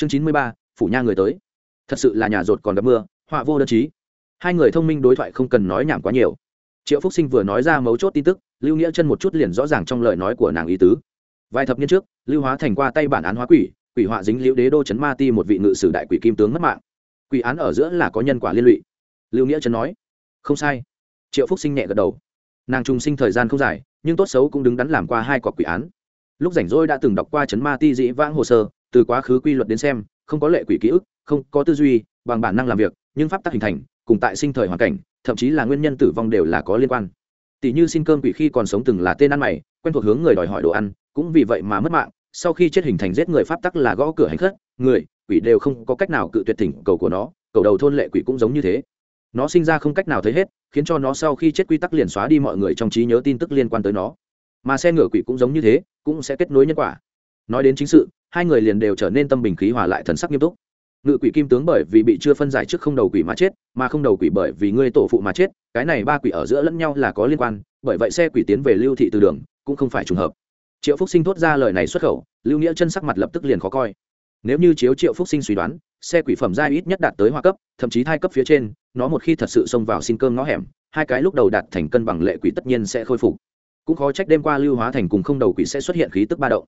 chương chín mươi ba, phủ nha người tới. Thật sự là nhà rột còn gặp mưa, họa vô đơn chí. Hai người thông minh đối thoại không cần nói nhảm quá nhiều. Triệu phúc sinh vừa nói ra mấu chốt tin tức, lưu nghĩa chân một chút liền rõ ràng trong lời nói của nàng ý tứ. Vài thập niên trước, lưu hóa thành qua tay bản án hóa quỷ quỷ họa dính liễu đế đô chấn ma ti một vị ngự sử đại quỷ kim tướng mất mạng. Quỷ án ở giữa là có nhân quả liên lụy. Lưu nghĩa chân nói, không sai. Triệu phúc sinh nhẹ gật đầu. Nàng trung sinh thời gian không dài, nhưng tốt xấu cũng đứng đắn làm qua hai cọc quỷ án. Lúc rảnh rỗi đã từng đọc qua chấn ma ti dĩ vãng hồ sơ từ quá khứ quy luật đến xem, không có lệ quỷ ký ức, không có tư duy, bằng bản năng làm việc, nhưng pháp tắc hình thành, cùng tại sinh thời hoàn cảnh, thậm chí là nguyên nhân tử vong đều là có liên quan. Tỷ như xin cơm quỷ khi còn sống từng là tên ăn mày, quen thuộc hướng người đòi hỏi đồ ăn, cũng vì vậy mà mất mạng, sau khi chết hình thành giết người pháp tắc là gõ cửa hành khất, người, quỷ đều không có cách nào cự tuyệt thỉnh cầu của nó, cầu đầu thôn lệ quỷ cũng giống như thế. Nó sinh ra không cách nào thấy hết, khiến cho nó sau khi chết quy tắc liền xóa đi mọi người trong trí nhớ tin tức liên quan tới nó. Mà xe ngựa quỷ cũng giống như thế, cũng sẽ kết nối nhân quả. Nói đến chính sự hai người liền đều trở nên tâm bình khí hòa lại thần sắc nghiêm túc. Ngự quỷ kim tướng bởi vì bị chưa phân giải trước không đầu quỷ mà chết, mà không đầu quỷ bởi vì ngươi tổ phụ mà chết, cái này ba quỷ ở giữa lẫn nhau là có liên quan, bởi vậy xe quỷ tiến về lưu thị từ đường, cũng không phải trùng hợp. Triệu phúc sinh thốt ra lời này xuất khẩu, lưu nghĩa chân sắc mặt lập tức liền khó coi. Nếu như chiếu triệu phúc sinh suy đoán, xe quỷ phẩm giai ít nhất đạt tới hoa cấp, thậm chí hai cấp phía trên, nó một khi thật sự xông vào xin cơm ngõ hẻm, hai cái lúc đầu đạt thành cân bằng lệ quỷ tất nhiên sẽ khôi phục. Cũng khó trách đêm qua lưu hóa thành cùng không đầu quỷ sẽ xuất hiện khí tức ba động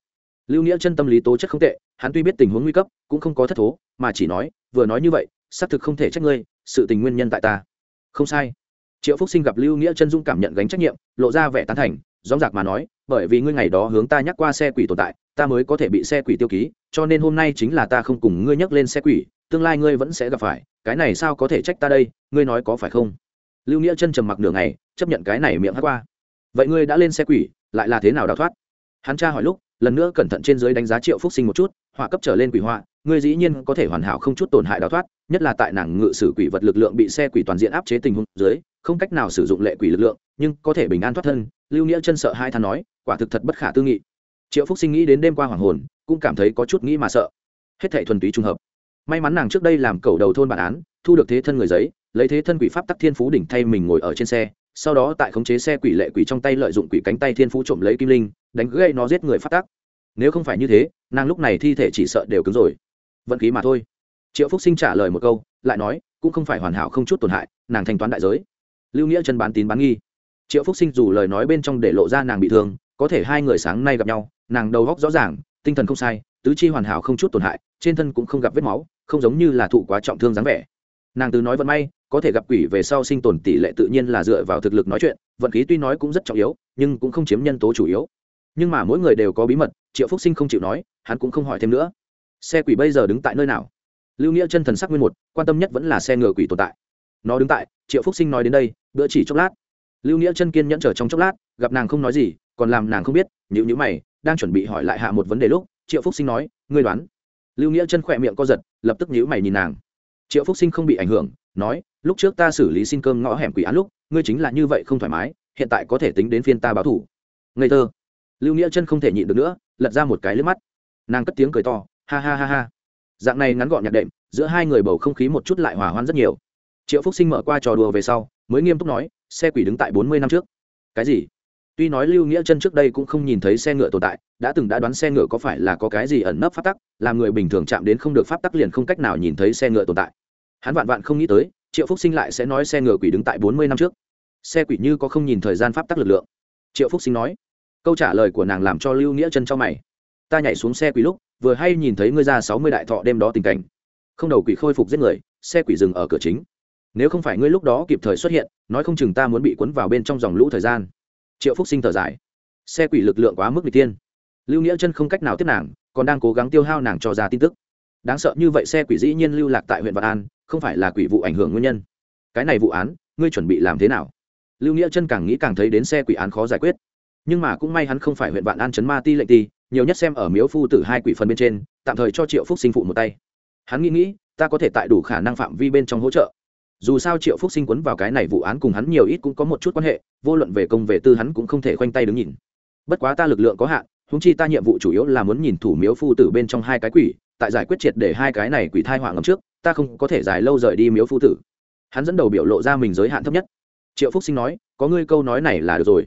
lưu nghĩa chân tâm lý tố chất không tệ, hắn tuy biết tình huống nguy cấp, cũng không có thất thố, mà chỉ nói, vừa nói như vậy, xác thực không thể trách ngươi, sự tình nguyên nhân tại ta. Không sai. Triệu phúc sinh gặp lưu nghĩa chân dung cảm nhận gánh trách nhiệm, lộ ra vẻ tán thành rõ rạc mà nói, bởi vì ngươi ngày đó hướng ta nhắc qua xe quỷ tồn tại, ta mới có thể bị xe quỷ tiêu ký, cho nên hôm nay chính là ta không cùng ngươi nhắc lên xe quỷ, tương lai ngươi vẫn sẽ gặp phải, cái này sao có thể trách ta đây, ngươi nói có phải không? Lưu nghĩa chân trầm mặc nửa ngày, chấp nhận cái này miệng hát qua. Vậy ngươi đã lên xe quỷ, lại là thế nào đào thoát? Hắn tra hỏi lúc, lần nữa cẩn thận trên dưới đánh giá triệu phúc sinh một chút, họa cấp trở lên quỷ họa, ngươi dĩ nhiên có thể hoàn hảo không chút tổn hại đào thoát, nhất là tại nàng ngự sử quỷ vật lực lượng bị xe quỷ toàn diện áp chế tình huống dưới, không cách nào sử dụng lệ quỷ lực lượng, nhưng có thể bình an thoát thân, lưu nghĩa chân sợ hai than nói, quả thực thật bất khả tư nghị. Triệu phúc sinh nghĩ đến đêm qua hoàng hồn, cũng cảm thấy có chút nghĩ mà sợ. Hết thảy thuần túy trùng hợp. May mắn nàng trước đây làm cầu đầu thôn bản án, thu được thế thân người giấy, lấy thế thân quỷ pháp tắc thiên phú đỉnh thay mình ngồi ở trên xe sau đó tại khống chế xe quỷ lệ quỷ trong tay lợi dụng quỷ cánh tay thiên phú trộm lấy kim linh, đánh gây nó giết người phát tác. Nếu không phải như thế, nàng lúc này thi thể chỉ sợ đều cứng rồi. Vận khí mà thôi. Triệu phúc sinh trả lời một câu, lại nói, cũng không phải hoàn hảo không chút tổn hại, nàng thanh toán đại giới. Lưu nghĩa chân bán tín bán nghi. Triệu phúc sinh dù lời nói bên trong để lộ ra nàng bị thương, có thể hai người sáng nay gặp nhau, nàng đầu góc rõ ràng, tinh thần không sai, tứ chi hoàn hảo không chút tổn hại, trên thân cũng không gặp vết máu, không giống như là thụ quá trọng thương dáng vẻ. Nàng từ nói vận may có thể gặp quỷ về sau sinh tồn tỷ lệ tự nhiên là dựa vào thực lực nói chuyện, vận khí tuy nói cũng rất trọng yếu, nhưng cũng không chiếm nhân tố chủ yếu. Nhưng mà mỗi người đều có bí mật, triệu phúc sinh không chịu nói, hắn cũng không hỏi thêm nữa. Xe quỷ bây giờ đứng tại nơi nào? Lưu nghĩa chân thần sắc nguyên một, quan tâm nhất vẫn là xe ngựa quỷ tồn tại. Nó đứng tại, triệu phúc sinh nói đến đây, bữa chỉ chốc lát. Lưu nghĩa chân kiên nhẫn chờ trong chốc lát, gặp nàng không nói gì, còn làm nàng không biết nhữ nhữ mày, đang chuẩn bị hỏi lại hạ một vấn đề lúc, triệu phúc sinh nói, ngươi đoán? Lưu nghĩa chân khỏe miệng co giật, lập tức nhữ mày nhìn nàng. Triệu phúc sinh không bị ảnh hưởng nói, lúc trước ta xử lý xin cơm ngõ hẻm quỷ án lúc, ngươi chính là như vậy không thoải mái, hiện tại có thể tính đến phiên ta báo thủ. Ngây thơ. Lưu nghĩa chân không thể nhịn được nữa, lật ra một cái lướp mắt. Nàng cất tiếng cười to, ha ha ha ha. Dạng này ngắn gọn nhạc đệm, giữa hai người bầu không khí một chút lại hòa hoãn rất nhiều. Triệu phúc sinh mở qua trò đùa về sau, mới nghiêm túc nói, xe quỷ đứng tại bốn mươi năm trước. Cái gì? Tuy nói lưu nghĩa chân trước đây cũng không nhìn thấy xe ngựa tồn tại, đã từng đã đoán xe ngựa có phải là có cái gì ẩn nấp pháp tắc, làm người bình thường chạm đến không được pháp tắc liền không cách nào nhìn thấy xe ngựa tồn tại hắn vạn vạn không nghĩ tới, triệu phúc sinh lại sẽ nói xe ngựa quỷ đứng tại bốn mươi năm trước. Xe quỷ như có không nhìn thời gian pháp tắc lực lượng. Triệu phúc sinh nói, câu trả lời của nàng làm cho lưu nghĩa chân cho mày. Ta nhảy xuống xe quỷ lúc, vừa hay nhìn thấy ngươi ra sáu mươi đại thọ đêm đó tình cảnh. Không đầu quỷ khôi phục giết người, xe quỷ dừng ở cửa chính. Nếu không phải ngươi lúc đó kịp thời xuất hiện, nói không chừng ta muốn bị cuốn vào bên trong dòng lũ thời gian. Triệu phúc sinh thở dài. Xe quỷ lực lượng quá mức người tiên lưu nghĩa chân không cách nào tiếp nàng, còn đang cố gắng tiêu hao nàng cho ra tin tức. Đáng sợ như vậy xe quỷ dĩ nhiên lưu lạc tại huyện vạn an không phải là quỷ vụ ảnh hưởng nguyên nhân. Cái này vụ án, ngươi chuẩn bị làm thế nào? Lưu nghĩa chân càng nghĩ càng thấy đến xe quỷ án khó giải quyết. Nhưng mà cũng may hắn không phải huyện vạn an chấn ma ti lệnh ti, nhiều nhất xem ở miếu phu tử hai quỷ phần bên trên, tạm thời cho triệu phúc sinh phụ một tay. Hắn nghĩ nghĩ, ta có thể tại đủ khả năng phạm vi bên trong hỗ trợ. Dù sao triệu phúc sinh quấn vào cái này vụ án cùng hắn nhiều ít cũng có một chút quan hệ, vô luận về công về tư hắn cũng không thể khoanh tay đứng nhìn. Bất quá ta lực lượng có hạn húng chi ta nhiệm vụ chủ yếu là muốn nhìn thủ miếu phu tử bên trong hai cái quỷ, tại giải quyết triệt để hai cái này quỷ thai họa ngầm trước ta không có thể dài lâu rời đi miếu phu tử. Hắn dẫn đầu biểu lộ ra mình giới hạn thấp nhất. Triệu phúc sinh nói, có ngươi câu nói này là được rồi.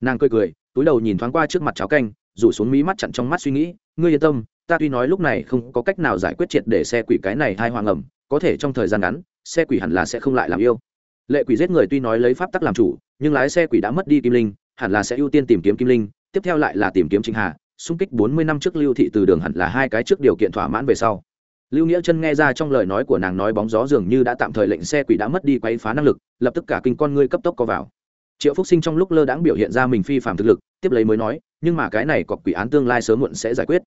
Nàng cười cười, túi đầu nhìn thoáng qua trước mặt cháo canh, rủ xuống mí mắt chặn trong mắt suy nghĩ, ngươi yên tâm, ta tuy nói lúc này không có cách nào giải quyết triệt để xe quỷ cái này hai hoàng ẩm, có thể trong thời gian ngắn, xe quỷ hẳn là sẽ không lại làm yêu. Lệ quỷ giết người tuy nói lấy pháp tắc làm chủ, nhưng lái xe quỷ đã mất đi kim linh, hẳn là sẽ ưu tiên tìm kiếm kim linh, tiếp theo lại là tìm kiếm trịnh hà, xung kích bốn mươi năm trước lưu thị từ đường hẳn là hai cái trước điều kiện thỏa mãn về sau lưu nghĩa chân nghe ra trong lời nói của nàng nói bóng gió dường như đã tạm thời lệnh xe quỷ đã mất đi quay phá năng lực, lập tức cả kinh con ngươi cấp tốc có vào. Triệu phúc sinh trong lúc lơ đãng biểu hiện ra mình phi phạm thực lực, tiếp lấy mới nói, nhưng mà cái này cọc quỷ án tương lai sớm muộn sẽ giải quyết.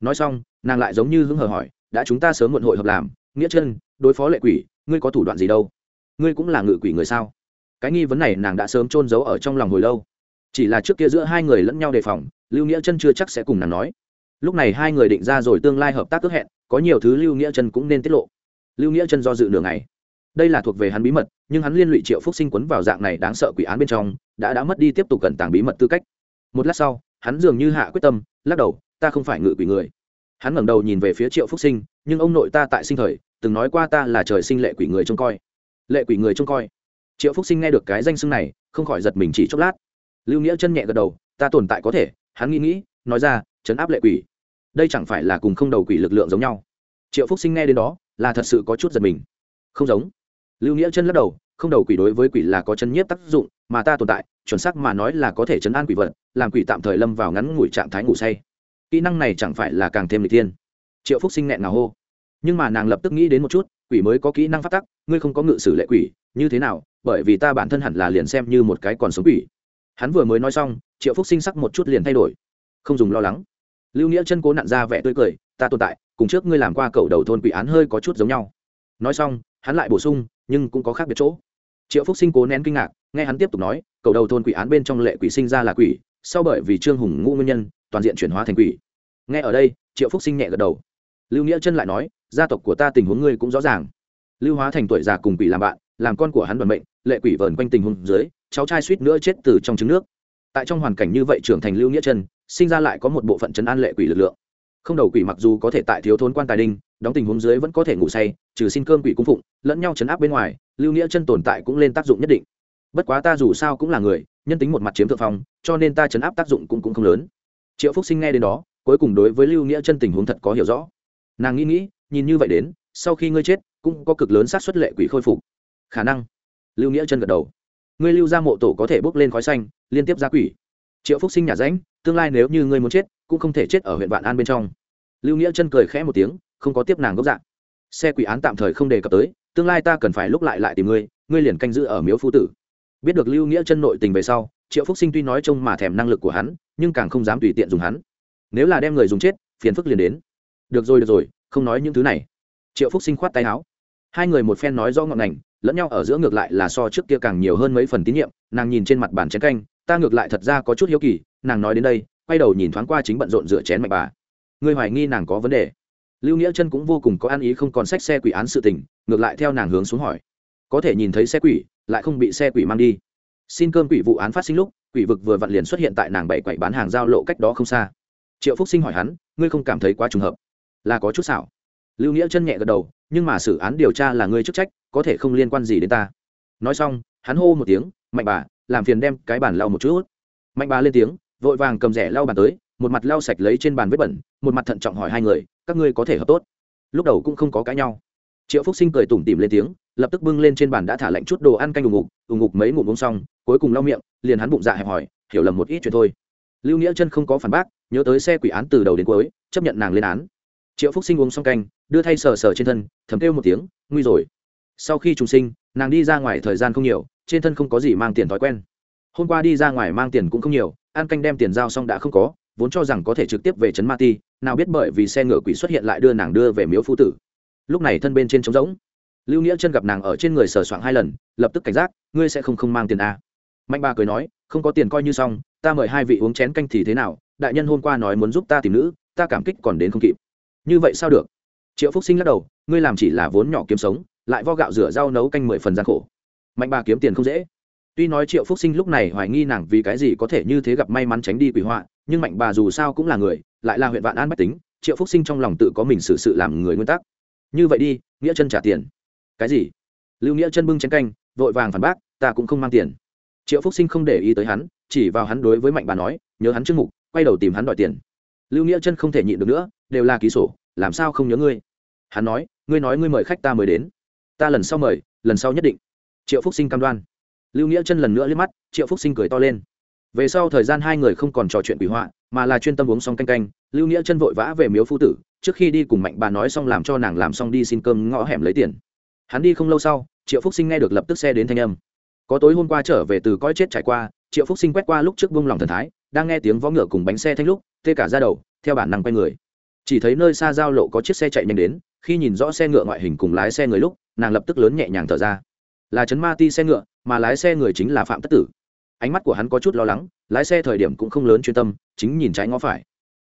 Nói xong, nàng lại giống như hứng hờ hỏi, đã chúng ta sớm muộn hội hợp làm, nghĩa chân đối phó lệ quỷ, ngươi có thủ đoạn gì đâu? Ngươi cũng là ngự quỷ người sao? Cái nghi vấn này nàng đã sớm trôn giấu ở trong lòng hồi lâu. Chỉ là trước kia giữa hai người lẫn nhau đề phòng, lưu nghĩa chân chưa chắc sẽ cùng nàng nói lúc này hai người định ra rồi tương lai hợp tác ước hẹn, có nhiều thứ lưu nghĩa chân cũng nên tiết lộ. Lưu nghĩa chân do dự nửa ngày. Đây là thuộc về hắn bí mật, nhưng hắn liên lụy triệu phúc sinh quấn vào dạng này đáng sợ quỷ án bên trong, đã đã mất đi tiếp tục cẩn tàng bí mật tư cách. Một lát sau, hắn dường như hạ quyết tâm, lắc đầu, ta không phải ngự quỷ người. Hắn ngẩng đầu nhìn về phía triệu phúc sinh, nhưng ông nội ta tại sinh thời, từng nói qua ta là trời sinh lệ quỷ người trông coi. Lệ quỷ người trông coi? Triệu phúc sinh nghe được cái danh xưng này, không khỏi giật mình chỉ chốc lát. Lưu nghĩa chân nhẹ gật đầu, ta tồn tại có thể. Hắn nghĩ nghĩ, nói ra chấn áp lệ quỷ đây chẳng phải là cùng không đầu quỷ lực lượng giống nhau. Triệu phúc sinh nghe đến đó, là thật sự có chút giật mình. Không giống. Lưu nghĩa chân lắc đầu, không đầu quỷ đối với quỷ là có chân nhiếp tác dụng, mà ta tồn tại, chuẩn xác mà nói là có thể chấn an quỷ vật, làm quỷ tạm thời lâm vào ngắn ngủi trạng thái ngủ say. Kỹ năng này chẳng phải là càng thêm lịch thiên. Triệu phúc sinh nghẹn ngào hô. Nhưng mà nàng lập tức nghĩ đến một chút, quỷ mới có kỹ năng phát tắc, ngươi không có ngự sử lệ quỷ, như thế nào? Bởi vì ta bản thân hẳn là liền xem như một cái còn sống quỷ. Hắn vừa mới nói xong, triệu phúc sinh sắc một chút liền thay đổi. Không dùng lo lắng lưu nghĩa chân cố nặn ra vẻ tươi cười, ta tồn tại, cùng trước ngươi làm qua cầu đầu thôn quỷ án hơi có chút giống nhau. Nói xong, hắn lại bổ sung, nhưng cũng có khác biệt chỗ. Triệu phúc sinh cố nén kinh ngạc, nghe hắn tiếp tục nói, cầu đầu thôn quỷ án bên trong lệ quỷ sinh ra là quỷ, sau bởi vì trương hùng ngũ nguyên nhân, toàn diện chuyển hóa thành quỷ. Nghe ở đây, triệu phúc sinh nhẹ gật đầu. Lưu nghĩa chân lại nói, gia tộc của ta tình huống ngươi cũng rõ ràng. Lưu hóa thành tuổi già cùng quỷ làm bạn, làm con của hắn đoàn mệnh lệ quỷ vờn quanh tình huống dưới, cháu trai suýt nữa chết từ trong trứng nước tại trong hoàn cảnh như vậy trưởng thành lưu nghĩa chân sinh ra lại có một bộ phận chấn an lệ quỷ lực lượng. Không đầu quỷ mặc dù có thể tại thiếu thốn quan tài đinh, đóng tình huống dưới vẫn có thể ngủ say, trừ xin cơm quỷ cung phụng, lẫn nhau chấn áp bên ngoài, lưu nghĩa chân tồn tại cũng lên tác dụng nhất định. Bất quá ta dù sao cũng là người, nhân tính một mặt chiếm thượng phong, cho nên ta chấn áp tác dụng cũng cũng không lớn. Triệu phúc sinh nghe đến đó, cuối cùng đối với lưu nghĩa chân tình huống thật có hiểu rõ. Nàng nghĩ nghĩ, nhìn như vậy đến, sau khi ngươi chết, cũng có cực lớn xác suất lệ quỷ khôi phục. Khả năng. Lưu nghĩa chân gật đầu ngươi lưu ra mộ tổ có thể bốc lên khói xanh, liên tiếp ra quỷ. Triệu phúc sinh nhà ránh, tương lai nếu như ngươi muốn chết, cũng không thể chết ở huyện vạn an bên trong. Lưu nghĩa chân cười khẽ một tiếng, không có tiếp nàng gốc dạng. Xe quỷ án tạm thời không đề cập tới, tương lai ta cần phải lúc lại lại tìm ngươi ngươi liền canh giữ ở miếu phu tử. Biết được lưu nghĩa chân nội tình về sau, triệu phúc sinh tuy nói trông mà thèm năng lực của hắn, nhưng càng không dám tùy tiện dùng hắn. Nếu là đem người dùng chết, phiền phức liền đến. Được rồi được rồi, không nói những thứ này. Triệu phúc sinh khoát tay áo. Hai người một phen nói do ngọn ngành lẫn nhau ở giữa ngược lại là so trước kia càng nhiều hơn mấy phần tín nhiệm, nàng nhìn trên mặt bàn chén canh, ta ngược lại thật ra có chút hiếu kỳ, nàng nói đến đây, quay đầu nhìn thoáng qua chính bận rộn rửa chén mạch bà. Người hoài nghi nàng có vấn đề? Lưu nghĩa chân cũng vô cùng có ăn ý không còn sách xe quỷ án sự tình, ngược lại theo nàng hướng xuống hỏi. Có thể nhìn thấy xe quỷ, lại không bị xe quỷ mang đi. Xin cơm quỷ vụ án phát sinh lúc, quỷ vực vừa vặn liền xuất hiện tại nàng bảy quậy bán hàng giao lộ cách đó không xa. Triệu phúc sinh hỏi hắn, ngươi không cảm thấy quá trùng hợp? Là có chút xảo? Lưu nghĩa chân nhẹ gật đầu nhưng mà xử án điều tra là ngươi chức trách, có thể không liên quan gì đến ta. Nói xong, hắn hô một tiếng, mạnh bà, làm phiền đem cái bàn lau một chút. Mạnh bà lên tiếng, vội vàng cầm rẻ lau bàn tới, một mặt lau sạch lấy trên bàn vết bẩn, một mặt thận trọng hỏi hai người, các ngươi có thể hợp tốt? Lúc đầu cũng không có cãi nhau. Triệu phúc sinh cười tủm tỉm lên tiếng, lập tức bưng lên trên bàn đã thả lạnh chút đồ ăn canh ủng ngục ủng ngục mấy ngụm uống xong, cuối cùng lau miệng, liền hắn bụng dạ hẹp hỏi, hiểu lầm một ít chuyện thôi. Lưu nghĩa chân không có phản bác, nhớ tới xe quỷ án từ đầu đến cuối, chấp nhận nàng lên án. Triệu phúc sinh uống xong canh đưa thay sờ sờ trên thân, thầm kêu một tiếng, nguy rồi. Sau khi trùng sinh, nàng đi ra ngoài thời gian không nhiều, trên thân không có gì mang tiền thói quen. Hôm qua đi ra ngoài mang tiền cũng không nhiều an canh đem tiền giao xong đã không có, vốn cho rằng có thể trực tiếp về trấn ma ti, nào biết bởi vì xe ngựa quỷ xuất hiện lại đưa nàng đưa về miếu phu tử. Lúc này thân bên trên trống rỗng. Lưu nghĩa chân gặp nàng ở trên người sờ soạng hai lần, lập tức cảnh giác, ngươi sẽ không không mang tiền à. mạnh ba cười nói, không có tiền coi như xong, ta mời hai vị uống chén canh thì thế nào, đại nhân hôm qua nói muốn giúp ta tìm nữ, ta cảm kích còn đến không kịp. Như vậy sao được? Triệu phúc sinh lắc đầu ngươi làm chỉ là vốn nhỏ kiếm sống lại vo gạo rửa rau nấu canh mười phần gian khổ mạnh bà kiếm tiền không dễ tuy nói triệu phúc sinh lúc này hoài nghi nàng vì cái gì có thể như thế gặp may mắn tránh đi quỷ họa nhưng mạnh bà dù sao cũng là người lại là huyện vạn an bách tính triệu phúc sinh trong lòng tự có mình xử sự làm người nguyên tắc như vậy đi nghĩa chân trả tiền cái gì lưu nghĩa chân bưng chén canh vội vàng phản bác ta cũng không mang tiền triệu phúc sinh không để ý tới hắn chỉ vào hắn đối với mạnh bà nói nhớ hắn trước mục quay đầu tìm hắn đòi tiền lưu nghĩa chân không thể nhịn được nữa đều là ký sổ làm sao không nhớ ngươi? Hắn nói, ngươi nói ngươi mời khách ta mới đến. Ta lần sau mời, lần sau nhất định. Triệu phúc sinh cam đoan. Lưu nghĩa chân lần nữa liếc mắt, triệu phúc sinh cười to lên. Về sau thời gian hai người không còn trò chuyện quỷ họa, mà là chuyên tâm uống xong canh canh, lưu nghĩa chân vội vã về miếu phu tử, trước khi đi cùng mạnh bà nói xong làm cho nàng làm xong đi xin cơm ngõ hẻm lấy tiền. Hắn đi không lâu sau, triệu phúc sinh nghe được lập tức xe đến thanh âm. Có tối hôm qua trở về từ coi chết trải qua, triệu phúc sinh quét qua lúc trước vung lòng thần thái, đang nghe tiếng vó ngựa cùng bánh xe thanh lúc, tê cả ra đầu, theo bản năng quay người chỉ thấy nơi xa giao lộ có chiếc xe chạy nhanh đến, khi nhìn rõ xe ngựa ngoại hình cùng lái xe người lúc, nàng lập tức lớn nhẹ nhàng thở ra. Là chấn ma ti xe ngựa, mà lái xe người chính là phạm tất tử. Ánh mắt của hắn có chút lo lắng, lái xe thời điểm cũng không lớn chuyên tâm, chính nhìn trái ngõ phải.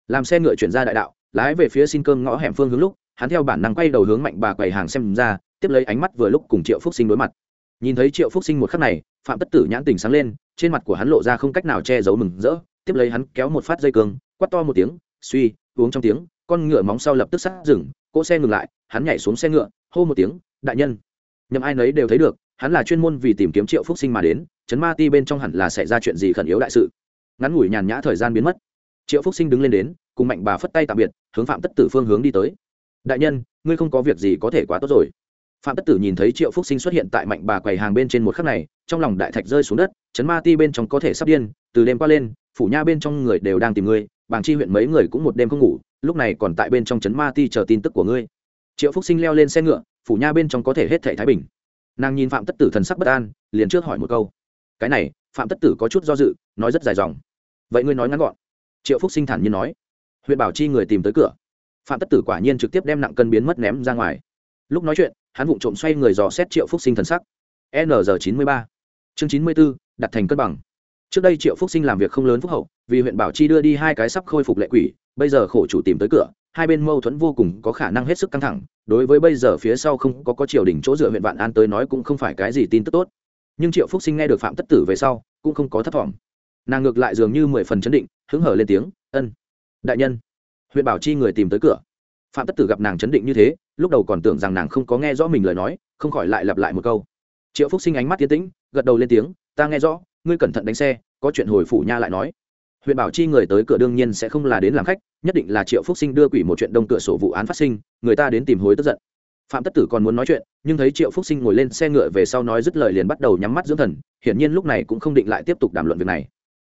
Làm xe ngựa chuyển ra đại đạo, lái về phía xin cơm ngõ hẻm phương hướng lúc, hắn theo bản năng quay đầu hướng mạnh bà quầy hàng xem ra, tiếp lấy ánh mắt vừa lúc cùng triệu phúc sinh đối mặt. Nhìn thấy triệu phúc sinh một khắc này, phạm tất tử nhãn tình sáng lên, trên mặt của hắn lộ ra không cách nào che giấu mừng rỡ, tiếp lấy hắn kéo một phát dây cương quắt to một tiếng, suy, uống trong tiếng con ngựa móng sau lập tức sát dừng, cỗ xe ngừng lại, hắn nhảy xuống xe ngựa, hô một tiếng, đại nhân. Nhầm ai nấy đều thấy được, hắn là chuyên môn vì tìm kiếm triệu phúc sinh mà đến, chấn ma ti bên trong hẳn là xảy ra chuyện gì khẩn yếu đại sự. Ngắn ngủi nhàn nhã thời gian biến mất. Triệu phúc sinh đứng lên đến, cùng mạnh bà phất tay tạm biệt, hướng phạm tất tử phương hướng đi tới. Đại nhân, ngươi không có việc gì có thể quá tốt rồi. Phạm tất tử nhìn thấy triệu phúc sinh xuất hiện tại mạnh bà quầy hàng bên trên một khắc này, trong lòng đại thạch rơi xuống đất, chấn ma ti bên trong có thể sắp điên, từ đêm qua lên, phủ nha bên trong người đều đang tìm ngươi bàng chi huyện mấy người cũng một đêm không ngủ, lúc này còn tại bên trong chấn ma ti chờ tin tức của ngươi. Triệu phúc sinh leo lên xe ngựa, phủ nha bên trong có thể hết thệ thái bình. Nàng nhìn phạm tất tử thần sắc bất an, liền trước hỏi một câu. Cái này, phạm tất tử có chút do dự, nói rất dài dòng. Vậy ngươi nói ngắn gọn. Triệu phúc sinh thản nhiên nói. Huyện bảo chi người tìm tới cửa. Phạm tất tử quả nhiên trực tiếp đem nặng cân biến mất ném ra ngoài. Lúc nói chuyện, hắn vụng trộm xoay người dò xét triệu phúc sinh thần sắc. N chín mươi ba. Chương chín mươi b ố đặt thành cân bằng trước đây triệu phúc sinh làm việc không lớn phúc hậu, vì huyện bảo chi đưa đi hai cái sắp khôi phục lệ quỷ, bây giờ khổ chủ tìm tới cửa, hai bên mâu thuẫn vô cùng có khả năng hết sức căng thẳng, đối với bây giờ phía sau không có có triều đình chỗ dựa huyện vạn an tới nói cũng không phải cái gì tin tức tốt. Nhưng triệu phúc sinh nghe được phạm tất tử về sau, cũng không có thất vọng. Nàng ngược lại dường như mười phần chấn định, hứng hở lên tiếng, ân, đại nhân. Huyện bảo chi người tìm tới cửa. Phạm tất tử gặp nàng chấn định như thế, lúc đầu còn tưởng rằng nàng không có nghe rõ mình lời nói, không khỏi lại lặp lại một câu. Triệu phúc sinh ánh mắt tiến tĩnh, gật đầu lên tiếng, ta nghe rõ ngươi cẩn thận đánh xe, có chuyện hồi phủ nha lại nói. Huyện bảo chi người tới cửa đương nhiên sẽ không là đến làm khách, nhất định là triệu phúc sinh đưa quỷ một chuyện đông cửa sổ vụ án phát sinh, người ta đến tìm hối tức giận. Phạm tất tử còn muốn nói chuyện, nhưng thấy triệu phúc sinh ngồi lên xe ngựa về sau nói dứt lời liền bắt đầu nhắm mắt dưỡng thần, hiển nhiên lúc này cũng không định lại tiếp tục đàm luận việc này.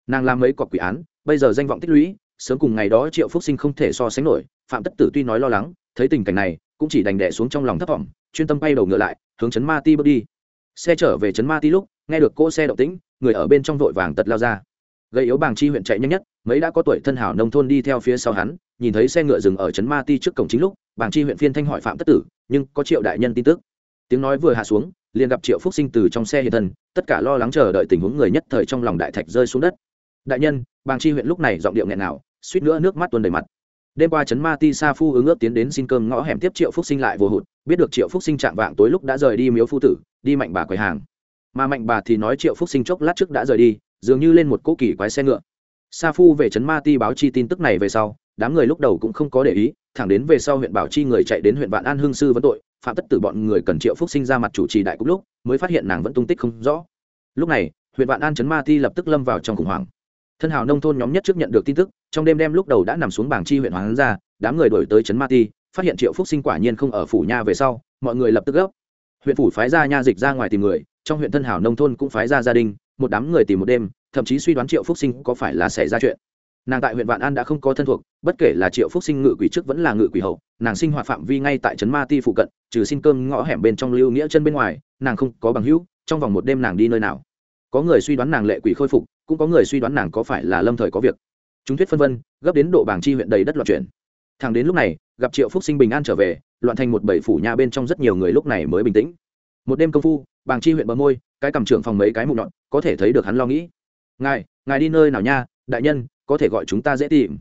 Nàng làm mấy cọc quỷ án, bây giờ danh vọng tích lũy, sớm cùng ngày đó triệu phúc sinh không thể so sánh nổi, phạm tất tử tuy nói lo lắng, thấy tình cảnh này, cũng chỉ đành đẻ xuống trong lòng thấp thỏm, chuyên tâm bay đầu ngựa lại, hướng chấn ma ti bước đi. Xe trở về chấn ma ti lúc, nghe được cỗ xe động tĩnh người ở bên trong vội vàng tật lao ra. Gây yếu bàng chi huyện chạy nhanh nhất, mấy đã có tuổi thân hảo nông thôn đi theo phía sau hắn, nhìn thấy xe ngựa dừng ở trấn ma ti trước cổng chính lúc, bàng chi huyện phiên thanh hỏi phạm tất tử, nhưng có triệu đại nhân tin tức. Tiếng nói vừa hạ xuống, liền gặp triệu phúc sinh từ trong xe hiện thân, tất cả lo lắng chờ đợi tình huống người nhất thời trong lòng đại thạch rơi xuống đất. Đại nhân, bàng chi huyện lúc này giọng điệu nghẹn nào, suýt nữa nước mắt tuôn đầy mặt. Đêm qua trấn ma ti sa phu ứng ước tiến đến xin cơm ngõ hẻm tiếp triệu phúc sinh lại vô hụt, biết được triệu phúc sinh chạm vạng tối lúc đã rời đi miếu phu tử, đi mạnh bà quầy hàng mà mạnh bà thì nói triệu phúc sinh chốc lát trước đã rời đi, dường như lên một cỗ kỳ quái xe ngựa. Sa phu về trấn ma ti báo chi tin tức này về sau, đám người lúc đầu cũng không có để ý, thẳng đến về sau huyện bảo chi người chạy đến huyện vạn an hương sư vấn tội, phạm tất tử bọn người cần triệu phúc sinh ra mặt chủ trì đại cúc lúc, mới phát hiện nàng vẫn tung tích không rõ. Lúc này, huyện vạn an trấn ma ti lập tức lâm vào trong khủng hoảng. Thân hào nông thôn nhóm nhất trước nhận được tin tức, trong đêm đêm lúc đầu đã nằm xuống bảng chi huyện hoàng ra, đám người đổi tới trấn ma ti, phát hiện triệu phúc sinh quả nhiên không ở phủ nha về sau, mọi người lập tức gấp. Huyện phủ phái ra nha dịch ra ngoài tìm người trong huyện thân hảo nông thôn cũng phái ra gia đình, một đám người tìm một đêm, thậm chí suy đoán triệu phúc sinh có phải là xảy ra chuyện. Nàng tại huyện vạn an đã không có thân thuộc, bất kể là triệu phúc sinh ngự quỷ trước vẫn là ngự quỷ hậu, nàng sinh hoạt phạm vi ngay tại trấn ma ti phụ cận, trừ xin cơm ngõ hẻm bên trong lưu nghĩa chân bên ngoài, nàng không có bằng hữu, trong vòng một đêm nàng đi nơi nào. Có người suy đoán nàng lệ quỷ khôi phục, cũng có người suy đoán nàng có phải là lâm thời có việc. Chúng thuyết phân vân, gấp đến độ bảng chi huyện đầy đất loạn chuyển. Thằng đến lúc này, gặp triệu phúc sinh bình an trở về, loạn thành một bảy phủ nhà bên trong rất nhiều người lúc này mới bình tĩnh. Một đêm công phu bàng chi huyện bờ môi, cái cầm trưởng phòng mấy cái mụn nhọn, có thể thấy được hắn lo nghĩ. Ngài ngài đi nơi nào nha, đại nhân, có thể gọi chúng ta dễ tìm.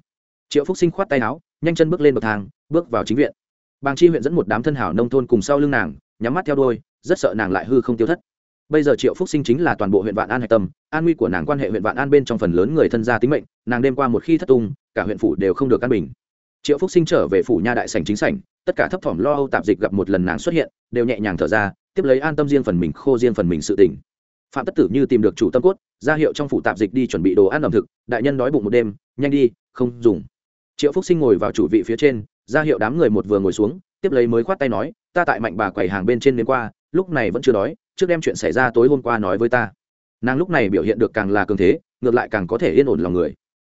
Triệu phúc sinh khoát tay áo, nhanh chân bước lên bậc thang, bước vào chính viện. Bàng chi huyện dẫn một đám thân hảo nông thôn cùng sau lưng nàng, nhắm mắt theo đôi rất sợ nàng lại hư không tiêu thất. Bây giờ triệu phúc sinh chính là toàn bộ huyện vạn an hạch tâm, an nguy của nàng quan hệ huyện vạn an bên trong phần lớn người thân gia tính mệnh, nàng đêm qua một khi thất tung, cả huyện phủ đều không được căn bình. Triệu phúc sinh trở về phủ nha đại sành chính sảnh, tất cả thấp thỏm lo âu tạp dịch gặp một lần nàng xuất hiện, đều nhẹ nhàng thở ra tiếp lấy an tâm riêng phần mình khô riêng phần mình sự tỉnh. Phạm tất tử như tìm được chủ tâm cốt, ra hiệu trong phủ tạp dịch đi chuẩn bị đồ ăn ẩm thực, đại nhân đói bụng một đêm, nhanh đi, không dùng. Triệu phúc sinh ngồi vào chủ vị phía trên, ra hiệu đám người một vừa ngồi xuống, tiếp lấy mới khoát tay nói, ta tại mạnh bà quầy hàng bên trên đến qua, lúc này vẫn chưa đói, trước đem chuyện xảy ra tối hôm qua nói với ta. Nàng lúc này biểu hiện được càng là cường thế, ngược lại càng có thể yên ổn lòng người.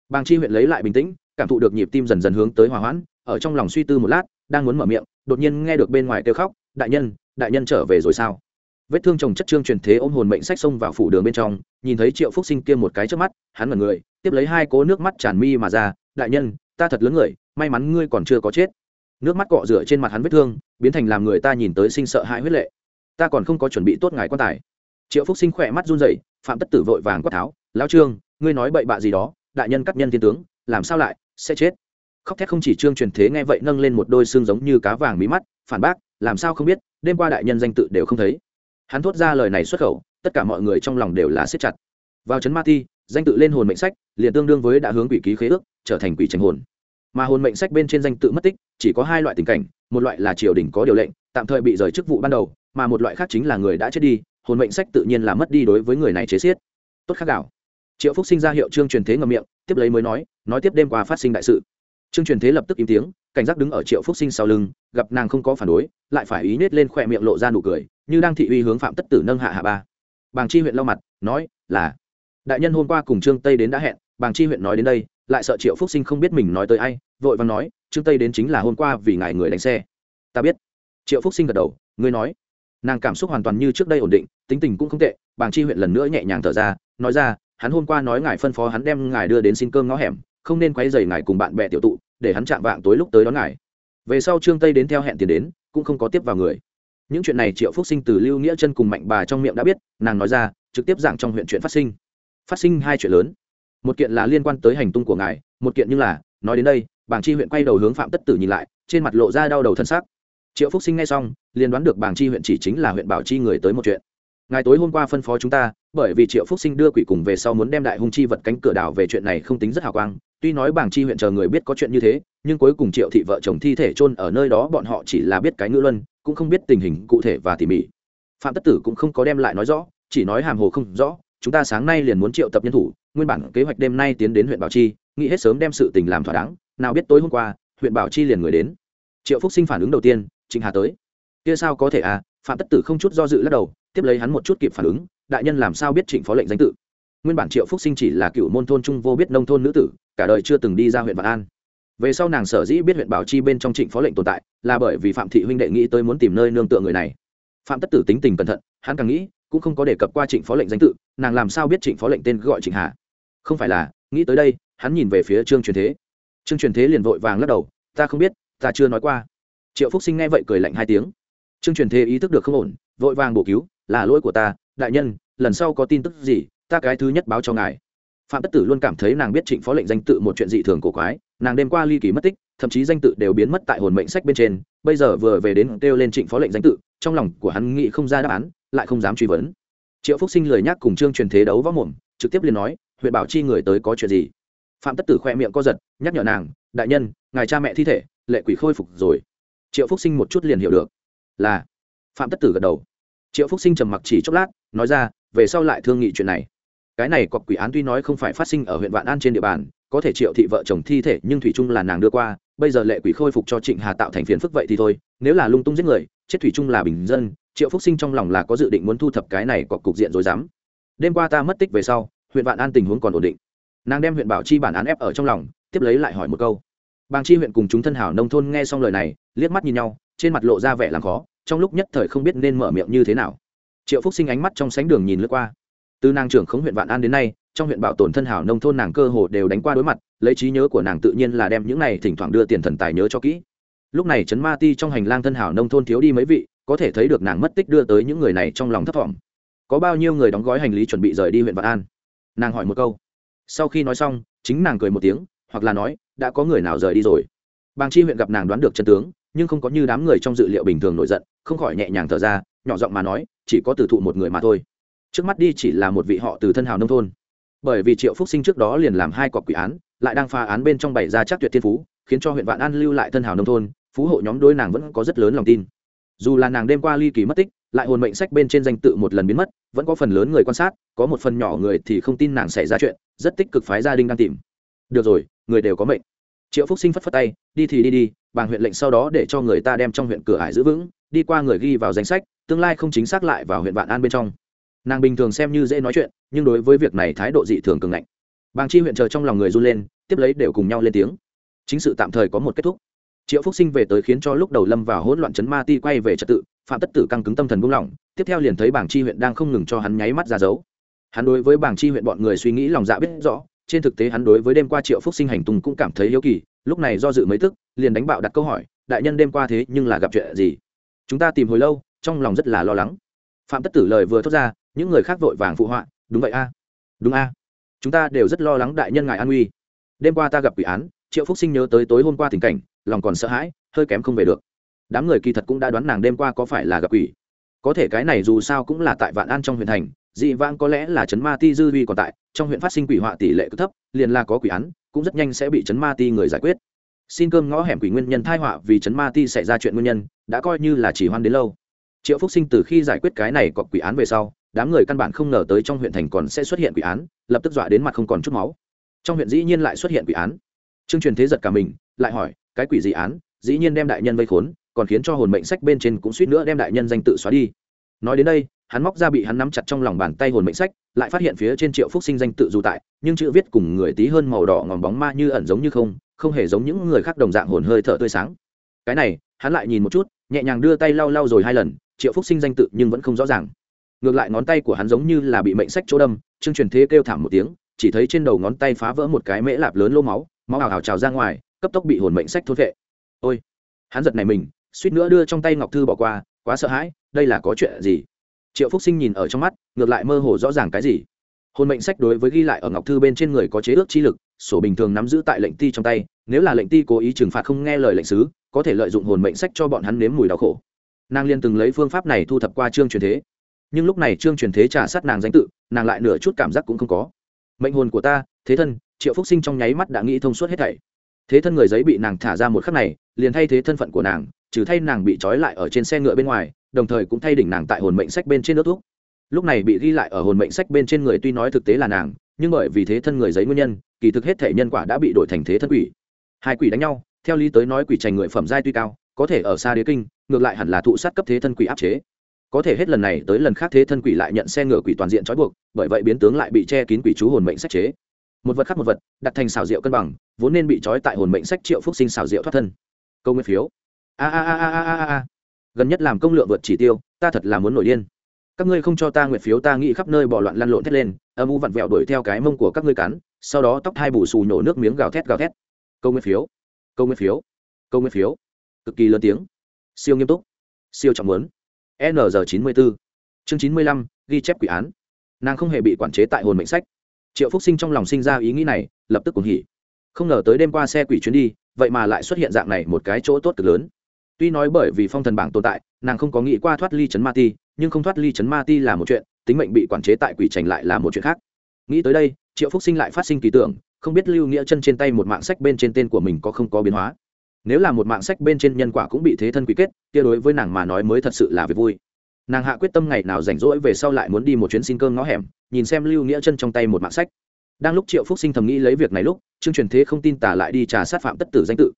Bàng chi huyện lấy lại bình tĩnh, cảm thụ được nhịp tim dần dần hướng tới hòa hoãn, ở trong lòng suy tư một lát, đang muốn mở miệng, đột nhiên nghe được bên ngoài kêu khóc, đại nhân đại nhân trở về rồi sao? Vết thương chồng chất trương truyền thế ôm hồn mệnh sách xông vào phủ đường bên trong, nhìn thấy triệu phúc sinh kia một cái trước mắt, hắn mở người, tiếp lấy hai cố nước mắt tràn mi mà ra, đại nhân, ta thật lớn người, may mắn ngươi còn chưa có chết. Nước mắt cọ rửa trên mặt hắn vết thương, biến thành làm người ta nhìn tới sinh sợ hãi huyết lệ. Ta còn không có chuẩn bị tốt ngài quan tài. Triệu phúc sinh khỏe mắt run rẩy, phạm tất tử vội vàng quát tháo, lão trương, ngươi nói bậy bạ gì đó, đại nhân cắt nhân thiên tướng, làm sao lại, sẽ chết? Khóc thét không chỉ trương truyền thế nghe vậy nâng lên một đôi xương giống như cá vàng mí mắt, phản bác, làm sao không biết đêm qua đại nhân danh tự đều không thấy. Hắn thốt ra lời này xuất khẩu, tất cả mọi người trong lòng đều là siết chặt. Vào trấn ma ti, danh tự lên hồn mệnh sách, liền tương đương với đã hướng quỷ ký khế ước, trở thành quỷ tranh hồn. Mà hồn mệnh sách bên trên danh tự mất tích, chỉ có hai loại tình cảnh, một loại là triều đình có điều lệnh, tạm thời bị rời chức vụ ban đầu, mà một loại khác chính là người đã chết đi, hồn mệnh sách tự nhiên là mất đi đối với người này chế xiết. Tốt khác đảo triệu phúc sinh ra hiệu trương truyền thế ngầm miệng, tiếp lấy mới nói nói tiếp đêm qua phát sinh đại sự trương truyền thế lập tức im tiếng, cảnh giác đứng ở triệu phúc sinh sau lưng, gặp nàng không có phản đối, lại phải ý nết lên khỏe miệng lộ ra nụ cười, như đang thị uy hướng phạm tất tử nâng hạ hạ ba. Bàng chi huyện lau mặt, nói, là, đại nhân hôm qua cùng trương tây đến đã hẹn, bàng chi huyện nói đến đây, lại sợ triệu phúc sinh không biết mình nói tới ai, vội vàng nói, trương tây đến chính là hôm qua vì ngài người đánh xe. Ta biết. Triệu phúc sinh gật đầu, ngươi nói. Nàng cảm xúc hoàn toàn như trước đây ổn định, tính tình cũng không tệ, bàng chi huyện lần nữa nhẹ nhàng thở ra, nói ra, hắn hôm qua nói ngài phân phó hắn đem ngài đưa đến xin cơm ngõ hẻm không nên quay dày ngài cùng bạn bè tiểu tụ, để hắn chạm vạng tối lúc tới đón ngài. Về sau trương tây đến theo hẹn tiền đến, cũng không có tiếp vào người. Những chuyện này triệu phúc sinh từ lưu nghĩa chân cùng mạnh bà trong miệng đã biết, nàng nói ra, trực tiếp giảng trong huyện chuyện phát sinh. Phát sinh hai chuyện lớn. Một kiện là liên quan tới hành tung của ngài, một kiện như là, nói đến đây, bảng chi huyện quay đầu hướng phạm tất tử nhìn lại, trên mặt lộ ra đau đầu thân xác. Triệu phúc sinh nghe xong, liền đoán được bảng chi huyện chỉ chính là huyện bảo chi người tới một chuyện. Ngài tối hôm qua phân phó chúng ta, bởi vì triệu phúc sinh đưa quỷ cùng về sau muốn đem đại hung chi vật cánh cửa đảo về chuyện này không tính rất hào quang tuy nói bảng chi huyện chờ người biết có chuyện như thế, nhưng cuối cùng triệu thị vợ chồng thi thể chôn ở nơi đó bọn họ chỉ là biết cái ngữ luân, cũng không biết tình hình cụ thể và tỉ mỉ. Phạm tất tử cũng không có đem lại nói rõ, chỉ nói hàm hồ không rõ, chúng ta sáng nay liền muốn triệu tập nhân thủ, nguyên bản kế hoạch đêm nay tiến đến huyện bảo chi, nghĩ hết sớm đem sự tình làm thỏa đáng, nào biết tối hôm qua, huyện bảo chi liền người đến. Triệu phúc sinh phản ứng đầu tiên, trịnh hà tới. Kia sao có thể à? Phạm tất tử không chút do dự lắc đầu, tiếp lấy hắn một chút kịp phản ứng, đại nhân làm sao biết trịnh phó lệnh danh tự? Nguyên bản triệu phúc sinh chỉ là cựu môn thôn trung vô biết nông thôn nữ tử, cả đời chưa từng đi ra huyện vạn an. Về sau nàng sở dĩ biết huyện bảo chi bên trong trịnh phó lệnh tồn tại, là bởi vì phạm thị huynh đệ nghĩ tới muốn tìm nơi nương tựa người này. Phạm tất tử tính tình cẩn thận, hắn càng nghĩ, cũng không có đề cập qua trịnh phó lệnh danh tự, nàng làm sao biết trịnh phó lệnh tên gọi trịnh hà? Không phải là, nghĩ tới đây, hắn nhìn về phía trương truyền thế. Trương truyền thế liền vội vàng lắc đầu, ta không biết, ta chưa nói qua. Triệu phúc sinh nghe vậy cười lạnh hai tiếng. Trương truyền thế ý thức được không ổn, vội vàng bổ cứu, là lỗi của ta, đại nhân, lần sau có tin tức gì ta cái thứ nhất báo cho ngài. Phạm tất tử luôn cảm thấy nàng biết trịnh phó lệnh danh tự một chuyện dị thường cổ quái, nàng đêm qua ly kỳ mất tích, thậm chí danh tự đều biến mất tại hồn mệnh sách bên trên, bây giờ vừa về đến kêu lên trịnh phó lệnh danh tự, trong lòng của hắn nghĩ không ra đáp án, lại không dám truy vấn. Triệu phúc sinh lời nhắc cùng trương truyền thế đấu võ mồm, trực tiếp liền nói, huyện bảo chi người tới có chuyện gì? Phạm tất tử khoe miệng co giật, nhắc nhở nàng, đại nhân, ngài cha mẹ thi thể, lệ quỷ khôi phục rồi. Triệu phúc sinh một chút liền hiểu được, là. Phạm tất tử gật đầu. Triệu phúc sinh trầm mặc chỉ chốc lát, nói ra, về sau lại thương nghị chuyện này cái này cọc quỷ án tuy nói không phải phát sinh ở huyện vạn an trên địa bàn, có thể triệu thị vợ chồng thi thể, nhưng thủy trung là nàng đưa qua, bây giờ lệ quỷ khôi phục cho trịnh hà tạo thành phiền phức vậy thì thôi, nếu là lung tung giết người, chết thủy trung là bình dân, triệu phúc sinh trong lòng là có dự định muốn thu thập cái này cọc cục diện rồi dám đêm qua ta mất tích về sau, huyện vạn an tình huống còn ổn định. Nàng đem huyện bảo chi bản án ép ở trong lòng, tiếp lấy lại hỏi một câu. Bàng chi huyện cùng chúng thân hảo nông thôn nghe xong lời này, liếc mắt nhìn nhau, trên mặt lộ ra vẻ làm khó, trong lúc nhất thời không biết nên mở miệng như thế nào. Triệu phúc sinh ánh mắt trong sánh đường nhìn lướt qua từ nàng trưởng khống huyện vạn an đến nay, trong huyện bảo tồn thân hảo nông thôn nàng cơ hồ đều đánh qua đối mặt, lấy trí nhớ của nàng tự nhiên là đem những này thỉnh thoảng đưa tiền thần tài nhớ cho kỹ. Lúc này trấn ma ti trong hành lang thân hảo nông thôn thiếu đi mấy vị, có thể thấy được nàng mất tích đưa tới những người này trong lòng thấp thỏm. Có bao nhiêu người đóng gói hành lý chuẩn bị rời đi huyện vạn an? Nàng hỏi một câu. Sau khi nói xong, chính nàng cười một tiếng, hoặc là nói, đã có người nào rời đi rồi? Bàng chi huyện gặp nàng đoán được chân tướng, nhưng không có như đám người trong dự liệu bình thường nổi giận, không khỏi nhẹ nhàng thở ra, nhỏ giọng mà nói, chỉ có từ thụ một người mà thôi trước mắt đi chỉ là một vị họ từ thân hào nông thôn. Bởi vì triệu phúc sinh trước đó liền làm hai cọc quỷ án, lại đang phá án bên trong bảy gia chắc tuyệt thiên phú, khiến cho huyện vạn an lưu lại thân hào nông thôn, phú hộ nhóm đôi nàng vẫn có rất lớn lòng tin. Dù là nàng đêm qua ly kỳ mất tích, lại hồn mệnh sách bên trên danh tự một lần biến mất, vẫn có phần lớn người quan sát, có một phần nhỏ người thì không tin nàng xảy ra chuyện, rất tích cực phái gia đình đang tìm. Được rồi, người đều có mệnh. Triệu phúc sinh phất phất tay, đi thì đi đi, bàng huyện lệnh sau đó để cho người ta đem trong huyện cửa hải giữ vững, đi qua người ghi vào danh sách, tương lai không chính xác lại vào huyện vạn an bên trong nàng bình thường xem như dễ nói chuyện, nhưng đối với việc này thái độ dị thường cường ngạnh. Bàng chi huyện chờ trong lòng người run lên, tiếp lấy đều cùng nhau lên tiếng. Chính sự tạm thời có một kết thúc. Triệu phúc sinh về tới khiến cho lúc đầu lâm vào hỗn loạn chấn ma ti quay về trật tự, phạm tất tử căng cứng tâm thần buông lỏng, tiếp theo liền thấy bảng chi huyện đang không ngừng cho hắn nháy mắt ra dấu. Hắn đối với bảng chi huyện bọn người suy nghĩ lòng dạ biết rõ, trên thực tế hắn đối với đêm qua triệu phúc sinh hành tùng cũng cảm thấy yếu kỳ, lúc này do dự mấy tức, liền đánh bạo đặt câu hỏi, đại nhân đêm qua thế nhưng là gặp chuyện gì? Chúng ta tìm hồi lâu, trong lòng rất là lo lắng. Phạm tất tử lời vừa thốt ra những người khác vội vàng phụ họa, đúng vậy a, đúng a, chúng ta đều rất lo lắng đại nhân ngài an nguy. Đêm qua ta gặp quỷ án, triệu phúc sinh nhớ tới tối hôm qua tình cảnh, lòng còn sợ hãi, hơi kém không về được. Đám người kỳ thật cũng đã đoán nàng đêm qua có phải là gặp quỷ. Có thể cái này dù sao cũng là tại vạn an trong huyện thành, dị vãng có lẽ là chấn ma ti dư vi còn tại, trong huyện phát sinh quỷ họa tỷ lệ cứ thấp, liền là có quỷ án, cũng rất nhanh sẽ bị chấn ma ti người giải quyết. Xin cơm ngõ hẻm quỷ nguyên nhân thai họa vì chấn ma ti xảy ra chuyện nguyên nhân, đã coi như là chỉ hoan đến lâu. Triệu phúc sinh từ khi giải quyết cái này có quỷ án về sau đám người căn bản không ngờ tới trong huyện thành còn sẽ xuất hiện quỷ án, lập tức dọa đến mặt không còn chút máu. Trong huyện dĩ nhiên lại xuất hiện quỷ án. Trương truyền thế giật cả mình, lại hỏi, cái quỷ gì án? Dĩ nhiên đem đại nhân vây khốn, còn khiến cho hồn mệnh sách bên trên cũng suýt nữa đem đại nhân danh tự xóa đi. Nói đến đây, hắn móc ra bị hắn nắm chặt trong lòng bàn tay hồn mệnh sách, lại phát hiện phía trên triệu phúc sinh danh tự dù tại, nhưng chữ viết cùng người tí hơn màu đỏ ngòm bóng ma như ẩn giống như không không hề giống những người khác đồng dạng hồn hơi thở tươi sáng. Cái này, hắn lại nhìn một chút, nhẹ nhàng đưa tay lau lau rồi hai lần, triệu phúc sinh danh tự nhưng vẫn không rõ ràng ngược lại ngón tay của hắn giống như là bị mệnh sách chỗ đâm chương truyền thế kêu thảm một tiếng, chỉ thấy trên đầu ngón tay phá vỡ một cái mễ lạp lớn lô máu máu ảo ảo trào ra ngoài, cấp tốc bị hồn mệnh sách thốt vệ. Ôi! Hắn giật này mình, suýt nữa đưa trong tay ngọc thư bỏ qua, quá sợ hãi, đây là có chuyện gì? Triệu phúc sinh nhìn ở trong mắt, ngược lại mơ hồ rõ ràng cái gì? Hồn mệnh sách đối với ghi lại ở ngọc thư bên trên người có chế ước chi lực, sổ bình thường nắm giữ tại lệnh ti trong tay, nếu là lệnh ti cố ý trừng phạt không nghe lời lệnh sứ, có thể lợi dụng hồn mệnh sách cho bọn hắn nếm mùi đau khổ. Nàng liên từng lấy phương pháp này thu thập qua chương truyền thế nhưng lúc này trương truyền thế trả sát nàng danh tự, nàng lại nửa chút cảm giác cũng không có. Mệnh hồn của ta, thế thân, triệu phúc sinh trong nháy mắt đã nghĩ thông suốt hết thảy. Thế thân người giấy bị nàng thả ra một khắc này, liền thay thế thân phận của nàng, trừ thay nàng bị trói lại ở trên xe ngựa bên ngoài, đồng thời cũng thay đỉnh nàng tại hồn mệnh sách bên trên nước thuốc. Lúc này bị ghi lại ở hồn mệnh sách bên trên người tuy nói thực tế là nàng, nhưng bởi vì thế thân người giấy nguyên nhân, kỳ thực hết thể nhân quả đã bị đổi thành thế thân quỷ. Hai quỷ đánh nhau, theo lý tới nói quỷ trành người phẩm giai tuy cao, có thể ở xa đế kinh, ngược lại hẳn là thụ sát cấp thế thân quỷ áp chế có thể hết lần này tới lần khác thế thân quỷ lại nhận xe ngựa quỷ toàn diện trói buộc, bởi vậy biến tướng lại bị che kín quỷ chú hồn mệnh sách chế. Một vật khác một vật, đặt thành xảo diệu cân bằng, vốn nên bị trói tại hồn mệnh sách triệu phúc sinh xảo diệu thoát thân. Câu nguyên phiếu. A a a a a a a gần nhất làm công lượng vượt chỉ tiêu, ta thật là muốn nổi điên. Các ngươi không cho ta nguyện phiếu, ta nghĩ khắp nơi bỏ loạn lăn lộn thét lên, âm u vặn vẹo đuổi theo cái mông của các ngươi cắn, sau đó tóc hai bù xù nhổ nước miếng gào thét gào thét. Câu nguyên phiếu. Câu nguyên phiếu. Câu nguyên phiếu. Cực kỳ lớn tiếng. Siêu nghiêm túc. Siêu trọng muốn n giờ chín mươi bốn. Chương chín mươi lăm, ghi chép quỷ án. Nàng không hề bị quản chế tại hồn mệnh sách. Triệu phúc sinh trong lòng sinh ra ý nghĩ này, lập tức cuồng hỉ. Không ngờ tới đêm qua xe quỷ chuyến đi, vậy mà lại xuất hiện dạng này một cái chỗ tốt cực lớn. Tuy nói bởi vì phong thần bảng tồn tại, nàng không có nghĩ qua thoát ly chấn ma ti, nhưng không thoát ly chấn ma ti là một chuyện, tính mệnh bị quản chế tại quỷ trành lại là một chuyện khác. Nghĩ tới đây, triệu phúc sinh lại phát sinh kỳ tưởng, không biết lưu nghĩa chân trên tay một mạng sách bên trên tên của mình có không có biến hóa nếu là một mạng sách bên trên nhân quả cũng bị thế thân quy kết, kia đối với nàng mà nói mới thật sự là việc vui. Nàng hạ quyết tâm ngày nào rảnh rỗi về sau lại muốn đi một chuyến xin cơm ngõ hẻm, nhìn xem lưu nghĩa chân trong tay một mạng sách. Đang lúc triệu phúc sinh thầm nghĩ lấy việc này lúc, trương truyền thế không tin tả lại đi trà sát phạm tất tử danh tự.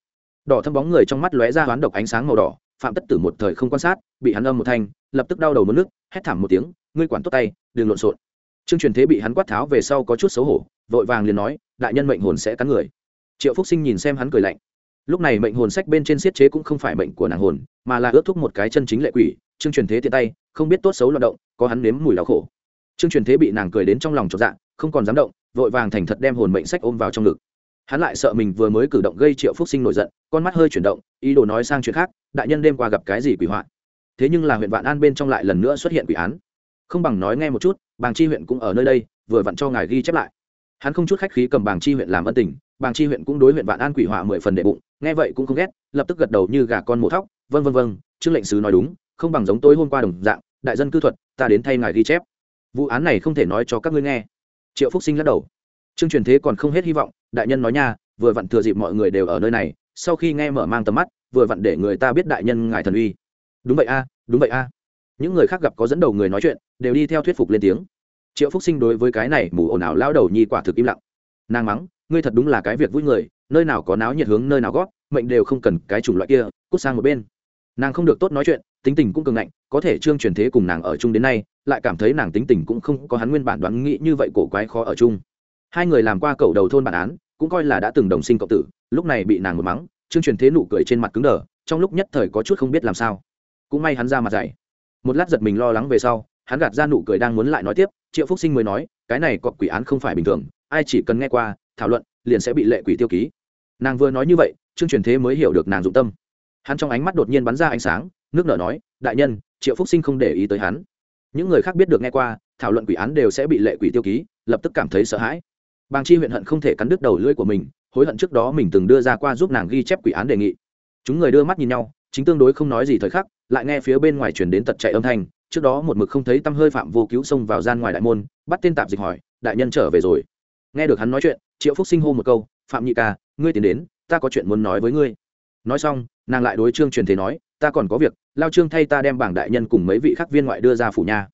Đỏ thâm bóng người trong mắt lóe ra hoán độc ánh sáng màu đỏ, phạm tất tử một thời không quan sát, bị hắn âm một thanh, lập tức đau đầu mất nước, hét thảm một tiếng, ngươi quản tốt tay, đừng lộn xộn. Trương truyền thế bị hắn quát tháo về sau có chút xấu hổ, vội vàng liền nói, đại nhân mệnh hồn sẽ cắn người. Triệu phúc sinh nhìn xem hắn cười lạnh lúc này mệnh hồn sách bên trên siết chế cũng không phải mệnh của nàng hồn, mà là ước thúc một cái chân chính lệ quỷ, trương truyền thế tiện tay, không biết tốt xấu loạt động, có hắn nếm mùi đau khổ. Trương truyền thế bị nàng cười đến trong lòng trọn dạng không còn dám động, vội vàng thành thật đem hồn mệnh sách ôm vào trong ngực. Hắn lại sợ mình vừa mới cử động gây triệu phúc sinh nổi giận, con mắt hơi chuyển động, ý đồ nói sang chuyện khác, đại nhân đêm qua gặp cái gì quỷ hoạn thế nhưng là huyện vạn an bên trong lại lần nữa xuất hiện quỷ án. Không bằng nói nghe một chút, bàng chi huyện cũng ở nơi đây, vừa vặn cho ngài ghi chép lại. Hắn không chút khách khí cầm bàng chi huyện làm ân tình bàng chi huyện cũng đối huyện vạn an quỷ họa mười phần đệ bụng, nghe vậy cũng không ghét, lập tức gật đầu như gà con mổ thóc vân vân vân trương lệnh sứ nói đúng, không bằng giống tôi hôm qua đồng dạng, đại dân cư thuật, ta đến thay ngài ghi chép. Vụ án này không thể nói cho các ngươi nghe. Triệu phúc sinh lắc đầu. Trương truyền thế còn không hết hy vọng, đại nhân nói nha, vừa vặn thừa dịp mọi người đều ở nơi này, sau khi nghe mở mang tầm mắt, vừa vặn để người ta biết đại nhân ngài thần uy. Đúng vậy a, đúng vậy a. Những người khác gặp có dẫn đầu người nói chuyện, đều đi theo thuyết phục lên tiếng. Triệu phúc sinh đối với cái này mù ồn ào lao đầu nhi quả thực im lặng. Nàng mắng ngươi thật đúng là cái việc vui người, nơi nào có náo nhiệt hướng nơi nào gót mệnh đều không cần cái chủng loại kia, cút sang một bên. Nàng không được tốt nói chuyện, tính tình cũng cường ngạnh, có thể trương truyền thế cùng nàng ở chung đến nay, lại cảm thấy nàng tính tình cũng không có hắn nguyên bản đoán nghĩ như vậy cổ quái khó ở chung. Hai người làm qua cầu đầu thôn bản án, cũng coi là đã từng đồng sinh cộng tử, lúc này bị nàng một mắng, trương truyền thế nụ cười trên mặt cứng đờ, trong lúc nhất thời có chút không biết làm sao. Cũng may hắn ra mặt dày một lát giật mình lo lắng về sau, hắn gạt ra nụ cười đang muốn lại nói tiếp, triệu phúc sinh mới nói, cái này có quỷ án không phải bình thường, ai chỉ cần nghe qua thảo luận, liền sẽ bị lệ quỷ tiêu ký. Nàng vừa nói như vậy, trương truyền thế mới hiểu được nàng dụng tâm. Hắn trong ánh mắt đột nhiên bắn ra ánh sáng, nước nở nói, đại nhân, triệu phúc sinh không để ý tới hắn. Những người khác biết được nghe qua, thảo luận quỷ án đều sẽ bị lệ quỷ tiêu ký, lập tức cảm thấy sợ hãi. Bàng chi huyện hận không thể cắn đứt đầu lưỡi của mình, hối hận trước đó mình từng đưa ra qua giúp nàng ghi chép quỷ án đề nghị. Chúng người đưa mắt nhìn nhau, chính tương đối không nói gì thời khắc, lại nghe phía bên ngoài chuyển đến tật chạy âm thanh, trước đó một mực không thấy tâm hơi phạm vô cứu xông vào gian ngoài đại môn, bắt tên tạp dịch hỏi, đại nhân trở về rồi? Nghe được hắn nói chuyện, triệu phúc sinh hô một câu, phạm nhị ca, ngươi tiến đến, ta có chuyện muốn nói với ngươi. Nói xong, nàng lại đối trương truyền thế nói, ta còn có việc, lao trương thay ta đem bảng đại nhân cùng mấy vị khắc viên ngoại đưa ra phủ nhà.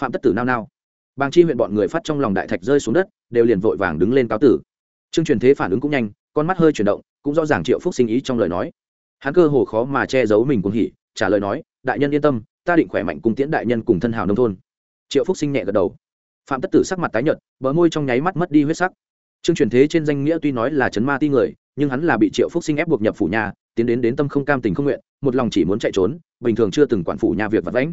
Phạm tất tử nao nao. Bàng chi huyện bọn người phát trong lòng đại thạch rơi xuống đất, đều liền vội vàng đứng lên cáo tử. Trương truyền thế phản ứng cũng nhanh, con mắt hơi chuyển động, cũng rõ ràng triệu phúc sinh ý trong lời nói. Hắn cơ hồ khó mà che giấu mình cũng hỉ, trả lời nói, đại nhân yên tâm, ta định khỏe mạnh cùng tiễn đại nhân cùng thân hào nông thôn. Triệu phúc sinh nhẹ gật đầu phạm tất tử sắc mặt tái nhợt, bờ môi trong nháy mắt mất đi huyết sắc. Trương truyền thế trên danh nghĩa tuy nói là chấn ma ti người, nhưng hắn là bị triệu phúc sinh ép buộc nhập phủ nhà, tiến đến đến tâm không cam tình không nguyện, một lòng chỉ muốn chạy trốn, bình thường chưa từng quản phủ nhà việc vật lãnh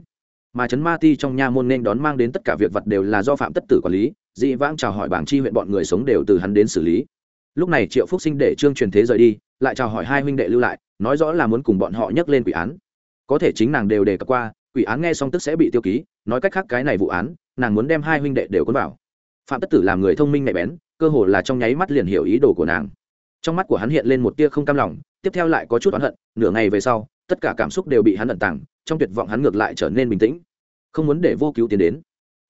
mà chấn ma ti trong nha môn nên đón mang đến tất cả việc vật đều là do phạm tất tử quản lý, dị vãng chào hỏi bảng chi huyện bọn người sống đều từ hắn đến xử lý. Lúc này triệu phúc sinh để trương truyền thế rời đi, lại chào hỏi hai huynh đệ lưu lại, nói rõ là muốn cùng bọn họ nhắc lên quỷ án. Có thể chính nàng đều đề cập qua quỷ án nghe xong tức sẽ bị tiêu ký, nói cách khác cái này vụ án, nàng muốn đem hai huynh đệ đều cuốn vào. Phạm tất tử làm người thông minh nhạy bén, cơ hồ là trong nháy mắt liền hiểu ý đồ của nàng. Trong mắt của hắn hiện lên một tia không cam lòng, tiếp theo lại có chút oán hận, nửa ngày về sau, tất cả cảm xúc đều bị hắn ẩn tàng, trong tuyệt vọng hắn ngược lại trở nên bình tĩnh. Không muốn để vô cứu tiến đến.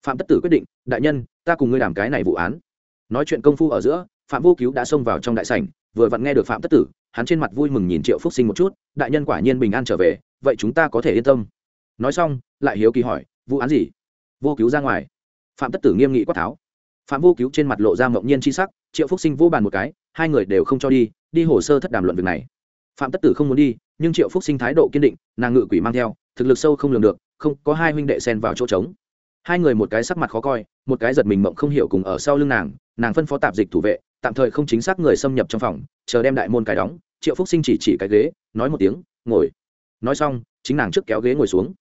Phạm tất tử quyết định, đại nhân, ta cùng ngươi làm cái này vụ án. Nói chuyện công phu ở giữa, phạm vô cứu đã xông vào trong đại sảnh, vừa vặn nghe được phạm tất tử, hắn trên mặt vui mừng nhìn triệu phúc sinh một chút, đại nhân quả nhiên bình an trở về, vậy chúng ta có thể yên tâm nói xong, lại hiếu kỳ hỏi vụ án gì? Vô cứu ra ngoài. Phạm tất tử nghiêm nghị quát tháo. Phạm vô cứu trên mặt lộ ra mộng nhiên c h i sắc, triệu phúc sinh vô bàn một cái, hai người đều không cho đi đi hồ sơ thất đàm luận việc này. Phạm tất tử không muốn đi, nhưng triệu phúc sinh thái độ kiên định, nàng ngự quỷ mang theo, thực lực sâu không lường được, không, có hai huynh đệ xen vào chỗ trống. Hai người một cái sắc mặt khó coi, một cái giật mình mộng không hiểu cùng ở sau lưng nàng nàng phân phó tạp dịch thủ vệ, tạm thời không chính xác người xâm nhập trong phòng, chờ đem đại môn cài đóng, triệu phúc sinh chỉ chỉ cái ghế, nói một tiếng, ngồi. Nói xong, chính nàng trước kéo ghế ngồi xuống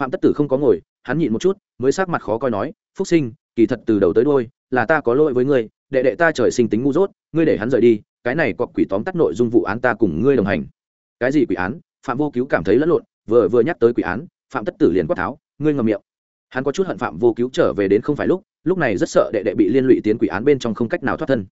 phạm tất tử không có ngồi, hắn nhịn một chút, mới sắc mặt khó coi nói, phúc sinh, kỳ thật từ đầu tới đôi là ta có lỗi với ngươi, đệ đệ ta trời sinh tính ngu dốt, ngươi để hắn rời đi, cái này cọc quỷ tóm tắt nội dung vụ án ta cùng ngươi đồng hành. Cái gì quỷ án? Phạm vô cứu cảm thấy lẫn lộn, vừa vừa nhắc tới quỷ án, phạm tất tử liền quát tháo, ngươi ngầm miệng. Hắn có chút hận phạm vô cứu trở về đến không phải lúc lúc này rất sợ đệ đệ bị liên lụy tiến quỷ án bên trong không cách nào thoát thân.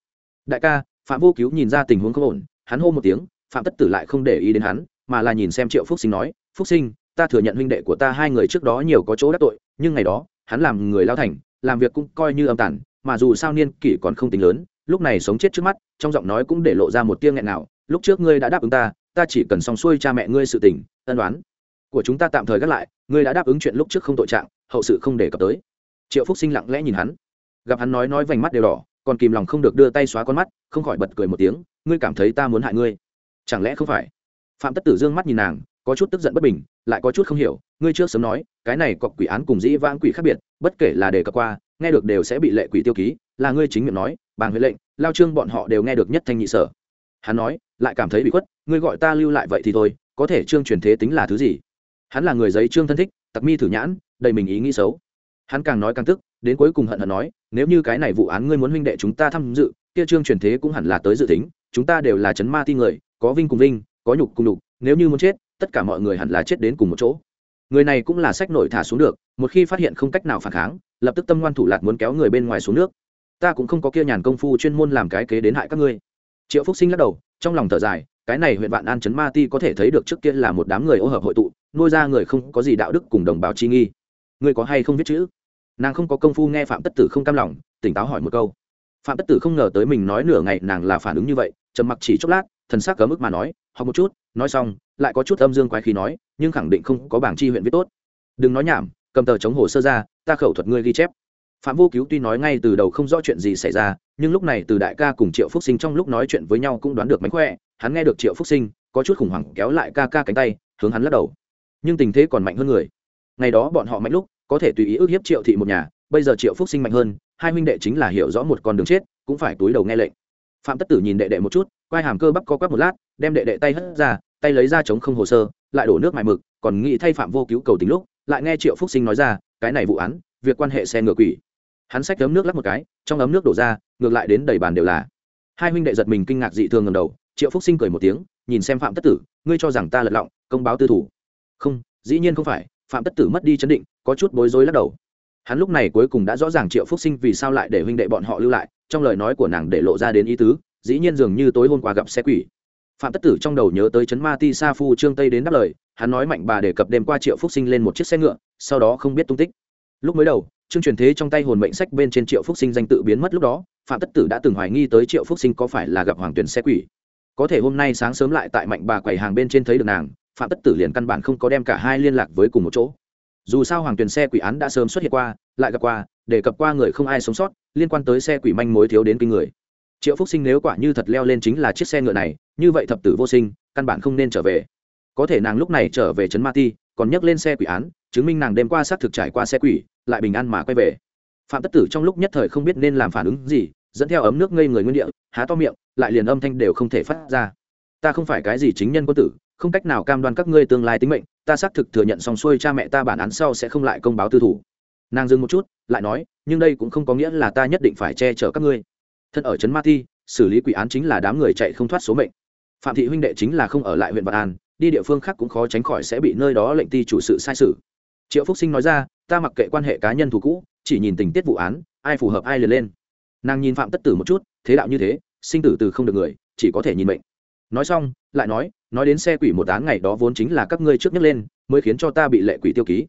Đại ca, phạm vô cứu nhìn ra tình huống không ổn, hắn hô một tiếng, phạm tất tử lại không để ý đến hắn, mà là nhìn xem triệu phúc sinh nói, phúc sinh ta thừa nhận huynh đệ của ta hai người trước đó nhiều có chỗ đắc tội, nhưng ngày đó, hắn làm người lao thành, làm việc cũng coi như âm tản mà dù sao niên kỷ còn không tính lớn, lúc này sống chết trước mắt, trong giọng nói cũng để lộ ra một tiếng nghẹn nào lúc trước ngươi đã đáp ứng ta ta chỉ cần xong xuôi cha mẹ ngươi sự tình, ân đoán của chúng ta tạm thời gác lại, ngươi đã đáp ứng chuyện lúc trước không tội trạng, hậu sự không để cập tới. Triệu phúc sinh lặng lẽ nhìn hắn. Gặp hắn nói nói vành mắt đều đỏ, còn kìm lòng không được đưa tay xóa con mắt, không khỏi bật cười một tiếng, ngươi cảm thấy ta muốn hại ngươi? Chẳng lẽ không phải? Phạm tất tử dương mắt nhìn nàng có chút tức giận bất bình, lại có chút không hiểu, ngươi trước sớm nói, cái này cọc quỷ án cùng dĩ vãng quỷ khác biệt, bất kể là đề cập qua, nghe được đều sẽ bị lệ quỷ tiêu ký, là ngươi chính miệng nói, bàng huệ lệnh, lao trương bọn họ đều nghe được nhất thanh nhị sở. Hắn nói, lại cảm thấy bị khuất, ngươi gọi ta lưu lại vậy thì thôi, có thể trương truyền thế tính là thứ gì? Hắn là người giấy trương thân thích, tặc mi thử nhãn, đầy mình ý nghĩ xấu. Hắn càng nói càng tức, đến cuối cùng hận hận nói, nếu như cái này vụ án ngươi muốn huynh đệ chúng ta tham dự, kia trương truyền thế cũng hẳn là tới dự tính, chúng ta đều là chấn ma ti người, có vinh cùng vinh, có nhục cùng nhục, nếu như muốn chết tất cả mọi người hẳn là chết đến cùng một chỗ. Người này cũng là sách nổi thả xuống được, một khi phát hiện không cách nào phản kháng, lập tức tâm ngoan thủ lạc muốn kéo người bên ngoài xuống nước. Ta cũng không có kia nhàn công phu chuyên môn làm cái kế đến hại các ngươi. Triệu phúc sinh lắc đầu, trong lòng thở dài, cái này huyện vạn an chấn ma ti có thể thấy được trước kia là một đám người ô hợp hội tụ, nuôi ra người không có gì đạo đức cùng đồng bào chi nghi. Ngươi có hay không viết chữ? Nàng không có công phu nghe phạm tất tử không cam lòng, tỉnh táo hỏi một câu. Phạm tất tử không ngờ tới mình nói nửa ngày nàng là phản ứng như vậy, trầm mặc chỉ chốc lát, thần sắc cấm ức mà nói học một chút, nói xong, lại có chút âm dương quái khí nói, nhưng khẳng định không có bảng chi huyện viết tốt. Đừng nói nhảm, cầm tờ chống hồ sơ ra, ta khẩu thuật ngươi ghi chép. Phạm vô cứu tuy nói ngay từ đầu không rõ chuyện gì xảy ra, nhưng lúc này từ đại ca cùng triệu phúc sinh trong lúc nói chuyện với nhau cũng đoán được mánh khỏe, hắn nghe được triệu phúc sinh, có chút khủng hoảng kéo lại ca ca cánh tay, hướng hắn lắc đầu. Nhưng tình thế còn mạnh hơn người. Ngày đó bọn họ mạnh lúc, có thể tùy ý ức hiếp triệu thị một nhà, bây giờ triệu phúc sinh mạnh hơn, hai huynh đệ chính là hiểu rõ một con đường chết, cũng phải túi đầu nghe lệnh. Phạm tất tử nhìn đệ đệ một chút quai hàm cơ bắp co quắp một lát, đem đệ đệ tay hất ra, tay lấy ra chống không hồ sơ, lại đổ nước mại mực, còn nghĩ thay phạm vô cứu cầu tính lúc, lại nghe triệu phúc sinh nói ra, cái này vụ án, việc quan hệ xe ngựa quỷ. Hắn xách ấm nước lắc một cái, trong ấm nước đổ ra, ngược lại đến đầy bàn đều là. Hai huynh đệ giật mình kinh ngạc dị thường ngầm đầu, triệu phúc sinh cười một tiếng, nhìn xem phạm tất tử, ngươi cho rằng ta lật lọng, công báo tư thủ? Không, dĩ nhiên không phải, phạm tất tử mất đi chấn định, có chút bối rối lắc đầu. Hắn lúc này cuối cùng đã rõ ràng triệu phúc sinh vì sao lại để huynh đệ bọn họ lưu lại, trong lời nói của nàng để lộ ra đến ý tứ dĩ nhiên dường như tối hôm qua gặp xe quỷ. Phạm tất tử trong đầu nhớ tới chấn ma ti sa phu trương tây đến đáp lời, hắn nói mạnh bà đề cập đêm qua triệu phúc sinh lên một chiếc xe ngựa, sau đó không biết tung tích. Lúc mới đầu, trương truyền thế trong tay hồn mệnh sách bên trên triệu phúc sinh danh tự biến mất lúc đó, phạm tất tử đã từng hoài nghi tới triệu phúc sinh có phải là gặp hoàng tuyển xe quỷ. Có thể hôm nay sáng sớm lại tại mạnh bà quầy hàng bên trên thấy được nàng, phạm tất tử liền căn bản không có đem cả hai liên lạc với cùng một chỗ. Dù sao hoàng tuyển xe quỷ án đã sớm xuất hiện qua, lại gặp qua, đề cập qua người không ai sống sót, liên quan tới xe quỷ manh mối thiếu đến kinh người triệu phúc sinh nếu quả như thật leo lên chính là chiếc xe ngựa này, như vậy thập tử vô sinh, căn bản không nên trở về. Có thể nàng lúc này trở về trấn ma ti, còn nhấc lên xe quỷ án, chứng minh nàng đêm qua xác thực trải qua xe quỷ, lại bình an mà quay về. Phạm tất tử trong lúc nhất thời không biết nên làm phản ứng gì, dẫn theo ấm nước ngây người nguyên địa, há to miệng, lại liền âm thanh đều không thể phát ra. Ta không phải cái gì chính nhân quân tử, không cách nào cam đoan các ngươi tương lai tính mệnh, ta xác thực thừa nhận xong xuôi cha mẹ ta bản án sau sẽ không lại công báo tư thủ. Nàng dừng một chút, lại nói, nhưng đây cũng không có nghĩa là ta nhất định phải che chở các ngươi thân ở trấn ma thi, xử lý quỷ án chính là đám người chạy không thoát số mệnh. Phạm thị huynh đệ chính là không ở lại huyện vạn an, đi địa phương khác cũng khó tránh khỏi sẽ bị nơi đó lệnh ti chủ sự sai sự triệu phúc sinh nói ra, ta mặc kệ quan hệ cá nhân thù cũ, chỉ nhìn tình tiết vụ án, ai phù hợp ai liền lên. Nàng nhìn phạm tất tử một chút, thế đạo như thế, sinh tử từ không được người, chỉ có thể nhìn mệnh. Nói xong, lại nói nói đến xe quỷ một án ngày đó vốn chính là các ngươi trước nhất lên, mới khiến cho ta bị lệ quỷ tiêu ký.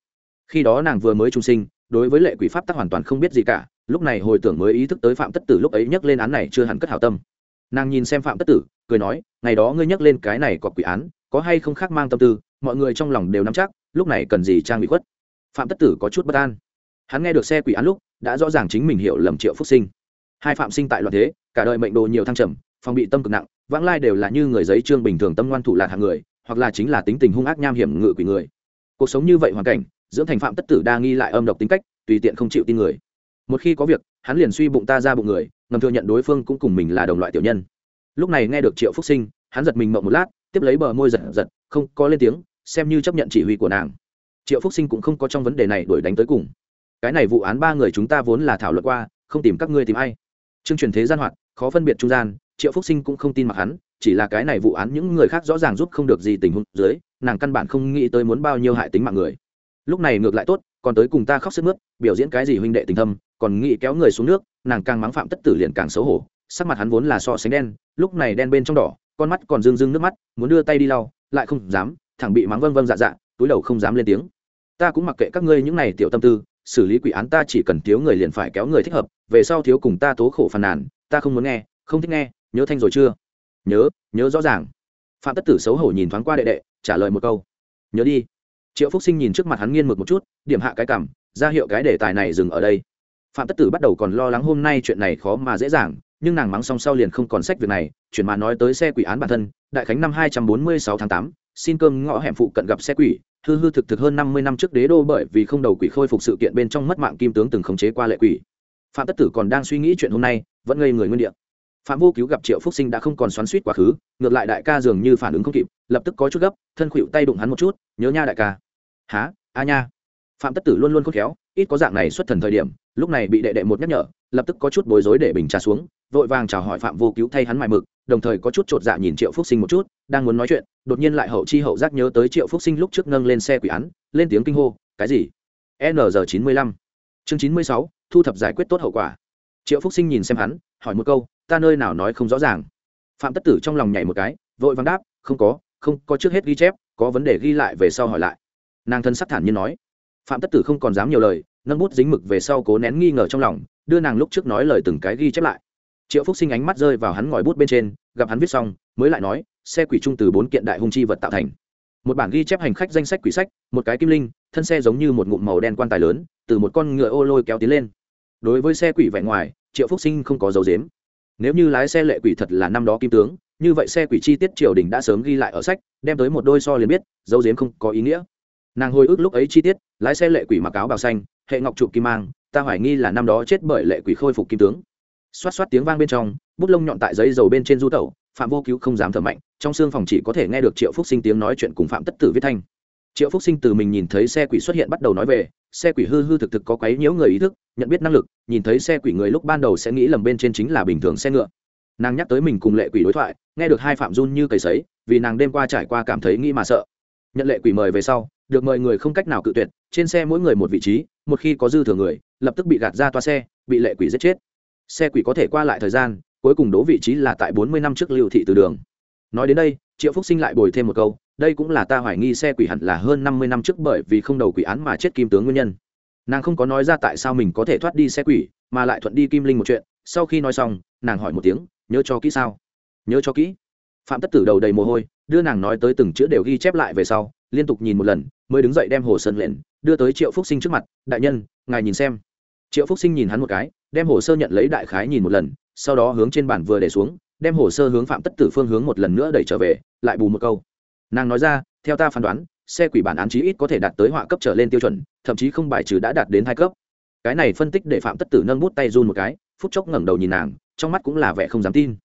Khi đó nàng vừa mới trung sinh đối với lệ quỷ pháp tắc hoàn toàn không biết gì cả, lúc này hồi tưởng mới ý thức tới phạm tất tử lúc ấy nhắc lên án này chưa hẳn cất hảo tâm. Nàng nhìn xem phạm tất tử, cười nói, ngày đó ngươi nhắc lên cái này có quỷ án, có hay không khác mang tâm tư, mọi người trong lòng đều nắm chắc, lúc này cần gì trang bị khuất? Phạm tất tử có chút bất an. Hắn nghe được xe quỷ án lúc, đã rõ ràng chính mình hiểu lầm triệu phúc sinh. Hai phạm sinh tại loạn thế, cả đời mệnh đồ nhiều thăng trầm, phòng bị tâm cực nặng, vãng lai đều là như người giấy trương bình thường tâm ngoan thủ lạc hàng người, hoặc là chính là tính tình hung ác nham hiểm ngự quỷ người. Cuộc sống như vậy hoàn cảnh dưỡng thành phạm tất tử đa nghi lại âm độc tính cách, tùy tiện không chịu tin người. Một khi có việc, hắn liền suy bụng ta ra bụng người, ngầm thừa nhận đối phương cũng cùng mình là đồng loại tiểu nhân. Lúc này nghe được triệu phúc sinh, hắn giật mình mộng một lát, tiếp lấy bờ môi giật giật, không, có lên tiếng, xem như chấp nhận chỉ huy của nàng. Triệu phúc sinh cũng không có trong vấn đề này đuổi đánh tới cùng. Cái này vụ án ba người chúng ta vốn là thảo luận qua, không tìm các ngươi tìm ai. Chương truyền thế gian hoạt, khó phân biệt trung gian, triệu phúc sinh cũng không tin mặc hắn, chỉ là cái này vụ án những người khác rõ ràng giúp không được gì tình huống dưới, nàng căn bản không nghĩ tới muốn bao nhiêu hại tính mạng người lúc này ngược lại tốt, còn tới cùng ta khóc sức mướt, biểu diễn cái gì huynh đệ tình thâm, còn nghĩ kéo người xuống nước, nàng càng mắng phạm tất tử liền càng xấu hổ, sắc mặt hắn vốn là so sánh đen, lúc này đen bên trong đỏ, con mắt còn rưng rưng nước mắt, muốn đưa tay đi lau, lại không dám, thẳng bị mắng vâng vâng dạ dạ túi đầu không dám lên tiếng. Ta cũng mặc kệ các ngươi những này tiểu tâm tư, xử lý quỷ án ta chỉ cần thiếu người liền phải kéo người thích hợp, về sau thiếu cùng ta tố khổ phàn nàn, ta không muốn nghe, không thích nghe, nhớ thanh rồi chưa? Nhớ nhớ rõ ràng. Phạm tất tử xấu hổ nhìn thoáng qua đệ đệ, trả lời một câu. Nhớ đi triệu phúc sinh nhìn trước mặt hắn nghiên mực một chút điểm hạ cái cảm ra hiệu cái đề tài này dừng ở đây phạm tất tử bắt đầu còn lo lắng hôm nay chuyện này khó mà dễ dàng nhưng nàng mắng xong sau liền không còn sách việc này chuyển mà nói tới xe quỷ án bản thân đại khánh năm hai trăm bốn mươi sáu tháng tám xin cơm ngõ hẻm phụ cận gặp xe quỷ hư hư thực thực hơn năm mươi năm trước đế đô bởi vì không đầu quỷ khôi phục sự kiện bên trong mất mạng kim tướng từng khống chế qua lệ quỷ phạm tất tử còn đang suy nghĩ chuyện hôm nay vẫn ngây người nguyên địa phạm vô cứu gặp triệu phúc sinh đã không còn xoắn suýt quá khứ ngược lại đại ca dường như phản ứng không kịp lập tức có chút gấp thân khuỵu tay đụng hắn một chút nhớ nha đại ca há a nha. Phạm tất tử luôn luôn khôn khéo, ít có dạng này xuất thần thời điểm, lúc này bị đệ đệ một nhắc nhở, lập tức có chút bối rối để bình trà xuống, vội vàng chào hỏi phạm vô cứu thay hắn mài mực, đồng thời có chút chột dạ nhìn triệu phúc sinh một chút, đang muốn nói chuyện, đột nhiên lại hậu chi hậu giác nhớ tới triệu phúc sinh lúc trước nâng lên xe quỷ án, lên tiếng kinh hô, cái gì? N giờ chín mươi lăm. Chương chín mươi sáu, thu thập giải quyết tốt hậu quả. Triệu phúc sinh nhìn xem hắn, hỏi một câu, ta nơi nào nói không rõ ràng? Phạm tất tử trong lòng nhảy một cái, vội vàng đáp, không có không có trước hết ghi chép, có vấn đề ghi lại về sau hỏi lại nàng thân sắc thản nhiên nói. Phạm tất tử không còn dám nhiều lời, nâng bút dính mực về sau cố nén nghi ngờ trong lòng, đưa nàng lúc trước nói lời từng cái ghi chép lại. Triệu phúc sinh ánh mắt rơi vào hắn ngòi bút bên trên, gặp hắn viết xong, mới lại nói, xe quỷ trung từ bốn kiện đại hung chi vật tạo thành. Một bản ghi chép hành khách danh sách quỷ sách, một cái kim linh, thân xe giống như một ngụm màu đen quan tài lớn, từ một con ngựa ô lôi kéo tiến lên. Đối với xe quỷ vẻ ngoài, triệu phúc sinh không có dấu dếm nếu như lái xe lệ quỷ thật là năm đó kim tướng, như vậy xe quỷ chi tiết triều đình đã sớm ghi lại ở sách, đem tới một đôi so liền biết, dấu dếm không có ý nghĩa nàng hồi ức lúc ấy chi tiết, lái xe lệ quỷ mặc áo bào xanh, hệ ngọc trụ kim mang, ta hoài nghi là năm đó chết bởi lệ quỷ khôi phục kim tướng. Xoát xoát tiếng vang bên trong, bút lông nhọn tại giấy dầu bên trên du tẩu, phạm vô cứu không dám thở mạnh, trong xương phòng chỉ có thể nghe được triệu phúc sinh tiếng nói chuyện cùng phạm tất tử viết thanh. Triệu phúc sinh từ mình nhìn thấy xe quỷ xuất hiện bắt đầu nói về, xe quỷ hư hư thực thực có quấy nhiễu người ý thức, nhận biết năng lực, nhìn thấy xe quỷ người lúc ban đầu sẽ nghĩ lầm bên trên chính là bình thường xe ngựa. Nàng nhắc tới mình cùng lệ quỷ đối thoại, nghe được hai phạm run như cầy sấy, vì nàng đêm qua trải qua cảm thấy nghĩ mà sợ. Nhận lệ quỷ mời về sau được mời người không cách nào cự tuyệt, trên xe mỗi người một vị trí, một khi có dư thừa người, lập tức bị gạt ra toa xe, bị lệ quỷ giết chết. Xe quỷ có thể qua lại thời gian, cuối cùng đố vị trí là tại bốn mươi năm trước lưu thị từ đường. Nói đến đây, triệu phúc sinh lại bồi thêm một câu, đây cũng là ta hoài nghi xe quỷ hẳn là hơn năm mươi năm trước bởi vì không đầu quỷ án mà chết kim tướng nguyên nhân. Nàng không có nói ra tại sao mình có thể thoát đi xe quỷ, mà lại thuận đi kim linh một chuyện, sau khi nói xong, nàng hỏi một tiếng, nhớ cho kỹ sao? Nhớ cho kỹ. Phạm tất tử đầu đầy mồ hôi, đưa nàng nói tới từng chữ đều ghi chép lại về sau liên tục nhìn một lần, mới đứng dậy đem hồ sơn lệnh đưa tới triệu phúc sinh trước mặt, đại nhân, ngài nhìn xem. Triệu phúc sinh nhìn hắn một cái, đem hồ sơ nhận lấy đại khái nhìn một lần, sau đó hướng trên bản vừa để xuống, đem hồ sơ hướng phạm tất tử phương hướng một lần nữa đẩy trở về, lại bù một câu. Nàng nói ra, theo ta phán đoán, xe quỷ bản án chí ít có thể đạt tới họa cấp trở lên tiêu chuẩn, thậm chí không bài trừ đã đạt đến hai cấp. Cái này phân tích để phạm tất tử nâng bút tay run một cái, phút chốc ngẩng đầu nhìn nàng, trong mắt cũng là vẻ không dám tin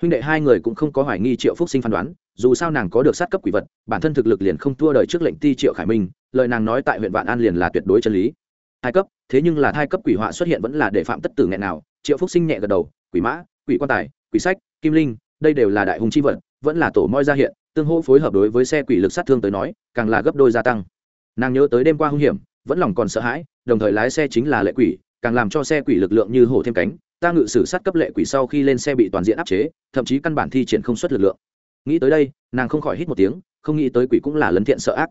huynh đệ hai người cũng không có hoài nghi triệu phúc sinh phán đoán, dù sao nàng có được sát cấp quỷ vật, bản thân thực lực liền không thua đời trước lệnh ti triệu khải minh, lời nàng nói tại huyện vạn an liền là tuyệt đối chân lý. Hai cấp, thế nhưng là hai cấp quỷ họa xuất hiện vẫn là để phạm tất tử nghẹn nào, triệu phúc sinh nhẹ gật đầu, quỷ mã, quỷ quan tài, quỷ sách, kim linh, đây đều là đại hùng chi vật, vẫn là tổ moi ra hiện, tương hỗ phối hợp đối với xe quỷ lực sát thương tới nói, càng là gấp đôi gia tăng. Nàng nhớ tới đêm qua hung hiểm, vẫn lòng còn sợ hãi, đồng thời lái xe chính là lệ quỷ, càng làm cho xe quỷ lực lượng như hổ thêm cánh ta ngự sử sát cấp lệ quỷ sau khi lên xe bị toàn diện áp chế, thậm chí căn bản thi triển không xuất lực lượng. Nghĩ tới đây, nàng không khỏi hít một tiếng, không nghĩ tới quỷ cũng là lấn thiện sợ ác.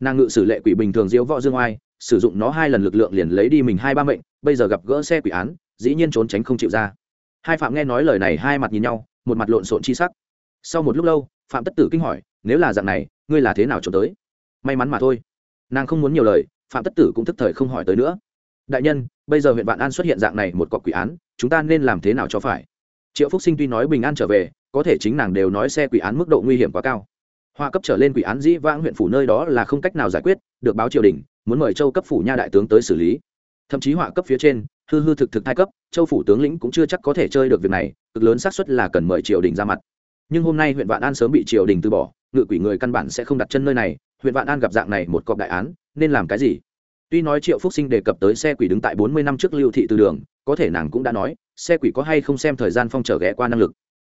Nàng ngự sử lệ quỷ bình thường diễu võ dương oai, sử dụng nó hai lần lực lượng liền lấy đi mình hai ba mệnh, bây giờ gặp gỡ xe quỷ án, dĩ nhiên trốn tránh không chịu ra. Hai phạm nghe nói lời này hai mặt nhìn nhau, một mặt lộn xộn chi sắc. Sau một lúc lâu, phạm tất tử kinh hỏi, nếu là dạng này, ngươi là thế nào trốn tới? May mắn mà thôi. Nàng không muốn nhiều lời, phạm tất tử cũng thức thời không hỏi tới nữa đại nhân, bây giờ huyện vạn an xuất hiện dạng này một cọc quỷ án, chúng ta nên làm thế nào cho phải? Triệu phúc sinh tuy nói bình an trở về, có thể chính nàng đều nói xe quỷ án mức độ nguy hiểm quá cao. Hoa cấp trở lên quỷ án dĩ vãng huyện phủ nơi đó là không cách nào giải quyết, được báo triều đình, muốn mời châu cấp phủ nha đại tướng tới xử lý. Thậm chí họa cấp phía trên, hư hư thực thực thai cấp, châu phủ tướng lĩnh cũng chưa chắc có thể chơi được việc này, cực lớn xác suất là cần mời triều đình ra mặt. Nhưng hôm nay huyện vạn an sớm bị triều đình từ bỏ, ngự quỷ người căn bản sẽ không đặt chân nơi này, huyện vạn an gặp dạng này một cọc đại án, nên làm cái gì? Tuy nói triệu phúc sinh đề cập tới xe quỷ đứng tại bốn mươi năm trước lưu thị từ đường, có thể nàng cũng đã nói, xe quỷ có hay không xem thời gian phong trở ghé qua năng lực.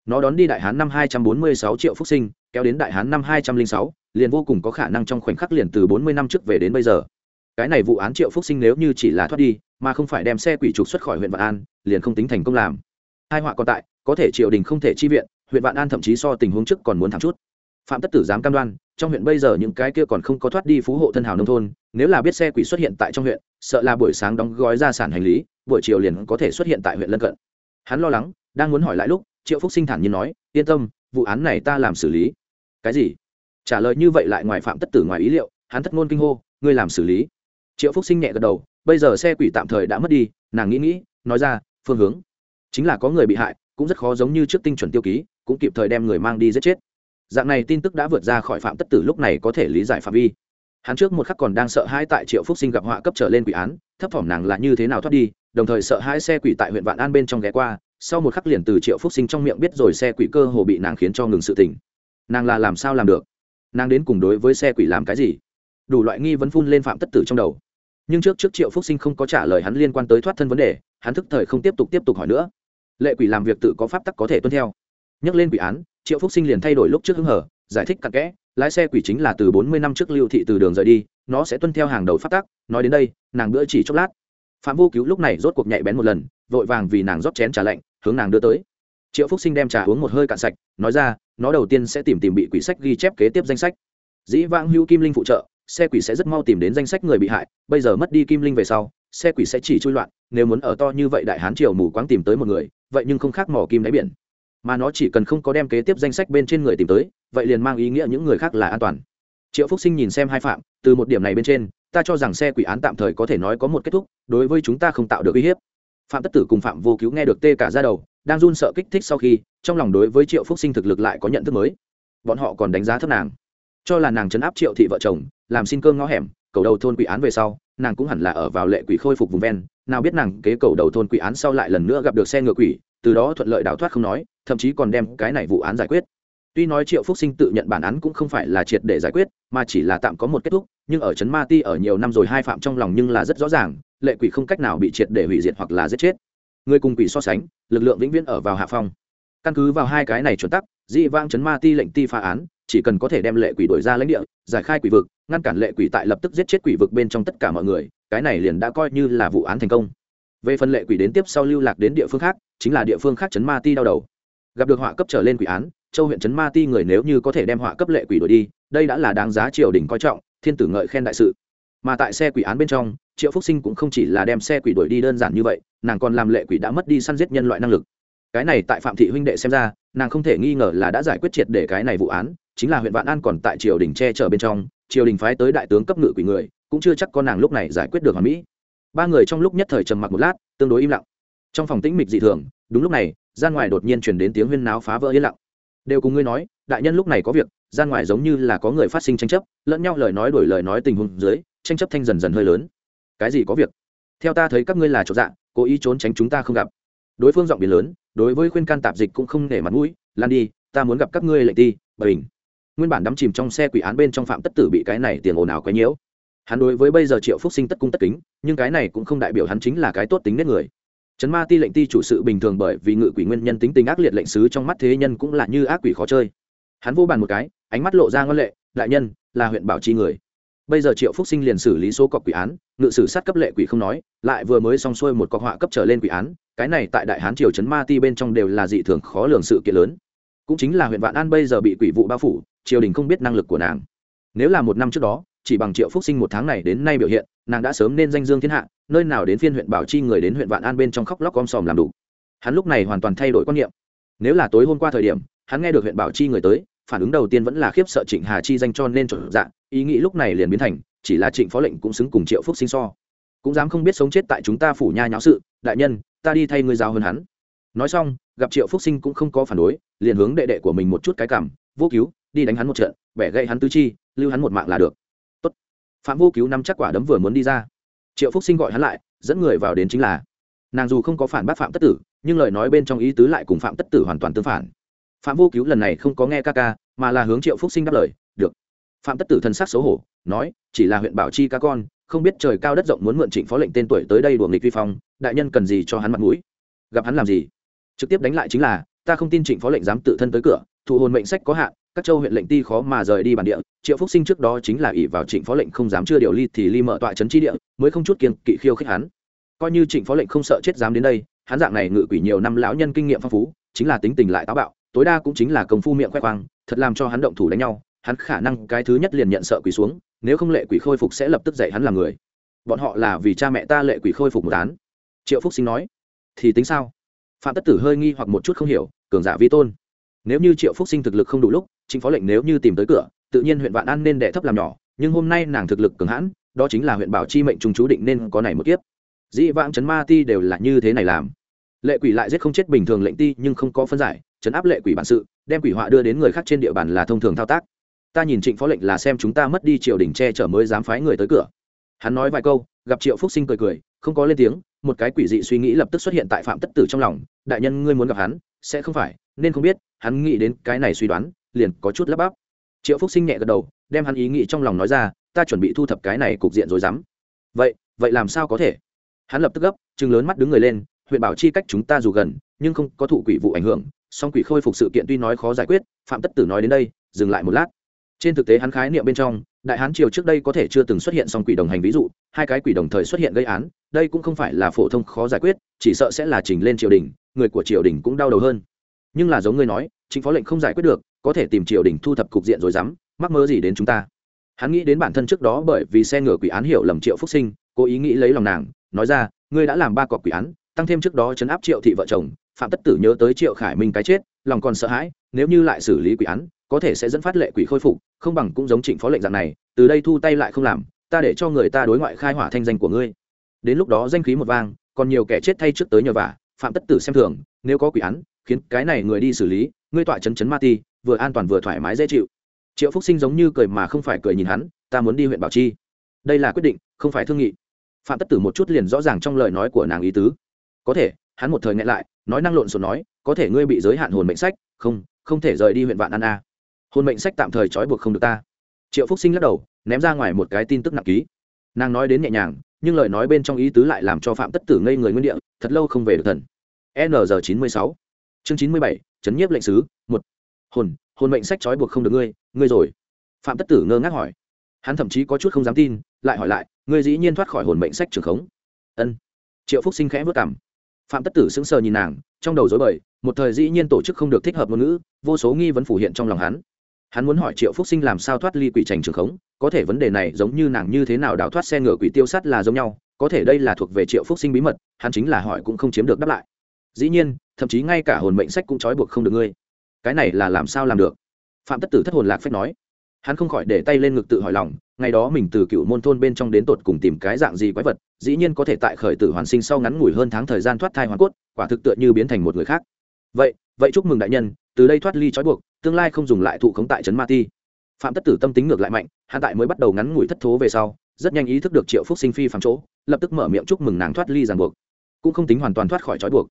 Nó đón đi đại hán năm hai trăm bốn mươi sáu triệu phúc sinh, kéo đến đại hán năm hai trăm linh sáu, liền vô cùng có khả năng trong khoảnh khắc liền từ bốn mươi năm trước về đến bây giờ. Cái này vụ án triệu phúc sinh nếu như chỉ là thoát đi, mà không phải đem xe quỷ trục xuất khỏi huyện vạn an, liền không tính thành công làm. Hai họa còn tại, có thể triều đình không thể chi viện, huyện vạn an thậm chí so tình huống trước còn muốn thắng chút. Phạm tất tử dám cam đoan trong huyện bây giờ những cái kia còn không có thoát đi phú hộ thân hào nông thôn, nếu là biết xe quỷ xuất hiện tại trong huyện, sợ là buổi sáng đóng gói ra sản hành lý, buổi chiều liền có thể xuất hiện tại huyện lân cận. Hắn lo lắng, đang muốn hỏi lại lúc, triệu phúc sinh thản nhiên nói, yên tâm, vụ án này ta làm xử lý. Cái gì? Trả lời như vậy lại ngoài phạm tất tử ngoài ý liệu, hắn thất ngôn kinh hô, ngươi làm xử lý. Triệu phúc sinh nhẹ gật đầu, bây giờ xe quỷ tạm thời đã mất đi, nàng nghĩ nghĩ, nói ra, phương hướng. Chính là có người bị hại, cũng rất khó giống như trước tinh chuẩn tiêu ký, cũng kịp thời đem người mang đi giết chết dạng này tin tức đã vượt ra khỏi phạm tất tử lúc này có thể lý giải phạm vi. Hắn trước một khắc còn đang sợ hãi tại triệu phúc sinh gặp họa cấp trở lên quỷ án, thấp thỏm nàng là như thế nào thoát đi, đồng thời sợ hãi xe quỷ tại huyện vạn an bên trong ghé qua, sau một khắc liền từ triệu phúc sinh trong miệng biết rồi xe quỷ cơ hồ bị nàng khiến cho ngừng sự tỉnh nàng là làm sao làm được? Nàng đến cùng đối với xe quỷ làm cái gì? Đủ loại nghi vấn phun lên phạm tất tử trong đầu. Nhưng trước trước triệu phúc sinh không có trả lời hắn liên quan tới thoát thân vấn đề, hắn thức thời không tiếp tục tiếp tục hỏi nữa. Lệ quỷ làm việc tự có pháp tắc có thể tuân theo nhắc lên quỷ án, triệu phúc sinh liền thay đổi lúc trước hứng hở, giải thích cặn kẽ, lái xe quỷ chính là từ bốn mươi năm trước lưu thị từ đường rời đi, nó sẽ tuân theo hàng đầu phát tắc, nói đến đây, nàng bữa chỉ chốc lát. Phạm vô cứu lúc này rốt cuộc nhạy bén một lần, vội vàng vì nàng rót chén trà lạnh, hướng nàng đưa tới. Triệu phúc sinh đem trà uống một hơi cạn sạch, nói ra, nó đầu tiên sẽ tìm tìm bị quỷ sách ghi chép kế tiếp danh sách. Dĩ vãng hữu kim linh phụ trợ, xe quỷ sẽ rất mau tìm đến danh sách người bị hại, bây giờ mất đi kim linh về sau, xe quỷ sẽ chỉ chui loạn, nếu muốn ở to như vậy đại hán triều mù quáng tìm tới một người, vậy nhưng không khác mỏ kim đáy biển mà nó chỉ cần không có đem kế tiếp danh sách bên trên người tìm tới, vậy liền mang ý nghĩa những người khác là an toàn. Triệu phúc sinh nhìn xem hai phạm, từ một điểm này bên trên, ta cho rằng xe quỷ án tạm thời có thể nói có một kết thúc, đối với chúng ta không tạo được uy hiếp. Phạm tất tử cùng phạm vô cứu nghe được tê cả ra đầu, đang run sợ kích thích sau khi, trong lòng đối với triệu phúc sinh thực lực lại có nhận thức mới. Bọn họ còn đánh giá thấp nàng. Cho là nàng chấn áp triệu thị vợ chồng, làm xin cơm ngõ hẻm, cầu đầu thôn quỷ án về sau, nàng cũng hẳn là ở vào lệ quỷ khôi phục vùng ven. Nào biết nàng kế cầu đầu thôn quỷ án sau lại lần nữa gặp được xe ngựa quỷ từ đó thuận lợi đào thoát không nói, thậm chí còn đem cái này vụ án giải quyết. Tuy nói triệu phúc sinh tự nhận bản án cũng không phải là triệt để giải quyết, mà chỉ là tạm có một kết thúc, nhưng ở trấn ma ti ở nhiều năm rồi hai phạm trong lòng nhưng là rất rõ ràng, lệ quỷ không cách nào bị triệt để hủy diệt hoặc là giết chết. Người cùng quỷ so sánh, lực lượng vĩnh viễn ở vào hạ phong. Căn cứ vào hai cái này chuẩn tắc, dị vang trấn ma ti lệnh ti phá án, chỉ cần có thể đem lệ quỷ đổi ra lãnh địa, giải khai quỷ vực, ngăn cản lệ quỷ tại lập tức giết chết quỷ vực bên trong tất cả mọi người, cái này liền đã coi như là vụ án thành công về phần lệ quỷ đến tiếp sau lưu lạc đến địa phương khác, chính là địa phương khác chấn ma ti đau đầu. Gặp được họa cấp trở lên quỷ án, châu huyện chấn ma ti người nếu như có thể đem họa cấp lệ quỷ đổi đi, đây đã là đáng giá triều đình coi trọng, thiên tử ngợi khen đại sự. Mà tại xe quỷ án bên trong, triệu phúc sinh cũng không chỉ là đem xe quỷ đổi đi đơn giản như vậy, nàng còn làm lệ quỷ đã mất đi săn giết nhân loại năng lực. Cái này tại phạm thị huynh đệ xem ra, nàng không thể nghi ngờ là đã giải quyết triệt để cái này vụ án, chính là huyện vạn an còn tại triều đình che chở bên trong, triều đình phái tới đại tướng cấp ngự quỷ người, cũng chưa chắc con nàng lúc này giải quyết được hoàn mỹ ba người trong lúc nhất thời trầm mặc một lát, tương đối im lặng. Trong phòng tĩnh mịch dị thường, đúng lúc này, gian ngoài đột nhiên chuyển đến tiếng huyên náo phá vỡ yên lặng. Đều cùng ngươi nói, đại nhân lúc này có việc, gian ngoài giống như là có người phát sinh tranh chấp, lẫn nhau lời nói đổi lời nói tình huống dưới, tranh chấp thanh dần dần hơi lớn. Cái gì có việc? Theo ta thấy các ngươi là chỗ dạ cố ý trốn tránh chúng ta không gặp. Đối phương giọng biển lớn, đối với khuyên can tạp dịch cũng không để mặt mũi, lan đi, ta muốn gặp các ngươi lệnh ti bình. Nguyên bản đắm chìm trong xe quỷ án bên trong phạm tất tử bị cái này tiền ồn ào quấy nhiễu hắn đối với bây giờ triệu phúc sinh tất cung tất kính, nhưng cái này cũng không đại biểu hắn chính là cái tốt tính nết người. Trấn ma ti lệnh ti chủ sự bình thường bởi vì ngự quỷ nguyên nhân tính tình ác liệt lệnh sứ trong mắt thế nhân cũng là như ác quỷ khó chơi. Hắn vô bàn một cái, ánh mắt lộ ra ngân lệ, đại nhân, là huyện bảo chi người. Bây giờ triệu phúc sinh liền xử lý số cọc quỷ án, ngự sử sát cấp lệ quỷ không nói, lại vừa mới xong xuôi một cọc họa cấp trở lên quỷ án, cái này tại đại hán triều trấn ma ti bên trong đều là dị thường khó lường sự kiện lớn. Cũng chính là huyện vạn an bây giờ bị quỷ vụ bao phủ, triều đình không biết năng lực của nàng. Nếu là một năm trước đó chỉ bằng triệu phúc sinh một tháng này đến nay biểu hiện, nàng đã sớm nên danh dương thiên hạ, nơi nào đến phiên huyện bảo chi người đến huyện vạn an bên trong khóc lóc om sòm làm đủ. Hắn lúc này hoàn toàn thay đổi quan niệm. Nếu là tối hôm qua thời điểm, hắn nghe được huyện bảo chi người tới, phản ứng đầu tiên vẫn là khiếp sợ trịnh hà chi danh cho nên trở dạng ý nghĩ lúc này liền biến thành, chỉ là trịnh phó lệnh cũng xứng cùng triệu phúc sinh so. Cũng dám không biết sống chết tại chúng ta phủ nha nháo sự, đại nhân, ta đi thay ngươi giao hơn hắn. Nói xong, gặp triệu phúc sinh cũng không có phản đối, liền hướng đệ đệ của mình một chút cái cảm, vô cứu, đi đánh hắn một trận, bẻ gây hắn tứ chi, lưu hắn một mạng là được phạm vô cứu nắm chắc quả đấm vừa muốn đi ra. Triệu phúc sinh gọi hắn lại, dẫn người vào đến chính là. Nàng dù không có phản bác phạm tất tử, nhưng lời nói bên trong ý tứ lại cùng phạm tất tử hoàn toàn tương phản. Phạm vô cứu lần này không có nghe ca ca, mà là hướng triệu phúc sinh đáp lời, được. Phạm tất tử thân sắc xấu hổ, nói, chỉ là huyện bảo chi ca con, không biết trời cao đất rộng muốn mượn trịnh phó lệnh tên tuổi tới đây đùa nghịch vi phong, đại nhân cần gì cho hắn mặt mũi? Gặp hắn làm gì? Trực tiếp đánh lại chính là, ta không tin trịnh phó lệnh dám tự thân tới cửa, thụ hồn mệnh sách có hạn các châu huyện lệnh ti khó mà rời đi bản địa, triệu phúc sinh trước đó chính là ỷ vào trịnh phó lệnh không dám chưa điều ly thì ly mở tọa trấn chi địa, mới không chút kiên kỵ khiêu khích hắn. Coi như trịnh phó lệnh không sợ chết dám đến đây, hắn dạng này ngự quỷ nhiều năm lão nhân kinh nghiệm phong phú, chính là tính tình lại táo bạo, tối đa cũng chính là công phu miệng khoe khoang, thật làm cho hắn động thủ đánh nhau, hắn khả năng cái thứ nhất liền nhận sợ quỷ xuống, nếu không lệ quỷ khôi phục sẽ lập tức dạy hắn làm người. Bọn họ là vì cha mẹ ta lệ quỷ khôi phục một án. Triệu phúc sinh nói, thì tính sao? Phạm tất tử hơi nghi hoặc một chút không hiểu, cường giả vi tôn nếu như triệu phúc sinh thực lực không đủ lúc chính phó lệnh nếu như tìm tới cửa, tự nhiên huyện vạn an nên đệ thấp làm nhỏ, nhưng hôm nay nàng thực lực cường hãn, đó chính là huyện bảo chi mệnh trùng chú định nên có này một kiếp. Dĩ vãng Trấn ma ti đều là như thế này làm. Lệ quỷ lại giết không chết bình thường lệnh ti, nhưng không có phân giải chấn áp lệ quỷ bản sự, đem quỷ họa đưa đến người khác trên địa bàn là thông thường thao tác. Ta nhìn trịnh phó lệnh là xem chúng ta mất đi triều đình che chở mới dám phái người tới cửa. Hắn nói vài câu, gặp triệu phúc sinh cười cười, không có lên tiếng, một cái quỷ dị suy nghĩ lập tức xuất hiện tại phạm tất tử trong lòng. Đại nhân ngươi muốn gặp hắn, sẽ không phải nên không biết, hắn nghĩ đến cái này suy đoán, liền có chút lắp bắp. Triệu phúc sinh nhẹ gật đầu, đem hắn ý nghĩ trong lòng nói ra, ta chuẩn bị thu thập cái này cục diện rồi dám. Vậy vậy làm sao có thể? Hắn lập tức gấp chừng lớn mắt đứng người lên, huyện bảo chi cách chúng ta dù gần, nhưng không có thụ quỷ vụ ảnh hưởng, song quỷ khôi phục sự kiện tuy nói khó giải quyết, phạm tất tử nói đến đây, dừng lại một lát. Trên thực tế hắn khái niệm bên trong, đại hán triều trước đây có thể chưa từng xuất hiện song quỷ đồng hành ví dụ, hai cái quỷ đồng thời xuất hiện gây án, đây cũng không phải là phổ thông khó giải quyết, chỉ sợ sẽ là trình lên triều đình, người của triều đình cũng đau đầu hơn nhưng là giống ngươi nói, chính phó lệnh không giải quyết được, có thể tìm triều đình thu thập cục diện rồi dám, mắc mơ gì đến chúng ta. Hắn nghĩ đến bản thân trước đó bởi vì xe ngựa quỷ án hiểu lầm triệu phúc sinh, cố ý nghĩ lấy lòng nàng, nói ra, ngươi đã làm ba cọc quỷ án, tăng thêm trước đó chấn áp triệu thị vợ chồng, phạm tất tử nhớ tới triệu khải minh cái chết, lòng còn sợ hãi, nếu như lại xử lý quỷ án, có thể sẽ dẫn phát lệ quỷ khôi phục, không bằng cũng giống trịnh phó lệnh dạng này, từ đây thu tay lại không làm, ta để cho người ta đối ngoại khai hỏa thanh danh của ngươi. Đến lúc đó danh khí một vang, còn nhiều kẻ chết thay trước tới nhờ vả, phạm tất tử xem thường nếu có quỷ án, khiến cái này người đi xử lý, ngươi tọa chấn chấn ma ti, vừa an toàn vừa thoải mái dễ chịu. Triệu phúc sinh giống như cười mà không phải cười nhìn hắn, ta muốn đi huyện bảo chi. Đây là quyết định, không phải thương nghị. Phạm tất tử một chút liền rõ ràng trong lời nói của nàng ý tứ. Có thể, hắn một thời ngại lại, nói năng lộn xộn nói, có thể ngươi bị giới hạn hồn mệnh sách, không không thể rời đi huyện vạn an a. Hồn mệnh sách tạm thời trói buộc không được ta. Triệu phúc sinh lắc đầu, ném ra ngoài một cái tin tức nặng ký. Nàng nói đến nhẹ nhàng, nhưng lời nói bên trong ý tứ lại làm cho phạm tất tử ngây người nguyên địa, thật lâu không về được thần n giờ chín mươi sáu. Chương chín mươi bảy, chấn nhiếp lệnh sứ, một. Hồn hồn mệnh sách trói buộc không được ngươi ngươi rồi. Phạm tất tử ngơ ngác hỏi. Hắn thậm chí có chút không dám tin, lại hỏi lại, ngươi dĩ nhiên thoát khỏi hồn mệnh sách trường khống. Ân. Triệu phúc sinh khẽ vất cảm. Phạm tất tử sững sờ nhìn nàng, trong đầu dối bời, một thời dĩ nhiên tổ chức không được thích hợp ngôn ngữ, vô số nghi vấn phủ hiện trong lòng hắn. Hắn muốn hỏi triệu phúc sinh làm sao thoát ly quỷ trành trường khống, có thể vấn đề này giống như nàng như thế nào đào thoát xe ngựa quỷ tiêu sắt là giống nhau, có thể đây là thuộc về triệu phúc sinh bí mật, hắn chính là hỏi cũng không chiếm được đáp lại dĩ nhiên, thậm chí ngay cả hồn mệnh sách cũng trói buộc không được ngươi. Cái này là làm sao làm được? Phạm tất tử thất hồn lạc phép nói. Hắn không khỏi để tay lên ngực tự hỏi lòng, ngày đó mình từ cựu môn thôn bên trong đến tột cùng tìm cái dạng gì quái vật, dĩ nhiên có thể tại khởi tử hoàn sinh sau ngắn ngủi hơn tháng thời gian thoát thai hoàn cốt, quả thực tựa như biến thành một người khác. Vậy vậy chúc mừng đại nhân, từ đây thoát ly trói buộc, tương lai không dùng lại thụ khống tại trấn ma ti. Phạm tất tử tâm tính ngược lại mạnh, hắn tại mới bắt đầu ngắn ngủi thất thố về sau, rất nhanh ý thức được triệu phúc sinh phi phạm chỗ, lập tức mở miệng chúc mừng nàng thoát ly ràng buộc. Cũng không tính hoàn toàn thoát khỏi trói buộc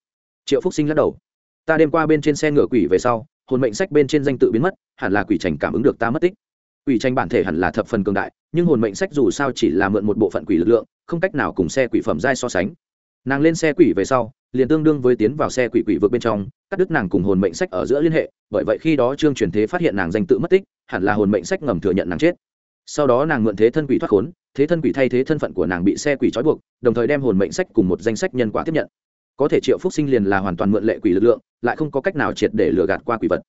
triệu phúc sinh lắc đầu ta đêm qua bên trên xe ngựa quỷ về sau hồn mệnh sách bên trên danh tự biến mất hẳn là quỷ trành cảm ứng được ta mất tích quỷ tranh bản thể hẳn là thập phần cường đại nhưng hồn mệnh sách dù sao chỉ là mượn một bộ phận quỷ lực lượng không cách nào cùng xe quỷ phẩm giai so sánh nàng lên xe quỷ về sau liền tương đương với tiến vào xe quỷ quỷ vượt bên trong cắt đứt nàng cùng hồn mệnh sách ở giữa liên hệ bởi vậy khi đó trương truyền thế phát hiện nàng danh tự mất tích hẳn là hồn mệnh sách ngầm thừa nhận nàng chết sau đó nàng mượn thế thân quỷ thoát khốn thế thân quỷ thay thế thân phận của nàng bị xe quỷ trói buộc đồng thời đem hồn mệnh sách cùng một danh sách nhân quả tiếp nhận có thể triệu phúc sinh liền là hoàn toàn mượn lệ quỷ lực lượng, lại không có cách nào triệt để lừa gạt qua quỷ vật.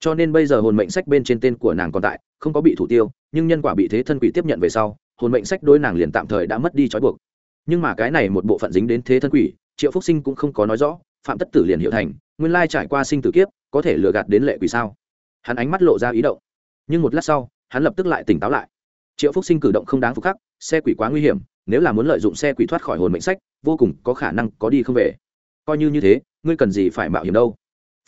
Cho nên bây giờ hồn mệnh sách bên trên tên của nàng còn tại, không có bị thủ tiêu, nhưng nhân quả bị thế thân quỷ tiếp nhận về sau, hồn mệnh sách đôi nàng liền tạm thời đã mất đi trói buộc. Nhưng mà cái này một bộ phận dính đến thế thân quỷ, triệu phúc sinh cũng không có nói rõ, phạm tất tử liền hiệu thành, nguyên lai trải qua sinh tử kiếp, có thể lừa gạt đến lệ quỷ sao? Hắn ánh mắt lộ ra ý động. Nhưng một lát sau, hắn lập tức lại tỉnh táo lại. Triệu phúc sinh cử động không đáng phục khắc, xe quỷ quá nguy hiểm, nếu là muốn lợi dụng xe quỷ thoát khỏi hồn mệnh sách, vô cùng có khả năng có đi không về coi như như thế, ngươi cần gì phải mạo hiểm đâu?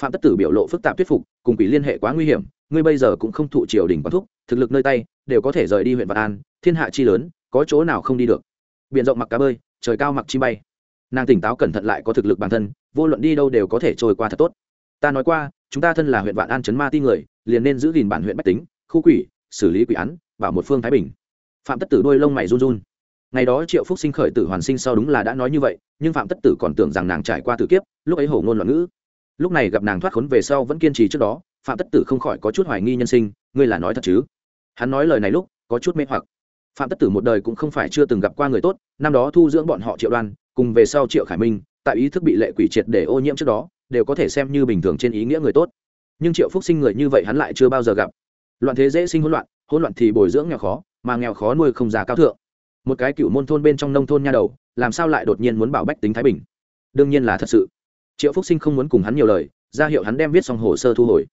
Phạm tất tử biểu lộ phức tạp thuyết phục, cùng quỷ liên hệ quá nguy hiểm, ngươi bây giờ cũng không thụ triều đình quán thúc, thực lực nơi tay, đều có thể rời đi huyện vạn an, thiên hạ chi lớn, có chỗ nào không đi được? Biện rộng mặc cá bơi, trời cao mặc chi bay. Nàng tỉnh táo cẩn thận lại có thực lực bản thân, vô luận đi đâu đều có thể trôi qua thật tốt. Ta nói qua, chúng ta thân là huyện vạn an chấn ma ti người, liền nên giữ gìn bản huyện bách tính, khu quỷ, xử lý quỷ án, bảo một phương thái bình. Phạm tất tử đôi lông mày run run ngày đó triệu phúc sinh khởi tử hoàn sinh sau đúng là đã nói như vậy, nhưng phạm tất tử còn tưởng rằng nàng trải qua tử kiếp, lúc ấy hổ ngôn loạn ngữ. Lúc này gặp nàng thoát khốn về sau vẫn kiên trì trước đó, phạm tất tử không khỏi có chút hoài nghi nhân sinh, ngươi là nói thật chứ? Hắn nói lời này lúc, có chút mê hoặc. Phạm tất tử một đời cũng không phải chưa từng gặp qua người tốt, năm đó thu dưỡng bọn họ triệu đoan, cùng về sau triệu khải minh, tại ý thức bị lệ quỷ triệt để ô nhiễm trước đó, đều có thể xem như bình thường trên ý nghĩa người tốt. Nhưng triệu phúc sinh người như vậy hắn lại chưa bao giờ gặp. Loạn thế dễ sinh hỗn loạn hỗn loạn thì bồi dưỡng nghèo khó, mà nghèo khó nuôi không già cao thượng một cái cựu môn thôn bên trong nông thôn nha đầu làm sao lại đột nhiên muốn bảo bách tính thái bình? Đương nhiên là thật sự. Triệu phúc sinh không muốn cùng hắn nhiều lời ra hiệu hắn đem viết xong hồ sơ thu hồi.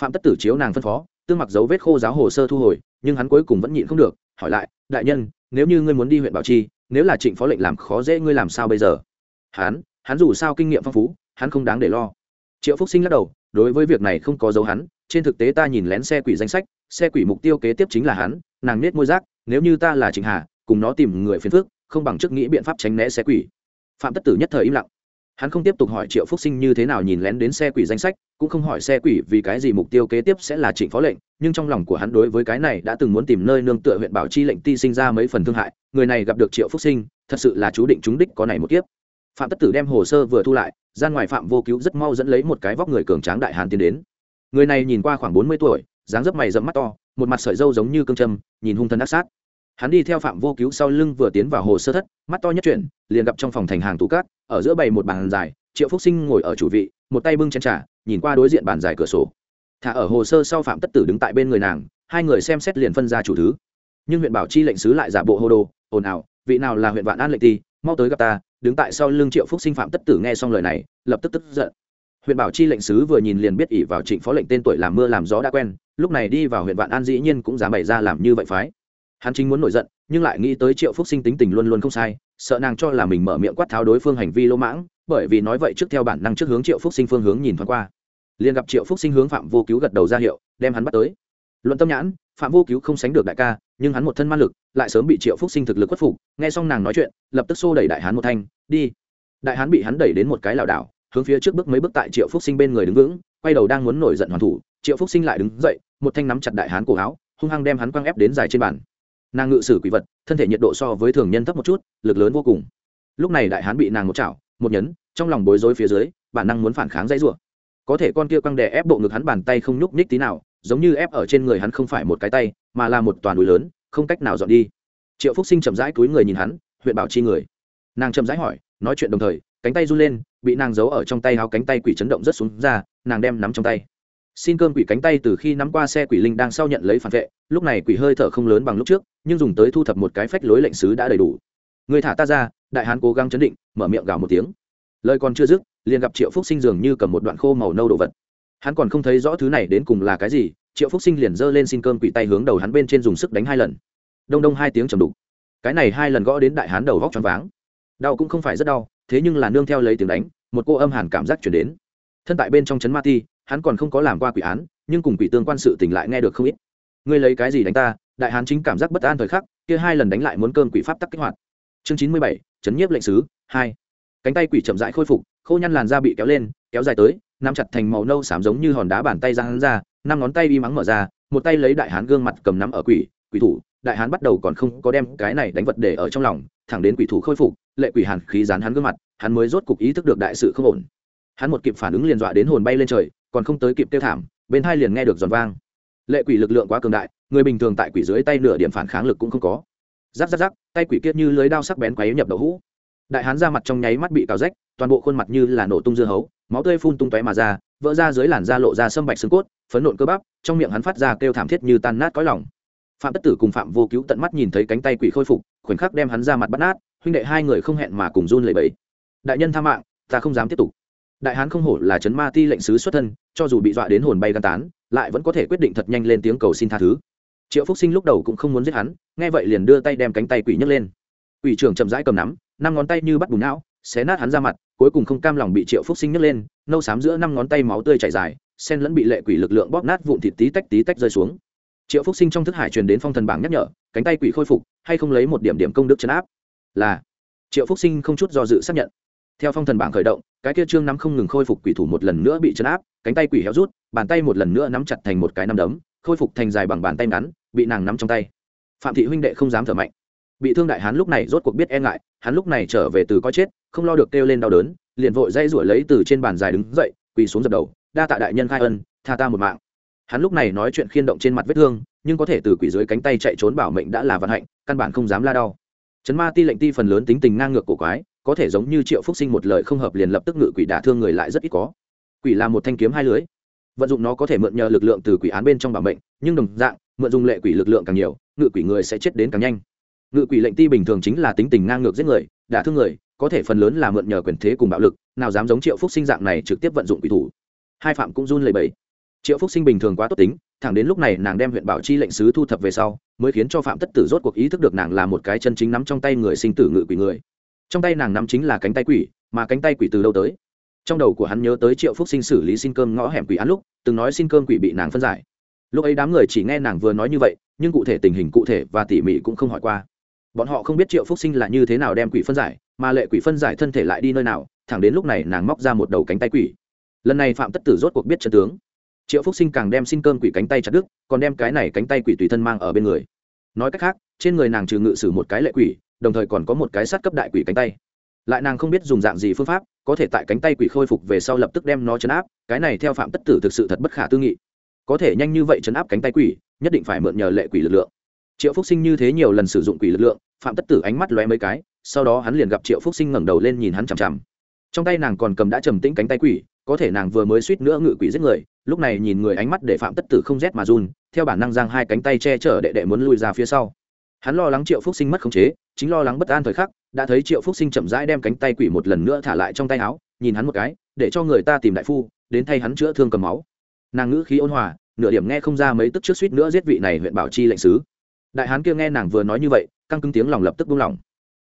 Phạm tất tử chiếu nàng phân phó tương mặc dấu vết khô giáo hồ sơ thu hồi nhưng hắn cuối cùng vẫn nhịn không được hỏi lại đại nhân nếu như ngươi muốn đi huyện bảo chi nếu là trịnh phó lệnh làm khó dễ ngươi làm sao bây giờ? Hắn hắn dù sao kinh nghiệm phong phú hắn không đáng để lo. Triệu phúc sinh lắc đầu đối với việc này không có dấu hắn trên thực tế ta nhìn lén xe quỷ danh sách xe quỷ mục tiêu kế tiếp chính là hắn nàng nết môi giác, nếu như ta là trịnh hà cùng nó tìm người phiền phước không bằng trước nghĩ biện pháp tránh né xe quỷ. Phạm tất tử nhất thời im lặng. Hắn không tiếp tục hỏi triệu phúc sinh như thế nào nhìn lén đến xe quỷ danh sách, cũng không hỏi xe quỷ vì cái gì mục tiêu kế tiếp sẽ là trịnh phó lệnh, nhưng trong lòng của hắn đối với cái này đã từng muốn tìm nơi nương tựa huyện bảo chi lệnh ti sinh ra mấy phần thương hại, người này gặp được triệu phúc sinh, thật sự là chú định chúng đích có này một kiếp. Phạm tất tử đem hồ sơ vừa thu lại, ra ngoài phạm vô cứu rất mau dẫn lấy một cái vóc người cường tráng đại hàn tiến đến. Người này nhìn qua khoảng bốn mươi tuổi, dáng dấp mày dẫm mắt to, một mặt sợi dâu giống như cương trâm nhìn hung thân ác sát hắn đi theo phạm vô cứu sau lưng vừa tiến vào hồ sơ thất, mắt to nhất chuyển liền gặp trong phòng thành hàng tủ cát, ở giữa bày một bàn dài, triệu phúc sinh ngồi ở chủ vị, một tay bưng chén trà, nhìn qua đối diện bàn dài cửa sổ. Thả ở hồ sơ sau phạm tất tử đứng tại bên người nàng, hai người xem xét liền phân ra chủ thứ. Nhưng huyện bảo chi lệnh sứ lại giả bộ hô đồ, ồn ào, vị nào là huyện vạn an lệnh ti, mau tới gặp ta. Đứng tại sau lưng triệu phúc sinh phạm tất tử nghe xong lời này, lập tức tức giận. Huyện bảo chi lệnh sứ vừa nhìn liền biết ỷ vào trịnh phó lệnh tên tuổi làm mưa làm gió đã quen, lúc này đi vào huyện vạn an dĩ nhiên cũng dám bày ra làm như vậy phái hắn chính muốn nổi giận, nhưng lại nghĩ tới triệu phúc sinh tính tình luôn luôn không sai, sợ nàng cho là mình mở miệng quát tháo đối phương hành vi lỗ mãng, bởi vì nói vậy trước theo bản năng trước hướng triệu phúc sinh phương hướng nhìn thoáng qua. Liền gặp triệu phúc sinh hướng phạm vô cứu gật đầu ra hiệu, đem hắn bắt tới. Luận tâm nhãn, phạm vô cứu không sánh được đại ca, nhưng hắn một thân ma lực, lại sớm bị triệu phúc sinh thực lực khuất phục, nghe xong nàng nói chuyện, lập tức xô đẩy đại hán một thanh, đi. Đại hán bị hắn đẩy đến một cái lảo đảo, hướng phía trước bước mấy bước tại triệu phúc sinh bên người đứng vững, quay đầu đang muốn nổi giận hoàn thủ, triệu phúc sinh lại đứng dậy, một thanh nắm chặt đại hán cổ áo, hung hăng đem hắn quăng ép đến dài trên bàn nàng ngự sử quỷ vật, thân thể nhiệt độ so với thường nhân thấp một chút, lực lớn vô cùng. Lúc này đại hán bị nàng một chảo, một nhấn, trong lòng bối rối phía dưới, bản năng muốn phản kháng dãy rủa. Có thể con kia quăng đè ép bộ ngực hắn bàn tay không nhúc nhích tí nào, giống như ép ở trên người hắn không phải một cái tay, mà là một toàn đùi lớn, không cách nào dọn đi. Triệu phúc sinh chậm rãi cúi người nhìn hắn, huyện bảo chi người. Nàng chậm rãi hỏi, nói chuyện đồng thời, cánh tay run lên, bị nàng giấu ở trong tay háo cánh tay quỷ chấn động rất xuống ra, nàng đem nắm trong tay. Xin cơm quỷ cánh tay từ khi nắm qua xe quỷ linh đang sau nhận lấy phản vệ, lúc này quỷ hơi thở không lớn bằng lúc trước nhưng dùng tới thu thập một cái phách lối lệnh sứ đã đầy đủ. Người thả ta ra, đại hán cố gắng chấn định, mở miệng gào một tiếng. Lời còn chưa dứt, liền gặp triệu phúc sinh dường như cầm một đoạn khô màu nâu đồ vật. Hắn còn không thấy rõ thứ này đến cùng là cái gì, triệu phúc sinh liền giơ lên xin cơm quỷ tay hướng đầu hắn bên trên dùng sức đánh hai lần. Đông đông hai tiếng trầm đục. Cái này hai lần gõ đến đại hán đầu vóc choáng váng. Đau cũng không phải rất đau, thế nhưng là nương theo lấy tiếng đánh, một cô âm hàn cảm giác chuyển đến. Thân tại bên trong chấn ma ti, hắn còn không có làm qua quỷ án, nhưng cùng quỷ tương quan sự tỉnh lại nghe được không ít. Ngươi lấy cái gì đánh ta đại hán chính cảm giác bất an thời khắc, kia hai lần đánh lại muốn cơn quỷ pháp tắc kích hoạt. Chương chín mươi bảy, chấn nhiếp lệnh sứ, hai. Cánh tay quỷ chậm rãi khôi phục, khô nhăn làn da bị kéo lên, kéo dài tới, nắm chặt thành màu nâu xám giống như hòn đá bàn tay ra hắn ra, năm ngón tay y mắng mở ra, một tay lấy đại hán gương mặt cầm nắm ở quỷ quỷ thủ, đại hán bắt đầu còn không có đem cái này đánh vật để ở trong lòng, thẳng đến quỷ thủ khôi phục, lệ quỷ hàn khí dán hắn gương mặt, hắn mới rốt cục ý thức được đại sự không ổn. Hắn một kịp phản ứng liền dọa đến hồn bay lên trời, còn không tới kịp tiêu thảm, bên hai liền nghe được giòn vang lệ quỷ lực lượng quá cường đại, người bình thường tại quỷ dưới tay nửa điểm phản kháng lực cũng không có. Giáp giáp giáp tay quỷ kiết như lưới đao sắc bén quấy nhập đậu hũ. Đại hán ra mặt trong nháy mắt bị cào rách, toàn bộ khuôn mặt như là nổ tung dưa hấu, máu tươi phun tung tóe mà ra, vỡ ra dưới làn da lộ ra sâm bạch xương cốt, phấn nộn cơ bắp, trong miệng hắn phát ra kêu thảm thiết như tan nát cõi lòng. Phạm tất tử cùng phạm vô cứu tận mắt nhìn thấy cánh tay quỷ khôi phục, khoảnh khắc đem hắn ra mặt bắt nát, huynh đệ hai người không hẹn mà cùng run lẩy bẩy. Đại nhân tha mạng, ta không dám tiếp tục. Đại hán không hổ là chấn ma ti lệnh sứ xuất thân, cho dù bị dọa đến hồn bay gan tán lại vẫn có thể quyết định thật nhanh lên tiếng cầu xin tha thứ. Triệu phúc sinh lúc đầu cũng không muốn giết hắn, nghe vậy liền đưa tay đem cánh tay quỷ nhấc lên. Quỷ trưởng chậm rãi cầm nắm, năm ngón tay như bắt bùn não, xé nát hắn ra mặt, cuối cùng không cam lòng bị triệu phúc sinh nhấc lên, nâu xám giữa năm ngón tay máu tươi chảy dài, sen lẫn bị lệ quỷ lực lượng bóp nát vụn thịt tí tách tí tách rơi xuống. Triệu phúc sinh trong thức hải truyền đến phong thần bảng nhắc nhở, cánh tay quỷ khôi phục, hay không lấy một điểm điểm công đức chấn áp. Là, triệu phúc sinh không chút do dự xác nhận theo phong thần bảng khởi động, cái kia trương nắm không ngừng khôi phục quỷ thủ một lần nữa bị chấn áp, cánh tay quỷ héo rút, bàn tay một lần nữa nắm chặt thành một cái nắm đấm, khôi phục thành dài bằng bàn tay ngắn, bị nàng nắm trong tay. Phạm thị huynh đệ không dám thở mạnh. Bị thương đại hán lúc này rốt cuộc biết e ngại, hắn lúc này trở về từ có chết, không lo được kêu lên đau đớn, liền vội dây rủi lấy từ trên bàn dài đứng dậy, quỳ xuống dập đầu, đa tạ đại nhân khai ân, tha ta một mạng. Hắn lúc này nói chuyện khiên động trên mặt vết thương, nhưng có thể từ quỷ dưới cánh tay chạy trốn bảo mệnh đã là vận hạnh, căn bản không dám la đau. Trấn ma ti lệnh ti phần lớn tính tình ngang ngược cổ quái có thể giống như triệu phúc sinh một lời không hợp liền lập tức ngự quỷ đả thương người lại rất ít có. Quỷ là một thanh kiếm hai lưới. Vận dụng nó có thể mượn nhờ lực lượng từ quỷ án bên trong bảo mệnh, nhưng đồng dạng, mượn dùng lệ quỷ lực lượng càng nhiều, ngự quỷ người sẽ chết đến càng nhanh. Ngự quỷ lệnh ti bình thường chính là tính tình ngang ngược giết người, đả thương người, có thể phần lớn là mượn nhờ quyền thế cùng bạo lực, nào dám giống triệu phúc sinh dạng này trực tiếp vận dụng quỷ thủ. Hai phạm cũng run lẩy bẩy. Triệu phúc sinh bình thường quá tốt tính, thẳng đến lúc này nàng đem huyện bảo chi lệnh sứ thu thập về sau, mới khiến cho phạm tất tử rốt cuộc ý thức được nàng là một cái chân chính nắm trong tay người sinh tử ngự quỷ người trong tay nàng nắm chính là cánh tay quỷ, mà cánh tay quỷ từ đâu tới? Trong đầu của hắn nhớ tới triệu phúc sinh xử lý xin cơm ngõ hẻm quỷ án lúc, từng nói xin cơm quỷ bị nàng phân giải. Lúc ấy đám người chỉ nghe nàng vừa nói như vậy, nhưng cụ thể tình hình cụ thể và tỉ mỉ cũng không hỏi qua. Bọn họ không biết triệu phúc sinh là như thế nào đem quỷ phân giải, mà lệ quỷ phân giải thân thể lại đi nơi nào, thẳng đến lúc này nàng móc ra một đầu cánh tay quỷ. Lần này phạm tất tử rốt cuộc biết chân tướng. Triệu phúc sinh càng đem xin cơm quỷ cánh tay chặt đứt, còn đem cái này cánh tay quỷ tùy thân mang ở bên người. Nói cách khác, trên người nàng trừ ngự sử một cái lệ quỷ đồng thời còn có một cái sát cấp đại quỷ cánh tay. Lại nàng không biết dùng dạng gì phương pháp, có thể tại cánh tay quỷ khôi phục về sau lập tức đem nó chấn áp, cái này theo phạm tất tử thực sự thật bất khả tư nghị. Có thể nhanh như vậy chấn áp cánh tay quỷ, nhất định phải mượn nhờ lệ quỷ lực lượng. Triệu phúc sinh như thế nhiều lần sử dụng quỷ lực lượng, phạm tất tử ánh mắt lóe mấy cái, sau đó hắn liền gặp triệu phúc sinh ngẩng đầu lên nhìn hắn chằm chằm. Trong tay nàng còn cầm đã trầm tĩnh cánh tay quỷ, có thể nàng vừa mới suýt nữa ngự quỷ giết người, lúc này nhìn người ánh mắt để phạm tất tử không rét mà run, theo bản năng giang hai cánh tay che chở đệ đệ muốn lui ra phía sau hắn lo lắng triệu phúc sinh mất khống chế, chính lo lắng bất an thời khắc, đã thấy triệu phúc sinh chậm rãi đem cánh tay quỷ một lần nữa thả lại trong tay áo, nhìn hắn một cái, để cho người ta tìm đại phu, đến thay hắn chữa thương cầm máu. Nàng ngữ khí ôn hòa, nửa điểm nghe không ra mấy tức trước suýt nữa giết vị này huyện bảo chi lệnh sứ. Đại hán kia nghe nàng vừa nói như vậy, căng cứng tiếng lòng lập tức buông lỏng.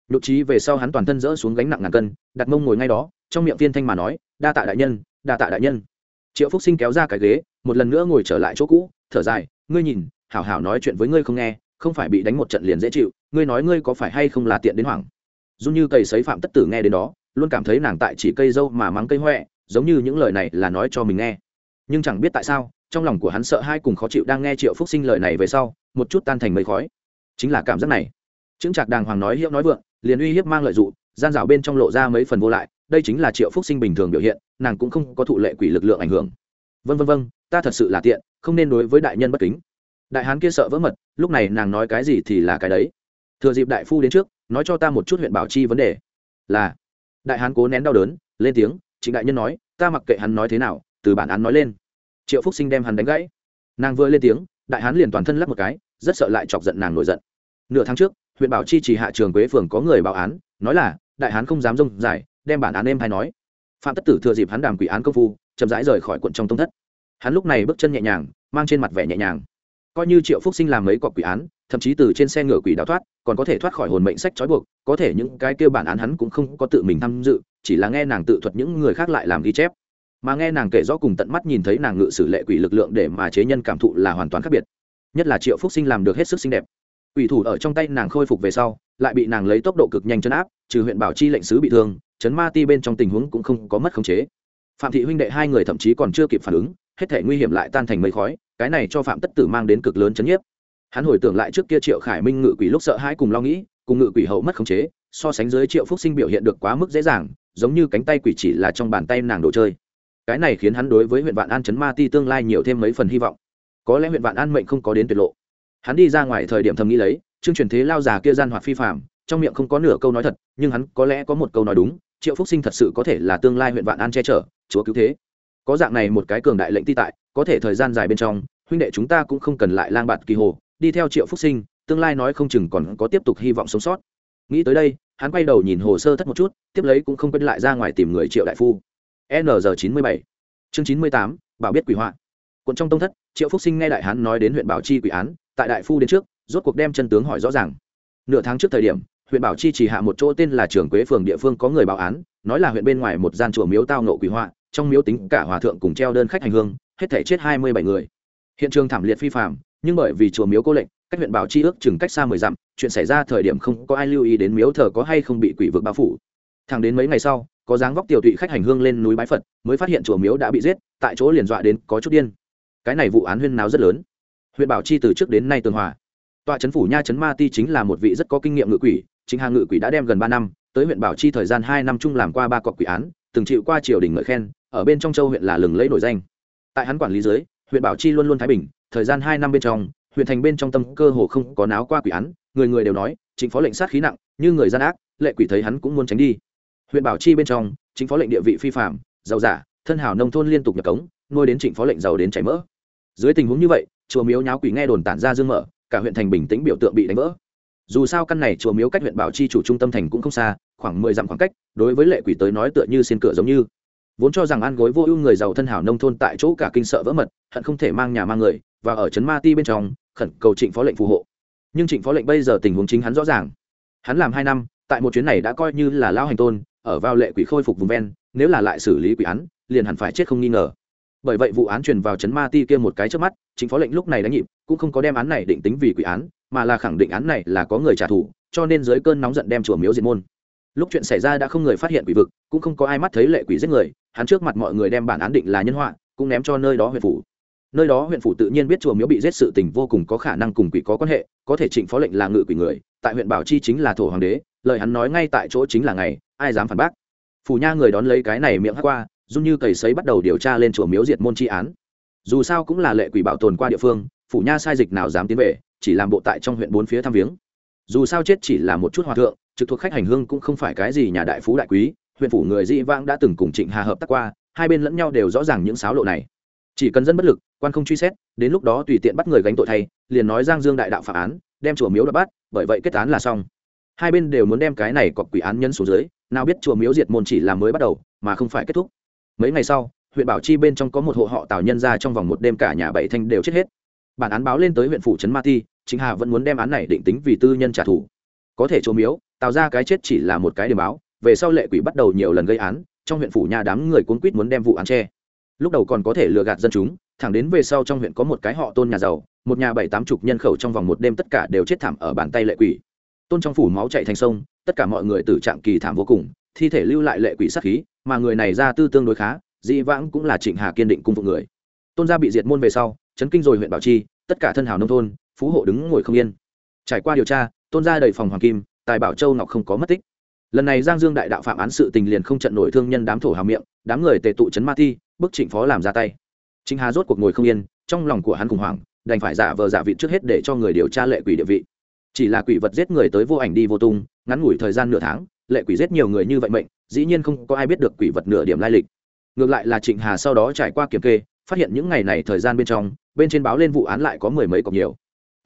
Nhục trí về sau hắn toàn thân dỡ xuống gánh nặng ngàn cân, đặt mông ngồi ngay đó, trong miệng viên thanh mà nói, đa tạ đại nhân, đa tạ đại nhân. Triệu phúc sinh kéo ra cái ghế, một lần nữa ngồi trở lại chỗ cũ, thở dài, ngươi nhìn, hảo hảo nói chuyện với ngươi không nghe không phải bị đánh một trận liền dễ chịu, ngươi nói ngươi có phải hay không là tiện đến hoảng? Dung như cây sấy phạm tất tử nghe đến đó, luôn cảm thấy nàng tại chỉ cây dâu mà mắng cây huệ giống như những lời này là nói cho mình nghe. Nhưng chẳng biết tại sao, trong lòng của hắn sợ hai cùng khó chịu đang nghe triệu phúc sinh lời này về sau, một chút tan thành mây khói. Chính là cảm giác này. Chứng trạc đàng hoàng nói hiệu nói vượng, liền uy hiếp mang lợi dụng, gian rào bên trong lộ ra mấy phần vô lại, đây chính là triệu phúc sinh bình thường biểu hiện, nàng cũng không có thụ lệ quỷ lực lượng ảnh hưởng. Vân vân vân ta thật sự là tiện, không nên đối với đại nhân bất kính đại hán kia sợ vỡ mật, lúc này nàng nói cái gì thì là cái đấy. Thừa dịp đại phu đến trước, nói cho ta một chút huyện bảo chi vấn đề. Là, đại hán cố nén đau đớn, lên tiếng chính đại nhân nói, ta mặc kệ hắn nói thế nào, từ bản án nói lên. Triệu phúc sinh đem hắn đánh gãy. Nàng vừa lên tiếng, đại hán liền toàn thân lắp một cái, rất sợ lại chọc giận nàng nổi giận. Nửa tháng trước, huyện bảo chi chỉ hạ trường quế phường có người báo án, nói là, đại hán không dám rông dài, đem bản án em hay nói. Phạm tất tử thừa dịp hắn đàm quỷ án công phu, chậm rãi rời khỏi quận trong tông thất. Hắn lúc này bước chân nhẹ nhàng, mang trên mặt vẻ nhẹ nhàng coi như triệu phúc sinh làm mấy cọc quỷ án, thậm chí từ trên xe ngựa quỷ đào thoát, còn có thể thoát khỏi hồn mệnh sách trói buộc, có thể những cái kêu bản án hắn cũng không có tự mình tham dự, chỉ là nghe nàng tự thuật những người khác lại làm ghi chép. Mà nghe nàng kể rõ cùng tận mắt nhìn thấy nàng ngự sử lệ quỷ lực lượng để mà chế nhân cảm thụ là hoàn toàn khác biệt. Nhất là triệu phúc sinh làm được hết sức xinh đẹp. Quỷ thủ ở trong tay nàng khôi phục về sau, lại bị nàng lấy tốc độ cực nhanh chấn áp, trừ huyện bảo chi lệnh sứ bị thương, chấn ma ti bên trong tình huống cũng không có mất khống chế. Phạm thị huynh đệ hai người thậm chí còn chưa kịp phản ứng, hết thể nguy hiểm lại tan thành mây khói cái này cho phạm tất tử mang đến cực lớn chấn nhiếp. Hắn hồi tưởng lại trước kia triệu khải minh ngự quỷ lúc sợ hãi cùng lo nghĩ, cùng ngự quỷ hậu mất khống chế, so sánh dưới triệu phúc sinh biểu hiện được quá mức dễ dàng, giống như cánh tay quỷ chỉ là trong bàn tay nàng đồ chơi. Cái này khiến hắn đối với huyện vạn an chấn ma ti tương lai nhiều thêm mấy phần hy vọng. Có lẽ huyện vạn an mệnh không có đến tuyệt lộ. Hắn đi ra ngoài thời điểm thầm nghĩ lấy chương truyền thế lao già kia gian hoạt phi phạm trong miệng không có nửa câu nói thật, nhưng hắn có lẽ có một câu nói đúng, triệu phúc sinh thật sự có thể là tương lai huyện vạn an che chở, chúa cứu thế. Có dạng này một cái cường đại lệnh ti tại có thể thời gian dài bên trong, huynh đệ chúng ta cũng không cần lại lang bạt kỳ hồ, đi theo triệu phúc sinh, tương lai nói không chừng còn có tiếp tục hy vọng sống sót. Nghĩ tới đây, hắn quay đầu nhìn hồ sơ thất một chút, tiếp lấy cũng không quên lại ra ngoài tìm người triệu đại phu. N g chín mươi bảy. Chương chín mươi tám, bảo biết quỷ họa. Quận trong tông thất, triệu phúc sinh nghe đại hán nói đến huyện bảo chi quỷ án, tại đại phu đến trước, rốt cuộc đem chân tướng hỏi rõ ràng. Nửa tháng trước thời điểm, huyện bảo chi chỉ hạ một chỗ tên là trường quế phường địa phương có người báo án, nói là huyện bên ngoài một gian chùa miếu tao nộ quỷ họa, trong miếu tính cả hòa thượng cùng treo đơn khách hành hương hết thể chết hai mươi bảy người. Hiện trường thảm liệt phi phạm nhưng bởi vì chùa miếu cô lệnh, cách huyện bảo chi ước chừng cách xa mười dặm, chuyện xảy ra thời điểm không có ai lưu ý đến miếu thờ có hay không bị quỷ vực bao phủ. Thẳng đến mấy ngày sau, có dáng vóc tiểu tụy khách hành hương lên núi bái phật, mới phát hiện chùa miếu đã bị giết, tại chỗ liền dọa đến có chút điên. Cái này vụ án huyên náo rất lớn. Huyện bảo chi từ trước đến nay tường hòa. Tòa trấn phủ nha trấn ma ti chính là một vị rất có kinh nghiệm ngự quỷ, chính hàng ngự quỷ đã đem gần ba năm, tới huyện bảo chi thời gian hai năm chung làm qua ba cọc quỷ án, từng chịu qua triều đình ngợi khen, ở bên trong châu huyện là lừng lẫy nổi danh tại hắn quản lý dưới, huyện bảo chi luôn luôn thái bình, thời gian hai năm bên trong, huyện thành bên trong tâm cơ hồ không có náo qua quỷ án, người người đều nói, chính phó lệnh sát khí nặng, như người gian ác, lệ quỷ thấy hắn cũng muốn tránh đi. Huyện bảo chi bên trong, chính phó lệnh địa vị phi phạm giàu giả, thân hảo nông thôn liên tục nhập cống, nuôi đến trịnh phó lệnh giàu đến chảy mỡ. Dưới tình huống như vậy, chùa miếu nháo quỷ nghe đồn tản ra dương mở, cả huyện thành bình tĩnh biểu tượng bị đánh vỡ. Dù sao căn này chùa miếu cách huyện bảo chi chủ trung tâm thành cũng không xa, khoảng mười dặm khoảng cách, đối với lệ quỷ tới nói tựa như xin cửa giống như vốn cho rằng ăn gối vô ưu người giàu thân hảo nông thôn tại chỗ cả kinh sợ vỡ mật, hận không thể mang nhà mang người, và ở trấn ma ti bên trong, khẩn cầu trịnh phó lệnh phù hộ. Nhưng trịnh phó lệnh bây giờ tình huống chính hắn rõ ràng. Hắn làm hai năm, tại một chuyến này đã coi như là lao hành tôn, ở vào lệ quỷ khôi phục vùng ven, nếu là lại xử lý quỷ án, liền hẳn phải chết không nghi ngờ. Bởi vậy vụ án truyền vào trấn ma ti kia một cái trước mắt chính phó lệnh lúc này đánh nhịp, cũng không có đem án này định tính vì quỷ án, mà là khẳng định án này là có người trả thù, cho nên dưới cơn nóng giận đem chùa miếu diệt môn lúc chuyện xảy ra đã không người phát hiện quỷ vực, cũng không có ai mắt thấy lệ quỷ giết người, hắn trước mặt mọi người đem bản án định là nhân họa, cũng ném cho nơi đó huyện phủ. Nơi đó huyện phủ tự nhiên biết chùa miếu bị giết sự tình vô cùng có khả năng cùng quỷ có quan hệ, có thể trịnh phó lệnh là ngự quỷ người, tại huyện bảo chi chính là thổ hoàng đế, lời hắn nói ngay tại chỗ chính là ngày, ai dám phản bác? Phủ nha người đón lấy cái này miệng hát qua dung như cầy sấy bắt đầu điều tra lên chùa miếu diệt môn tri án. Dù sao cũng là lệ quỷ bảo tồn qua địa phương phủ nha sai dịch nào dám tiến về, chỉ làm bộ tại trong huyện bốn phía thăm viếng. Dù sao chết chỉ là một chút hòa thượng trực thuộc khách hành hương cũng không phải cái gì nhà đại phú đại quý, huyện phủ người dĩ vãng đã từng cùng trịnh hà hợp tác qua, hai bên lẫn nhau đều rõ ràng những sáo lộ này. Chỉ cần dân bất lực, quan không truy xét, đến lúc đó tùy tiện bắt người gánh tội thay, liền nói giang dương đại đạo phạm án, đem chùa miếu đập bắt bởi vậy kết án là xong. Hai bên đều muốn đem cái này cọc quỷ án nhân xuống dưới, nào biết chùa miếu diệt môn chỉ là mới bắt đầu, mà không phải kết thúc. Mấy ngày sau, huyện bảo chi bên trong có một hộ họ tào nhân ra trong vòng một đêm cả nhà bảy thanh đều chết hết. Bản án báo lên tới huyện phủ trấn ma ti chính hà vẫn muốn đem án này định tính vì tư nhân trả thù có thể chỗ miếu tạo ra cái chết chỉ là một cái điểm báo, về sau lệ quỷ bắt đầu nhiều lần gây án, trong huyện phủ nhà đám người cuốn quýt muốn đem vụ án che. Lúc đầu còn có thể lừa gạt dân chúng, thẳng đến về sau trong huyện có một cái họ tôn nhà giàu, một nhà bảy tám chục nhân khẩu trong vòng một đêm tất cả đều chết thảm ở bàn tay lệ quỷ. Tôn trong phủ máu chạy thành sông, tất cả mọi người tử trạng kỳ thảm vô cùng, thi thể lưu lại lệ quỷ sát khí, mà người này ra tư tương đối khá dị vãng cũng là trịnh hà kiên định cung phụ người. Tôn gia bị diệt môn về sau, chấn kinh rồi huyện bảo chi, tất cả thân hào nông thôn, phú hộ đứng ngồi không yên. Trải qua điều tra tôn gia đầy phòng hoàng kim, tài bảo châu ngọc không có mất tích. Lần này giang dương đại đạo phạm án sự tình liền không trận nổi thương nhân đám thổ hào miệng, đám người tề tụ chấn ma thi, bức trịnh phó làm ra tay. Trịnh hà rốt cuộc ngồi không yên, trong lòng của hắn khủng hoảng, đành phải giả vờ giả vị trước hết để cho người điều tra lệ quỷ địa vị. Chỉ là quỷ vật giết người tới vô ảnh đi vô tung, ngắn ngủi thời gian nửa tháng, lệ quỷ giết nhiều người như vậy mệnh, dĩ nhiên không có ai biết được quỷ vật nửa điểm lai lịch. Ngược lại là trịnh hà sau đó trải qua kiểm kê, phát hiện những ngày này thời gian bên trong, bên trên báo lên vụ án lại có mười mấy cọc nhiều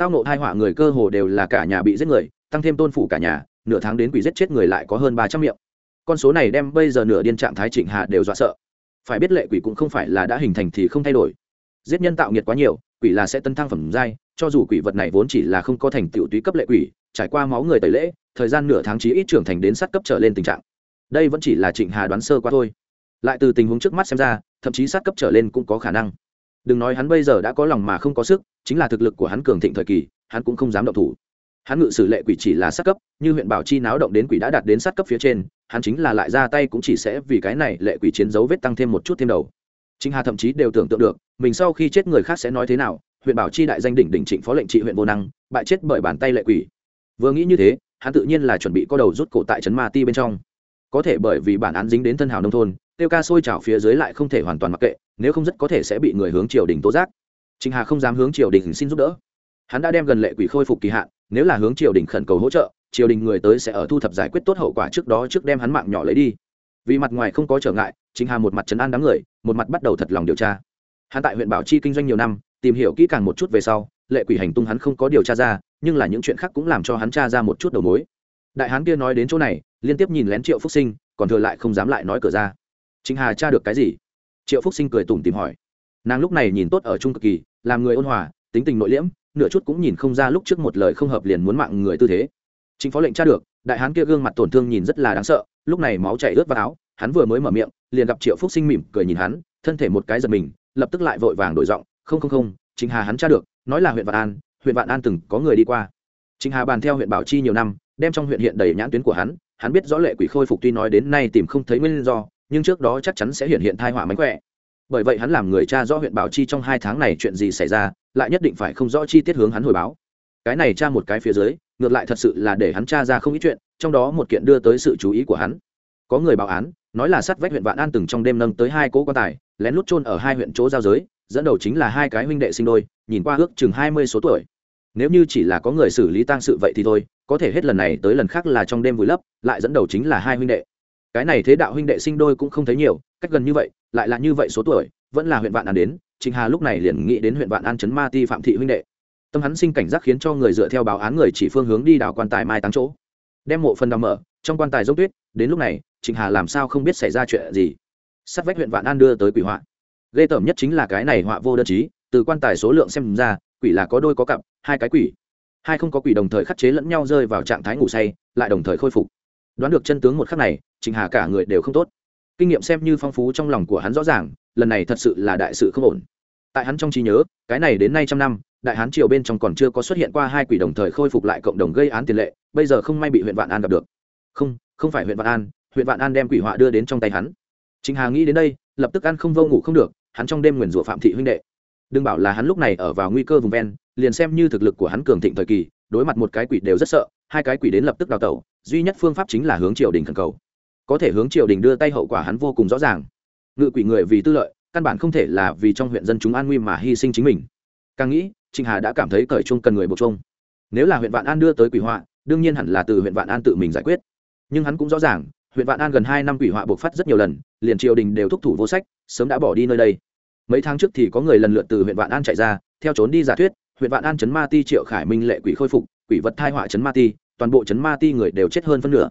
tao nộ hai họa người cơ hồ đều là cả nhà bị giết người, tăng thêm tôn phủ cả nhà, nửa tháng đến quỷ giết chết người lại có hơn ba trăm miệng. Con số này đem bây giờ nửa điên trạng thái trịnh hà đều dọa sợ. Phải biết lệ quỷ cũng không phải là đã hình thành thì không thay đổi. Giết nhân tạo nghiệt quá nhiều, quỷ là sẽ tân thăng phẩm giai, cho dù quỷ vật này vốn chỉ là không có thành tựu túy cấp lệ quỷ, trải qua máu người tẩy lễ, thời gian nửa tháng chí ít trưởng thành đến sát cấp trở lên tình trạng. Đây vẫn chỉ là trịnh hà đoán sơ qua thôi. Lại từ tình huống trước mắt xem ra, thậm chí sát cấp trở lên cũng có khả năng đừng nói hắn bây giờ đã có lòng mà không có sức, chính là thực lực của hắn cường thịnh thời kỳ, hắn cũng không dám động thủ. Hắn ngự sử lệ quỷ chỉ là sát cấp, như huyện bảo chi náo động đến quỷ đã đạt đến sát cấp phía trên, hắn chính là lại ra tay cũng chỉ sẽ vì cái này lệ quỷ chiến dấu vết tăng thêm một chút thêm đầu. Chính hà thậm chí đều tưởng tượng được, mình sau khi chết người khác sẽ nói thế nào, huyện bảo chi đại danh đỉnh đỉnh trịnh phó lệnh trị huyện vô năng, bại chết bởi bàn tay lệ quỷ. Vừa nghĩ như thế, hắn tự nhiên là chuẩn bị có đầu rút cổ tại trấn ma ti bên trong. Có thể bởi vì bản án dính đến thân hào nông thôn tiêu ca sôi trào phía dưới lại không thể hoàn toàn mặc kệ, nếu không rất có thể sẽ bị người hướng triều đình tố giác. Trịnh hà không dám hướng triều đình xin giúp đỡ. Hắn đã đem gần lệ quỷ khôi phục kỳ hạn, nếu là hướng triều đình khẩn cầu hỗ trợ, triều đình người tới sẽ ở thu thập giải quyết tốt hậu quả trước đó trước đem hắn mạng nhỏ lấy đi. Vì mặt ngoài không có trở ngại trịnh hà một mặt trấn an đám người, một mặt bắt đầu thật lòng điều tra. Hắn tại huyện bảo chi kinh doanh nhiều năm, tìm hiểu kỹ càng một chút về sau, lệ quỷ hành tung hắn không có điều tra ra, nhưng là những chuyện khác cũng làm cho hắn tra ra một chút đầu mối. Đại hán kia nói đến chỗ này, liên tiếp nhìn lén triệu phúc sinh, còn thừa lại không dám lại nói cửa ra chính hà tra được cái gì triệu phúc sinh cười tủm tìm hỏi nàng lúc này nhìn tốt ở trung cực kỳ làm người ôn hòa tính tình nội liễm nửa chút cũng nhìn không ra lúc trước một lời không hợp liền muốn mạng người tư thế chính phó lệnh tra được đại hán kia gương mặt tổn thương nhìn rất là đáng sợ lúc này máu chảy ướt vào áo hắn vừa mới mở miệng liền gặp triệu phúc sinh mỉm cười nhìn hắn thân thể một cái giật mình lập tức lại vội vàng đổi giọng không không không chính hà hắn tra được nói là huyện vạn an huyện vạn an từng có người đi qua chính hà bàn theo huyện bảo chi nhiều năm đem trong huyện hiện đầy nhãn tuyến của hắn hắn biết rõ lệ quỷ khôi phục tuy nói đến nay tìm không thấy nguyên do nhưng trước đó chắc chắn sẽ hiện hiện thai họa mánh khỏe. Bởi vậy hắn làm người cha rõ huyện bảo chi trong hai tháng này chuyện gì xảy ra, lại nhất định phải không rõ chi tiết hướng hắn hồi báo. Cái này cha một cái phía dưới, ngược lại thật sự là để hắn cha ra không ít chuyện, trong đó một kiện đưa tới sự chú ý của hắn. Có người báo án, nói là sát vách huyện vạn an từng trong đêm nâng tới hai cỗ quan tài, lén lút trôn ở hai huyện chỗ giao giới, dẫn đầu chính là hai cái huynh đệ sinh đôi, nhìn qua ước chừng hai mươi số tuổi. Nếu như chỉ là có người xử lý tang sự vậy thì thôi, có thể hết lần này tới lần khác là trong đêm vùi lấp, lại dẫn đầu chính là hai huynh đệ cái này thế đạo huynh đệ sinh đôi cũng không thấy nhiều, cách gần như vậy, lại là như vậy số tuổi, vẫn là huyện vạn an đến, trịnh hà lúc này liền nghĩ đến huyện vạn an chấn ma ti phạm thị huynh đệ. Tâm hắn sinh cảnh giác khiến cho người dựa theo báo án người chỉ phương hướng đi đào quan tài mai táng chỗ. Đem mộ phần đào mở, trong quan tài dốc tuyết, đến lúc này, trịnh hà làm sao không biết xảy ra chuyện gì? Sát vách huyện vạn an đưa tới quỷ họa. Ghê tởm nhất chính là cái này họa vô đơn chí, từ quan tài số lượng xem ra, quỷ là có đôi có cặp, hai cái quỷ. Hai không có quỷ đồng thời khắc chế lẫn nhau rơi vào trạng thái ngủ say, lại đồng thời khôi phục. Đoán được chân tướng một khắc này trình hà cả người đều không tốt. Kinh nghiệm xem như phong phú trong lòng của hắn rõ ràng, lần này thật sự là đại sự không ổn. Tại hắn trong trí nhớ, cái này đến nay trăm năm, đại hán triều bên trong còn chưa có xuất hiện qua hai quỷ đồng thời khôi phục lại cộng đồng gây án tiền lệ, bây giờ không may bị huyện vạn an gặp được. Không không phải huyện vạn an, huyện vạn an đem quỷ họa đưa đến trong tay hắn. Trình hà nghĩ đến đây, lập tức ăn không vô ngủ không được, hắn trong đêm nguyền rủa phạm thị huynh đệ. Đừng bảo là hắn lúc này ở vào nguy cơ vùng ven, liền xem như thực lực của hắn cường thịnh thời kỳ, đối mặt một cái quỷ đều rất sợ, hai cái quỷ đến lập tức đào tẩu, duy nhất phương pháp chính là hướng triều đình khẩn cầu có thể hướng triều đình đưa tay hậu quả hắn vô cùng rõ ràng. Ngự quỷ người vì tư lợi, căn bản không thể là vì trong huyện dân chúng an nguy mà hy sinh chính mình. Càng nghĩ, trịnh hà đã cảm thấy cởi chung cần người buộc chung nếu là huyện vạn an đưa tới quỷ họa, đương nhiên hẳn là từ huyện vạn an tự mình giải quyết. Nhưng hắn cũng rõ ràng, huyện vạn an gần hai năm quỷ họa buộc phát rất nhiều lần, liền triều đình đều thúc thủ vô sách, sớm đã bỏ đi nơi đây. Mấy tháng trước thì có người lần lượt từ huyện vạn an chạy ra, theo trốn đi giả thuyết, huyện vạn an chấn ma ti triệu khải minh lệ quỷ khôi phục, quỷ vật thai họa chấn ma ti, toàn bộ chấn ma ti người đều chết hơn phân nửa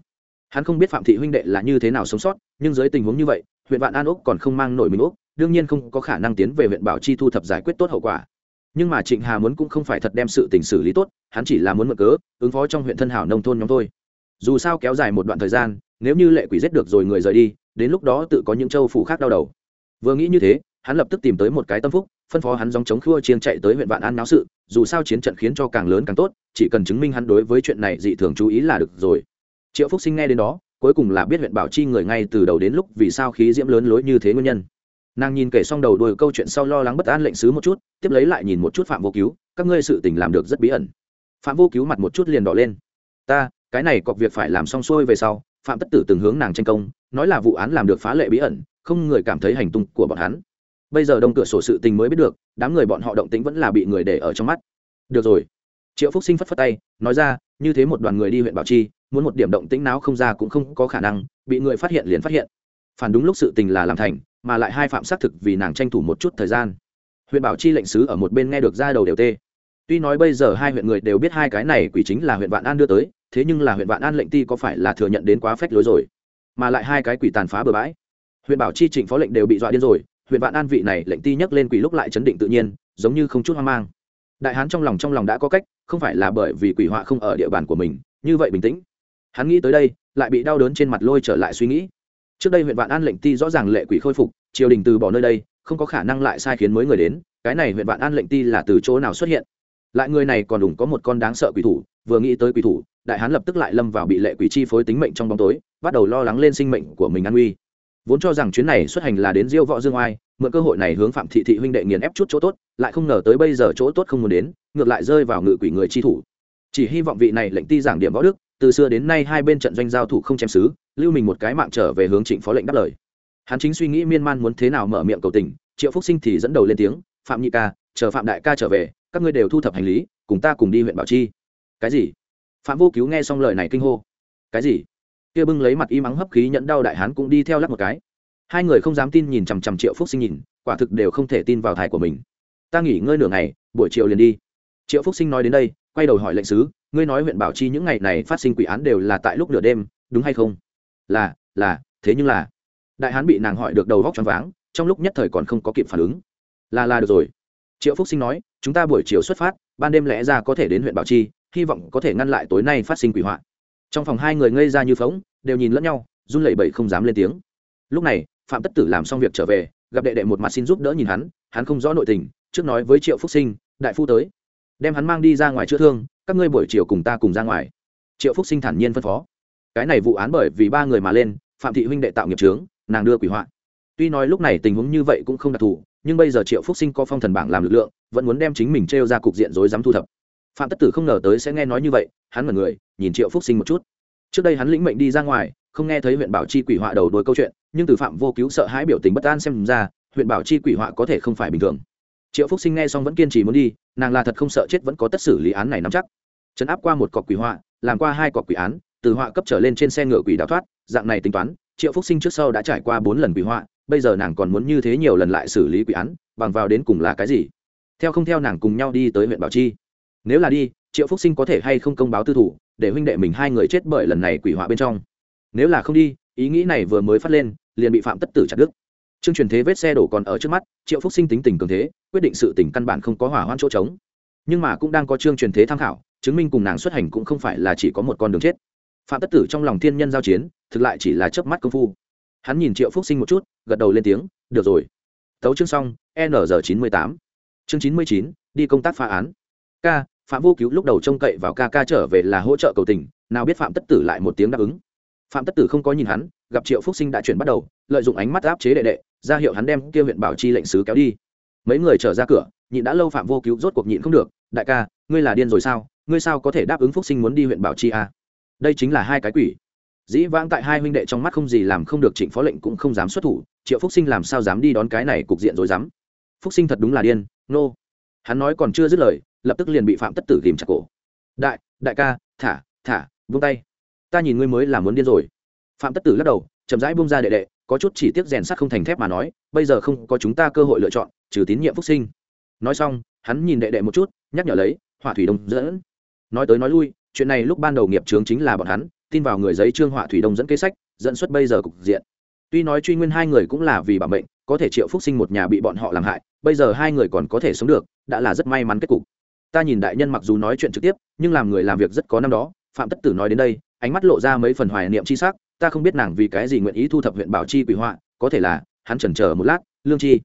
hắn không biết phạm thị huynh đệ là như thế nào sống sót, nhưng dưới tình huống như vậy, huyện vạn an úc còn không mang nổi mình úc, đương nhiên không có khả năng tiến về huyện bảo chi thu thập giải quyết tốt hậu quả. Nhưng mà trịnh hà muốn cũng không phải thật đem sự tình xử lý tốt, hắn chỉ là muốn mượn cớ, ứng phó trong huyện thân hảo nông thôn nhóm thôi. Dù sao kéo dài một đoạn thời gian, nếu như lệ quỷ giết được rồi người rời đi, đến lúc đó tự có những châu phủ khác đau đầu. Vừa nghĩ như thế, hắn lập tức tìm tới một cái tâm phúc, phân phó hắn dòng chống khua chiên chạy tới huyện vạn an náo sự, dù sao chiến trận khiến cho càng lớn càng tốt, chỉ cần chứng minh hắn đối với chuyện này dị thường chú ý là được rồi triệu phúc sinh nghe đến đó, cuối cùng là biết huyện bảo chi người ngay từ đầu đến lúc vì sao khí diễm lớn lối như thế nguyên nhân. Nàng nhìn kể xong đầu đuôi câu chuyện sau lo lắng bất an lệnh sứ một chút, tiếp lấy lại nhìn một chút phạm vô cứu, các ngươi sự tình làm được rất bí ẩn. Phạm vô cứu mặt một chút liền đỏ lên. Ta, cái này cọc việc phải làm xong xuôi về sau, phạm tất tử từng hướng nàng tranh công, nói là vụ án làm được phá lệ bí ẩn, không người cảm thấy hành tung của bọn hắn. Bây giờ đông cửa sổ sự tình mới biết được, đám người bọn họ động tính vẫn là bị người để ở trong mắt. Được rồi. Triệu phúc sinh phất phất tay, nói ra, như thế một đoàn người đi huyện bảo chi muốn một điểm động tĩnh nào không ra cũng không có khả năng, bị người phát hiện liền phát hiện. Phản đúng lúc sự tình là làm thành, mà lại hai phạm xác thực vì nàng tranh thủ một chút thời gian. Huyện bảo chi lệnh sứ ở một bên nghe được ra đầu đều tê. Tuy nói bây giờ hai huyện người đều biết hai cái này quỷ chính là huyện vạn an đưa tới, thế nhưng là huyện vạn an lệnh ti có phải là thừa nhận đến quá phách lối rồi? Mà lại hai cái quỷ tàn phá bừa bãi. Huyện bảo chi trịnh phó lệnh đều bị dọa điên rồi, huyện vạn an vị này lệnh ti nhắc lên quỷ lúc lại chấn định tự nhiên, giống như không chút hoang mang. Đại hán trong lòng trong lòng đã có cách, không phải là bởi vì quỷ họa không ở địa bàn của mình, như vậy bình tĩnh hắn nghĩ tới đây, lại bị đau đớn trên mặt lôi trở lại suy nghĩ. Trước đây huyện vạn an lệnh ti rõ ràng lệ quỷ khôi phục, triều đình từ bỏ nơi đây, không có khả năng lại sai khiến mới người đến, cái này huyện vạn an lệnh ti là từ chỗ nào xuất hiện? Lại người này còn đủ có một con đáng sợ quỷ thủ, vừa nghĩ tới quỷ thủ, đại hán lập tức lại lâm vào bị lệ quỷ chi phối tính mệnh trong bóng tối, bắt đầu lo lắng lên sinh mệnh của mình an uy vốn cho rằng chuyến này xuất hành là đến diêu võ dương oai, mượn cơ hội này hướng phạm thị thị huynh đệ nghiền ép chút chỗ tốt, lại không ngờ tới bây giờ chỗ tốt không muốn đến, ngược lại rơi vào ngự quỷ người chi thủ. Chỉ hy vọng vị này lệnh ti giảng điểm võ đức từ xưa đến nay hai bên trận doanh giao thủ không chém xứ, lưu mình một cái mạng trở về hướng trịnh phó lệnh đáp lời. Hắn chính suy nghĩ miên man muốn thế nào mở miệng cầu tình, triệu phúc sinh thì dẫn đầu lên tiếng, phạm nhị ca, chờ phạm đại ca trở về, các ngươi đều thu thập hành lý, cùng ta cùng đi huyện bảo chi. Cái gì? Phạm vô cứu nghe xong lời này kinh hô. Cái gì? Kia bưng lấy mặt y mắng hấp khí nhẫn đau đại hán cũng đi theo lắc một cái. Hai người không dám tin nhìn chằm chằm triệu phúc sinh nhìn, quả thực đều không thể tin vào thải của mình. Ta nghỉ ngơi nửa ngày, buổi chiều liền đi. Triệu phúc sinh nói đến đây, quay đầu hỏi lệnh sứ ngươi nói huyện bảo chi những ngày này phát sinh quỷ án đều là tại lúc nửa đêm, đúng hay không? Là là, thế nhưng là, đại hán bị nàng hỏi được đầu vóc choáng váng, trong lúc nhất thời còn không có kịp phản ứng. Là là được rồi. Triệu phúc sinh nói, chúng ta buổi chiều xuất phát, ban đêm lẽ ra có thể đến huyện bảo chi, hy vọng có thể ngăn lại tối nay phát sinh quỷ họa. Trong phòng hai người ngây ra như phóng đều nhìn lẫn nhau, run lẩy bẩy không dám lên tiếng. Lúc này, phạm tất tử làm xong việc trở về, gặp đệ đệ một mặt xin giúp đỡ nhìn hắn hắn không rõ nội tình, trước nói với triệu phúc sinh, đại phu tới. Đem hắn mang đi ra ngoài chữa thương các ngươi buổi chiều cùng ta cùng ra ngoài. Triệu phúc sinh thản nhiên phân phó. Cái này vụ án bởi vì ba người mà lên, phạm thị huynh đệ tạo nghiệp trướng nàng đưa quỷ hoạn tuy nói lúc này tình huống như vậy cũng không đặc thù, nhưng bây giờ triệu phúc sinh có phong thần bảng làm lực lượng, vẫn muốn đem chính mình t ra cục diện rối dám thu thập. Phạm tất tử không ngờ tới sẽ nghe nói như vậy, hắn mật người, nhìn triệu phúc sinh một chút. Trước đây hắn lĩnh mệnh đi ra ngoài, không nghe thấy huyện bảo chi quỷ họa đầu đuôi câu chuyện, nhưng từ phạm vô cứu sợ hãi biểu tình bất an xem ra, huyện bảo chi quỷ họa có thể không phải bình thường triệu phúc sinh nghe xong vẫn kiên trì muốn đi nàng là thật không sợ chết vẫn có tất xử lý án này nắm chắc chấn áp qua một cọc quỷ họa làm qua hai cọc quỷ án từ họa cấp trở lên trên xe ngựa quỷ đào thoát dạng này tính toán triệu phúc sinh trước sau đã trải qua bốn lần quỷ họa bây giờ nàng còn muốn như thế nhiều lần lại xử lý quỷ án bằng vào đến cùng là cái gì theo không theo nàng cùng nhau đi tới huyện bảo chi nếu là đi triệu phúc sinh có thể hay không công báo tư thủ để huynh đệ mình hai người chết bởi lần này quỷ họa bên trong nếu là không đi ý nghĩ này vừa mới phát lên liền bị phạm tất tử chặt đức chương truyền thế vết xe đổ còn ở trước mắt, triệu phúc sinh tính tình cường thế, quyết định sự tình căn bản không có hỏa hoạn chỗ trống. Nhưng mà cũng đang có chương truyền thế tham khảo, chứng minh cùng nàng xuất hành cũng không phải là chỉ có một con đường chết. Phạm tất tử trong lòng thiên nhân giao chiến, thực lại chỉ là chớp mắt công phu. Hắn nhìn triệu phúc sinh một chút, gật đầu lên tiếng, được rồi. Tấu chương xong, n G chín mươi tám. Chương chín mươi chín, đi công tác phá án. K phạm vô cứu lúc đầu trông cậy vào ca ca trở về là hỗ trợ cầu tình, nào biết phạm tất tử lại một tiếng đáp ứng phạm tất tử không có nhìn hắn, gặp triệu phúc sinh đã chuyển bắt đầu, lợi dụng ánh mắt áp chế đệ đệ, ra hiệu hắn đem kia huyện bảo chi lệnh sứ kéo đi. Mấy người trở ra cửa, nhịn đã lâu phạm vô cứu rốt cuộc nhịn không được, đại ca, ngươi là điên rồi sao? Ngươi sao có thể đáp ứng phúc sinh muốn đi huyện bảo chi à? đây chính là hai cái quỷ. Dĩ vãng tại hai huynh đệ trong mắt không gì làm không được trịnh phó lệnh cũng không dám xuất thủ, triệu phúc sinh làm sao dám đi đón cái này cục diện rồi dám phúc sinh thật đúng là điên, nô、no. hắn nói còn chưa dứt lời, lập tức liền bị phạm tất tử ghìm chặt cổ. Đại đại ca, thả thả vung tay ta nhìn ngươi mới là muốn điên rồi. Phạm tất tử lắc đầu, chậm rãi bung ra đệ đệ, có chút chỉ tiếc rèn sắt không thành thép mà nói, bây giờ không có chúng ta cơ hội lựa chọn, trừ tín nhiệm phúc sinh. Nói xong, hắn nhìn đệ đệ một chút, nhắc nhở lấy, hỏa thủy đông dẫn. Nói tới nói lui, chuyện này lúc ban đầu nghiệp trướng chính là bọn hắn, tin vào người giấy trương hỏa thủy đông dẫn kế sách, dẫn xuất bây giờ cục diện. Tuy nói truy nguyên hai người cũng là vì bảo mệnh, có thể triệu phúc sinh một nhà bị bọn họ làm hại, bây giờ hai người còn có thể sống được, đã là rất may mắn kết cục. Ta nhìn đại nhân mặc dù nói chuyện trực tiếp, nhưng làm người làm việc rất có năm đó, phạm tất tử nói đến đây ánh mắt lộ ra mấy phần hoài niệm chi sắc, ta không biết nàng vì cái gì nguyện ý thu thập huyện bảo chi quỷ họa, có thể là, hắn chần chờ một lát, lương chi.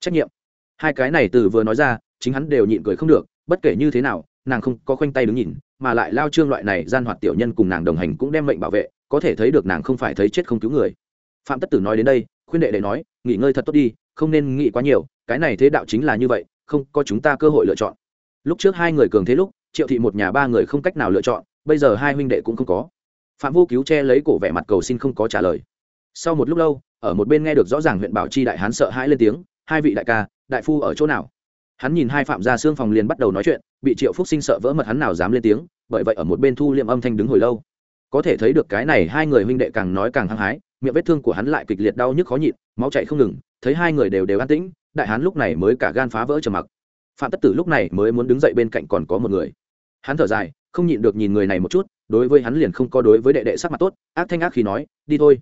Trách nhiệm. Hai cái này từ vừa nói ra, chính hắn đều nhịn cười không được, bất kể như thế nào, nàng không có khoanh tay đứng nhìn, mà lại lao trương loại này gian hoạt tiểu nhân cùng nàng đồng hành cũng đem mệnh bảo vệ, có thể thấy được nàng không phải thấy chết không cứu người. Phạm tất tử nói đến đây, khuyên đệ đệ nói, nghỉ ngơi thật tốt đi, không nên nghĩ quá nhiều, cái này thế đạo chính là như vậy, không có chúng ta cơ hội lựa chọn. Lúc trước hai người cường thế lúc, triệu thị một nhà ba người không cách nào lựa chọn, bây giờ hai huynh đệ cũng không có phạm vô cứu che lấy cổ vẻ mặt cầu xin không có trả lời. Sau một lúc lâu, ở một bên nghe được rõ ràng huyện bảo chi đại hán sợ hãi lên tiếng, hai vị đại ca, đại phu ở chỗ nào? Hắn nhìn hai phạm gia xương phòng liền bắt đầu nói chuyện, bị triệu phúc sinh sợ vỡ mật hắn nào dám lên tiếng, bởi vậy ở một bên thu liệm âm thanh đứng hồi lâu. Có thể thấy được cái này hai người huynh đệ càng nói càng hăng hái, miệng vết thương của hắn lại kịch liệt đau nhức khó nhịn, máu chạy không ngừng, thấy hai người đều đều an tĩnh, đại hán lúc này mới cả gan phá vỡ trầm mặc. Phạm tất tử lúc này mới muốn đứng dậy bên cạnh còn có một người. Hắn thở dài, không nhịn được nhìn người này một chút đối với hắn liền không có đối với đệ đệ sắc mặt tốt, ác thanh ác khi nói, đi thôi.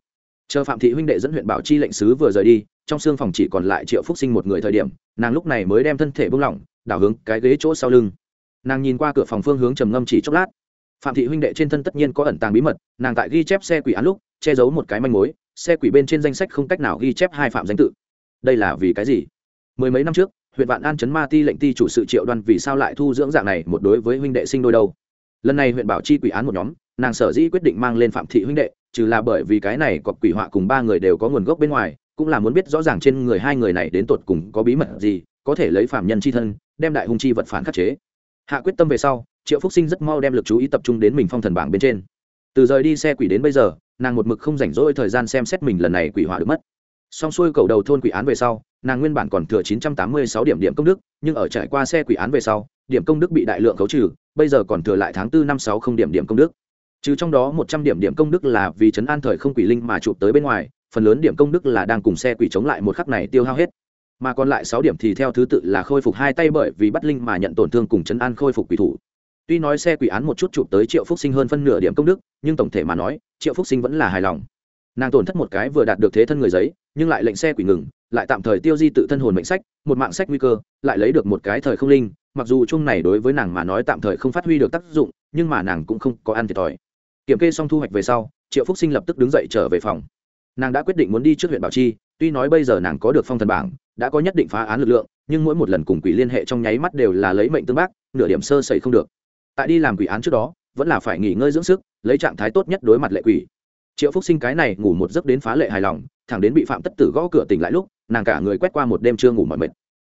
Chờ phạm thị huynh đệ dẫn huyện bảo chi lệnh sứ vừa rời đi, trong xương phòng chỉ còn lại triệu phúc sinh một người thời điểm, nàng lúc này mới đem thân thể buông lỏng, đảo hướng cái ghế chỗ sau lưng. Nàng nhìn qua cửa phòng phương hướng trầm ngâm chỉ chốc lát. Phạm thị huynh đệ trên thân tất nhiên có ẩn tàng bí mật, nàng tại ghi chép xe quỷ án lúc, che giấu một cái manh mối, xe quỷ bên trên danh sách không cách nào ghi chép hai phạm danh tự. Đây là vì cái gì? Mười mấy năm trước, huyện vạn an chấn ma ti lệnh ti chủ sự triệu đoan vì sao lại thu dưỡng dạng này một đối với huynh đệ sinh đôi đâu? Lần này huyện bảo chi quỷ án một nhóm, nàng sở dĩ quyết định mang lên phạm thị huynh đệ, trừ là bởi vì cái này cọc quỷ họa cùng ba người đều có nguồn gốc bên ngoài, cũng là muốn biết rõ ràng trên người hai người này đến tột cùng có bí mật gì, có thể lấy phạm nhân c h i thân, đem đại hung chi vật phản khắc chế. Hạ quyết tâm về sau, triệu phúc sinh rất mau đem l ự c chú ý tập trung đến mình phong thần bảng bên trên. Từ rời đi xe quỷ đến bây giờ, nàng một mực không rảnh rỗi thời gian xem xét mình lần này quỷ họa được mất. Xong xuôi cầu đầu thôn quỷ án về sau nàng nguyên bản còn thừa chín trăm tám mươi sáu điểm điểm công đức, nhưng ở trải qua xe quỷ án về sau, điểm công đức bị đại lượng khấu trừ, bây giờ còn thừa lại tháng 4 năm sáu không điểm điểm công đức. Trừ trong đó một trăm điểm điểm công đức là vì trấn an thời không quỷ linh mà chụp tới bên ngoài, phần lớn điểm công đức là đang cùng xe quỷ chống lại một khắc này tiêu hao hết. Mà còn lại sáu điểm thì theo thứ tự là khôi phục hai tay bởi vì bắt linh mà nhận tổn thương cùng chấn an khôi phục quỷ thủ. Tuy nói xe quỷ án một chút chụp tới triệu phúc sinh hơn phân nửa điểm công đức, nhưng tổng thể mà nói, triệu phúc sinh vẫn là hài lòng. Nàng tổn thất một cái vừa đạt được thế thân người giấy, nhưng lại lệnh xe quỷ ngừng lại tạm thời tiêu di tự thân hồn mệnh sách, một mạng sách nguy cơ, lại lấy được một cái thời không linh, mặc dù chung này đối với nàng mà nói tạm thời không phát huy được tác dụng, nhưng mà nàng cũng không có ăn thiệt thòi. Kiểm kê xong thu hoạch về sau, triệu phúc sinh lập tức đứng dậy trở về phòng. Nàng đã quyết định muốn đi trước huyện bảo chi, tuy nói bây giờ nàng có được phong thần bảng, đã có nhất định phá án lực lượng, nhưng mỗi một lần cùng quỷ liên hệ trong nháy mắt đều là lấy mệnh tương bác, nửa điểm sơ sẩy không được. Tại đi làm quỷ án trước đó, vẫn là phải nghỉ ngơi dưỡng sức, lấy trạng thái tốt nhất đối mặt lệ quỷ. Triệu phúc sinh cái này ngủ một giấc đến phá lệ hài lòng thẳng đến bị phạm tất tử gõ cửa tỉnh lại lúc, nàng cả người quét qua một đêm chưa ngủ mỏi mệt.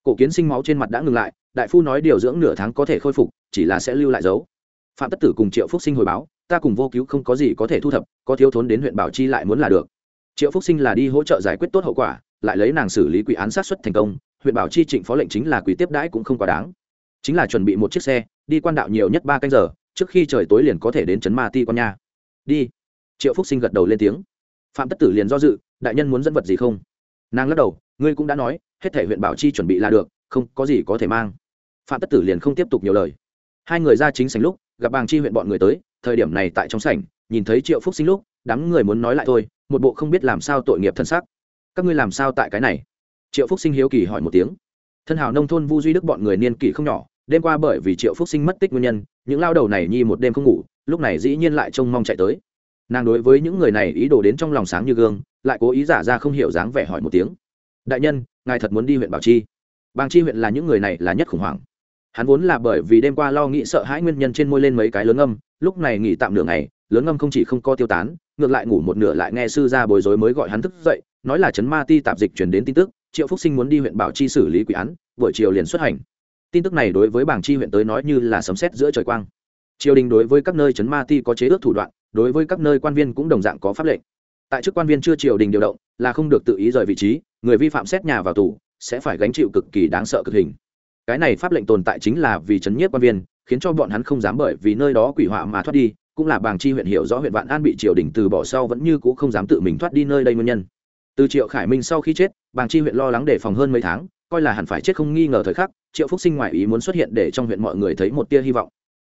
Cổ kiến sinh máu trên mặt đã ngừng lại, đại phu nói điều dưỡng nửa tháng có thể khôi phục, chỉ là sẽ lưu lại dấu. Phạm tất tử cùng triệu phúc sinh hồi báo, ta cùng vô cứu không có gì có thể thu thập, có thiếu thốn đến huyện bảo chi lại muốn là được. Triệu phúc sinh là đi hỗ trợ giải quyết tốt hậu quả, lại lấy nàng xử lý quỷ án sát xuất thành công, huyện bảo chi trịnh phó lệnh chính là quỷ tiếp đãi cũng không quá đáng. Chính là chuẩn bị một chiếc xe, đi quan đạo nhiều nhất ba canh giờ, trước khi trời tối liền có thể đến trấn ma ti con nha. Đi. Triệu phúc sinh gật đầu lên tiếng phạm tất tử liền do dự, đại nhân muốn dẫn vật gì không? Nàng lắc đầu, ngươi cũng đã nói, hết thể huyện bảo chi chuẩn bị là được, không, có gì có thể mang. Phạm tất tử liền không tiếp tục nhiều lời. Hai người ra chính sảnh lúc, gặp bàng chi huyện bọn người tới, thời điểm này tại trong sảnh, nhìn thấy triệu phúc sinh lúc, đám người muốn nói lại thôi, một bộ không biết làm sao tội nghiệp thân xác các ngươi làm sao tại cái này? Triệu phúc sinh hiếu kỳ hỏi một tiếng. Thân hào nông thôn vu duy đức bọn người niên kỷ không nhỏ, đêm qua bởi vì triệu phúc sinh mất tích nguyên nhân, những lao đầu này nhi một đêm không ngủ, lúc này dĩ nhiên lại trông mong chạy tới nàng đối với những người này ý đồ đến trong lòng sáng như gương, lại cố ý giả ra không hiểu dáng vẻ hỏi một tiếng. Đại nhân, ngài thật muốn đi huyện bảo chi? Bàng chi huyện là những người này là nhất khủng hoảng. Hắn vốn là bởi vì đêm qua lo nghĩ sợ hãi nguyên nhân trên môi lên mấy cái lớn âm lúc này nghỉ tạm nửa ngày, lớn âm không chỉ không co tiêu tán, ngược lại ngủ một nửa lại nghe sư ra bối rối mới gọi hắn thức dậy, nói là chấn ma ti tạp dịch chuyển đến tin tức, triệu phúc sinh muốn đi huyện bảo chi xử lý quỷ án, buổi chiều liền xuất hành. Tin tức này đối với bảng chi huyện tới nói như là sấm sét giữa trời quang. Triều đình đối với các nơi chấn ma ti có chế ước thủ đoạn đối với các nơi quan viên cũng đồng dạng có pháp lệnh. Tại chức quan viên chưa triều đình điều động, là không được tự ý rời vị trí, người vi phạm xét nhà vào tù, sẽ phải gánh chịu cực kỳ đáng sợ cực hình. Cái này pháp lệnh tồn tại chính là vì chấn nhiếp quan viên, khiến cho bọn hắn không dám bởi vì nơi đó quỷ họa mà thoát đi, cũng là bàng chi huyện hiểu rõ huyện vạn an bị triều đình từ bỏ sau vẫn như cũ không dám tự mình thoát đi nơi đây nguyên nhân. Từ triệu khải minh sau khi chết, bàng chi huyện lo lắng đề phòng hơn mấy tháng, coi là hẳn phải chết không nghi ngờ thời khắc, triệu phúc sinh ngoại ý muốn xuất hiện để trong huyện mọi người thấy một tia hy vọng.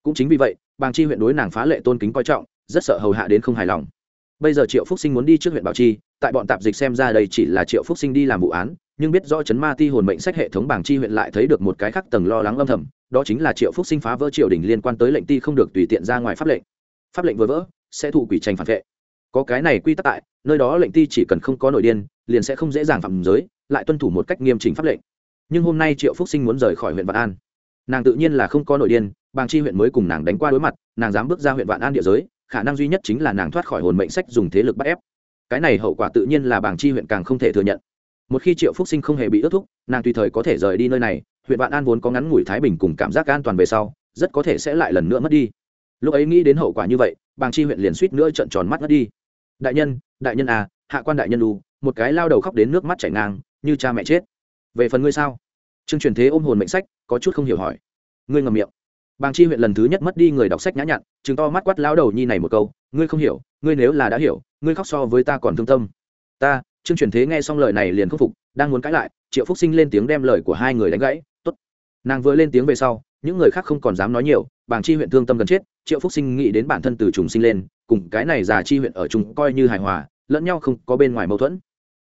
Cũng chính vì vậy, bàng chi huyện đối nàng phá lệ tôn kính coi trọng rất sợ hầu hạ đến không hài lòng. Bây giờ triệu phúc sinh muốn đi trước huyện bảo chi, tại bọn tạp dịch xem ra đây chỉ là triệu phúc sinh đi làm vụ án, nhưng biết rõ chấn ma ti hồn mệnh sách hệ thống bảng chi huyện lại thấy được một cái khác tầng lo lắng âm thầm, đó chính là triệu phúc sinh phá vỡ triều đình liên quan tới lệnh ti không được tùy tiện ra ngoài pháp lệnh. Pháp lệnh vừa vỡ, sẽ thụ quỷ tranh phản vệ. Có cái này quy tắc tại, nơi đó lệnh ti chỉ cần không có nội điên, liền sẽ không dễ dàng phạm giới, lại tuân thủ một cách nghiêm chỉnh pháp lệnh. Nhưng hôm nay triệu phúc sinh muốn rời khỏi huyện vạn an. Nàng tự nhiên là không có nội điên bàng chi huyện mới cùng nàng đánh qua đối mặt, nàng dám bước ra huyện vạn an địa giới khả năng duy nhất chính là nàng thoát khỏi hồn mệnh sách dùng thế lực bắt ép. Cái này hậu quả tự nhiên là bàng chi huyện càng không thể thừa nhận. Một khi triệu phúc sinh không hề bị ước thúc, nàng tùy thời có thể rời đi nơi này, huyện vạn an vốn có ngắn ngủi thái bình cùng cảm giác an toàn về sau, rất có thể sẽ lại lần nữa mất đi. Lúc ấy nghĩ đến hậu quả như vậy bàng chi huyện liền suýt nữa trận tròn mắt mất đi. Đại nhân đại nhân à hạ quan đại nhân đu một cái lao đầu khóc đến nước mắt chảy ngang, như cha mẹ chết. Về phần ngươi sao? Trương truyền thế ôm hồn mệnh sách, có chút không hiểu hỏi. Ngươi ngầm miệng bàng chi huyện lần thứ nhất mất đi người đọc sách nhã nhặn chừng to mắt quát lão đầu nhi này một câu, ngươi không hiểu, ngươi nếu là đã hiểu, ngươi khóc so với ta còn thương tâm. Ta, trương truyền thế nghe xong lời này liền khắc phục, đang muốn cãi lại, triệu phúc sinh lên tiếng đem lời của hai người đánh gãy t ố t nàng vừa lên tiếng về sau, những người khác không còn dám nói nhiều, bàng chi huyện thương tâm gần chết, triệu phúc sinh nghĩ đến bản thân từ trùng sinh lên, cùng cái này già chi huyện ở chung coi như hài hòa, lẫn nhau không có bên ngoài mâu thuẫn.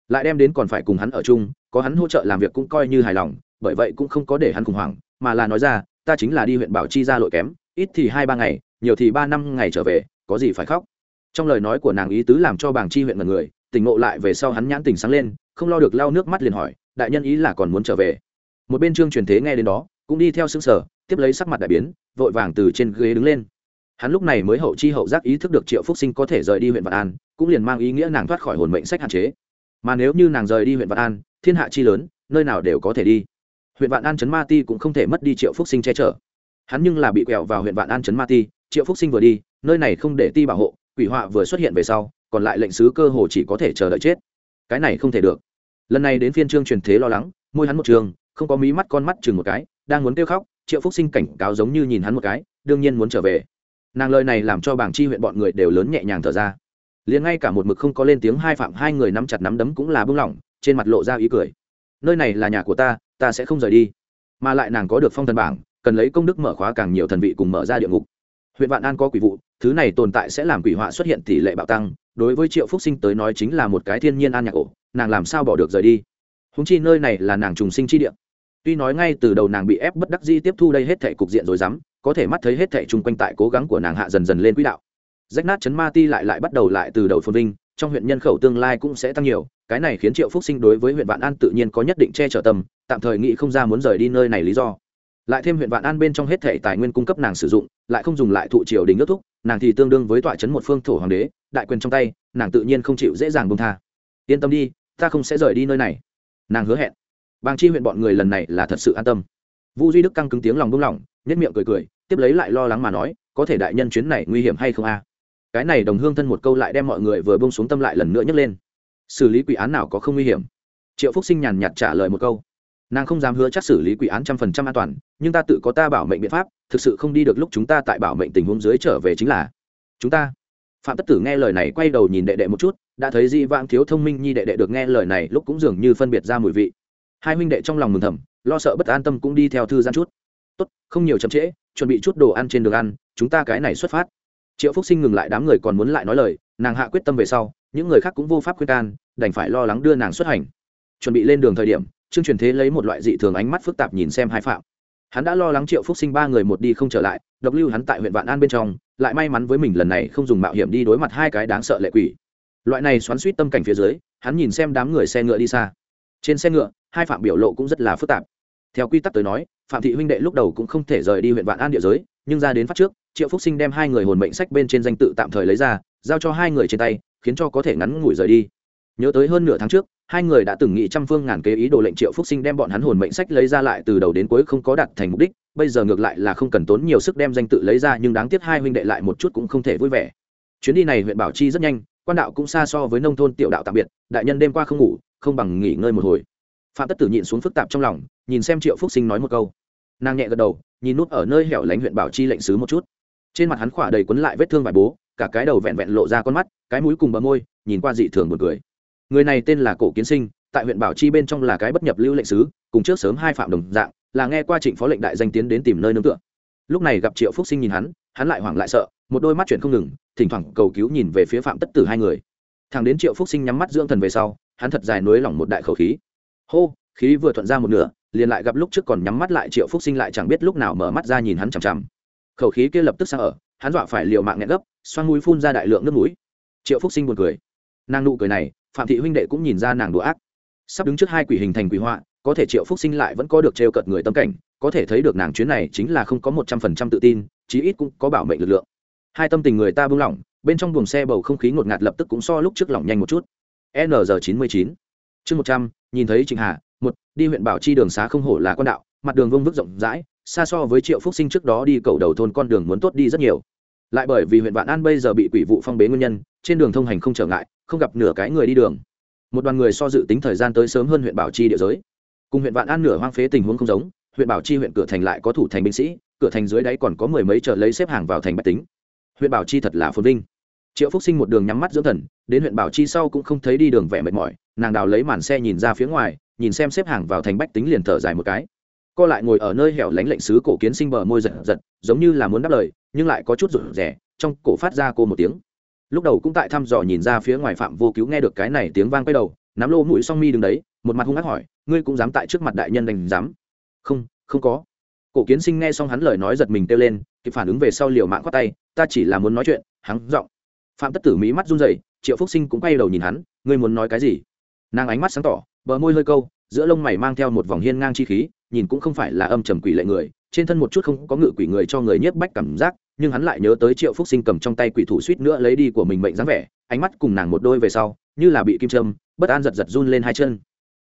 Lại đem đến còn phải cùng hắn ở chung, có hắn hỗ trợ làm việc cũng coi như hài lòng, bởi vậy cũng không có để hắn khủng hoảng, mà là nói ra ta chính là đi huyện bảo chi ra lội kém, ít thì hai ba ngày, nhiều thì ba năm ngày trở về, có gì phải khóc. Trong lời nói của nàng ý tứ làm cho bảng chi huyện mật người, tỉnh ngộ lại về sau hắn nhãn tỉnh sáng lên, không lo được lau nước mắt liền hỏi, đại nhân ý là còn muốn trở về. Một bên trương truyền thế nghe đến đó, cũng đi theo xứng sở tiếp lấy sắc mặt đại biến, vội vàng từ trên ghế đứng lên. Hắn lúc này mới hậu chi hậu giác ý thức được triệu phúc sinh có thể rời đi huyện vạn an, cũng liền mang ý nghĩa nàng thoát khỏi hồn mệnh sách hạn chế. Mà nếu như nàng rời đi huyện vạn an, thiên hạ chi lớn, nơi nào đều có thể đi huyện vạn an Trấn ma ti cũng không thể mất đi triệu phúc sinh che chở. Hắn nhưng là bị quẹo vào huyện vạn an Trấn ma ti, triệu phúc sinh vừa đi, nơi này không để ti bảo hộ, quỷ họa vừa xuất hiện về sau, còn lại lệnh sứ cơ hồ chỉ có thể chờ đợi chết. Cái này không thể được. Lần này đến phiên trương truyền thế lo lắng, môi hắn một trường, không có mí mắt con mắt chừng một cái, đang muốn kêu khóc, triệu phúc sinh cảnh cáo giống như nhìn hắn một cái, đương nhiên muốn trở về. Nàng lời này làm cho bảng chi huyện bọn người đều lớn nhẹ nhàng thở ra. Liền ngay cả một mực không có lên tiếng hai phạm hai người nắm chặt nắm đấm cũng là bưng lỏng, trên mặt lộ ra ý cười nơi này là nhà của ta ta sẽ không rời đi. Mà lại nàng có được phong thần bảng, cần lấy công đức mở khóa càng nhiều thần vị cùng mở ra địa ngục. Huyện vạn an có quỷ vụ, thứ này tồn tại sẽ làm quỷ họa xuất hiện tỷ lệ bạo tăng. Đối với triệu phúc sinh tới nói chính là một cái thiên nhiên an nhạc ổ, nàng làm sao bỏ được rời đi? Húng chi nơi này là nàng trùng sinh chi địa. Tuy nói ngay từ đầu nàng bị ép bất đắc di tiếp thu đây hết thể cục diện rồi dám, có thể mắt thấy hết thể chung quanh tại cố gắng của nàng hạ dần dần lên quỹ đạo. Rách nát chấn ma ti lại lại bắt đầu lại từ đầu phồn vinh trong huyện nhân khẩu tương lai cũng sẽ tăng nhiều, cái này khiến triệu phúc sinh đối với huyện vạn an tự nhiên có nhất định che chở tâm, tạm thời nghĩ không ra muốn rời đi nơi này lý do. Lại thêm huyện vạn an bên trong hết thể tài nguyên cung cấp nàng sử dụng, lại không dùng lại thụ triều đình ước thúc, nàng thì tương đương với tọa chấn một phương thổ hoàng đế, đại quyền trong tay, nàng tự nhiên không chịu dễ dàng bông tha. Yên tâm đi, ta không sẽ rời đi nơi này. Nàng hứa hẹn. Bàng chi huyện bọn người lần này là thật sự an tâm. Vũ duy đức căng cứng tiếng lòng buông lỏng nhất miệng cười cười, tiếp lấy lại lo lắng mà nói, có thể đại nhân chuyến này nguy hiểm hay không a? Cái này đồng hương thân một câu lại đem mọi người vừa bông xuống tâm lại lần nữa nhấc lên. Xử lý quỷ án nào có không nguy hiểm? Triệu phúc sinh nhàn nhạt trả lời một câu. Nàng không dám hứa chắc xử lý quỷ án trăm phần trăm an toàn, nhưng ta tự có ta bảo mệnh biện pháp, thực sự không đi được lúc chúng ta tại bảo mệnh tình huống dưới trở về chính là chúng ta. Phạm tất tử nghe lời này quay đầu nhìn đệ đệ một chút, đã thấy di vãng thiếu thông minh nhi đệ đệ được nghe lời này lúc cũng dường như phân biệt ra mùi vị. Hai huynh đệ trong lòng mừng thầm, lo sợ bất an tâm cũng đi theo thư gian chút. Tốt, không nhiều chậm trễ, chuẩn bị chút đồ ăn trên đường ăn, chúng ta cái này xuất phát triệu phúc sinh ngừng lại đám người còn muốn lại nói lời, nàng hạ quyết tâm về sau, những người khác cũng vô pháp khuyên can, đành phải lo lắng đưa nàng xuất hành. Chuẩn bị lên đường thời điểm, trương truyền thế lấy một loại dị thường ánh mắt phức tạp nhìn xem hai phạm. Hắn đã lo lắng triệu phúc sinh ba người một đi không trở lại, độc lưu hắn tại huyện vạn an bên trong, lại may mắn với mình lần này không dùng mạo hiểm đi đối mặt hai cái đáng sợ lệ quỷ. Loại này xoắn suýt tâm cảnh phía dưới, hắn nhìn xem đám người xe ngựa đi xa. Trên xe ngựa, hai phạm biểu lộ cũng rất là phức tạp. Theo quy tắc tới nói, phạm thị huynh đệ lúc đầu cũng không thể rời đi huyện vạn an địa giới, nhưng ra đến phát trước triệu phúc sinh đem hai người hồn mệnh sách bên trên danh tự tạm thời lấy ra, giao cho hai người trên tay, khiến cho có thể ngắn ngủi rời đi. Nhớ tới hơn nửa tháng trước, hai người đã từng nghĩ trăm phương ngàn kế ý đồ lệnh triệu phúc sinh đem bọn hắn hồn mệnh sách lấy ra lại từ đầu đến cuối không có đạt thành mục đích, bây giờ ngược lại là không cần tốn nhiều sức đem danh tự lấy ra, nhưng đáng tiếc hai huynh đệ lại một chút cũng không thể vui vẻ. Chuyến đi này huyện bảo chi rất nhanh, quan đạo cũng xa so với nông thôn tiểu đạo tạm biệt, đại nhân đêm qua không ngủ, không bằng nghỉ ngơi một hồi. Phạm tất tử nhịn xuống phức tạp trong lòng, nhìn xem triệu phúc sinh nói một câu. Nàng nhẹ gật đầu, nhìn nút ở nơi hẻo lánh huyện bảo chi lệnh sứ một chút trên mặt hắn khỏa đầy quấn lại vết thương vải bố, cả cái đầu vẹn vẹn lộ ra con mắt, cái mũi cùng bờ môi, nhìn qua dị thường một cười. Người này tên là cổ kiến sinh, tại huyện bảo chi bên trong là cái bất nhập lưu lệnh sứ, cùng trước sớm hai phạm đồng dạng, là nghe qua trịnh phó lệnh đại danh tiến đến tìm nơi nương tựa. Lúc này gặp triệu phúc sinh nhìn hắn hắn lại hoảng lại sợ, một đôi mắt chuyển không ngừng, thỉnh thoảng cầu cứu nhìn về phía phạm tất tử hai người. Thằng đến triệu phúc sinh nhắm mắt dưỡng thần về sau, hắn thật dài nối lỏng một đại khẩu khí. Hô, khí vừa thuận ra một nửa, liền lại gặp lúc trước còn nhắm mắt lại triệu phúc sinh lại chẳng biết lúc nào mở mắt ra nhìn hắn chằm chằm khẩu khí kia lập tức sang ở, hắn dọa phải liều mạng nghẹn gấp, xoan mũi phun ra đại lượng nước mũi. Triệu phúc sinh buồn cười. Nàng nụ cười này, phạm thị huynh đệ cũng nhìn ra nàng đùa ác. Sắp đứng trước hai quỷ hình thành quỷ họa, có thể triệu phúc sinh lại vẫn có được trêu cợt người tâm cảnh, có thể thấy được nàng chuyến này chính là không có một trăm phần trăm tự tin, chí ít cũng có bảo mệnh lực lượng. Hai tâm tình người ta buông lỏng, bên trong buồng xe bầu không khí ngột ngạt lập tức cũng so lúc trước lỏng nhanh một chút. N giờ chín mươi chín. Chương một trăm, nhìn thấy trịnh hà, một, đi huyện bảo chi đường xá không hổ là con đạo, mặt đường vông vức rộng rãi xa so với triệu phúc sinh trước đó đi cầu đầu thôn con đường muốn tốt đi rất nhiều. Lại bởi vì huyện vạn an bây giờ bị quỷ vụ phong bế nguyên nhân, trên đường thông hành không trở ngại, không gặp nửa cái người đi đường. Một đoàn người so dự tính thời gian tới sớm hơn huyện bảo chi địa giới. Cùng huyện vạn an nửa hoang phế tình huống không giống, huyện bảo chi huyện cửa thành lại có thủ thành binh sĩ, cửa thành dưới đáy còn có mười mấy chợ lấy xếp hàng vào thành bách tính. Huyện bảo chi thật là phồn vinh. Triệu phúc sinh một đường nhắm mắt dưỡng thần, đến huyện bảo chi sau cũng không thấy đi đường vẻ mệt mỏi, nàng đào lấy màn xe nhìn ra phía ngoài, nhìn xem xếp hàng vào thành bách tính liền thở dài một cái co lại ngồi ở nơi hẻo lánh lệnh sứ cổ kiến sinh bờ môi giật giật, giống như là muốn đáp lời, nhưng lại có chút rụt rẻ trong cổ phát ra cô một tiếng. Lúc đầu cũng tại thăm dò nhìn ra phía ngoài phạm vô cứu nghe được cái này tiếng vang quay đầu, nắm lô mũi song mi đứng đấy, một mặt hung ác hỏi, ngươi cũng dám tại trước mặt đại nhân đành dám không không có. Cổ kiến sinh nghe xong hắn lời nói giật mình kêu lên, kịp phản ứng về sau liều mạng khoát tay, ta chỉ là muốn nói chuyện, hắn giọng. Phạm tất tử mỹ mắt run rẩy, triệu phúc sinh cũng quay đầu nhìn hắn, ngươi muốn nói cái gì? Nàng ánh mắt sáng tỏ, bờ môi hơi câu, giữa lông mày mang theo một vòng hiên ngang chi khí nhìn cũng không phải là âm trầm quỷ lệ người, trên thân một chút không có ngự quỷ người cho người nhiếp bách cảm giác, nhưng hắn lại nhớ tới triệu phúc sinh cầm trong tay quỷ thủ suýt nữa lấy đi của mình mệnh dáng vẻ, ánh mắt cùng nàng một đôi về sau, như là bị kim châm, bất an giật giật run lên hai chân.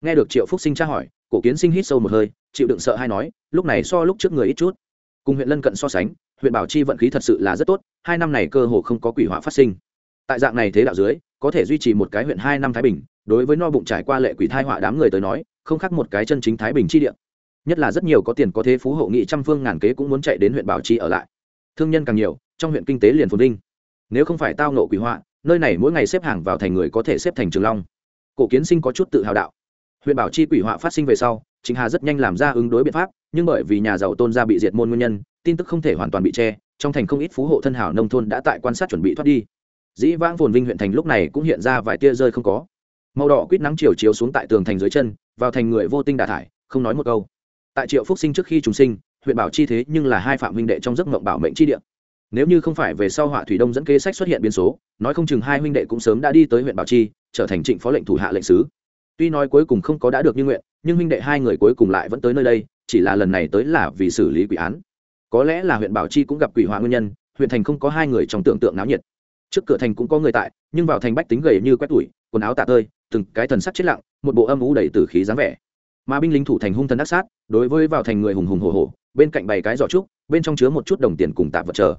Nghe được triệu phúc sinh tra hỏi, cổ kiến sinh hít sâu một hơi, chịu đựng sợ hay nói, lúc này so lúc trước người ít chút. Cùng huyện lân cận so sánh, huyện bảo chi vận khí thật sự là rất tốt, hai năm này cơ hồ không có quỷ hỏa phát sinh. Tại dạng này thế đạo dưới, có thể duy trì một cái huyện hai năm thái bình, đối với no bụng trải qua lệ quỷ thai họa đám người tới nói, không khác một cái chân chính thái bình chi địa nhất là rất nhiều có tiền có thế phú hộ nghị trăm phương ngàn kế cũng muốn chạy đến huyện bảo chi ở lại. Thương nhân càng nhiều, trong huyện kinh tế liền phồn vinh. Nếu không phải tao nộ quỷ họa, nơi này mỗi ngày xếp hàng vào thành người có thể xếp thành trường long. Cổ kiến sinh có chút tự hào đạo. Huyện bảo chi quỷ họa phát sinh về sau chính hà rất nhanh làm ra ứng đối biện pháp, nhưng bởi vì nhà giàu tôn gia bị diệt môn nguyên nhân, tin tức không thể hoàn toàn bị che, trong thành không ít phú hộ thân hảo nông thôn đã tại quan sát chuẩn bị thoát đi. Dĩ vãng phồn vinh huyện thành lúc này cũng hiện ra vài tia rơi không có. Màu đỏ quýt nắng chiều chiếu xuống tại tường thành dưới chân, vào thành người vô tinh đà thải, không nói một câu tại triệu phúc sinh trước khi chúng sinh, huyện bảo chi thế nhưng là hai phạm huynh đệ trong giấc mộng bảo mệnh chi địa. Nếu như không phải về sau họa thủy đông dẫn kế sách xuất hiện biến số, nói không chừng hai huynh đệ cũng sớm đã đi tới huyện bảo chi, trở thành trịnh phó lệnh thủ hạ lệnh sứ. Tuy nói cuối cùng không có đã được như nguyện, nhưng huynh đệ hai người cuối cùng lại vẫn tới nơi đây, chỉ là lần này tới là vì xử lý quỷ án. Có lẽ là huyện bảo chi cũng gặp quỷ họa nguyên nhân, huyện thành không có hai người trong tưởng tượng náo nhiệt. Trước cửa thành cũng có người tại, nhưng vào thành bách tính gầy như quét tủi, quần áo tạ tơi, từng cái thần sắc chết lặng, một bộ âm ú đầy tử khí dáng vẻ mà binh lính thủ thành hung thần đắc sát, đối với vào thành người hùng hùng hổ hổ, bên cạnh bảy cái giỏ trúc, bên trong chứa một chút đồng tiền cùng tạp vật chờ.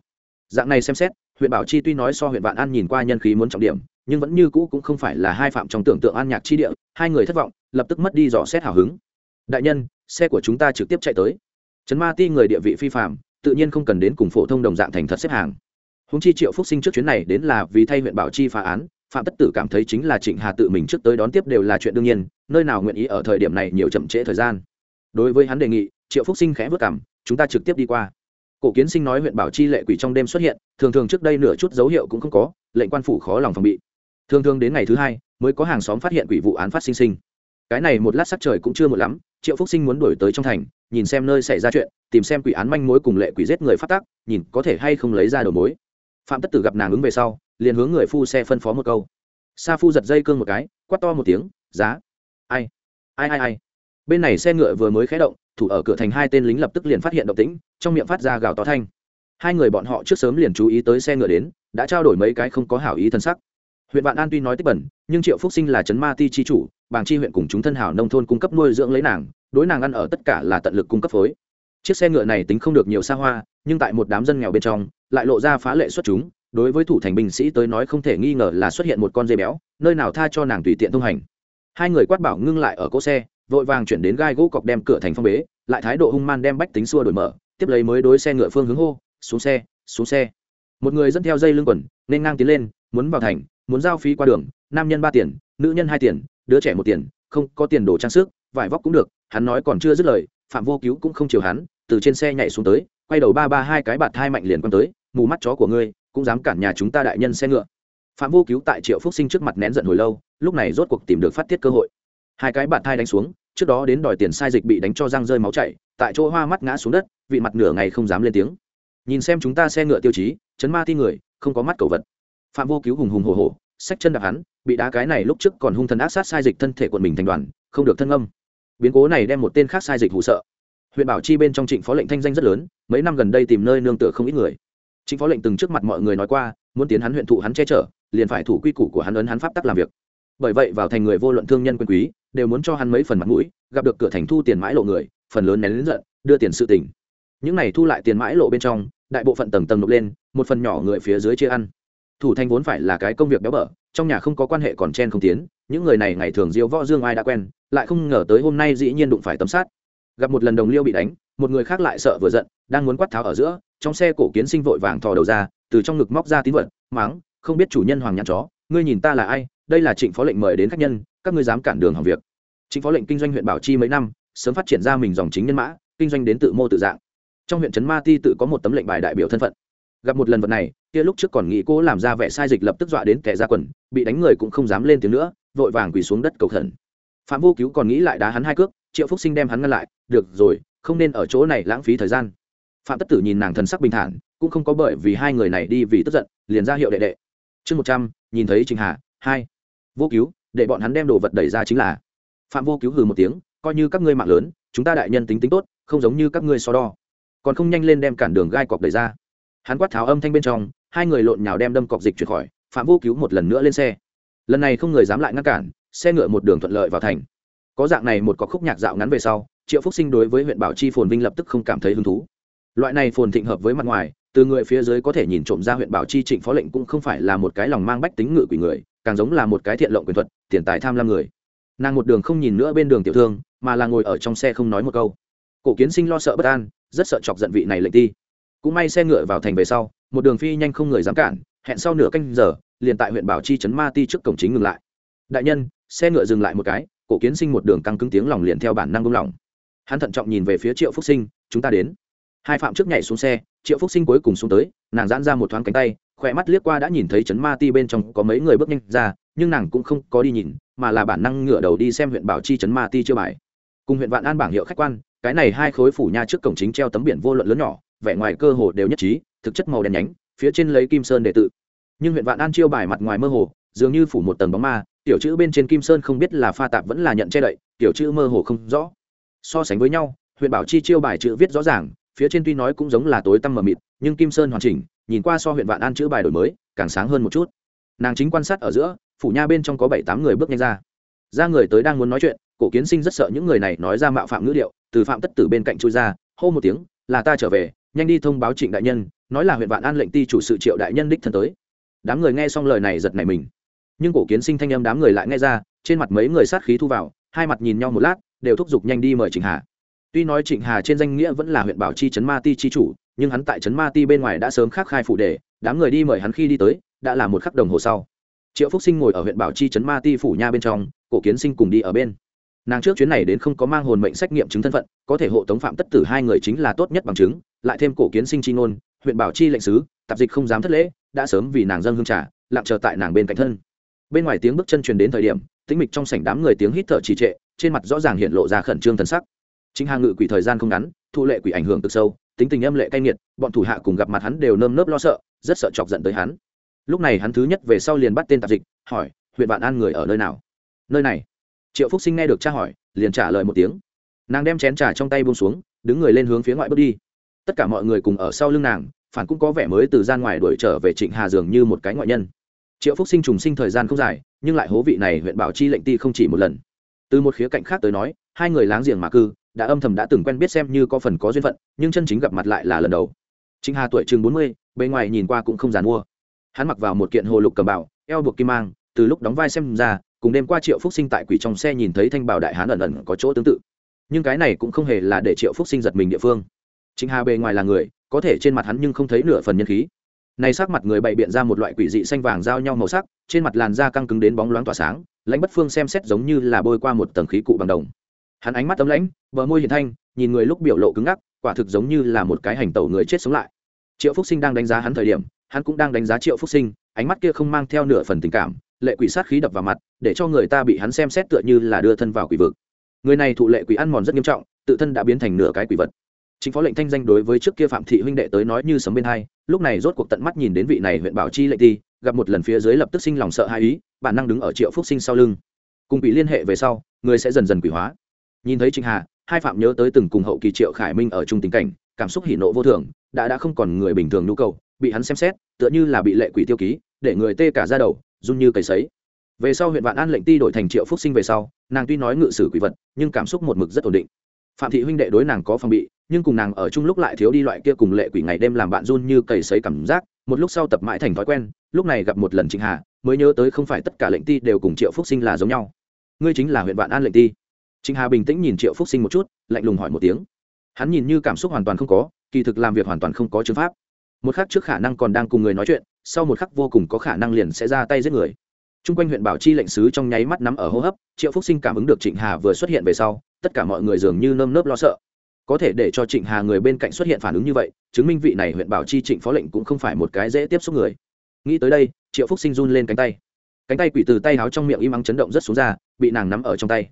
Dạng này xem xét, huyện bảo chi tuy nói so huyện vạn an nhìn qua nhân khí muốn trọng điểm, nhưng vẫn như cũ cũng không phải là hai phạm trong tưởng tượng an nhạc chi địa, hai người thất vọng, lập tức mất đi dò xét hào hứng. Đại nhân, xe của chúng ta trực tiếp chạy tới. Trấn ma ti người địa vị phi phạm tự nhiên không cần đến cùng phổ thông đồng dạng thành thật xếp hàng. Húng chi triệu phúc sinh trước chuyến này đến là vì thay huyện bảo chi phá án phạm tất tử cảm thấy chính là trịnh hà tự mình trước tới đón tiếp đều là chuyện đương nhiên, nơi nào nguyện ý ở thời điểm này nhiều chậm trễ thời gian. Đối với hắn đề nghị, triệu phúc sinh khẽ vất cảm, chúng ta trực tiếp đi qua. Cổ kiến sinh nói huyện bảo chi lệ quỷ trong đêm xuất hiện, thường thường trước đây nửa chút dấu hiệu cũng không có, lệnh quan phủ khó lòng phòng bị. Thường thường đến ngày thứ hai mới có hàng xóm phát hiện quỷ vụ án phát sinh sinh. Cái này một lát sắc trời cũng chưa một lắm, triệu phúc sinh muốn đổi tới trong thành, nhìn xem nơi xảy ra chuyện, tìm xem quỷ án manh mối cùng lệ quỷ giết người phát tác nhìn có thể hay không lấy ra đầu mối. Phạm tất tử gặp nàng ứng về sau liền hướng người phu xe phân phó một câu. Sa phu giật dây cương một cái quắt to một tiếng, giá. Ai ai ai ai? Bên này xe ngựa vừa mới khé động, thủ ở cửa thành hai tên lính lập tức liền phát hiện động tĩnh, trong miệng phát ra gào to thanh. Hai người bọn họ trước sớm liền chú ý tới xe ngựa đến, đã trao đổi mấy cái không có hảo ý thân sắc. Huyện vạn an tuy nói tích bẩn, nhưng triệu phúc sinh là trấn ma ti chi chủ, bàng chi huyện cùng chúng thân hảo nông thôn cung cấp nuôi dưỡng lấy nàng, đối nàng ăn ở tất cả là tận lực cung cấp phối. Chiếc xe ngựa này tính không được nhiều xa hoa, nhưng tại một đám dân nghèo bên trong, lại lộ ra phá lệ xuất chúng đối với thủ thành binh sĩ tới nói không thể nghi ngờ là xuất hiện một con dây béo, nơi nào tha cho nàng tùy tiện thông hành. Hai người quát bảo ngưng lại ở cỗ xe, vội vàng chuyển đến gai gỗ cọc đem cửa thành phong bế, lại thái độ hung man đem bách tính xua đổi mở, tiếp lấy mới đối xe ngựa phương hướng hô, xuống xe xuống xe. Một người dẫn theo dây lưng quần, nên ngang tiến lên, muốn vào thành, muốn giao phí qua đường, nam nhân ba tiền, nữ nhân hai tiền, đứa trẻ một tiền, không có tiền đồ trang sức, vải vóc cũng được, hắn nói còn chưa dứt lời, phạm vô cứu cũng không chiều hắn, từ trên xe nhảy xuống tới, quay đầu ba ba hai cái bạt thai mạnh liền quăng tới, mù mắt chó của ngươi cũng dám cản nhà chúng ta đại nhân xe ngựa. Phạm vô cứu tại triệu phúc sinh trước mặt nén giận hồi lâu, lúc này rốt cuộc tìm được phát tiết cơ hội. Hai cái bạn thai đánh xuống, trước đó đến đòi tiền sai dịch bị đánh cho răng rơi máu chảy, tại chỗ hoa mắt ngã xuống đất, vị mặt nửa ngày không dám lên tiếng. Nhìn xem chúng ta xe ngựa tiêu chí, chấn ma thi người, không có mắt cầu vật. Phạm vô cứu hùng hùng hồ hồ xách chân đạp hắn, bị đá cái này lúc trước còn hung thần ác sát sai dịch thân thể quần mình thành đoàn, không được thân âm. Biến cố này đem một tên khác sai dịch hụ sợ. Huyện bảo chi bên trong trịnh phó lệnh thanh danh rất lớn, mấy năm gần đây tìm nơi nương tựa không ít người. Chính phó lệnh từng trước mặt mọi người nói qua, muốn tiến hắn huyện thụ hắn che chở, liền phải thủ quy củ của hắn ấn hắn pháp tắc làm việc. Bởi vậy vào thành người vô luận thương nhân quyền quý, đều muốn cho hắn mấy phần mặt mũi, gặp được cửa thành thu tiền mãi lộ người, phần lớn nén lớn giận, đưa tiền sự tỉnh những này thu lại tiền mãi lộ bên trong, đại bộ phận tầng tầng nộp lên, một phần nhỏ người phía dưới chia ăn. Thủ thành vốn phải là cái công việc béo bở, trong nhà không có quan hệ còn chen không tiến, những người này ngày thường diêu võ dương ai đã quen, lại không ngờ tới hôm nay dĩ nhiên đụng phải tấm sát. Gặp một lần đồng liêu bị đánh, một người khác lại sợ vừa giận, đang muốn quát tháo ở giữa trong xe cổ kiến sinh vội vàng thò đầu ra, từ trong ngực móc ra tín vật máng không biết chủ nhân hoàng nhãn chó, ngươi nhìn ta là ai? Đây là trịnh phó lệnh mời đến khách nhân, các ngươi dám cản đường hỏng việc. Trịnh phó lệnh kinh doanh huyện bảo chi mấy năm, sớm phát triển ra mình dòng chính nhân mã, kinh doanh đến tự mô tự dạng. Trong huyện trấn ma ti tự có một tấm lệnh bài đại biểu thân phận. Gặp một lần vật này, kia lúc trước còn nghĩ cô làm ra vẻ sai dịch lập tức dọa đến kẻ ra quần, bị đánh người cũng không dám lên tiếng nữa, vội vàng quỳ xuống đất cầu thần phạm vô cứu còn nghĩ lại đá hắn hai cước, triệu phúc sinh đem hắn ngăn lại, được rồi, không nên ở chỗ này lãng phí thời gian phạm tất tử nhìn nàng thần sắc bình thản, cũng không có bởi vì hai người này đi vì tức giận, liền ra hiệu đệ đệ. Chương một trăm, nhìn thấy trình hà, hai. Vô cứu, để bọn hắn đem đồ vật đẩy ra chính là. Phạm vô cứu hừ một tiếng, coi như các ngươi mạng lớn, chúng ta đại nhân tính tính tốt, không giống như các ngươi so đo. Còn không nhanh lên đem cản đường gai cọc đẩy ra. Hắn quát tháo âm thanh bên trong, hai người lộn nhào đem đâm cọc dịch chuyển khỏi, phạm vô cứu một lần nữa lên xe. Lần này không người dám lại ngăn cản, xe ngựa một đường thuận lợi vào thành. Có dạng này một cọc khúc nhạc dạo ngắn về sau, triệu phúc sinh đối với huyện bảo chi phồn vinh lập tức không cảm thấy hứng thú loại này phồn thịnh hợp với mặt ngoài, từ người phía dưới có thể nhìn trộm ra huyện bảo chi trịnh phó lệnh cũng không phải là một cái lòng mang bách tính ngự quỷ người, càng giống là một cái thiện lộng quyền thuật, tiền tài tham lam người. Nàng một đường không nhìn nữa bên đường tiểu thương, mà là ngồi ở trong xe không nói một câu. Cổ kiến sinh lo sợ bất an, rất sợ chọc giận vị này lệnh ti. Cũng may xe ngựa vào thành về sau, một đường phi nhanh không người dám cản, hẹn sau nửa canh giờ, liền tại huyện bảo chi trấn ma ti trước cổng chính ngừng lại. Đại nhân, xe ngựa dừng lại một cái, cổ kiến sinh một đường căng cứng tiếng lòng liền theo bản năng công lòng hắn thận trọng nhìn về phía triệu phúc sinh, chúng ta đến hai phạm trước nhảy xuống xe, triệu phúc sinh cuối cùng xuống tới, nàng giãn ra một thoáng cánh tay, khỏe mắt liếc qua đã nhìn thấy chấn ma ti bên trong có mấy người bước nhanh ra, nhưng nàng cũng không có đi nhìn, mà là bản năng ngửa đầu đi xem huyện bảo chi chấn ma ti chưa bài. Cùng huyện vạn an bảng hiệu khách quan, cái này hai khối phủ nha trước cổng chính treo tấm biển vô luận lớn nhỏ, vẻ ngoài cơ hồ đều nhất trí, thực chất màu đen nhánh, phía trên lấy kim sơn để tự. Nhưng huyện vạn an chiêu bài mặt ngoài mơ hồ, dường như phủ một tầng bóng ma, tiểu chữ bên trên kim sơn không biết là pha tạp vẫn là nhận che đậy, tiểu chữ mơ hồ không rõ. So sánh với nhau, huyện bảo chi chiêu bài chữ viết rõ ràng phía trên tuy nói cũng giống là tối tăm mờ mịt, nhưng kim sơn hoàn chỉnh, nhìn qua so huyện vạn an chữ bài đổi mới, càng sáng hơn một chút. Nàng chính quan sát ở giữa, phủ nha bên trong có bảy tám người bước nhanh ra. Ra người tới đang muốn nói chuyện, cổ kiến sinh rất sợ những người này nói ra mạo phạm ngữ điệu, từ phạm tất tử bên cạnh chui ra, hô một tiếng, là ta trở về, nhanh đi thông báo trịnh đại nhân, nói là huyện vạn an lệnh ti chủ sự triệu đại nhân đích thân tới. Đám người nghe xong lời này giật nảy mình. Nhưng cổ kiến sinh thanh âm đám người lại nghe ra, trên mặt mấy người sát khí thu vào, hai mặt nhìn nhau một lát, đều thúc giục nhanh đi mời trịnh hà tuy nói trịnh hà trên danh nghĩa vẫn là huyện bảo chi trấn ma ti chi chủ, nhưng hắn tại trấn ma ti bên ngoài đã sớm khắc khai phủ đề đám người đi mời hắn khi đi tới, đã là một khắc đồng hồ sau. Triệu phúc sinh ngồi ở huyện bảo chi trấn ma ti phủ nha bên trong, cổ kiến sinh cùng đi ở bên. Nàng trước chuyến này đến không có mang hồn mệnh xét nghiệm chứng thân phận, có thể hộ tống phạm tất tử hai người chính là tốt nhất bằng chứng, lại thêm cổ kiến sinh chi ngôn, huyện bảo chi lệnh sứ, tạp dịch không dám thất lễ, đã sớm vì nàng dân hương trà, lặng chờ tại nàng bên cạnh thân. Bên ngoài tiếng bước chân truyền đến thời điểm, tĩnh mịch trong sảnh đám người tiếng hít thở trì trệ, trên mặt rõ ràng hiện lộ ra khẩn trương thần sắc chính hàng ngự quỷ thời gian không ngắn, thu lệ quỷ ảnh hưởng cực sâu, tính tình âm lệ cay nghiệt, bọn thủ hạ cùng gặp mặt hắn đều nơm nớp lo sợ, rất sợ chọc giận tới hắn. Lúc này hắn thứ nhất về sau liền bắt tên tạp dịch, hỏi, huyện vạn an người ở nơi nào? Nơi này. Triệu phúc sinh nghe được cha hỏi, liền trả lời một tiếng. Nàng đem chén trà trong tay buông xuống, đứng người lên hướng phía ngoại bước đi. Tất cả mọi người cùng ở sau lưng nàng, phản cũng có vẻ mới từ gian ngoài đuổi trở về trịnh hà dường như một cái ngoại nhân. Triệu phúc sinh trùng sinh thời gian không dài, nhưng lại hố vị này huyện bảo chi lệnh ti không chỉ một lần. Từ một khía cạnh khác tới nói, hai người láng giềng mà cư đã âm thầm đã từng quen biết xem như có phần có duyên phận, nhưng chân chính gặp mặt lại là lần đầu. Trịnh hà tuổi chừng bốn mươi, bề ngoài nhìn qua cũng không giàn mua hắn mặc vào một kiện hồ lục cầm bảo eo buộc kim mang, từ lúc đóng vai xem ra, cùng đêm qua triệu phúc sinh tại quỷ trong xe nhìn thấy thanh bảo đại hán ẩn ẩn có chỗ tương tự. Nhưng cái này cũng không hề là để triệu phúc sinh giật mình địa phương. Chính hà bề ngoài là người, có thể trên mặt hắn nhưng không thấy nửa phần nhân khí. Này sắc mặt người bày biện ra một loại quỷ dị xanh vàng giao nhau màu sắc, trên mặt làn da căng cứng đến bóng loáng tỏa sáng, lãnh bất phương xem xét giống như là bôi qua một tầng khí cụ bằng đồng hắn ánh mắt tấm lãnh, bờ môi hiền thanh, nhìn người lúc biểu lộ cứng ngắc, quả thực giống như là một cái hành tẩu người chết sống lại. Triệu phúc sinh đang đánh giá hắn thời điểm, hắn cũng đang đánh giá triệu phúc sinh, ánh mắt kia không mang theo nửa phần tình cảm, lệ quỷ sát khí đập vào mặt, để cho người ta bị hắn xem xét tựa như là đưa thân vào quỷ vực. Người này thụ lệ quỷ ăn mòn rất nghiêm trọng, tự thân đã biến thành nửa cái quỷ vật. Chính phó lệnh thanh danh đối với trước kia phạm thị huynh đệ tới nói như sấm bên hai, lúc này rốt cuộc tận mắt nhìn đến vị này huyện bảo chi lệnh ti gặp một lần phía dưới lập tức sinh lòng sợ hãi ý, bản năng đứng ở triệu phúc sinh sau lưng. Cùng quỷ liên hệ về sau, người sẽ dần dần quỷ hóa nhìn thấy trịnh hà, hai phạm nhớ tới từng cùng hậu kỳ triệu khải minh ở chung tình cảnh, cảm xúc hỉ nộ vô thường, đã đã không còn người bình thường nhu cầu, bị hắn xem xét, tựa như là bị lệ quỷ tiêu ký, để người tê cả ra đầu, run như cầy sấy. Về sau huyện vạn an lệnh ti đổi thành triệu phúc sinh về sau, nàng tuy nói ngự sử quỷ vật, nhưng cảm xúc một mực rất ổn định. Phạm thị huynh đệ đối nàng có phòng bị, nhưng cùng nàng ở chung lúc lại thiếu đi loại kia cùng lệ quỷ ngày đêm làm bạn run như cầy sấy cảm giác, một lúc sau tập mãi thành thói quen, lúc này gặp một lần trịnh hà, mới nhớ tới không phải tất cả lệnh ti đều cùng triệu phúc sinh là giống nhau. Ngươi chính là huyện vạn an lệnh ti trịnh hà bình tĩnh nhìn triệu phúc sinh một chút, lạnh lùng hỏi một tiếng. Hắn nhìn như cảm xúc hoàn toàn không có, kỳ thực làm việc hoàn toàn không có chứng pháp. Một khắc trước khả năng còn đang cùng người nói chuyện, sau một khắc vô cùng có khả năng liền sẽ ra tay giết người. T r u n g quanh huyện bảo chi lệnh sứ trong nháy mắt nắm ở hô hấp, triệu phúc sinh cảm ứng được trịnh hà vừa xuất hiện về sau, tất cả mọi người dường như nơm nớp lo sợ. Có thể để cho trịnh hà người bên cạnh xuất hiện phản ứng như vậy, chứng minh vị này huyện bảo chi trịnh phó lệnh cũng không phải một cái dễ tiếp xúc người. Nghĩ tới đây, triệu phúc sinh run lên cánh tay. Cánh tay quỷ từ tay háo trong miệng im ắng chấn động rất xuống ra, bị nàng nắm ở trong tay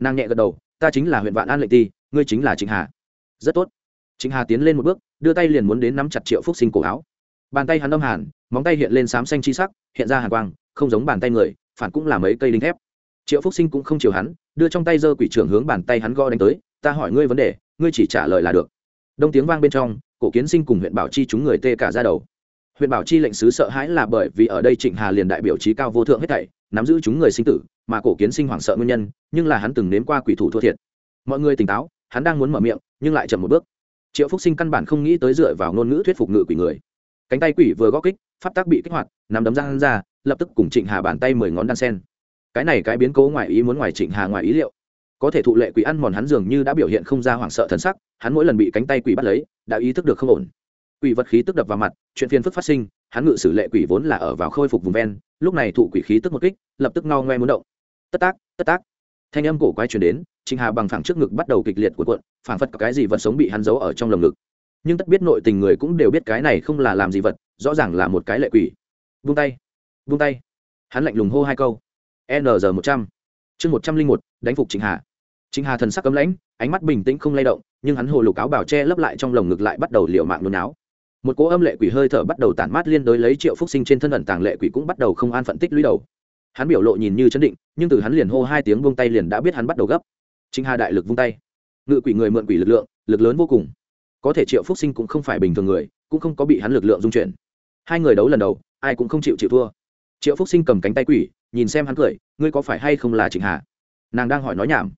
nàng nhẹ gật đầu, ta chính là huyện vạn an lệnh ti, ngươi chính là trịnh hà. Rất tốt. Trịnh hà tiến lên một bước, đưa tay liền muốn đến nắm chặt triệu phúc sinh cổ áo. Bàn tay hắn âm hàn, móng tay hiện lên xám xanh chi sắc, hiện ra hàn quang, không giống bàn tay người, phản cũng là mấy cây đinh thép. Triệu phúc sinh cũng không chiều hắn, đưa trong tay giơ quỷ trưởng hướng bàn tay hắn gõ đánh tới, ta hỏi ngươi vấn đề, ngươi chỉ trả lời là được. Đông tiếng vang bên trong, cổ kiến sinh cùng huyện bảo chi chúng người tê cả ra đầu. Huyện bảo chi lệnh sứ sợ hãi là bởi vì ở đây trịnh hà liền đại biểu trí cao vô thượng hết thảy nắm giữ chúng người sinh tử, mà cổ kiến sinh hoảng sợ nguyên nhân, nhưng là hắn từng nếm qua quỷ thủ thua thiệt. Mọi người tỉnh táo, hắn đang muốn mở miệng, nhưng lại chậm một bước. Triệu phúc sinh căn bản không nghĩ tới dựa vào ngôn ngữ thuyết phục ngự quỷ người. Cánh tay quỷ vừa gõ kích, pháp tác bị kích hoạt nằm đấm ra ra, lập tức cùng trịnh hà bàn tay mười ngón đan sen. Cái này cái biến cố ngoài ý muốn ngoài trịnh hà ngoài ý liệu. Có thể thụ lệ quỷ ăn mòn hắn dường như đã biểu hiện không ra hoảng sợ thần sắc, hắn mỗi lần bị cánh tay quỷ bắt lấy, đã ý thức được không ổn. Quỷ vật khí tức đập vào mặt, chuyện phiền phức phát sinh, hắn ngự xử lệ quỷ vốn là ở vào khôi phục vùng ven lúc này thụ quỷ khí tức một kích, lập tức ngao ngoe muốn động. Tất tác tất tác. Thanh âm cổ quái chuyển đến trịnh hà bằng phẳng trước ngực bắt đầu kịch liệt của cuộn phảng phất cái gì vật sống bị hắn giấu ở trong lồng ngực. Nhưng tất biết nội tình người cũng đều biết cái này không là làm gì vật, rõ ràng là một cái lệ quỷ. Vung tay vung tay. Hắn lạnh lùng hô hai câu. N giờ một trăm. Chương một trăm linh một, đánh phục trịnh hà. Trịnh hà thần sắc cấm lãnh, ánh mắt bình tĩnh không lay động, nhưng hắn hồ lục áo bảo che lấp lại trong lồng ngực lại bắt đầu liệu mạng nôn áo một cỗ âm lệ quỷ hơi thở bắt đầu tản mát liên đối lấy triệu phúc sinh trên thân ẩn tàng lệ quỷ cũng bắt đầu không an phận tích lũy đầu. Hắn biểu lộ nhìn như chấn định, nhưng từ hắn liền hô hai tiếng vung tay liền đã biết hắn bắt đầu gấp. Chính hà đại lực vung tay. Ngự quỷ người mượn quỷ lực lượng, lực lớn vô cùng. Có thể triệu phúc sinh cũng không phải bình thường người, cũng không có bị hắn lực lượng dung chuyển. Hai người đấu lần đầu, ai cũng không chịu chịu thua. Triệu phúc sinh cầm cánh tay quỷ, nhìn xem hắn cười, ngươi có phải hay không là trịnh hà? Nàng đang hỏi nói nhảm.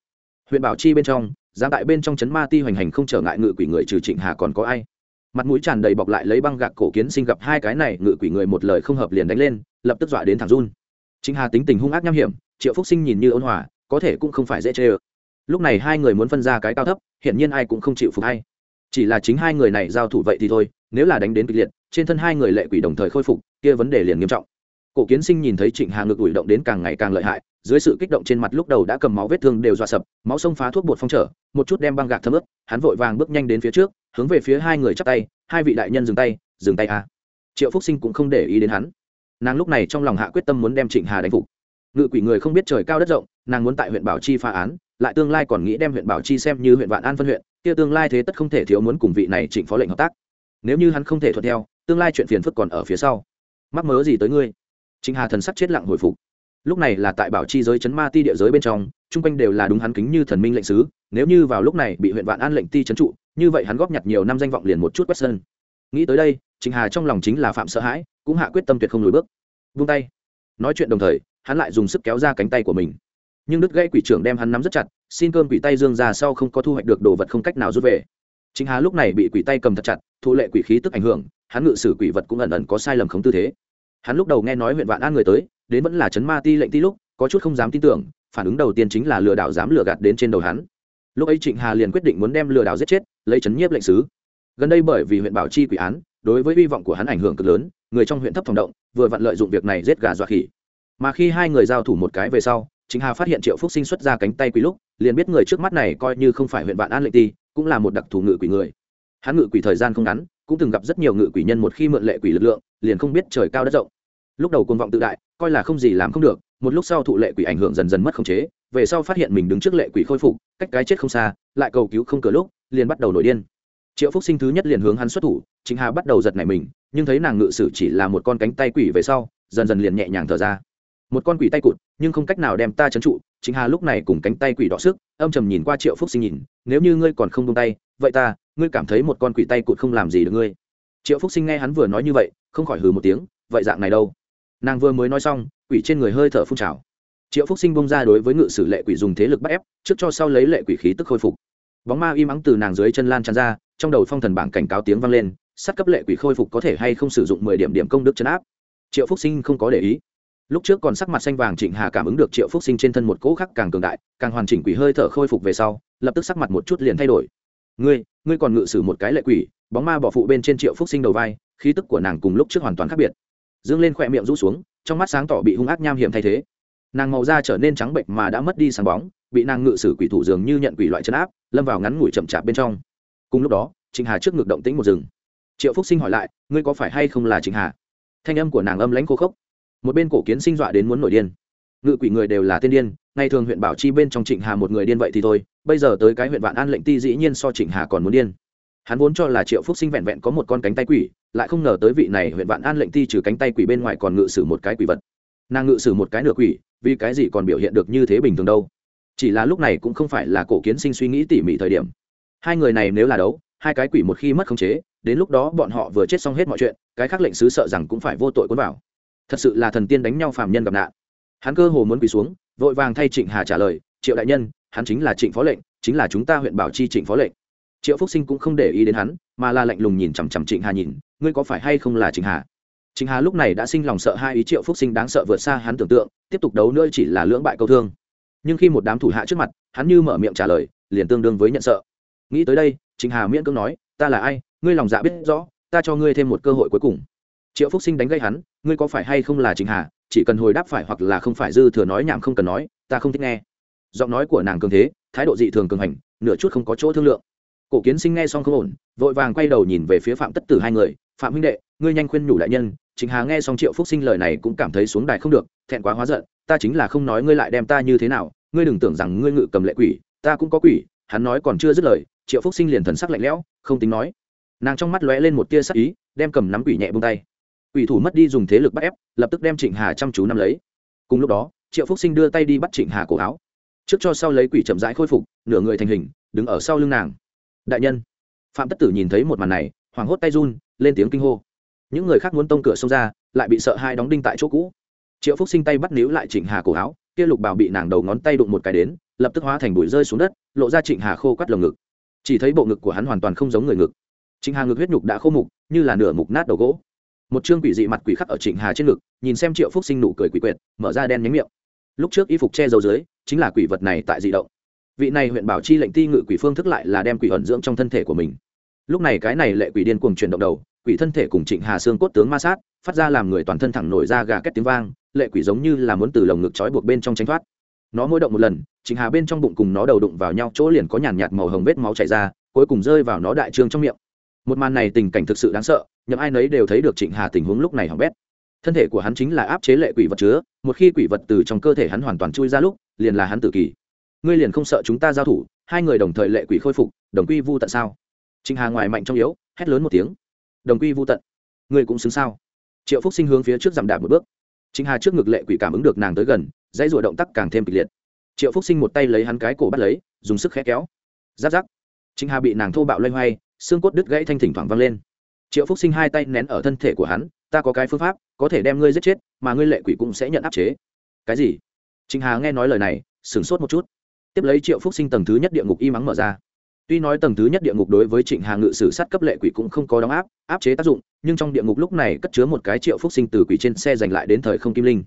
Huyện bảo chi bên trong giáng tại bên trong chấn ma ti hoành hành không trở ngại ngự quỷ người trừ trịnh hà còn có ai? Mặt mũi tràn đầy bọc lại lấy băng gạc cổ kiến sinh gặp hai cái này ngự quỷ người một lời không hợp liền đánh lên, lập tức dọa đến thẳng run. Trịnh hà tính tình hung ác nham hiểm, triệu phúc sinh nhìn như ôn hòa, có thể cũng không phải dễ chê ơ. Lúc này hai người muốn phân ra cái cao thấp, hiển nhiên ai cũng không chịu phục hay. Chỉ là chính hai người này giao thủ vậy thì thôi, nếu là đánh đến kịch liệt, trên thân hai người lệ quỷ đồng thời khôi phục, kia vấn đề liền nghiêm trọng. Cổ kiến sinh nhìn thấy trịnh hà ngực ủi động đến càng ngày càng lợi hại, dưới sự kích động trên mặt lúc đầu đã cầm máu vết thương đều dọa sập, máu sông phá thuốc bột phong trở, một chút đem băng gạc thấm ướt, hắn vội vàng bước nhanh đến phía trước hướng về phía hai người chắp tay, hai vị đại nhân dừng tay dừng tay à. triệu phúc sinh cũng không để ý đến hắn. Nàng lúc này trong lòng hạ quyết tâm muốn đem trịnh hà đánh phục. Ngự quỷ người không biết trời cao đất rộng, nàng muốn tại huyện bảo chi phá án, lại tương lai còn nghĩ đem huyện bảo chi xem như huyện vạn an phân huyện, kia tương lai thế tất không thể thiếu muốn cùng vị này trịnh phó lệnh hợp tác. Nếu như hắn không thể thuận theo, tương lai chuyện phiền phức còn ở phía sau. Mắc mớ gì tới ngươi? Trịnh hà thần sắc chết lặng hồi phục. Lúc này là tại bảo chi giới chấn ma ti địa giới bên trong, chung quanh đều là đúng hắn kính như thần minh lệnh sứ, nếu như vào lúc này bị huyện vạn an lệnh ti trấn trụ như vậy hắn góp nhặt nhiều năm danh vọng liền một chút quét sơn. Nghĩ tới đây trịnh hà trong lòng chính là phạm sợ hãi, cũng hạ quyết tâm tuyệt không lùi bước. Vung tay. Nói chuyện đồng thời, hắn lại dùng sức kéo ra cánh tay của mình. Nhưng đứt gãy quỷ trưởng đem hắn nắm rất chặt, xin cơm quỷ tay dương ra sau không có thu hoạch được đồ vật không cách nào rút về. Chính hà lúc này bị quỷ tay cầm thật chặt thụ lệ quỷ khí tức ảnh hưởng, hắn ngự sử quỷ vật cũng ẩn ẩn có sai lầm không tư thế. Hắn lúc đầu nghe nói huyện vạn an người tới, đến vẫn là chấn ma ti lệnh ti lúc, có chút không dám tin tưởng, phản ứng đầu tiên chính là lừa đảo dám lừa gạt đến trên đầu hắn lúc ấy trịnh hà liền quyết định muốn đem lừa đảo giết chết, lấy chấn nhiếp lệnh sứ. Gần đây bởi vì huyện bảo chi quỷ án, đối với hy vọng của hắn ảnh hưởng cực lớn, người trong huyện thấp phòng động, vừa vặn lợi dụng việc này giết gà dọa khỉ. Mà khi hai người giao thủ một cái về sau chính hà phát hiện triệu phúc sinh xuất ra cánh tay quỷ lúc, liền biết người trước mắt này coi như không phải huyện vạn an lệnh ti, cũng là một đặc thù ngự quỷ người. Hắn ngự quỷ thời gian không ngắn, cũng từng gặp rất nhiều ngự quỷ nhân một khi mượn lệ quỷ lực lượng, liền không biết trời cao đất rộng. Lúc đầu côn vọng tự đại, coi là không gì làm không được, một lúc sau thụ lệ quỷ ảnh hưởng dần dần mất khống chế về sau phát hiện mình đứng trước lệ quỷ khôi phục, cách cái chết không xa, lại cầu cứu không cửa lúc, liền bắt đầu nổi điên. Triệu phúc sinh thứ nhất liền hướng hắn xuất thủ chính hà bắt đầu giật nảy mình, nhưng thấy nàng ngự sử chỉ là một con cánh tay quỷ về sau, dần dần liền nhẹ nhàng thở ra. Một con quỷ tay cụt, nhưng không cách nào đem ta trấn trụ chính hà lúc này cùng cánh tay quỷ đọ sức, âm trầm nhìn qua triệu phúc sinh nhìn, nếu như ngươi còn không tung tay, vậy ta, ngươi cảm thấy một con quỷ tay cụt không làm gì được ngươi. Triệu phúc sinh nghe hắn vừa nói như vậy, không khỏi hừ một tiếng, vậy dạng này đâu? Nàng vừa mới nói xong, quỷ trên người hơi thở phun trào triệu phúc sinh bông ra đối với ngự sử lệ quỷ dùng thế lực bắt ép, trước cho sau lấy lệ quỷ khí tức khôi phục. Bóng ma im ắng từ nàng dưới chân lan tràn ra, trong đầu phong thần bảng cảnh cáo tiếng vang lên, sát cấp lệ quỷ khôi phục có thể hay không sử dụng mười điểm điểm công đức chấn áp. Triệu phúc sinh không có để ý. Lúc trước còn sắc mặt xanh vàng trịnh hà cảm ứng được triệu phúc sinh trên thân một cỗ khắc càng cường đại, càng hoàn chỉnh quỷ hơi thở khôi phục về sau, lập tức sắc mặt một chút liền thay đổi. Ngươi ngươi còn ngự sử một cái lệ quỷ, bóng ma bỏ phụ bên trên triệu phúc sinh đầu vai, khí tức của nàng cùng lúc trước hoàn toàn khác biệt. Dương lên khỏe miệng rũ xuống, trong mắt sáng tỏ bị hung ác nham hiểm thay thế nàng màu da trở nên trắng bệnh mà đã mất đi sáng bóng, bị nàng ngự sử quỷ thủ dường như nhận quỷ loại chấn áp, lâm vào ngắn ngủi chậm chạp bên trong. Cùng lúc đó, trịnh hà trước ngực động tĩnh một rừng triệu phúc sinh hỏi lại, ngươi có phải hay không là trịnh hà? Thanh âm của nàng âm lãnh khô khốc. Một bên cổ kiến sinh dọa đến muốn nổi điên. Ngự quỷ người đều là tiên điên, ngày thường huyện bảo chi bên trong trịnh hà một người điên vậy thì thôi, bây giờ tới cái huyện vạn an lệnh ti dĩ nhiên so trịnh hà còn muốn điên. Hắn vốn cho là triệu phúc sinh vẹn vẹn có một con cánh tay quỷ, lại không ngờ tới vị này huyện vạn an lệnh ti trừ cánh tay quỷ bên ngoài còn ngự sử một cái quỷ vật nàng ngự sử một cái nửa quỷ, vì cái gì còn biểu hiện được như thế bình thường đâu? Chỉ là lúc này cũng không phải là cổ kiến sinh suy nghĩ tỉ mỉ thời điểm. Hai người này nếu là đấu, hai cái quỷ một khi mất khống chế, đến lúc đó bọn họ vừa chết xong hết mọi chuyện, cái khác lệnh sứ sợ rằng cũng phải vô tội quân vào. Thật sự là thần tiên đánh nhau phàm nhân gặp nạn. Hắn cơ hồ muốn quỳ xuống, vội vàng thay trịnh hà trả lời, triệu đại nhân, hắn chính là trịnh phó lệnh, chính là chúng ta huyện bảo chi trịnh phó lệnh. Triệu phúc sinh cũng không để ý đến hắn, mà là lạnh lùng nhìn chằm chằm trịnh hà nhìn, ngươi có phải hay không là trịnh hà? Trịnh hà lúc này đã sinh lòng sợ hai ý triệu phúc sinh đáng sợ vượt xa hắn tưởng tượng, tiếp tục đấu nữa chỉ là lưỡng bại câu thương. Nhưng khi một đám thủ hạ trước mặt, hắn như mở miệng trả lời, liền tương đương với nhận sợ. Nghĩ tới đây trịnh hà miễn cưỡng nói, ta là ai? Ngươi lòng dạ biết rõ, ta cho ngươi thêm một cơ hội cuối cùng. Triệu phúc sinh đánh gây hắn, ngươi có phải hay không là trịnh hà? Chỉ cần hồi đáp phải hoặc là không phải dư thừa nói nhảm không cần nói, ta không thích nghe. Giọng nói của nàng cường thế, thái độ dị thường cường hành, nửa chút không có chỗ thương lượng. Cổ kiến sinh nghe xong không ổn, vội vàng quay đầu nhìn về phía phạm tất tử hai người, phạm huynh đệ, ngươi nhanh khuyên nhủ đại nhân trịnh hà nghe xong triệu phúc sinh lời này cũng cảm thấy xuống đài không được, thẹn quá hóa giận, ta chính là không nói ngươi lại đem ta như thế nào, ngươi đừng tưởng rằng ngươi ngự cầm lệ quỷ, ta cũng có quỷ, hắn nói còn chưa dứt lời, triệu phúc sinh liền thần sắc lạnh lẽo, không tính nói. Nàng trong mắt lóe lên một tia sắc ý, đem cầm nắm quỷ nhẹ buông tay. Quỷ thủ mất đi dùng thế lực bắt ép, lập tức đem trịnh hà chăm chú nắm lấy. Cùng lúc đó, triệu phúc sinh đưa tay đi bắt trịnh hà cổ áo. Trước cho sau lấy quỷ chậm rãi khôi phục, nửa người thành hình, đứng ở sau lưng nàng. Đại nhân. Phạm tất tử nhìn thấy một màn này, hoảng hốt tay run, lên tiếng kinh hô những người khác muốn tông cửa xông ra, lại bị sợ hai đóng đinh tại chỗ cũ. Triệu phúc sinh tay bắt níu lại trịnh hà cổ áo, kia lục bảo bị nàng đầu ngón tay đụng một cái đến, lập tức hóa thành bụi rơi xuống đất, lộ ra trịnh hà khô quắt lồng ngực. Chỉ thấy bộ ngực của hắn hoàn toàn không giống người ngực. Trịnh hà ngực huyết nhục đã khô mục, như là nửa mục nát đầu gỗ. Một chương quỷ dị mặt quỷ khắc ở trịnh hà trên ngực, nhìn xem triệu phúc sinh nụ cười quỷ quyệt, mở ra đen nhánh miệng. Lúc trước y phục che dầu dưới, chính là quỷ vật này tại dị động. Vị này huyện bảo chi lệnh ti ngự quỷ phương thức lại là đem quỷ ẩn dưỡng trong thân thể của mình. Lúc này cái này lệ quỷ điên cuồng chuyển động đầu quỷ thân thể cùng trịnh hà xương cốt tướng ma sát, phát ra làm người toàn thân thẳng nổi ra gà két tiếng vang, lệ quỷ giống như là muốn từ lồng ngực trói buộc bên trong tránh thoát. Nó mỗi động một lần, trịnh hà bên trong bụng cùng nó đầu đụng vào nhau, chỗ liền có nhàn nhạt màu hồng vết máu chảy ra, cuối cùng rơi vào nó đại trương trong miệng. Một màn này tình cảnh thực sự đáng sợ, nhậm ai nấy đều thấy được trịnh hà tình huống lúc này hỏng bét. Thân thể của hắn chính là áp chế lệ quỷ vật chứa, một khi quỷ vật từ trong cơ thể hắn hoàn toàn chui ra lúc, liền là hắn tự kỷ ngươi liền không sợ chúng ta giao thủ, hai người đồng thời lệ quỷ khôi phục, đồng quy vu tận sao? Trịnh hà ngoài mạnh trong yếu, hét lớn một tiếng đồng quy vu tận. Ngươi cũng xứng sao? Triệu phúc sinh hướng phía trước giảm đạp một bước. Chính hà trước ngực lệ quỷ cảm ứng được nàng tới gần, dãy ruộ động tác càng thêm kịch liệt. Triệu phúc sinh một tay lấy hắn cái cổ bắt lấy, dùng sức khẽ kéo. Giáp giáp. Chính hà bị nàng thô bạo loay hoay, xương cốt đứt gãy thanh thỉnh thoảng vang lên. Triệu phúc sinh hai tay nén ở thân thể của hắn, ta có cái phương pháp, có thể đem ngươi giết chết, mà ngươi lệ quỷ cũng sẽ nhận áp chế. Cái gì? Trịnh hà nghe nói lời này, sửng sốt một chút. Tiếp lấy triệu phúc sinh tầng thứ nhất địa ngục y mắng mở ra tuy nói tầng thứ nhất địa ngục đối với trịnh hà ngự sử sát cấp lệ quỷ cũng không có đóng áp áp chế tác dụng, nhưng trong địa ngục lúc này cất chứa một cái triệu phúc sinh từ quỷ trên xe giành lại đến thời không kim linh.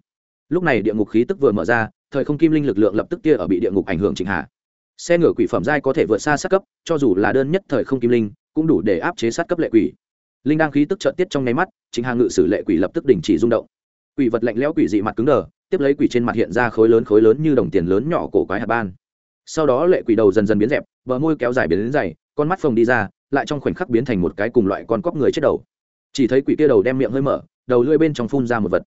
Lúc này địa ngục khí tức vừa mở ra, thời không kim linh lực lượng lập tức kia ở bị địa ngục ảnh hưởng trịnh hà. Xe ngựa quỷ phẩm giai có thể vượt xa sát cấp, cho dù là đơn nhất thời không kim linh, cũng đủ để áp chế sát cấp lệ quỷ. Linh đang khí tức chợt tiết trong nháy mắt, Trịnh Hà ngự sử lệ quỷ lập tức đình chỉ rung động. Quỷ vật lạnh lẽo quỷ dị mặt cứng đờ, tiếp lấy quỷ trên mặt hiện ra khối lớn khối lớn như đồng tiền lớn nhỏ cổ quái hạt ban sau đó lệ quỷ đầu dần dần biến dẹp, bờ môi kéo dài biến đến dày, con mắt phồng đi ra, lại trong khoảnh khắc biến thành một cái cùng loại con cóc người chết đầu. Chỉ thấy quỷ kia đầu đem miệng hơi mở, đầu lưỡi bên trong phun ra một vật.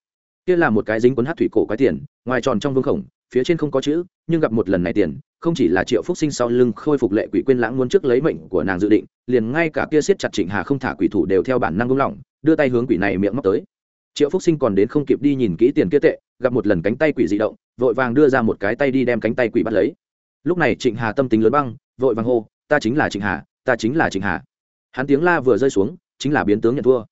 Kia là một cái dính cuốn hát thủy cổ quái tiền, ngoài tròn trong vương khổng, phía trên không có chữ, nhưng gặp một lần này tiền, không chỉ là triệu phúc sinh sau lưng khôi phục lệ quỷ quên lãng muốn trước lấy mệnh của nàng dự định, liền ngay cả kia siết chặt trịnh hà không thả quỷ thủ đều theo bản năng công lỏng, đưa tay hướng quỷ này miệng móc tới. Triệu phúc sinh còn đến không kịp đi nhìn kỹ tiền kia tệ, gặp một lần cánh tay quỷ dị động, vội vàng đưa ra một cái tay đi đem cánh tay quỷ bắt lấy lúc này trịnh hà tâm tính lớn băng, vội vàng hô, ta chính là trịnh hà, ta chính là trịnh hà. Hắn tiếng la vừa rơi xuống, chính là biến tướng nhận thua.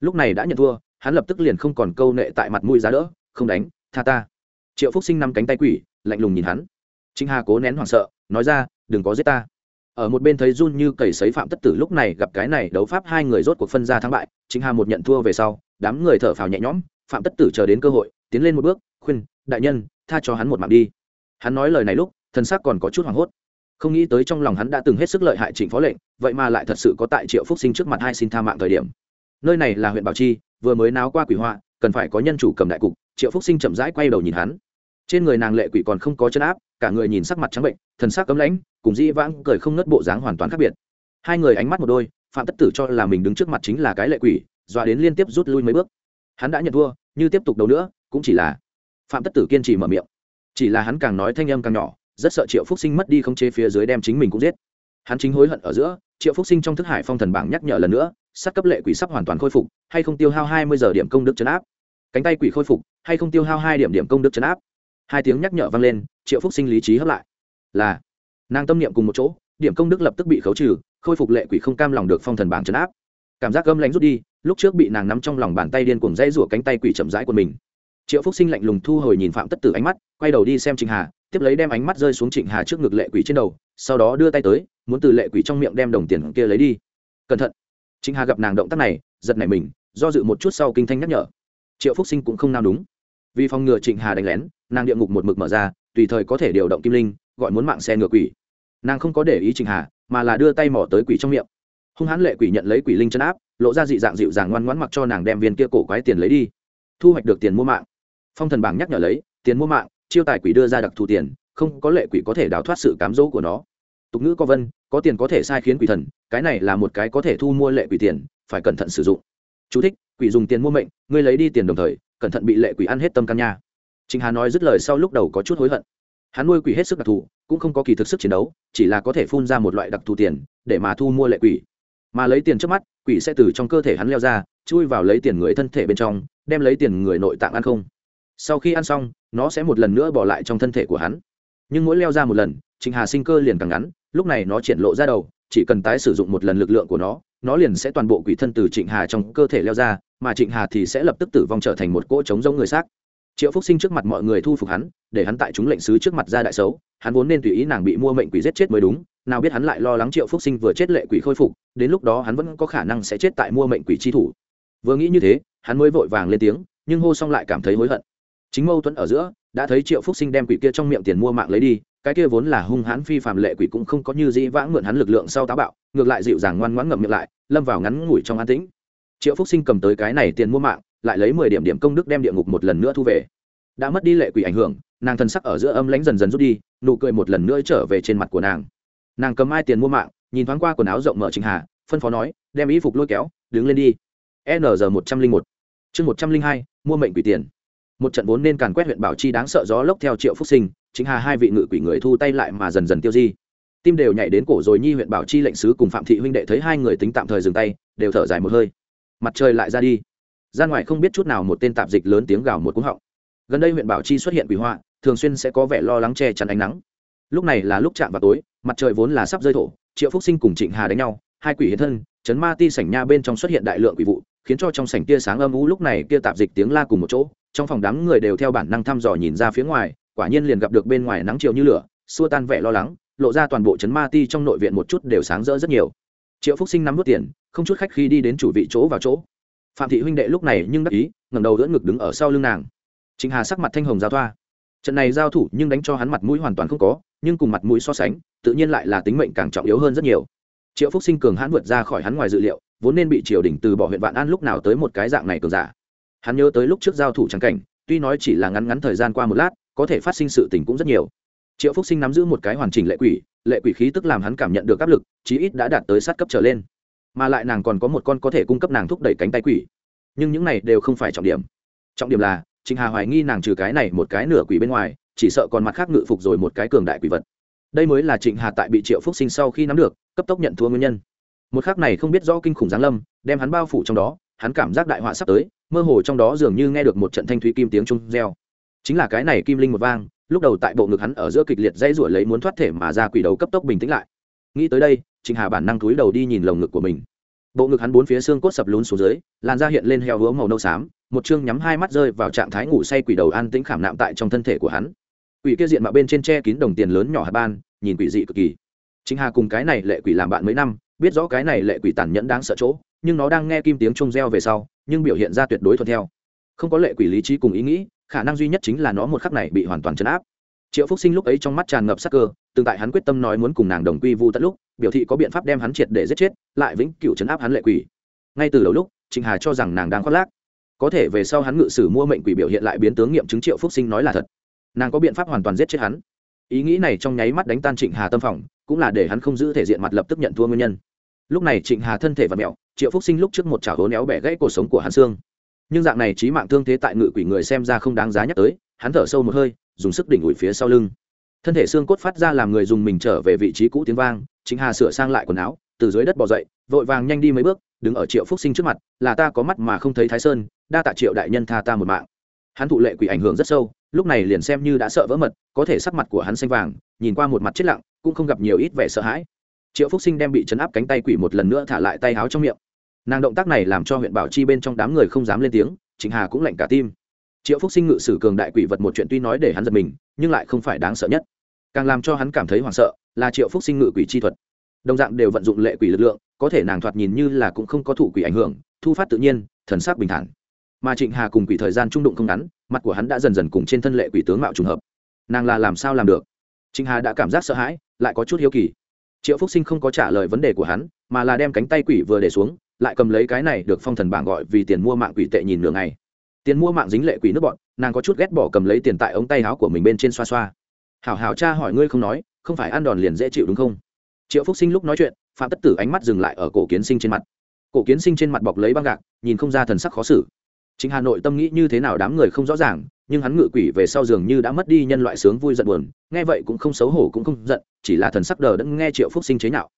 Lúc này đã nhận thua, hắn lập tức liền không còn câu nệ tại mặt mũi giá đỡ, không đánh, tha ta. Triệu phúc sinh nằm cánh tay quỷ, lạnh lùng nhìn hắn. Trịnh hà cố nén hoảng sợ, nói ra, đừng có giết ta. Ở một bên thấy run như cầy sấy phạm tất tử lúc này gặp cái này đấu pháp hai người rốt cuộc phân ra thắng bại, trịnh hà một nhận thua về sau, đám người thở phào nhẹ nhõm, phạm tất tử chờ đến cơ hội, tiến lên một bước, khuyên, đại nhân, tha cho hắn một mạng đi. Hắn nói lời này lúc thân xác còn có chút hoảng hốt. Không nghĩ tới trong lòng hắn đã từng hết sức lợi hại trịnh phó lệnh, vậy mà lại thật sự có tại triệu phúc sinh trước mặt hai xin tha mạng thời điểm. Nơi này là huyện bảo chi, vừa mới náo qua quỷ họa, cần phải có nhân chủ cầm đại cục, triệu phúc sinh chậm rãi quay đầu nhìn hắn. Trên người nàng lệ quỷ còn không có chân áp, cả người nhìn sắc mặt trắng bệnh thần sắc cấm lãnh, cùng dĩ vãng cười không nớt bộ dáng hoàn toàn khác biệt. Hai người ánh mắt một đôi, phạm tất tử cho là mình đứng trước mặt chính là cái lệ quỷ, dọa đến liên tiếp rút lui mấy bước. Hắn đã nhận thua, như tiếp tục đấu nữa, cũng chỉ là phạm tất tử kiên trì mở miệng. Chỉ là hắn càng nói thanh âm càng nhỏ rất sợ triệu phúc sinh mất đi không chế phía dưới đem chính mình cũng giết. Hắn chính hối hận ở giữa, triệu phúc sinh trong thức hải phong thần bảng nhắc nhở lần nữa sát cấp lệ quỷ sắp hoàn toàn khôi phục, hay không tiêu hao hai mươi giờ điểm công đức chấn áp? Cánh tay quỷ khôi phục, hay không tiêu hao hai điểm điểm công đức chấn áp? Hai tiếng nhắc nhở vang lên, triệu phúc sinh lý trí hấp lại. Là, nàng tâm niệm cùng một chỗ, điểm công đức lập tức bị khấu trừ, khôi phục lệ quỷ không cam lòng được phong thần bảng chấn áp. Cảm giác gâm lánh rút đi, lúc trước bị nàng nắm trong lòng bàn tay điên cuồng dây rủa cánh tay quỷ chậm rãi của mình triệu phúc sinh lạnh lùng thu hồi nhìn phạm tất tử ánh mắt quay đầu đi xem trịnh hà tiếp lấy đem ánh mắt rơi xuống trịnh hà trước ngực lệ quỷ trên đầu sau đó đưa tay tới muốn từ lệ quỷ trong miệng đem đồng tiền kia lấy đi cẩn thận trịnh hà gặp nàng động tác này giật nảy mình do dự một chút sau kinh thanh nhắc nhở triệu phúc sinh cũng không nào đúng vì phòng ngừa trịnh hà đánh lén nàng địa ngục một mực mở ra tùy thời có thể điều động kim linh gọi muốn mạng xe ngựa quỷ nàng không có để ý trịnh hà mà là đưa tay mỏ tới quỷ trong miệng hung hãn lệ quỷ nhận lấy quỷ linh chân áp lộ ra dị dạng dịu dàng ngoan ngoãn mặc cho nàng đem viên kia cổ quái tiền lấy đi thu hoạch được tiền mua mạng phong thần bảng nhắc nhở lấy tiền mua mạng chiêu tài quỷ đưa ra đặc thù tiền không có lệ quỷ có thể đào thoát sự cám dỗ của nó tục ngữ có vân có tiền có thể sai khiến quỷ thần cái này là một cái có thể thu mua lệ quỷ tiền phải cẩn thận sử dụng Chú thích, quỷ dùng tiền mua mệnh ngươi lấy đi tiền đồng thời cẩn thận bị lệ quỷ ăn hết tâm căn nha Trình Hà nói dứt lời sau lúc đầu có chút hối hận. Hắn nuôi quỷ hết sức đặc thù, cũng không có kỳ thực sức chiến đấu, chỉ là có thể phun ra một loại đặc thù tiền, để mà thu mua lệ quỷ. Mà lấy tiền trước mắt, quỷ sẽ từ trong cơ thể hắn leo ra, chui vào lấy tiền người thân thể bên trong, đem lấy tiền người nội tạng ăn không. Sau khi ăn xong, nó sẽ một lần nữa bỏ lại trong thân thể của hắn. Nhưng mỗi leo ra một lần, Trình Hà sinh cơ liền càng ngắn, lúc này nó triển lộ ra đầu, chỉ cần tái sử dụng một lần lực lượng của nó, nó liền sẽ toàn bộ quỷ thân từ Trịnh Hà trong cơ thể leo ra, mà Trịnh Hà thì sẽ lập tức tử vong trở thành một cỗ trống giống người xác. Triệu phúc sinh trước mặt mọi người thu phục hắn để hắn tại chúng lệnh sứ trước mặt ra đại xấu hắn vốn nên tùy ý nàng bị mua mệnh quỷ giết chết mới đúng nào biết hắn lại lo lắng triệu phúc sinh vừa chết lệ quỷ khôi phục đến lúc đó hắn vẫn có khả năng sẽ chết tại mua mệnh quỷ chi thủ. Vừa nghĩ như thế hắn mới vội vàng lên tiếng nhưng hô xong lại cảm thấy hối hận chính mâu thuẫn ở giữa, đã thấy triệu phúc sinh đem quỷ kia trong miệng tiền mua mạng lấy đi, cái kia vốn là hung hãn phi phạm lệ quỷ cũng không có như dĩ vãng mượn hắn lực lượng sau táo bạo, ngược lại dịu dàng ngoan ngoãn ngậm miệng lại, lâm vào ngắn ngủi trong an tĩnh. Triệu phúc sinh cầm tới cái này tiền mua mạng, lại lấy mười điểm điểm công đức đem địa ngục một lần nữa thu về. Đã mất đi lệ quỷ ảnh hưởng, nàng thân sắc ở giữa âm lãnh dần dần rút đi, nụ cười một lần nữa trở về trên mặt của nàng. Nàng cầm ai tiền mua mạng, nhìn thoáng qua quần áo rộng mở trình hà, phân phó nói, đem y phục lôi kéo, đứng lên đi. N một trăm linh một. Chương một trăm linh hai, mua mệnh quỷ tiền một trận vốn nên càn quét huyện bảo chi đáng sợ gió lốc theo triệu phúc sinh, chính hà hai vị ngự quỷ người thu tay lại mà dần dần tiêu di. Tim đều nhảy đến cổ rồi nhi huyện bảo chi lệnh sứ cùng phạm thị huynh đệ thấy hai người tính tạm thời dừng tay, đều thở dài một hơi. Mặt trời lại ra đi. Ra ngoài không biết chút nào một tên tạp dịch lớn tiếng gào một cúng họng. Gần đây huyện bảo chi xuất hiện quỷ họa, thường xuyên sẽ có vẻ lo lắng che chắn ánh nắng. Lúc này là lúc chạm vào tối, mặt trời vốn là sắp rơi thổ, triệu phúc sinh cùng trịnh hà đánh nhau, hai quỷ hiện thân, chấn ma ti sảnh nha bên trong xuất hiện đại lượng quỷ vụ, khiến cho trong sảnh tia sáng âm u lúc này kia tạp dịch tiếng la cùng một chỗ trong phòng đám người đều theo bản năng thăm dò nhìn ra phía ngoài quả nhiên liền gặp được bên ngoài nắng chiều như lửa xua tan vẻ lo lắng lộ ra toàn bộ chấn ma ti trong nội viện một chút đều sáng rỡ rất nhiều triệu phúc sinh nắm vút tiền không chút khách khi đi đến chủ vị chỗ vào chỗ phạm thị huynh đệ lúc này nhưng đắc ý ngẩng đầu đỡ ngực đứng ở sau lưng nàng chính Hà sắc mặt thanh hồng giao thoa. Trận này giao thủ nhưng đánh cho hắn mặt mũi hoàn toàn không có, nhưng cùng mặt mũi so sánh, tự nhiên lại là tính mệnh càng trọng yếu hơn rất nhiều. Triệu Phúc Sinh cường hãn vượt ra khỏi hắn ngoài dự liệu, vốn nên bị triều đình từ bỏ huyện Vạn An lúc nào tới một cái dạng này cường giả. Hắn nhớ tới lúc trước giao thủ chẳng cảnh, tuy nói chỉ là ngắn ngắn thời gian qua một lát, có thể phát sinh sự tình cũng rất nhiều. Triệu Phúc Sinh nắm giữ một cái hoàn chỉnh lệ quỷ, lệ quỷ khí tức làm hắn cảm nhận được áp lực, chí ít đã đạt tới sát cấp trở lên. Mà lại nàng còn có một con có thể cung cấp nàng thúc đẩy cánh tay quỷ. Nhưng những này đều không phải trọng điểm. Trọng điểm là Trịnh Hà hoài nghi nàng trừ cái này một cái nửa quỷ bên ngoài, chỉ sợ còn mặt khác ngự phục rồi một cái cường đại quỷ vật đây mới là trịnh hà tại bị triệu phúc sinh sau khi nắm được cấp tốc nhận thua nguyên nhân một khác này không biết rõ kinh khủng giáng lâm đem hắn bao phủ trong đó hắn cảm giác đại họa sắp tới, mơ hồ trong đó dường như nghe được một trận thanh thúy kim tiếng trung reo. Chính là cái này kim linh một vang, lúc đầu tại bộ ngực hắn ở giữa kịch liệt dãy ruổi lấy muốn thoát thể mà ra quỷ đầu cấp tốc bình tĩnh lại. Nghĩ tới đây, trịnh hà bản năng túi đầu đi nhìn lồng ngực của mình. Bộ ngực hắn bốn phía xương cốt sập lún xuống dưới, làn da hiện lên heo hứa màu nâu xám, một chương nhắm hai mắt rơi vào trạng thái ngủ say quỷ đầu an tĩnh khảm nạm tại trong thân thể của hắn. Quỷ kia diện mạo bên trên tre kín đồng tiền lớn nhỏ hạt ban, nhìn quỷ dị cực kỳ. Chính hà cùng cái này lệ quỷ làm bạn mấy năm, biết rõ cái này lệ quỷ tàn nhẫn đáng sợ chỗ nhưng nó đang nghe kim tiếng trung reo về sau, nhưng biểu hiện ra tuyệt đối thuận theo. Không có lệ quỷ lý trí cùng ý nghĩ, khả năng duy nhất chính là nó một khắc này bị hoàn toàn chấn áp. Triệu phúc sinh lúc ấy trong mắt tràn ngập sắc cơ tương tại hắn quyết tâm nói muốn cùng nàng đồng quy vu tận lúc, biểu thị có biện pháp đem hắn triệt để giết chết, lại vĩnh cửu chấn áp hắn lệ quỷ. Ngay từ đầu lúc trịnh hà cho rằng nàng đang khoác lác. Có thể về sau hắn ngự sử mua mệnh quỷ biểu hiện lại biến tướng nghiệm chứng triệu phúc sinh nói là thật. Nàng có biện pháp hoàn toàn giết chết hắn. Ý nghĩ này trong nháy mắt đánh tan trịnh hà tâm phòng, cũng là để hắn không giữ thể diện mặt lập tức nhận thua nguyên nhân lúc này trịnh hà thân thể và mẹo, triệu phúc sinh lúc trước một chảo hố néo bẻ gãy cuộc sống của hắn xương nhưng dạng này trí mạng thương thế tại ngự quỷ người xem ra không đáng giá nhắc tới, hắn thở sâu một hơi, dùng sức đỉnh ủi phía sau lưng. Thân thể xương cốt phát ra làm người dùng mình trở về vị trí cũ tiếng vang chính hà sửa sang lại quần áo, từ dưới đất bỏ dậy, vội vàng nhanh đi mấy bước, đứng ở triệu phúc sinh trước mặt, là ta có mắt mà không thấy thái sơn, đa tạ triệu đại nhân tha ta một mạng. Hắn thụ lệ quỷ ảnh hưởng rất sâu, lúc này liền xem như đã sợ vỡ mật, có thể sắc mặt của hắn xanh vàng, nhìn qua một mặt chết lặng, cũng không gặp nhiều ít vẻ sợ hãi triệu phúc sinh đem bị chấn áp cánh tay quỷ một lần nữa thả lại tay háo trong miệng nàng động tác này làm cho huyện bảo chi bên trong đám người không dám lên tiếng trịnh hà cũng lạnh cả tim triệu phúc sinh ngự sử cường đại quỷ vật một chuyện tuy nói để hắn giật mình nhưng lại không phải đáng sợ nhất càng làm cho hắn cảm thấy hoảng sợ là triệu phúc sinh ngự quỷ chi thuật đồng dạng đều vận dụng lệ quỷ lực lượng có thể nàng thoạt nhìn như là cũng không có thủ quỷ ảnh hưởng thu phát tự nhiên thần sắc bình thản mà trịnh hà cùng quỷ thời gian trung đụng không ngắn mặt của hắn đã dần dần cùng trên thân lệ quỷ tướng mạo trùng hợp nàng là làm sao làm được trịnh hà đã cảm giác sợ hãi lại có chút hiếu kỳ triệu phúc sinh không có trả lời vấn đề của hắn, mà là đem cánh tay quỷ vừa để xuống, lại cầm lấy cái này được phong thần bảng gọi vì tiền mua mạng quỷ tệ nhìn nửa ngày. Tiền mua mạng dính lệ quỷ nước bọn, nàng có chút ghét bỏ cầm lấy tiền tại ống tay áo của mình bên trên xoa xoa. Hảo hảo cha hỏi ngươi không nói, không phải ăn đòn liền dễ chịu đúng không? Triệu phúc sinh lúc nói chuyện, phạm tất tử ánh mắt dừng lại ở cổ kiến sinh trên mặt. Cổ kiến sinh trên mặt bọc lấy băng gạc, nhìn không ra thần sắc khó xử. Chính hà nội tâm nghĩ như thế nào đám người không rõ ràng nhưng hắn ngự quỷ về sau giường như đã mất đi nhân loại sướng vui giận buồn, nghe vậy cũng không xấu hổ cũng không giận, chỉ là thần sắc đờ đẫn nghe triệu phúc sinh chế nhạo.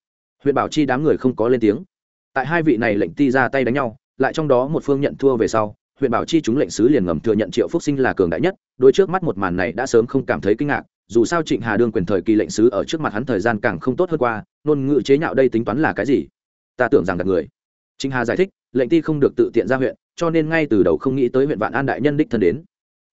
Huyện bảo chi đám người không có lên tiếng. Tại hai vị này lệnh ti ra tay đánh nhau, lại trong đó một phương nhận thua về sau huyện bảo chi chúng lệnh sứ liền ngầm thừa nhận triệu phúc sinh là cường đại nhất đôi trước mắt một màn này đã sớm không cảm thấy kinh ngạc, dù sao trịnh hà đương quyền thời kỳ lệnh sứ ở trước mặt hắn thời gian càng không tốt hơn qua, ngôn ngữ chế nhạo đây tính toán là cái gì? Ta tưởng rằng đặt người. Trịnh hà giải thích, lệnh ti không được tự tiện ra huyện, cho nên ngay từ đầu không nghĩ tới huyện vạn an đại nhân đích thân đến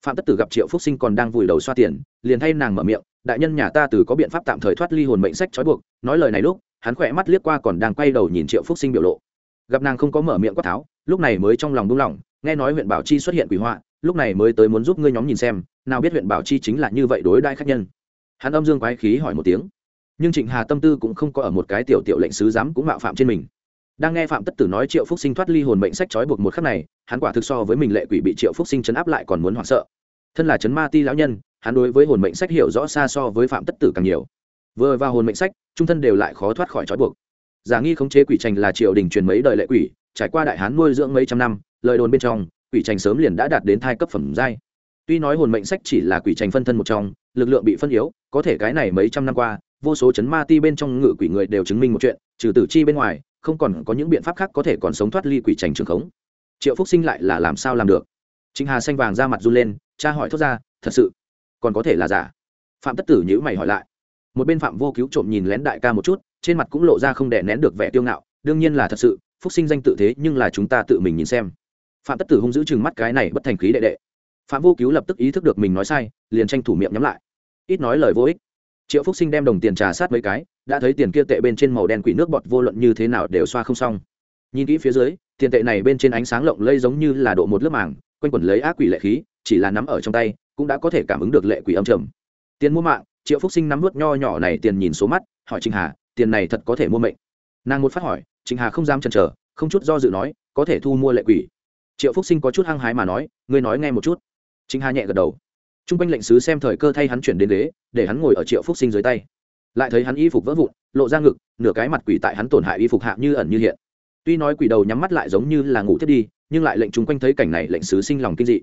phạm tất tử gặp triệu phúc sinh còn đang vùi đầu xoa tiền liền thay nàng mở miệng đại nhân nhà ta từ có biện pháp tạm thời thoát ly hồn mệnh sách trói buộc. Nói lời này lúc hắn khỏe mắt liếc qua còn đang quay đầu nhìn triệu phúc sinh biểu lộ. Gặp nàng không có mở miệng quát tháo lúc này mới trong lòng buông lòng, nghe nói huyện bảo chi xuất hiện quỷ họa lúc này mới tới muốn giúp ngươi nhóm nhìn xem nào biết huyện bảo chi chính là như vậy đối đãi khách nhân. Hắn âm dương quái khí hỏi một tiếng. Nhưng trịnh hà tâm tư cũng không có ở một cái tiểu tiểu lệnh sứ dám cũng mạo phạm trên mình đang nghe phạm tất tử nói triệu phúc sinh thoát ly hồn mệnh sách trói buộc một khắc này, hắn quả thực so với mình lệ quỷ bị triệu phúc sinh chấn áp lại còn muốn hoảng sợ. Thân là chấn ma ti lão nhân, hắn đối với hồn mệnh sách hiểu rõ xa so với phạm tất tử càng nhiều. Vừa vào hồn mệnh sách, trung thân đều lại khó thoát khỏi trói buộc. Giả nghi khống chế quỷ trành là triều đình truyền mấy đời lệ quỷ, trải qua đại hán nuôi dưỡng mấy trăm năm, lời đồn bên trong, quỷ trành sớm liền đã đạt đến thai cấp phẩm giai. Tuy nói hồn mệnh sách chỉ là quỷ trành phân thân một trong, lực lượng bị phân yếu, có thể cái này mấy trăm năm qua, vô số chấn ma ti bên trong ngự quỷ người đều chứng minh một chuyện, trừ tử chi bên ngoài không còn có những biện pháp khác có thể còn sống thoát ly quỷ trành trường khống. Triệu phúc sinh lại là làm sao làm được? Chính hà xanh vàng ra mặt run lên, cha hỏi thốt ra, thật sự, còn có thể là giả? Phạm tất tử nhữ mày hỏi lại. Một bên phạm vô cứu trộm nhìn lén đại ca một chút, trên mặt cũng lộ ra không đè nén được vẻ tiêu ngạo, đương nhiên là thật sự, phúc sinh danh tự thế nhưng là chúng ta tự mình nhìn xem. Phạm tất tử hung giữ chừng mắt cái này bất thành khí đệ đệ. Phạm vô cứu lập tức ý thức được mình nói sai, liền tranh thủ miệng nhắm lại. Ít nói lời vô ích triệu phúc sinh đem đồng tiền trà sát mấy cái, đã thấy tiền kia tệ bên trên màu đen quỷ nước bọt vô luận như thế nào đều xoa không xong. Nhìn kỹ phía dưới, tiền tệ này bên trên ánh sáng lộng lây giống như là độ một lớp màng, quanh quẩn lấy ác quỷ lệ khí, chỉ là nắm ở trong tay, cũng đã có thể cảm ứng được lệ quỷ âm trầm. Tiền mua mạng, triệu phúc sinh nắm vớt nho nhỏ này tiền nhìn số mắt, hỏi trịnh hà, tiền này thật có thể mua mệnh? Nàng một phát hỏi trịnh hà không dám chần chờ, không chút do dự nói, có thể thu mua lệ quỷ. Triệu phúc sinh có chút hăng hái mà nói, ngươi nói nghe một chút. Trịnh hà nhẹ gật đầu t r u n g quanh lệnh sứ xem thời cơ thay hắn chuyển đến đế để hắn ngồi ở triệu phúc sinh dưới tay. Lại thấy hắn y phục vỡ vụn, lộ ra ngực, nửa cái mặt quỷ tại hắn tổn hại y phục hạ như ẩn như hiện. Tuy nói quỷ đầu nhắm mắt lại giống như là ngủ thiết đi, nhưng lại lệnh chúng quanh thấy cảnh này lệnh sứ sinh lòng kinh dị.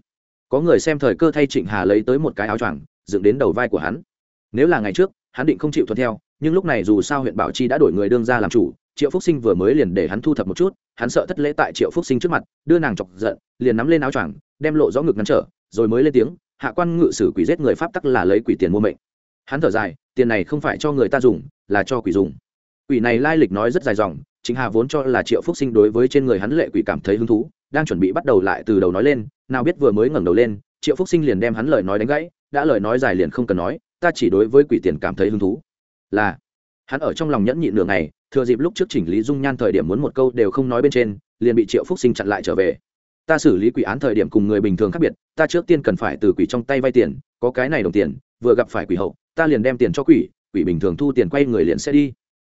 Có người xem thời cơ thay trịnh hà lấy tới một cái áo choàng, dựng đến đầu vai của hắn. Nếu là ngày trước, hắn định không chịu thuận theo, nhưng lúc này dù sao huyện bảo chi đã đổi người đương ra làm chủ, triệu phúc sinh vừa mới liền để hắn thu thập một chút, hắn sợ thất lễ tại triệu phúc sinh trước mặt, đưa nàng chọc giận, liền nắm lên áo choàng, đem lộ rõ ngực ngăn trở, rồi mới lên tiếng hạ quan ngự sử quỷ giết người pháp tắc là lấy quỷ tiền mua mệnh. Hắn thở dài, tiền này không phải cho người ta dùng, là cho quỷ dùng. Quỷ này lai lịch nói rất dài dòng, chính hà vốn cho là triệu phúc sinh đối với trên người hắn lệ quỷ cảm thấy hứng thú, đang chuẩn bị bắt đầu lại từ đầu nói lên, nào biết vừa mới ngẩng đầu lên, triệu phúc sinh liền đem hắn lời nói đánh gãy, đã lời nói dài liền không cần nói, ta chỉ đối với quỷ tiền cảm thấy hứng thú. Là, hắn ở trong lòng nhẫn nhịn nửa ngày, thừa dịp lúc trước chỉnh lý dung nhan thời điểm muốn một câu đều không nói bên trên, liền bị triệu phúc sinh chặn lại trở về ta xử lý quỷ án thời điểm cùng người bình thường khác biệt, ta trước tiên cần phải từ quỷ trong tay vay tiền, có cái này đồng tiền, vừa gặp phải quỷ hậu, ta liền đem tiền cho quỷ quỷ bình thường thu tiền quay người liền sẽ đi.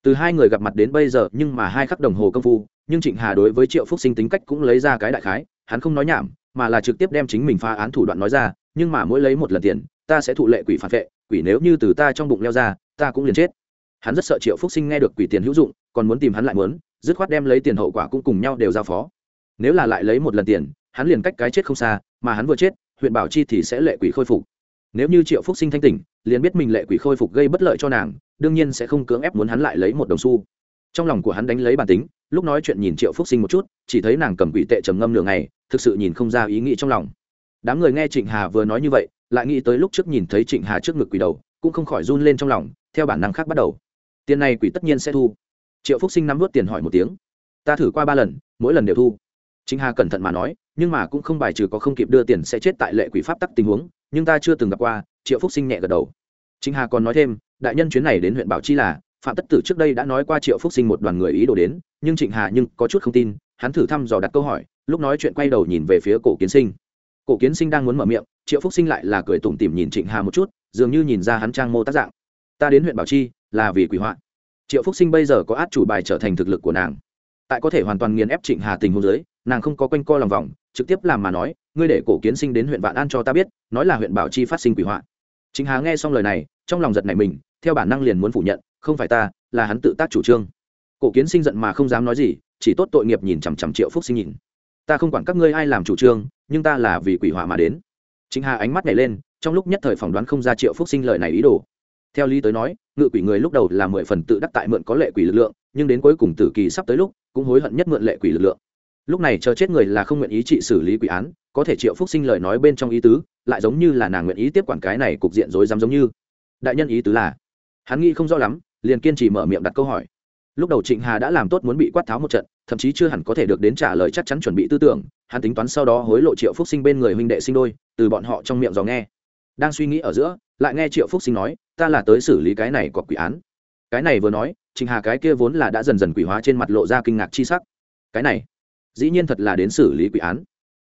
Từ hai người gặp mặt đến bây giờ, nhưng mà hai khắc đồng hồ công phu, nhưng trịnh hà đối với triệu phúc sinh tính cách cũng lấy ra cái đại khái, hắn không nói nhảm, mà là trực tiếp đem chính mình phá án thủ đoạn nói ra, nhưng mà mỗi lấy một lần tiền, ta sẽ thụ lệ quỷ phản vệ, quỷ nếu như từ ta trong bụng leo ra, ta cũng liền chết. Hắn rất sợ triệu phúc sinh nghe được quỷ tiền hữu dụng, còn muốn tìm hắn lại muốn, dứt khoát đem lấy tiền hậu quả cũng cùng nhau đều giao phó nếu là lại lấy một lần tiền, hắn liền cách cái chết không xa, mà hắn vừa chết, huyện bảo chi thì sẽ lệ quỷ khôi phục. Nếu như triệu phúc sinh thanh tỉnh, liền biết mình lệ quỷ khôi phục gây bất lợi cho nàng, đương nhiên sẽ không cưỡng ép muốn hắn lại lấy một đồng xu. Trong lòng của hắn đánh lấy bản tính, lúc nói chuyện nhìn triệu phúc sinh một chút, chỉ thấy nàng cầm quỷ tệ trầm ngâm nửa ngày, thực sự nhìn không ra ý nghĩ trong lòng. Đám người nghe trịnh hà vừa nói như vậy, lại nghĩ tới lúc trước nhìn thấy trịnh hà trước ngực quỷ đầu, cũng không khỏi run lên trong lòng, theo bản năng khác bắt đầu. Tiền này quỷ tất nhiên sẽ thu. Triệu phúc sinh nắm vớt tiền hỏi một tiếng. Ta thử qua ba lần, mỗi lần đều thu trịnh hà cẩn thận mà nói, nhưng mà cũng không bài trừ có không kịp đưa tiền sẽ chết tại lệ quỷ pháp tắc tình huống, nhưng ta chưa từng gặp qua, triệu phúc sinh nhẹ gật đầu. Trịnh hà còn nói thêm, đại nhân chuyến này đến huyện bảo chi là, phạm tất tử trước đây đã nói qua triệu phúc sinh một đoàn người ý đồ đến, nhưng trịnh hà nhưng có chút không tin, hắn thử thăm dò đặt câu hỏi, lúc nói chuyện quay đầu nhìn về phía cổ kiến sinh. Cổ kiến sinh đang muốn mở miệng, triệu phúc sinh lại là cười tủm tỉm nhìn trịnh hà một chút, dường như nhìn ra hắn trang mô tác dạng. Ta đến huyện bảo chi, là vì quỷ hoạn triệu phúc sinh bây giờ có át chủ bài trở thành thực lực của nàng. Tại có thể hoàn toàn nghiền ép trịnh hà tình hôn giới nàng không có quanh co lòng vòng, trực tiếp làm mà nói, ngươi để cổ kiến sinh đến huyện vạn an cho ta biết, nói là huyện bảo chi phát sinh quỷ hoạn Chính hà nghe xong lời này, trong lòng giật này mình, theo bản năng liền muốn phủ nhận, không phải ta, là hắn tự tác chủ trương. Cổ kiến sinh giận mà không dám nói gì, chỉ tốt tội nghiệp nhìn chằm chằm triệu phúc sinh nhìn. Ta không quản các ngươi ai làm chủ trương, nhưng ta là vì quỷ hỏa mà đến. Chính hà ánh mắt nhảy lên, trong lúc nhất thời phỏng đoán không ra triệu phúc sinh lời này ý đồ. Theo lý tới nói, ngự quỷ người lúc đầu là mười phần tự đắc tại mượn có lệ quỷ lực lượng, nhưng đến cuối cùng tử kỳ sắp tới lúc, cũng hối hận nhất mượn lệ quỷ lực lượng lúc này chờ chết người là không nguyện ý trị xử lý quỷ án, có thể triệu phúc sinh lời nói bên trong ý tứ, lại giống như là nàng nguyện ý tiếp quản cái này cục diện rối rắm giống như. Đại nhân ý tứ là, hắn nghĩ không rõ lắm, liền kiên trì mở miệng đặt câu hỏi. Lúc đầu trịnh hà đã làm tốt muốn bị quát tháo một trận, thậm chí chưa hẳn có thể được đến trả lời chắc chắn chuẩn bị tư tưởng, hắn tính toán sau đó hối lộ triệu phúc sinh bên người huynh đệ sinh đôi, từ bọn họ trong miệng dò nghe. Đang suy nghĩ ở giữa, lại nghe triệu phúc sinh nói, ta là tới xử lý cái này có quỷ án. Cái này vừa nói, trịnh hà cái kia vốn là đã dần dần quỷ hóa trên mặt lộ ra kinh ngạc chi sắc. Cái này dĩ nhiên thật là đến xử lý quỷ án.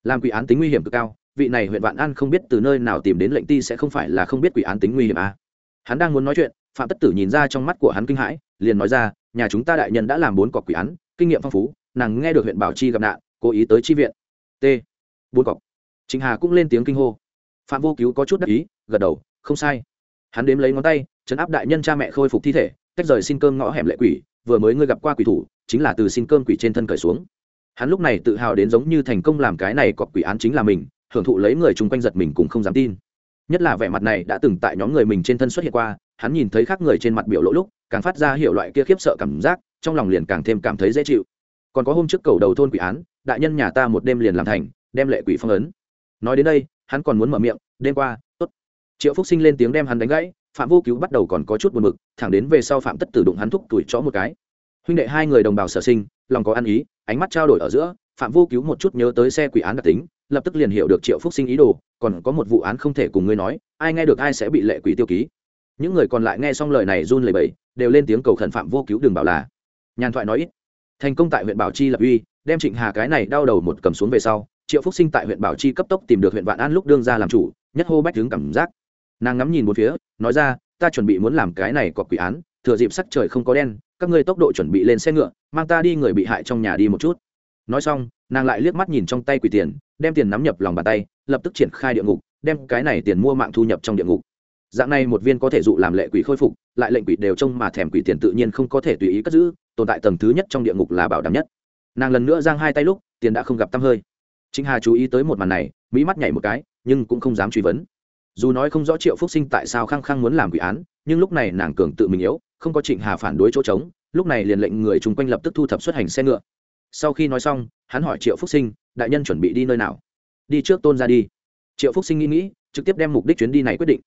Làm quỷ án tính nguy hiểm cực cao, vị này huyện vạn an không biết từ nơi nào tìm đến lệnh ti sẽ không phải là không biết quỷ án tính nguy hiểm à. hắn đang muốn nói chuyện, phạm tất tử nhìn ra trong mắt của hắn kinh hãi, liền nói ra, nhà chúng ta đại nhân đã làm bốn cọc quỷ án, kinh nghiệm phong phú, nàng nghe được huyện bảo chi gặp nạn, cố ý tới chi viện. T. Bốn cọc. Chính hà cũng lên tiếng kinh hô. Phạm vô cứu có chút đắc ý, gật đầu, không sai. Hắn đếm lấy ngón tay, chấn áp đại nhân cha mẹ khôi phục thi thể cách rời xin cơm ngõ hẻm lệ quỷ, vừa mới ngươi gặp qua quỷ thủ, chính là từ xin cơm quỷ trên thân cởi xuống hắn lúc này tự hào đến giống như thành công làm cái này cọc quỷ án chính là mình, hưởng thụ lấy người chung quanh giật mình cũng không dám tin. Nhất là vẻ mặt này đã từng tại nhóm người mình trên thân xuất hiện qua, hắn nhìn thấy khác người trên mặt biểu lỗ lúc, càng phát ra hiểu loại kia khiếp sợ cảm giác, trong lòng liền càng thêm cảm thấy dễ chịu. Còn có hôm trước cầu đầu thôn quỷ án, đại nhân nhà ta một đêm liền làm thành, đem lệ quỷ phong ấn. Nói đến đây, hắn còn muốn mở miệng, đêm qua, tốt. Triệu phúc sinh lên tiếng đem hắn đánh gãy, phạm vô cứu bắt đầu còn có chút buồn mực thẳng đến về sau phạm tất tử đụng hắn thúc tuổi chó một cái. Huynh đệ hai người đồng bào sở sinh, lòng có ăn ý ánh mắt trao đổi ở giữa, phạm vô cứu một chút nhớ tới xe quỷ án đặc tính, lập tức liền hiểu được triệu phúc sinh ý đồ, còn có một vụ án không thể cùng ngươi nói, ai nghe được ai sẽ bị lệ quỷ tiêu ký. Những người còn lại nghe xong lời này run lẩy bẩy, đều lên tiếng cầu khẩn phạm vô cứu đừng bảo là. Nhàn thoại nói ít. Thành công tại huyện bảo chi lập uy, đem trịnh hà cái này đau đầu một cầm xuống về sau, triệu phúc sinh tại huyện bảo chi cấp tốc tìm được huyện vạn an lúc đương ra làm chủ, nhất hô bách đứng cảm giác. Nàng ngắm nhìn một phía, nói ra, ta chuẩn bị muốn làm cái này có quỷ án thừa dịp sắc trời không có đen, các ngươi tốc độ chuẩn bị lên xe ngựa, mang ta đi người bị hại trong nhà đi một chút. Nói xong, nàng lại liếc mắt nhìn trong tay quỷ tiền, đem tiền nắm nhập lòng bàn tay, lập tức triển khai địa ngục, đem cái này tiền mua mạng thu nhập trong địa ngục. Dạng này một viên có thể dụ làm lệ quỷ khôi phục, lại lệnh quỷ đều trông mà thèm quỷ tiền tự nhiên không có thể tùy ý cất giữ, tồn tại tầng thứ nhất trong địa ngục là bảo đảm nhất. Nàng lần nữa giang hai tay lúc, tiền đã không gặp tăm hơi. Chính hà chú ý tới một màn này, mỹ mắt nhảy một cái, nhưng cũng không dám truy vấn. Dù nói không rõ triệu phúc sinh tại sao khăng khăng muốn làm quỷ án, nhưng lúc này nàng cường tự mình yếu không có trịnh hà phản đối chỗ trống, lúc này liền lệnh người chung quanh lập tức thu thập xuất hành xe ngựa. Sau khi nói xong, hắn hỏi triệu phúc sinh, đại nhân chuẩn bị đi nơi nào? Đi trước tôn ra đi. Triệu phúc sinh nghĩ nghĩ, trực tiếp đem mục đích chuyến đi này quyết định.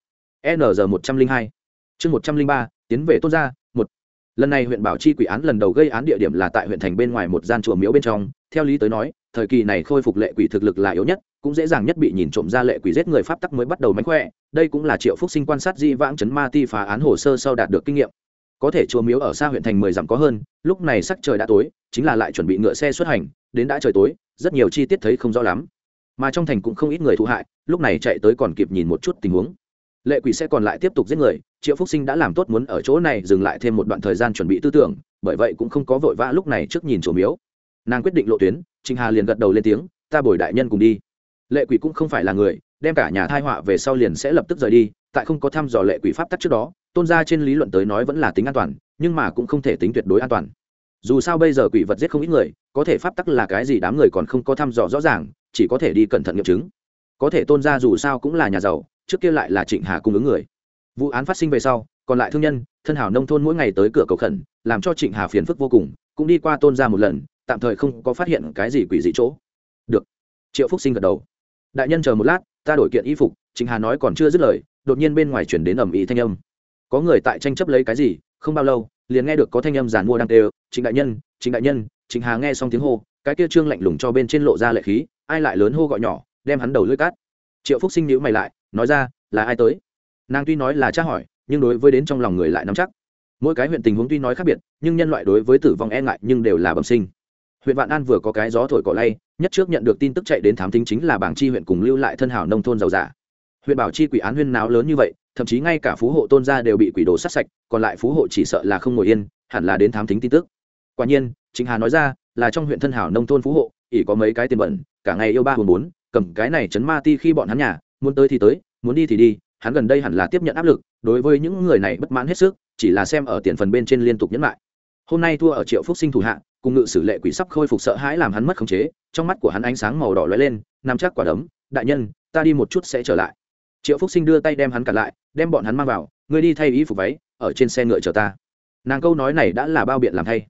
N một trăm linh hai. Chương một trăm linh ba, tiến về tôn gia một. Lần này huyện bảo chi quỷ án lần đầu gây án địa điểm là tại huyện thành bên ngoài một gian chùa miếu bên trong. Theo lý tới nói, thời kỳ này khôi phục lệ quỷ thực lực là yếu nhất, cũng dễ dàng nhất bị nhìn trộm ra lệ quỷ giết người pháp tắc mới bắt đầu mánh khỏe. Đây cũng là triệu phúc sinh quan sát di vãng chấn ma ti phá án hồ sơ sau đạt được kinh nghiệm có thể chùa miếu ở xa huyện thành mười dặm có hơn, lúc này sắc trời đã tối, chính là lại chuẩn bị ngựa xe xuất hành, đến đã trời tối, rất nhiều chi tiết thấy không rõ lắm. Mà trong thành cũng không ít người thụ hại, lúc này chạy tới còn kịp nhìn một chút tình huống. Lệ quỷ sẽ còn lại tiếp tục giết người, triệu phúc sinh đã làm tốt muốn ở chỗ này dừng lại thêm một đoạn thời gian chuẩn bị tư tưởng, bởi vậy cũng không có vội vã lúc này trước nhìn chùa miếu. Nàng quyết định lộ tuyến trịnh hà liền gật đầu lên tiếng, ta bồi đại nhân cùng đi. Lệ quỷ cũng không phải là người, đem cả nhà thai họa về sau liền sẽ lập tức rời đi, tại không có thăm dò lệ quỷ pháp tắc trước đó tôn gia trên lý luận tới nói vẫn là tính an toàn, nhưng mà cũng không thể tính tuyệt đối an toàn. Dù sao bây giờ quỷ vật giết không ít người, có thể pháp tắc là cái gì đám người còn không có thăm dò rõ ràng, chỉ có thể đi cẩn thận nghiệm chứng. Có thể tôn gia dù sao cũng là nhà giàu, trước kia lại là trịnh hà cung ứng người. Vụ án phát sinh về sau, còn lại thương nhân, thân hảo nông thôn mỗi ngày tới cửa cầu khẩn, làm cho trịnh hà phiền phức vô cùng, cũng đi qua tôn gia một lần, tạm thời không có phát hiện cái gì quỷ dị chỗ. Được. Triệu phúc sinh gật đầu. Đại nhân chờ một lát, ta đổi kiện y phục, trịnh hà nói còn chưa dứt lời, đột nhiên bên ngoài chuyển đến ầm ĩ thanh âm có người tại tranh chấp lấy cái gì, không bao lâu, liền nghe được có thanh âm giàn mua đang đều chính đại nhân chính đại nhân. Chính hà nghe xong tiếng hô, cái kia trương lạnh lùng cho bên trên lộ ra lệ khí, ai lại lớn hô gọi nhỏ, đem hắn đầu lưỡi cát triệu phúc sinh nhíu mày lại, nói ra, là ai tới? Nàng tuy nói là tra hỏi, nhưng đối với đến trong lòng người lại nắm chắc. Mỗi cái huyện tình huống tuy nói khác biệt, nhưng nhân loại đối với tử vong e ngại nhưng đều là bẩm sinh. Huyện vạn an vừa có cái gió thổi cỏ lay, nhất trước nhận được tin tức chạy đến thám tính chính là bảng chi huyện cùng lưu lại thân hảo nông thôn giàu giả. Huyện bảo chi quỷ án huyên náo lớn như vậy thậm chí ngay cả phú hộ tôn gia đều bị quỷ đồ sát sạch, còn lại phú hộ chỉ sợ là không ngồi yên, hẳn là đến thám thính tin tức. Quả nhiên chính hà nói ra là trong huyện thân hảo nông thôn phú hộ ỉ có mấy cái tiền bẩn, cả ngày yêu ba hồn bốn, cầm cái này chấn ma ti khi bọn hắn nhà, muốn tới thì tới, muốn đi thì đi, hắn gần đây hẳn là tiếp nhận áp lực, đối với những người này bất mãn hết sức, chỉ là xem ở tiền phần bên trên liên tục nhẫn lại. Hôm nay thua ở triệu phúc sinh thủ hạ, cùng ngự sử lệ quỷ sắp khôi phục sợ hãi làm hắn mất khống chế, trong mắt của hắn ánh sáng màu đỏ lóe lên nằm chắc quả đấm, đại nhân, ta đi một chút sẽ trở lại triệu phúc sinh đưa tay đem hắn cản lại, đem bọn hắn mang vào, ngươi đi thay ý phục váy, ở trên xe ngựa chờ ta. Nàng câu nói này đã là bao biện làm thay.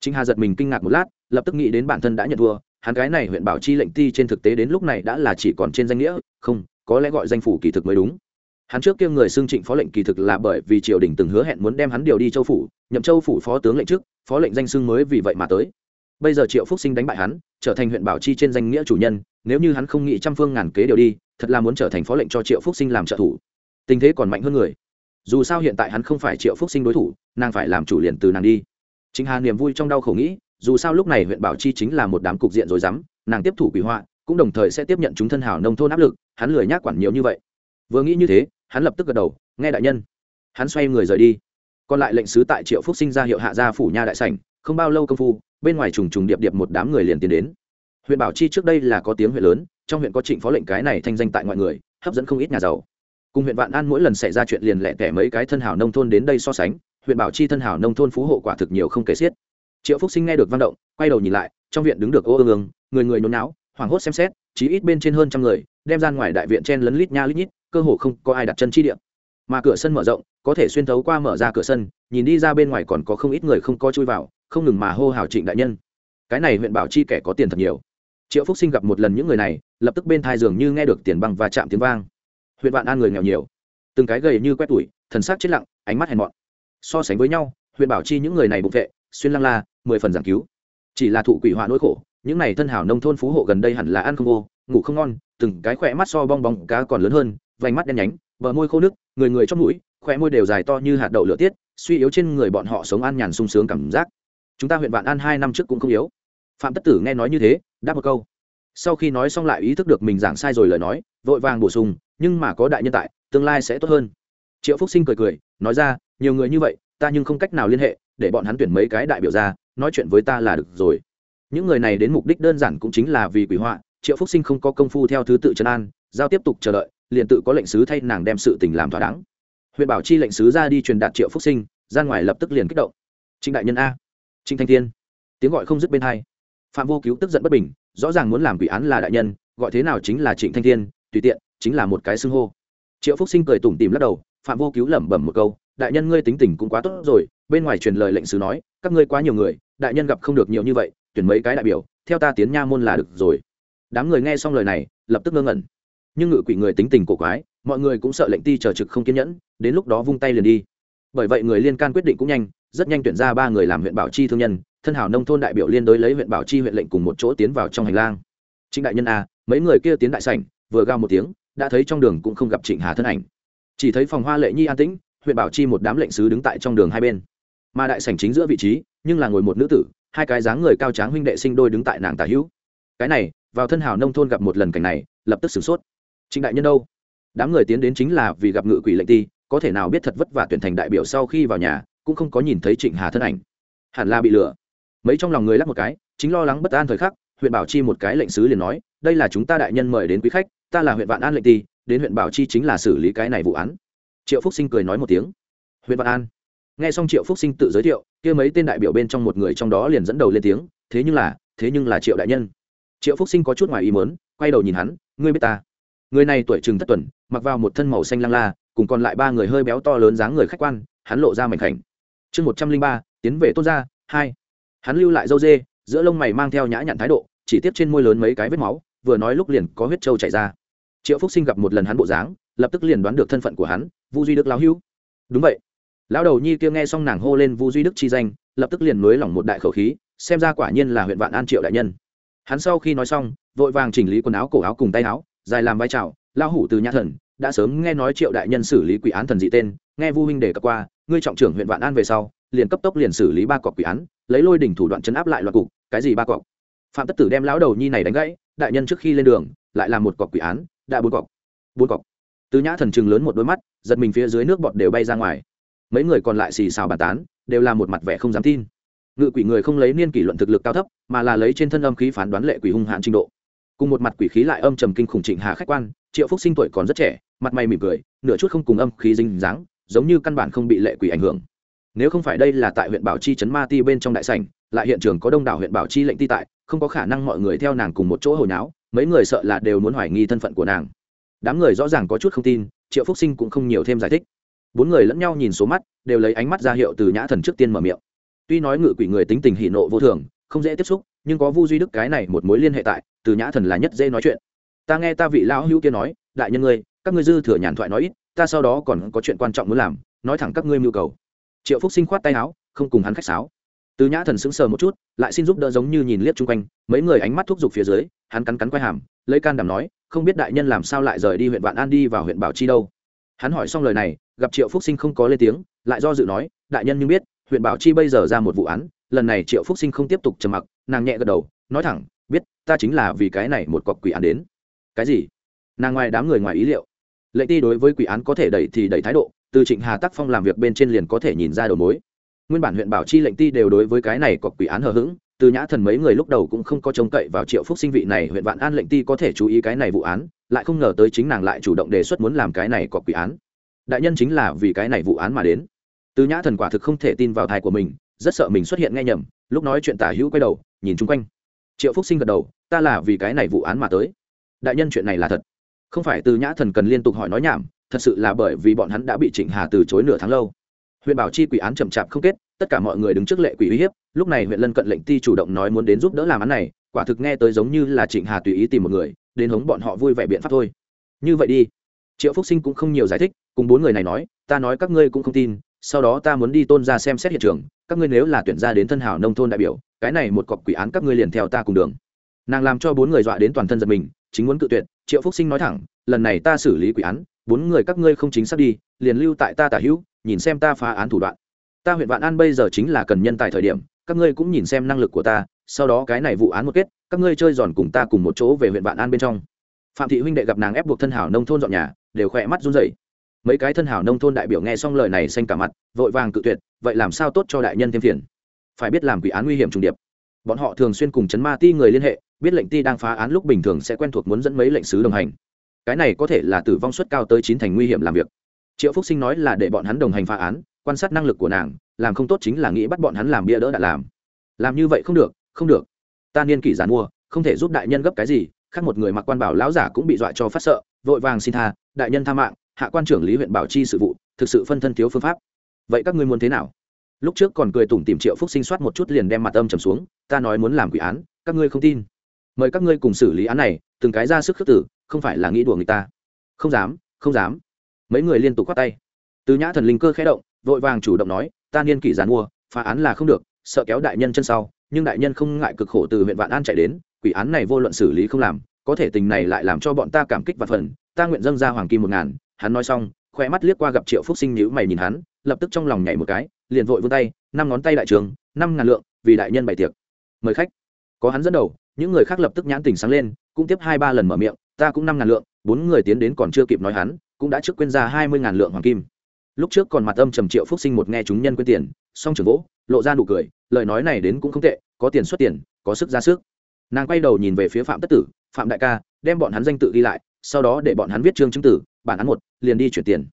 Chính hà giật mình kinh ngạc một lát, lập tức nghĩ đến bản thân đã nhận thua, hắn cái này huyện bảo chi lệnh ti trên thực tế đến lúc này đã là chỉ còn trên danh nghĩa, không, có lẽ gọi danh phủ kỳ thực mới đúng. Hắn trước kia người xưng trịnh phó lệnh kỳ thực là bởi vì triều đình từng hứa hẹn muốn đem hắn điều đi châu phủ, nhậm châu phủ phó tướng lệnh trước, phó lệnh danh xưng mới vì vậy mà tới. Bây giờ triệu phúc sinh đánh bại hắn, trở thành huyện bảo chi trên danh nghĩa chủ nhân, nếu như hắn không nghĩ trăm phương ngàn kế điều đi thật là muốn trở thành phó lệnh cho triệu phúc sinh làm trợ thủ. Tình thế còn mạnh hơn người. Dù sao hiện tại hắn không phải triệu phúc sinh đối thủ, nàng phải làm chủ liền từ nàng đi. Chính hà niềm vui trong đau khổ nghĩ, dù sao lúc này huyện bảo chi chính là một đám cục diện rồi dám nàng tiếp thủ quỷ họa, cũng đồng thời sẽ tiếp nhận chúng thân hảo nông thôn áp lực, hắn lười nhác quản nhiều như vậy. Vừa nghĩ như thế, hắn lập tức gật đầu, nghe đại nhân. Hắn xoay người rời đi. Còn lại lệnh sứ tại triệu phúc sinh ra hiệu hạ gia phủ nha đại sảnh, không bao lâu công phu, bên ngoài trùng trùng điệp điệp một đám người liền tiến đến huyện bảo chi trước đây là có tiếng huyện lớn, trong huyện có trịnh phó lệnh cái này thanh danh tại ngoại người, hấp dẫn không ít nhà giàu. Cùng huyện vạn an mỗi lần xảy ra chuyện liền lẻ tẻ mấy cái thân hảo nông thôn đến đây so sánh, huyện bảo chi thân hảo nông thôn phú hộ quả thực nhiều không kể xiết. Triệu phúc sinh nghe được văn động, quay đầu nhìn lại, trong viện đứng được ô ương ương, người người nhốn não hoảng hốt xem xét, chí ít bên trên hơn trăm người, đem ra ngoài đại viện chen lấn lít nha lít nhít, cơ hồ không có ai đặt chân chi địa. mà cửa sân mở rộng, có thể xuyên thấu qua mở ra cửa sân, nhìn đi ra bên ngoài còn có không ít người không có chui vào, không ngừng mà hô hào trịnh đại nhân. Cái này huyện bảo chi kẻ có tiền thật nhiều triệu phúc sinh gặp một lần những người này lập tức bên thai dường như nghe được tiền băng và chạm tiếng vang huyện vạn an người nghèo nhiều từng cái gầy như quét tủi thần sắc chết lặng ánh mắt hèn mọn so sánh với nhau huyện bảo chi những người này bục vệ xuyên lăng la mười phần giảng cứu chỉ là thụ quỷ họa nỗi khổ những này thân hảo nông thôn phú hộ gần đây hẳn là ăn không vô ngủ không ngon từng cái khỏe mắt so bong bóng cá còn lớn hơn vành mắt đen nhánh bờ môi khô nước người người trong mũi khỏe môi đều dài to như hạt đậu lửa tiết suy yếu trên người bọn họ sống an nhàn sung sướng cảm giác chúng ta huyện vạn an hai năm trước cũng không yếu phạm tất tử nghe nói như thế đáp một câu. Sau khi nói xong lại ý thức được mình giảng sai rồi lời nói, vội vàng bổ sung, nhưng mà có đại nhân tại, tương lai sẽ tốt hơn. Triệu phúc sinh cười cười, nói ra, nhiều người như vậy, ta nhưng không cách nào liên hệ, để bọn hắn tuyển mấy cái đại biểu ra, nói chuyện với ta là được rồi. Những người này đến mục đích đơn giản cũng chính là vì quỷ họa, triệu phúc sinh không có công phu theo thứ tự trấn an, giao tiếp tục chờ đợi, liền tự có lệnh sứ thay nàng đem sự tình làm thỏa đáng. Huyện bảo chi lệnh sứ ra đi truyền đạt triệu phúc sinh, ra ngoài lập tức liền kích động. Trịnh đại nhân a. Trịnh thanh thiên. Tiếng gọi không dứt bên hai phạm vô cứu tức giận bất bình, rõ ràng muốn làm quỷ án là đại nhân, gọi thế nào chính là trịnh thanh thiên, tùy tiện, chính là một cái xưng hô. Triệu phúc sinh cười tủm tìm lắc đầu, phạm vô cứu lẩm bẩm một câu, đại nhân ngươi tính tình cũng quá tốt rồi, bên ngoài truyền lời lệnh sứ nói, các ngươi quá nhiều người, đại nhân gặp không được nhiều như vậy, tuyển mấy cái đại biểu, theo ta tiến nha môn là được rồi. Đám người nghe xong lời này, lập tức ngơ ngẩn. Nhưng ngự quỷ người tính tình cổ quái, mọi người cũng sợ lệnh ti chờ trực không kiên nhẫn, đến lúc đó vung tay liền đi. Bởi vậy người liên can quyết định cũng nhanh, rất nhanh tuyển ra ba người làm huyện bảo chi thương nhân thân hảo nông thôn đại biểu liên đối lấy huyện bảo chi huyện lệnh cùng một chỗ tiến vào trong hành lang. Trịnh đại nhân a mấy người kia tiến đại sảnh, vừa gào một tiếng, đã thấy trong đường cũng không gặp trịnh hà thân ảnh. Chỉ thấy phòng hoa lệ nhi an tĩnh, huyện bảo chi một đám lệnh sứ đứng tại trong đường hai bên. Mà đại sảnh chính giữa vị trí, nhưng là ngồi một nữ tử, hai cái dáng người cao tráng huynh đệ sinh đôi đứng tại nàng tả hữu. Cái này, vào thân hào nông thôn gặp một lần cảnh này, lập tức sửng sốt. Trịnh đại nhân đâu? Đám người tiến đến chính là vì gặp ngự quỷ lệnh ti, có thể nào biết thật vất vả tuyển thành đại biểu sau khi vào nhà, cũng không có nhìn thấy trịnh hà thân ảnh. Hẳn là bị lừa mấy trong lòng người lắc một cái, chính lo lắng bất an thời khắc, huyện bảo chi một cái lệnh sứ liền nói, đây là chúng ta đại nhân mời đến quý khách, ta là huyện vạn an lệnh ti đến huyện bảo chi chính là xử lý cái này vụ án. Triệu phúc sinh cười nói một tiếng. Huyện vạn an. Nghe xong triệu phúc sinh tự giới thiệu, kia mấy tên đại biểu bên trong một người trong đó liền dẫn đầu lên tiếng, thế nhưng là, thế nhưng là triệu đại nhân. Triệu phúc sinh có chút ngoài ý mớn quay đầu nhìn hắn, ngươi biết ta? Người này tuổi chừng thất tuần, mặc vào một thân màu xanh lăng la, cùng còn lại ba người hơi béo to lớn dáng người khách quan, hắn lộ ra mảnh khảnh. Chương một trăm linh ba, tiến về tôn gia, hai hắn lưu lại dâu dê, giữa lông mày mang theo nhã nhặn thái độ, chỉ tiếp trên môi lớn mấy cái vết máu, vừa nói lúc liền có huyết trâu chảy ra. Triệu phúc sinh gặp một lần hắn bộ dáng, lập tức liền đoán được thân phận của hắn, vu duy đức lão hữu. Đúng vậy. Lão đầu nhi kia nghe xong nàng hô lên vu duy đức chi danh, lập tức liền nới lỏng một đại khẩu khí, xem ra quả nhiên là huyện vạn an triệu đại nhân. Hắn sau khi nói xong, vội vàng chỉnh lý quần áo cổ áo cùng tay áo, dài làm vai trào lao hủ từ nhã thần, đã sớm nghe nói triệu đại nhân xử lý quỷ án thần dị tên, nghe vu huynh đề cập qua, ngươi trọng trưởng huyện vạn an về sau, liền cấp tốc liền xử lý ba cọc quỷ án lấy lôi đỉnh thủ đoạn chấn áp lại loạt cục, cái gì ba cọc? Phạm tất tử đem lão đầu nhi này đánh gãy, đại nhân trước khi lên đường, lại làm một cọc quỷ án, đã bốn cọc. Bốn cọc. Từ nhã thần chừng lớn một đôi mắt, giật mình phía dưới nước bọt đều bay ra ngoài. Mấy người còn lại xì xào bàn tán, đều là một mặt vẻ không dám tin. Ngự quỷ người không lấy niên kỷ luận thực lực cao thấp, mà là lấy trên thân âm khí phán đoán lệ quỷ hung hạn trình độ. Cùng một mặt quỷ khí lại âm trầm kinh khủng trịnh hà khách quan, triệu phúc sinh tuổi còn rất trẻ, mặt mày mỉm cười, nửa chút không cùng âm khí dinh dáng, giống như căn bản không bị lệ quỷ ảnh hưởng nếu không phải đây là tại huyện bảo chi trấn ma ti bên trong đại sảnh, lại hiện trường có đông đảo huyện bảo chi lệnh ti tại, không có khả năng mọi người theo nàng cùng một chỗ hồi náo, mấy người sợ là đều muốn hoài nghi thân phận của nàng. Đám người rõ ràng có chút không tin, triệu phúc sinh cũng không nhiều thêm giải thích. Bốn người lẫn nhau nhìn số mắt, đều lấy ánh mắt ra hiệu từ nhã thần trước tiên mở miệng. Tuy nói ngự quỷ người tính tình hỉ nộ vô thường, không dễ tiếp xúc, nhưng có vu duy đức cái này một mối liên hệ tại, từ nhã thần là nhất dễ nói chuyện. Ta nghe ta vị lão hữu kia nói, đại nhân ngươi, các ngươi dư thừa nhàn thoại nói ít, ta sau đó còn có chuyện quan trọng muốn làm, nói thẳng các ngươi mưu cầu triệu phúc sinh khoát tay áo, không cùng hắn khách sáo. Từ nhã thần sững sờ một chút, lại xin giúp đỡ giống như nhìn liếc chung quanh, mấy người ánh mắt thúc giục phía dưới, hắn cắn cắn quay hàm, lấy can đảm nói, không biết đại nhân làm sao lại rời đi huyện vạn an đi vào huyện bảo chi đâu. Hắn hỏi xong lời này, gặp triệu phúc sinh không có lên tiếng, lại do dự nói, đại nhân nhưng biết, huyện bảo chi bây giờ ra một vụ án, lần này triệu phúc sinh không tiếp tục trầm mặc, nàng nhẹ gật đầu, nói thẳng, biết, ta chính là vì cái này một cọc quỷ án đến. Cái gì? Nàng ngoài đám người ngoài ý liệu. Lệ ti đối với quỷ án có thể đẩy thì đẩy thái độ từ trịnh hà tác phong làm việc bên trên liền có thể nhìn ra đầu mối. Nguyên bản huyện bảo chi lệnh ti đều đối với cái này có quỷ án hờ hững, từ nhã thần mấy người lúc đầu cũng không có trông cậy vào triệu phúc sinh vị này, huyện vạn an lệnh ti có thể chú ý cái này vụ án, lại không ngờ tới chính nàng lại chủ động đề xuất muốn làm cái này có quỷ án. Đại nhân chính là vì cái này vụ án mà đến. Từ nhã thần quả thực không thể tin vào thai của mình, rất sợ mình xuất hiện nghe nhầm, lúc nói chuyện tả hữu quay đầu, nhìn chung quanh. Triệu phúc sinh gật đầu, ta là vì cái này vụ án mà tới. Đại nhân chuyện này là thật. Không phải, từ nhã thần cần liên tục hỏi nói nhảm thật sự là bởi vì bọn hắn đã bị trịnh hà từ chối nửa tháng lâu. Huyện bảo chi quỷ án chậm chạp không kết, tất cả mọi người đứng trước lệ quỷ uy hiếp, lúc này huyện lân cận lệnh ti chủ động nói muốn đến giúp đỡ làm án này, quả thực nghe tới giống như là trịnh hà tùy ý tìm một người, đến hống bọn họ vui vẻ biện pháp thôi. Như vậy đi. Triệu phúc sinh cũng không nhiều giải thích, cùng bốn người này nói, ta nói các ngươi cũng không tin, sau đó ta muốn đi tôn ra xem xét hiện trường, các ngươi nếu là tuyển ra đến thân hảo nông thôn đại biểu, cái này một cọc quỷ án các ngươi liền theo ta cùng đường. Nàng làm cho bốn người dọa đến toàn thân giật mình, chính muốn cự tuyệt, triệu phúc sinh nói thẳng, lần này ta xử lý quỷ án bốn người các ngươi không chính xác đi, liền lưu tại ta tả hữu, nhìn xem ta phá án thủ đoạn. Ta huyện vạn an bây giờ chính là cần nhân tại thời điểm, các ngươi cũng nhìn xem năng lực của ta, sau đó cái này vụ án một kết, các ngươi chơi giòn cùng ta cùng một chỗ về huyện vạn an bên trong. Phạm thị huynh đệ gặp nàng ép buộc thân hảo nông thôn dọn nhà, đều khỏe mắt run rẩy. Mấy cái thân hảo nông thôn đại biểu nghe xong lời này xanh cả mặt, vội vàng cự tuyệt, vậy làm sao tốt cho đại nhân thêm phiền? Phải biết làm quỷ án nguy hiểm trùng điệp. Bọn họ thường xuyên cùng chấn ma ti người liên hệ, biết lệnh ti đang phá án lúc bình thường sẽ quen thuộc muốn dẫn mấy lệnh sứ đồng hành cái này có thể là tử vong suất cao tới chín thành nguy hiểm làm việc. Triệu phúc sinh nói là để bọn hắn đồng hành phá án, quan sát năng lực của nàng, làm không tốt chính là nghĩ bắt bọn hắn làm bia đỡ đã làm. Làm như vậy không được không được. Ta niên kỷ giàn mua, không thể giúp đại nhân gấp cái gì, khác một người mặc quan bảo lão giả cũng bị dọa cho phát sợ, vội vàng xin tha, đại nhân tha mạng, hạ quan trưởng lý huyện bảo chi sự vụ, thực sự phân thân thiếu phương pháp. Vậy các ngươi muốn thế nào? Lúc trước còn cười tủm tìm triệu phúc sinh soát một chút liền đem mặt âm trầm xuống, ta nói muốn làm quỷ án, các ngươi không tin. Mời các ngươi cùng xử lý án này, từng cái ra sức khước tử không phải là nghĩ đùa người ta. Không dám không dám. Mấy người liên tục khoát tay. Từ nhã thần linh cơ khẽ động, vội vàng chủ động nói, ta niên kỷ giàn mua phá án là không được, sợ kéo đại nhân chân sau, nhưng đại nhân không ngại cực khổ từ huyện vạn an chạy đến, quỷ án này vô luận xử lý không làm, có thể tình này lại làm cho bọn ta cảm kích và phần, ta nguyện dâng ra hoàng kim một ngàn. Hắn nói xong, khoe mắt liếc qua gặp triệu phúc sinh nhữ mày nhìn hắn, lập tức trong lòng nhảy một cái, liền vội vươn tay, năm ngón tay đại trường, năm ngàn lượng, vì đại nhân bày tiệc. Mời khách. Có hắn dẫn đầu, những người khác lập tức nhãn tình sáng lên, cũng tiếp hai ba lần mở miệng ta cũng năm ngàn lượng, bốn người tiến đến còn chưa kịp nói hắn, cũng đã trước quên ra hai mươi ngàn lượng hoàng kim. Lúc trước còn mặt âm trầm triệu phúc sinh một nghe chúng nhân quên tiền, song trường vỗ, lộ ra nụ cười, lời nói này đến cũng không tệ, có tiền xuất tiền, có sức ra sức. Nàng quay đầu nhìn về phía phạm tất tử, phạm đại ca, đem bọn hắn danh tự ghi lại, sau đó để bọn hắn viết chương chứng tử, bản án một, liền đi chuyển tiền.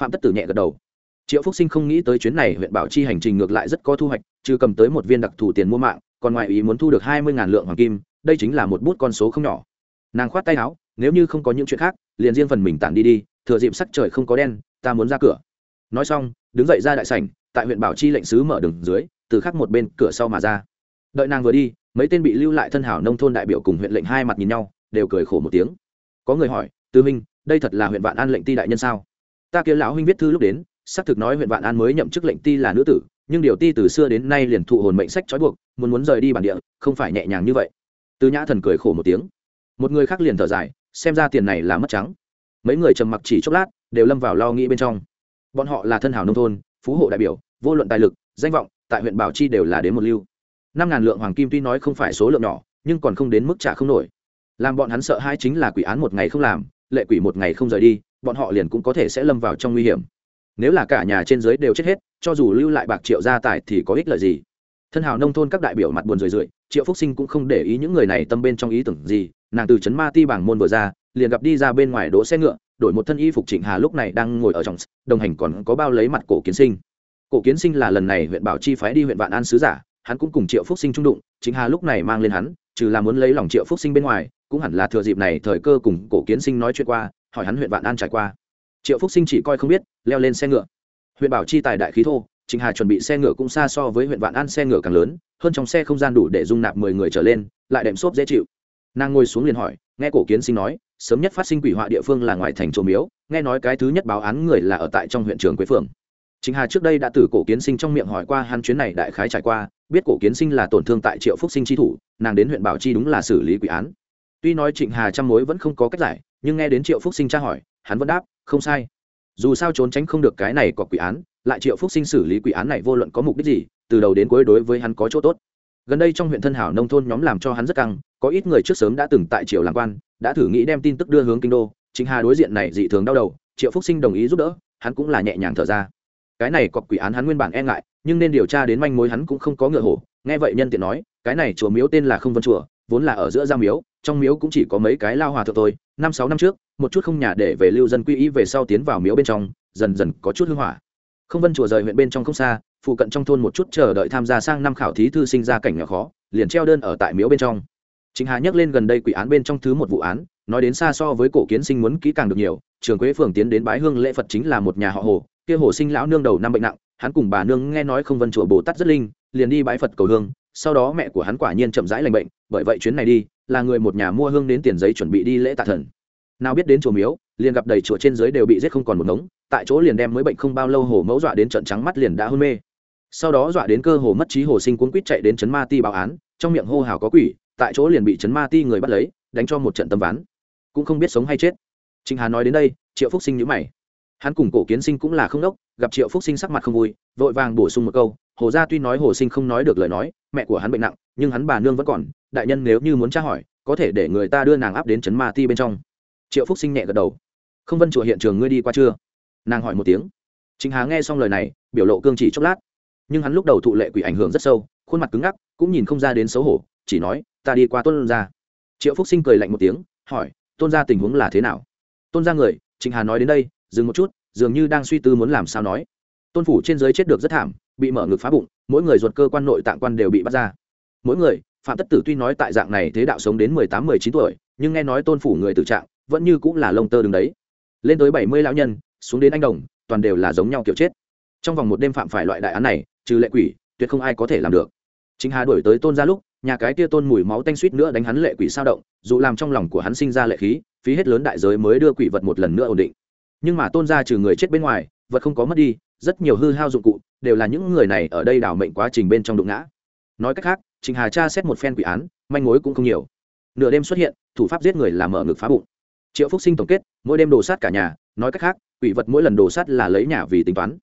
Phạm tất tử nhẹ gật đầu. Triệu phúc sinh không nghĩ tới chuyến này huyện bảo chi hành trình ngược lại rất có thu hoạch chứ cầm tới một viên đặc thù tiền mua mạng, còn ngoài ý muốn thu được hai mươi lượng hoàng kim, đây chính là một bút con số không nhỏ. Nàng khoát tay áo nếu như không có những chuyện khác, liền riêng phần mình tản đi đi, thừa dịp sắc trời không có đen, ta muốn ra cửa. Nói xong, đứng dậy ra đại sảnh, tại huyện bảo chi lệnh sứ mở đường dưới, từ khắc một bên cửa sau mà ra. Đợi nàng vừa đi, mấy tên bị lưu lại thân hảo nông thôn đại biểu cùng huyện lệnh hai mặt nhìn nhau, đều cười khổ một tiếng. Có người hỏi, tư minh đây thật là huyện vạn an lệnh ti đại nhân sao? Ta kia lão huynh viết thư lúc đến, xác thực nói huyện vạn an mới nhậm chức lệnh ti là nữ tử, nhưng điều ti từ xưa đến nay liền thụ hồn mệnh sách trói buộc, muốn muốn rời đi bản địa, không phải nhẹ nhàng như vậy. Từ nhã thần cười khổ một tiếng. Một người khác liền thở dài xem ra tiền này là mất trắng. Mấy người trầm mặc chỉ chốc lát, đều lâm vào lo nghĩ bên trong. Bọn họ là thân hảo nông thôn, phú hộ đại biểu, vô luận tài lực, danh vọng, tại huyện bảo chi đều là đến một lưu. Năm ngàn lượng hoàng kim tuy nói không phải số lượng nhỏ, nhưng còn không đến mức trả không nổi. Làm bọn hắn sợ hai chính là quỷ án một ngày không làm, lệ quỷ một ngày không rời đi, bọn họ liền cũng có thể sẽ lâm vào trong nguy hiểm. Nếu là cả nhà trên dưới đều chết hết, cho dù lưu lại bạc triệu gia tài thì có ích lợi gì? Thân hào nông thôn các đại biểu mặt buồn rười rượi, triệu phúc sinh cũng không để ý những người này tâm bên trong ý tưởng gì nàng từ trấn ma ti bảng môn vừa ra, liền gặp đi ra bên ngoài đỗ xe ngựa, đổi một thân y phục trịnh hà lúc này đang ngồi ở trong đồng hành còn có bao lấy mặt cổ kiến sinh. Cổ kiến sinh là lần này huyện bảo chi phái đi huyện vạn an sứ giả, hắn cũng cùng triệu phúc sinh trung đụng, trịnh hà lúc này mang lên hắn, trừ là muốn lấy lòng triệu phúc sinh bên ngoài, cũng hẳn là thừa dịp này thời cơ cùng cổ kiến sinh nói chuyện qua, hỏi hắn huyện vạn an trải qua. Triệu phúc sinh chỉ coi không biết, leo lên xe ngựa. Huyện bảo chi tài đại khí thô, trịnh hà chuẩn bị xe ngựa cũng xa so với huyện vạn an xe ngựa càng lớn, hơn trong xe không gian đủ để dung nạp mười người trở lên, lại đệm xốp dễ chịu nàng ngồi xuống liền hỏi, nghe cổ kiến sinh nói, sớm nhất phát sinh quỷ họa địa phương là ngoài thành trổ miếu, nghe nói cái thứ nhất báo án người là ở tại trong huyện trường quế phường chính hà trước đây đã từ cổ kiến sinh trong miệng hỏi qua hắn chuyến này đại khái trải qua, biết cổ kiến sinh là tổn thương tại triệu phúc sinh tri thủ, nàng đến huyện bảo chi đúng là xử lý quỷ án. Tuy nói trịnh hà trăm mối vẫn không có cách giải, nhưng nghe đến triệu phúc sinh tra hỏi, hắn vẫn đáp, không sai. Dù sao trốn tránh không được cái này có quỷ án, lại triệu phúc sinh xử lý quỷ án này vô luận có mục đích gì, từ đầu đến cuối đối với hắn có chỗ tốt gần đây trong huyện thân hảo nông thôn nhóm làm cho hắn rất căng, có ít người trước sớm đã từng tại triều làm quan, đã thử nghĩ đem tin tức đưa hướng kinh đô. Chính hà đối diện này dị thường đau đầu, triệu phúc sinh đồng ý giúp đỡ, hắn cũng là nhẹ nhàng thở ra. Cái này cọc quỷ án hắn nguyên bản e ngại, nhưng nên điều tra đến manh mối hắn cũng không có ngựa hổ. Nghe vậy nhân tiện nói, cái này chùa miếu tên là không vân chùa, vốn là ở giữa gia miếu, trong miếu cũng chỉ có mấy cái lao hòa thượng thôi. Năm sáu năm trước, một chút không nhà để về lưu dân quy y về sau tiến vào miếu bên trong, dần dần có chút hư hỏa. Không vân chùa rời huyện bên trong không xa phụ cận trong thôn một chút chờ đợi tham gia sang năm khảo thí thư sinh ra cảnh nhỏ khó, liền treo đơn ở tại miếu bên trong. Chính hà nhắc lên gần đây quỷ án bên trong thứ một vụ án, nói đến xa so với cổ kiến sinh muốn kỹ càng được nhiều, trường quế phường tiến đến bái hương lễ phật chính là một nhà họ hồ, kia hồ sinh lão nương đầu năm bệnh nặng, hắn cùng bà nương nghe nói không vân chùa bồ tát rất linh, liền đi bái phật cầu hương, sau đó mẹ của hắn quả nhiên chậm rãi lành bệnh, bởi vậy chuyến này đi, là người một nhà mua hương đến tiền giấy chuẩn bị đi lễ tạ thần. Nào biết đến chùa miếu, liền gặp đầy chùa trên dưới đều bị giết không còn một ngống, tại chỗ liền đem mới bệnh không bao lâu hồ mẫu dọa đến trận trắng mắt liền đã hôn mê sau đó dọa đến cơ hồ mất trí hồ sinh cuốn quýt chạy đến trấn ma ti báo án, trong miệng hô hào có quỷ, tại chỗ liền bị trấn ma ti người bắt lấy, đánh cho một trận tâm ván. Cũng không biết sống hay chết. Trịnh hà nói đến đây, triệu phúc sinh nhữ mày. Hắn cùng cổ kiến sinh cũng là không đốc, gặp triệu phúc sinh sắc mặt không vui, vội vàng bổ sung một câu, hồ gia tuy nói hồ sinh không nói được lời nói, mẹ của hắn bệnh nặng, nhưng hắn bà nương vẫn còn, đại nhân nếu như muốn tra hỏi, có thể để người ta đưa nàng áp đến trấn ma ti bên trong. Triệu phúc sinh nhẹ gật đầu. Không vân chùa hiện trường ngươi đi qua chưa? Nàng hỏi một tiếng. Chính hà nghe xong lời này, biểu lộ cương chỉ chốc lát nhưng hắn lúc đầu thụ lệ quỷ ảnh hưởng rất sâu, khuôn mặt cứng ngắc, cũng nhìn không ra đến xấu hổ, chỉ nói, ta đi qua tôn ra triệu phúc sinh cười lạnh một tiếng, hỏi, tôn ra tình huống là thế nào? Tôn ra người, trịnh hà nói đến đây, dừng một chút, dường như đang suy tư muốn làm sao nói. Tôn phủ trên giới chết được rất thảm, bị mở ngực phá bụng, mỗi người ruột cơ quan nội tạng quan đều bị bắt ra. Mỗi người, phạm tất tử tuy nói tại dạng này thế đạo sống đến mười tám, mười chín tuổi, nhưng nghe nói tôn phủ người tử trạng, vẫn như cũng là lông tơ đứng đấy. Lên tới bảy mươi lão nhân, xuống đến anh đồng, toàn đều là giống nhau kiểu chết. Trong vòng một đêm phạm phải loại đại án này trừ lệ quỷ, tuyệt không ai có thể làm được. Chính hà đổi tới tôn ra lúc, nhà cái tia tôn mùi máu tanh suýt nữa đánh hắn lệ quỷ sao động, dù làm trong lòng của hắn sinh ra lệ khí, phí hết lớn đại giới mới đưa quỷ vật một lần nữa ổn định. Nhưng mà tôn ra trừ người chết bên ngoài, vật không có mất đi, rất nhiều hư hao dụng cụ, đều là những người này ở đây đảo mệnh quá trình bên trong đụng ngã. Nói cách khác trình hà tra xét một phen quỷ án, manh mối cũng không nhiều. Nửa đêm xuất hiện, thủ pháp giết người làm mở ngực phá bụng. Triệu phúc sinh tổng kết, mỗi đêm đồ sát cả nhà, nói cách khác, quỷ vật mỗi lần đồ sát là lấy nhà vì tính toán.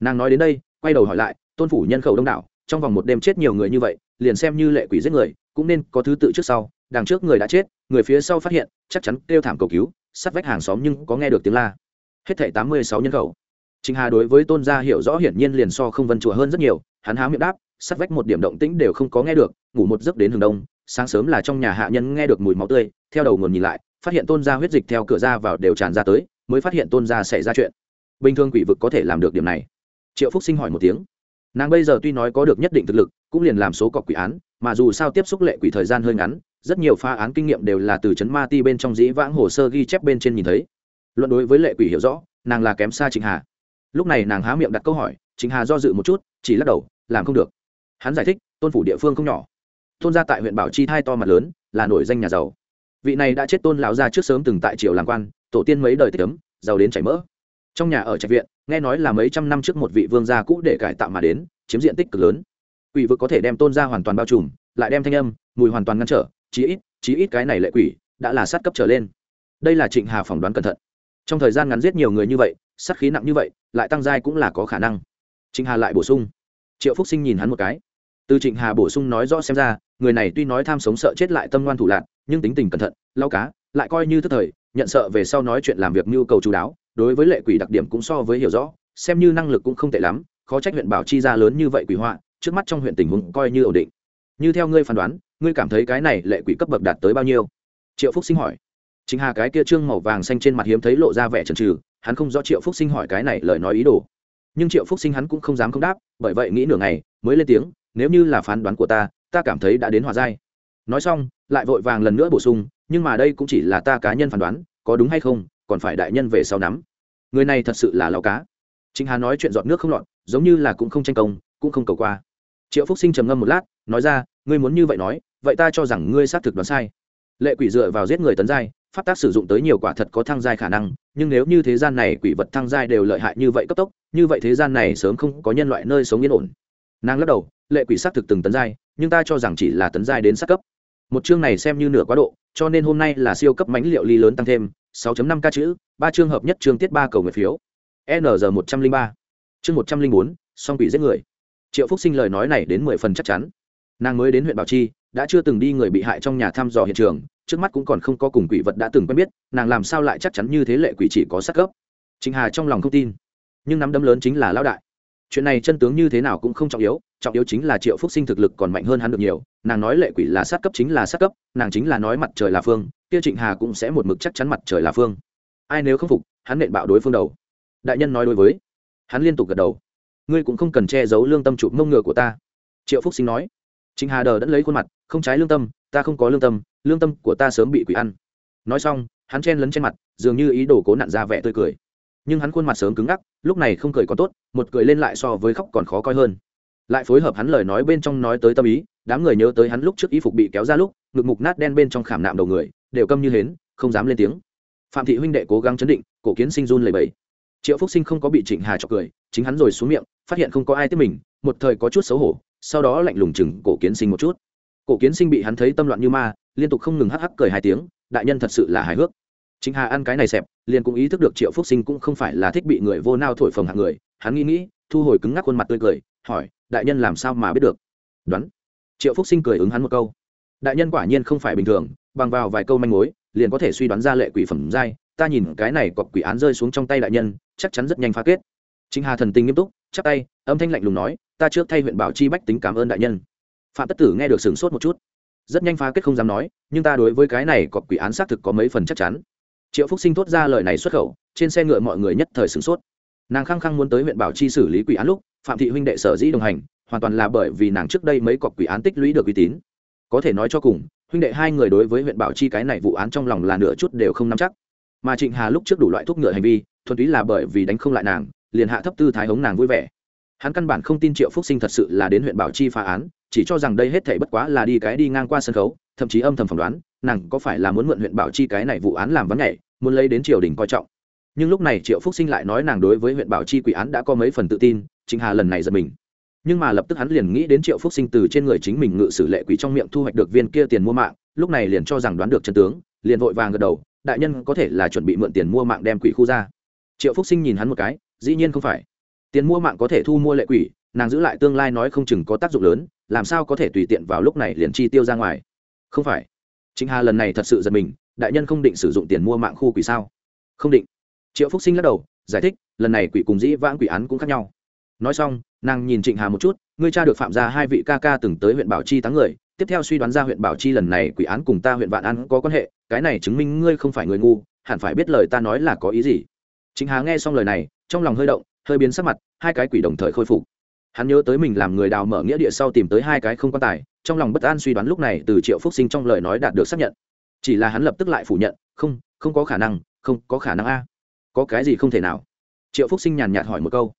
Nàng nói đến đây, quay đầu hỏi lại tôn phủ nhân khẩu đông đảo trong vòng một đêm chết nhiều người như vậy liền xem như lệ quỷ giết người cũng nên có thứ tự trước sau đằng trước người đã chết người phía sau phát hiện chắc chắn kêu thảm cầu cứu sát vách hàng xóm nhưng có nghe được tiếng la hết thảy tám mươi sáu nhân khẩu Trình Hà đối với Tôn gia hiểu rõ hiển nhiên liền so không vân chùa hơn rất nhiều, hắn há miệng đáp, sát vách một điểm động tĩnh đều không có nghe được, ngủ một giấc đến hừng đông, sáng sớm là trong nhà hạ nhân nghe được mùi máu tươi, theo đầu nguồn nhìn lại, phát hiện Tôn gia huyết dịch theo cửa ra vào đều tràn ra tới, mới phát hiện Tôn gia xảy ra chuyện. Bình thường quỷ vực có thể làm được điểm này. Triệu Phúc Sinh hỏi một tiếng. Nàng bây giờ tuy nói có được nhất định thực lực, cũng liền làm số cọc quỷ án, mà dù sao tiếp xúc lệ quỷ thời gian hơi ngắn, rất nhiều phá án kinh nghiệm đều là từ chấn ma ti bên trong dĩ vãng hồ sơ ghi chép bên trên nhìn thấy. Luận đối với lệ quỷ hiểu rõ, nàng là kém xa Trịnh Hà. Lúc này nàng há miệng đặt câu hỏi chính hà do dự một chút chỉ lắc đầu làm không được. Hắn giải thích tôn phủ địa phương không nhỏ. Tôn gia tại huyện bảo chi thai to mặt lớn là nổi danh nhà giàu. Vị này đã chết tôn lão gia trước sớm từng tại triều làm quan tổ tiên mấy đời tích ấm giàu đến chảy mỡ. Trong nhà ở trạch viện nghe nói là mấy trăm năm trước một vị vương gia cũ để cải tạo mà đến, chiếm diện tích cực lớn. Quỷ vực có thể đem tôn gia hoàn toàn bao trùm, lại đem thanh âm, mùi hoàn toàn ngăn trở, chí ít chí ít cái này lệ quỷ đã là sát cấp trở lên. Đây là trịnh hà phỏng đoán cẩn thận. Trong thời gian ngắn giết nhiều người như vậy, sát khí nặng như vậy, lại tăng giai cũng là có khả năng. Trịnh hà lại bổ sung. Triệu phúc sinh nhìn hắn một cái. Từ trịnh hà bổ sung nói rõ xem ra, người này tuy nói tham sống sợ chết lại tâm ngoan thủ lạc nhưng tính tình cẩn thận lau cá, lại coi như thức thời, nhận sợ về sau nói chuyện làm việc nhu cầu chú đáo đối với lệ quỷ đặc điểm cũng so với hiểu rõ, xem như năng lực cũng không tệ lắm, khó trách huyện bảo chi ra lớn như vậy quỷ họa, trước mắt trong huyện tình huống coi như ổn định. Như theo ngươi phán đoán, ngươi cảm thấy cái này lệ quỷ cấp bậc đạt tới bao nhiêu? Triệu phúc sinh hỏi. Chính hà cái kia trương màu vàng xanh trên mặt hiếm thấy lộ ra vẻ trần trừ hắn không rõ triệu phúc sinh hỏi cái này lời nói ý đồ. Nhưng triệu phúc sinh hắn cũng không dám không đáp, bởi vậy nghĩ nửa ngày, mới lên tiếng, nếu như là phán đoán của ta ta cảm thấy đã đến hòa giai. Nói xong, lại vội vàng lần nữa bổ sung, nhưng mà đây cũng chỉ là ta cá nhân phán đoán, có đúng hay không còn phải đại nhân về sau nắm. Người này thật sự là lao cá. Chính hà nói chuyện dọn nước không lọt, giống như là cũng không tranh công, cũng không cầu qua. Triệu phúc sinh trầm ngâm một lát, nói ra, ngươi muốn như vậy nói, vậy ta cho rằng ngươi xác thực đoán sai. Lệ quỷ dựa vào giết người tấn giai, pháp tác sử dụng tới nhiều quả thật có thăng giai khả năng, nhưng nếu như thế gian này quỷ vật thăng giai đều lợi hại như vậy cấp tốc, như vậy thế gian này sớm không có nhân loại nơi sống yên ổn. Nàng lắc đầu, lệ quỷ xác thực từng tấn giai, nhưng ta cho rằng chỉ là tấn giai đến sát cấp. Một chương này xem như nửa quá độ, cho nên hôm nay là siêu cấp mãnh liệu ly lớn tăng thêm 6.5 ca chữ, ba chương hợp nhất chương tiết ba cầu nguyện phiếu. Nr một trăm linh ba. Chương một trăm linh bốn, song quỷ giết người. Triệu phúc sinh lời nói này đến mười phần chắc chắn. Nàng mới đến huyện bảo chi, đã chưa từng đi người bị hại trong nhà thăm dò hiện trường, trước mắt cũng còn không có cùng quỷ vật đã từng quen biết, nàng làm sao lại chắc chắn như thế lệ quỷ chỉ có sắc cấp trịnh hà trong lòng không tin. Nhưng nắm đấm lớn chính là lão đại. Chuyện này chân tướng như thế nào cũng không trọng yếu trọng yếu chính là triệu phúc sinh thực lực còn mạnh hơn hắn được nhiều, nàng nói lệ quỷ là sát cấp chính là sát cấp, nàng chính là nói mặt trời là phương kia trịnh hà cũng sẽ một mực chắc chắn mặt trời là phương. Ai nếu không phục, hắn nện bạo đối phương đầu. Đại nhân nói đối với. Hắn liên tục gật đầu. Ngươi cũng không cần che giấu lương tâm chụp mông ngựa của ta. Triệu phúc sinh nói. Trịnh hà đờ đẫn lấy khuôn mặt, không trái lương tâm, ta không có lương tâm lương tâm của ta sớm bị quỷ ăn. Nói xong, hắn chen lấn trên mặt, dường như ý đồ cố nặn ra vẻ tươi cười. Nhưng hắn khuôn mặt sớm cứng ngắc, lúc này không cười còn tốt, một cười lên lại so với khóc còn khó coi hơn. Lại phối hợp hắn lời nói bên trong nói tới tâm ý đám người nhớ tới hắn lúc trước y phục bị kéo ra lúc, ngực mục nát đen bên trong khảm nạm đầu người, đều câm như hến, không dám lên tiếng. Phạm thị huynh đệ cố gắng chấn định, cổ kiến sinh run lầy bầy triệu phúc sinh không có bị trịnh hà chọc cười, chính hắn rồi xuống miệng, phát hiện không có ai tiếp mình, một thời có chút xấu hổ, sau đó lạnh lùng chừng cổ kiến sinh một chút. Cổ kiến sinh bị hắn thấy tâm loạn như ma, liên tục không ngừng hắc hắc cười hai tiếng, đại nhân thật sự là hài hước. Chính hà ăn cái này xẹp, liền cũng ý thức được triệu phúc sinh cũng không phải là thích bị người vô nao thổi phồng hạng người, hắn nghĩ nghĩ, thu hồi cứng ngắc khuôn mặt tươi cười, hỏi, đại nhân làm sao mà biết được? Đoán triệu phúc sinh cười ứng hắn một câu. Đại nhân quả nhiên không phải bình thường, bằng vào vài câu manh mối, liền có thể suy đoán ra lệ quỷ phẩm giai, ta nhìn cái này cọc quỷ án rơi xuống trong tay đại nhân, chắc chắn rất nhanh phá kết. Chính hà thần tình nghiêm túc, chắp tay, âm thanh lạnh lùng nói, ta trước thay huyện bảo chi bách tính cảm ơn đại nhân. Phạm tất tử nghe được sửng sốt một chút. Rất nhanh phá kết không dám nói, nhưng ta đối với cái này cọc quỷ án xác thực có mấy phần chắc chắn. Triệu phúc sinh thốt ra lời này xuất khẩu, trên xe ngựa mọi người nhất thời sửng sốt. Nàng khăng khăng muốn tới huyện bảo chi xử lý quỷ án lúc, phạm thị huynh đệ sở dĩ đồng hành hoàn toàn là bởi vì nàng trước đây mấy cọc quỷ án tích lũy được uy tín. Có thể nói cho cùng, huynh đệ hai người đối với huyện bảo chi cái này vụ án trong lòng là nửa chút đều không nắm chắc. Mà trịnh hà lúc trước đủ loại thuốc ngựa hành vi, thuần túy là bởi vì đánh không lại nàng, liền hạ thấp tư thái hống nàng vui vẻ. Hắn căn bản không tin triệu phúc sinh thật sự là đến huyện bảo chi phá án, chỉ cho rằng đây hết thảy bất quá là đi cái đi ngang qua sân khấu, thậm chí âm thầm phỏng đoán, nàng có phải là muốn mượn huyện bảo chi cái này vụ án làm vắng nhảy, muốn lấy đến triều đình coi trọng. Nhưng lúc này triệu phúc sinh lại nói nàng đối với huyện bảo chi quỷ án đã có mấy phần tự tin, Trịnh hà lần này giật mình nhưng mà lập tức hắn liền nghĩ đến triệu phúc sinh từ trên người chính mình ngự sử lệ quỷ trong miệng thu hoạch được viên kia tiền mua mạng, lúc này liền cho rằng đoán được chân tướng, liền vội vàng gật đầu, đại nhân có thể là chuẩn bị mượn tiền mua mạng đem quỷ khu ra. Triệu phúc sinh nhìn hắn một cái, dĩ nhiên không phải. Tiền mua mạng có thể thu mua lệ quỷ, nàng giữ lại tương lai nói không chừng có tác dụng lớn, làm sao có thể tùy tiện vào lúc này liền chi tiêu ra ngoài? Không phải. Chính hà lần này thật sự giật mình, đại nhân không định sử dụng tiền mua mạng khu quỷ sao? Không định. Triệu phúc sinh lắc đầu, giải thích, lần này quỷ cùng dĩ vãng quỷ án cũng khác nhau nói xong, nàng nhìn trịnh hà một chút, ngươi cha được phạm ra hai vị ca ca từng tới huyện bảo chi táng người, tiếp theo suy đoán ra huyện bảo chi lần này quỷ án cùng ta huyện vạn an có quan hệ, cái này chứng minh ngươi không phải người ngu, hẳn phải biết lời ta nói là có ý gì. Trịnh hà nghe xong lời này, trong lòng hơi động, hơi biến sắc mặt, hai cái quỷ đồng thời khôi phục. Hắn nhớ tới mình làm người đào mở nghĩa địa sau tìm tới hai cái không quan tài, trong lòng bất an suy đoán lúc này từ triệu phúc sinh trong lời nói đạt được xác nhận. Chỉ là hắn lập tức lại phủ nhận, không không có khả năng, không có khả năng a. Có cái gì không thể nào? Triệu phúc sinh nhàn nhạt hỏi một câu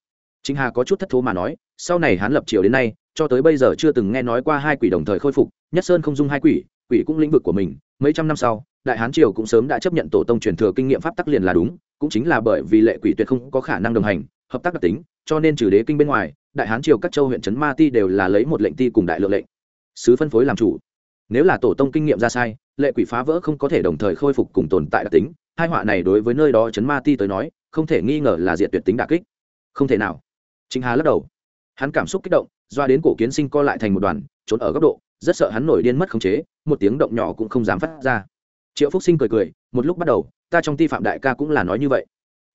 chính hà có chút thất thố mà nói, sau này Hán lập triều đến nay, cho tới bây giờ chưa từng nghe nói qua hai quỷ đồng thời khôi phục, nhất sơn không dung hai quỷ quỷ cũng lĩnh vực của mình, mấy trăm năm sau, đại hán triều cũng sớm đã chấp nhận tổ tông truyền thừa kinh nghiệm pháp tắc liền là đúng, cũng chính là bởi vì lệ quỷ tuyệt không có khả năng đồng hành, hợp tác đặc tính, cho nên trừ đế kinh bên ngoài, đại hán triều các châu huyện trấn ma ti đều là lấy một lệnh ti cùng đại lượng lệnh. Sứ phân phối làm chủ. Nếu là tổ tông kinh nghiệm ra sai, lệ quỷ phá vỡ không có thể đồng thời khôi phục cùng tồn tại đặc tính, hai họa này đối với nơi đó trấn ma ti tới nói, không thể nghi ngờ là diện tuyệt tính đà kích. Không thể nào. Trịnh Hà lắc đầu. Hắn cảm xúc kích động, doa đến cổ kiến sinh co lại thành một đoàn, trốn ở góc độ, rất sợ hắn nổi điên mất khống chế, một tiếng động nhỏ cũng không dám phát ra. Triệu Phúc Sinh cười cười, một lúc bắt đầu, ta trong ti phạm đại ca cũng là nói như vậy.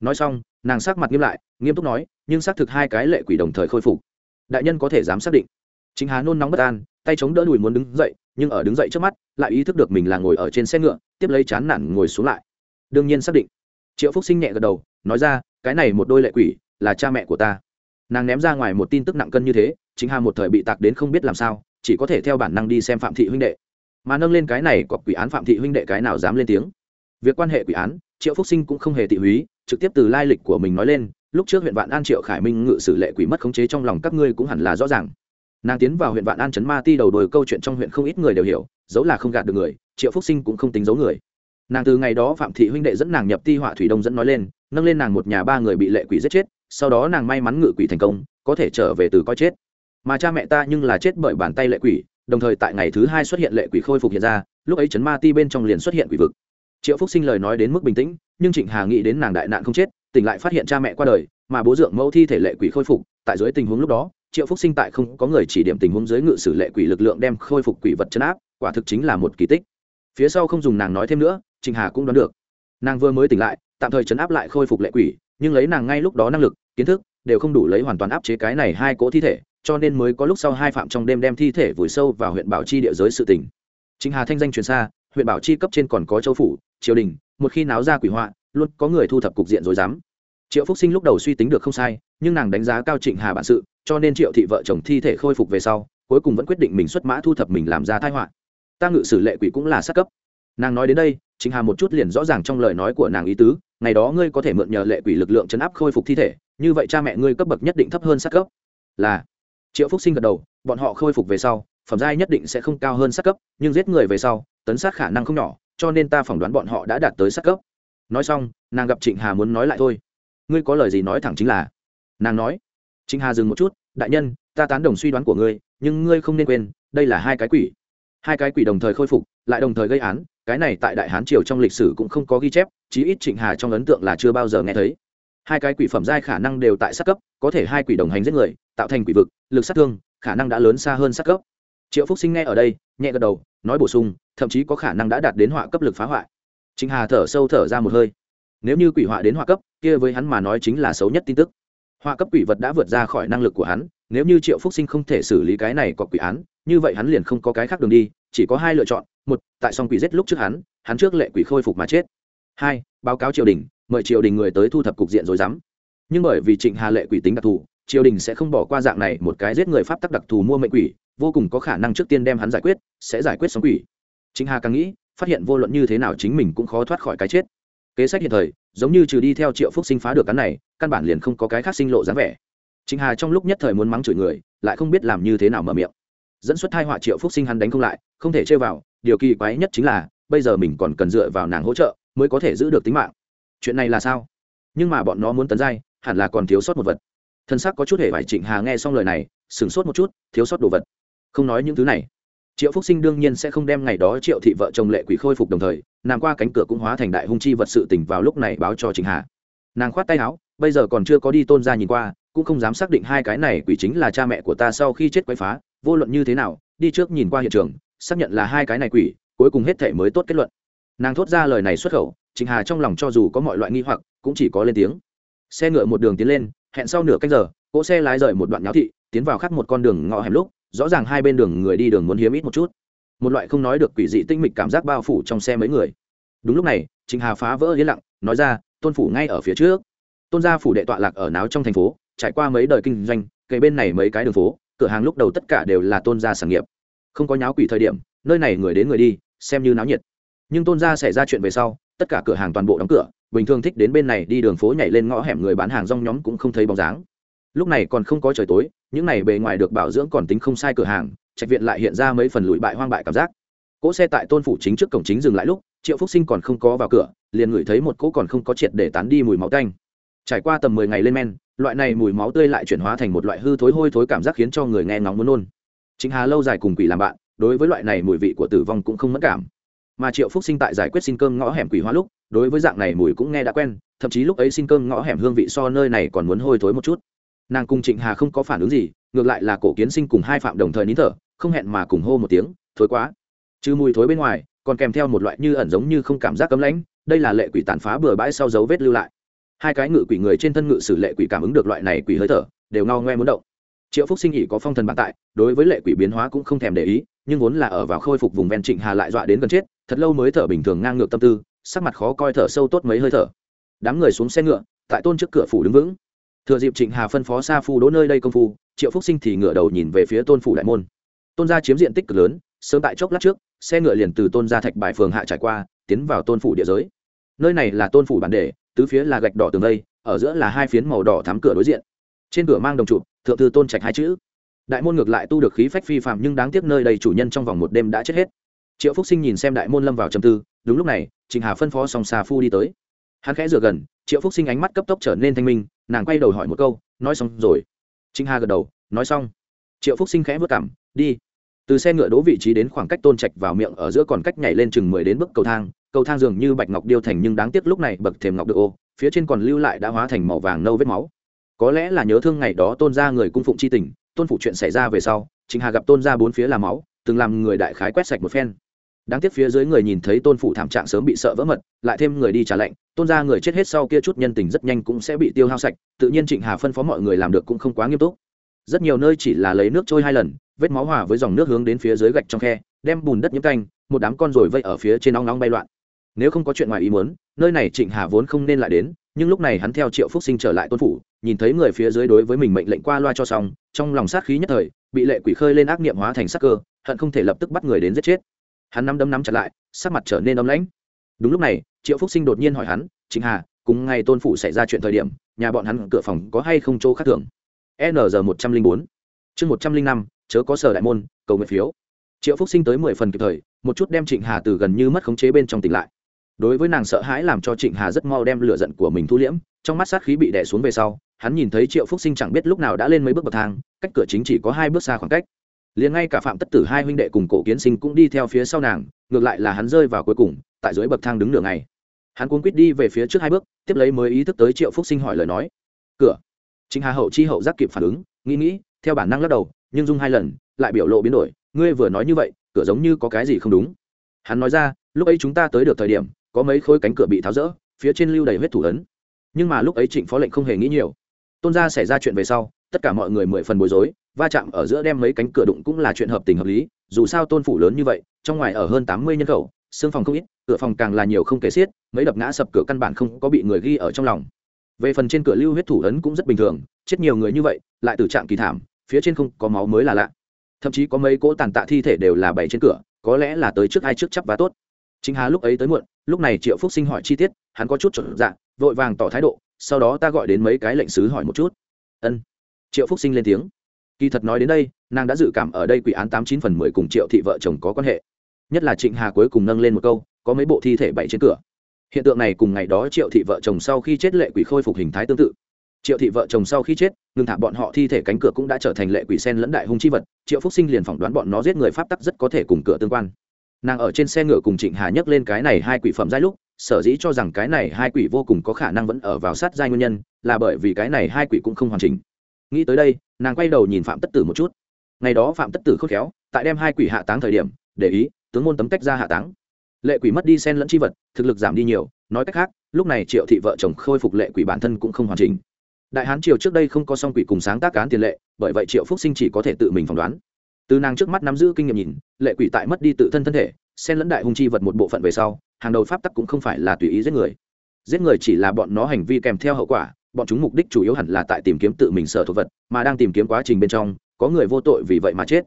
Nói xong, nàng sắc mặt nghiêm lại, nghiêm túc nói, nhưng xác thực hai cái lệ quỷ đồng thời khôi phục. Đại nhân có thể dám xác định. Trịnh Hà nôn nóng bất an, tay chống đỡ đùi muốn đứng dậy, nhưng ở đứng dậy trước mắt, lại ý thức được mình là ngồi ở trên xe ngựa, tiếp lấy chán nản ngồi xuống lại. Đương nhiên xác định. Triệu Phúc Sinh nhẹ gật đầu, nói ra, cái này một đôi lệ quỷ, là cha mẹ của ta nàng ném ra ngoài một tin tức nặng cân như thế, chính hà một thời bị tạc đến không biết làm sao, chỉ có thể theo bản năng đi xem phạm thị huynh đệ. Mà nâng lên cái này có quỷ án phạm thị huynh đệ cái nào dám lên tiếng. Việc quan hệ quỷ án, triệu phúc sinh cũng không hề tị húy, trực tiếp từ lai lịch của mình nói lên, lúc trước huyện vạn an triệu khải minh ngự sử lệ quỷ mất khống chế trong lòng các ngươi cũng hẳn là rõ ràng. Nàng tiến vào huyện vạn an chấn ma ti đầu đồi câu chuyện trong huyện không ít người đều hiểu, dẫu là không gạt được người, triệu phúc sinh cũng không tính giấu người. Nàng từ ngày đó phạm thị huynh đệ dẫn nàng nhập ti họa thủy đông dẫn nói lên, nâng lên nàng một nhà ba người bị lệ quỷ giết chết sau đó nàng may mắn ngự quỷ thành công, có thể trở về từ coi chết. Mà cha mẹ ta nhưng là chết bởi bàn tay lệ quỷ, đồng thời tại ngày thứ hai xuất hiện lệ quỷ khôi phục hiện ra, lúc ấy chấn ma ti bên trong liền xuất hiện quỷ vực. Triệu phúc sinh lời nói đến mức bình tĩnh, nhưng trịnh hà nghĩ đến nàng đại nạn không chết, tỉnh lại phát hiện cha mẹ qua đời, mà bố dượng mẫu thi thể lệ quỷ khôi phục, tại dưới tình huống lúc đó, triệu phúc sinh tại không có người chỉ điểm tình huống dưới ngự sử lệ quỷ lực lượng đem khôi phục quỷ vật chấn áp, quả thực chính là một kỳ tích. Phía sau không dùng nàng nói thêm nữa, trịnh hà cũng đoán được. Nàng vừa mới tỉnh lại, tạm thời chấn áp lại khôi phục lệ quỷ nhưng lấy nàng ngay lúc đó năng lực, kiến thức, đều không đủ lấy hoàn toàn áp chế cái này hai cỗ thi thể, cho nên mới có lúc sau hai phạm trong đêm đem thi thể vùi sâu vào huyện bảo chi địa giới sự tỉnh chính hà thanh danh truyền xa, huyện bảo chi cấp trên còn có châu phủ, triều đình, một khi náo ra quỷ họa, luôn có người thu thập cục diện rồi dám. Triệu phúc sinh lúc đầu suy tính được không sai, nhưng nàng đánh giá cao trịnh hà bản sự, cho nên triệu thị vợ chồng thi thể khôi phục về sau, cuối cùng vẫn quyết định mình xuất mã thu thập mình làm ra thai họa. Ta ngự sử lệ quỷ cũng là sát cấp. Nàng nói đến đây chính hà một chút liền rõ ràng trong lời nói của nàng ý tứ, ngày đó ngươi có thể mượn nhờ lệ quỷ lực lượng chấn áp khôi phục thi thể, như vậy cha mẹ ngươi cấp bậc nhất định thấp hơn sát cấp. Là. Triệu phúc sinh gật đầu, bọn họ khôi phục về sau, phẩm giai nhất định sẽ không cao hơn sát cấp, nhưng giết người về sau, tấn sát khả năng không nhỏ, cho nên ta phỏng đoán bọn họ đã đạt tới sát cấp. Nói xong, nàng gặp trịnh hà muốn nói lại thôi. Ngươi có lời gì nói thẳng chính là? Nàng nói. Trịnh hà dừng một chút, đại nhân, ta tán đồng suy đoán của ngươi, nhưng ngươi không nên quên, đây là hai cái quỷ. Hai cái quỷ đồng thời khôi phục, lại đồng thời gây án cái này tại đại hán triều trong lịch sử cũng không có ghi chép, chí ít trịnh hà trong ấn tượng là chưa bao giờ nghe thấy. Hai cái quỷ phẩm giai khả năng đều tại sát cấp, có thể hai quỷ đồng hành giết người, tạo thành quỷ vực, lực sát thương, khả năng đã lớn xa hơn sát cấp. Triệu phúc sinh nghe ở đây, nhẹ gật đầu, nói bổ sung, thậm chí có khả năng đã đạt đến họa cấp lực phá hoại. Trịnh hà thở sâu thở ra một hơi. Nếu như quỷ họa đến họa cấp, kia với hắn mà nói chính là xấu nhất tin tức. Họa cấp quỷ vật đã vượt ra khỏi năng lực của hắn, nếu như triệu phúc sinh không thể xử lý cái này có quỷ án, như vậy hắn liền không có cái khác đường đi chỉ có hai lựa chọn, một, tại song quỷ giết lúc trước hắn hắn trước lệ quỷ khôi phục mà chết. Hai, báo cáo triều đình, mời triều đình người tới thu thập cục diện rồi dám. Nhưng bởi vì trịnh hà lệ quỷ tính đặc thù, triều đình sẽ không bỏ qua dạng này một cái giết người pháp tắc đặc thù mua mệnh quỷ, vô cùng có khả năng trước tiên đem hắn giải quyết, sẽ giải quyết sống quỷ. Trịnh hà càng nghĩ, phát hiện vô luận như thế nào chính mình cũng khó thoát khỏi cái chết. Kế sách hiện thời, giống như trừ đi theo triệu phúc sinh phá được cắn này, căn bản liền không có cái khác sinh lộ dáng vẻ. Trịnh hà trong lúc nhất thời muốn mắng chửi người, lại không biết làm như thế nào mở miệng dẫn xuất hai họa triệu phúc sinh hắn đánh không lại, không thể chơi vào, điều kỳ quái nhất chính là, bây giờ mình còn cần dựa vào nàng hỗ trợ mới có thể giữ được tính mạng. Chuyện này là sao? Nhưng mà bọn nó muốn tấn giai, hẳn là còn thiếu sót một vật. Thân xác có chút hề phải trịnh hà nghe xong lời này, sửng sốt một chút, thiếu sót đồ vật. Không nói những thứ này. Triệu phúc sinh đương nhiên sẽ không đem ngày đó triệu thị vợ chồng lệ quỷ khôi phục đồng thời, nàng qua cánh cửa cũng hóa thành đại hung chi vật sự tỉnh vào lúc này báo cho trịnh hà. Nàng khoát tay áo, bây giờ còn chưa có đi tôn ra nhìn qua, cũng không dám xác định hai cái này quỷ chính là cha mẹ của ta sau khi chết quấy phá vô luận như thế nào, đi trước nhìn qua hiện trường, xác nhận là hai cái này quỷ, cuối cùng hết thể mới tốt kết luận. Nàng thốt ra lời này xuất khẩu, trịnh hà trong lòng cho dù có mọi loại nghi hoặc, cũng chỉ có lên tiếng. Xe ngựa một đường tiến lên, hẹn sau nửa canh giờ, cỗ xe lái rời một đoạn nháo thị, tiến vào khắc một con đường ngõ hẻm lúc, rõ ràng hai bên đường người đi đường muốn hiếm ít một chút. Một loại không nói được quỷ dị tinh mịch cảm giác bao phủ trong xe mấy người. Đúng lúc này, trịnh hà phá vỡ yên lặng, nói ra, tôn phủ ngay ở phía trước. Tôn gia phủ đệ tọa lạc ở náo trong thành phố, trải qua mấy đời kinh doanh cây bên này mấy cái đường phố cửa hàng lúc đầu tất cả đều là tôn gia sản nghiệp. Không có nháo quỷ thời điểm, nơi này người đến người đi, xem như náo nhiệt. Nhưng tôn gia xảy ra chuyện về sau, tất cả cửa hàng toàn bộ đóng cửa, bình thường thích đến bên này đi đường phố nhảy lên ngõ hẻm người bán hàng rong nhóm cũng không thấy bóng dáng. Lúc này còn không có trời tối, những này bề ngoài được bảo dưỡng còn tính không sai cửa hàng, trạch viện lại hiện ra mấy phần lụi bại hoang bại cảm giác. Cỗ xe tại tôn phủ chính trước cổng chính dừng lại lúc, triệu phúc sinh còn không có vào cửa, liền ngửi thấy một cỗ còn không có triệt để tán đi mùi máu tanh trải qua tầm mười ngày lên men, loại này mùi máu tươi lại chuyển hóa thành một loại hư thối hôi thối cảm giác khiến cho người nghe ngóng muốn nôn. Chính hà lâu dài cùng quỷ làm bạn, đối với loại này mùi vị của tử vong cũng không mất cảm. Mà triệu phúc sinh tại giải quyết xin cơm ngõ hẻm quỷ hóa lúc, đối với dạng này mùi cũng nghe đã quen, thậm chí lúc ấy xin cơm ngõ hẻm hương vị so nơi này còn muốn hôi thối một chút. Nàng cùng trịnh hà không có phản ứng gì, ngược lại là cổ kiến sinh cùng hai phạm đồng thời nín thở, không hẹn mà cùng hô một tiếng, thối quá. Trừ mùi thối bên ngoài, còn kèm theo một loại như ẩn giống như không cảm giác cấm lãnh, đây là lệ quỷ tàn phá bừa bãi sau dấu vết lưu lại hai cái ngự quỷ người trên thân ngự sử lệ quỷ cảm ứng được loại này quỷ hơi thở, đều ngao ngoe muốn động. Triệu phúc sinh nghỉ có phong thần bản tại, đối với lệ quỷ biến hóa cũng không thèm để ý, nhưng vốn là ở vào khôi phục vùng ven trịnh hà lại dọa đến gần chết, thật lâu mới thở bình thường ngang ngược tâm tư, sắc mặt khó coi thở sâu tốt mấy hơi thở. Đám người xuống xe ngựa, tại tôn trước cửa phủ đứng vững. Thừa dịp trịnh hà phân phó xa phu đỗ nơi đây công phu, triệu phúc sinh thì ngựa đầu nhìn về phía tôn phủ đại môn. Tôn gia chiếm diện tích cực lớn, sớm tại chốc lát trước, xe ngựa liền từ tôn gia thạch bài phường hạ trải qua, tiến vào tôn phủ địa giới. Nơi này là tôn phủ bản đề tứ phía là gạch đỏ tường lây ở giữa là hai phiến màu đỏ thắm cửa đối diện. Trên cửa mang đồng trụ, thượng thư tôn trạch hai chữ. Đại môn ngược lại tu được khí phách phi phạm nhưng đáng tiếc nơi đây chủ nhân trong vòng một đêm đã chết hết. Triệu phúc sinh nhìn xem đại môn lâm vào trầm tư, đúng lúc này trịnh hà phân phó song xà phu đi tới. Hắn khẽ rửa gần, triệu phúc sinh ánh mắt cấp tốc trở nên thanh minh, nàng quay đầu hỏi một câu, nói xong rồi. Trịnh hà gật đầu, nói xong. Triệu phúc sinh khẽ vất cảm, đi từ xe ngựa đỗ vị trí đến khoảng cách tôn trạch vào miệng ở giữa còn cách nhảy lên chừng mười đến bước cầu thang cầu thang dường như bạch ngọc điêu thành nhưng đáng tiếc lúc này bậc thềm ngọc được ô, phía trên còn lưu lại đã hóa thành màu vàng nâu vết máu. Có lẽ là nhớ thương ngày đó tôn ra người cung phụng c h i tình, tôn phụ chuyện xảy ra về sau, trịnh hà gặp tôn ra bốn phía là máu, từng làm người đại khái quét sạch một phen. Đáng tiếc phía dưới người nhìn thấy tôn phụ thảm trạng sớm bị sợ vỡ mật, lại thêm người đi trả lệnh, tôn ra người chết hết sau kia chút nhân tình rất nhanh cũng sẽ bị tiêu hao sạch, tự nhiên trịnh hà phân phó mọi người làm được cũng không quá nghiêm túc. Rất nhiều nơi chỉ là lấy nước trôi hai lần vết máu hòa với dòng nước hướng đến phía dưới gạch trong khe, đem bùn đất nhiễm canh, một đám con rồi vây ở phía trên nóng nóng bay loạn. Nếu không có chuyện ngoài ý muốn, nơi này trịnh hà vốn không nên lại đến, nhưng lúc này hắn theo triệu phúc sinh trở lại tôn phủ, nhìn thấy người phía dưới đối với mình mệnh lệnh qua loa cho xong, trong lòng sát khí nhất thời, bị lệ quỷ khơi lên ác niệm hóa thành sắc cơ, hận không thể lập tức bắt người đến giết chết. Hắn nắm đấm nắm chặt lại, sắc mặt trở nên ấm lãnh. Đúng lúc này, triệu phúc sinh đột nhiên hỏi hắn, trịnh hà, cùng ngày tôn phủ xảy ra chuyện thời điểm, nhà bọn hắn cửa phòng có hay không chỗ khác thường? N giờ một trăm linh bốn. Chương một trăm linh năm chớ có sở đại môn, cầu nguyện phiếu. Triệu phúc sinh tới mười phần kịp thời, một chút đem trịnh hà từ gần như mất khống chế bên trong tỉnh lại. Đối với nàng sợ hãi làm cho trịnh hà rất mau đem lửa giận của mình thu liễm, trong mắt sát khí bị đè xuống về sau, hắn nhìn thấy triệu phúc sinh chẳng biết lúc nào đã lên mấy bước bậc thang, cách cửa chính chỉ có hai bước xa khoảng cách. Liền ngay cả phạm tất tử hai huynh đệ cùng cổ kiến sinh cũng đi theo phía sau nàng, ngược lại là hắn rơi vào cuối cùng, tại dưới bậc thang đứng nửa ngày. Hắn cuốn quýt đi về phía trước hai bước, tiếp lấy mới ý thức tới triệu phúc sinh hỏi lời nói. Cửa. Chính hà hậu chi hậu giác kịp phản ứng, nghĩ nghĩ, theo bản năng lắc đầu nhưng dung hai lần, lại biểu lộ biến đổi. Ngươi vừa nói như vậy, cửa giống như có cái gì không đúng? Hắn nói ra, lúc ấy chúng ta tới được thời điểm, có mấy khối cánh cửa bị tháo rỡ, phía trên lưu đầy huyết thủ ấn. Nhưng mà lúc ấy trịnh phó lệnh không hề nghĩ nhiều. Tôn gia xảy ra chuyện về sau, tất cả mọi người mười phần bối rối, va chạm ở giữa đem mấy cánh cửa đụng cũng là chuyện hợp tình hợp lý. Dù sao tôn phủ lớn như vậy, trong ngoài ở hơn tám mươi nhân khẩu, xương phòng không ít, cửa phòng càng là nhiều không kể xiết, mấy đập ngã sập cửa căn bản không có bị người ghi ở trong lòng. Về phần trên cửa lưu huyết thủ ấn cũng rất bình thường, chết nhiều người như vậy, lại từ trạng kỳ thảm phía trên không có máu mới là lạ. Thậm chí có mấy cỗ tàn tạ thi thể đều là bày trên cửa, có lẽ là tới trước ai trước chắp và tốt. Chính hà lúc ấy tới muộn, lúc này triệu phúc sinh hỏi chi tiết, hắn có chút chuẩn dạng vội vàng tỏ thái độ, sau đó ta gọi đến mấy cái lệnh sứ hỏi một chút. Ân. Triệu phúc sinh lên tiếng. Kỳ thật nói đến đây, nàng đã dự cảm ở đây quỷ án tám chín phần mười cùng triệu thị vợ chồng có quan hệ. Nhất là trịnh hà cuối cùng nâng lên một câu, có mấy bộ thi thể bậy trên cửa. Hiện tượng này cùng ngày đó triệu thị vợ chồng sau khi chết lệ quỷ khôi phục hình thái tương tự triệu thị vợ chồng sau khi chết, ngừng thả bọn họ thi thể cánh cửa cũng đã trở thành lệ quỷ sen lẫn đại hung chi vật, triệu phúc sinh liền phỏng đoán bọn nó giết người pháp tắc rất có thể cùng cửa tương quan. Nàng ở trên xe ngựa cùng trịnh hà nhấc lên cái này hai quỷ phẩm giai lúc, sở dĩ cho rằng cái này hai quỷ vô cùng có khả năng vẫn ở vào sát giai nguyên nhân, là bởi vì cái này hai quỷ cũng không hoàn chỉnh. Nghĩ tới đây, nàng quay đầu nhìn phạm tất tử một chút. Ngày đó phạm tất tử khôn khéo, tại đem hai quỷ hạ táng thời điểm, để ý, tướng môn tấm cách ra hạ táng. Lệ quỷ mất đi sen lẫn chi vật, thực lực giảm đi nhiều, nói cách khác, lúc này triệu thị vợ chồng khôi phục lệ quỷ bản thân cũng không hoàn chỉnh đại hán triều trước đây không có song quỷ cùng sáng tác cán tiền lệ, bởi vậy triệu phúc sinh chỉ có thể tự mình phỏng đoán. Từ nàng trước mắt nắm giữ kinh nghiệm nhìn, lệ quỷ tại mất đi tự thân thân thể, xen lẫn đại hung chi vật một bộ phận về sau, hàng đầu pháp tắc cũng không phải là tùy ý giết người. Giết người chỉ là bọn nó hành vi kèm theo hậu quả, bọn chúng mục đích chủ yếu hẳn là tại tìm kiếm tự mình sở thuộc vật, mà đang tìm kiếm quá trình bên trong, có người vô tội vì vậy mà chết.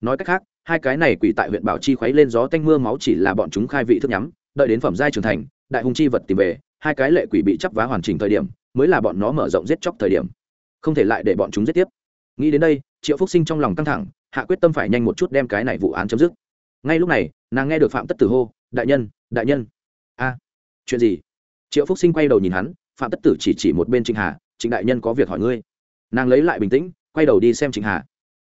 Nói cách khác, hai cái này quỷ tại huyện bảo chi khuấy lên gió tanh mưa máu chỉ là bọn chúng khai vị thức nhắm, đợi đến phẩm giai trưởng thành, đại hung chi vật tìm về, hai cái lệ quỷ bị chấp vá hoàn chỉnh thời điểm mới là bọn nó mở rộng giết chóc thời điểm. Không thể lại để bọn chúng giết tiếp. Nghĩ đến đây, triệu phúc sinh trong lòng căng thẳng, hạ quyết tâm phải nhanh một chút đem cái này vụ án chấm dứt. Ngay lúc này, nàng nghe được phạm tất tử hô, đại nhân đại nhân. A, chuyện gì? Triệu phúc sinh quay đầu nhìn hắn, phạm tất tử chỉ chỉ một bên trịnh hà, trịnh đại nhân có việc hỏi ngươi. Nàng lấy lại bình tĩnh, quay đầu đi xem trịnh hà.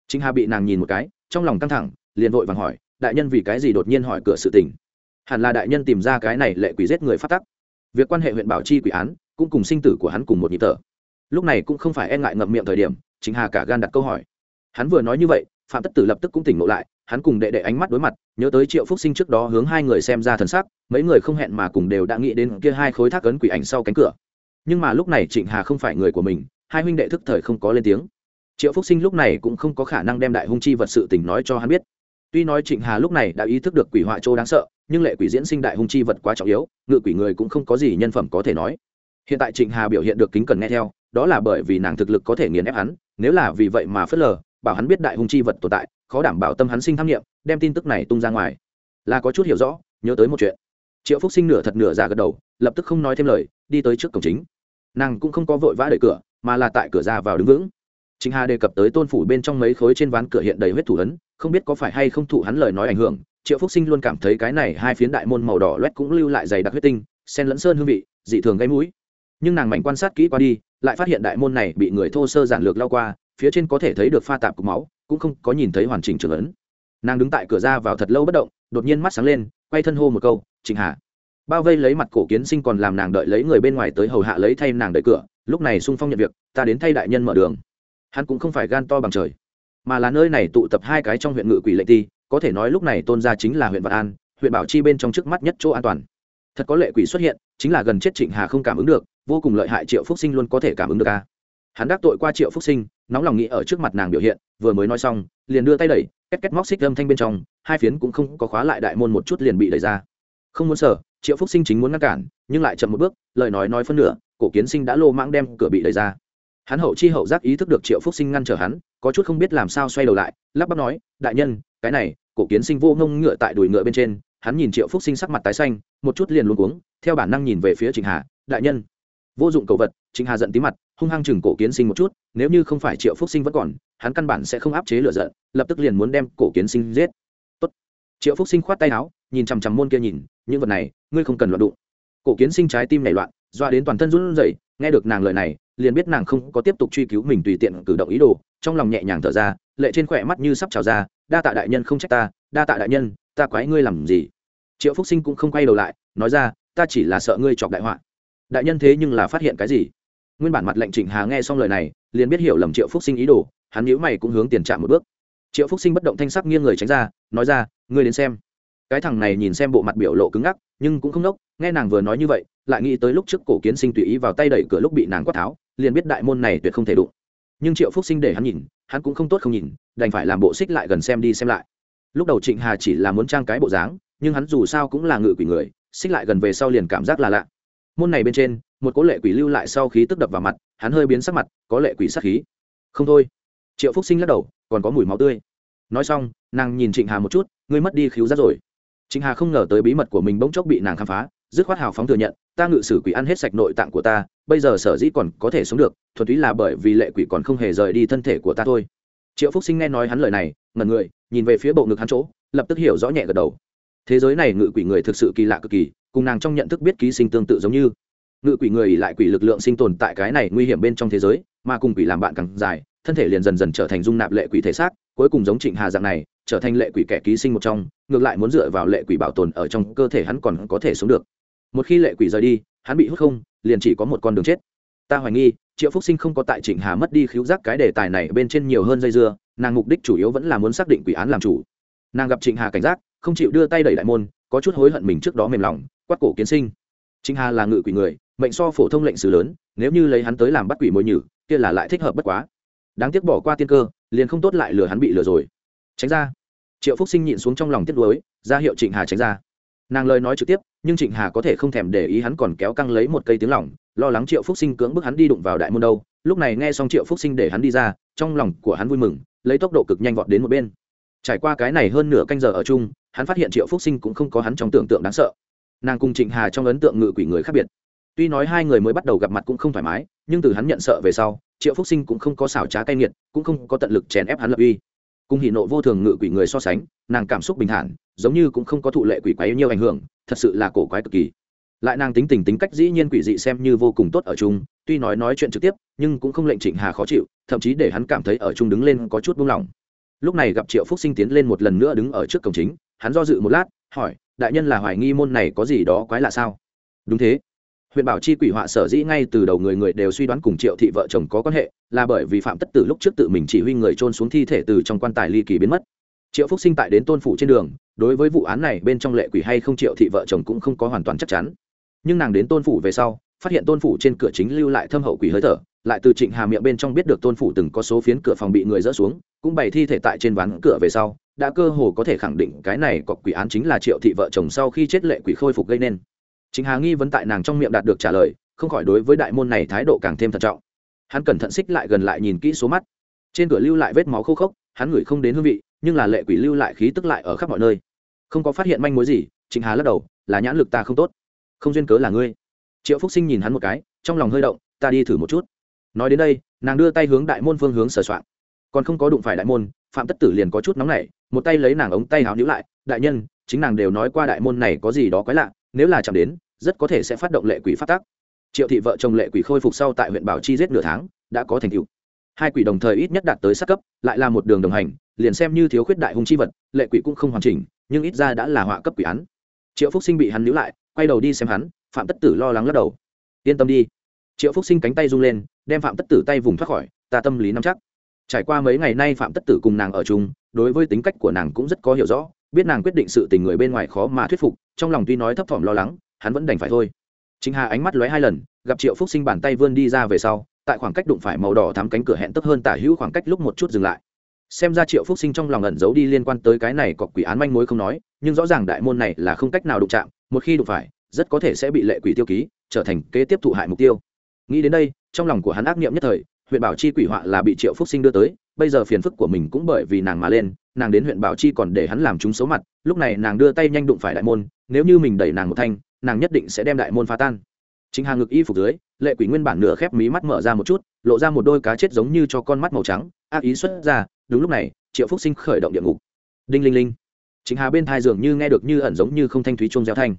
Trịnh hà bị nàng nhìn một cái, trong lòng căng thẳng, liền vội vàng hỏi, đại nhân vì cái gì đột nhiên hỏi cửa sự tình? Hẳn là đại nhân tìm ra cái này lệ quỷ giết người phát tắc. Việc quan hệ huyện bảo chi quỷ án cũng cùng sinh tử của hắn cùng một nhịp thở. Lúc này cũng không phải e ngại ngậm miệng thời điểm chính hà cả gan đặt câu hỏi. Hắn vừa nói như vậy, phạm tất tử lập tức cũng tỉnh ngộ lại, hắn cùng đệ đệ ánh mắt đối mặt, nhớ tới triệu phúc sinh trước đó hướng hai người xem ra thần sắc, mấy người không hẹn mà cùng đều đã nghĩ đến kia hai khối thác ấn quỷ ảnh sau cánh cửa. Nhưng mà lúc này trịnh hà không phải người của mình, hai huynh đệ thức thời không có lên tiếng. Triệu phúc sinh lúc này cũng không có khả năng đem đại hung chi vật sự tình nói cho hắn biết. Tuy nói trịnh hà lúc này đã ý thức được quỷ họa châu đáng sợ, nhưng lệ quỷ diễn sinh đại hung chi vật quá trọng yếu, ngự quỷ người cũng không có gì nhân phẩm có thể nói hiện tại trịnh hà biểu hiện được kính cần nghe theo đó là bởi vì nàng thực lực có thể nghiền ép hắn nếu là vì vậy mà phớt lờ bảo hắn biết đại hung chi vật tồn tại khó đảm bảo tâm hắn sinh tham nghiệm đem tin tức này tung ra ngoài. Là có chút hiểu rõ nhớ tới một chuyện. Triệu phúc sinh nửa thật nửa giả gật đầu lập tức không nói thêm lời đi tới trước cổng chính. Nàng cũng không có vội vã đợi cửa mà là tại cửa ra vào đứng vững. Trịnh Hà đề cập tới tôn phủ bên trong mấy khối trên ván cửa hiện đầy huyết thủ ấn, không biết có phải hay không thụ hắn lời nói ảnh hưởng, Triệu Phúc Sinh luôn cảm thấy cái này hai phiến đại môn màu đỏ loét cũng lưu lại dày đặc huyết tinh, xen lẫn sơn hương vị, dị thường gây mũi. Nhưng nàng mạnh quan sát kỹ qua đi, lại phát hiện đại môn này bị người thô sơ giản lược lao qua, phía trên có thể thấy được pha tạp cục máu, cũng không có nhìn thấy hoàn chỉnh trường ấn. Nàng đứng tại cửa ra vào thật lâu bất động, đột nhiên mắt sáng lên, quay thân hô một câu, "Trịnh Hà." Bao vây lấy mặt cổ kiến sinh còn làm nàng đợi lấy người bên ngoài tới hầu hạ lấy thay nàng đợi cửa, lúc này sung phong nhận việc, ta đến thay đại nhân mở đường hắn cũng không phải gan to bằng trời mà là nơi này tụ tập hai cái trong huyện ngự quỷ lệ ti có thể nói lúc này tôn gia chính là huyện vạn an huyện bảo chi bên trong trước mắt nhất chỗ an toàn thật có lệ quỷ xuất hiện, chính là gần chết trịnh hà không cảm ứng được, vô cùng lợi hại triệu phúc sinh luôn có thể cảm ứng được ca hắn đắc tội qua triệu phúc sinh, nóng lòng nghĩ ở trước mặt nàng biểu hiện, vừa mới nói xong, liền đưa tay đẩy, két két móc xích âm thanh bên trong, hai phiến cũng không có khóa lại đại môn một chút liền bị đẩy ra. Không muốn sợ, triệu phúc sinh chính muốn ngăn cản, nhưng lại chậm một bước, lời nói nói phân nửa, cổ kiến sinh đã lô mãng đem cửa bị đẩy ra. Hắn hậu chi hậu giác ý thức được triệu phúc sinh ngăn trở hắn, có chút không biết làm sao xoay đầu lại, lắp bắp nói, đại nhân, cái này, cổ kiến sinh vô ngông ngựa tại đùi ngựa bên trên. Hắn nhìn triệu phúc sinh sắc mặt tái xanh một chút liền luôn cuống, theo bản năng nhìn về phía trịnh hà, đại nhân. Vô dụng cầu vật. Trịnh hà giận tí mặt, hung hăng chừng cổ kiến sinh một chút, nếu như không phải triệu phúc sinh vẫn còn, hắn căn bản sẽ không áp chế lửa giận, lập tức liền muốn đem cổ kiến sinh giết. Tốt. triệu phúc sinh khoát tay áo, nhìn chằm chằm môn kia nhìn, những vật này, ngươi không cần loạn đụng. Cổ kiến sinh trái tim nảy loạn, doa đến toàn thân run rẩy, nghe được nàng lời này, liền biết nàng không có tiếp tục truy cứu mình tùy tiện cử động ý đồ, trong lòng nhẹ nhàng thở ra, lệ trên khỏe mắt như sắp trào ra, đa tạ đại nhân không trách ta, đa tạ đại nhân, ta quái ngươi làm gì? Triệu phúc sinh cũng không quay đầu lại, nói ra, ta chỉ là sợ ngươi chọc đại họa. Đại nhân thế nhưng là phát hiện cái gì? Nguyên bản mặt lệnh trịnh hà nghe xong lời này, liền biết hiểu lầm triệu phúc sinh ý đồ, hắn nhữ mày cũng hướng tiền trạm một bước. Triệu phúc sinh bất động thanh sắc nghiêng người tránh ra, nói ra, ngươi đến xem. Cái thằng này nhìn xem bộ mặt biểu lộ cứng ngắc, nhưng cũng không nốc, nghe nàng vừa nói như vậy, lại nghĩ tới lúc trước cổ kiến sinh tùy ý vào tay đẩy cửa lúc bị nàng quát tháo, liền biết đại môn này tuyệt không thể đụng. Nhưng triệu phúc sinh để hắn nhìn, hắn cũng không tốt không nhìn, đành phải làm bộ xích lại gần xem đi xem lại. Lúc đầu trịnh hà chỉ là muốn trang cái bộ dáng nhưng hắn dù sao cũng là ngự quỷ người, xích lại gần về sau liền cảm giác là lạ. Môn này bên trên, một cố lệ quỷ lưu lại sau khí tức đập vào mặt, hắn hơi biến sắc mặt, có lệ quỷ sắc khí. Không thôi. Triệu phúc sinh lắc đầu, còn có mùi máu tươi. Nói xong, nàng nhìn trịnh hà một chút, ngươi mất đi khíu giác rồi. Trịnh hà không ngờ tới bí mật của mình bỗng chốc bị nàng khám phá, dứt khoát hào phóng thừa nhận, ta ngự sử quỷ ăn hết sạch nội tạng của ta, bây giờ sở dĩ còn có thể sống được, thuần túy là bởi vì lệ quỷ còn không hề rời đi thân thể của ta thôi. Triệu phúc sinh nghe nói hắn lời này, ngẩn người, nhìn về phía bộ ngực hắn chỗ, lập tức hiểu rõ nhẹ gật đầu thế giới này ngự quỷ người thực sự kỳ lạ cực kỳ, cùng nàng trong nhận thức biết ký sinh tương tự giống như. Ngự quỷ người ỉ lại quỷ lực lượng sinh tồn tại cái này nguy hiểm bên trong thế giới, mà cùng quỷ làm bạn càng dài, thân thể liền dần dần trở thành dung nạp lệ quỷ thể xác, cuối cùng giống trịnh hà dạng này, trở thành lệ quỷ kẻ ký sinh một trong, ngược lại muốn dựa vào lệ quỷ bảo tồn ở trong cơ thể hắn còn có thể sống được. Một khi lệ quỷ rời đi, hắn bị hút không, liền chỉ có một con đường chết. Ta hoài nghi, triệu phúc sinh không có tại trịnh hà mất đi khiếu giác cái đề tài này bên trên nhiều hơn dây dưa, nàng mục đích chủ yếu vẫn là muốn xác định quỷ án làm chủ. Nàng gặp trịnh hà cảnh giác không chịu đưa tay đẩy đại môn, có chút hối hận mình trước đó mềm lòng, quát cổ kiến sinh. Trịnh hà là ngự quỷ người, mệnh so phổ thông lệnh sử lớn, nếu như lấy hắn tới làm bắt quỷ mồi nhử, kia là lại thích hợp bất quá. Đáng tiếc bỏ qua tiên cơ, liền không tốt lại lừa hắn bị lừa rồi. Tránh ra. Triệu phúc sinh nhịn xuống trong lòng tiếc nuối, ra hiệu trịnh hà tránh ra. Nàng lời nói trực tiếp, nhưng trịnh hà có thể không thèm để ý hắn còn kéo căng lấy một cây tiếng lỏng lo lắng triệu phúc sinh cưỡng bức hắn đi đụng vào đại môn đâu. Lúc này nghe xong triệu phúc sinh để hắn đi ra, trong lòng của hắn vui mừng, lấy tốc độ cực nhanh vọt đến một bên. Trải qua cái này hơn nửa canh giờ ở chung hắn phát hiện triệu phúc sinh cũng không có hắn trong tưởng tượng đáng sợ. Nàng cùng trịnh hà trong ấn tượng ngự quỷ người khác biệt. Tuy nói hai người mới bắt đầu gặp mặt cũng không thoải mái, nhưng từ hắn nhận sợ về sau, triệu phúc sinh cũng không có xảo trá cay nghiệt, cũng không có tận lực chèn ép hắn lập uy. Cùng hỉ nộ vô thường ngự quỷ người so sánh, nàng cảm xúc bình thản, giống như cũng không có thụ lệ quỷ quái nhiều ảnh hưởng, thật sự là cổ quái cực kỳ. Lại nàng tính tình tính cách dĩ nhiên quỷ dị xem như vô cùng tốt ở chung, tuy nói nói chuyện trực tiếp, nhưng cũng không lệnh trịnh hà khó chịu, thậm chí để hắn cảm thấy ở chung đứng lên có chút buông lỏng. Lúc này gặp triệu phúc sinh tiến lên một lần nữa đứng ở trước cổng chính hắn do dự một lát, hỏi, đại nhân là hoài nghi môn này có gì đó quái lạ sao? Đúng thế. Huyện bảo chi quỷ họa sở dĩ ngay từ đầu người người đều suy đoán cùng triệu thị vợ chồng có quan hệ, là bởi vì phạm tất tử lúc trước tự mình chỉ huy người trôn xuống thi thể từ trong quan tài ly kỳ biến mất. Triệu phúc sinh tại đến tôn phủ trên đường, đối với vụ án này bên trong lệ quỷ hay không triệu thị vợ chồng cũng không có hoàn toàn chắc chắn. Nhưng nàng đến tôn phủ về sau, phát hiện tôn phủ trên cửa chính lưu lại thâm hậu quỷ hơi thở, lại từ trịnh hà miệng bên trong biết được tôn phủ từng có số phiến cửa phòng bị người dỡ xuống, cũng bày thi thể tại trên ván cửa về sau đã cơ hồ có thể khẳng định cái này có quỷ án chính là triệu thị vợ chồng sau khi chết lệ quỷ khôi phục gây nên. Chính hà nghi vấn tại nàng trong miệng đạt được trả lời, không khỏi đối với đại môn này thái độ càng thêm thận trọng. Hắn cẩn thận xích lại gần lại nhìn kỹ số mắt. Trên cửa lưu lại vết máu khô khốc, hắn ngửi không đến hương vị, nhưng là lệ quỷ lưu lại khí tức lại ở khắp mọi nơi. Không có phát hiện manh mối gì, chính hà lắc đầu, là nhãn lực ta không tốt. Không duyên cớ là ngươi. Triệu phúc sinh nhìn hắn một cái, trong lòng hơi động, ta đi thử một chút. Nói đến đây, nàng đưa tay hướng đại môn phương hướng sờ soạn còn không có đụng phải đại môn phạm tất tử liền có chút nóng nảy, một tay lấy nàng ống tay háo níu lại, đại nhân, chính nàng đều nói qua đại môn này có gì đó quái lạ, nếu là chạm đến, rất có thể sẽ phát động lệ quỷ phát tác. Triệu thị vợ chồng lệ quỷ khôi phục sau tại huyện bảo chi giết nửa tháng, đã có thành tựu. Hai quỷ đồng thời ít nhất đạt tới sát cấp, lại là một đường đồng hành, liền xem như thiếu khuyết đại hung chi vật, lệ quỷ cũng không hoàn chỉnh, nhưng ít ra đã là họa cấp quỷ án. Triệu phúc sinh bị hắn níu lại, quay đầu đi xem hắn, phạm tất tử lo lắng lắc đầu. Yên tâm đi. Triệu phúc sinh cánh tay rung lên, đem phạm tất tử tay vùng thoát khỏi, ta tâm lý nắm chắc trải qua mấy ngày nay phạm tất tử cùng nàng ở chung, đối với tính cách của nàng cũng rất có hiểu rõ, biết nàng quyết định sự tình người bên ngoài khó mà thuyết phục, trong lòng tuy nói thấp thỏm lo lắng, hắn vẫn đành phải thôi. Chính hà ánh mắt lóe hai lần, gặp triệu phúc sinh bàn tay vươn đi ra về sau, tại khoảng cách đụng phải màu đỏ thắm cánh cửa hẹn tấp hơn tả hữu khoảng cách lúc một chút dừng lại. Xem ra triệu phúc sinh trong lòng ẩn giấu đi liên quan tới cái này có quỷ án manh mối không nói, nhưng rõ ràng đại môn này là không cách nào đụng chạm, một khi đụng phải, rất có thể sẽ bị lệ quỷ tiêu ký, trở thành kế tiếp thụ hại mục tiêu. Nghĩ đến đây, trong lòng của hắn ác niệm nhất thời huyện bảo chi quỷ họa là bị triệu phúc sinh đưa tới, bây giờ phiền phức của mình cũng bởi vì nàng mà lên, nàng đến huyện bảo chi còn để hắn làm chúng xấu mặt, lúc này nàng đưa tay nhanh đụng phải đại môn, nếu như mình đẩy nàng một thanh, nàng nhất định sẽ đem đại môn phá tan. Chính hàng ngực y phục dưới, lệ quỷ nguyên bản nửa khép mí mắt mở ra một chút, lộ ra một đôi cá chết giống như cho con mắt màu trắng, ác ý xuất ra, đúng lúc này, triệu phúc sinh khởi động địa ngục. Đinh linh linh. Chính hà bên thai dường như nghe được như ẩn giống như không thanh thúy chuông gieo thanh.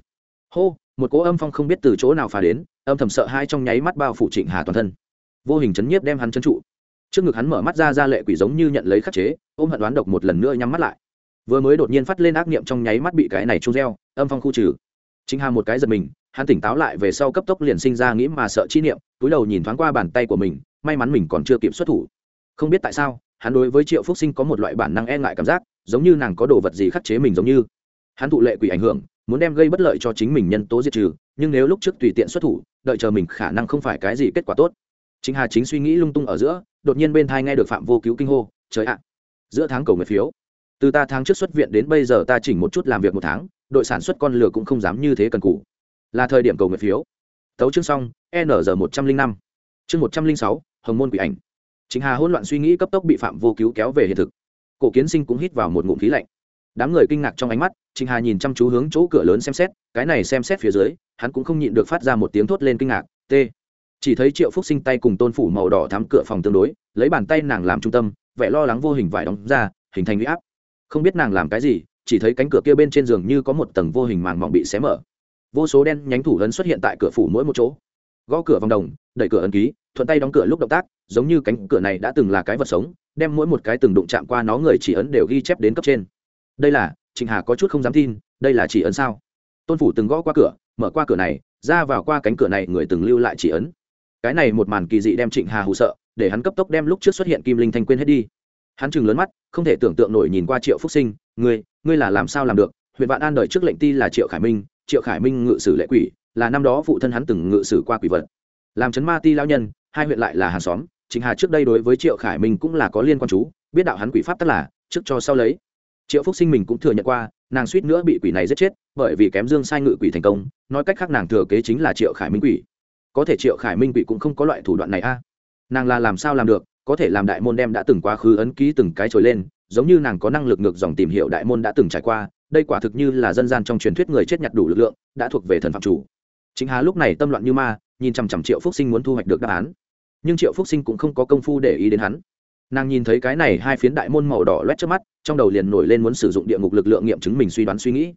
Hô, một cỗ âm phong không biết từ chỗ nào phá đến, âm thầm sợ hai trong nháy mắt bao phủ trịnh hà toàn thân vô hình chấn nhiếp đem hắn chấn trụ. Trước ngực hắn mở mắt ra ra lệ quỷ giống như nhận lấy khắc chế, ôm hận đoán độc một lần nữa nhắm mắt lại. Vừa mới đột nhiên phát lên ác niệm trong nháy mắt bị cái này trung reo âm phong khu trừ. Chính hà một cái giật mình, hắn tỉnh táo lại về sau cấp tốc liền sinh ra nghĩ mà sợ chi niệm, túi đầu nhìn thoáng qua bàn tay của mình, may mắn mình còn chưa kịp xuất thủ. Không biết tại sao, hắn đối với triệu phúc sinh có một loại bản năng e ngại cảm giác, giống như nàng có đồ vật gì khắc chế mình giống như. Hắn thụ lệ quỷ ảnh hưởng, muốn đem gây bất lợi cho chính mình nhân tố diệt trừ, nhưng nếu lúc trước tùy tiện xuất thủ, đợi chờ mình khả năng không phải cái gì kết quả tốt chính hà chính suy nghĩ lung tung ở giữa, đột nhiên bên thai nghe được phạm vô cứu kinh hô, trời ạ, giữa tháng cầu nguyện phiếu. Từ ta tháng trước xuất viện đến bây giờ ta chỉnh một chút làm việc một tháng, đội sản xuất con lửa cũng không dám như thế cần cũ là thời điểm cầu nguyện phiếu. Tấu chương xong, n giờ một trăm linh năm. Chương một trăm linh sáu, hồng môn quỷ ảnh. Chính hà hỗn loạn suy nghĩ cấp tốc bị phạm vô cứu kéo về hiện thực. Cổ kiến sinh cũng hít vào một ngụm khí lạnh. Đám người kinh ngạc trong ánh mắt trịnh hà nhìn chăm chú hướng chỗ cửa lớn xem xét, cái này xem xét phía dưới, hắn cũng không nhịn được phát ra một tiếng thốt lên kinh ngạc, t chỉ thấy triệu phúc sinh tay cùng tôn phủ màu đỏ thắm cửa phòng tương đối, lấy bàn tay nàng làm trung tâm, vẻ lo lắng vô hình vải đóng ra, hình thành huy áp. Không biết nàng làm cái gì, chỉ thấy cánh cửa kia bên trên giường như có một tầng vô hình màng mỏng bị xé mở. Vô số đen nhánh thủ ấn xuất hiện tại cửa phủ mỗi một chỗ. Gõ cửa vòng đồng, đẩy cửa ấn ký, thuận tay đóng cửa lúc động tác, giống như cánh cửa này đã từng là cái vật sống, đem mỗi một cái từng đụng chạm qua nó người chỉ ấn đều ghi chép đến cấp trên. Đây là, trịnh hà có chút không dám tin, đây là chỉ ấn sao? Tôn phủ từng gõ qua cửa, mở qua cửa này, ra vào qua cánh cửa này người từng lưu lại chỉ ấn cái này một màn kỳ dị đem trịnh hà hụ sợ, để hắn cấp tốc đem lúc trước xuất hiện kim linh thanh quên hết đi. Hắn chừng lớn mắt, không thể tưởng tượng nổi nhìn qua triệu phúc sinh, ngươi ngươi là làm sao làm được? Huyện vạn an đời trước lệnh ti là triệu khải minh, triệu khải minh ngự sử lệ quỷ, là năm đó phụ thân hắn từng ngự sử qua quỷ vật. Làm chấn ma ti lao nhân, hai huyện lại là hàng xóm, Trịnh hà trước đây đối với triệu khải minh cũng là có liên quan chú, biết đạo hắn quỷ pháp tất là, trước cho sau lấy. Triệu phúc sinh mình cũng thừa nhận qua, nàng suýt nữa bị quỷ này giết chết, bởi vì kém dương sai ngự quỷ thành công, nói cách khác nàng thừa kế chính là triệu khải minh quỷ có thể triệu khải minh quỷ cũng không có loại thủ đoạn này a. Nàng là làm sao làm được, có thể làm đại môn đem đã từng quá khứ ấn ký từng cái trồi lên, giống như nàng có năng lực ngược dòng tìm hiểu đại môn đã từng trải qua, đây quả thực như là dân gian trong truyền thuyết người chết nhặt đủ lực lượng, đã thuộc về thần phạm chủ. Chính hà lúc này tâm loạn như ma, nhìn chằm chằm triệu phúc sinh muốn thu hoạch được đáp án. Nhưng triệu phúc sinh cũng không có công phu để ý đến hắn. Nàng nhìn thấy cái này hai phiến đại môn màu đỏ loét trước mắt, trong đầu liền nổi lên muốn sử dụng địa ngục lực lượng nghiệm chứng mình suy đoán suy nghĩ.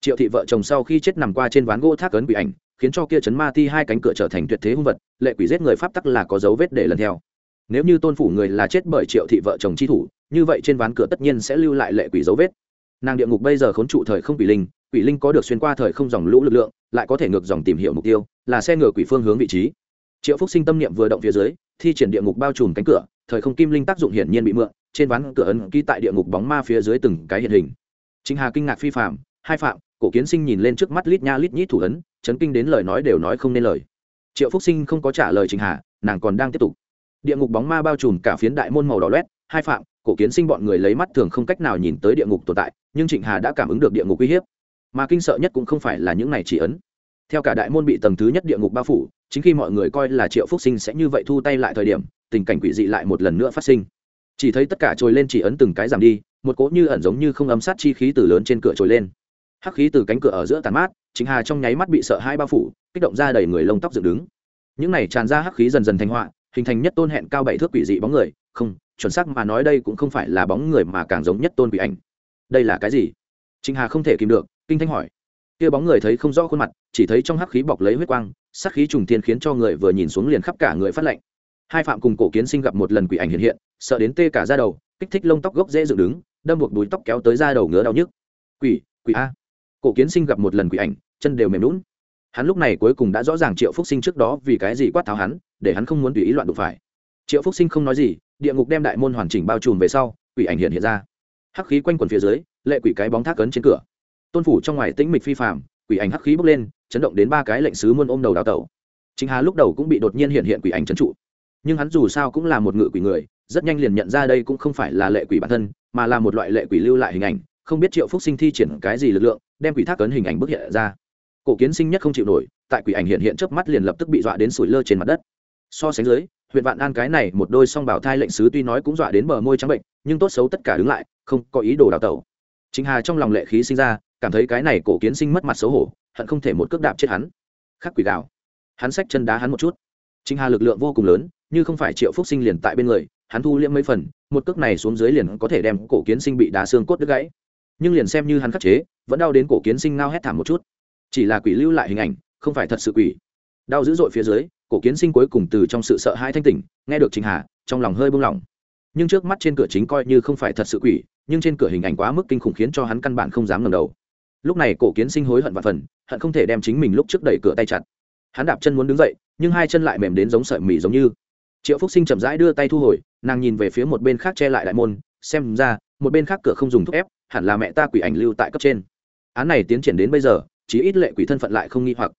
Triệu thị vợ chồng sau khi chết nằm qua trên ván gỗ thác ấn quỷ ảnh khiến cho kia chấn ma ti hai cánh cửa trở thành tuyệt thế hung vật, lệ quỷ giết người pháp tắc là có dấu vết để lần theo. Nếu như tôn phủ người là chết bởi triệu thị vợ chồng chi thủ, như vậy trên ván cửa tất nhiên sẽ lưu lại lệ quỷ dấu vết. Nàng địa ngục bây giờ khốn trụ thời không quỷ linh quỷ linh có được xuyên qua thời không dòng lũ lực lượng, lại có thể ngược dòng tìm hiểu mục tiêu, là xe ngựa quỷ phương hướng vị trí. Triệu phúc sinh tâm niệm vừa động phía dưới, thi triển địa ngục bao trùm cánh cửa, thời không kim linh tác dụng hiển nhiên bị mượn, trên ván cửa ấn ký tại địa ngục bóng ma phía dưới từng cái hiện hình. Chính hà kinh ngạc phi phạm, hai phạm cổ kiến sinh nhìn lên trước mắt lít nha lít nhít thủ ấn, chấn kinh đến lời nói đều nói không nên lời. Triệu phúc sinh không có trả lời trình hà, nàng còn đang tiếp tục. Địa ngục bóng ma bao trùm cả phiến đại môn màu đỏ loét, hai phạm, cổ kiến sinh bọn người lấy mắt thường không cách nào nhìn tới địa ngục tồn tại, nhưng trịnh hà đã cảm ứng được địa ngục uy hiếp. Mà kinh sợ nhất cũng không phải là những này chỉ ấn. Theo cả đại môn bị tầng thứ nhất địa ngục bao phủ, chính khi mọi người coi là triệu phúc sinh sẽ như vậy thu tay lại thời điểm, tình cảnh quỷ dị lại một lần nữa phát sinh. Chỉ thấy tất cả trồi lên chỉ ấn từng cái giảm đi, một cỗ như ẩn giống như không âm sát chi khí từ lớn trên cửa trồi lên hắc khí từ cánh cửa ở giữa tàn mát chính hà trong nháy mắt bị sợ hai bao phủ, kích động ra đầy người lông tóc dựng đứng. Những này tràn ra hắc khí dần dần thành họa, hình thành nhất tôn hẹn cao bảy thước quỷ dị bóng người, không, chuẩn xác mà nói đây cũng không phải là bóng người mà càng giống nhất tôn quỷ ảnh. Đây là cái gì? Chính hà không thể kìm được, kinh thanh hỏi. Kia bóng người thấy không rõ khuôn mặt, chỉ thấy trong hắc khí bọc lấy huyết quang sắc khí trùng thiên khiến cho người vừa nhìn xuống liền khắp cả người phát lạnh. Hai phạm cùng cổ kiến sinh gặp một lần quỷ ảnh hiện hiện, sợ đến tê cả da đầu, kích thích lông tóc gốc dễ dựng đứng, đâm buộc đuôi tóc kéo tới da đầu ngứa đau nhức. Quỷ quỷ a cổ kiến sinh gặp một lần quỷ ảnh, chân đều mềm lún hắn lúc này cuối cùng đã rõ ràng triệu phúc sinh trước đó vì cái gì quát tháo hắn, để hắn không muốn tùy ý loạn đụng phải. Triệu phúc sinh không nói gì, địa ngục đem đại môn hoàn chỉnh bao trùm về sau, quỷ ảnh hiện hiện ra. Hắc khí quanh quần phía dưới, lệ quỷ cái bóng thác cấn trên cửa. Tôn phủ trong ngoài tĩnh mịch phi phạm quỷ ảnh hắc khí bốc lên, chấn động đến ba cái lệnh sứ muôn ôm đầu đào tẩu. Chính hà lúc đầu cũng bị đột nhiên hiện hiện quỷ ảnh trấn trụ. Nhưng hắn dù sao cũng là một ngự quỷ người, rất nhanh liền nhận ra đây cũng không phải là lệ quỷ bản thân, mà là một loại lệ quỷ lưu lại hình ảnh không biết triệu phúc sinh thi triển cái gì lực lượng, đem quỷ thác cấn hình ảnh bức hiện ra. Cổ kiến sinh nhất không chịu nổi, tại quỷ ảnh hiện hiện trước mắt liền lập tức bị dọa đến sủi lơ trên mặt đất. So sánh dưới, huyện vạn an cái này một đôi song bảo thai lệnh sứ tuy nói cũng dọa đến bờ môi trắng bệnh, nhưng tốt xấu tất cả đứng lại, không có ý đồ đào tẩu. Chính hà trong lòng lệ khí sinh ra, cảm thấy cái này cổ kiến sinh mất mặt xấu hổ, hận không thể một cước đạp chết hắn. Khắc quỷ gạo hắn xách chân đá hắn một chút. Chính hà lực lượng vô cùng lớn, như không phải triệu phúc sinh liền tại bên người, hắn thu liễm mấy phần, một cước này xuống dưới liền có thể đem cổ kiến sinh bị đá xương cốt đứt gãy nhưng liền xem như hắn khắc chế, vẫn đau đến cổ kiến sinh ngao hét thảm một chút. Chỉ là quỷ lưu lại hình ảnh, không phải thật sự quỷ. Đau dữ dội phía dưới, cổ kiến sinh cuối cùng từ trong sự sợ hãi thanh tỉnh, nghe được trình hà, trong lòng hơi buông lỏng. Nhưng trước mắt trên cửa chính coi như không phải thật sự quỷ, nhưng trên cửa hình ảnh quá mức kinh khủng khiến cho hắn căn bản không dám ngẩng đầu. Lúc này cổ kiến sinh hối hận và phần, hận không thể đem chính mình lúc trước đẩy cửa tay chặt. Hắn đạp chân muốn đứng dậy, nhưng hai chân lại mềm đến giống sợi mì giống như. Triệu phúc sinh chậm rãi đưa tay thu hồi, nàng nhìn về phía một bên khác che lại đại môn, xem ra một bên khác cửa không dùng thúc ép, hẳn là mẹ ta quỷ ảnh lưu tại cấp trên. Án này tiến triển đến bây giờ chỉ ít lệ quỷ thân phận lại không nghi hoặc.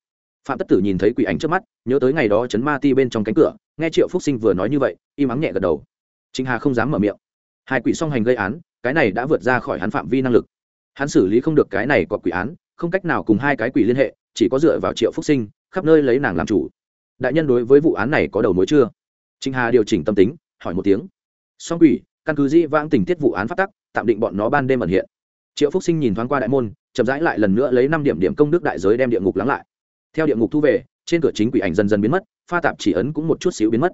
Phạm tất tử nhìn thấy quỷ ảnh trước mắt, nhớ tới ngày đó chấn ma ti bên trong cánh cửa, nghe triệu phúc sinh vừa nói như vậy, im ắng nhẹ gật đầu. Chính hà không dám mở miệng. Hai quỷ song hành gây án, cái này đã vượt ra khỏi hắn phạm vi năng lực. Hắn xử lý không được cái này có quỷ án, không cách nào cùng hai cái quỷ liên hệ, chỉ có dựa vào triệu phúc sinh, khắp nơi lấy nàng làm chủ. Đại nhân đối với vụ án này có đầu mối chưa? Trịnh hà điều chỉnh tâm tính, hỏi một tiếng. Song quỷ căn cứ di vãng tình tiết vụ án phát tắc, tạm định bọn nó ban đêm ẩn hiện. Triệu phúc sinh nhìn thoáng qua đại môn, chậm rãi lại lần nữa lấy năm điểm điểm công đức đại giới đem địa ngục lắng lại. Theo địa ngục thu về, trên cửa chính quỷ ảnh dần dần biến mất, pha tạp chỉ ấn cũng một chút xíu biến mất.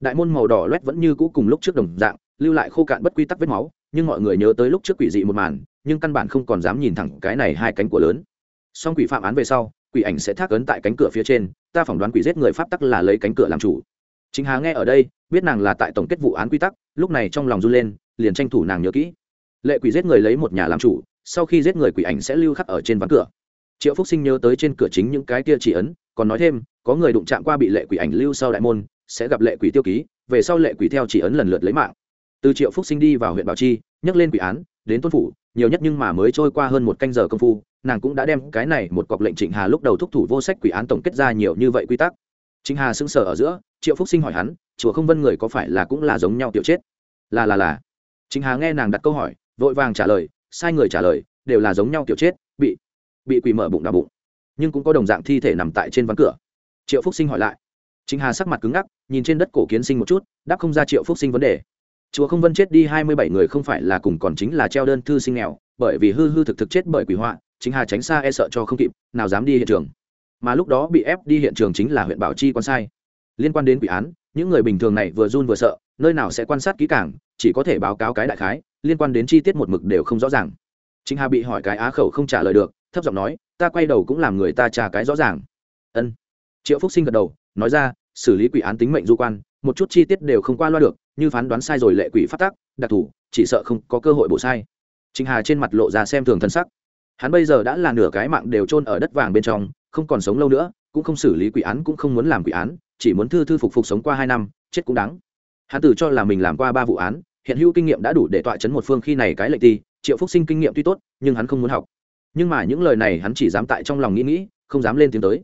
Đại môn màu đỏ loét vẫn như cũ cùng lúc trước đồng dạng, lưu lại khô cạn bất quy tắc vết máu, nhưng mọi người nhớ tới lúc trước quỷ dị một màn, nhưng căn bản không còn dám nhìn thẳng cái này hai cánh của lớn. Song quỷ phạm án về sau, quỷ ảnh sẽ thác ấn tại cánh cửa phía trên, ta phỏng đoán quỷ giết người pháp tắc là lấy cánh cửa làm chủ. Chính hà nghe ở đây biết nàng là tại tổng kết vụ án quy tắc, lúc này trong lòng run lên, liền tranh thủ nàng nhớ kỹ. Lệ quỷ giết người lấy một nhà làm chủ, sau khi giết người quỷ ảnh sẽ lưu khắc ở trên ván cửa. Triệu phúc sinh nhớ tới trên cửa chính những cái kia chỉ ấn, còn nói thêm, có người đụng chạm qua bị lệ quỷ ảnh lưu sau đại môn, sẽ gặp lệ quỷ tiêu ký, về sau lệ quỷ theo chỉ ấn lần lượt lấy mạng. Từ triệu phúc sinh đi vào huyện bảo chi, nhắc lên quỷ án, đến tôn phủ, nhiều nhất nhưng mà mới trôi qua hơn một canh giờ công phu, nàng cũng đã đem cái này một cọc lệnh trịnh hà lúc đầu thúc thủ vô sách quỷ án tổng kết ra nhiều như vậy quy tắc. Trịnh hà sững sờ ở giữa, triệu phúc sinh hỏi hắn chùa không vân người có phải là cũng là giống nhau tiểu chết? Là là là. Chính hà nghe nàng đặt câu hỏi, vội vàng trả lời, sai người trả lời, đều là giống nhau tiểu chết, bị bị quỷ mở bụng đau bụng. Nhưng cũng có đồng dạng thi thể nằm tại trên ván cửa. Triệu phúc sinh hỏi lại. Chính hà sắc mặt cứng ngắc, nhìn trên đất cổ kiến sinh một chút, đáp không ra triệu phúc sinh vấn đề. Chùa không vân chết đi hai mươi bảy người không phải là cùng còn chính là treo đơn thư sinh nghèo, bởi vì hư hư thực thực chết bởi quỷ họa, chính hà tránh xa e sợ cho không kịp, nào dám đi hiện trường. Mà lúc đó bị ép đi hiện trường chính là huyện bảo chi quan sai. Liên quan đến quỷ án những người bình thường này vừa run vừa sợ nơi nào sẽ quan sát kỹ càng chỉ có thể báo cáo cái đại khái liên quan đến chi tiết một mực đều không rõ ràng. Chính hà bị hỏi cái á khẩu không trả lời được thấp giọng nói ta quay đầu cũng làm người ta trả cái rõ ràng. Ân. Triệu phúc sinh gật đầu nói ra xử lý quỷ án tính mệnh du quan một chút chi tiết đều không qua loa được như phán đoán sai rồi lệ quỷ phát tác đặc thù chỉ sợ không có cơ hội bổ sai. Trình Hà trên mặt lộ ra xem thường thân sắc. Hắn bây giờ đã là nửa cái mạng đều chôn ở đất vàng bên trong, không còn sống lâu nữa, cũng không xử lý quỷ án cũng không muốn làm quỷ án, chỉ muốn thư thư phục phục sống qua hai năm, chết cũng đáng. Hắn Tử cho là mình làm qua ba vụ án, hiện hữu kinh nghiệm đã đủ để tọa chấn một phương khi này cái lệnh ti, Triệu Phúc Sinh kinh nghiệm tuy tốt, nhưng hắn không muốn học. Nhưng mà những lời này hắn chỉ dám tại trong lòng nghĩ nghĩ, không dám lên tiếng tới.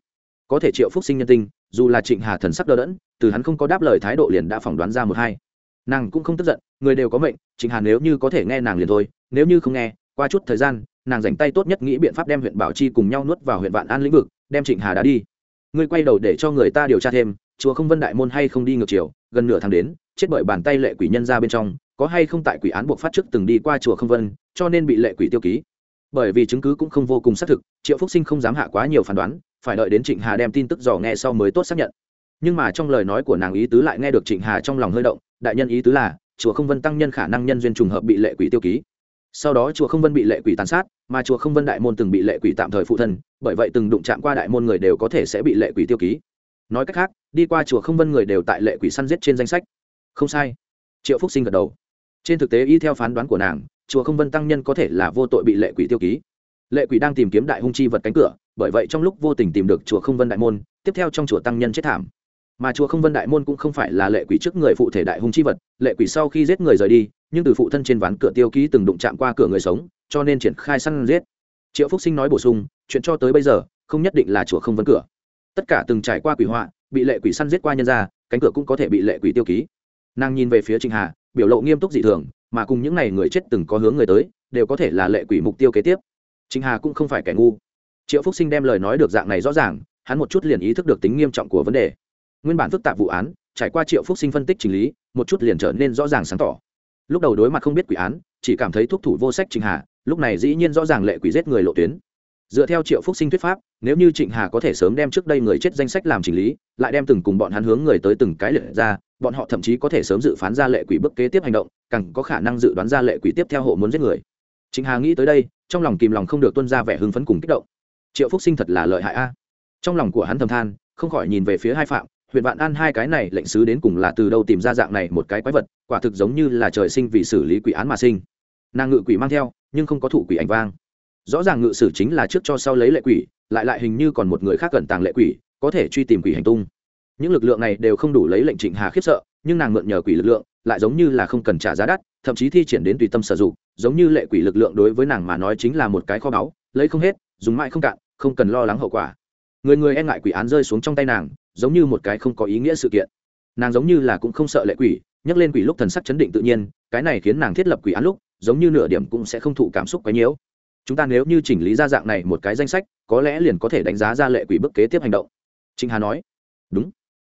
Có thể Triệu Phúc Sinh nhân tình, dù là Trịnh Hà thần sắc đờ đẫn, từ hắn không có đáp lời thái độ liền đã phỏng đoán ra một hai nàng cũng không tức giận người đều có mệnh trịnh hà nếu như có thể nghe nàng liền thôi nếu như không nghe qua chút thời gian nàng dành tay tốt nhất nghĩ biện pháp đem huyện bảo chi cùng nhau nuốt vào huyện vạn an lĩnh vực đem trịnh hà đã đi ngươi quay đầu để cho người ta điều tra thêm, chùa không vân đại môn hay không đi ngược chiều, gần nửa tháng đến, chết bởi bàn tay lệ quỷ nhân ra bên trong, có hay không tại quỷ án buộc phát trước từng đi qua chùa không vân, cho nên bị lệ quỷ tiêu ký. Bởi vì chứng cứ cũng không vô cùng xác thực, triệu phúc sinh không dám hạ quá nhiều phán đoán, phải đợi đến trịnh hà đem tin tức dò nghe sau mới tốt xác nhận. Nhưng mà trong lời nói của nàng ý tứ lại nghe được trịnh hà trong lòng hơi động, đại nhân ý tứ là, chùa không vân tăng nhân khả năng nhân duyên trùng hợp bị lệ quỷ tiêu ký sau đó chùa không vân bị lệ quỷ tàn sát, mà chùa không vân đại môn từng bị lệ quỷ tạm thời phụ thân, bởi vậy từng đụng chạm qua đại môn người đều có thể sẽ bị lệ quỷ tiêu ký. Nói cách khác, đi qua chùa không vân người đều tại lệ quỷ săn giết trên danh sách. Không sai. Triệu phúc sinh gật đầu. Trên thực tế, y theo phán đoán của nàng, chùa không vân tăng nhân có thể là vô tội bị lệ quỷ tiêu ký. Lệ quỷ đang tìm kiếm đại hung chi vật cánh cửa, bởi vậy trong lúc vô tình tìm được chùa không vân đại môn, tiếp theo trong chùa tăng nhân chết thảm mà chùa không vân đại môn cũng không phải là lệ quỷ trước người phụ thể đại hung chi vật, lệ quỷ sau khi giết người rời đi, nhưng từ phụ thân trên ván cửa tiêu ký từng đụng chạm qua cửa người sống, cho nên triển khai săn giết. Triệu phúc sinh nói bổ sung, chuyện cho tới bây giờ, không nhất định là chùa không vân cửa. Tất cả từng trải qua quỷ họa, bị lệ quỷ săn giết qua nhân ra cánh cửa cũng có thể bị lệ quỷ tiêu ký. Nàng nhìn về phía trịnh hà, biểu lộ nghiêm túc dị thường, mà cùng những n à y người chết từng có hướng người tới, đều có thể là lệ quỷ mục tiêu kế tiếp. Trịnh hà cũng không phải kẻ ngu. Triệu phúc sinh đem lời nói được dạng này rõ ràng, hắn một chút liền ý thức được tính nghiêm trọng của vấn đề nguyên bản phức tạp vụ án, trải qua triệu phúc sinh phân tích chỉnh lý, một chút liền trở nên rõ ràng sáng tỏ. Lúc đầu đối mặt không biết quỷ án, chỉ cảm thấy thuốc thủ vô sách trịnh hà, lúc này dĩ nhiên rõ ràng lệ quỷ giết người lộ tuyến. Dựa theo triệu phúc sinh thuyết pháp, nếu như trịnh hà có thể sớm đem trước đây người chết danh sách làm chỉnh lý, lại đem từng cùng bọn hắn hướng người tới từng cái lệ ra, bọn họ thậm chí có thể sớm dự phán ra lệ quỷ bức kế tiếp hành động, càng có khả năng dự đoán ra lệ quỷ tiếp theo hộ muốn giết người. Trịnh hà nghĩ tới đây, trong lòng kìm lòng không được tuân ra vẻ hưng phấn cùng kích động. Triệu phúc sinh thật là lợi hại a. Trong lòng của hắn thầm than, không khỏi nhìn về phía hai phạm huyện vạn an hai cái này lệnh sứ đến cùng là từ đâu tìm ra dạng này một cái quái vật, quả thực giống như là trời sinh vì xử lý quỷ án mà sinh. Nàng ngự quỷ mang theo, nhưng không có thủ quỷ ảnh vang. Rõ ràng ngự sử chính là trước cho sau lấy lệ quỷ, lại lại hình như còn một người khác cần tàng lệ quỷ, có thể truy tìm quỷ hành tung. Những lực lượng này đều không đủ lấy lệnh trịnh hà khiếp sợ, nhưng nàng mượn nhờ quỷ lực lượng, lại giống như là không cần trả giá đắt, thậm chí thi triển đến tùy tâm sử dụng, giống như lệ quỷ lực lượng đối với nàng mà nói chính là một cái kho báu, lấy không hết, dùng mãi không cạn, không cần lo lắng hậu quả. Người người e ngại quỷ án rơi xuống trong tay nàng giống như một cái không có ý nghĩa sự kiện. Nàng giống như là cũng không sợ lệ quỷ, nhắc lên quỷ lúc thần sắc chấn định tự nhiên, cái này khiến nàng thiết lập quỷ án lúc, giống như nửa điểm cũng sẽ không thụ cảm xúc quấy nhiễu chúng ta nếu như chỉnh lý ra dạng này một cái danh sách, có lẽ liền có thể đánh giá ra lệ quỷ bức kế tiếp hành động. Trịnh hà nói. Đúng.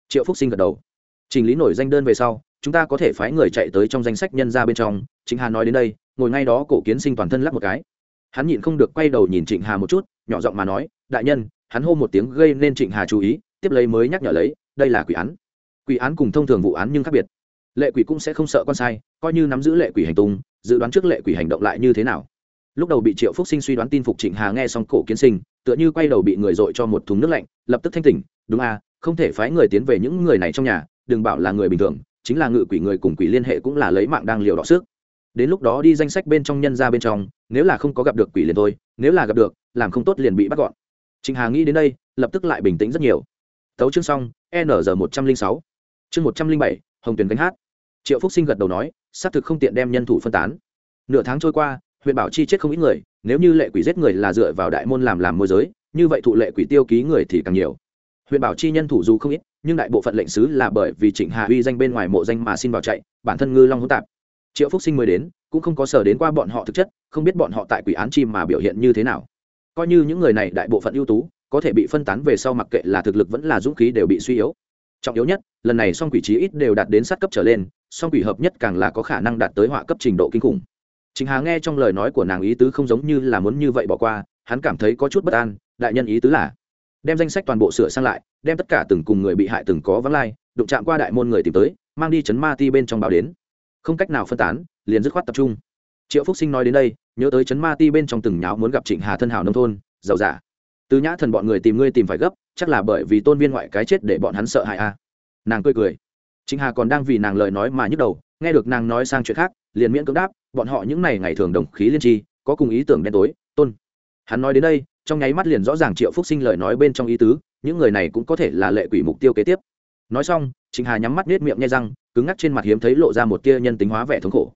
Triệu phúc sinh gật đầu. Chỉnh lý nổi danh đơn về sau, chúng ta có thể phái người chạy tới trong danh sách nhân ra bên trong. Trịnh hà nói đến đây, ngồi ngay đó cổ kiến sinh toàn thân lắc một cái. Hắn nhịn không được quay đầu nhìn trịnh hà một chút, nhỏ giọng mà nói, đại nhân, hắn hô một tiếng gây nên trịnh hà chú ý tiếp lấy mới nhắc nhở lấy, đây là quỷ án. Quỷ án cùng thông thường vụ án nhưng khác biệt. Lệ quỷ cũng sẽ không sợ con sai, coi như nắm giữ lệ quỷ hành tung, dự đoán trước lệ quỷ hành động lại như thế nào. Lúc đầu bị triệu phúc sinh suy đoán tin phục trịnh hà nghe xong cổ kiến sinh, tựa như quay đầu bị người dội cho một thùng nước lạnh, lập tức thanh tỉnh, đúng à không thể phái người tiến về những người này trong nhà, đừng bảo là người bình thường, chính là ngự quỷ người cùng quỷ liên hệ cũng là lấy mạng đang liều đỏ sức đến lúc đó đi danh sách bên trong nhân ra bên trong, nếu là không có gặp được quỷ liền thôi, nếu là gặp được, làm không tốt liền bị bắt gọn. Trịnh hà nghĩ đến đây, lập tức lại bình tĩnh rất nhiều tấu chương xong, n giờ một trăm linh sáu. Chương một trăm linh bảy, hồng tuyền gánh hát. Triệu phúc sinh gật đầu nói, xác thực không tiện đem nhân thủ phân tán. Nửa tháng trôi qua, huyện bảo chi chết không ít người, nếu như lệ quỷ giết người là dựa vào đại môn làm làm môi giới, như vậy thụ lệ quỷ tiêu ký người thì càng nhiều. Huyện bảo chi nhân thủ dù không ít, nhưng đại bộ phận lệnh sứ là bởi vì trịnh hà uy danh bên ngoài mộ danh mà xin vào chạy, bản thân ngư long hỗn tạp. Triệu phúc sinh mới đến, cũng không có sở đến qua bọn họ thực chất, không biết bọn họ tại quỷ án chim mà biểu hiện như thế nào. Coi như những người này đại bộ phận ưu tú có thể bị phân tán về sau mặc kệ là thực lực vẫn là dũng khí đều bị suy yếu. Trọng yếu nhất, lần này song quỷ trí ít đều đạt đến sát cấp trở lên, song quỷ hợp nhất càng là có khả năng đạt tới họa cấp trình độ kinh khủng. Chính hà nghe trong lời nói của nàng ý tứ không giống như là muốn như vậy bỏ qua, hắn cảm thấy có chút bất an, đại nhân ý tứ là đem danh sách toàn bộ sửa sang lại, đem tất cả từng cùng người bị hại từng có vắng lai, đụng chạm qua đại môn người tìm tới, mang đi chấn ma ti bên trong báo đến. Không cách nào phân tán, liền dứt khoát tập trung. Triệu phúc sinh nói đến đây, nhớ tới chấn ma ti bên trong từng nháo muốn gặp trịnh hà thân hảo nông thôn, giàu giả từ nhã thần bọn người tìm ngươi tìm phải gấp, chắc là bởi vì tôn viên ngoại cái chết để bọn hắn sợ hãi a à? nàng cười cười. Chính hà còn đang vì nàng lời nói mà nhức đầu, nghe được nàng nói sang chuyện khác, liền miễn cưỡng đáp, bọn họ những này ngày thường đồng khí liên tri, có cùng ý tưởng đen tối, tôn. Hắn nói đến đây, trong nháy mắt liền rõ ràng triệu phúc sinh lời nói bên trong ý tứ, những người này cũng có thể là lệ quỷ mục tiêu kế tiếp. Nói xong chính hà nhắm mắt nết miệng nhai răng, cứng ngắc trên mặt hiếm thấy lộ ra một tia nhân tính hóa vẻ thống khổ.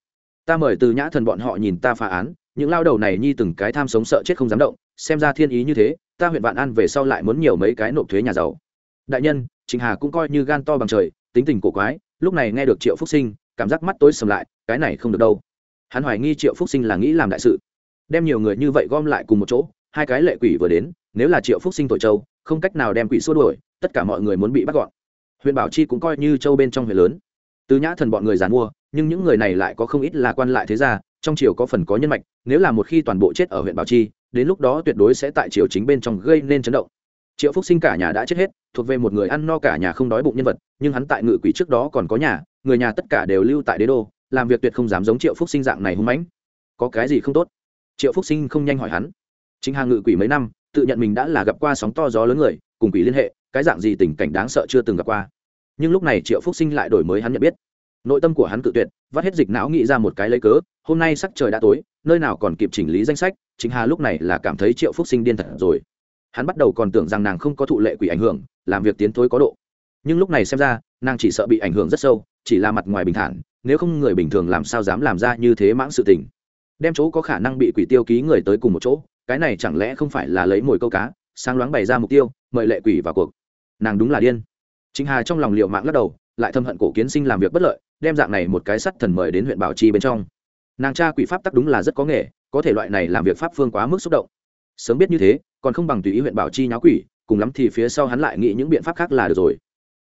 Ta mời từ nhã thần bọn họ nhìn ta phá án, những lao đầu này nhi từng cái tham sống sợ chết không dám động, xem ra thiên ý như thế ta huyện vạn an về sau lại muốn nhiều mấy cái nộp thuế nhà giàu. Đại nhân trịnh hà cũng coi như gan to bằng trời, tính tình cổ quái, lúc này nghe được triệu phúc sinh, cảm giác mắt tối sầm lại, cái này không được đâu. Hắn hoài nghi triệu phúc sinh là nghĩ làm đại sự. Đem nhiều người như vậy gom lại cùng một chỗ, hai cái lệ quỷ vừa đến, nếu là triệu phúc sinh tội châu không cách nào đem quỷ xua đuổi, tất cả mọi người muốn bị bắt gọn. Huyện bảo chi cũng coi như châu bên trong huyện lớn. Từ nhã thần bọn người giàn mua, nhưng những người này lại có không ít là quan lại thế gia, trong triều có phần có nhân mạch, nếu là một khi toàn bộ chết ở huyện bảo chi đến lúc đó tuyệt đối sẽ tại triều chính bên trong gây nên chấn động. Triệu phúc sinh cả nhà đã chết hết, thuộc về một người ăn no cả nhà không đói bụng nhân vật, nhưng hắn tại ngự quỷ trước đó còn có nhà, người nhà tất cả đều lưu tại đế đô, làm việc tuyệt không dám giống triệu phúc sinh dạng này hung mãnh. Có cái gì không tốt? Triệu phúc sinh không nhanh hỏi hắn. Chính hàng ngự quỷ mấy năm, tự nhận mình đã là gặp qua sóng to gió lớn người, cùng quỷ liên hệ, cái dạng gì tình cảnh đáng sợ chưa từng gặp qua. Nhưng lúc này triệu phúc sinh lại đổi mới hắn nhận biết nội tâm của hắn cự tuyệt, vắt hết dịch não nghĩ ra một cái lấy cớ, hôm nay sắc trời đã tối, nơi nào còn kịp chỉnh lý danh sách, chính hà lúc này là cảm thấy triệu phúc sinh điên thật rồi. Hắn bắt đầu còn tưởng rằng nàng không có thụ lệ quỷ ảnh hưởng, làm việc tiến thối có độ. Nhưng lúc này xem ra, nàng chỉ sợ bị ảnh hưởng rất sâu, chỉ là mặt ngoài bình thản, nếu không người bình thường làm sao dám làm ra như thế mãng sự tình. Đem chỗ có khả năng bị quỷ tiêu ký người tới cùng một chỗ, cái này chẳng lẽ không phải là lấy mồi câu cá, sáng loáng bày ra mục tiêu, mời lệ quỷ vào cuộc. Nàng đúng là điên. Chính hà trong lòng liệu mạng lắc đầu lại thâm hận cổ kiến sinh làm việc bất lợi, đem dạng này một cái sắt thần mời đến huyện bảo chi bên trong. Nàng cha quỷ pháp tắc đúng là rất có nghề, có thể loại này làm việc pháp phương quá mức xúc động. Sớm biết như thế, còn không bằng tùy ý huyện bảo chi nháo quỷ, cùng lắm thì phía sau hắn lại nghĩ những biện pháp khác là được rồi.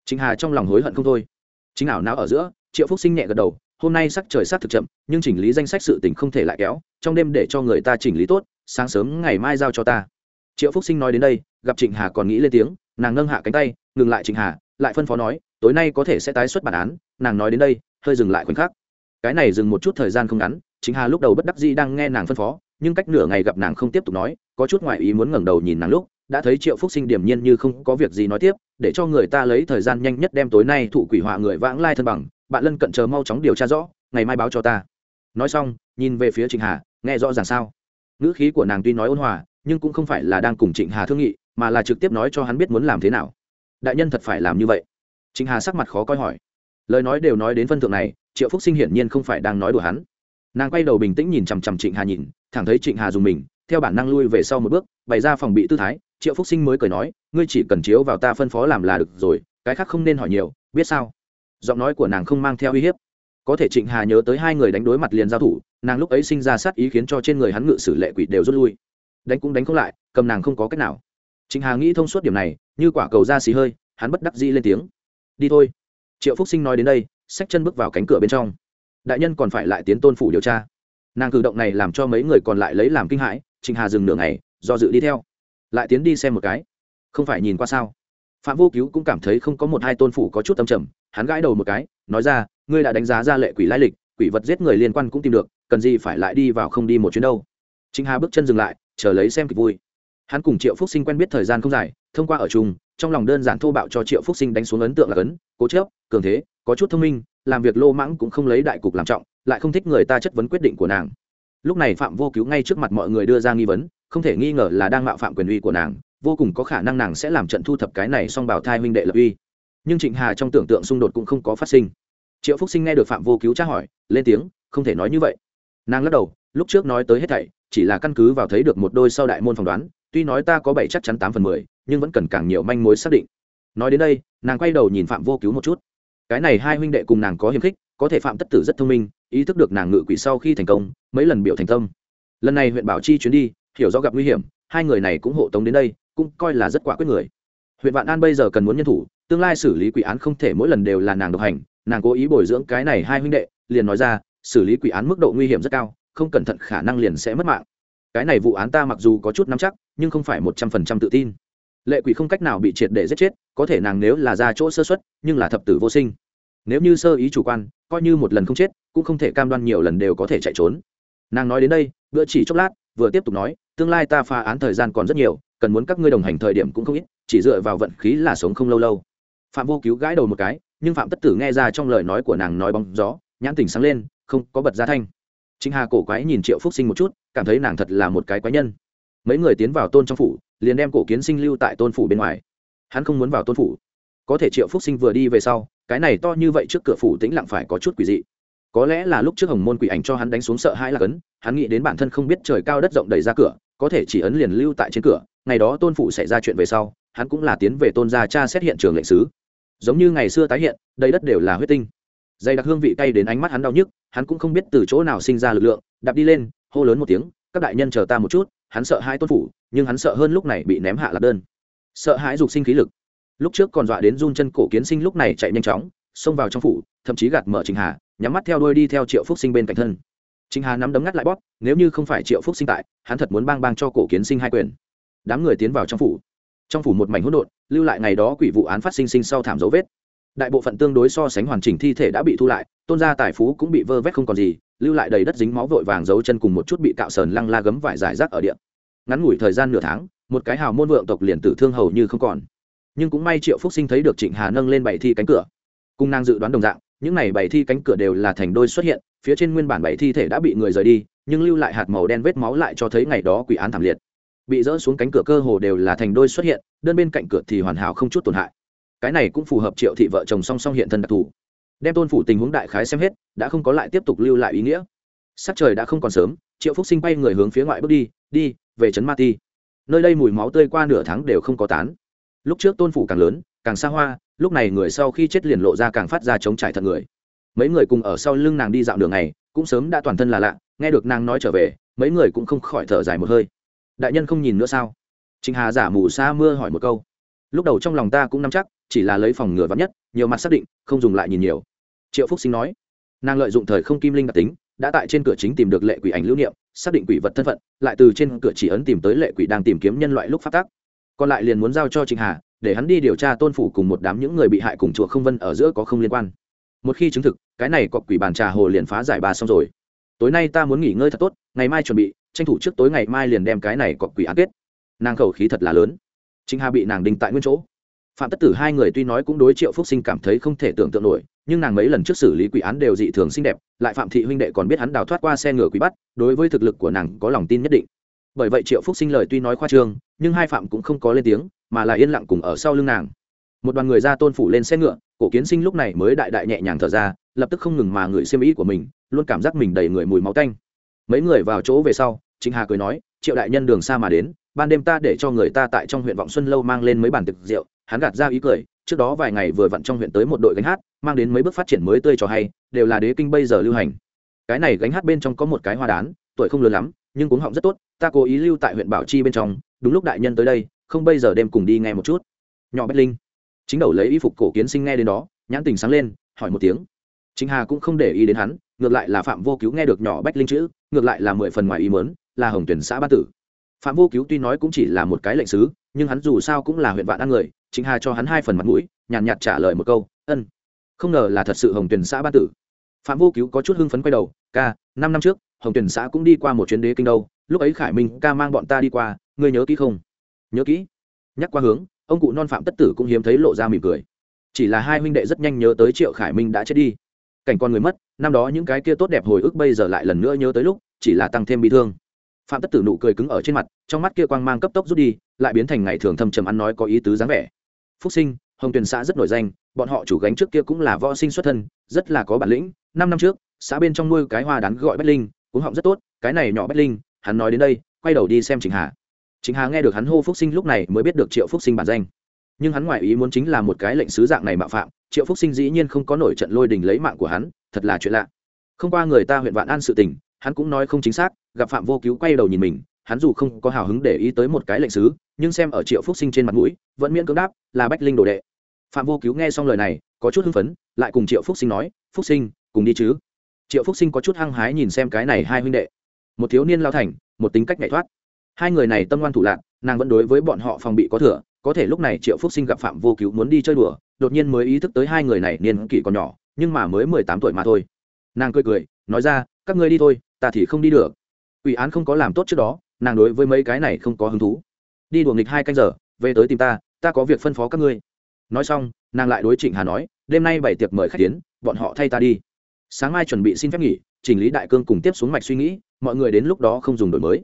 Chính hà trong lòng hối hận không thôi. Chính ảo não ở giữa, triệu phúc sinh nhẹ gật đầu, hôm nay sắc trời sát thực chậm, nhưng chỉnh lý danh sách sự tình không thể lại kéo, trong đêm để cho người ta chỉnh lý tốt, sáng sớm ngày mai giao cho ta. Triệu phúc sinh nói đến đây, gặp trịnh hà còn nghĩ lên tiếng, nàng nâng hạ cánh tay, ngừng lại trịnh hà, lại phân phó nói tối nay có thể sẽ tái xuất bản án, nàng nói đến đây, hơi dừng lại khoảnh khắc. Cái này dừng một chút thời gian không ngắn, chính hà lúc đầu bất đắc dĩ đang nghe nàng phân phó, nhưng cách nửa ngày gặp nàng không tiếp tục nói, có chút ngoại ý muốn ngẩng đầu nhìn nàng lúc, đã thấy triệu phúc sinh điềm nhiên như không có việc gì nói tiếp, để cho người ta lấy thời gian nhanh nhất đem tối nay thụ quỷ họa người vãng lai thân bằng, bạn lân cận chờ mau chóng điều tra rõ, ngày mai báo cho ta. Nói xong, nhìn về phía trịnh hà, nghe rõ ràng sao? Ngữ khí của nàng tuy nói ôn hòa, nhưng cũng không phải là đang cùng trịnh hà thương nghị, mà là trực tiếp nói cho hắn biết muốn làm thế nào. Đại nhân thật phải làm như vậy trịnh hà sắc mặt khó coi hỏi. Lời nói đều nói đến phân thượng này, triệu phúc sinh hiển nhiên không phải đang nói đùa hắn. Nàng quay đầu bình tĩnh nhìn chằm chằm trịnh hà nhìn, thẳng thấy trịnh hà dùng mình, theo bản năng lui về sau một bước, bày ra phòng bị tư thái, triệu phúc sinh mới cười nói, ngươi chỉ cần chiếu vào ta phân phó làm là được rồi, cái khác không nên hỏi nhiều, biết sao? Giọng nói của nàng không mang theo uy hiếp. Có thể trịnh hà nhớ tới hai người đánh đối mặt liền giao thủ, nàng lúc ấy sinh ra sát ý khiến cho trên người hắn ngự sử lệ quỷ đều rút lui. Đánh cũng đánh không lại, cầm nàng không có cách nào. Trịnh hà nghĩ thông suốt điểm này, như quả cầu ra xì hơi, hắn bất đắc dĩ lên tiếng đi thôi. Triệu phúc sinh nói đến đây, xách chân bước vào cánh cửa bên trong. Đại nhân còn phải lại tiến tôn phủ điều tra. Nàng cử động này làm cho mấy người còn lại lấy làm kinh hãi trịnh hà dừng nửa ngày, do dự đi theo. Lại tiến đi xem một cái. Không phải nhìn qua sao? Phạm vô cứu cũng cảm thấy không có một hai tôn phủ có chút tâm trầm, hắn gãi đầu một cái, nói ra, ngươi đã đánh giá ra lệ quỷ lai lịch, quỷ vật giết người liên quan cũng tìm được, cần gì phải lại đi vào không đi một chuyến đâu. Trịnh hà bước chân dừng lại, chờ lấy xem kịch vui. Hắn cùng triệu phúc sinh quen biết thời gian không dài, thông qua ở chung trong lòng đơn giản thô bạo cho triệu phúc sinh đánh xuống ấn tượng là cấn cố chớp cường thế, có chút thông minh, làm việc lô mãng cũng không lấy đại cục làm trọng, lại không thích người ta chất vấn quyết định của nàng. Lúc này phạm vô cứu ngay trước mặt mọi người đưa ra nghi vấn, không thể nghi ngờ là đang mạo phạm quyền uy của nàng, vô cùng có khả năng nàng sẽ làm trận thu thập cái này song bảo thai huynh đệ lập uy. Nhưng trịnh hà trong tưởng tượng xung đột cũng không có phát sinh. Triệu phúc sinh nghe được phạm vô cứu tra hỏi, lên tiếng, không thể nói như vậy. Nàng lắc đầu, lúc trước nói tới hết thảy, chỉ là căn cứ vào thấy được một đôi sau đại môn phỏng đoán, tuy nói ta có bảy chắc chắn tám phần mười nhưng vẫn cần càng nhiều manh mối xác định. Nói đến đây, nàng quay đầu nhìn phạm vô cứu một chút. Cái này hai huynh đệ cùng nàng có hiềm khích, có thể phạm tất tử rất thông minh, ý thức được nàng ngự quỷ sau khi thành công, mấy lần biểu thành tâm. Lần này huyện bảo chi chuyến đi, hiểu rõ gặp nguy hiểm, hai người này cũng hộ tống đến đây, cũng coi là rất quả quyết người. Huyện vạn an bây giờ cần muốn nhân thủ, tương lai xử lý quỷ án không thể mỗi lần đều là nàng độc hành, nàng cố ý bồi dưỡng cái này hai huynh đệ, liền nói ra, xử lý quỷ án mức độ nguy hiểm rất cao, không cẩn thận khả năng liền sẽ mất mạng. Cái này vụ án ta mặc dù có chút nắm chắc, nhưng không phải một trăm phần trăm tự tin lệ quỷ không cách nào bị triệt để giết chết, có thể nàng nếu là ra chỗ sơ xuất nhưng là thập tử vô sinh. Nếu như sơ ý chủ quan, coi như một lần không chết, cũng không thể cam đoan nhiều lần đều có thể chạy trốn. Nàng nói đến đây, bữa chỉ chốc lát, vừa tiếp tục nói, tương lai ta phá án thời gian còn rất nhiều, cần muốn các ngươi đồng hành thời điểm cũng không ít, chỉ dựa vào vận khí là sống không lâu lâu. Phạm vô cứu gãi đầu một cái, nhưng phạm tất tử nghe ra trong lời nói của nàng nói bóng gió, nhãn tình sáng lên, không có bật ra thanh. Chính hà cổ quái nhìn triệu phúc sinh một chút, cảm thấy nàng thật là một cái quái nhân. Mấy người tiến vào tôn trong phủ liền đem cổ kiến sinh lưu tại tôn phủ bên ngoài. Hắn không muốn vào tôn phủ. Có thể triệu phúc sinh vừa đi về sau, cái này to như vậy trước cửa phủ tĩnh lặng phải có chút quỷ dị. Có lẽ là lúc trước hồng môn quỷ ảnh cho hắn đánh xuống sợ hãi là cấn, hắn nghĩ đến bản thân không biết trời cao đất rộng đẩy ra cửa, có thể chỉ ấn liền lưu tại trên cửa, ngày đó tôn phủ xảy ra chuyện về sau, hắn cũng là tiến về tôn gia cha xét hiện trường lệnh sứ. Giống như ngày xưa tái hiện đây đất đều là huyết tinh. Dày đặc hương vị cay đến ánh mắt hắn đau nhức, hắn cũng không biết từ chỗ nào sinh ra lực lượng, đạp đi lên, hô lớn một tiếng, các đại nhân chờ ta một chút, hắn sợ hai tôn phủ nhưng hắn sợ hơn lúc này bị ném hạ lạc đơn. Sợ hãi dục sinh khí lực. Lúc trước còn dọa đến run chân cổ kiến sinh lúc này chạy nhanh chóng, xông vào trong phủ, thậm chí gạt mở trình hà, nhắm mắt theo đuôi đi theo triệu phúc sinh bên cạnh thân. Trình hà nắm đấm ngắt lại bóp, nếu như không phải triệu phúc sinh tại, hắn thật muốn bang bang cho cổ kiến sinh hai quyền. Đám người tiến vào trong phủ. Trong phủ một mảnh hỗn độn, lưu lại ngày đó quỷ vụ án phát sinh sinh sau thảm dấu vết. Đại bộ phận tương đối so sánh hoàn chỉnh thi thể đã bị thu lại, tôn gia tài phú cũng bị vơ vét không còn gì, lưu lại đầy đất dính máu vội vàng dấu chân cùng một chút bị cạo sờn lăng la gấm vải giải rác ở điện ngắn ngủi thời gian nửa tháng, một cái hào môn vượng tộc liền tử thương hầu như không còn. Nhưng cũng may triệu phúc sinh thấy được trịnh hà nâng lên bảy thi cánh cửa. Cung năng dự đoán đồng dạng, những này bảy thi cánh cửa đều là thành đôi xuất hiện, phía trên nguyên bản bảy thi thể đã bị người rời đi, nhưng lưu lại hạt màu đen vết máu lại cho thấy ngày đó quỷ án thảm liệt. Bị dỡ xuống cánh cửa cơ hồ đều là thành đôi xuất hiện, đơn bên cạnh cửa thì hoàn hảo không chút tổn hại. Cái này cũng phù hợp triệu thị vợ chồng song song hiện thân đặc thù. Đem tôn phủ tình huống đại khái xem hết, đã không có lại tiếp tục lưu lại ý nghĩa. Sắc trời đã không còn sớm, triệu phúc sinh bay người hướng phía ngoại bước đi đi về trấn ma ti. Nơi đây mùi máu tươi qua nửa tháng đều không có tán. Lúc trước tôn phủ càng lớn, càng xa hoa, lúc này người sau khi chết liền lộ ra càng phát ra chống trải thật người. Mấy người cùng ở sau lưng nàng đi dạo đường này, cũng sớm đã toàn thân là lạ, nghe được nàng nói trở về, mấy người cũng không khỏi thở dài một hơi. Đại nhân không nhìn nữa sao? Trịnh hà giả mù xa mưa hỏi một câu. Lúc đầu trong lòng ta cũng nắm chắc, chỉ là lấy phòng ngừa vắn nhất, nhiều mặt xác định, không dùng lại nhìn nhiều. Triệu phúc sinh nói, nàng lợi dụng thời không kim linh đặc tính, đã tại trên cửa chính tìm được lệ quỷ ảnh lưu niệm xác định quỷ vật thân phận, lại từ trên cửa chỉ ấn tìm tới lệ quỷ đang tìm kiếm nhân loại lúc phát tác. Còn lại liền muốn giao cho trịnh hà, để hắn đi điều tra tôn phủ cùng một đám những người bị hại cùng chùa không vân ở giữa có không liên quan. Một khi chứng thực, cái này cọc quỷ bàn trà hồ liền phá giải bà xong rồi. Tối nay ta muốn nghỉ ngơi thật tốt, ngày mai chuẩn bị, tranh thủ trước tối ngày mai liền đem cái này cọc quỷ án kết. Nàng khẩu khí thật là lớn. Trịnh hà bị nàng đình tại nguyên chỗ phạm tất tử hai người tuy nói cũng đối triệu phúc sinh cảm thấy không thể tưởng tượng nổi, nhưng nàng mấy lần trước xử lý quỷ án đều dị thường xinh đẹp, lại phạm thị huynh đệ còn biết hắn đào thoát qua xe ngựa quỷ bắt, đối với thực lực của nàng có lòng tin nhất định. Bởi vậy triệu phúc sinh lời tuy nói khoa trương, nhưng hai phạm cũng không có lên tiếng, mà là yên lặng cùng ở sau lưng nàng. Một đoàn người ra tôn phủ lên xe ngựa, cổ kiến sinh lúc này mới đại đại nhẹ nhàng thở ra, lập tức không ngừng mà người xiêm ý của mình, luôn cảm giác mình đầy người mùi máu tanh. Mấy người vào chỗ về sau, trịnh hà cười nói, triệu đại nhân đường xa mà đến, ban đêm ta để cho người ta tại trong huyện vọng xuân lâu mang lên mấy bàn thực rượu hắn gạt ra ý cười, trước đó vài ngày vừa vặn trong huyện tới một đội gánh hát, mang đến mấy bước phát triển mới tươi cho hay, đều là đế kinh bây giờ lưu hành. Cái này gánh hát bên trong có một cái hoa đán, tuổi không lớn lắm, nhưng cuống họng rất tốt, ta cố ý lưu tại huyện bảo chi bên trong, đúng lúc đại nhân tới đây, không bây giờ đêm cùng đi nghe một chút. Nhỏ bách linh, chính đầu lấy y phục cổ kiến sinh nghe đến đó, nhãn tình sáng lên, hỏi một tiếng. Chính hà cũng không để ý đến hắn, ngược lại là phạm vô cứu nghe được nhỏ bách linh chữ, ngược lại là mười phần ngoài ý mớn là hồng tuyển xã ba tử phạm vô cứu tuy nói cũng chỉ là một cái lệnh sứ nhưng hắn dù sao cũng là huyện vạn ăn người chính hà cho hắn hai phần mặt mũi nhàn nhạt, trả lời một câu ân không ngờ là thật sự hồng tuyển xã ban tử. Phạm vô cứu có chút hưng phấn quay đầu ca năm năm trước hồng tuyển xã cũng đi qua một chuyến đế kinh đâu lúc ấy khải minh ca mang bọn ta đi qua ngươi nhớ kỹ không? Nhớ kỹ. Nhắc qua hướng ông cụ non phạm tất tử cũng hiếm thấy lộ ra mỉm cười. Chỉ là hai huynh đệ rất nhanh nhớ tới triệu khải minh đã chết đi. Cảnh con người mất năm đó những cái kia tốt đẹp hồi ức bây giờ lại lần nữa nhớ tới lúc chỉ là tăng thêm bị thương phạm tất tử nụ cười cứng ở trên mặt, trong mắt kia quang mang cấp tốc rút đi, lại biến thành ngày thường thâm trầm ăn nói có ý tứ dáng vẻ. Phúc sinh, hồng tuyền xã rất nổi danh, bọn họ chủ gánh trước kia cũng là võ sinh xuất thân, rất là có bản lĩnh. Năm năm trước, xã bên trong nuôi cái hoa đán gọi bách linh cũng họng rất tốt, cái này nhỏ bách linh, hắn nói đến đây, quay đầu đi xem trịnh hà. Trịnh hà nghe được hắn hô phúc sinh lúc này mới biết được triệu phúc sinh bản danh. Nhưng hắn ngoại ý muốn chính là một cái lệnh sứ dạng này mạo phạm, triệu phúc sinh dĩ nhiên không có nổi trận lôi đình lấy mạng của hắn, thật là chuyện lạ. Không qua người ta huyện vạn an sự tình hắn cũng nói không chính xác, gặp phạm vô cứu quay đầu nhìn mình, hắn dù không có hào hứng để ý tới một cái lệnh sứ, nhưng xem ở triệu phúc sinh trên mặt mũi, vẫn miễn cưỡng đáp, là bách linh đồ đệ. Phạm vô cứu nghe xong lời này, có chút hưng phấn, lại cùng triệu phúc sinh nói, phúc sinh, cùng đi chứ. Triệu phúc sinh có chút hăng hái nhìn xem cái này hai huynh đệ. Một thiếu niên lao thành, một tính cách nhảy thoát. Hai người này tâm ngoan thủ lạc nàng vẫn đối với bọn họ phòng bị có thừa, có thể lúc này triệu phúc sinh gặp phạm vô cứu muốn đi chơi đùa, đột nhiên mới ý thức tới hai người này niên kỷ còn nhỏ, nhưng mà mới mười tám tuổi mà thôi. Nàng cười cười, nói ra, các ngươi đi thôi ta thì không đi được. Ủy án không có làm tốt trước đó, nàng đối với mấy cái này không có hứng thú. Đi đùa nghịch hai canh giờ, về tới tìm ta ta có việc phân phó các ngươi. Nói xong, nàng lại đối trịnh hà nói, đêm nay bảy tiệc mời khách tiến bọn họ thay ta đi. Sáng mai chuẩn bị xin phép nghỉ chỉnh lý đại cương cùng tiếp xuống mạch suy nghĩ, mọi người đến lúc đó không dùng đổi mới.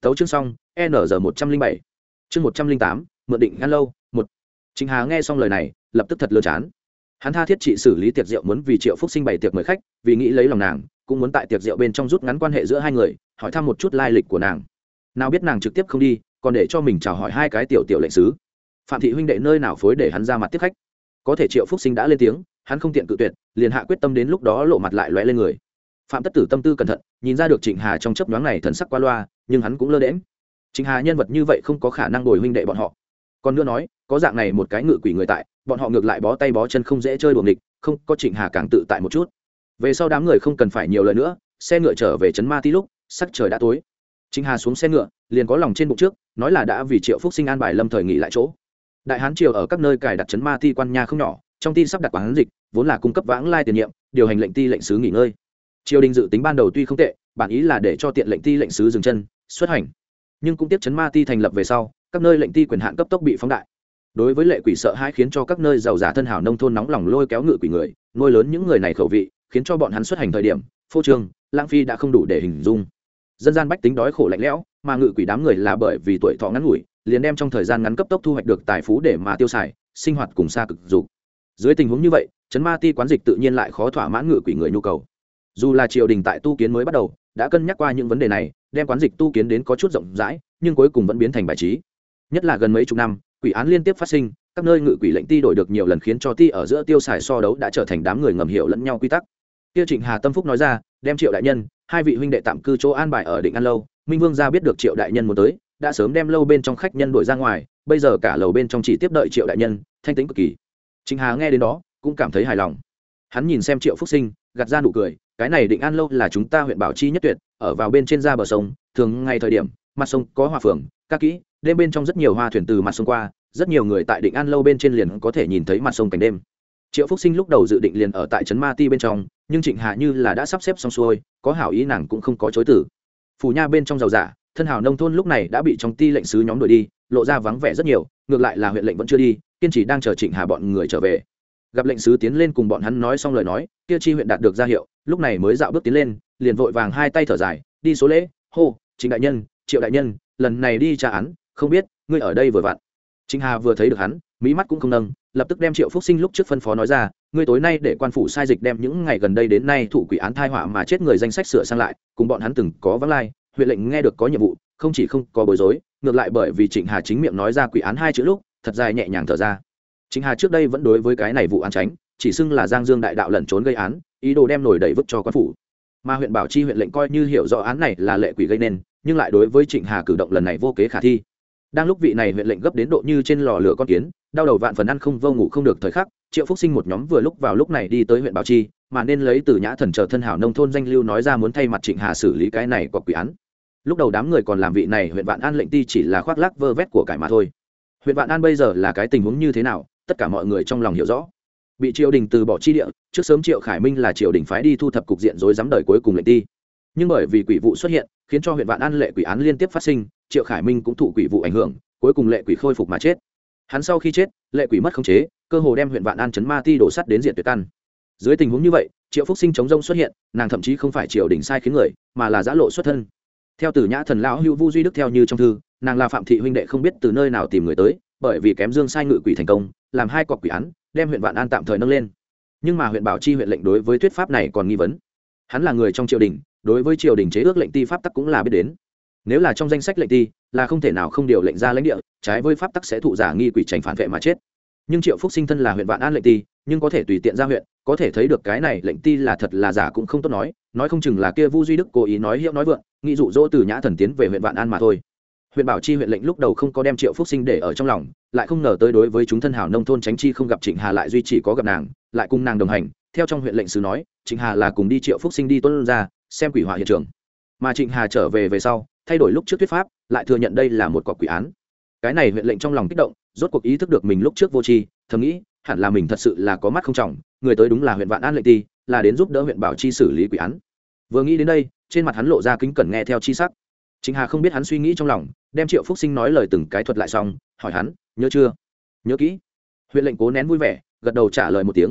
Tấu chương xong, n một trăm linh bảy. Chương một trăm linh tám, mượn định ngăn lâu, một. Trịnh hà nghe xong lời này, lập tức thật lơ chán. Hắn tha thiết trị xử lý tiệc rượu muốn vì triệu phúc sinh bày tiệc mời khách, vì nghĩ lấy lòng nàng cũng muốn tại tiệc rượu bên trong rút ngắn quan hệ giữa hai người, hỏi thăm một chút lai lịch của nàng. Nào biết nàng trực tiếp không đi, còn để cho mình chào hỏi hai cái tiểu tiểu lệnh sứ. Phạm thị huynh đệ nơi nào phối để hắn ra mặt tiếp khách? Có thể triệu phúc sinh đã lên tiếng, hắn không tiện cự tuyệt, liền hạ quyết tâm đến lúc đó lộ mặt lại lóe lên người. Phạm tất tử tâm tư cẩn thận, nhìn ra được trịnh hà trong chấp nhoáng này thần sắc qua loa, nhưng hắn cũng lơ đễm trịnh hà nhân vật như vậy không có khả năng đổi huynh đệ bọn họ. Còn nữa nói, có dạng này một cái ngự quỷ người tại, bọn họ ngược lại bó tay bó chân không dễ chơi đuồng địch không, có trịnh hà càng tự tại một chút về sau đám người không cần phải nhiều lời nữa, xe ngựa trở về trấn ma tí lúc, sắc trời đã tối. Trịnh hà xuống xe ngựa, liền có lòng trên bụng trước, nói là đã vì triệu phúc sinh an bài lâm thời nghỉ lại chỗ. Đại hán triều ở các nơi cài đặt trấn ma ti quan nha không nhỏ, trong ti sắp đặt quán dịch, vốn là cung cấp vãng lai tiền nhiệm, điều hành lệnh ti lệnh sứ nghỉ ngơi. Triều đình dự tính ban đầu tuy không tệ, bản ý là để cho tiện lệnh ti lệnh sứ dừng chân, xuất hành. Nhưng cũng tiếp chấn ma ti thành lập về sau, các nơi lệnh ti quyền hạn cấp tốc bị phóng đại. Đối với lệ quỷ sợ hãi khiến cho các nơi giàu giả thân hảo nông thôn nóng lòng lôi kéo ngự quỷ người, nuôi lớn những người này khẩu vị khiến cho bọn hắn xuất hành thời điểm, phô trương, lãng phi đã không đủ để hình dung. Dân gian bách tính đói khổ lạnh lẽo, mà ngự quỷ đám người là bởi vì tuổi thọ ngắn ngủi, liền đem trong thời gian ngắn cấp tốc thu hoạch được tài phú để mà tiêu xài, sinh hoạt cùng xa cực dục. Dưới tình huống như vậy, chấn ma ti quán dịch tự nhiên lại khó thỏa mãn ngự quỷ người nhu cầu. Dù là triều đình tại tu kiến mới bắt đầu, đã cân nhắc qua những vấn đề này, đem quán dịch tu kiến đến có chút rộng rãi, nhưng cuối cùng vẫn biến thành bài trí. Nhất là gần mấy chục năm, quỷ án liên tiếp phát sinh, các nơi ngự quỷ lệnh ti đổi được nhiều lần khiến cho ti ở giữa tiêu xài so đấu đã trở thành đám người ngầm hiểu lẫn nhau quy tắc tiêu trịnh hà tâm phúc nói ra, đem triệu đại nhân, hai vị huynh đệ tạm cư chỗ an bài ở định an lâu. Minh vương ra biết được triệu đại nhân muốn tới, đã sớm đem lâu bên trong khách nhân đuổi ra ngoài, bây giờ cả lầu bên trong chỉ tiếp đợi triệu đại nhân, thanh tính cực kỳ. Trịnh hà nghe đến đó, cũng cảm thấy hài lòng. Hắn nhìn xem triệu phúc sinh, gạt ra nụ cười, cái này định an lâu là chúng ta huyện bảo chi nhất tuyệt, ở vào bên trên ra bờ sông, thường ngày thời điểm, mặt sông có hoa phường ca kỹ, đêm bên trong rất nhiều hoa thuyền từ mặt sông qua, rất nhiều người tại định an lâu bên trên liền có thể nhìn thấy mặt sông cảnh đêm triệu phúc sinh lúc đầu dự định liền ở tại trấn ma ti bên trong, nhưng trịnh hà như là đã sắp xếp xong xuôi, có hảo ý nàng cũng không có chối tử phủ nha bên trong giàu giả, thân hảo nông thôn lúc này đã bị trong ti lệnh sứ nhóm đuổi đi, lộ ra vắng vẻ rất nhiều, ngược lại là huyện lệnh vẫn chưa đi, kiên trì đang chờ trịnh hà bọn người trở về. Gặp lệnh sứ tiến lên cùng bọn hắn nói xong lời nói, kia chi huyện đạt được ra hiệu, lúc này mới dạo bước tiến lên, liền vội vàng hai tay thở dài, đi số lễ, hô, trịnh đại nhân, triệu đại nhân, lần này đi tra án, không biết ngươi ở đây vừa vặn. Trịnh hà vừa thấy được hắn mỹ mắt cũng không nâng, lập tức đem triệu phúc sinh lúc trước phân phó nói ra, ngươi tối nay để quan phủ sai dịch đem những ngày gần đây đến nay thủ quỷ án thai họa mà chết người danh sách sửa sang lại, cùng bọn hắn từng có vắng lai, huyện lệnh nghe được có nhiệm vụ, không chỉ không có bối rối, ngược lại bởi vì trịnh hà chính miệng nói ra quỷ án hai chữ lúc, thật dài nhẹ nhàng thở ra. Trịnh hà trước đây vẫn đối với cái này vụ án tránh, chỉ xưng là giang dương đại đạo lẩn trốn gây án, ý đồ đem nổi đẩy vứt cho quan phủ. Mà huyện bảo chi huyện lệnh coi như hiểu rõ án này là lệ quỷ gây nên, nhưng lại đối với trịnh hà cử động lần này vô kế khả thi đang lúc vị này huyện lệnh gấp đến độ như trên lò lửa con kiến, đau đầu vạn phần ăn không vô ngủ không được thời khắc, triệu phúc sinh một nhóm vừa lúc vào lúc này đi tới huyện bảo chi, mà nên lấy từ nhã thần chờ thân hảo nông thôn danh lưu nói ra muốn thay mặt trịnh hà xử lý cái này có quỷ án. Lúc đầu đám người còn làm vị này huyện vạn an lệnh ti chỉ là khoác lác vơ vét của cải mà thôi. Huyện vạn an bây giờ là cái tình huống như thế nào, tất cả mọi người trong lòng hiểu rõ. Bị triều đình từ bỏ chi địa, trước sớm triệu khải minh là triều đình phái đi thu thập cục diện rối rắm đời cuối cùng lệnh ti nhưng bởi vì quỷ vụ xuất hiện, khiến cho huyện vạn an lệ quỷ án liên tiếp phát sinh, triệu khải minh cũng thụ quỷ vụ ảnh hưởng, cuối cùng lệ quỷ khôi phục mà chết. Hắn sau khi chết, lệ quỷ mất khống chế, cơ hồ đem huyện vạn an chấn ma ti đổ sắt đến diện tuyệt căn. Dưới tình huống như vậy, triệu phúc sinh chống rông xuất hiện, nàng thậm chí không phải triều đình sai khiến người, mà là giã lộ xuất thân. Theo từ nhã thần lão hữu vu duy đức theo như trong thư, nàng là phạm thị huynh đệ không biết từ nơi nào tìm người tới, bởi vì kém dương sai ngự quỷ thành công, làm hai cọc quỷ án, đem huyện vạn an tạm thời nâng lên. Nhưng mà huyện bảo chi huyện lệnh đối với thuyết pháp này còn nghi vấn. Hắn là người trong triều đình đối với triều đình chế ước lệnh ti pháp tắc cũng là biết đến. Nếu là trong danh sách lệnh ti, là không thể nào không điều lệnh ra lãnh địa, trái với pháp tắc sẽ thụ giả nghi quỷ tránh phản vệ mà chết. Nhưng triệu phúc sinh thân là huyện vạn an lệnh ti, nhưng có thể tùy tiện ra huyện, có thể thấy được cái này lệnh ti là thật là giả cũng không tốt nói nói không chừng là kia vu duy đức cố ý nói hiệu nói vượng, nghĩ dụ dỗ từ nhã thần tiến về huyện vạn an mà thôi. Huyện bảo chi huyện lệnh lúc đầu không có đem triệu phúc sinh để ở trong lòng, lại không ngờ tới đối với chúng thân hảo nông thôn tránh chi không gặp trịnh hà lại duy chỉ có gặp nàng, lại cùng nàng đồng hành. Theo trong huyện lệnh sứ nói, trịnh hà là cùng đi triệu phúc sinh đi tuân ra xem quỷ hỏa hiện trường. Mà trịnh hà trở về về sau, thay đổi lúc trước thuyết pháp, lại thừa nhận đây là một cọc quỷ án. Cái này huyện lệnh trong lòng kích động, rốt cuộc ý thức được mình lúc trước vô tri, thầm nghĩ, hẳn là mình thật sự là có mắt không trọng, người tới đúng là huyện vạn an lệnh ti, là đến giúp đỡ huyện bảo chi xử lý quỷ án. Vừa nghĩ đến đây, trên mặt hắn lộ ra kính cẩn nghe theo chi sắc. Chính hà không biết hắn suy nghĩ trong lòng, đem triệu phúc sinh nói lời từng cái thuật lại xong, hỏi hắn, nhớ chưa? Nhớ kỹ. Huyện lệnh cố nén vui vẻ, gật đầu trả lời một tiếng.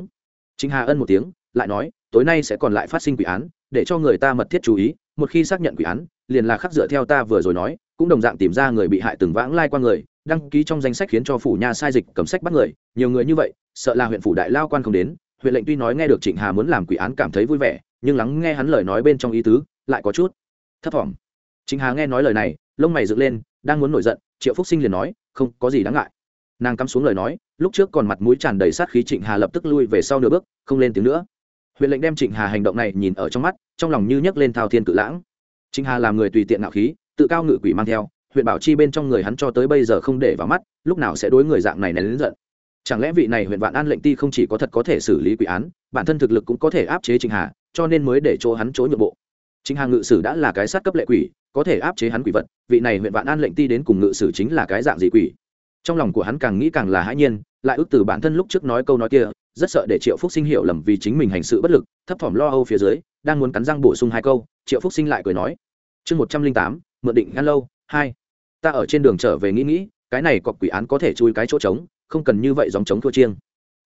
Chính hà ân một tiếng, lại nói, tối nay sẽ còn lại phát sinh quỷ án để cho người ta mật thiết chú ý, một khi xác nhận quỷ án, liền là khắc dựa theo ta vừa rồi nói, cũng đồng dạng tìm ra người bị hại từng vãng lai qua người, đăng ký trong danh sách khiến cho phủ nha sai dịch cầm sách bắt người, nhiều người như vậy, sợ là huyện phủ đại lao quan không đến, huyện lệnh tuy nói nghe được trịnh hà muốn làm quỷ án cảm thấy vui vẻ, nhưng lắng nghe hắn lời nói bên trong ý tứ, lại có chút thấp thỏm. Trịnh hà nghe nói lời này, lông mày dựng lên, đang muốn nổi giận, triệu phúc sinh liền nói, không có gì đáng ngại. Nàng cắm xuống lời nói, lúc trước còn mặt mũi tràn đầy sát khí trịnh hà lập tức lui về sau nửa bước, không lên tiếng nữa huyện lệnh đem trịnh hà hành động này nhìn ở trong mắt, trong lòng như nhấc lên thao thiên cự lãng. Trịnh hà làm người tùy tiện ngạo khí, tự cao ngự quỷ mang theo, huyện bảo chi bên trong người hắn cho tới bây giờ không để vào mắt, lúc nào sẽ đối người dạng này nén đến giận? Chẳng lẽ vị này huyện vạn an lệnh ti không chỉ có thật có thể xử lý quỷ án, bản thân thực lực cũng có thể áp chế trịnh hà, cho nên mới để chỗ hắn chỗ nhượng bộ? Trịnh hà ngự sử đã là cái sát cấp lệ quỷ, có thể áp chế hắn quỷ vật, vị này huyện vạn an lệnh ti đến cùng ngự sử chính là cái dạng gì quỷ? Trong lòng của hắn càng nghĩ càng là hãi nhiên, lại ước từ bản thân lúc trước nói câu nói kia rất sợ để triệu phúc sinh hiểu lầm vì chính mình hành sự bất lực, thấp thỏm lo âu phía dưới, đang muốn cắn răng bổ sung hai câu, triệu phúc sinh lại cười nói, chương một trăm linh tám, mượn định ngăn lâu, hai, ta ở trên đường trở về nghĩ nghĩ, cái này cọc quỷ án có thể chui cái chỗ trống, không cần như vậy dòng trống thua chiêng.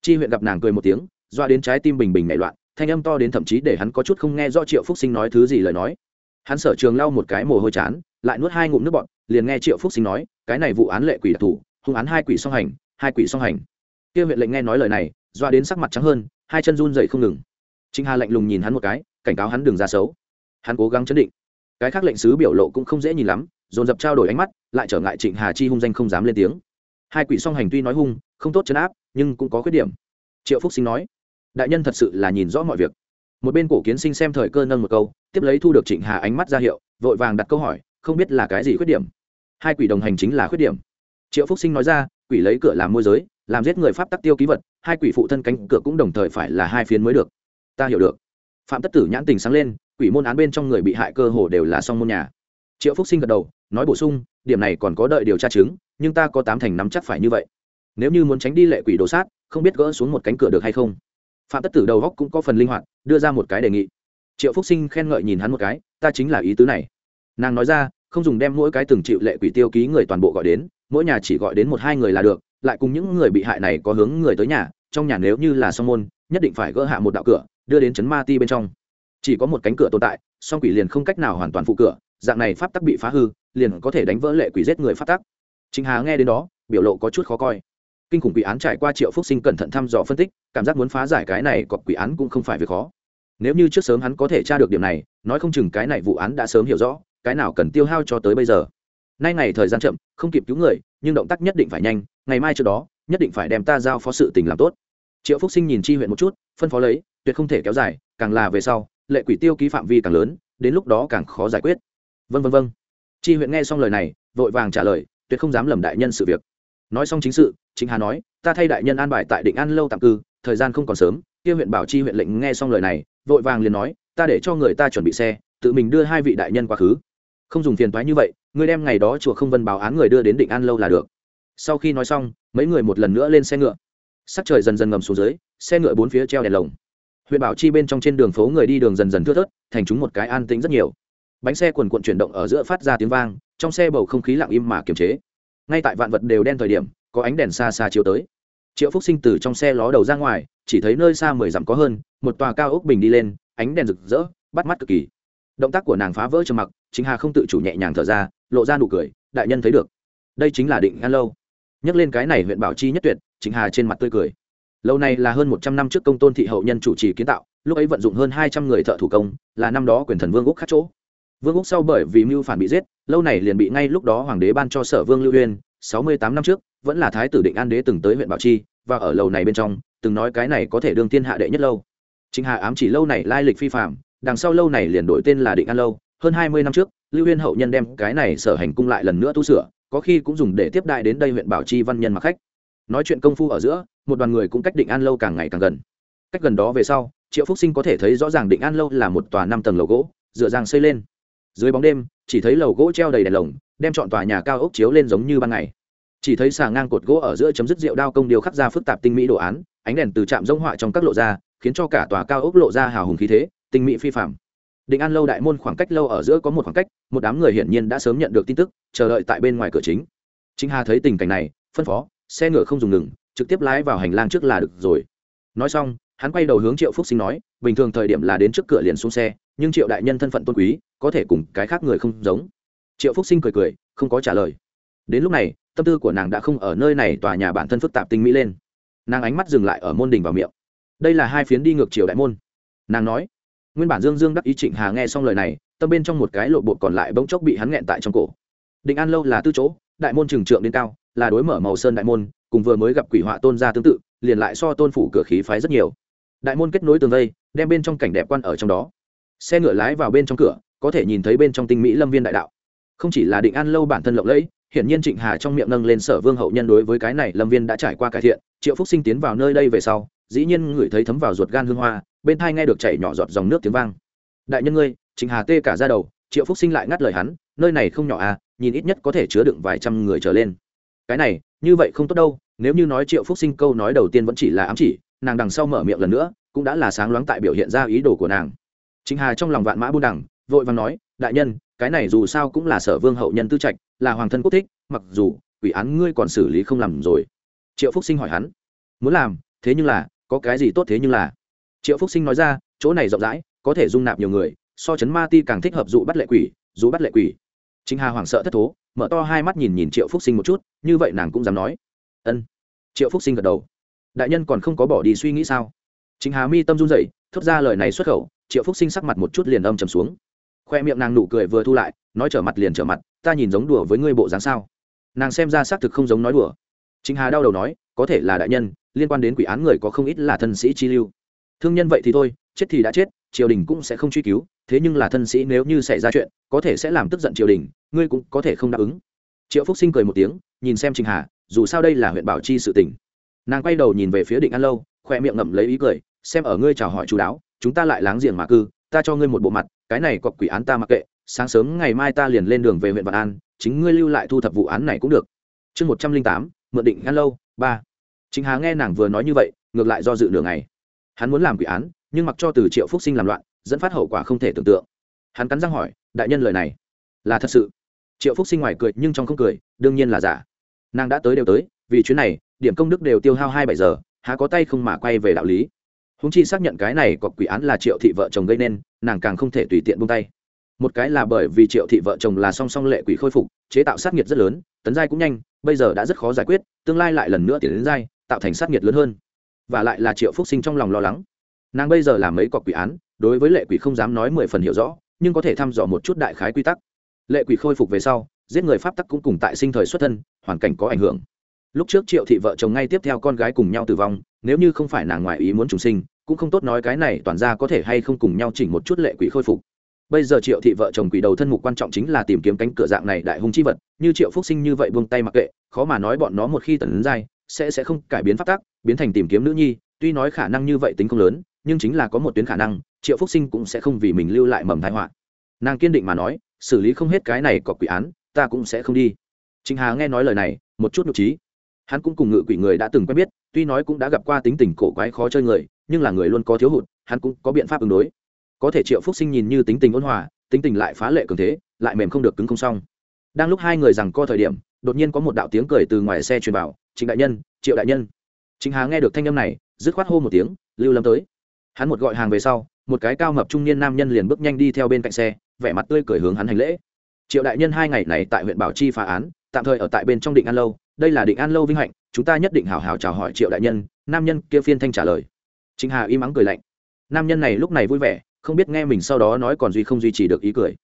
Chi huyện gặp nàng cười một tiếng, doa đến trái tim bình bình nảy loạn, thanh âm to đến thậm chí để hắn có chút không nghe do triệu phúc sinh nói thứ gì lời nói. Hắn sở trường lau một cái mồ hôi chán, lại nuốt hai ngụm nước bọt, liền nghe triệu phúc sinh nói, cái này vụ án lệ quỷ đặc thủ hung án hai quỷ song hành, hai quỷ song hành. Kia huyện lệnh nghe nói lời này doa đến sắc mặt trắng hơn, hai chân run dậy không ngừng. Trịnh hà lạnh lùng nhìn hắn một cái, cảnh cáo hắn đừng ra xấu. Hắn cố gắng chấn định. Cái khác lệnh sứ biểu lộ cũng không dễ nhìn lắm, dồn dập trao đổi ánh mắt, lại trở ngại trịnh hà chi hung danh không dám lên tiếng. Hai quỷ song hành tuy nói hung, không tốt chấn áp, nhưng cũng có khuyết điểm. Triệu phúc sinh nói, đại nhân thật sự là nhìn rõ mọi việc. Một bên cổ kiến sinh xem thời cơ nâng một câu, tiếp lấy thu được trịnh hà ánh mắt ra hiệu, vội vàng đặt câu hỏi, không biết là cái gì khuyết điểm? Hai quỷ đồng hành chính là khuyết điểm. Triệu phúc sinh nói ra, quỷ lấy cửa làm môi giới làm giết người pháp tắc tiêu ký vật, hai quỷ phụ thân cánh cửa cũng đồng thời phải là hai phiến mới được. Ta hiểu được. Phạm tất tử nhãn tình sáng lên, quỷ môn án bên trong người bị hại cơ hồ đều là song môn nhà. Triệu phúc sinh gật đầu, nói bổ sung, điểm này còn có đợi điều tra chứng, nhưng ta có tám thành nắm chắc phải như vậy. Nếu như muốn tránh đi lệ quỷ đồ sát, không biết gỡ xuống một cánh cửa được hay không? Phạm tất tử đầu góc cũng có phần linh hoạt, đưa ra một cái đề nghị. Triệu phúc sinh khen ngợi nhìn hắn một cái, ta chính là ý tứ này. Nàng nói ra, không dùng đem mỗi cái từng chịu lệ quỷ tiêu ký người toàn bộ gọi đến, mỗi nhà chỉ gọi đến một hai người là được lại cùng những người bị hại này có hướng người tới nhà, trong nhà nếu như là song môn, nhất định phải gỡ hạ một đạo cửa, đưa đến chấn ma ti bên trong. Chỉ có một cánh cửa tồn tại, song quỷ liền không cách nào hoàn toàn phụ cửa, dạng này pháp tắc bị phá hư, liền có thể đánh vỡ lệ quỷ giết người pháp tắc. Chính hà nghe đến đó, biểu lộ có chút khó coi. Kinh khủng quỷ án trải qua triệu phúc sinh cẩn thận thăm dò phân tích, cảm giác muốn phá giải cái này cọc quỷ án cũng không phải việc khó. Nếu như trước sớm hắn có thể tra được điểm này, nói không chừng cái này vụ án đã sớm hiểu rõ, cái nào cần tiêu hao cho tới bây giờ. Nay ngày thời gian chậm, không kịp cứu người, nhưng động tác nhất định phải nhanh ngày mai trước đó, nhất định phải đem ta giao phó sự tình làm tốt. Triệu phúc sinh nhìn chi huyện một chút, phân phó lấy, tuyệt không thể kéo dài, càng là về sau, lệ quỷ tiêu ký phạm vi càng lớn, đến lúc đó càng khó giải quyết. Vân vân vân chi huyện nghe xong lời này, vội vàng trả lời, tuyệt không dám lầm đại nhân sự việc. Nói xong chính sự chính hà nói, ta thay đại nhân an bài tại định an lâu tạm cư, thời gian không còn sớm. Kia huyện bảo chi huyện lệnh nghe xong lời này, vội vàng liền nói, ta để cho người ta chuẩn bị xe, tự mình đưa hai vị đại nhân quá khứ. Không dùng phiền thoái như vậy ngươi đem ngày đó chùa không vân báo án người đưa đến định an lâu là được sau khi nói xong, mấy người một lần nữa lên xe ngựa. Sắc trời dần dần ngầm xuống dưới, xe ngựa bốn phía treo đèn lồng. Huyện bảo chi bên trong trên đường phố người đi đường dần dần thưa thớt, thành chúng một cái an tĩnh rất nhiều. Bánh xe quần quận chuyển động ở giữa phát ra tiếng vang, trong xe bầu không khí lặng im mà kiềm chế. Ngay tại vạn vật đều đen thời điểm, có ánh đèn xa xa chiếu tới. Triệu phúc sinh từ trong xe ló đầu ra ngoài, chỉ thấy nơi xa mười dặm có hơn, một tòa cao ốc bình đi lên, ánh đèn rực rỡ, bắt mắt cực kỳ. Động tác của nàng phá vỡ trầm mặc, chính hà không tự chủ nhẹ nhàng thở ra, lộ ra nụ cười, đại nhân thấy được. Đây chính là định an lâu nhắc lên cái này huyện bảo chi nhất tuyệt chính hà trên mặt tươi cười. Lâu này là hơn một trăm năm trước công tôn thị hậu nhân chủ trì kiến tạo, lúc ấy vận dụng hơn hai trăm người thợ thủ công, là năm đó quyền thần vương úc khắc chỗ. Vương úc sau bởi vì mưu phản bị giết, lâu này liền bị ngay lúc đó hoàng đế ban cho sở vương lưu uyên, sáu mươi tám năm trước, vẫn là thái tử định an đế từng tới huyện bảo chi, và ở lầu này bên trong, từng nói cái này có thể đương thiên hạ đệ nhất lâu. Chính hà ám chỉ lâu này lai lịch phi phạm đằng sau lâu này liền đổi tên là định an lâu. Hơn hai mươi năm trước, lưu huyên hậu nhân đem cái này sở hành cung lại lần nữa tu sửa có khi cũng dùng để tiếp đại đến đây huyện bảo chi văn nhân mặc khách. Nói chuyện công phu ở giữa, một đoàn người cũng cách định an lâu càng ngày càng gần. Cách gần đó về sau, triệu phúc sinh có thể thấy rõ ràng định an lâu là một tòa năm tầng lầu gỗ, dựa dàng xây lên. Dưới bóng đêm, chỉ thấy lầu gỗ treo đầy đèn lồng, đem chọn tòa nhà cao ốc chiếu lên giống như ban ngày. Chỉ thấy xà ngang cột gỗ ở giữa chấm dứt rượu đao công điều khắc ra phức tạp tinh mỹ đồ án, ánh đèn từ trạm rông họa trong các lộ ra, khiến cho cả tòa cao ốc lộ ra hào hùng khí thế, tinh mỹ phi phạm định an lâu đại môn khoảng cách lâu ở giữa có một khoảng cách, một đám người hiển nhiên đã sớm nhận được tin tức, chờ đợi tại bên ngoài cửa chính. Chính hà thấy tình cảnh này, phân phó, xe ngựa không dùng ngừng, trực tiếp lái vào hành lang trước là được rồi. Nói xong, hắn quay đầu hướng triệu phúc sinh nói, bình thường thời điểm là đến trước cửa liền xuống xe, nhưng triệu đại nhân thân phận tôn quý, có thể cùng cái khác người không giống. Triệu phúc sinh cười cười, không có trả lời. Đến lúc này, tâm tư của nàng đã không ở nơi này tòa nhà bản thân phức tạp tinh mỹ lên. Nàng ánh mắt dừng lại ở môn đình vào miệng. Đây là hai phiến đi ngược chiều đại môn. Nàng nói nguyên bản dương dương đắc ý trịnh hà nghe xong lời này, tâm bên trong một cái lộ bột còn lại bỗng chốc bị hắn nghẹn tại trong cổ. Định an lâu là tư chỗ, đại môn trừng trượng đến cao, là đối mở màu sơn đại môn, cùng vừa mới gặp quỷ họa tôn gia tương tự, liền lại so tôn phủ cửa khí phái rất nhiều. Đại môn kết nối tường vây, đem bên trong cảnh đẹp quan ở trong đó. Xe ngựa lái vào bên trong cửa, có thể nhìn thấy bên trong tinh mỹ lâm viên đại đạo. Không chỉ là định an lâu bản thân lộng lẫy, hiển nhiên trịnh hà trong miệng nâng lên sở vương hậu nhân đối với cái này lâm viên đã trải qua cải thiện, triệu phúc sinh tiến vào nơi đây về sau dĩ nhiên ngửi thấy thấm vào ruột gan hương hoa, bên thai nghe được chảy nhỏ giọt dòng nước tiếng vang. Đại nhân ngươi trịnh hà tê cả ra đầu, triệu phúc sinh lại ngắt lời hắn, nơi này không nhỏ à nhìn ít nhất có thể chứa đựng vài trăm người trở lên. Cái này, như vậy không tốt đâu, nếu như nói triệu phúc sinh câu nói đầu tiên vẫn chỉ là ám chỉ, nàng đằng sau mở miệng lần nữa, cũng đã là sáng loáng tại biểu hiện ra ý đồ của nàng. Trịnh hà trong lòng vạn mã buôn đẳng, vội vàng nói, đại nhân, cái này dù sao cũng là sở vương hậu nhân tư trạch, là hoàng thân quốc thích, mặc dù ủy án ngươi còn xử lý không làm rồi. Triệu phúc sinh hỏi hắn, muốn làm, thế nhưng là có cái gì tốt thế nhưng là. Triệu phúc sinh nói ra, chỗ này rộng rãi, có thể dung nạp nhiều người, so chấn ma ti càng thích hợp dụ bắt lệ quỷ, dụ bắt lệ quỷ. Chính hà hoảng sợ thất thố, mở to hai mắt nhìn nhìn triệu phúc sinh một chút, như vậy nàng cũng dám nói. Ân. Triệu phúc sinh gật đầu. Đại nhân còn không có bỏ đi suy nghĩ sao? Chính hà mi tâm run rẩy, thốt ra lời này xuất khẩu, triệu phúc sinh sắc mặt một chút liền âm trầm xuống. Khoe miệng nàng nụ cười vừa thu lại, nói trở mặt liền trở mặt, ta nhìn giống đùa với ngươi bộ dáng sao? Nàng xem ra xác thực không giống nói đùa. Chính hà đau đầu nói có thể là đại nhân, liên quan đến quỷ án người có không ít là thân sĩ chi lưu. Thương nhân vậy thì thôi, chết thì đã chết, triều đình cũng sẽ không truy cứu, thế nhưng là thân sĩ nếu như xảy ra chuyện, có thể sẽ làm tức giận triều đình, ngươi cũng có thể không đáp ứng. Triệu phúc sinh cười một tiếng, nhìn xem trình hà, dù sao đây là huyện bảo chi sự tỉnh nàng quay đầu nhìn về phía định an lâu, khoe miệng ngậm lấy ý cười, xem ở ngươi chào hỏi chú đáo, chúng ta lại láng giềng mà cư, ta cho ngươi một bộ mặt, cái này cọc quỷ án ta mặc kệ, sáng sớm ngày mai ta liền lên đường về huyện vạn an, chính ngươi lưu lại thu thập vụ án này cũng được. Chương một trăm linh tám, mượn định an lâu, ba chính hà nghe nàng vừa nói như vậy, ngược lại do dự nửa ngày. Hắn muốn làm quỷ án, nhưng mặc cho từ triệu phúc sinh làm loạn, dẫn phát hậu quả không thể tưởng tượng. Hắn cắn răng hỏi, đại nhân lời này là thật sự? Triệu phúc sinh ngoài cười nhưng trong không cười, đương nhiên là giả. Nàng đã tới đều tới, vì chuyến này, điểm công đức đều tiêu hao hai bảy giờ, há có tay không mà quay về đạo lý. Húng chi xác nhận cái này có quỷ án là triệu thị vợ chồng gây nên, nàng càng không thể tùy tiện buông tay. Một cái là bởi vì triệu thị vợ chồng là song song lệ quỷ khôi phục, chế tạo sát nghiệt rất lớn, tấn giai cũng nhanh, bây giờ đã rất khó giải quyết, tương lai lại lần nữa tiến đến giai tạo thành sát nhiệt lớn hơn. Và lại là triệu phúc sinh trong lòng lo lắng. Nàng bây giờ làm mấy cọc quỷ án, đối với lệ quỷ không dám nói mười phần hiểu rõ, nhưng có thể thăm dò một chút đại khái quy tắc. Lệ quỷ khôi phục về sau, giết người pháp tắc cũng cùng tại sinh thời xuất thân, hoàn cảnh có ảnh hưởng. Lúc trước triệu thị vợ chồng ngay tiếp theo con gái cùng nhau tử vong, nếu như không phải nàng ngoại ý muốn trùng sinh, cũng không tốt nói cái này toàn ra có thể hay không cùng nhau chỉnh một chút lệ quỷ khôi phục. Bây giờ triệu thị vợ chồng quỷ đầu thân mục quan trọng chính là tìm kiếm cánh cửa dạng này đại hung chi vật, như triệu phúc sinh như vậy buông tay mặc kệ, khó mà nói bọn nó một khi tần giai sẽ sẽ không cải biến pháp tắc, biến thành tìm kiếm nữ nhi tuy nói khả năng như vậy tính không lớn nhưng chính là có một tuyến khả năng triệu phúc sinh cũng sẽ không vì mình lưu lại mầm thái họa. Nàng kiên định mà nói xử lý không hết cái này có quỷ án ta cũng sẽ không đi. Trịnh hà nghe nói lời này một chút nhục trí hắn cũng cùng ngự quỷ người đã từng quen biết tuy nói cũng đã gặp qua tính tình cổ quái khó chơi người nhưng là người luôn có thiếu hụt hắn cũng có biện pháp ứng đối. Có thể triệu phúc sinh nhìn như tính tình ôn hòa tính tình lại phá lệ cường thế lại mềm không được cứng không xong. Đang lúc hai người rằng co thời điểm đột nhiên có một đạo tiếng cười từ ngoài xe truyền vào, trịnh đại nhân, triệu đại nhân. Trịnh hà nghe được thanh âm này, dứt khoát hô một tiếng, lưu lâm tới. Hắn một gọi hàng về sau, một cái cao mập trung niên nam nhân liền bước nhanh đi theo bên cạnh xe, vẻ mặt tươi cười hướng hắn hành lễ. Triệu đại nhân hai ngày này tại huyện bảo chi phá án, tạm thời ở tại bên trong định an lâu, đây là định an lâu vinh hạnh, chúng ta nhất định hào hào chào hỏi triệu đại nhân. Nam nhân kia phiên thanh trả lời. Trịnh hà im ắng cười lạnh. Nam nhân này lúc này vui vẻ, không biết nghe mình sau đó nói còn duy không duy trì được ý cười.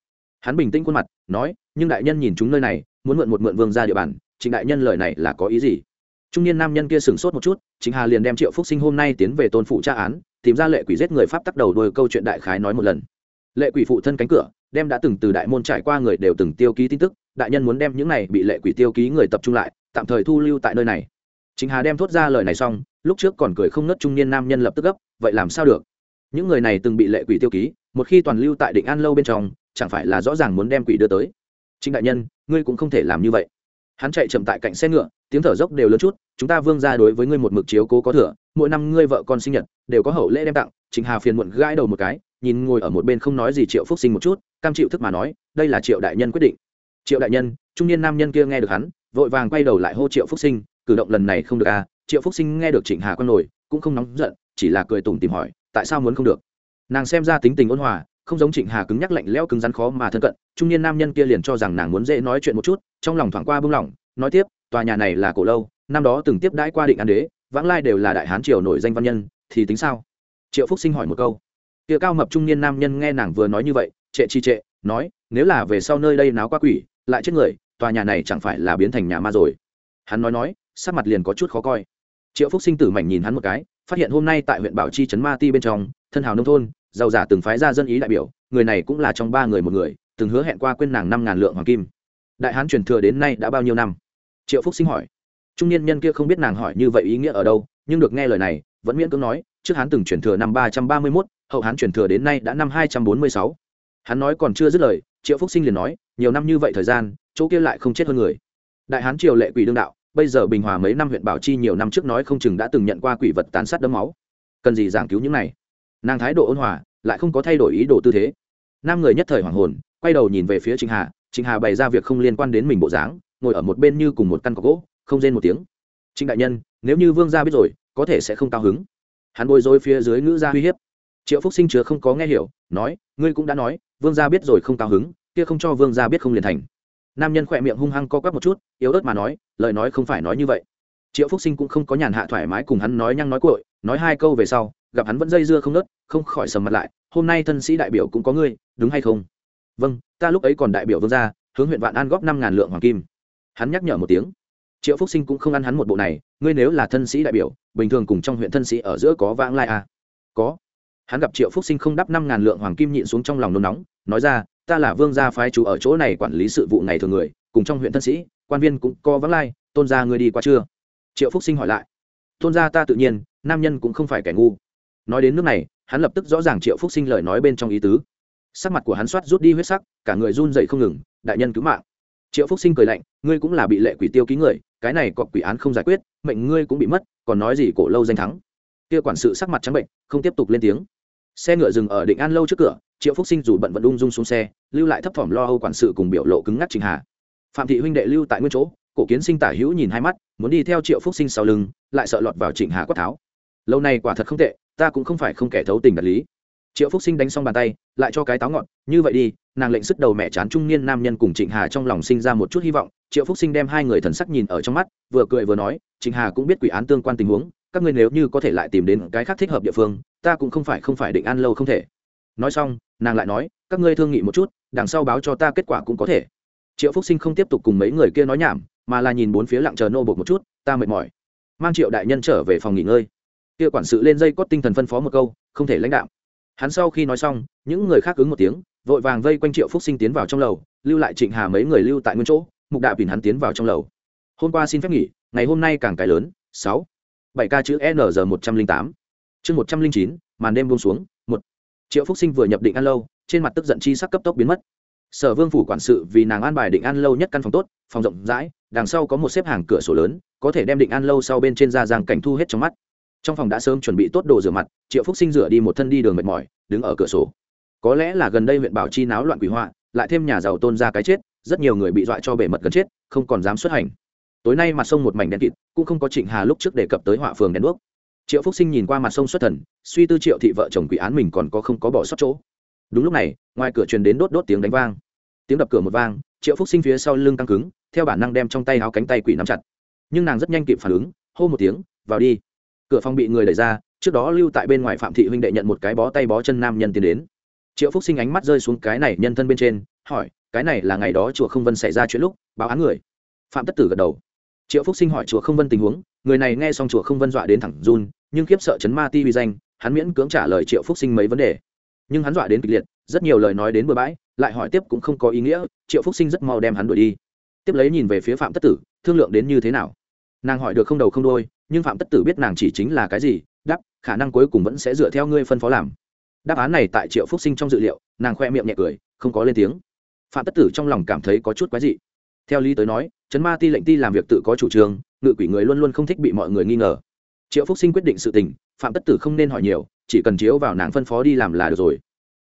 Hắn bình tĩnh khuôn mặt, nói, nhưng đại nhân nhìn chúng nơi này muốn mượn một mượn vương ra địa bàn, trịnh đại nhân lời này là có ý gì? Trung niên nam nhân kia sửng sốt một chút chính hà liền đem triệu phúc sinh hôm nay tiến về tôn phụ tra án, tìm ra lệ quỷ giết người pháp tắc đầu đôi câu chuyện đại khái nói một lần. Lệ quỷ phụ thân cánh cửa, đem đã từng từ đại môn trải qua người đều từng tiêu ký tin tức, đại nhân muốn đem những này bị lệ quỷ tiêu ký người tập trung lại, tạm thời thu lưu tại nơi này. Chính hà đem thốt ra lời này xong, lúc trước còn cười không ngất trung niên nam nhân lập tức gấp, vậy làm sao được? Những người này từng bị lệ quỷ tiêu ký, một khi toàn lưu tại định an lâu bên trong, chẳng phải là rõ ràng muốn đem quỷ đưa tới? Chính đại nhân ngươi cũng không thể làm như vậy. Hắn chạy chậm tại cạnh xe ngựa, tiếng thở dốc đều lớn chút, chúng ta vương ra đối với ngươi một mực chiếu cố có thừa, mỗi năm ngươi vợ con sinh nhật, đều có hậu lễ đem tặng trịnh hà phiền muộn gãi đầu một cái, nhìn ngồi ở một bên không nói gì triệu phúc sinh một chút, cam chịu thức mà nói, đây là triệu đại nhân quyết định. Triệu đại nhân, trung niên nam nhân kia nghe được hắn, vội vàng quay đầu lại hô triệu phúc sinh, cử động lần này không được à triệu phúc sinh nghe được trịnh hà con nổi, cũng không nóng giận, chỉ là cười tủm tìm hỏi, tại sao muốn không được? Nàng xem ra tính tình ôn hòa không giống trịnh hà cứng nhắc lạnh lẽo cứng rắn khó mà thân cận, trung niên nam nhân kia liền cho rằng nàng muốn dễ nói chuyện một chút, trong lòng thoảng qua bưng lỏng nói tiếp, tòa nhà này là cổ lâu, năm đó từng tiếp đãi qua định an đế, vãng lai đều là đại hán triều nổi danh văn nhân, thì tính sao? Triệu phúc sinh hỏi một câu. Kia cao mập trung niên nam nhân nghe nàng vừa nói như vậy, trệ chi trệ, nói, nếu là về sau nơi đây náo qua quỷ, lại chết người, tòa nhà này chẳng phải là biến thành nhà ma rồi. Hắn nói nói, sắc mặt liền có chút khó coi. Triệu phúc sinh tử mảnh nhìn hắn một cái, phát hiện hôm nay tại huyện bảo chi trấn ma ti bên trong, thân hào nông thôn giàu giả từng phái ra dân ý đại biểu, người này cũng là trong ba người một người, từng hứa hẹn qua quên nàng năm ngàn lượng hoàng kim. Đại hán truyền thừa đến nay đã bao nhiêu năm? Triệu phúc sinh hỏi. Trung niên nhân kia không biết nàng hỏi như vậy ý nghĩa ở đâu, nhưng được nghe lời này, vẫn miễn cưỡng nói, trước hán từng truyền thừa năm ba trăm ba mươi mốt, hậu hán truyền thừa đến nay đã năm hai trăm bốn mươi sáu. Hắn nói còn chưa dứt lời, triệu phúc sinh liền nói, nhiều năm như vậy thời gian, chỗ kia lại không chết hơn người. Đại hán triều lệ quỷ đương đạo, bây giờ bình hòa mấy năm huyện bảo chi nhiều năm trước nói không chừng đã từng nhận qua quỷ vật tán sát đấm máu. Cần gì giảng cứu những này? Nàng thái độ ôn hòa, lại không có thay đổi ý đồ tư thế. Nam người nhất thời hoàng hồn, quay đầu nhìn về phía trịnh hà trịnh hà bày ra việc không liên quan đến mình bộ dáng, ngồi ở một bên như cùng một căn cọc gỗ, không rên một tiếng. Trịnh đại nhân, nếu như vương gia biết rồi, có thể sẽ không cao hứng. Hắn bồi dối phía dưới ngữ gia uy hiếp. Triệu phúc sinh chứa không có nghe hiểu, nói, ngươi cũng đã nói, vương gia biết rồi không cao hứng, kia không cho vương gia biết không liền thành. Nam nhân khỏe miệng hung hăng co quắp một chút, yếu ớt mà nói, lời nói không phải nói như vậy. Triệu phúc sinh cũng không có nhàn hạ thoải mái cùng hắn nói nhăng nói cội nói hai câu về sau gặp hắn vẫn dây dưa không nớt, không khỏi sầm mặt lại, hôm nay thân sĩ đại biểu cũng có ngươi, đúng hay không? Vâng ta lúc ấy còn đại biểu vương gia, hướng huyện vạn an góp năm ngàn lượng hoàng kim. Hắn nhắc nhở một tiếng. Triệu phúc sinh cũng không ăn hắn một bộ này, ngươi nếu là thân sĩ đại biểu, bình thường cùng trong huyện thân sĩ ở giữa có vãng lai à? có. Hắn gặp triệu phúc sinh không đắp năm ngàn lượng hoàng kim nhịn xuống trong lòng nôn nóng, nói ra, ta là vương gia phái chủ ở chỗ này quản lý sự vụ ngày thường người, cùng trong huyện thân sĩ, quan viên cũng có vắng lai, tôn gia ngươi đi qua chưa? Triệu phúc sinh hỏi lại, tôn gia ta tự nhiên, nam nhân cũng không phải kẻ ngu nói đến nước này, hắn lập tức rõ ràng triệu phúc sinh lời nói bên trong ý tứ. Sắc mặt của hắn soát rút đi huyết sắc, cả người run dậy không ngừng, đại nhân cứu mạng. Triệu phúc sinh cười lạnh, ngươi cũng là bị lệ quỷ tiêu ký người, cái này có quỷ án không giải quyết, mệnh ngươi cũng bị mất, còn nói gì cổ lâu danh thắng. Kia quản sự sắc mặt trắng bệnh, không tiếp tục lên tiếng. Xe ngựa dừng ở định an lâu trước cửa, triệu phúc sinh dù bận vận ung dung xuống xe, lưu lại thấp thỏm lo âu quản sự cùng biểu lộ cứng ngắc trình hà. Phạm thị huynh đệ lưu tại nguyên chỗ, cổ kiến sinh tả hữu nhìn hai mắt, muốn đi theo triệu phúc sinh sau lưng, lại sợ lọt vào trịnh hà quát tháo. Lâu này quả thật không tệ ta cũng không phải không kẻ thấu tình đạt lý. Triệu phúc sinh đánh xong bàn tay, lại cho cái táo ngọn như vậy đi, nàng lệnh sức đầu mẹ chán trung niên nam nhân cùng trịnh hà trong lòng sinh ra một chút hy vọng. Triệu phúc sinh đem hai người thần sắc nhìn ở trong mắt, vừa cười vừa nói, trịnh hà cũng biết quỷ án tương quan tình huống, các ngươi nếu như có thể lại tìm đến cái khác thích hợp địa phương, ta cũng không phải không phải định ăn lâu không thể. Nói xong, nàng lại nói, các ngươi thương nghị một chút, đằng sau báo cho ta kết quả cũng có thể. Triệu phúc sinh không tiếp tục cùng mấy người kia nói nhảm, mà là nhìn bốn phía lặng chờ nô bột một chút, ta mệt mỏi. Mang triệu đại nhân trở về phòng nghỉ ngơi kia quản sự lên dây cót tinh thần phân phó một câu, không thể lãnh đạo hắn sau khi nói xong, những người khác ứng một tiếng, vội vàng vây quanh triệu phúc sinh tiến vào trong lầu, lưu lại trịnh hà mấy người lưu tại nguyên chỗ, mục đạo bỉn hắn tiến vào trong lầu. Hôm qua xin phép nghỉ, ngày hôm nay càng cái lớn, sáu. Bảy ca chữ n g một trăm linh tám. Chương một trăm linh chín, màn đêm buông xuống, một. Triệu phúc sinh vừa nhập định ăn lâu, trên mặt tức giận chi sắc cấp tốc biến mất. Sở vương phủ quản sự vì nàng an bài định ăn lâu nhất căn phòng tốt, phòng rộng rãi, đằng sau có một xếp hàng cửa sổ lớn, có thể đem định ăn lâu sau bên trên ra giang cảnh thu hết trong mắt trong phòng đã sớm chuẩn bị tốt đồ rửa mặt, triệu phúc sinh rửa đi một thân đi đường mệt mỏi, đứng ở cửa sổ. Có lẽ là gần đây huyện bảo chi náo loạn quỷ họa, lại thêm nhà giàu tôn ra cái chết, rất nhiều người bị dọa cho bể mật gần chết, không còn dám xuất hành. Tối nay mặt sông một mảnh đen kịt, cũng không có trịnh hà lúc trước đề cập tới họa phường đèn đuốc. Triệu phúc sinh nhìn qua mặt sông xuất thần, suy tư triệu thị vợ chồng quỷ án mình còn có không có bỏ sót chỗ. Đúng lúc này, ngoài cửa truyền đến đốt đốt tiếng đánh vang. Tiếng đập cửa một vang, triệu phúc sinh phía sau lưng căng cứng, theo bản năng đem trong tay áo cánh tay quỷ nắm chặt. Nhưng nàng rất nhanh kịp phản ứng, hô một tiếng, vào đi cửa phòng bị người đẩy ra, trước đó lưu tại bên ngoài phạm thị huynh đệ nhận một cái bó tay bó chân nam nhân tiến đến. Triệu phúc sinh ánh mắt rơi xuống cái này nhân thân bên trên, hỏi, cái này là ngày đó chùa không vân xảy ra chuyện lúc, báo án người? Phạm tất tử gật đầu. Triệu phúc sinh hỏi chùa không vân tình huống, người này nghe xong chùa không vân dọa đến thẳng run, nhưng khiếp sợ chấn ma ti uy danh, hắn miễn cưỡng trả lời triệu phúc sinh mấy vấn đề. Nhưng hắn dọa đến kịch liệt, rất nhiều lời nói đến bừa bãi, lại hỏi tiếp cũng không có ý nghĩa, triệu phúc sinh rất mau đem hắn đuổi đi. Tiếp lấy nhìn về phía phạm tất tử, thương lượng đến như thế nào? Nàng hỏi được không đầu không đôi nhưng phạm tất tử biết nàng chỉ chính là cái gì, đáp, khả năng cuối cùng vẫn sẽ dựa theo ngươi phân phó làm. Đáp án này tại triệu phúc sinh trong dự liệu, nàng khoe miệng nhẹ cười, không có lên tiếng. Phạm tất tử trong lòng cảm thấy có chút quái dị. Theo lý tới nói chấn ma ti lệnh ti làm việc tự có chủ trương, ngự quỷ người luôn luôn không thích bị mọi người nghi ngờ. Triệu phúc sinh quyết định sự tình, phạm tất tử không nên hỏi nhiều, chỉ cần chiếu vào nàng phân phó đi làm là được rồi.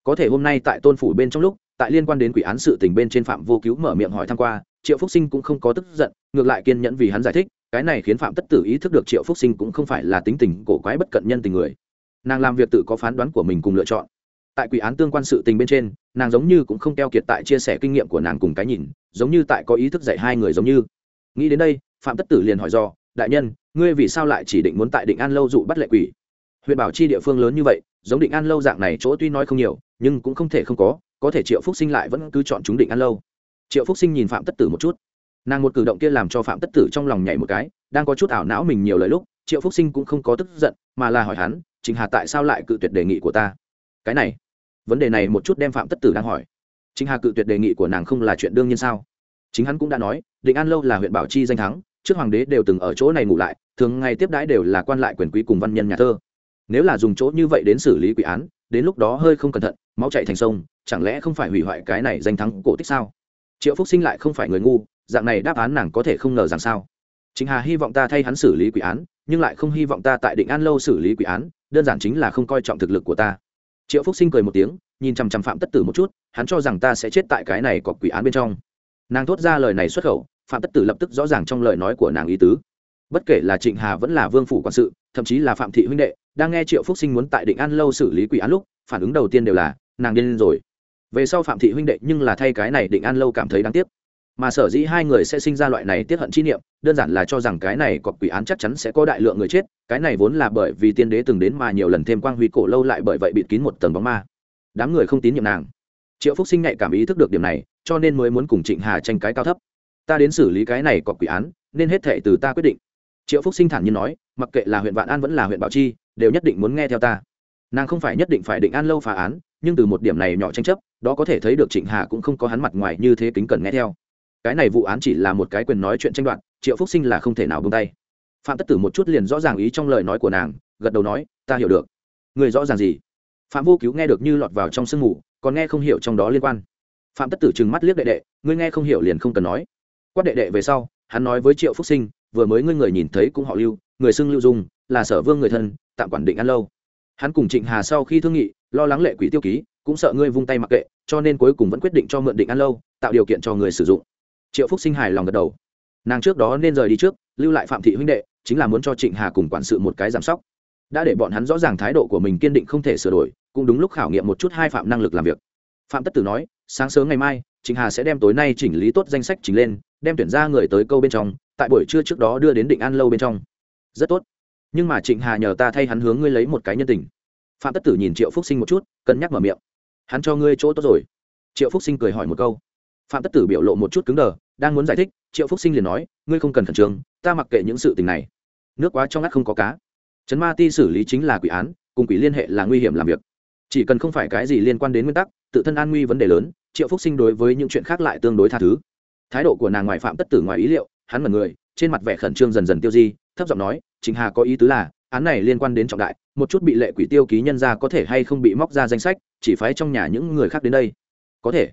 Có thể hôm nay tại tôn phủ bên trong lúc, tại liên quan đến quỷ án sự tình bên trên phạm vô cứu mở miệng hỏi thăm qua, triệu phúc sinh cũng không có tức giận, ngược lại kiên nhẫn vì hắn giải thích cái này khiến phạm tất tử ý thức được triệu phúc sinh cũng không phải là tính tình cổ quái bất cận nhân tình người. Nàng làm việc tự có phán đoán của mình cùng lựa chọn. Tại quỷ án tương quan sự tình bên trên, nàng giống như cũng không keo kiệt tại chia sẻ kinh nghiệm của nàng cùng cái nhìn, giống như tại có ý thức dạy hai người giống như. Nghĩ đến đây, phạm tất tử liền hỏi do, đại nhân, ngươi vì sao lại chỉ định muốn tại định an lâu dụ bắt lệ quỷ? Huyện bảo chi địa phương lớn như vậy, giống định an lâu dạng này chỗ tuy nói không nhiều, nhưng cũng không thể không có có thể triệu phúc sinh lại vẫn cứ chọn chúng định an lâu. Triệu phúc sinh nhìn phạm tất tử một chút nàng một cử động kia làm cho phạm tất tử trong lòng nhảy một cái, đang có chút ảo não mình nhiều lời lúc, triệu phúc sinh cũng không có tức giận, mà là hỏi hắn chính hà tại sao lại cự tuyệt đề nghị của ta? Cái này, vấn đề này một chút đem phạm tất tử đang hỏi. Chính hà cự tuyệt đề nghị của nàng không là chuyện đương nhiên sao? Chính hắn cũng đã nói, định an lâu là huyện bảo chi danh thắng, trước hoàng đế đều từng ở chỗ này ngủ lại, thường ngày tiếp đãi đều là quan lại quyền quý cùng văn nhân nhà thơ. Nếu là dùng chỗ như vậy đến xử lý quỷ án, đến lúc đó hơi không cẩn thận, máu chạy thành sông, chẳng lẽ không phải hủy hoại cái này danh thắng cổ tích sao? Triệu phúc sinh lại không phải người ngu dạng này đáp án nàng có thể không ngờ rằng sao? Chính hà hy vọng ta thay hắn xử lý quỷ án, nhưng lại không hy vọng ta tại định an lâu xử lý quỷ án, đơn giản chính là không coi trọng thực lực của ta. Triệu phúc sinh cười một tiếng, nhìn chằm chằm phạm tất tử một chút, hắn cho rằng ta sẽ chết tại cái này có quỷ án bên trong. Nàng thốt ra lời này xuất khẩu, phạm tất tử lập tức rõ ràng trong lời nói của nàng ý tứ. Bất kể là trịnh hà vẫn là vương phủ quản sự, thậm chí là phạm thị huynh đệ, đang nghe triệu phúc sinh muốn tại định an lâu xử lý quỷ án lúc, phản ứng đầu tiên đều là, nàng điên rồi. Về sau phạm thị huynh đệ nhưng là thay cái này định an lâu cảm thấy đáng tiếc mà sở dĩ hai người sẽ sinh ra loại này tiết hận chi niệm, đơn giản là cho rằng cái này có quỷ án chắc chắn sẽ có đại lượng người chết, cái này vốn là bởi vì tiên đế từng đến mà nhiều lần thêm quang huy cổ lâu lại bởi vậy bịt kín một tầng bóng ma. Đám người không tín nhiệm nàng. Triệu phúc sinh nhạy cảm ý thức được điểm này, cho nên mới muốn cùng trịnh hà tranh cái cao thấp. Ta đến xử lý cái này có quỷ án, nên hết thệ từ ta quyết định. Triệu phúc sinh thản nhiên nói, mặc kệ là huyện vạn an vẫn là huyện bảo chi, đều nhất định muốn nghe theo ta. Nàng không phải nhất định phải định an lâu phá án, nhưng từ một điểm này nhỏ tranh chấp, đó có thể thấy được trịnh hà cũng không có hắn mặt ngoài như thế kính cần nghe theo cái này vụ án chỉ là một cái quyền nói chuyện tranh đoạt, triệu phúc sinh là không thể nào bông tay. Phạm tất tử một chút liền rõ ràng ý trong lời nói của nàng, gật đầu nói, ta hiểu được. Người rõ ràng gì? Phạm vô cứu nghe được như lọt vào trong sương mù, còn nghe không hiểu trong đó liên quan. Phạm tất tử trừng mắt liếc đệ đệ, ngươi nghe không hiểu liền không cần nói. Quát đệ đệ về sau, hắn nói với triệu phúc sinh, vừa mới ngươi người nhìn thấy cũng họ lưu, người xưng lưu dung, là sở vương người thân, tạm quản định ăn lâu. Hắn cùng trịnh hà sau khi thương nghị, lo lắng lệ quỷ tiêu ký, cũng sợ ngươi vung tay mặc kệ, cho nên cuối cùng vẫn quyết định cho mượn định ăn lâu, tạo điều kiện cho người sử dụng triệu phúc sinh hài lòng gật đầu. Nàng trước đó nên rời đi trước, lưu lại phạm thị huynh đệ, chính là muốn cho trịnh hà cùng quản sự một cái giám sóc. Đã để bọn hắn rõ ràng thái độ của mình kiên định không thể sửa đổi, cũng đúng lúc khảo nghiệm một chút hai phạm năng lực làm việc. Phạm tất tử nói, sáng sớm ngày mai, trịnh hà sẽ đem tối nay chỉnh lý tốt danh sách chỉnh lên, đem tuyển ra người tới câu bên trong, tại buổi trưa trước đó đưa đến định an lâu bên trong. Rất tốt. Nhưng mà trịnh hà nhờ ta thay hắn hướng ngươi lấy một cái nhân tình. Phạm tất tử nhìn triệu phúc sinh một chút, cân nhắc mở miệng. Hắn cho ngươi chỗ tốt rồi. Triệu phúc sinh cười hỏi một câu phạm tất tử biểu lộ một chút cứng đờ, đang muốn giải thích, triệu phúc sinh liền nói, ngươi không cần khẩn trương, ta mặc kệ những sự tình này. Nước quá trong ngắt không có cá. Chấn ma ti xử lý chính là quỷ án, cùng quỷ liên hệ là nguy hiểm làm việc. Chỉ cần không phải cái gì liên quan đến nguyên tắc, tự thân an nguy vấn đề lớn, triệu phúc sinh đối với những chuyện khác lại tương đối tha thứ. Thái độ của nàng ngoại phạm tất tử ngoài ý liệu, hắn mật người, trên mặt vẻ khẩn trương dần dần tiêu di, thấp giọng nói chính hà có ý tứ là, án này liên quan đến trọng đại, một chút bị lệ quỷ tiêu ký nhân ra có thể hay không bị móc ra danh sách, chỉ phái trong nhà những người khác đến đây. Có thể.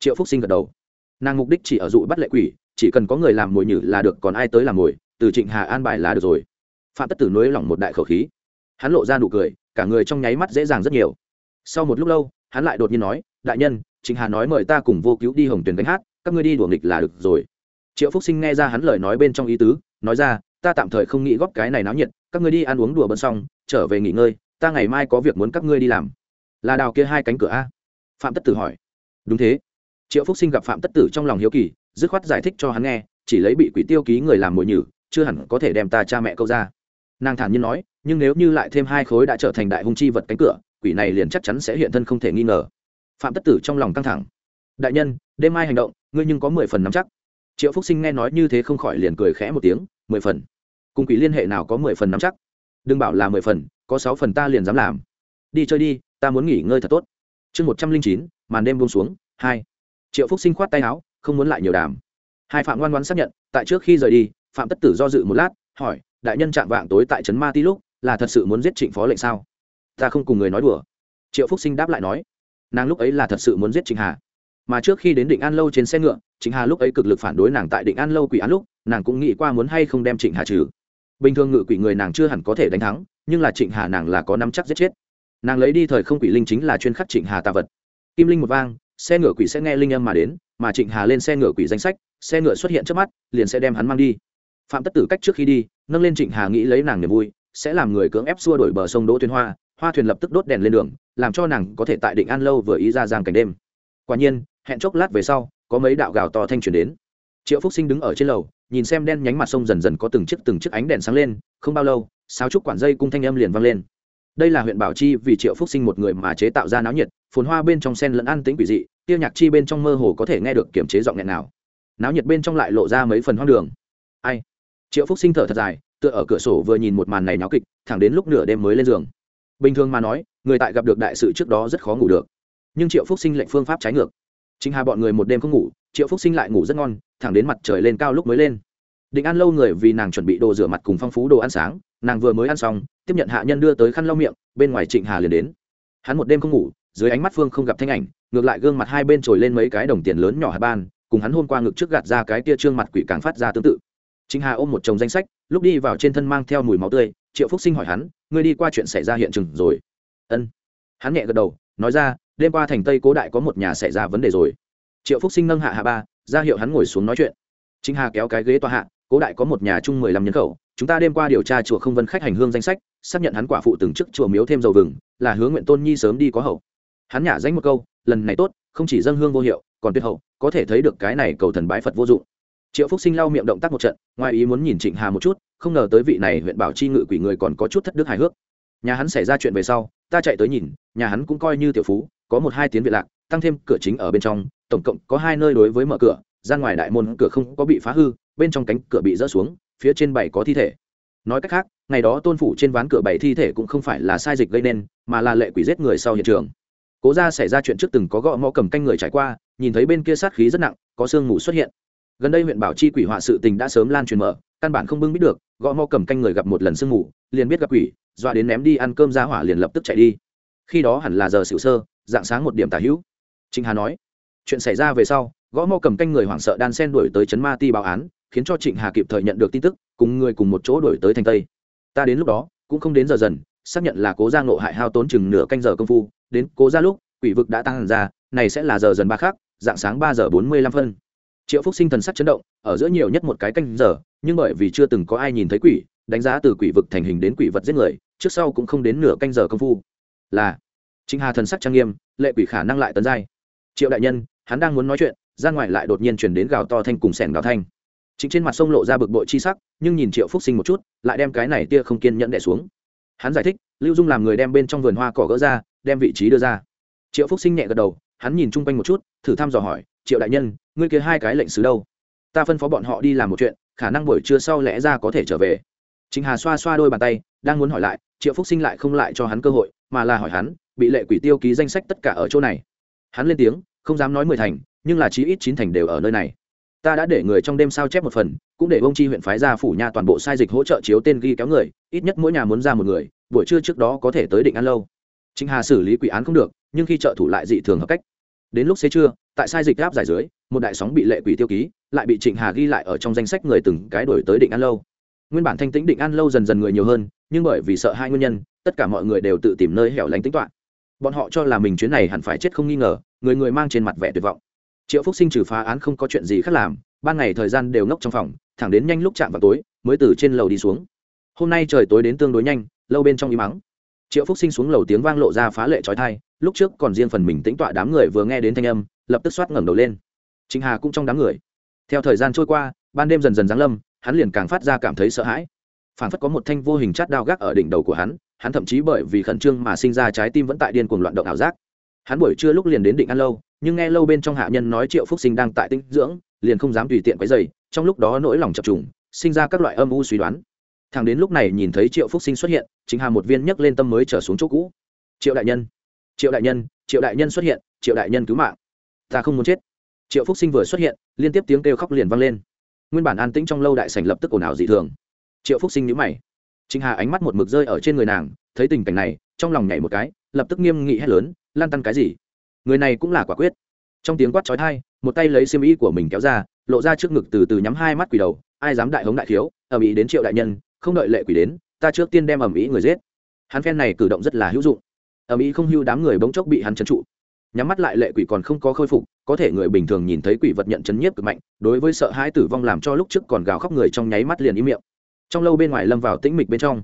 Triệu phúc sinh gật đầu nàng mục đích chỉ ở dụ bắt lệ quỷ, chỉ cần có người làm mồi nhử là được, còn ai tới làm mồi, từ trịnh hà an bài là được rồi. Phạm tất tử nối lỏng một đại khẩu khí. Hắn lộ ra nụ cười, cả người trong nháy mắt dễ dàng rất nhiều. Sau một lúc lâu, hắn lại đột nhiên nói, đại nhân, trịnh hà nói mời ta cùng vô cứu đi hồng tuyển đánh hát, các ngươi đi đùa nghịch là được rồi. Triệu phúc sinh nghe ra hắn lời nói bên trong ý tứ, nói ra, ta tạm thời không nghĩ góp cái này náo nhiệt, các ngươi đi ăn uống đùa bận xong, trở về nghỉ ngơi, ta ngày mai có việc muốn các ngươi đi làm. Là đào kia hai cánh cửa a? Phạm tất tử hỏi. Đúng thế triệu phúc sinh gặp phạm tất tử trong lòng hiếu kỳ, dứt khoát giải thích cho hắn nghe, chỉ lấy bị quỷ tiêu ký người làm mồi nhử, chưa hẳn có thể đem ta cha mẹ câu ra. Nàng thản nhiên nói, nhưng nếu như lại thêm hai khối đã trở thành đại hung chi vật cánh cửa, quỷ này liền chắc chắn sẽ hiện thân không thể nghi ngờ. Phạm tất tử trong lòng căng thẳng. Đại nhân, đêm mai hành động, ngươi nhưng có mười phần nắm chắc. Triệu phúc sinh nghe nói như thế không khỏi liền cười khẽ một tiếng, mười phần. Cùng quỷ liên hệ nào có mười phần nắm chắc? Đừng bảo là mười phần, có sáu phần ta liền dám làm. Đi chơi đi, ta muốn nghỉ ngơi thật tốt. Chương một trăm linh chín, màn đêm buông xuống, hai triệu phúc sinh khoát tay áo, không muốn lại nhiều đàm. Hai phạm ngoan ngoan xác nhận, tại trước khi rời đi, phạm tất tử do dự một lát, hỏi, đại nhân chạm vạng tối tại trấn ma ti lúc, là thật sự muốn giết trịnh phó lệnh sao? Ta không cùng người nói đùa. Triệu phúc sinh đáp lại nói, nàng lúc ấy là thật sự muốn giết trịnh hà. Mà trước khi đến định an lâu trên xe ngựa, trịnh hà lúc ấy cực lực phản đối nàng tại định an lâu quỷ án lúc, nàng cũng nghĩ qua muốn hay không đem trịnh hà trừ. Bình thường ngự quỷ người nàng chưa hẳn có thể đánh thắng, nhưng là trịnh hà nàng là có nắm chắc giết chết. Nàng lấy đi thời không quỷ linh chính là chuyên khắc trịnh hà tạ vật. Kim linh một vang xe ngựa quỷ sẽ nghe linh âm mà đến, mà trịnh hà lên xe ngựa quỷ danh sách, xe ngựa xuất hiện trước mắt, liền sẽ đem hắn mang đi. Phạm tất tử cách trước khi đi, nâng lên trịnh hà nghĩ lấy nàng niềm vui, sẽ làm người cưỡng ép xua đổi bờ sông đỗ thuyền hoa hoa thuyền lập tức đốt đèn lên đường, làm cho nàng có thể tại định an lâu vừa ý ra giang cảnh đêm. Quả nhiên, hẹn chốc lát về sau, có mấy đạo gào to thanh chuyển đến. Triệu phúc sinh đứng ở trên lầu, nhìn xem đen nhánh mặt sông dần dần có từng chiếc từng chiếc ánh đèn sáng lên, không bao lâu sáu trúc quản dây cung thanh âm liền vang lên đây là huyện bảo chi vì triệu phúc sinh một người mà chế tạo ra náo nhiệt, phồn hoa bên trong sen lẫn ăn tĩnh quỷ dị, tiêu nhạc chi bên trong mơ hồ có thể nghe được kiểm chế giọng nghẹn nào. Náo nhiệt bên trong lại lộ ra mấy phần hoang đường. Ai? Triệu phúc sinh thở thật dài, tựa ở cửa sổ vừa nhìn một màn này náo kịch, thẳng đến lúc nửa đêm mới lên giường. Bình thường mà nói, người tại gặp được đại sự trước đó rất khó ngủ được. Nhưng triệu phúc sinh lệnh phương pháp trái ngược. Chính hà bọn người một đêm không ngủ, triệu phúc sinh lại ngủ rất ngon, thẳng đến mặt trời lên cao lúc mới lên. Định ăn lâu người vì nàng chuẩn bị đồ rửa mặt cùng phong phú đồ ăn sáng nàng vừa mới ăn xong, tiếp nhận hạ nhân đưa tới khăn lau miệng, bên ngoài trịnh hà liền đến. Hắn một đêm không ngủ, dưới ánh mắt phương không gặp thanh ảnh, ngược lại gương mặt hai bên trồi lên mấy cái đồng tiền lớn nhỏ hạt ban, cùng hắn hôm qua ngực trước gạt ra cái tia trương mặt quỷ càng phát ra tương tự. Trịnh hà ôm một chồng danh sách, lúc đi vào trên thân mang theo mùi máu tươi, triệu phúc sinh hỏi hắn, ngươi đi qua chuyện xảy ra hiện trường rồi? Ân. Hắn nhẹ gật đầu, nói ra, đêm qua thành tây cố đại có một nhà xảy ra vấn đề rồi. Triệu phúc sinh nâng hạ hạ ba, ra hiệu hắn ngồi xuống nói chuyện. Trịnh hà kéo cái ghế tòa hạ, cố đại có một nhà chung mười lăm nhân khẩu chúng ta đêm qua điều tra chùa không vân khách hành hương danh sách, xác nhận hắn quả phụ từng chức chùa miếu thêm dầu vừng, là hướng nguyện tôn nhi sớm đi có hậu. Hắn nhả danh một câu, lần này tốt, không chỉ dân hương vô hiệu, còn tuyệt hậu, có thể thấy được cái này cầu thần bái phật vô dụng. Triệu phúc sinh lau miệng động tác một trận, ngoài ý muốn nhìn trịnh hà một chút, không ngờ tới vị này huyện bảo chi ngự quỷ người còn có chút thất đức hài hước. Nhà hắn xảy ra chuyện về sau, ta chạy tới nhìn, nhà hắn cũng coi như tiểu phú, có một hai tiếng viện lạc, tăng thêm cửa chính ở bên trong, tổng cộng có hai nơi đối với mở cửa, ra ngoài đại môn cửa không có bị phá hư, bên trong cánh cửa bị rỡ xuống phía trên bảy có thi thể. Nói cách khác, ngày đó tôn phủ trên ván cửa bảy thi thể cũng không phải là sai dịch gây nên, mà là lệ quỷ giết người sau hiện trường. Cố ra xảy ra chuyện trước từng có gõ mõ cầm canh người trải qua, nhìn thấy bên kia sát khí rất nặng, có sương mù xuất hiện. Gần đây huyện bảo chi quỷ họa sự tình đã sớm lan truyền mở, căn bản không bưng biết được, gõ mõ cầm canh người gặp một lần sương mù, liền biết gặp quỷ doa đến ném đi ăn cơm ra hỏa liền lập tức chạy đi. Khi đó hẳn là giờ xỉu sơ, dạng sáng một điểm tả hữu. Trịnh hà nói, chuyện xảy ra về sau, gõ mõ cầm canh người hoảng sợ đan sen đuổi tới trấn ma ti báo án khiến cho trịnh hà kịp thời nhận được tin tức, cùng người cùng một chỗ đổi tới thành tây. Ta đến lúc đó, cũng không đến giờ dần, xác nhận là cố gia ngộ hại hao tốn chừng nửa canh giờ công phu, đến cố gia lúc, quỷ vực đã tăng ra, này sẽ là giờ dần ba khác dạng sáng ba giờ bốn mươi lăm phân. Triệu phúc sinh thần sắc chấn động, ở giữa nhiều nhất một cái canh giờ, nhưng bởi vì chưa từng có ai nhìn thấy quỷ, đánh giá từ quỷ vực thành hình đến quỷ vật giết người, trước sau cũng không đến nửa canh giờ công phu. Là, trịnh hà thần sắc trang nghiêm, lệ quỷ khả năng lại tấn giai. Triệu đại nhân, hắn đang muốn nói chuyện, ra ngoài lại đột nhiên chuyển đến gào to thanh cùng sẻn gào thanh chính trên mặt sông lộ ra bực bội chi sắc, nhưng nhìn triệu phúc sinh một chút, lại đem cái này tia không kiên nhẫn đẻ xuống. Hắn giải thích, lưu dung làm người đem bên trong vườn hoa cỏ gỡ ra, đem vị trí đưa ra. Triệu phúc sinh nhẹ gật đầu, hắn nhìn chung quanh một chút, thử thăm dò hỏi, triệu đại nhân, ngươi kia hai cái lệnh sứ đâu? Ta phân phó bọn họ đi làm một chuyện, khả năng buổi trưa sau lẽ ra có thể trở về. Chính hà xoa xoa đôi bàn tay, đang muốn hỏi lại, triệu phúc sinh lại không lại cho hắn cơ hội, mà là hỏi hắn, bị lệ quỷ tiêu ký danh sách tất cả ở chỗ này? Hắn lên tiếng, không dám nói mười thành, nhưng là chí ít chín thành đều ở nơi này ta đã để người trong đêm sao chép một phần, cũng để bông chi huyện phái ra phủ nhà toàn bộ sai dịch hỗ trợ chiếu tên ghi kéo người, ít nhất mỗi nhà muốn ra một người, buổi trưa trước đó có thể tới định ăn lâu. Trịnh hà xử lý quỷ án không được, nhưng khi trợ thủ lại dị thường hợp cách. Đến lúc xế trưa, tại sai dịch gáp giải dưới, một đại sóng bị lệ quỷ tiêu ký, lại bị trịnh hà ghi lại ở trong danh sách người từng cái đổi tới định an lâu. Nguyên bản thanh tĩnh định an lâu dần dần người nhiều hơn, nhưng bởi vì sợ hai nguyên nhân, tất cả mọi người đều tự tìm nơi hẻo lánh tính toạ bọn họ cho là mình chuyến này hẳn phải chết không nghi ngờ, người người mang trên mặt vẻ tuyệt vọng triệu phúc sinh trừ phá án không có chuyện gì khác làm, ban ngày thời gian đều ngốc trong phòng, thẳng đến nhanh lúc chạm vào tối, mới từ trên lầu đi xuống. Hôm nay trời tối đến tương đối nhanh, lâu bên trong im mắng. Triệu phúc sinh xuống lầu tiếng vang lộ ra phá lệ trói thai lúc trước còn riêng phần mình tính tọa đám người vừa nghe đến thanh âm, lập tức xoát ngẩng đầu lên. Chính hà cũng trong đám người. Theo thời gian trôi qua, ban đêm dần dần giáng lâm, hắn liền càng phát ra cảm thấy sợ hãi. Phản phất có một thanh vô hình chát đao gác ở đỉnh đầu của hắn hắn thậm chí bởi vì khẩn trương mà sinh ra trái tim vẫn tại điên cuồng loạn động ảo giác. Hắn buổi trưa lúc liền đến định ăn lâu nhưng nghe lâu bên trong hạ nhân nói triệu phúc sinh đang tại tinh dưỡng, liền không dám tùy tiện quấy dày trong lúc đó nỗi lòng chập trùng, sinh ra các loại âm u suy đoán. Thằng đến lúc này nhìn thấy triệu phúc sinh xuất hiện, chính hà một viên nhấc lên tâm mới trở xuống chỗ cũ. Triệu đại nhân, triệu đại nhân, triệu đại nhân xuất hiện, triệu đại nhân cứu mạng. Ta không muốn chết. Triệu phúc sinh vừa xuất hiện, liên tiếp tiếng kêu khóc liền vang lên. Nguyên bản an tĩnh trong lâu đại sành lập tức ồn ào dị thường. Triệu phúc sinh nhữ mày. Chính hà ánh mắt một mực rơi ở trên người nàng, thấy tình cảnh này, trong lòng nhảy một cái, lập tức nghiêm nghị hét lớn, lan tăn cái gì? Người này cũng là quả quyết. Trong tiếng quát trói thai một tay lấy xiêm y của mình kéo ra, lộ ra trước ngực từ từ nhắm hai mắt quỷ đầu, ai dám đại hống đại thiếu ầm ĩ đến triệu đại nhân, không đợi lệ quỷ đến, ta trước tiên đem ầm ĩ người giết. Hắn phen này cử động rất là hữu dụng. Ầm ĩ không hưu đám người bỗng chốc bị hắn trấn trụ. Nhắm mắt lại lệ quỷ còn không có khôi phục, có thể người bình thường nhìn thấy quỷ vật nhận chấn nhiếp cực mạnh, đối với sợ hãi tử vong làm cho lúc trước còn gào khóc người trong nháy mắt liền ý miệng. Trong lâu bên ngoài lâm vào tĩnh mịch bên trong.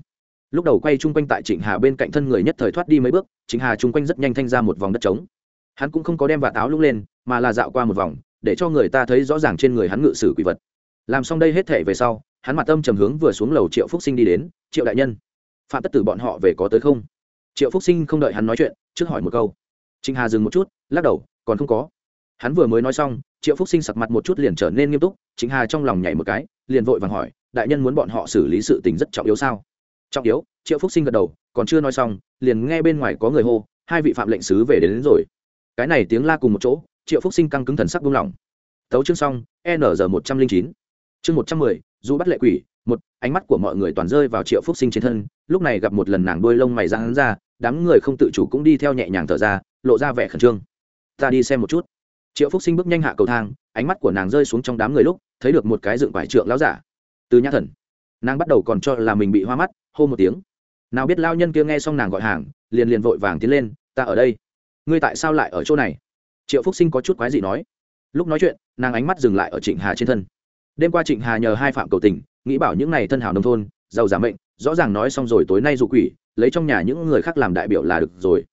Lúc đầu quay chung quanh tại trịnh hà bên cạnh thân người nhất thời thoát đi mấy bước, trịnh hà chung quanh rất nhanh thanh ra một vòng đất trống hắn cũng không có đem vạt áo lúc lên mà là dạo qua một vòng để cho người ta thấy rõ ràng trên người hắn ngự sử quỷ vật. Làm xong đây hết thể về sau hắn mặt tâm trầm hướng vừa xuống lầu triệu phúc sinh đi đến triệu đại nhân phạm tất tử bọn họ về có tới không? Triệu phúc sinh không đợi hắn nói chuyện trước hỏi một câu. Trịnh hà dừng một chút lắc đầu còn không có. Hắn vừa mới nói xong triệu phúc sinh sặc mặt một chút liền trở nên nghiêm túc trịnh hà trong lòng nhảy một cái liền vội vàng hỏi đại nhân muốn bọn họ xử lý sự tình rất trọng yếu sao? Trọng yếu? Triệu phúc sinh gật đầu còn chưa nói xong liền nghe bên ngoài có người hô hai vị phạm lệnh sứ về đến, đến rồi cái này tiếng la cùng một chỗ, triệu phúc sinh căng cứng thần sắc buông lỏng. Tấu chương xong, n một trăm linh chín. Chương một trăm mười du bắt lệ quỷ, một, ánh mắt của mọi người toàn rơi vào triệu phúc sinh trên thân, lúc này gặp một lần nàng đuôi lông mày ra hắn ra, đám người không tự chủ cũng đi theo nhẹ nhàng thở ra, lộ ra vẻ khẩn trương. Ta đi xem một chút. Triệu phúc sinh bước nhanh hạ cầu thang, ánh mắt của nàng rơi xuống trong đám người lúc, thấy được một cái dựng vải trượng lão giả. Từ nhã thần. Nàng bắt đầu còn cho là mình bị hoa mắt, hô một tiếng. Nào biết lao nhân kia nghe xong nàng gọi hàng, liền liền vội vàng tiến lên, ta ở đây ngươi tại sao lại ở chỗ này? Triệu phúc sinh có chút quái gì nói. Lúc nói chuyện, nàng ánh mắt dừng lại ở trịnh hà trên thân. Đêm qua trịnh hà nhờ hai phạm cầu tình, nghĩ bảo những này thân hảo nông thôn, giàu giả mệnh, rõ ràng nói xong rồi tối nay dụ quỷ, lấy trong nhà những người khác làm đại biểu là được rồi.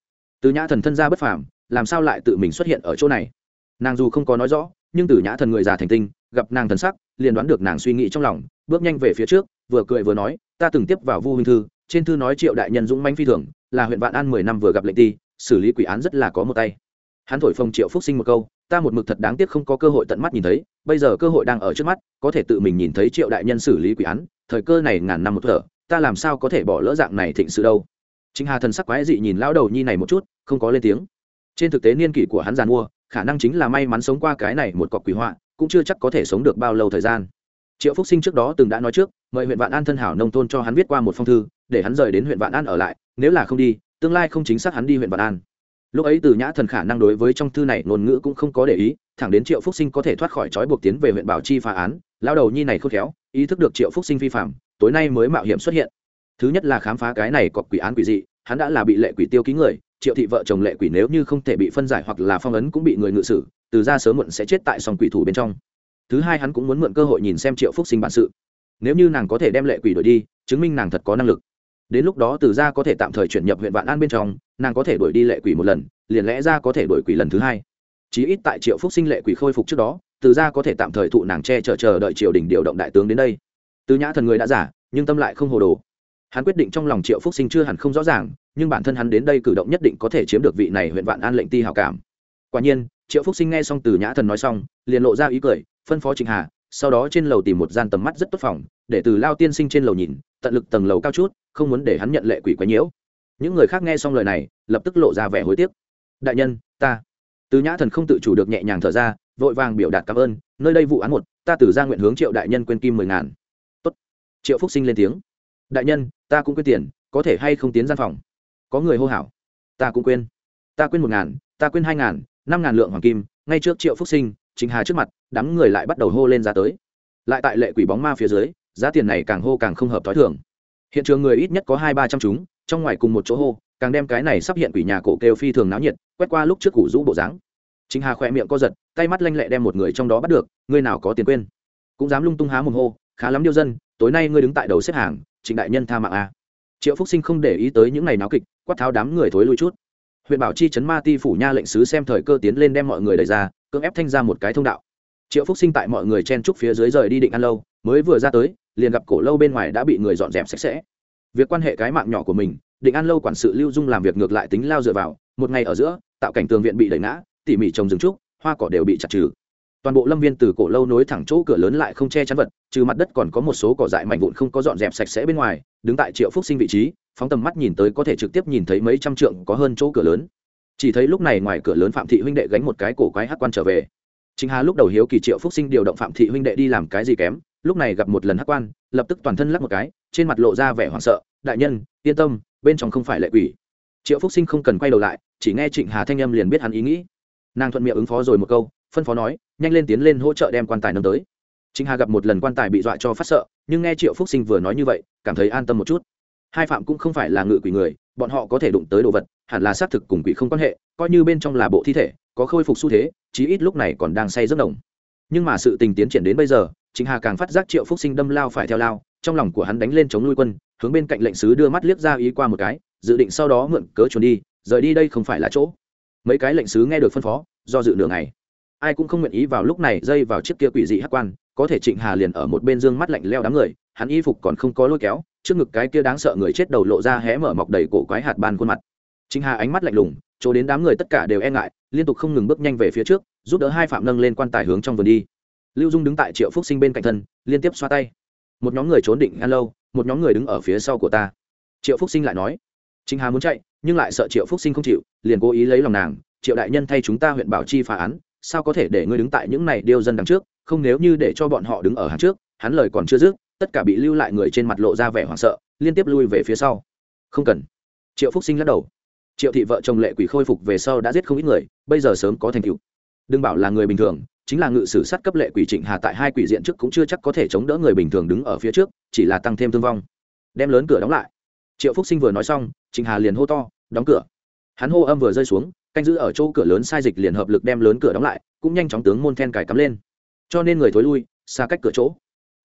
Từ nhã thần thân ra bất phàm, làm sao lại tự mình xuất hiện ở chỗ này? Nàng dù không có nói rõ, nhưng từ nhã thần người già thành tinh, gặp nàng thần sắc, liền đoán được nàng suy nghĩ trong lòng, bước nhanh về phía trước, vừa cười vừa nói, ta từng tiếp vào vu huynh thư, trên thư nói triệu đại nhân dũng manh phi thường, là huyện vạn an mười năm vừa gặp lệnh ti xử lý quỷ án rất là có một tay. Hắn thổi phồng triệu phúc sinh một câu, ta một mực thật đáng tiếc không có cơ hội tận mắt nhìn thấy, bây giờ cơ hội đang ở trước mắt, có thể tự mình nhìn thấy triệu đại nhân xử lý quỷ án, thời cơ này ngàn năm một thở, ta làm sao có thể bỏ lỡ dạng này thịnh sự đâu. Chính hà thần sắc quái dị nhìn lão đầu nhi này một chút, không có lên tiếng. Trên thực tế niên kỷ của hắn giàn mua khả năng chính là may mắn sống qua cái này một cọc quỷ họa, cũng chưa chắc có thể sống được bao lâu thời gian. Triệu phúc sinh trước đó từng đã nói trước, mời huyện vạn an thân hảo nông thôn cho hắn viết qua một phong thư, để hắn rời đến huyện vạn an ở lại, nếu là không đi tương lai không chính xác hắn đi huyện vạn an. Lúc ấy từ nhã thần khả năng đối với trong thư này ngôn ngữ cũng không có để ý thẳng đến triệu phúc sinh có thể thoát khỏi trói buộc tiến về huyện bảo chi phá án lao đầu nhi này khôn khéo ý thức được triệu phúc sinh vi phạm tối nay mới mạo hiểm xuất hiện. Thứ nhất là khám phá cái này có quỷ án quỷ dị hắn đã là bị lệ quỷ tiêu ký người triệu thị vợ chồng lệ quỷ nếu như không thể bị phân giải hoặc là phong ấn cũng bị người ngự xử, từ ra sớm muộn sẽ chết tại sòng quỷ thủ bên trong. Thứ hai hắn cũng muốn mượn cơ hội nhìn xem triệu phúc sinh bản sự. Nếu như nàng có thể đem lệ quỷ đổi đi chứng minh nàng thật có năng lực đến lúc đó từ ra có thể tạm thời chuyển nhập huyện vạn an bên trong, nàng có thể đuổi đi lệ quỷ một lần, liền lẽ ra có thể đuổi quỷ lần thứ hai. Chí ít tại triệu phúc sinh lệ quỷ khôi phục trước đó, từ ra có thể tạm thời thụ nàng che chở chờ đợi triều đình điều động đại tướng đến đây. Từ nhã thần người đã giả, nhưng tâm lại không hồ đồ. Hắn quyết định trong lòng triệu phúc sinh chưa hẳn không rõ ràng, nhưng bản thân hắn đến đây cử động nhất định có thể chiếm được vị này huyện vạn an lệnh ti hào cảm. Quả nhiên, triệu phúc sinh nghe xong từ nhã thần nói xong, liền lộ ra ý cười, phân phó trịnh hà, sau đó trên lầu tìm một gian tầm mắt rất tốt phòng, để từ lao tiên sinh trên lầu nhìn, tận lực tầng lầu cao chút không muốn để hắn nhận lệ quỷ quá nhiễu. Những người khác nghe xong lời này, lập tức lộ ra vẻ hối tiếc. Đại nhân, ta. Từ nhã thần không tự chủ được nhẹ nhàng thở ra, vội vàng biểu đạt cảm ơn, nơi đây vụ án một, ta từ ra nguyện hướng triệu đại nhân quên kim mười ngàn. Tốt. triệu phúc sinh lên tiếng. Đại nhân, ta cũng quên tiền, có thể hay không tiến gian phòng? Có người hô hào. Ta cũng quên. Ta quên một ngàn, ta quên hai ngàn, năm ngàn lượng hoàng kim, ngay trước triệu phúc sinh chính hà trước mặt, đám người lại bắt đầu hô lên ra tới. Lại tại lệ quỷ bóng ma phía dưới, giá tiền này càng hô càng không hợp t h ó i thường hiện trường người ít nhất có hai ba trăm chúng, trong ngoài cùng một chỗ hô, càng đem cái này sắp hiện quỷ nhà cổ kêu phi thường náo nhiệt, quét qua lúc trước củ rũ bộ dáng. Chính hà khỏe miệng co giật, tay mắt lanh lẹ đem một người trong đó bắt được, người nào có tiền quên. Cũng dám lung tung há mồm hô, khá lắm điêu dân, tối nay ngươi đứng tại đầu xếp hàng, trịnh đại nhân tha mạng a triệu phúc sinh không để ý tới những ngày náo kịch, quát tháo đám người thối lui chút. Huyện bảo chi chấn ma ti phủ nha lệnh sứ xem thời cơ tiến lên đem mọi người đẩy ra, cưỡng ép thanh ra một cái thông đạo. Triệu phúc sinh tại mọi người chen trúc phía dưới rời đi định ăn lâu, mới vừa ra tới liền gặp cổ lâu bên ngoài đã bị người dọn dẹp sạch sẽ. Việc quan hệ cái mạng nhỏ của mình, định ăn lâu quản sự lưu dung làm việc ngược lại tính lao dựa vào, một ngày ở giữa, tạo cảnh tường viện bị đẩy ngã, tỉ mỉ trồng rừng trúc, hoa cỏ đều bị chặt trừ. Toàn bộ lâm viên từ cổ lâu nối thẳng chỗ cửa lớn lại không che chắn vật, trừ mặt đất còn có một số cỏ dại mạnh vụn không có dọn dẹp sạch sẽ bên ngoài, đứng tại triệu phúc sinh vị trí, phóng tầm mắt nhìn tới có thể trực tiếp nhìn thấy mấy trăm trượng có hơn chỗ cửa lớn. Chỉ thấy lúc này ngoài cửa lớn phạm thị huynh đệ gánh một cái cổ quái hát quan trở về. Chính hà lúc đầu hiếu kỳ triệu phúc sinh điều động phạm thị huynh đệ đi làm cái gì kém lúc này gặp một lần hắc quan, lập tức toàn thân lắc một cái, trên mặt lộ ra vẻ hoảng sợ, đại nhân, yên tâm, bên trong không phải lệ quỷ. Triệu phúc sinh không cần quay đầu lại, chỉ nghe trịnh hà thanh âm liền biết hắn ý nghĩ. Nàng thuận miệng ứng phó rồi một câu, phân phó nói, nhanh lên tiến lên hỗ trợ đem quan tài nâng tới. Trịnh hà gặp một lần quan tài bị dọa cho phát sợ, nhưng nghe triệu phúc sinh vừa nói như vậy, cảm thấy an tâm một chút. Hai phạm cũng không phải là ngự quỷ người, bọn họ có thể đụng tới đồ vật, hẳn là xác thực cùng quỷ không quan hệ, coi như bên trong là bộ thi thể, có khôi phục xu thế, chí ít lúc này còn đang say giấc đồng. Nhưng mà sự tình tiến triển đến bây giờ chính hà càng phát giác triệu phúc sinh đâm lao phải theo lao, trong lòng của hắn đánh lên chống nuôi quân, hướng bên cạnh lệnh sứ đưa mắt liếc ra ý qua một cái, dự định sau đó mượn cớ trốn đi, rời đi đây không phải là chỗ. Mấy cái lệnh sứ nghe được phân phó, do dự nửa ngày. Ai cũng không nguyện ý vào lúc này dây vào chiếc kia quỷ dị hắc quan, có thể trịnh hà liền ở một bên dương mắt lạnh leo đám người, hắn y phục còn không có lôi kéo, trước ngực cái kia đáng sợ người chết đầu lộ ra hé mở mọc đầy cổ quái hạt ban khuôn mặt. Trịnh hà ánh mắt lạnh lùng, chỗ đến đám người tất cả đều e ngại, liên tục không ngừng bước nhanh về phía trước, giúp đỡ hai phạm nâng lên quan tài hướng trong vườn đi lưu dung đứng tại triệu phúc sinh bên cạnh thân, liên tiếp xoa tay. Một nhóm người trốn định ăn lâu, một nhóm người đứng ở phía sau của ta. Triệu phúc sinh lại nói, chính hà muốn chạy, nhưng lại sợ triệu phúc sinh không chịu, liền cố ý lấy lòng nàng. Triệu đại nhân thay chúng ta huyện bảo chi phá án, sao có thể để ngươi đứng tại những này điêu dân đằng trước? Không nếu như để cho bọn họ đứng ở hàng trước, hắn lời còn chưa dứt, tất cả bị lưu lại người trên mặt lộ ra vẻ hoảng sợ, liên tiếp lui về phía sau. Không cần. Triệu phúc sinh lắc đầu. Triệu thị vợ chồng lệ quỷ khôi phục về sau đã giết không ít người, bây giờ sớm có thành tựu. Đừng bảo là người bình thường chính là ngự sử sát cấp lệ quỷ trịnh hà tại hai quỷ diện trước cũng chưa chắc có thể chống đỡ người bình thường đứng ở phía trước, chỉ là tăng thêm thương vong. Đem lớn cửa đóng lại. Triệu phúc sinh vừa nói xong, trịnh hà liền hô to, đóng cửa. Hắn hô âm vừa rơi xuống, canh giữ ở chỗ cửa lớn sai dịch liền hợp lực đem lớn cửa đóng lại, cũng nhanh chóng tướng môn then cài cắm lên. Cho nên người thối lui, xa cách cửa chỗ.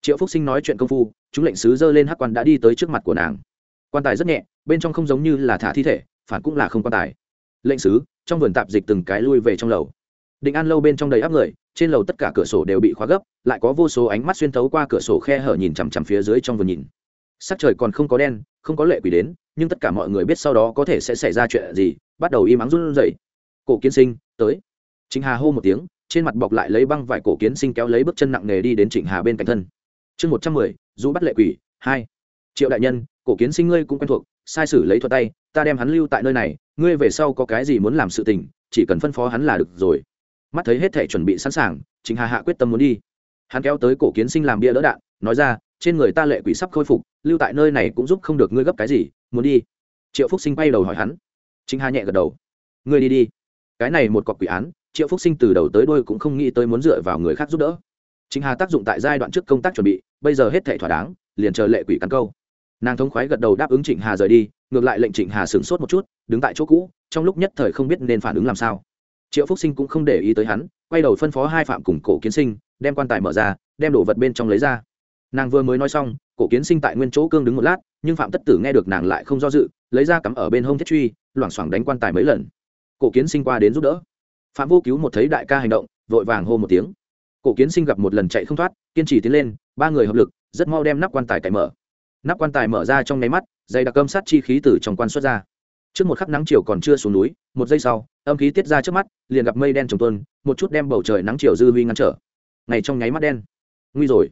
Triệu phúc sinh nói chuyện công phu, chúng lệnh sứ dơ lên hắc quan đã đi tới trước mặt của nàng. Quan tài rất nhẹ, bên trong không giống như là thả thi thể, phản cũng là không quan tài. Lệnh sứ, trong vườn tạp dịch từng cái lui về trong lầu. Định an lâu bên trong đầy áp người trên lầu tất cả cửa sổ đều bị khóa gấp, lại có vô số ánh mắt xuyên thấu qua cửa sổ khe hở nhìn chằm chằm phía dưới trong vườn nhìn. Sắc trời còn không có đen, không có lệ quỷ đến, nhưng tất cả mọi người biết sau đó có thể sẽ xảy ra chuyện gì, bắt đầu im ắng run rẩy. Cổ kiến sinh, tới. Chính hà hô một tiếng, trên mặt bọc lại lấy băng vải cổ kiến sinh kéo lấy bước chân nặng nề đi đến trịnh hà bên cạnh thân. Chương một trăm mười du bắt lệ quỷ, hai. Triệu đại nhân, cổ kiến sinh ngươi cũng quen thuộc, sai sử lấy thuật tay, ta đem hắn lưu tại nơi này, ngươi về sau có cái gì muốn làm sự tình, chỉ cần phân phó hắn là được rồi mắt thấy hết thể chuẩn bị sẵn sàng chính hà hạ quyết tâm muốn đi. Hắn kéo tới cổ kiến sinh làm bia đỡ đạn, nói ra, trên người ta lệ quỷ sắp khôi phục, lưu tại nơi này cũng giúp không được ngươi gấp cái gì, muốn đi. Triệu phúc sinh bay đầu hỏi hắn. Chính hà nhẹ gật đầu. Ngươi đi đi. Cái này một cọc quỷ án, triệu phúc sinh từ đầu tới đôi cũng không nghĩ tới muốn dựa vào người khác giúp đỡ. Chính hà tác dụng tại giai đoạn trước công tác chuẩn bị, bây giờ hết thể thỏa đáng, liền chờ lệ quỷ cắn câu. Nàng thống khoái gật đầu đáp ứng trịnh hà rời đi, ngược lại lệnh trịnh hà sửng sốt một chút, đứng tại chỗ cũ, trong lúc nhất thời không biết nên phản ứng làm sao triệu phúc sinh cũng không để ý tới hắn, quay đầu phân phó hai phạm cùng cổ kiến sinh, đem quan tài mở ra, đem đồ vật bên trong lấy ra. Nàng vừa mới nói xong, cổ kiến sinh tại nguyên chỗ cương đứng một lát, nhưng phạm tất tử nghe được nàng lại không do dự, lấy ra cắm ở bên hông thiết truy, loảng xoảng đánh quan tài mấy lần. Cổ kiến sinh qua đến giúp đỡ. Phạm vô cứu một thấy đại ca hành động, vội vàng hô một tiếng. Cổ kiến sinh gặp một lần chạy không thoát, kiên trì tiến lên, ba người hợp lực, rất mau đem nắp quan tài cải mở. Nắp quan tài mở ra trong nháy mắt dây đặc cơm sát chi khí từ trong quan xuất ra trước một khắc nắng chiều còn chưa xuống núi, một giây sau, âm khí tiết ra trước mắt, liền gặp mây đen trồng tuân một chút đem bầu trời nắng chiều dư huy ngăn trở. Ngày trong nháy mắt đen. Nguy rồi.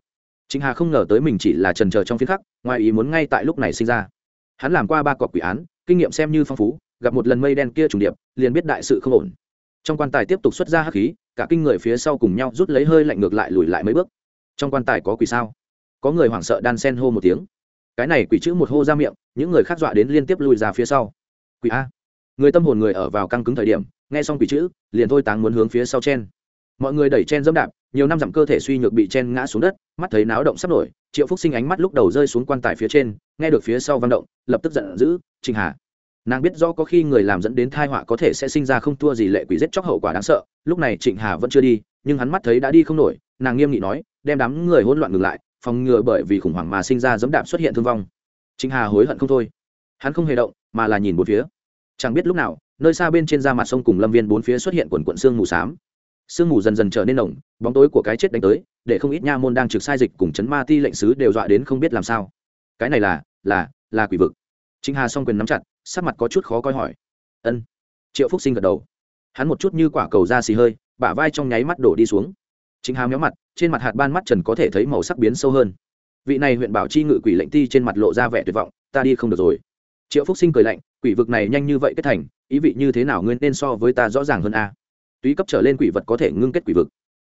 Chính hà không ngờ tới mình chỉ là trần trờ trong phiên khắc, ngoài ý muốn ngay tại lúc này sinh ra. Hắn làm qua ba cọc quỷ án, kinh nghiệm xem như phong phú, gặp một lần mây đen kia trùng điệp, liền biết đại sự không ổn. Trong quan tài tiếp tục xuất ra hắc khí, cả kinh người phía sau cùng nhau rút lấy hơi lạnh ngược lại lùi lại mấy bước. Trong quan tài có quỷ sao? Có người hoảng sợ đan sen hô một tiếng. Cái này quỷ chữ một hô ra miệng, những người khác dọa đến liên tiếp lùi ra phía sau quỷ a. Người tâm hồn người ở vào căng cứng thời điểm, nghe xong quỷ chữ, liền thôi táng muốn hướng phía sau chen. Mọi người đẩy chen dẫm đạp, nhiều năm dặm cơ thể suy nhược bị chen ngã xuống đất, mắt thấy náo động sắp nổi, triệu phúc sinh ánh mắt lúc đầu rơi xuống quan tài phía trên, nghe được phía sau văn động, lập tức giận dữ, trình hà. Nàng biết do có khi người làm dẫn đến thai họa có thể sẽ sinh ra không thua gì lệ quỷ giết chóc hậu quả đáng sợ, lúc này trịnh hà vẫn chưa đi, nhưng hắn mắt thấy đã đi không nổi, nàng nghiêm nghị nói, đem đám người hỗn loạn ngừng lại, phòng ngừa bởi vì khủng hoảng mà sinh ra dẫm đạp xuất hiện thương vong. Trịnh hà hối hận không thôi hắn không hề động, mà là nhìn bốn phía. Chẳng biết lúc nào, nơi xa bên trên da mặt sông cùng lâm viên bốn phía xuất hiện quần quận sương mù xám. Sương mù dần dần trở nên nồng, bóng tối của cái chết đánh tới, để không ít nha môn đang trực sai dịch cùng chấn ma ti lệnh sứ đều dọa đến không biết làm sao. Cái này là là là quỷ vực. Chính hà s quyền nắm chặt, sắc mặt có chút khó coi hỏi. Ân. Triệu phúc sinh gật đầu. Hắn một chút như quả cầu da xì hơi, bả vai trong nháy mắt đổ đi xuống. Chính Hà méo mặt, trên mặt hạt ban mắt trần có thể thấy màu sắc biến sâu hơn. Vị này huyện bảo chi ngự quỷ lệnh ti trên mặt lộ ra vẻ tuyệt vọng, ta đi không được rồi triệu phúc sinh cười lạnh, quỷ vực này nhanh như vậy kết thành, ý vị như thế nào nguyên nên so với ta rõ ràng hơn a? Túy cấp trở lên quỷ vật có thể ngưng kết quỷ vực.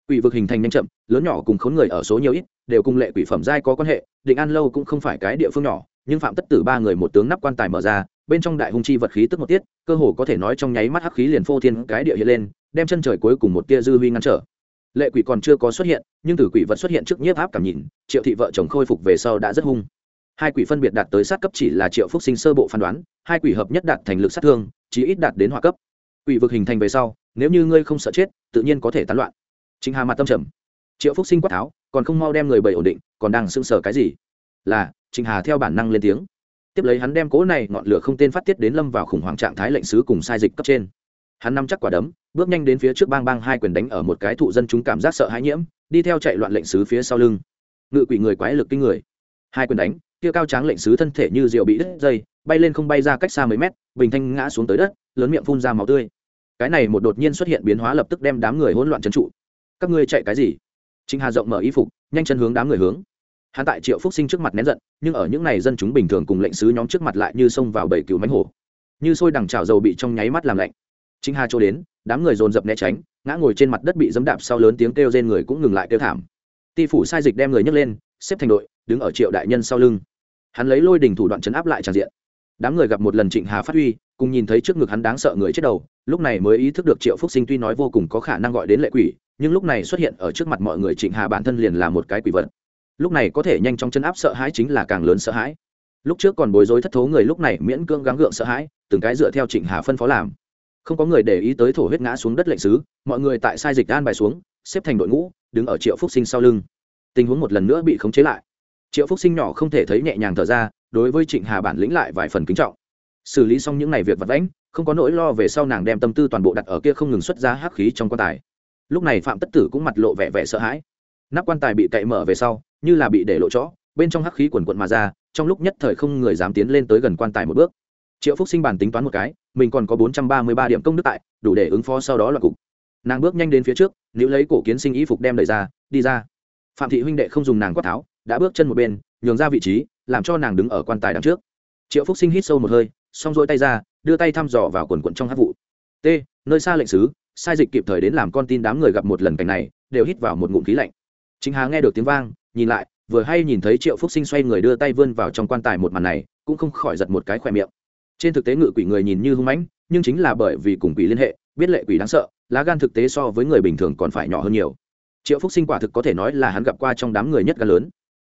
Quỷ vực hình thành nhanh chậm, lớn nhỏ cùng khốn người ở số nhiều ít, đều cùng lệ quỷ phẩm giai có quan hệ, định an lâu cũng không phải cái địa phương nhỏ, nhưng phạm tất tử ba người một tướng nắp quan tài mở ra, bên trong đại hung chi vật khí tức một tiết, cơ hồ có thể nói trong nháy mắt hắc khí liền phô thiên cái địa hiện lên, đem chân trời cuối cùng một tia dư huy ngăn trở. Lệ quỷ còn chưa có xuất hiện, nhưng từ quỷ vật xuất hiện trước nhiếp áp cảm nhìn, triệu thị vợ chồng khôi phục về sau đã rất hung hai quỷ phân biệt đạt tới sát cấp chỉ là triệu phúc sinh sơ bộ phán đoán, hai quỷ hợp nhất đạt thành lực sát thương, chí ít đạt đến hỏa cấp. Quỷ vực hình thành về sau, nếu như ngươi không sợ chết, tự nhiên có thể tán loạn. Chính hà mặt tâm trầm. Triệu phúc sinh quát tháo, còn không mau đem người bầy ổn định, còn đang sững sờ cái gì? Là trình hà theo bản năng lên tiếng. Tiếp lấy hắn đem cố này ngọn lửa không tên phát tiết đến lâm vào khủng hoảng trạng thái lệnh sứ cùng sai dịch cấp trên. Hắn nắm chắc quả đấm, bước nhanh đến phía trước bang bang hai quyền đánh ở một cái thụ dân chúng cảm giác sợ hãi nhiễm, đi theo chạy loạn lệnh sứ phía sau lưng. Ngự quỷ người quái lực kinh người hai quyền đánh, kia cao tráng lệnh sứ thân thể như rượu bị đứt dây, bay lên không bay ra cách xa mấy mét, bình thanh ngã xuống tới đất, lớn miệng phun ra máu tươi. Cái này một đột nhiên xuất hiện biến hóa lập tức đem đám người hỗn loạn trấn trụ. Các ngươi chạy cái gì? Trinh hà rộng mở y phục, nhanh chân hướng đám người hướng. Hắn tại triệu phúc sinh trước mặt nén giận, nhưng ở những n à y dân chúng bình thường cùng lệnh sứ nhóm trước mặt lại như xông vào bảy cừu mánh hổ. Như sôi đằng trào dầu bị trong nháy mắt làm lạnh. Trinh hà chỗ đến, đám người dồn dập né tránh, ngã ngồi trên mặt đất bị dẫm đạp sau lớn tiếng kêu trên người cũng ngừng lại kêu thảm. Ti phủ sai dịch đem người nhấc lên, xếp thành đội đứng ở triệu đại nhân sau lưng. Hắn lấy lôi đình thủ đoạn chấn áp lại tràn diện. Đám người gặp một lần trịnh hà phát huy, cùng nhìn thấy trước ngực hắn đáng sợ người chết đầu, lúc này mới ý thức được triệu phúc sinh tuy nói vô cùng có khả năng gọi đến lệ quỷ, nhưng lúc này xuất hiện ở trước mặt mọi người trịnh hà bản thân liền là một cái quỷ vật. Lúc này có thể nhanh chóng chấn áp sợ hãi chính là càng lớn sợ hãi. Lúc trước còn bối rối thất thố người lúc này miễn cưỡng gắng gượng sợ hãi, từng cái dựa theo trịnh hà phân phó làm. Không có người để ý tới thổ huyết ngã xuống đất lệnh sứ, mọi người tại sai dịch an bài xuống, xếp thành đội ngũ, đứng ở triệu phúc sinh sau lưng. Tình huống một lần nữa bị khống chế lại triệu phúc sinh nhỏ không thể thấy nhẹ nhàng thở ra, đối với trịnh hà bản lĩnh lại vài phần kính trọng. Xử lý xong những n à y việc vật lãnh không có nỗi lo về sau nàng đem tâm tư toàn bộ đặt ở kia không ngừng xuất ra hắc khí trong quan tài. Lúc này phạm tất tử cũng mặt lộ vẻ vẻ sợ hãi. Nắp quan tài bị cậy mở về sau, như là bị để lộ chó, bên trong hắc khí quần quận mà ra, trong lúc nhất thời không người dám tiến lên tới gần quan tài một bước. Triệu phúc sinh bản tính toán một cái, mình còn có bốn trăm ba mươi ba điểm công đức tại, đủ để ứng phó sau đó là cục. Nàng bước nhanh đến phía trước nếu lấy cổ kiến sinh y phục đem đẩy ra, đi ra. Phạm thị huynh đệ không dùng nàng quát tháo đã bước chân một bên, nhường ra vị trí, làm cho nàng đứng ở quan tài đằng trước. Triệu phúc sinh hít sâu một hơi, xong rỗi tay ra, đưa tay thăm dò vào quần quận trong hát vụ. T, nơi xa lệnh sứ, sai dịch kịp thời đến làm con tin đám người gặp một lần cảnh này, đều hít vào một ngụm khí lạnh. Chính hà nghe được tiếng vang, nhìn lại, vừa hay nhìn thấy triệu phúc sinh xoay người đưa tay vươn vào trong quan tài một màn này, cũng không khỏi giật một cái khỏe miệng. Trên thực tế ngự quỷ người nhìn như hung mãnh, nhưng chính là bởi vì cùng quỷ liên hệ, biết lệ quỷ đáng sợ, lá gan thực tế so với người bình thường còn phải nhỏ hơn nhiều. Triệu phúc sinh quả thực có thể nói là hắn gặp qua trong đám người nhất gan lớn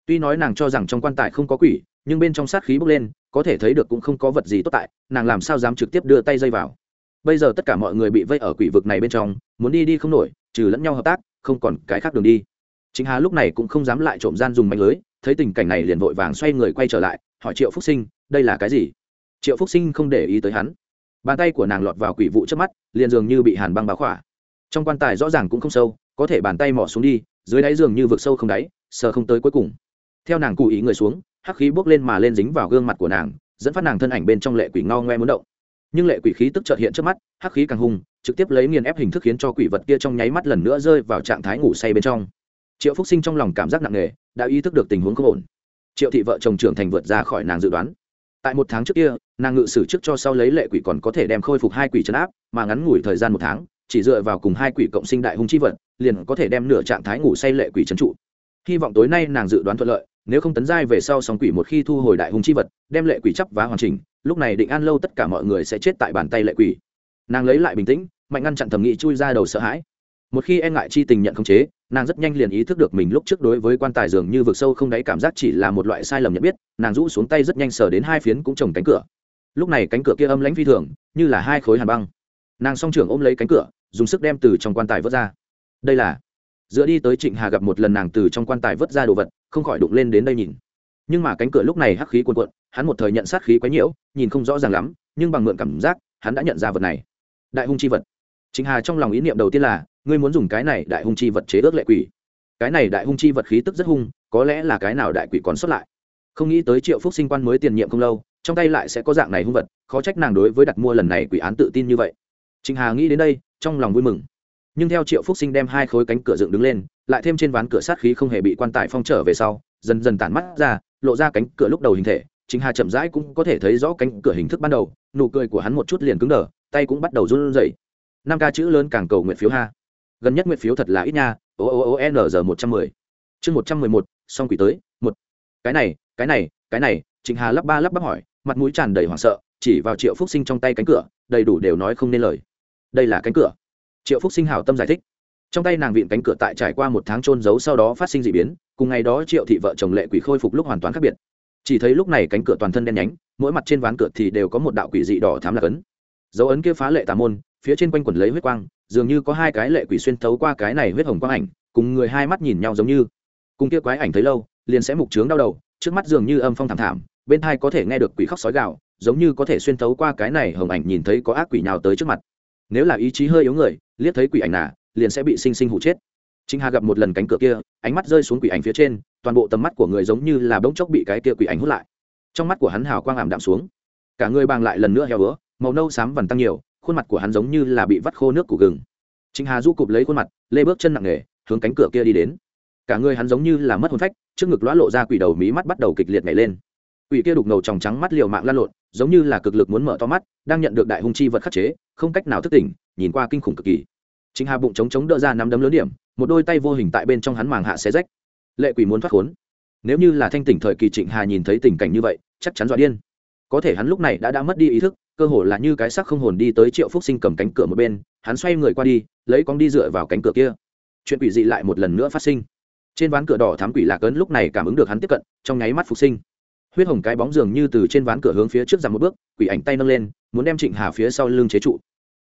tuy nói nàng cho rằng trong quan tài không có quỷ, nhưng bên trong sát khí bốc lên, có thể thấy được cũng không có vật gì tốt tại, nàng làm sao dám trực tiếp đưa tay dây vào. Bây giờ tất cả mọi người bị vây ở quỷ vực này bên trong, muốn đi đi không nổi, trừ lẫn nhau hợp tác, không còn cái khác đường đi. Chính hà lúc này cũng không dám lại trộm gian dùng mạnh lưới, thấy tình cảnh này liền vội vàng xoay người quay trở lại, hỏi triệu phúc sinh, đây là cái gì? Triệu phúc sinh không để ý tới hắn. Bàn tay của nàng lọt vào quỷ vụ trước mắt, liền dường như bị hàn băng báo khỏa. Trong quan tài rõ ràng cũng không sâu, có thể bàn tay mỏ xuống đi, dưới đáy giường như vực sâu không đáy, sờ không tới cuối cùng theo nàng cụ ý người xuống, hắc khí bốc lên mà lên dính vào gương mặt của nàng, dẫn phát nàng thân ảnh bên trong lệ quỷ ngao ngoe muốn động. Nhưng lệ quỷ khí tức trợt hiện trước mắt, hắc khí càng hung, trực tiếp lấy nghiền ép hình thức khiến cho quỷ vật kia trong nháy mắt lần nữa rơi vào trạng thái ngủ say bên trong. Triệu phúc sinh trong lòng cảm giác nặng nề, đã ý thức được tình huống không ổn. Triệu thị vợ chồng trưởng thành vượt ra khỏi nàng dự đoán. Tại một tháng trước kia, nàng ngự sử trước cho sau lấy lệ quỷ còn có thể đem khôi phục hai quỷ trấn áp, mà ngắn ngủi thời gian một tháng, chỉ dựa vào cùng hai quỷ cộng sinh đại hung chi vật, liền có thể đem nửa trạng thái ngủ say lệ quỷ trấn trụ. Hy vọng tối nay nàng dự đoán thuận lợi nếu không tấn giai về sau song quỷ một khi thu hồi đại hung chi vật, đem lệ quỷ chấp vá hoàn chỉnh, lúc này định an lâu tất cả mọi người sẽ chết tại bàn tay lệ quỷ. Nàng lấy lại bình tĩnh, mạnh ngăn chặn thầm nghĩ chui ra đầu sợ hãi. Một khi e ngại chi tình nhận khống chế, nàng rất nhanh liền ý thức được mình lúc trước đối với quan tài dường như vực sâu không đáy cảm giác chỉ là một loại sai lầm nhận biết, nàng rũ xuống tay rất nhanh sờ đến hai phiến cũng trồng cánh cửa. Lúc này cánh cửa kia âm lãnh phi thường, như là hai khối hàn băng. Nàng song trưởng ôm lấy cánh cửa, dùng sức đem từ trong quan tài vớt ra. Đây là dựa đi tới trịnh hà gặp một lần nàng từ trong quan tài vớt ra đồ vật, không khỏi đụng lên đến đây nhìn. Nhưng mà cánh cửa lúc này hắc khí cuồn cuộn, hắn một thời nhận sát khí quấy nhiễu, nhìn không rõ ràng lắm, nhưng bằng mượn cảm giác, hắn đã nhận ra vật này. Đại hung chi vật. Trịnh hà trong lòng ý niệm đầu tiên là, ngươi muốn dùng cái này đại hung chi vật chế ước lệ quỷ. Cái này đại hung chi vật khí tức rất hung, có lẽ là cái nào đại quỷ còn xuất lại. Không nghĩ tới triệu phúc sinh quan mới tiền nhiệm không lâu, trong tay lại sẽ có dạng này hung vật, khó trách nàng đối với đặt mua lần này quỷ án tự tin như vậy. Trịnh hà nghĩ đến đây, trong lòng vui mừng nhưng theo triệu phúc sinh đem hai khối cánh cửa dựng đứng lên, lại thêm trên ván cửa sát khí không hề bị quan tài phong trở về sau, dần dần tản mắt ra, lộ ra cánh cửa lúc đầu hình thể, chính hà chậm rãi cũng có thể thấy rõ cánh cửa hình thức ban đầu, nụ cười của hắn một chút liền cứng đờ, tay cũng bắt đầu run rẩy. Năm ca chữ lớn càng cầu nguyện phiếu ha. Gần nhất nguyện phiếu thật là ít nha, o o o n giờ một trăm mười. Chương một trăm mười một, song quỷ tới, một. Cái này cái này cái này, trịnh hà lắp ba lắp bắp hỏi, mặt mũi tràn đầy hoảng sợ, chỉ vào triệu phúc sinh trong tay cánh cửa, đầy đủ đều nói không nên lời. Đây là cánh cửa triệu phúc sinh hảo tâm giải thích. Trong tay nàng vịn cánh cửa tại trải qua một tháng trôn giấu sau đó phát sinh d ị biến, cùng ngày đó triệu thị vợ chồng lệ quỷ khôi phục lúc hoàn toàn khác biệt. Chỉ thấy lúc này cánh cửa toàn thân đen nhánh, mỗi mặt trên ván cửa thì đều có một đạo quỷ dị đỏ thám lạc ấn. Dấu ấn kia phá lệ tà môn, phía trên quanh quần lấy huyết quang, dường như có hai cái lệ quỷ xuyên thấu qua cái này huyết hồng quang ảnh, cùng người hai mắt nhìn nhau giống như. Cùng kia quái ảnh thấy lâu, liền sẽ mục trướng đau đầu, trước mắt dường như âm phong thảm thảm, bên thai có thể nghe được quỷ khóc sói gạo giống như có thể xuyên thấu qua cái này hồng ảnh nhìn thấy có ác quỷ nào tới trước mặt nếu là ý chí hơi yếu người liếc thấy quỷ ảnh nà liền sẽ bị sinh sinh hụ chết chính Hà gặp một lần cánh cửa kia, ánh mắt rơi xuống quỷ ảnh phía trên, toàn bộ tầm mắt của người giống như là bỗng chốc bị cái kia quỷ ảnh hút lại. Trong mắt của hắn hào quang ảm đạm xuống, cả người bàng lại lần nữa heo hứa màu nâu xám vằn tăng nhiều, khuôn mặt của hắn giống như là bị vắt khô nước của gừng. chính Hà du cụp lấy khuôn mặt, lê bước chân nặng nề, hướng cánh cửa kia đi đến. Cả người hắn giống như là mất hồn phách, trước ngực lõa lộ ra quỷ đầu mí mắt bắt đầu kịch liệt nhảy lên. Quỷ kia đục ngầu tròng trắng mắt liều mạng lan lộn, giống như là cực lực muốn mở to mắt, đang nhận được đại hung chi vật khắc chế, không cách nào thức tỉnh, nhìn qua kinh khủng cực kỳ. chính Hà bụng chống chống đỡ ra nắm đấm lớn điểm, một đôi tay vô hình tại bên trong hắn màng hạ xé rách. Lệ quỷ muốn thoát khốn. Nếu như là thanh tỉnh thời kỳ trịnh hà nhìn thấy tình cảnh như vậy chắc chắn dọa điên. Có thể hắn lúc này đã đã mất đi ý thức cơ hồ là như cái xác không hồn đi tới triệu phúc sinh cầm cánh cửa một bên hắn xoay người qua đi lấy con đi dựa vào cánh cửa kia. Chuyện quỷ dị lại một lần nữa phát sinh. Trên ván cửa đỏ thám quỷ lạc ấn lúc này cảm ứng được hắn tiếp cận trong nháy mắt phục sinh huyết hồng cái bóng dường như từ trên ván cửa hướng phía trước giảm một bước, quỷ ảnh tay nâng lên, muốn đem trịnh hà phía sau lưng chế trụ.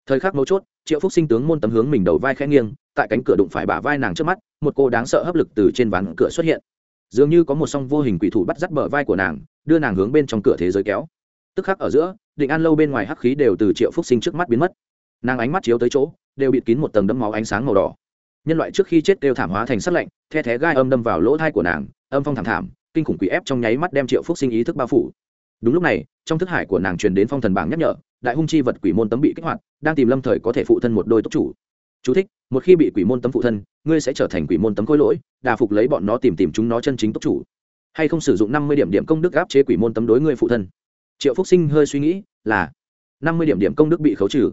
Thời khắc mấu chốt, triệu phúc sinh tướng môn tấm hướng mình đầu vai khẽ nghiêng, tại cánh cửa đụng phải bả vai nàng trước mắt, một cô đáng sợ hấp lực từ trên ván cửa xuất hiện. Dường như có một song vô hình quỷ thủ bắt dắt bờ vai của nàng, đưa nàng hướng bên trong cửa thế giới kéo. Tức khắc ở giữa, định an lâu bên ngoài hắc khí đều từ triệu phúc sinh trước mắt biến mất. Nàng ánh mắt chiếu tới chỗ, đều bịt kín một tầng đấm máu ánh sáng màu đỏ. Nhân loại trước khi chết đều thảm hóa thành sắt lạnh, the thé gai âm đâm vào lỗ thai của nàng, âm phong thảm thảm kinh khủng quỷ ép trong nháy mắt đem triệu phúc sinh ý thức bao phủ. Đúng lúc này trong thức hải của nàng truyền đến phong thần bảng nhắc nhở đại hung chi vật quỷ môn tấm bị kích hoạt đang tìm lâm thời có thể phụ thân một đôi túc chủ. Chú thích, một khi bị quỷ môn tấm phụ thân ngươi sẽ trở thành quỷ môn tấm khối lỗi đà phục lấy bọn nó tìm tìm chúng nó chân chính túc chủ. Hay không sử dụng năm mươi điểm điểm công đức áp chế quỷ môn tấm đối ngươi phụ thân? Triệu phúc sinh hơi suy nghĩ là năm mươi điểm điểm công đức bị khấu trừ.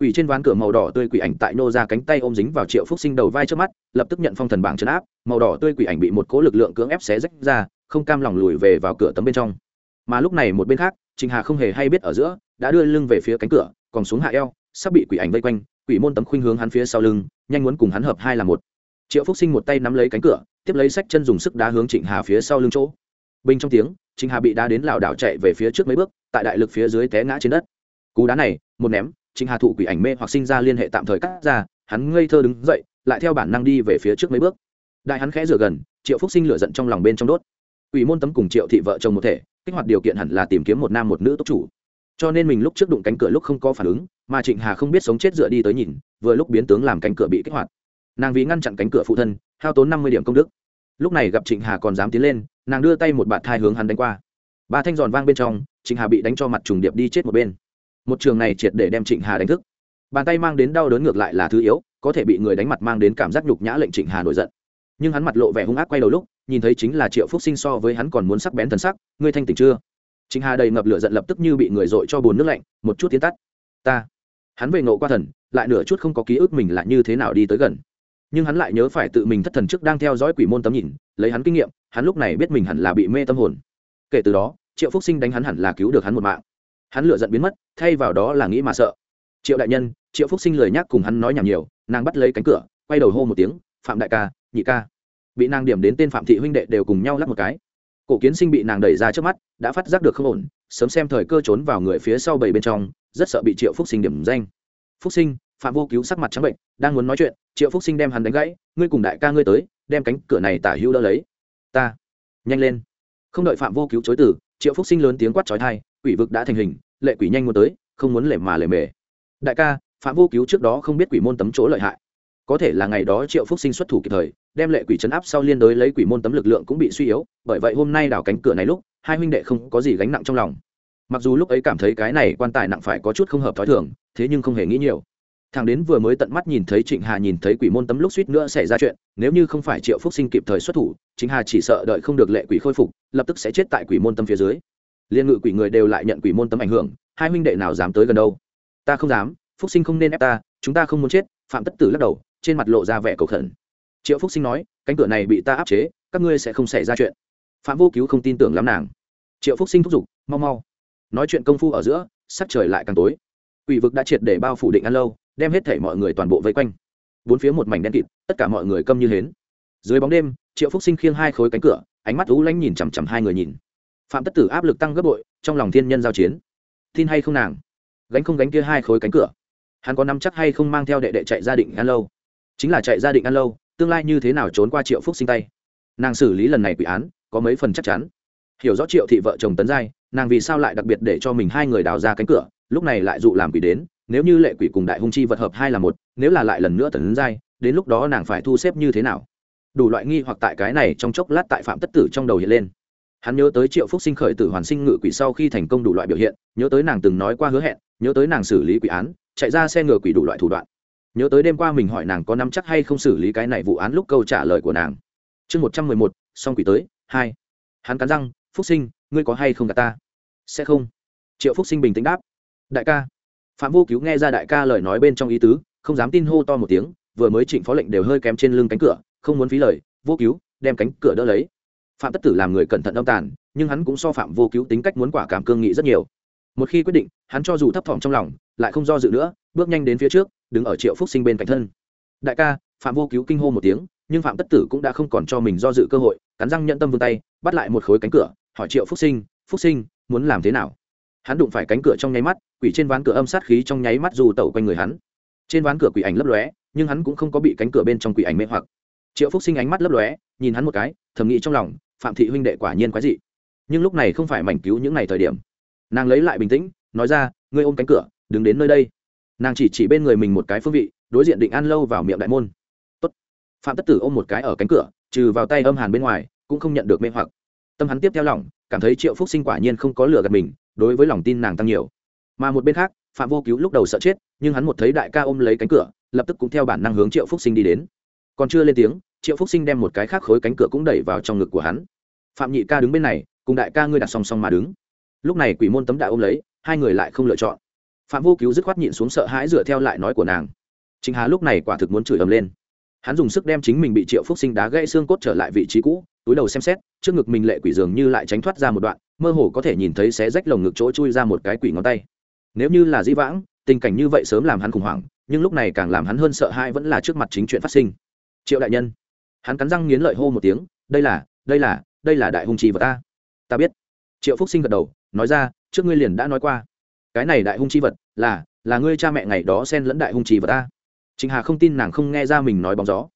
Quỷ trên ván cửa màu đỏ tươi quỷ ảnh tại nô ra cánh tay ôm dính vào triệu phúc sinh đầu vai trước mắt lập tức nhận phong thần bảng chấn áp màu đỏ tươi quỷ ảnh bị một cố lực lượng cưỡng ép xé rách ra không cam lòng lùi về vào cửa tấm bên trong. Mà lúc này một bên khác Trịnh hà không hề hay biết ở giữa, đã đưa lưng về phía cánh cửa, còn xuống hạ eo, sắp bị quỷ ảnh vây quanh, quỷ môn tấm khuynh hướng hắn phía sau lưng, nhanh muốn cùng hắn hợp hai là một. Triệu phúc sinh một tay nắm lấy cánh cửa, tiếp lấy sách chân dùng sức đá hướng trịnh hà phía sau lưng chỗ. Bình trong tiếng trịnh hà bị đá đến lảo đảo chạy về phía trước mấy bước, tại đại lực phía dưới té ngã trên đất. Cú đá này, một ném trịnh hà thụ quỷ ảnh mê hoặc sinh ra liên hệ tạm thời cắt ra, hắn ngây thơ đứng dậy, lại theo bản năng đi về phía trước mấy bước. Đại hắn khẽ rửa gần, triệu phúc sinh lửa giận trong lòng bên trong đốt quỷ môn tấm cùng triệu thị vợ chồng một thể, kích hoạt điều kiện hẳn là tìm kiếm một nam một nữ tốc chủ. Cho nên mình lúc trước đụng cánh cửa lúc không có phản ứng, mà trịnh hà không biết sống chết dựa đi tới nhìn, vừa lúc biến tướng làm cánh cửa bị kích hoạt. Nàng vì ngăn chặn cánh cửa phụ thân, hao tốn năm mươi điểm công đức. Lúc này gặp trịnh hà còn dám tiến lên, nàng đưa tay một bạt thai hướng hắn đánh qua. Ba thanh giòn vang bên trong, trịnh hà bị đánh cho mặt trùng điệp đi chết một bên. Một trường này triệt để đem trịnh hà đánh thức. Bàn tay mang đến đau đớn ngược lại là thứ yếu, có thể bị người đánh mặt mang đến cảm giác nhục nhã lệnh trịnh hà nổi giận. Nhưng hắn mặt lộ vẻ hung ác quay đầu lúc nhìn thấy chính là triệu phúc sinh so với hắn còn muốn sắc bén thần sắc ngươi thanh tỉnh chưa Trịnh Hà đầy ngập lửa giận lập tức như bị người dội cho bồn nước lạnh, một chút tiến tắt. Ta. Hắn về nộ qua thần, lại nửa chút không có ký ức mình là như thế nào đi tới gần. Nhưng hắn lại nhớ phải tự mình thất thần trước đang theo dõi quỷ môn tấm nhìn, lấy hắn kinh nghiệm, hắn lúc này biết mình hẳn là bị mê tâm hồn. Kể từ đó, Triệu Phúc Sinh đánh hắn hẳn là cứu được hắn một mạng. Hắn lửa giận biến mất, thay vào đó là nghĩ mà sợ. Triệu đại nhân, Triệu Phúc Sinh lời nhắc cùng hắn nói nhảm nhiều, nàng bắt lấy cánh cửa, quay đầu hô một tiếng phạm đại ca nhị ca bị nàng điểm đến tên phạm thị huynh đệ đều cùng nhau lắp một cái. Cổ kiến sinh bị nàng đẩy ra trước mắt, đã phát giác được không ổn, sớm xem thời cơ trốn vào người phía sau bảy bên trong, rất sợ bị triệu phúc sinh điểm danh. Phúc sinh, phạm vô cứu sắc mặt trắng bệnh, đang muốn nói chuyện, triệu phúc sinh đem hắn đánh gãy, ngươi cùng đại ca ngươi tới, đem cánh cửa này tả hữu đỡ lấy. Ta, nhanh lên. Không đợi phạm vô cứu chối từ, triệu phúc sinh lớn tiếng quát trói thai quỷ vực đã thành hình, lệ quỷ nhanh muốn tới, không muốn lệ mà lệ mề. Đại ca, phạm vô cứu trước đó không biết quỷ môn tấm chỗ lợi hại có thể là ngày đó triệu phúc sinh xuất thủ kịp thời, đem lệ quỷ chấn áp sau liên đối lấy quỷ môn tấm lực lượng cũng bị suy yếu, bởi vậy hôm nay đảo cánh cửa này lúc, hai huynh đệ không có gì gánh nặng trong lòng. Mặc dù lúc ấy cảm thấy cái này quan tài nặng phải có chút không hợp t h ó i thường, thế nhưng không hề nghĩ nhiều. Thằng đến vừa mới tận mắt nhìn thấy trịnh hà nhìn thấy quỷ môn tấm lúc suýt nữa xảy ra chuyện, nếu như không phải triệu phúc sinh kịp thời xuất thủ chính hà chỉ sợ đợi không được lệ quỷ khôi phục, lập tức sẽ chết tại quỷ môn tâm phía dưới. Liên ngự quỷ người đều lại nhận quỷ môn tấm ảnh hưởng, hai huynh đệ nào dám tới gần đâu? Ta không dám, phúc sinh không nên ép ta, chúng ta không muốn chết, phạm tất tử lắc đầu trên mặt lộ ra vẻ cầu khẩn. Triệu phúc sinh nói, cánh cửa này bị ta áp chế, các ngươi sẽ không xảy ra chuyện. Phạm vô cứu không tin tưởng lắm nàng. Triệu phúc sinh thúc giục, mau mau. Nói chuyện công phu ở giữa, sắc trời lại càng tối. Quỷ vực đã triệt để bao phủ định ăn lâu, đem hết thảy mọi người toàn bộ vây quanh. Bốn phía một mảnh đen kịt, tất cả mọi người câm như hến. Dưới bóng đêm, triệu phúc sinh khiêng hai khối cánh cửa, ánh mắt u lánh nhìn chằm chằm hai người nhìn. Phạm tất tử áp lực tăng gấp bội, trong lòng thiên nhân giao chiến. Tin hay không nàng? Gánh không gánh kia hai khối cánh cửa. Hắn có nắm chắc hay không mang theo đệ đệ chạy ra định ăn lâu? Chính là chạy ra định ăn lâu, tương lai như thế nào trốn qua triệu phúc sinh tay? Nàng xử lý lần này quỷ án, có mấy phần chắc chắn. Hiểu rõ triệu thị vợ chồng tấn giai, nàng vì sao lại đặc biệt để cho mình hai người đào ra cánh cửa, lúc này lại dụ làm quỷ đến, nếu như lệ quỷ cùng đại hung chi vật hợp hai là một, nếu là lại lần nữa tấn giai, đến lúc đó nàng phải thu xếp như thế nào? Đủ loại nghi hoặc tại cái này trong chốc lát tại phạm tất tử trong đầu hiện lên. Hắn nhớ tới triệu phúc sinh khởi tử hoàn sinh ngự quỷ sau khi thành công đủ loại biểu hiện, nhớ tới nàng từng nói qua hứa hẹn, nhớ tới nàng xử lý quỷ án, chạy ra xe ngựa quỷ đủ loại thủ đoạn nhớ tới đêm qua mình hỏi nàng có nắm chắc hay không xử lý cái này vụ án lúc câu trả lời của nàng. Chương một trăm mười một, xong quỷ tới, hai. Hắn cắn răng, phúc sinh, ngươi có hay không cả ta? Sẽ không. Triệu phúc sinh bình tĩnh đáp, đại ca. Phạm vô cứu nghe ra đại ca lời nói bên trong ý tứ, không dám tin hô to một tiếng, vừa mới trịnh phó lệnh đều hơi kém trên lưng cánh cửa, không muốn phí lời, vô cứu, đem cánh cửa đỡ lấy. Phạm tất tử làm người cẩn thận âm tàn, nhưng hắn cũng so phạm vô cứu tính cách muốn quả cảm cương nghị rất nhiều một khi quyết định, hắn cho dù thấp thỏm trong lòng, lại không do dự nữa, bước nhanh đến phía trước, đứng ở triệu phúc sinh bên cạnh thân. Đại ca, phạm vô cứu kinh hô một tiếng, nhưng phạm tất tử cũng đã không còn cho mình do dự cơ hội, cắn răng nhận tâm vươn tay, bắt lại một khối cánh cửa, hỏi triệu phúc sinh phúc sinh, muốn làm thế nào? Hắn đụng phải cánh cửa trong nháy mắt, quỷ trên ván cửa âm sát khí trong nháy mắt dù tẩu quanh người hắn. Trên ván cửa quỷ ảnh lấp lóe, nhưng hắn cũng không có bị cánh cửa bên trong quỷ ảnh mê hoặc. Triệu phúc sinh ánh mắt lấp lóe, nhìn hắn một cái, thầm nghĩ trong lòng, phạm thị huynh đệ quả nhiên quái dị. Nhưng lúc này không phải mảnh cứu những ngày thời điểm nàng lấy lại bình tĩnh, nói ra, ngươi ôm cánh cửa, đứng đến nơi đây. Nàng chỉ chỉ bên người mình một cái phương vị, đối diện định ăn lâu vào miệng đại môn. Tốt. phạm tất tử ôm một cái ở cánh cửa, trừ vào tay âm hàn bên ngoài, cũng không nhận được mê hoặc. Tâm hắn tiếp theo lòng, cảm thấy triệu phúc sinh quả nhiên không có lửa gạt mình, đối với lòng tin nàng tăng nhiều. Mà một bên khác, phạm vô cứu lúc đầu sợ chết, nhưng hắn một thấy đại ca ôm lấy cánh cửa, lập tức cũng theo bản năng hướng triệu phúc sinh đi đến. Còn chưa lên tiếng, triệu phúc sinh đem một cái khác khối cánh cửa cũng đẩy vào trong ngực của hắn. Phạm nhị ca đứng bên này, cùng đại ca ngươi đặt song song mà đứng lúc này quỷ môn tấm đã ôm lấy, hai người lại không lựa chọn. Phạm vô cứu dứt khoát nhịn xuống sợ hãi dựa theo lại nói của nàng. Chính hà lúc này quả thực muốn chửi ầm lên. Hắn dùng sức đem chính mình bị triệu phúc sinh đá gãy xương cốt trở lại vị trí cũ, túi đầu xem xét, trước ngực mình lệ quỷ dường như lại tránh thoát ra một đoạn, mơ hồ có thể nhìn thấy xé rách lồng ngực chỗ chui ra một cái quỷ ngón tay. Nếu như là dĩ vãng, tình cảnh như vậy sớm làm hắn khủng hoảng, nhưng lúc này càng làm hắn hơn sợ hãi vẫn là trước mặt chính chuyện phát sinh. Triệu đại nhân, hắn cắn răng nghiến lợi hô một tiếng, đây là đây là đây là đại hung trì vật ta. Ta biết. Triệu phúc sinh gật đầu nói ra trước ngươi liền đã nói qua cái này đại hung chi vật là là ngươi cha mẹ ngày đó xen lẫn đại hung chi vật ta Trịnh Hà không tin nàng không nghe ra mình nói bóng gió.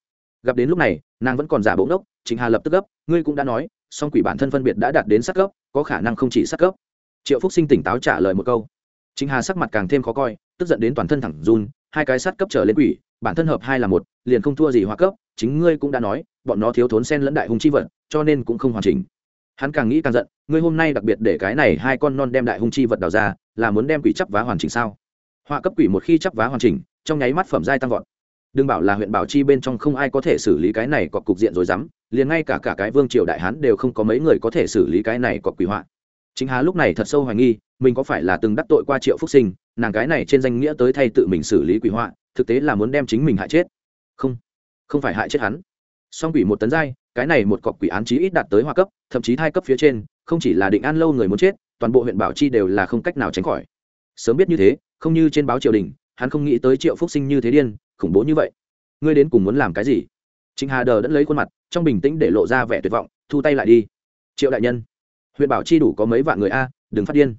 Gặp đến lúc này, nàng vẫn còn giả bộ đốc, Trịnh Hà lập tức gấp, ngươi cũng đã nói, song quỷ bản thân phân biệt đã đạt đến sát cấp, có khả năng không chỉ sát cấp. Triệu Phúc Sinh tỉnh táo trả lời một câu. Trịnh Hà sắc mặt càng thêm khó coi, tức giận đến toàn thân thẳng run, hai cái sát cấp trở lên quỷ, bản thân hợp hai là một, liền không thua gì hoa cấp, chính ngươi cũng đã nói, bọn nó thiếu thốn xen lẫn đại hung chi vật, cho nên cũng không hoàn chỉnh. Hắn càng nghĩ càng giận, ngươi hôm nay đặc biệt để cái này hai con non đem đại hung chi vật đào ra, là muốn đem quỷ chấp vá hoàn chỉnh sao? Họa cấp quỷ một khi chấp vá hoàn chỉnh, trong nháy mắt phẩm giai tăng vọt. Đừng bảo là huyện bảo chi bên trong không ai có thể xử lý cái này có cục diện rồi dám liền ngay cả cả cái vương triều đại hán đều không có mấy người có thể xử lý cái này có quỷ họa. Chính hà lúc này thật sâu hoài nghi mình có phải là từng đắc tội qua triệu phúc sinh nàng cái này trên danh nghĩa tới thay tự mình xử lý quỷ họa thực tế là muốn đem chính mình hại chết. Không không phải hại chết hắn. Song quỷ một tấn giai cái này một cọc quỷ án chí ít đạt tới hoa cấp, thậm chí hai cấp phía trên, không chỉ là định an lâu người muốn chết, toàn bộ huyện bảo chi đều là không cách nào tránh khỏi. Sớm biết như thế, không như trên báo triều đình, hắn không nghĩ tới triệu phúc sinh như thế điên, khủng bố như vậy. Ngươi đến cùng muốn làm cái gì? Trịnh hà đờ đẫn lấy khuôn mặt, trong bình tĩnh để lộ ra vẻ tuyệt vọng, thu tay lại đi. Triệu đại nhân, huyện bảo chi đủ có mấy vạn người a, đừng phát điên.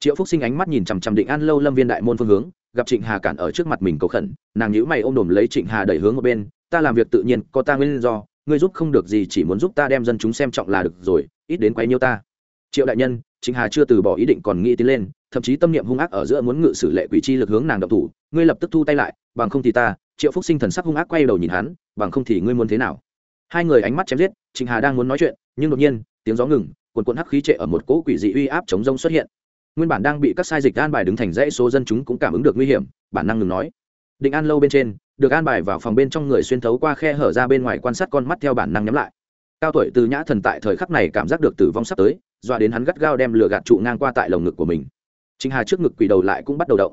Triệu phúc sinh ánh mắt nhìn chằm chằm định an lâu lâm viên đại môn phương hướng, gặp trịnh hà cản ở trước mặt mình cầu khẩn, nàng nhữ mày ôm đồm lấy trịnh hà đẩy hướng ở bên, ta làm việc tự nhiên, có ta nguyên do ngươi giúp không được gì, chỉ muốn giúp ta đem dân chúng xem trọng là được rồi, ít đến quấy nhiêu ta. Triệu đại nhân chính hà chưa từ bỏ ý định còn nghĩ tiến lên, thậm chí tâm niệm hung ác ở giữa muốn ngự xử lệ quỷ chi lực hướng nàng độc thủ, ngươi lập tức thu tay lại, bằng không thì ta, triệu phúc sinh thần sắc hung ác quay đầu nhìn hắn, bằng không thì ngươi muốn thế nào? Hai người ánh mắt chém giết chính hà đang muốn nói chuyện, nhưng đột nhiên, tiếng gió ngừng quần quần hắc khí trệ ở một cỗ quỷ dị uy áp chống rông xuất hiện. Nguyên bản đang bị các sai dịch an bài đứng thành dãy số dân chúng cũng cảm ứng được nguy hiểm, bản năng ngừng nói. Định an lâu bên trên được an bài vào phòng bên trong người xuyên thấu qua khe hở ra bên ngoài quan sát con mắt theo bản năng nhắm lại. Cao tuổi từ nhã thần tại thời khắc này cảm giác được tử vong sắp tới, dọa đến hắn gắt gao đem lửa gạt trụ ngang qua tại lồng ngực của mình. Chính hà trước ngực quỷ đầu lại cũng bắt đầu động.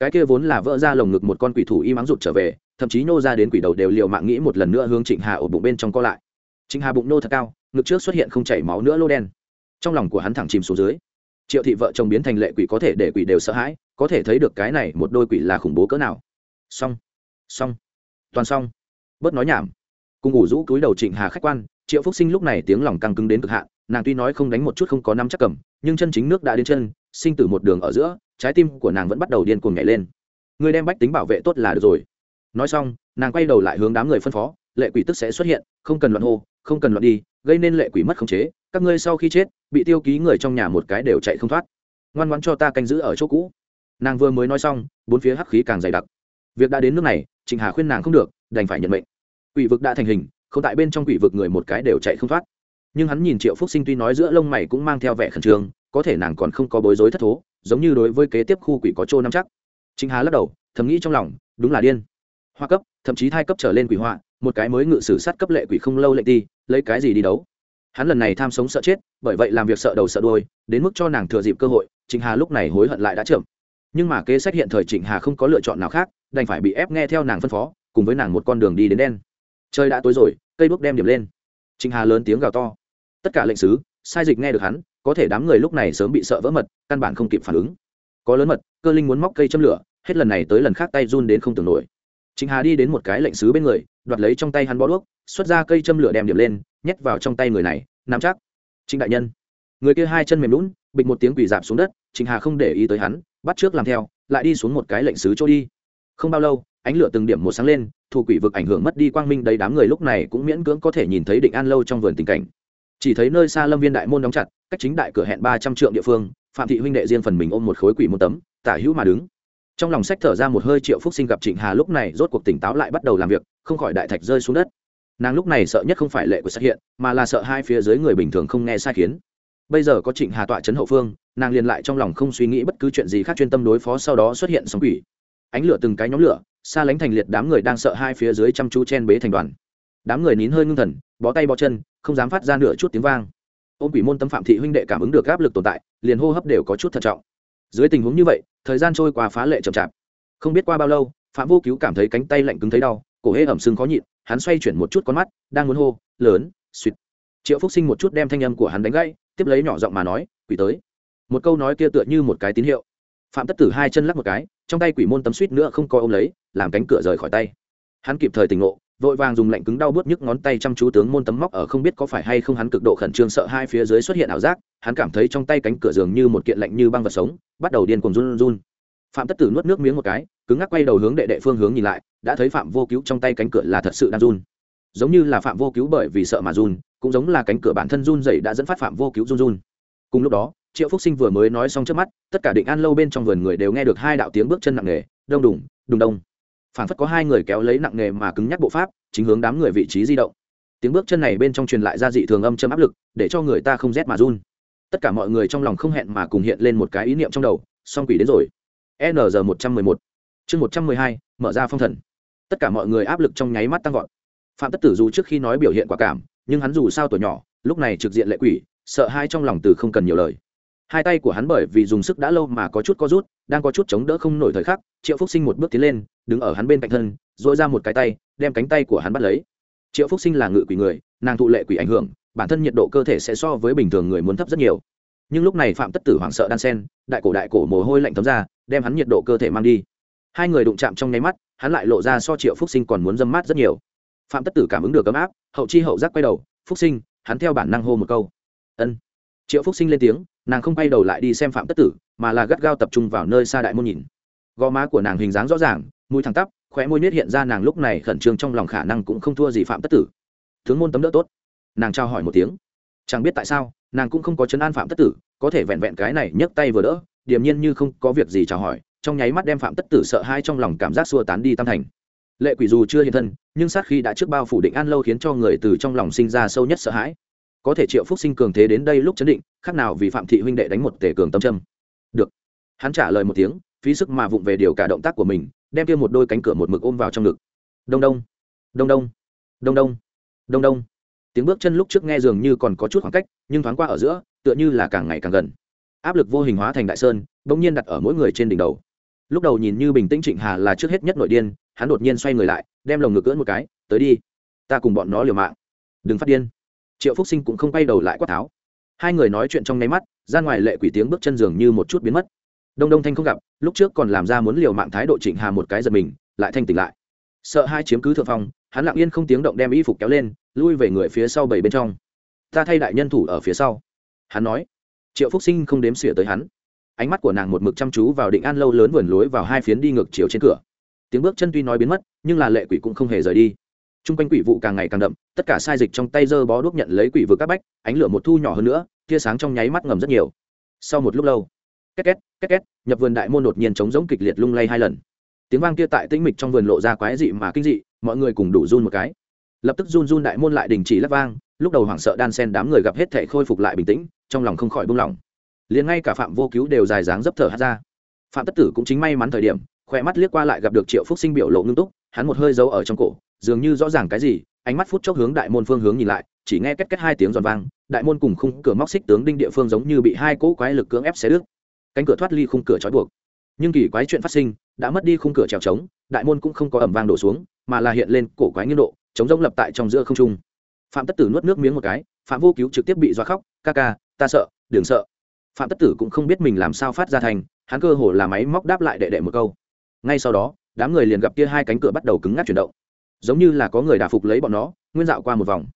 Cái kia vốn là vỡ ra lồng ngực một con quỷ thủ y mắng rụt trở về, thậm chí nô ra đến quỷ đầu đều liều mạng nghĩ một lần nữa hướng trịnh hà ở bụng bên trong co lại. Trịnh hà bụng nô thật cao, ngực trước xuất hiện không chảy máu nữa lô đen. Trong lòng của hắn thẳng chìm xuống dưới. Triệu thị vợ chồng biến thành lệ quỷ có thể để quỷ đều sợ hãi, có thể thấy được cái này một đôi quỷ là khủng bố cỡ nào. Xong xong. Toàn xong. Bớt nói nhảm. Cùng ngủ rũ túi đầu trịnh hà khách quan, triệu phúc sinh lúc này tiếng lòng căng cứng đến cực hạn, nàng tuy nói không đánh một chút không có năm chắc cầm, nhưng chân chính nước đã đến chân, sinh tử một đường ở giữa, trái tim của nàng vẫn bắt đầu điên cuồng nhảy lên. Người đem bách tính bảo vệ tốt là được rồi. Nói xong, nàng quay đầu lại hướng đám người phân phó, lệ quỷ tức sẽ xuất hiện, không cần loạn hô, không cần loạn đi, gây nên lệ quỷ mất khống chế, các ngươi sau khi chết, bị tiêu ký người trong nhà một cái đều chạy không thoát. Ngoan ngoãn cho ta canh giữ ở chỗ cũ. Nàng vừa mới nói xong, bốn phía hắc khí càng dày đặc việc đã đến nước này trịnh hà khuyên nàng không được đành phải nhận mệnh. Quỷ vực đã thành hình không tại bên trong quỷ vực người một cái đều chạy không thoát. Nhưng hắn nhìn triệu phúc sinh tuy nói giữa lông mày cũng mang theo vẻ khẩn trương có thể nàng còn không có bối rối thất thố giống như đối với kế tiếp khu quỷ có trô năm chắc. Trịnh hà lắc đầu thầm nghĩ trong lòng đúng là điên. Hoa cấp thậm chí thai cấp trở lên quỷ họa một cái mới ngự sử sát cấp lệ quỷ không lâu lệnh ti lấy cái gì đi đấu? Hắn lần này tham sống sợ chết bởi vậy làm việc sợ đầu sợ đuôi, đến mức cho nàng thừa dịp cơ hội trịnh hà lúc này hối hận lại đã chậm. Nhưng mà kế sách hiện thời trịnh hà không có lựa chọn nào khác đành phải bị ép nghe theo nàng phân phó, cùng với nàng một con đường đi đến đen. Trời đã tối rồi, cây bước đem điểm lên. Trịnh hà lớn tiếng gào to. Tất cả lệnh sứ, sai dịch nghe được hắn, có thể đám người lúc này sớm bị sợ vỡ mật, căn bản không kịp phản ứng. Có lớn mật, cơ linh muốn móc cây châm lửa, hết lần này tới lần khác tay run đến không tưởng nổi. Trịnh hà đi đến một cái lệnh sứ bên người, đoạt lấy trong tay hắn bó đuốc, xuất ra cây châm lửa đem điểm lên, nhét vào trong tay người này, nắm chắc. Trịnh đại nhân. Người kia hai chân mềm lún bịch một tiếng quỳ dạp xuống đất, trịnh hà không để ý tới hắn, bắt trước làm theo, lại đi xuống một cái lệnh sứ chỗ đi không bao lâu, ánh lửa từng điểm một sáng lên thủ quỷ vực ảnh hưởng mất đi quang minh đầy đám người lúc này cũng miễn cưỡng có thể nhìn thấy định an lâu trong vườn tình cảnh. Chỉ thấy nơi xa lâm viên đại môn đóng chặt, cách chính đại cửa hẹn ba trăm triệu địa phương, phạm thị huynh đệ riêng phần mình ôm một khối quỷ một tấm, tả hữu mà đứng. Trong lòng sách thở ra một hơi triệu phúc sinh gặp trịnh hà lúc này rốt cuộc tỉnh táo lại bắt đầu làm việc, không khỏi đại thạch rơi xuống đất. Nàng lúc này sợ nhất không phải lệ của xuất hiện, mà là sợ hai phía dưới người bình thường không nghe sai khiến. Bây giờ có trịnh hà tọa trấn hậu phương, nàng liền lại trong lòng không suy nghĩ bất cứ chuyện gì khác chuyên tâm đối phó sau đó xuất hiện sóng quỷ ánh lửa từng cái nhóm lửa, xa lánh thành liệt đám người đang sợ hai phía dưới chăm chú chen bế thành đoàn. Đám người nín hơi ngưng thần, bó tay bó chân, không dám phát ra nửa chút tiếng vang. Ôm quỷ môn tâm phạm thị huynh đệ cảm ứng được áp lực tồn tại, liền hô hấp đều có chút thận trọng. Dưới tình huống như vậy, thời gian trôi qua phá lệ chậm chạp. Không biết qua bao lâu, phạm vô cứu cảm thấy cánh tay lạnh cứng thấy đau, cổ hễ ẩm sưng khó nhịn, hắn xoay chuyển một chút con mắt, đang muốn hô, lớn suýt triệu phúc sinh một chút đem thanh âm của hắn đánh gãy, tiếp lấy nhỏ giọng mà nói, quỷ tới. Một câu nói kia tựa như một cái tín hiệu phạm tất tử hai chân lắc một cái, trong tay quỷ môn tấm suýt nữa không coi ôm lấy, làm cánh cửa rời khỏi tay. Hắn kịp thời tỉnh ngộ, vội vàng dùng lạnh cứng đau bớt nhức ngón tay chăm chú tướng môn tấm móc ở không biết có phải hay không hắn cực độ khẩn trương sợ hai phía dưới xuất hiện ảo giác, hắn cảm thấy trong tay cánh cửa giường như một kiện lạnh như băng vật sống, bắt đầu điên cuồng run run phạm tất tử nuốt nước miếng một cái, cứng ngắc quay đầu hướng đệ đệ phương hướng nhìn lại, đã thấy phạm vô cứu trong tay cánh cửa là thật sự đang run. Giống như là phạm vô cứu bởi vì sợ mà run, cũng giống là cánh cửa bản thân run dậy đã dẫn phát phạm vô cứu run run. Cùng lúc đó triệu phúc sinh vừa mới nói xong trước mắt, tất cả định an lâu bên trong vườn người đều nghe được hai đạo tiếng bước chân nặng nề, đông đùng đùng đông. Phản phất có hai người kéo lấy nặng nề mà cứng nhắc bộ pháp, chính hướng đám người vị trí di động. Tiếng bước chân này bên trong truyền lại ra dị thường âm châm áp lực, để cho người ta không rét mà run. Tất cả mọi người trong lòng không hẹn mà cùng hiện lên một cái ý niệm trong đầu, song quỷ đến rồi. N một trăm mười một. Chương một trăm mười hai, mở ra phong thần. Tất cả mọi người áp lực trong nháy mắt tăng vọt. Phạm tất tử dù trước khi nói biểu hiện quả cảm, nhưng hắn dù sao tuổi nhỏ, lúc này trực diện lệ quỷ, sợ hai trong lòng từ không cần nhiều lời hai tay của hắn bởi vì dùng sức đã lâu mà có chút co rút, đang có chút chống đỡ không nổi thời khắc, triệu phúc sinh một bước tiến lên, đứng ở hắn bên cạnh thân dội ra một cái tay, đem cánh tay của hắn bắt lấy. Triệu phúc sinh là ngự quỷ người, nàng thụ lệ quỷ ảnh hưởng, bản thân nhiệt độ cơ thể sẽ so với bình thường người muốn thấp rất nhiều. Nhưng lúc này phạm tất tử hoảng sợ đan sen, đại cổ đại cổ mồ hôi lạnh thấm ra, đem hắn nhiệt độ cơ thể mang đi. Hai người đụng chạm trong nháy mắt, hắn lại lộ ra so triệu phúc sinh còn muốn dâm mát rất nhiều. Phạm tất tử cảm ứng được ấm áp, hậu chi hậu giác quay đầu, phúc sinh, hắn theo bản năng hô một câu. Ân. Triệu phúc sinh lên tiếng nàng không quay đầu lại đi xem phạm tất tử, mà là gắt gao tập trung vào nơi xa đại môn nhìn. Gò má của nàng hình dáng rõ ràng, mũi thẳng tắp, khóe môi nết hiện ra nàng lúc này khẩn trương trong lòng khả năng cũng không thua gì phạm tất tử. Tướng môn tấm đỡ tốt. Nàng trao hỏi một tiếng. Chẳng biết tại sao, nàng cũng không có chấn an phạm tất tử, có thể vẹn vẹn cái này nhấc tay vừa đỡ, điềm nhiên như không có việc gì chào hỏi, trong nháy mắt đem phạm tất tử sợ hai trong lòng cảm giác xua tán đi tam thành. Lệ quỷ dù chưa hiện thân, nhưng sát khi đã trước bao phủ định an lâu khiến cho người từ trong lòng sinh ra sâu nhất sợ hãi có thể triệu phúc sinh cường thế đến đây lúc chấn định, khác nào vì phạm thị huynh đệ đánh một tể cường tâm trâm được. Hắn trả lời một tiếng, phí sức mà vụng về điều cả động tác của mình, đem kia một đôi cánh cửa một mực ôm vào trong ngực. Đông đông. Đông đông. Đông đông. Đông đông. Tiếng bước chân lúc trước nghe dường như còn có chút khoảng cách, nhưng thoáng qua ở giữa, tựa như là càng ngày càng gần. Áp lực vô hình hóa thành đại sơn, bỗng nhiên đặt ở mỗi người trên đỉnh đầu. Lúc đầu nhìn như bình tĩnh trịnh hà là trước hết nhất nội điên, hắn đột nhiên xoay người lại, đem lồng ngực cưỡn một cái, tới đi, ta cùng bọn nó liều mạng. Đừng phát điên triệu phúc sinh cũng không quay đầu lại quát tháo. Hai người nói chuyện trong nháy mắt, ra ngoài lệ quỷ tiếng bước chân giường như một chút biến mất. Đông đông thanh không gặp, lúc trước còn làm ra muốn liều mạng thái độ trịnh hà một cái giật mình, lại thanh tỉnh lại. Sợ hai chiếm cứ thượng phong, hắn lặng yên không tiếng động đem y phục kéo lên, lui về người phía sau bảy bên trong. Ta thay đại nhân thủ ở phía sau. Hắn nói. Triệu phúc sinh không đếm xỉa tới hắn. Ánh mắt của nàng một mực chăm chú vào định an lâu lớn vườn lối vào hai phiến đi ngược chiều trên cửa. Tiếng bước chân tuy nói biến mất, nhưng là lệ quỷ cũng không hề rời đi t r u n g quanh quỷ vụ càng ngày càng đậm, tất cả sai dịch trong tay dơ bó đuốc nhận lấy quỷ vực các bách, ánh lửa một thu nhỏ hơn nữa, tia sáng trong nháy mắt ngầm rất nhiều. Sau một lúc lâu, két két két két, nhập vườn đại môn đột nhiên chống giống kịch liệt lung lay hai lần. Tiếng vang kia tại tĩnh mịch trong vườn lộ ra quái dị mà kinh dị, mọi người cùng đủ run một cái. Lập tức run run đại môn lại đình chỉ lắp vang, lúc đầu hoảng sợ đan sen đám người gặp hết thể khôi phục lại bình tĩnh, trong lòng không khỏi buông lỏng. Liền ngay cả phạm vô cứu đều dài dáng dấp thở hát ra. Phạm tất tử cũng chính may mắn thời điểm khỏe mắt liếc qua lại gặp được triệu phúc sinh biểu lộ ngưng túc, hắn một hơi giấu ở trong cổ dường như rõ ràng cái gì, ánh mắt phút chốc hướng đại môn phương hướng nhìn lại, chỉ nghe két két hai tiếng giòn vang, đại môn cùng khung cửa móc xích tướng đinh địa phương giống như bị hai cỗ quái lực cưỡng ép xé đứt. Cánh cửa thoát ly khung cửa trói buộc. Nhưng kỳ quái chuyện phát sinh, đã mất đi khung cửa trèo trống, đại môn cũng không có ẩm vang đổ xuống, mà là hiện lên cổ quái nghiêng độ, chống rỗng lập tại trong giữa không trung. Phạm tất tử nuốt nước miếng một cái, phạm vô cứu trực tiếp bị doa khóc, ca ca, ta sợ, đừng sợ. Phạm tất tử cũng không biết mình làm sao phát ra thành, hắn cơ hồ là máy móc đáp lại đệ đệ một câu. Ngay sau đó, đám người liền gặp kia hai cánh cửa bắt đầu cứng ngắc chuyển động giống như là có người đà phục lấy bọn nó, nguyên dạo qua một vòng.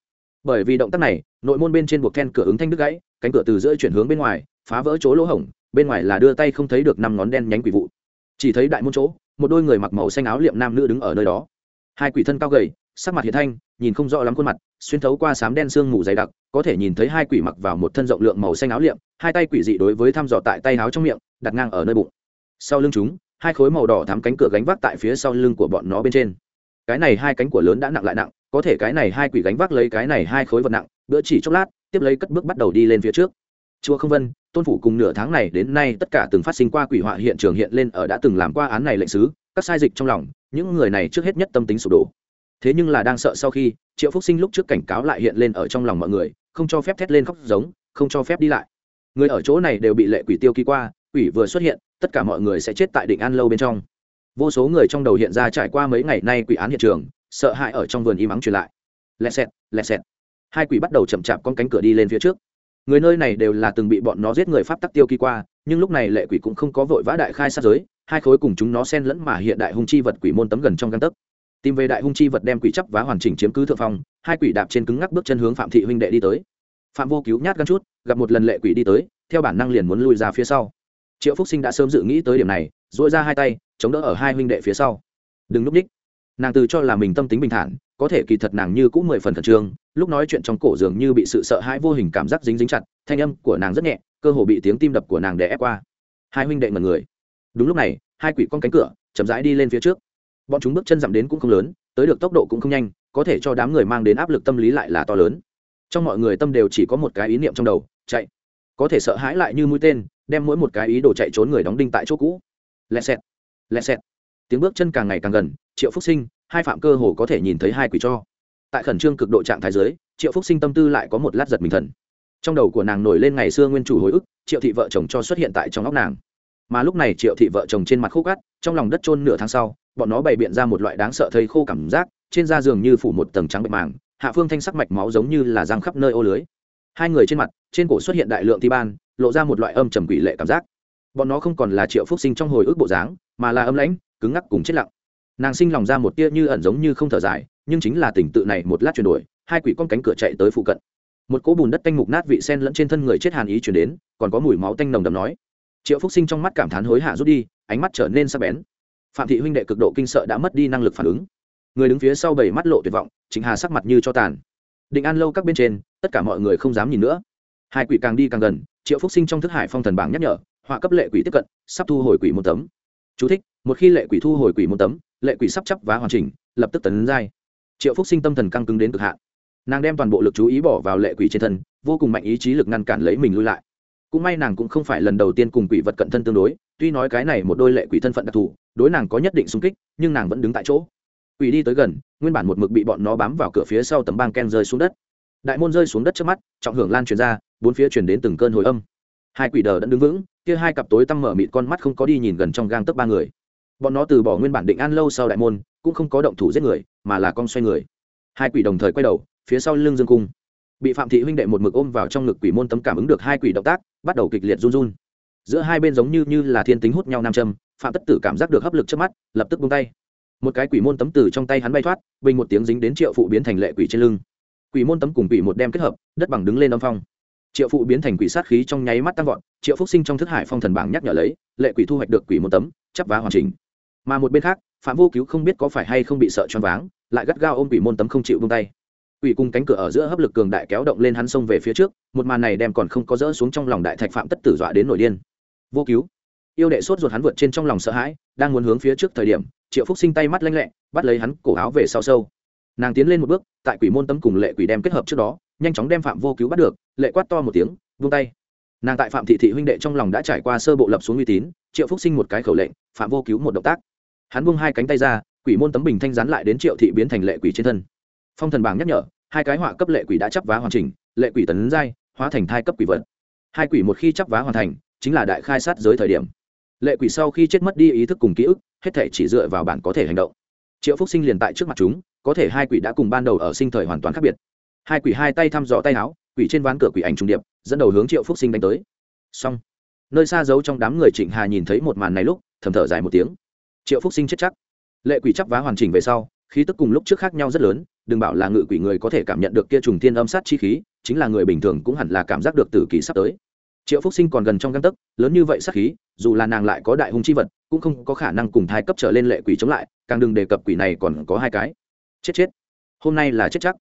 Bởi vì động tác này, nội môn bên trên buộc then cửa ứng thanh đứt gãy, cánh cửa từ giữa chuyển hướng bên ngoài, phá vỡ chỗ lỗ hổng, bên ngoài là đưa tay không thấy được năm ngón đen nhánh quỷ vụ. Chỉ thấy đại môn chỗ, một đôi người mặc màu xanh áo liệm nam nữ đứng ở nơi đó. Hai quỷ thân cao gầy, sắc mặt hiện thanh, nhìn không rõ lắm khuôn mặt, xuyên thấu qua sám đen sương mù dày đặc, có thể nhìn thấy hai quỷ mặc vào một thân rộng lượng màu xanh áo liệm, hai tay quỷ dị đối với thăm dò tại tay áo trong miệng, đặt ngang ở nơi bụng. Sau lưng chúng, hai khối màu đỏ thắm cánh cửa gánh vác tại phía sau lưng của bọn nó bên trên cái này hai cánh của lớn đã nặng lại nặng, có thể cái này hai quỷ gánh vác lấy cái này hai khối vật nặng, bữa chỉ chốc lát, tiếp lấy cất bước bắt đầu đi lên phía trước. Chúa không vân, tôn phủ cùng nửa tháng này đến nay tất cả từng phát sinh qua quỷ họa hiện trường hiện lên ở đã từng làm qua án này lệnh sứ, các sai dịch trong lòng, những người này trước hết nhất tâm tính sụp đổ. Thế nhưng là đang sợ sau khi, triệu phúc sinh lúc trước cảnh cáo lại hiện lên ở trong lòng mọi người, không cho phép thét lên khóc giống, không cho phép đi lại. Người ở chỗ này đều bị lệ quỷ tiêu ký qua, quỷ vừa xuất hiện, tất cả mọi người sẽ chết tại định an lâu bên trong vô số người trong đầu hiện ra trải qua mấy ngày nay quỷ án hiện trường, sợ hãi ở trong vườn im ắng truyền lại. Lẹ xẹt lẹ xẹt. Hai quỷ bắt đầu chậm chạp con cánh cửa đi lên phía trước. Người nơi này đều là từng bị bọn nó giết người pháp tắc tiêu kỳ qua, nhưng lúc này lệ quỷ cũng không có vội vã đại khai sát giới, hai khối cùng chúng nó xen lẫn mà hiện đại hung chi vật quỷ môn tấm gần trong găng tấc. Tìm về đại hung chi vật đem quỷ chấp và hoàn chỉnh chiếm cứ thượng phong, hai quỷ đạp trên cứng ngắc bước chân hướng phạm thị huynh đệ đi tới. Phạm vô cứu nhát gắn chút, gặp một lần lệ quỷ đi tới, theo bản năng liền muốn lui ra phía sau. Triệu phúc sinh đã sớm dự nghĩ tới điểm này dội ra hai tay chống đỡ ở hai huynh đệ phía sau. Đừng núp ních. Nàng từ cho là mình tâm tính bình thản, có thể kỳ thật nàng như cũng mười phần khẩn trương, lúc nói chuyện trong cổ dường như bị sự sợ hãi vô hình cảm giác dính dính chặt, thanh âm của nàng rất nhẹ, cơ hồ bị tiếng tim đập của nàng đè ép qua. Hai huynh đệ mật người. Đúng lúc này, hai quỷ con cánh cửa chậm rãi đi lên phía trước. Bọn chúng bước chân dặm đến cũng không lớn, tới được tốc độ cũng không nhanh, có thể cho đám người mang đến áp lực tâm lý lại là to lớn. Trong mọi người tâm đều chỉ có một cái ý niệm trong đầu, chạy. Có thể sợ hãi lại như mũi tên, đem mỗi một cái ý đồ chạy trốn người đóng đinh tại chỗ cũ. Lẹ xẹt lẹ xẹt. Tiếng bước chân càng ngày càng gần, triệu phúc sinh, hai phạm cơ hồ có thể nhìn thấy hai quỷ cho. Tại khẩn trương cực độ trạng thái giới triệu phúc sinh tâm tư lại có một lát giật mình thần. Trong đầu của nàng nổi lên ngày xưa nguyên chủ hồi ức, triệu thị vợ chồng cho xuất hiện tại trong óc nàng. Mà lúc này triệu thị vợ chồng trên mặt khô cát, trong lòng đất trôn nửa tháng sau, bọn nó bày biện ra một loại đáng sợ thấy khô cảm giác, trên da giường như phủ một tầng trắng bệ màng, hạ phương thanh sắc mạch máu giống như là răng khắp nơi ô lưới. Hai người trên mặt, trên cổ xuất hiện đại lượng thi ban, lộ ra một loại âm trầm quỷ lệ cảm giác. Bọn nó không còn là triệu phúc sinh trong hồi ức bộ dáng mà là âm lãnh, cứng ngắc cùng chết lặng. Nàng sinh lòng ra một tia như ẩn giống như không thở dài, nhưng chính là tình tự này một lát chuyển đổi, hai quỷ con cánh cửa chạy tới phụ cận. Một cỗ bùn đất tanh mục nát vị sen lẫn trên thân người chết hàn ý chuyển đến, còn có mùi máu tanh nồng đầm nói. Triệu phúc sinh trong mắt cảm thán hối hả rút đi, ánh mắt trở nên sắc bén. Phạm thị huynh đệ cực độ kinh sợ đã mất đi năng lực phản ứng. Người đứng phía sau bảy mắt lộ tuyệt vọng chính hà sắc mặt như cho tàn. Định an lâu các bên trên, tất cả mọi người không dám nhìn nữa. Hai quỷ càng đi càng gần, triệu phúc sinh trong thức hải phong thần bảng nhắc nhở, họa cấp lệ quỷ tiếp cận, sắp thu hồi quỷ một tấm. Chú thích, một khi lệ quỷ thu hồi quỷ môn tấm lệ quỷ sắp chấp và hoàn chỉnh lập tức tấn giai. Triệu phúc sinh tâm thần căng cứng đến cực hạn. Nàng đem toàn bộ lực chú ý bỏ vào lệ quỷ trên thân vô cùng mạnh ý chí lực ngăn cản lấy mình lui lại. Cũng may nàng cũng không phải lần đầu tiên cùng quỷ vật cận thân tương đối tuy nói cái này một đôi lệ quỷ thân phận đặc thù đối nàng có nhất định xung kích nhưng nàng vẫn đứng tại chỗ. Quỷ đi tới gần nguyên bản một mực bị bọn nó bám vào cửa phía sau tấm băng ken rơi xuống đất. Đại môn rơi xuống đất trước mắt trọng hưởng lan truyền ra bốn phía truyền đến từng cơn hồi âm. Hai quỷ đờ đã đứng vững kia hai cặp tối tăm mở mịt con mắt không có đi nhìn gần trong gang tấc ba người. Bọn nó từ bỏ nguyên bản định an lâu sau đại môn, cũng không có động thủ giết người, mà là con xoay người. Hai quỷ đồng thời quay đầu, phía sau lưng dương cung. Bị phạm thị huynh đệ một mực ôm vào trong ngực quỷ môn tấm cảm ứng được hai quỷ động tác, bắt đầu kịch liệt run run. Giữa hai bên giống như như là thiên tính hút nhau nam châm, phạm tất tử cảm giác được hấp lực trước mắt, lập tức buông tay. Một cái quỷ môn tấm từ trong tay hắn bay thoát, bình một tiếng dính đến triệu phụ biến thành lệ quỷ trên lưng. Quỷ môn tấm cùng quỷ một đem kết hợp, đất bằng đứng lên âm phong triệu phụ biến thành quỷ sát khí trong nháy mắt tăng vọt, triệu phúc sinh trong thức hải phong thần bảng nhắc nhở lấy, lệ quỷ thu hoạch được quỷ môn tấm, chấp vá hoàn chỉnh. Mà một bên khác, phạm vô cứu không biết có phải hay không bị sợ choáng váng, lại gắt gao ôm quỷ môn tấm không chịu buông tay. Quỷ cùng cánh cửa ở giữa hấp lực cường đại kéo động lên hắn xông về phía trước, một màn này đem còn không có dỡ xuống trong lòng đại thạch phạm tất tử dọa đến nổi điên. Vô cứu, yêu đệ sốt ruột hắn vượt trên trong lòng sợ hãi, đang muốn hướng phía trước thời điểm, triệu phúc sinh tay mắt lanh lẹ, bắt lấy hắn cổ áo về sau sâu. Nàng tiến lên một bước, tại quỷ môn tấm cùng lệ quỷ đem kết hợp trước đó nhanh chóng đem phạm vô cứu bắt được, lệ quát to một tiếng, vung tay. Nàng tại phạm thị thị huynh đệ trong lòng đã trải qua sơ bộ lập xuống uy tín, triệu phúc sinh một cái khẩu lệnh, phạm vô cứu một động tác. Hắn vung hai cánh tay ra, quỷ môn tấm bình thanh rán lại đến triệu thị biến thành lệ quỷ trên thân. Phong thần bảng nhắc nhở, hai cái họa cấp lệ quỷ đã chấp vá hoàn chỉnh, lệ quỷ tấn giai, hóa thành thai cấp quỷ vật. Hai quỷ một khi chấp vá hoàn thành, chính là đại khai sát giới thời điểm. Lệ quỷ sau khi chết mất đi ý thức cùng ký ức, hết thể chỉ dựa vào bản có thể hành động. Triệu phúc sinh liền tại trước mặt chúng, có thể hai quỷ đã cùng ban đầu ở sinh thời hoàn toàn khác biệt hai quỷ hai tay thăm dò tay áo, quỷ trên ván cửa quỷ ảnh trung điệp, dẫn đầu hướng triệu phúc sinh đánh tới. Xong. Nơi xa giấu trong đám người trịnh hà nhìn thấy một màn này lúc, thầm thở dài một tiếng. Triệu phúc sinh chết chắc. Lệ quỷ chấp vá hoàn chỉnh về sau, khí tức cùng lúc trước khác nhau rất lớn, đừng bảo là ngự quỷ người có thể cảm nhận được kia trùng thiên âm sát chi khí, chính là người bình thường cũng hẳn là cảm giác được tử kỳ sắp tới. Triệu phúc sinh còn gần trong găng tấc, lớn như vậy sát khí, dù là nàng lại có đại hung chi vật, cũng không có khả năng cùng thai cấp trở lên lệ quỷ chống lại, càng đừng đề cập quỷ này còn có hai cái. Chết chết. Hôm nay là chết chắc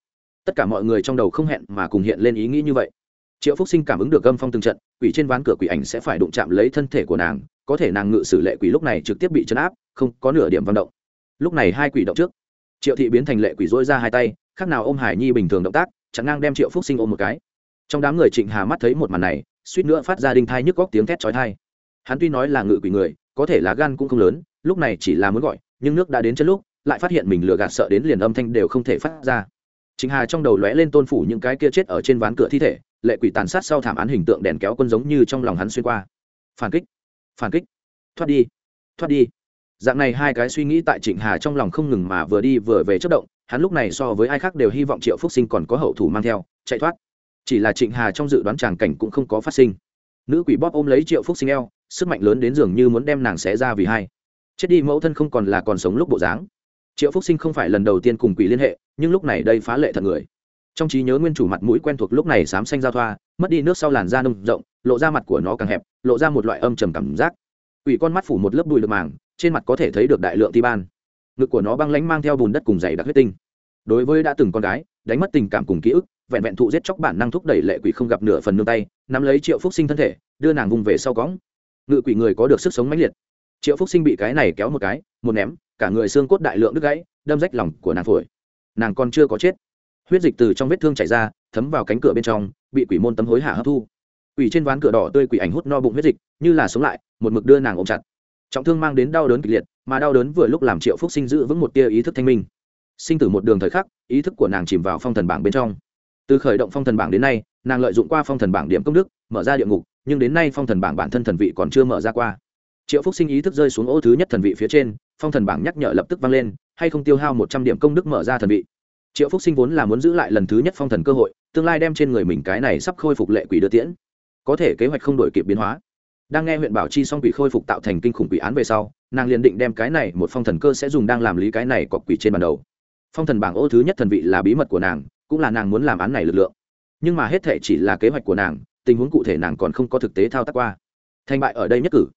tất cả mọi người trong đầu không hẹn mà cùng hiện lên ý nghĩ như vậy. Triệu phúc sinh cảm ứng được gâm phong từng trận, quỷ trên ván cửa quỷ ảnh sẽ phải đụng chạm lấy thân thể của nàng, có thể nàng ngự sử lệ quỷ lúc này trực tiếp bị chấn áp, không có nửa điểm vận động. Lúc này hai quỷ động trước. Triệu thị biến thành lệ quỷ dỗi ra hai tay, khác nào ôm hải nhi bình thường động tác, chẳng ngang đem triệu phúc sinh ôm một cái. Trong đám người trịnh hà mắt thấy một màn này, suýt nữa phát ra đinh thai nhức góc tiếng thét trói thai hắn tuy nói là ngự quỷ người, có thể là gan cũng không lớn, lúc này chỉ là muốn gọi, nhưng nước đã đến chân lúc, lại phát hiện mình lừa gạt sợ đến liền âm thanh đều không thể phát ra trịnh hà trong đầu lóe lên tôn phủ những cái kia chết ở trên ván cửa thi thể, lệ quỷ tàn sát sau thảm án hình tượng đèn kéo quân giống như trong lòng hắn xuyên qua. Phản kích phản kích, thoát đi thoát đi. Dạng này hai cái suy nghĩ tại trịnh hà trong lòng không ngừng mà vừa đi vừa về chớp động, hắn lúc này so với ai khác đều hy vọng triệu phúc sinh còn có hậu thủ mang theo, chạy thoát. Chỉ là trịnh hà trong dự đoán tràng cảnh cũng không có phát sinh. Nữ quỷ bóp ôm lấy triệu phúc sinh eo, sức mạnh lớn đến dường như muốn đem nàng xé ra vì hai. Chết đi mẫu thân không còn là còn sống lúc bộ dáng triệu phúc sinh không phải lần đầu tiên cùng quỷ liên hệ, nhưng lúc này đây phá lệ thật người. Trong trí nhớ nguyên chủ mặt mũi quen thuộc lúc này xám xanh giao thoa, mất đi nước sau làn da nông rộng, lộ ra mặt của nó càng hẹp, lộ ra một loại âm trầm cảm giác. Quỷ con mắt phủ một lớp bụi lực màng, trên mặt có thể thấy được đại lượng ti ban. Ngực của nó băng lánh mang theo bùn đất cùng dày đặc huyết tinh. Đối với đã từng con gái, đánh mất tình cảm cùng ký ức, vẹn vẹn thụ giết chóc bản năng thúc đẩy lệ quỷ không gặp nửa phần nương tay, nắm lấy triệu phúc sinh thân thể, đưa nàng vùng về sau cõng. Ngự quỷ người có được sức sống mãnh liệt. Triệu phúc sinh bị cái này kéo một cái, một ném cả người xương cốt đại lượng đứt gãy, đâm rách lòng của nàng phổi. Nàng còn chưa có chết. Huyết dịch từ trong vết thương chảy ra, thấm vào cánh cửa bên trong, bị quỷ môn tấm hối hả hấp thu. Quỷ trên ván cửa đỏ tươi quỷ ảnh hút no bụng huyết dịch, như là sống lại, một mực đưa nàng ôm chặt. Trọng thương mang đến đau đớn kịch liệt, mà đau đớn vừa lúc làm triệu phúc sinh giữ vững một tia ý thức thanh minh. Sinh tử một đường thời khắc, ý thức của nàng chìm vào phong thần bảng bên trong. Từ khởi động phong thần bảng đến nay, nàng lợi dụng qua phong thần bảng điểm công đức, mở ra địa ngục, nhưng đến nay phong thần bảng bản thân thần vị còn chưa mở ra qua triệu phúc sinh ý thức rơi xuống ô thứ nhất thần vị phía trên phong thần bảng nhắc nhở lập tức vang lên hay không tiêu hao một trăm điểm công đức mở ra thần vị triệu phúc sinh vốn là muốn giữ lại lần thứ nhất phong thần cơ hội tương lai đem trên người mình cái này sắp khôi phục lệ quỷ đưa tiễn có thể kế hoạch không đổi kịp biến hóa đang nghe huyện bảo chi xong quỷ khôi phục tạo thành kinh khủng quỷ án về sau nàng liền định đem cái này một phong thần cơ sẽ dùng đang làm lý cái này cọc quỷ trên bàn đầu phong thần bảng ô thứ nhất thần vị là bí mật của nàng cũng là nàng muốn làm án này lực lượng nhưng mà hết thể chỉ là kế hoạch của nàng tình huống cụ thể nàng còn không có thực tế thao tác qua thành bại ở đây nhất cử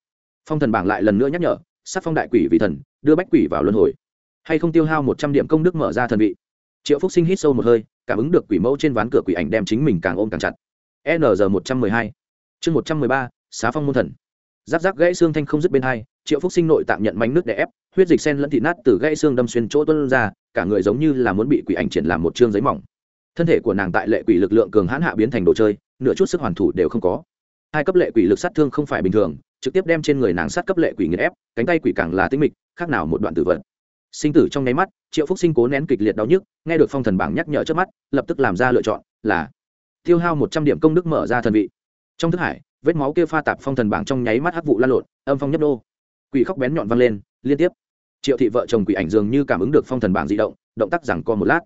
phong thần bảng lại lần nữa nhắc nhở sắc phong đại quỷ vị thần, đưa bách quỷ vào luân hồi. Hay không tiêu hao một trăm điểm công đức mở ra thần vị. Triệu phúc sinh hít sâu một hơi, cảm ứng được quỷ mẫu trên ván cửa quỷ ảnh đem chính mình càng ôm càng chặt. N một trăm mười hai. Chương một trăm mười ba, xá phong môn thần. Giáp giáp gãy xương thanh không dứt bên hai, triệu phúc sinh nội tạm nhận mánh nước để ép, huyết dịch sen lẫn thị nát từ gãy xương đâm xuyên chỗ tuân ra, cả người giống như là muốn bị quỷ ảnh triển làm một chương giấy mỏng. Thân thể của nàng tại lệ quỷ lực lượng cường hãn hạ biến thành đồ chơi, nửa chút sức hoàn thủ đều không có hai cấp lệ quỷ lực sát thương không phải bình thường, trực tiếp đem trên người nàng sát cấp lệ quỷ nghiền ép, cánh tay quỷ càng là tinh mịch, khác nào một đoạn tử vật. Sinh tử trong nháy mắt, triệu phúc sinh cố nén kịch liệt đau nhức, nghe được phong thần bảng nhắc nhở trước mắt, lập tức làm ra lựa chọn là tiêu hao một trăm điểm công đức mở ra thần vị. Trong thức hải, vết máu kia pha tạp phong thần bảng trong nháy mắt hắc vụ lan lộn, âm phong nhấp đô quỷ khóc bén nhọn văng lên, liên tiếp. Triệu thị vợ chồng quỷ ảnh dường như cảm ứng được phong thần bảng di động động tác rằng co một lát.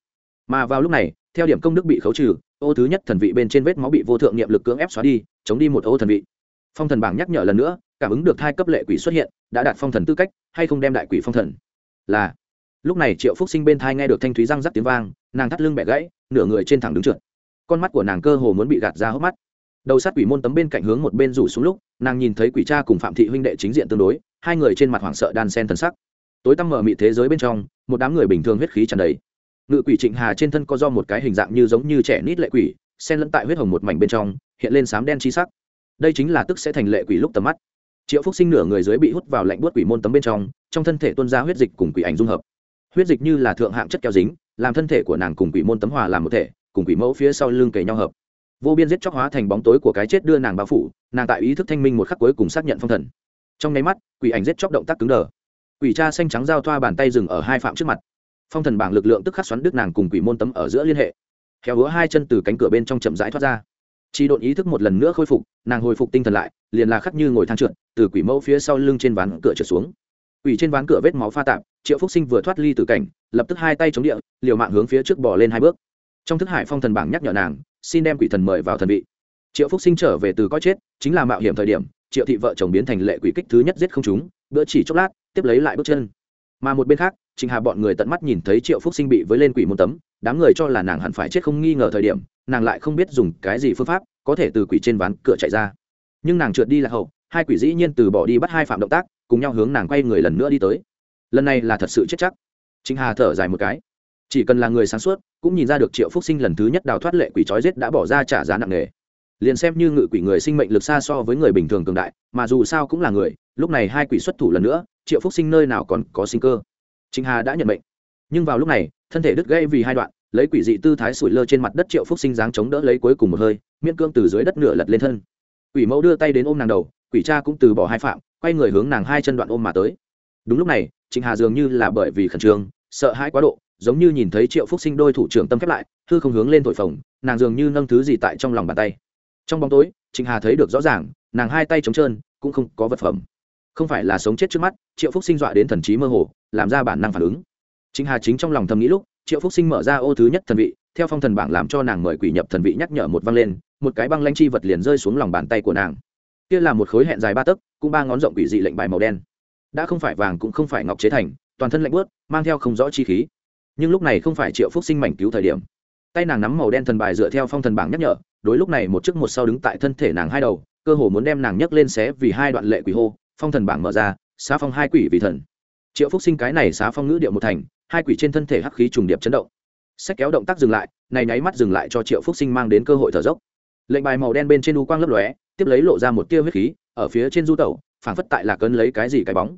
Mà vào lúc này, theo điểm công đức bị khấu trừ ô thứ nhất thần vị bên trên vết máu bị vô thượng niệm lực cưỡng ép xóa đi, chống đi một ô thần vị. Phong thần bảng nhắc nhở lần nữa, cảm ứng được hai cấp lệ quỷ xuất hiện, đã đạt phong thần tư cách, hay không đem đại quỷ phong thần? Là. Lúc này triệu phúc sinh bên thai nghe được thanh thúy răng rắc tiếng vang, nàng thắt lưng bẻ gãy, nửa người trên thẳng đứng trượt. Con mắt của nàng cơ hồ muốn bị gạt ra hốc mắt. Đầu sát quỷ môn tấm bên cạnh hướng một bên rủ xuống lúc, nàng nhìn thấy quỷ cha cùng phạm thị huynh đệ chính diện tương đối, hai người trên mặt hoảng sợ đan sen thần sắc. Tối tăm mở mị thế giới bên trong, một đám người bình thường huyết khí tràn đầy ngự quỷ trịnh hà trên thân có do một cái hình dạng như giống như trẻ nít lệ quỷ sen lẫn tại huyết hồng một mảnh bên trong, hiện lên sám đen chi sắc. Đây chính là tức sẽ thành lệ quỷ lúc tầm mắt. Triệu phúc sinh nửa người dưới bị hút vào lạnh buốt quỷ môn tấm bên trong trong thân thể tuôn ra huyết dịch cùng quỷ ảnh dung hợp. Huyết dịch như là thượng hạng chất keo dính, làm thân thể của nàng cùng quỷ môn tấm hòa làm một thể, cùng quỷ mẫu phía sau lưng kề nhau hợp. Vô biên giết chóc hóa thành bóng tối của cái chết đưa nàng bao phủ, nàng tại ý thức thanh minh một khắc cuối cùng xác nhận phong thần. Trong nháy mắt, quỷ ảnh giết chóc động tác cứng đờ. Quỷ cha xanh trắng giao thoa bàn tay dừng ở hai phạm trước mặt phong thần bảng lực lượng tức khắc xoắn đứt nàng cùng quỷ môn tấm ở giữa liên hệ. Kéo hứa hai chân từ cánh cửa bên trong chậm rãi thoát ra. Chỉ độn ý thức một lần nữa khôi phục, nàng hồi phục tinh thần lại, liền là khắc như ngồi thang trượt, từ quỷ mẫu phía sau lưng trên ván cửa trượt xuống. Quỷ trên ván cửa vết máu pha tạp, triệu phúc sinh vừa thoát ly từ cảnh, lập tức hai tay chống địa, liều mạng hướng phía trước bỏ lên hai bước. Trong thức hải phong thần bảng nhắc nhở nàng, xin đem quỷ thần mời vào thần vị. Triệu phúc sinh trở về từ coi chết, chính là mạo hiểm thời điểm, triệu thị vợ chồng biến thành lệ quỷ kích thứ nhất giết không chúng, bữa chỉ chốc lát, tiếp lấy lại bước chân. Mà một bên khác trình hà bọn người tận mắt nhìn thấy triệu phúc sinh bị với lên quỷ môn tấm, đám người cho là nàng hẳn phải chết không nghi ngờ thời điểm, nàng lại không biết dùng cái gì phương pháp có thể từ quỷ trên ván cửa chạy ra. Nhưng nàng trượt đi là hậu, hai quỷ dĩ nhiên từ bỏ đi bắt hai phạm động tác, cùng nhau hướng nàng quay người lần nữa đi tới. Lần này là thật sự chết chắc. Trình hà thở dài một cái. Chỉ cần là người sáng suốt, cũng nhìn ra được triệu phúc sinh lần thứ nhất đào thoát lệ quỷ trói giết đã bỏ ra trả giá nặng nề. Liền xem như ngự quỷ người sinh mệnh lực xa so với người bình thường cường đại, mà dù sao cũng là người, lúc này hai quỷ xuất thủ lần nữa, triệu phúc sinh nơi nào còn có sinh cơ trịnh hà đã nhận mệnh. Nhưng vào lúc này, thân thể đứt gãy vì hai đoạn, lấy quỷ dị tư thái sủi lơ trên mặt đất triệu phúc sinh dáng chống đỡ lấy cuối cùng một hơi, miễn cương từ dưới đất nửa lật lên thân. Quỷ mẫu đưa tay đến ôm nàng đầu, quỷ cha cũng từ bỏ hai phạm, quay người hướng nàng hai chân đoạn ôm mà tới. Đúng lúc này trịnh hà dường như là bởi vì khẩn trương, sợ hãi quá độ, giống như nhìn thấy triệu phúc sinh đôi thủ trưởng tâm khép lại, hư không hướng lên thổi phồng, nàng dường như nâng thứ gì tại trong lòng bàn tay. Trong bóng tối trịnh hà thấy được rõ ràng, nàng hai tay trống trơn, cũng không có vật phẩm. Không phải là sống chết trước mắt, triệu phúc sinh dọa đến thần trí mơ hồ làm ra bản năng phản ứng. Chính hà chính trong lòng thầm nghĩ lúc, triệu phúc sinh mở ra ô thứ nhất thần vị, theo phong thần bảng làm cho nàng mời quỷ nhập thần vị nhắc nhở một văng lên, một cái băng lanh chi vật liền rơi xuống lòng bàn tay của nàng. Kia là một khối hẹn dài ba tấc, cũng ba ngón rộng quỷ dị lệnh bài màu đen. Đã không phải vàng cũng không phải ngọc chế thành, toàn thân lạnh bớt mang theo không rõ chi khí. Nhưng lúc này không phải triệu phúc sinh mảnh cứu thời điểm. Tay nàng nắm màu đen thần bài dựa theo phong thần bảng nhắc nhở, đối lúc này một chiếc một sau đứng tại thân thể nàng hai đầu, cơ hồ muốn đem nàng nhấc lên xé vì hai đoạn lệ quỷ hô, phong thần bảng mở ra, xá phong hai quỷ vì thần triệu phúc sinh cái này xá phong ngữ điệu một thành, hai quỷ trên thân thể hắc khí trùng điệp chấn động. Sách kéo động tác dừng lại, này nháy mắt dừng lại cho triệu phúc sinh mang đến cơ hội thở dốc. Lệnh bài màu đen bên trên u quang lấp lóe, tiếp lấy lộ ra một tia huyết khí, ở phía trên du tẩu, phảng phất tại là cấn lấy cái gì cái bóng.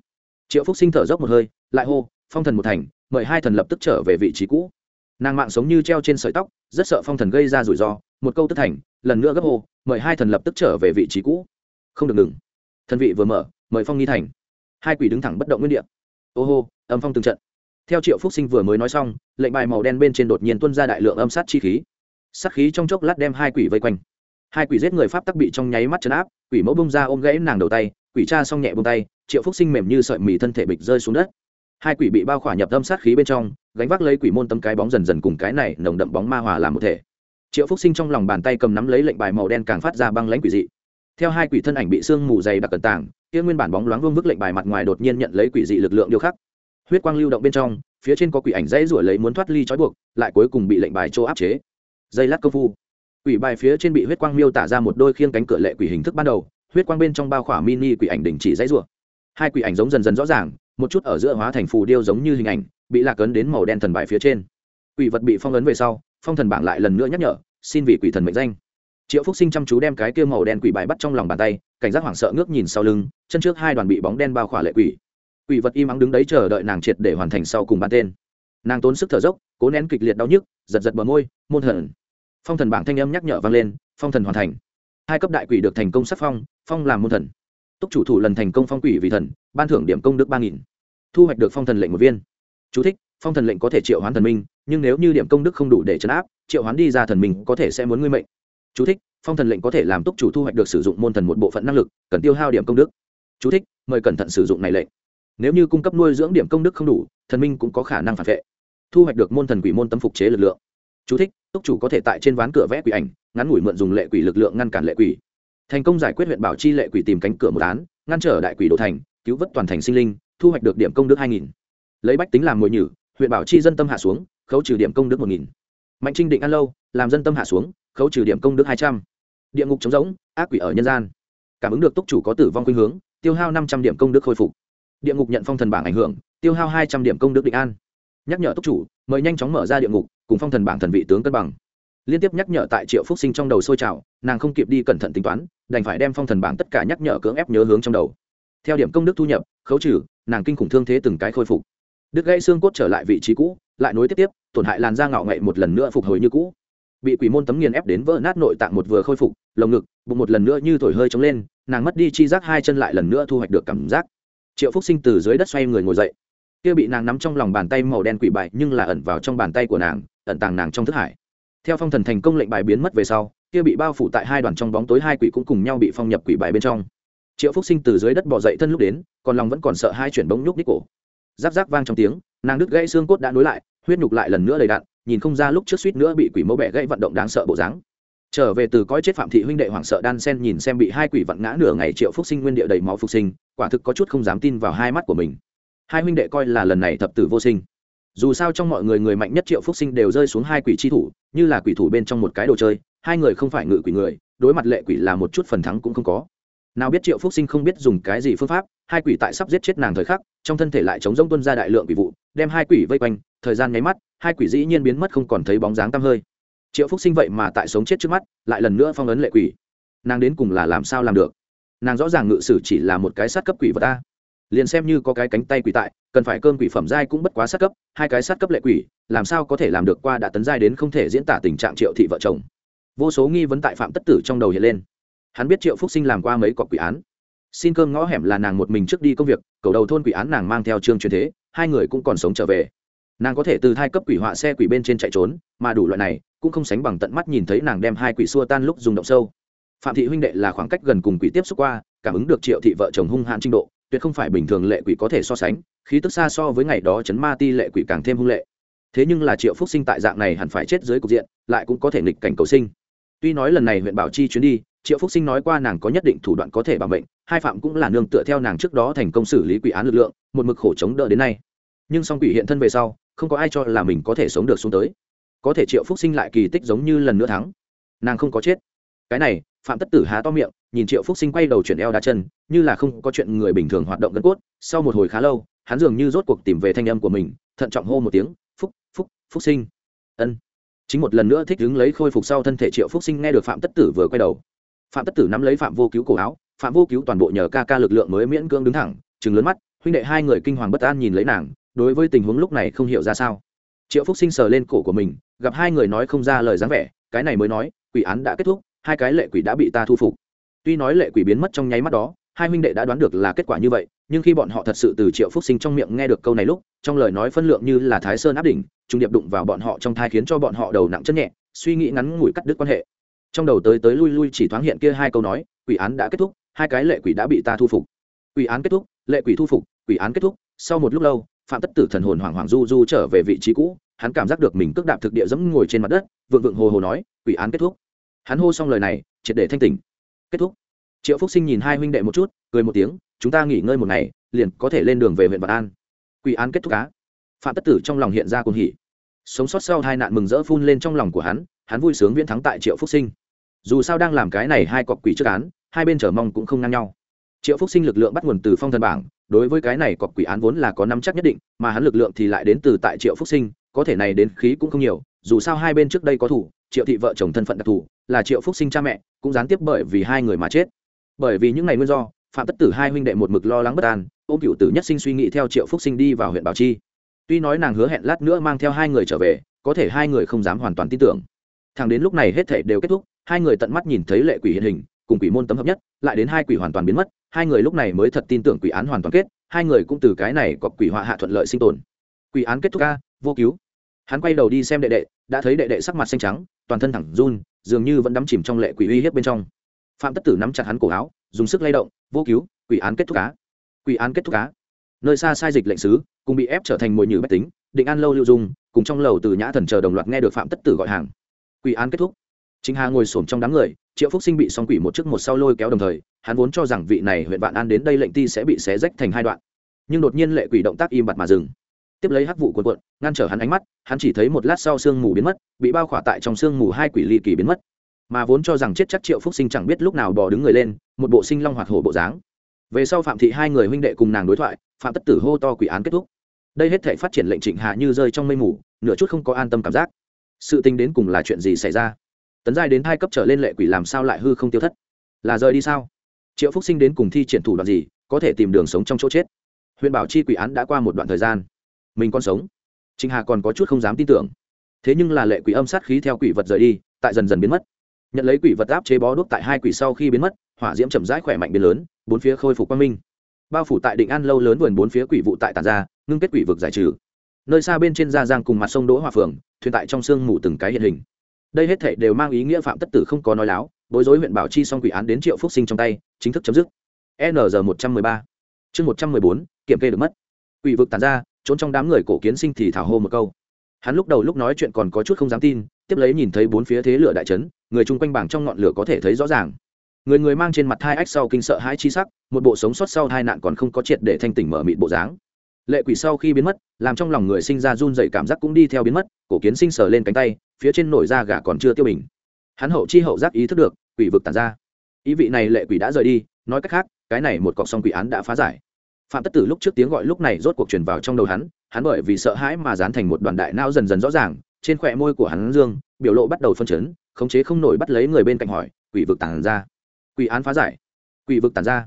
Triệu phúc sinh thở dốc một hơi, lại hô, phong thần một thành, mời hai thần lập tức trở về vị trí cũ. Nàng mạng sống như treo trên sợi tóc, rất sợ phong thần gây ra rủi ro, một câu tức thành, lần nữa gấp hô, mời hai thần lập tức trở về vị trí cũ. Không được ngừng. Thần vị vừa mở, mời phong nghi thành. Hai quỷ đứng thẳng bất động nguyên địa ô hô, âm phong từng trận. Theo triệu phúc sinh vừa mới nói xong, lệnh bài màu đen bên trên đột nhiên tuân ra đại lượng âm sát chi khí. Sát khí trong chốc lát đem hai quỷ vây quanh. Hai quỷ giết người pháp tắc bị trong nháy mắt chấn áp, quỷ mẫu bông ra ôm gãy nàng đầu tay, quỷ cha xong nhẹ bông tay, triệu phúc sinh mềm như sợi mì thân thể bịch rơi xuống đất. Hai quỷ bị bao khỏa nhập âm sát khí bên trong, gánh vác lấy quỷ môn tấm cái bóng dần dần cùng cái này nồng đậm bóng ma hòa làm một thể. Triệu phúc sinh trong lòng bàn tay cầm nắm lấy lệnh bài màu đen càng phát ra băng lãnh quỷ dị theo hai quỷ thân ảnh bị sương mù dày đặc cẩn tàng, kia nguyên bản bóng loáng vương vức lệnh bài mặt ngoài đột nhiên nhận lấy quỷ dị lực lượng điêu khắc. Huyết quang lưu động bên trong, phía trên có quỷ ảnh dãy rủa lấy muốn thoát ly trói buộc, lại cuối cùng bị lệnh bài chỗ áp chế. Dây lát công phu, quỷ bài phía trên bị huyết quang miêu tả ra một đôi khiêng cánh cửa lệ quỷ hình thức ban đầu, huyết quang bên trong bao khỏa mini quỷ ảnh đình chỉ dãy rủa. Hai quỷ ảnh giống dần dần rõ ràng, một chút ở giữa hóa thành phù điêu giống như hình ảnh, bị lạc ấn đến màu đen thần bài phía trên. Quỷ vật bị phong ấn về sau, phong thần bảng lại lần nữa nhắc nhở, xin vì quỷ thần mệnh danh triệu phúc sinh chăm chú đem cái kia màu đen quỷ bài bắt trong lòng bàn tay cảnh giác hoảng sợ ngước nhìn sau lưng chân trước hai đoàn bị bóng đen bao khỏa lệ quỷ. Quỷ vật im ắng đứng đấy chờ đợi nàng triệt để hoàn thành sau cùng bàn tên. Nàng tốn sức thở dốc cố nén kịch liệt đau nhức giật giật bờ môi môn thần phong thần bảng thanh âm nhắc nhở vang lên phong thần hoàn thành. Hai cấp đại quỷ được thành công sắc phong phong làm môn thần. Túc chủ thủ lần thành công phong quỷ vì thần ban thưởng điểm công đức ba nghìn. Thu hoạch được phong thần lệnh một viên. Chú thích, phong thần lệnh có thể triệu hoán thần minh nhưng nếu như điểm công đức không đủ để chấn áp triệu hoán đi ra thần minh có thể sẽ muốn ngươi mệnh. Chú thích, phong thần lệnh có thể làm túc chủ thu hoạch được sử dụng môn thần một bộ phận năng lực cần tiêu hao điểm công đức. Chú thích, mời cẩn thận sử dụng này lệnh. Nếu như cung cấp nuôi dưỡng điểm công đức không đủ thần minh cũng có khả năng phản vệ. Thu hoạch được môn thần quỷ môn tâm phục chế lực lượng. Chú thích, túc chủ có thể tại trên ván cửa vẽ quỷ ảnh ngắn ngủi mượn dùng lệ quỷ lực lượng ngăn cản lệ quỷ. Thành công giải quyết huyện bảo chi lệ quỷ tìm cánh cửa một án ngăn trở đại quỷ đổ thành cứu vớt toàn thành sinh linh thu hoạch được điểm công đức hai nghìn. Lấy bách tính làm mồi nhử huyện bảo chi dân tâm hạ xuống khấu trừ điểm công đức một nghìn. Mạnh trinh định ăn lâu làm dân tâm hạ xuống khấu trừ điểm công đức hai trăm. Địa ngục chống rỗng, ác quỷ ở nhân gian. Cảm ứng được túc chủ có tử vong khuynh hướng tiêu hao năm trăm điểm công đức khôi phục. Địa ngục nhận phong thần bảng ảnh hưởng tiêu hao hai trăm điểm công đức định an. Nhắc nhở túc chủ mời nhanh chóng mở ra địa ngục cùng phong thần bảng thần vị tướng cân bằng. Liên tiếp nhắc nhở tại triệu phúc sinh trong đầu sôi trào nàng không kịp đi cẩn thận tính toán đành phải đem phong thần bảng tất cả nhắc nhở cưỡng ép nhớ hướng trong đầu. Theo điểm công đức thu nhập khấu trừ nàng kinh khủng thương thế từng cái khôi phục. Đứt gãy xương cốt trở lại vị trí cũ lại nối tiếp tiếp tổn hại làn da ngạo nghệ một lần nữa phục hồi như cũ bị quỷ môn tấm nghiền ép đến vỡ nát nội tạng một vừa khôi phục, lồng ngực, bụng một lần nữa như thổi hơi trống lên, nàng mất đi chi giác hai chân lại lần nữa thu hoạch được cảm giác. Triệu phúc sinh từ dưới đất xoay người ngồi dậy. Kia bị nàng nắm trong lòng bàn tay màu đen quỷ bại nhưng là ẩn vào trong bàn tay của nàng, ẩn tàng nàng trong thức hải. Theo phong thần thành công lệnh bài biến mất về sau, kia bị bao phủ tại hai đoàn trong bóng tối hai quỷ cũng cùng nhau bị phong nhập quỷ bại bên trong. Triệu phúc sinh từ dưới đất bỏ dậy thân lúc đến, còn lòng vẫn còn sợ hai chuyển bóng nhúc ních cổ. Giáp giáp vang trong tiếng, nàng đứt gãy xương cốt đã nối lại, huyết nhục lại lần nữa đầy đạn nhìn không ra lúc trước suýt nữa bị quỷ mẫu bẻ gãy vận động đáng sợ bộ dáng. Trở về từ cõi chết phạm thị huynh đệ hoảng sợ đan sen nhìn xem bị hai quỷ vặn ngã nửa ngày triệu phúc sinh nguyên địa đầy máu phục sinh, quả thực có chút không dám tin vào hai mắt của mình. Hai huynh đệ coi là lần này thập tử vô sinh. Dù sao trong mọi người người mạnh nhất triệu phúc sinh đều rơi xuống hai quỷ chi thủ, như là quỷ thủ bên trong một cái đồ chơi, hai người không phải ngự quỷ người, đối mặt lệ quỷ là một chút phần thắng cũng không có nào biết triệu phúc sinh không biết dùng cái gì phương pháp, hai quỷ tại sắp giết chết nàng thời khắc, trong thân thể lại chống rông tuân ra đại lượng quỷ vụ, đem hai quỷ vây quanh, thời gian nháy mắt, hai quỷ dĩ nhiên biến mất không còn thấy bóng dáng tăm hơi. Triệu phúc sinh vậy mà tại sống chết trước mắt, lại lần nữa phong ấn lệ quỷ. Nàng đến cùng là làm sao làm được? Nàng rõ ràng ngự sử chỉ là một cái sát cấp quỷ vật ta. Liền xem như có cái cánh tay quỷ tại, cần phải cơn quỷ phẩm giai cũng bất quá sát cấp, hai cái sát cấp lệ quỷ, làm sao có thể làm được qua đã tấn giai đến không thể diễn tả tình trạng triệu thị vợ chồng. Vô số nghi vấn tại phạm tất tử trong đầu hiện lên hắn biết triệu phúc sinh làm qua mấy cọc quỷ án. Xin cơm ngõ hẻm là nàng một mình trước đi công việc, cầu đầu thôn quỷ án nàng mang theo trương truyền thế, hai người cũng còn sống trở về. Nàng có thể từ hai cấp quỷ họa xe quỷ bên trên chạy trốn, mà đủ loại này, cũng không sánh bằng tận mắt nhìn thấy nàng đem hai quỷ xua tan lúc dùng động sâu. Phạm thị huynh đệ là khoảng cách gần cùng quỷ tiếp xúc qua, cảm ứng được triệu thị vợ chồng hung hãn trình độ, tuyệt không phải bình thường lệ quỷ có thể so sánh, khí tức xa so với ngày đó chấn ma ti lệ quỷ càng thêm hung lệ. Thế nhưng là triệu phúc sinh tại dạng này hẳn phải chết dưới cục diện, lại cũng có thể nghịch cảnh cầu sinh. Tuy nói lần này huyện bảo chi chuyến đi triệu phúc sinh nói qua nàng có nhất định thủ đoạn có thể bảo mệnh, hai phạm cũng là nương tựa theo nàng trước đó thành công xử lý quỷ án lực lượng, một mực khổ chống đỡ đến nay. Nhưng song quỷ hiện thân về sau, không có ai cho là mình có thể sống được xuống tới. Có thể triệu phúc sinh lại kỳ tích giống như lần nữa thắng. Nàng không có chết. Cái này, phạm tất tử há to miệng, nhìn triệu phúc sinh quay đầu chuyển eo đá chân, như là không có chuyện người bình thường hoạt động gân cốt, sau một hồi khá lâu, hắn dường như rốt cuộc tìm về thanh âm của mình, thận trọng hô một tiếng, phúc phúc phúc sinh. Ân. Chính một lần nữa thích đứng lấy khôi phục sau thân thể triệu phúc sinh nghe được phạm tất tử vừa quay đầu phạm tất tử nắm lấy phạm vô cứu cổ áo, phạm vô cứu toàn bộ nhờ ca ca lực lượng mới miễn cưỡng đứng thẳng chừng lớn mắt, huynh đệ hai người kinh hoàng bất an nhìn lấy nàng, đối với tình huống lúc này không hiểu ra sao. Triệu phúc sinh sờ lên cổ của mình, gặp hai người nói không ra lời dáng vẻ, cái này mới nói, quỷ án đã kết thúc, hai cái lệ quỷ đã bị ta thu phục. Tuy nói lệ quỷ biến mất trong nháy mắt đó, hai huynh đệ đã đoán được là kết quả như vậy, nhưng khi bọn họ thật sự từ triệu phúc sinh trong miệng nghe được câu này lúc, trong lời nói phân lượng như là thái sơn áp đỉnh trung điệp đụng vào bọn họ trong thai khiến cho bọn họ đầu nặng chân nhẹ, suy nghĩ ngắn ngủi cắt đứt quan hệ trong đầu tới tới lui lui chỉ thoáng hiện kia hai câu nói, quỷ án đã kết thúc, hai cái lệ quỷ đã bị ta thu phục. Quỷ án kết thúc, lệ quỷ thu phục, quỷ án kết thúc. Sau một lúc lâu, phạm tất tử thần hồn hoảng hoảng du du trở về vị trí cũ, hắn cảm giác được mình cước đạp thực địa dẫm ngồi trên mặt đất, vượng vượng hồ hồ nói, quỷ án kết thúc. Hắn hô xong lời này, triệt để thanh tỉnh. Kết thúc. Triệu phúc sinh nhìn hai huynh đệ một chút, cười một tiếng, chúng ta nghỉ ngơi một ngày, liền có thể lên đường về huyện vạn an. Quỷ án kết thúc cá phạm tất tử trong lòng hiện ra cuồng hỉ. Sống sót sau hai nạn mừng rỡ phun lên trong lòng của hắn hắn vui sướng viễn thắng tại triệu phúc sinh dù sao đang làm cái này hai cọc quỷ trước án, hai bên chờ mong cũng không ngang nhau. Triệu phúc sinh lực lượng bắt nguồn từ phong thần bảng, đối với cái này cọc quỷ án vốn là có năm chắc nhất định, mà hắn lực lượng thì lại đến từ tại triệu phúc sinh, có thể này đến khí cũng không nhiều, dù sao hai bên trước đây có thủ, triệu thị vợ chồng thân phận đặc thù, là triệu phúc sinh cha mẹ, cũng gián tiếp bởi vì hai người mà chết. Bởi vì những ngày nguyên do, phạm tất tử hai huynh đệ một mực lo lắng bất an, ôm cựu tử nhất sinh suy nghĩ theo triệu phúc sinh đi vào huyện bảo chi. Tuy nói nàng hứa hẹn lát nữa mang theo hai người trở về, có thể hai người không dám hoàn toàn tin tưởng thằng đến lúc này hết thể đều kết thúc, hai người tận mắt nhìn thấy lệ quỷ hiện hình, cùng quỷ môn tấm hợp nhất, lại đến hai quỷ hoàn toàn biến mất, hai người lúc này mới thật tin tưởng quỷ án hoàn toàn kết, hai người cũng từ cái này có quỷ họa hạ thuận lợi sinh tồn. Quỷ án kết thúc ca, vô cứu. Hắn quay đầu đi xem đệ đệ, đã thấy đệ đệ sắc mặt xanh trắng, toàn thân thẳng run, dường như vẫn đắm chìm trong lệ quỷ uy hiếp bên trong. Phạm tất tử nắm chặt hắn cổ áo, dùng sức lay động, vô cứu, quỷ án kết thúc cá quỷ án kết thúc cá nơi xa sai dịch lệnh sứ, cùng bị ép trở thành mồi nhử bách tính, định ăn lâu lưu dung, cùng trong lầu từ nhã thần chờ đồng loạt nghe được phạm tất tử gọi hàng quỷ án kết thúc. Chính hà ngồi xổm trong đám người, triệu phúc sinh bị song quỷ một trước một sau lôi kéo đồng thời, hắn vốn cho rằng vị này huyện vạn an đến đây lệnh ti sẽ bị xé rách thành hai đoạn. Nhưng đột nhiên lệ quỷ động tác im bặt mà dừng. Tiếp lấy hắc vụ cuộn cuộn, ngăn trở hắn ánh mắt, hắn chỉ thấy một lát sau sương mù biến mất, bị bao khỏa tại trong sương mù hai quỷ ly kỳ biến mất. Mà vốn cho rằng chết chắc triệu phúc sinh chẳng biết lúc nào bò đứng người lên, một bộ sinh long hoạt hổ bộ dáng. Về sau phạm thị hai người huynh đệ cùng nàng đối thoại, phạm tất tử hô to quỷ án kết thúc. Đây hết thể phát triển lệnh trịnh hạ như rơi trong mây mù, nửa chút không có an tâm cảm giác sự tình đến cùng là chuyện gì xảy ra? Tấn giai đến hai cấp trở lên lệ quỷ làm sao lại hư không tiêu thất? Là rời đi sao? Triệu phúc sinh đến cùng thi triển thủ đoạn gì, có thể tìm đường sống trong chỗ chết? Huyện bảo chi quỷ án đã qua một đoạn thời gian. Mình còn sống. Trịnh hà còn có chút không dám tin tưởng. Thế nhưng là lệ quỷ âm sát khí theo quỷ vật rời đi, tại dần dần biến mất. Nhận lấy quỷ vật áp chế bó đuốc tại hai quỷ sau khi biến mất, hỏa diễm chậm rãi khỏe mạnh biến lớn, bốn phía khôi phục quang minh. Bao phủ tại định an lâu lớn vườn bốn phía quỷ vụ tại tàn ra, ngưng kết quỷ vực giải trừ nơi xa bên trên gia giang cùng mặt sông đỗ hòa phường, thuyền tại trong sương mù từng cái hiện hình. Đây hết thể đều mang ý nghĩa phạm tất tử không có nói láo, bối rối huyện bảo chi xong quỷ án đến triệu phúc sinh trong tay, chính thức chấm dứt. Nr một trăm mười ba. Chương một trăm mười bốn, kiểm kê được mất. Quỷ vực tàn ra, trốn trong đám người cổ kiến sinh thì thảo hô một câu. Hắn lúc đầu lúc nói chuyện còn có chút không dám tin, tiếp lấy nhìn thấy bốn phía thế lửa đại trấn, người chung quanh bảng trong ngọn lửa có thể thấy rõ ràng. Người người mang trên mặt hai ách sau kinh sợ hai chi sắc, một bộ sống sót sau hai nạn còn không có triệt để thanh tỉnh mở mịt bộ dáng lệ quỷ sau khi biến mất, làm trong lòng người sinh ra run dậy cảm giác cũng đi theo biến mất, cổ kiến sinh sờ lên cánh tay, phía trên nổi da gà còn chưa tiêu bình. Hắn hậu chi hậu giác ý thức được, quỷ vực tàn ra. Ý vị này lệ quỷ đã rời đi, nói cách khác, cái này một cọc song quỷ án đã phá giải. Phạm tất tử lúc trước tiếng gọi lúc này rốt cuộc truyền vào trong đầu hắn hắn bởi vì sợ hãi mà dán thành một đoàn đại não dần dần rõ ràng, trên khỏe môi của hắn dương, biểu lộ bắt đầu phân chấn, khống chế không nổi bắt lấy người bên cạnh hỏi, quỷ vực tàn ra. Quỷ án phá giải. Quỷ vực tàn ra.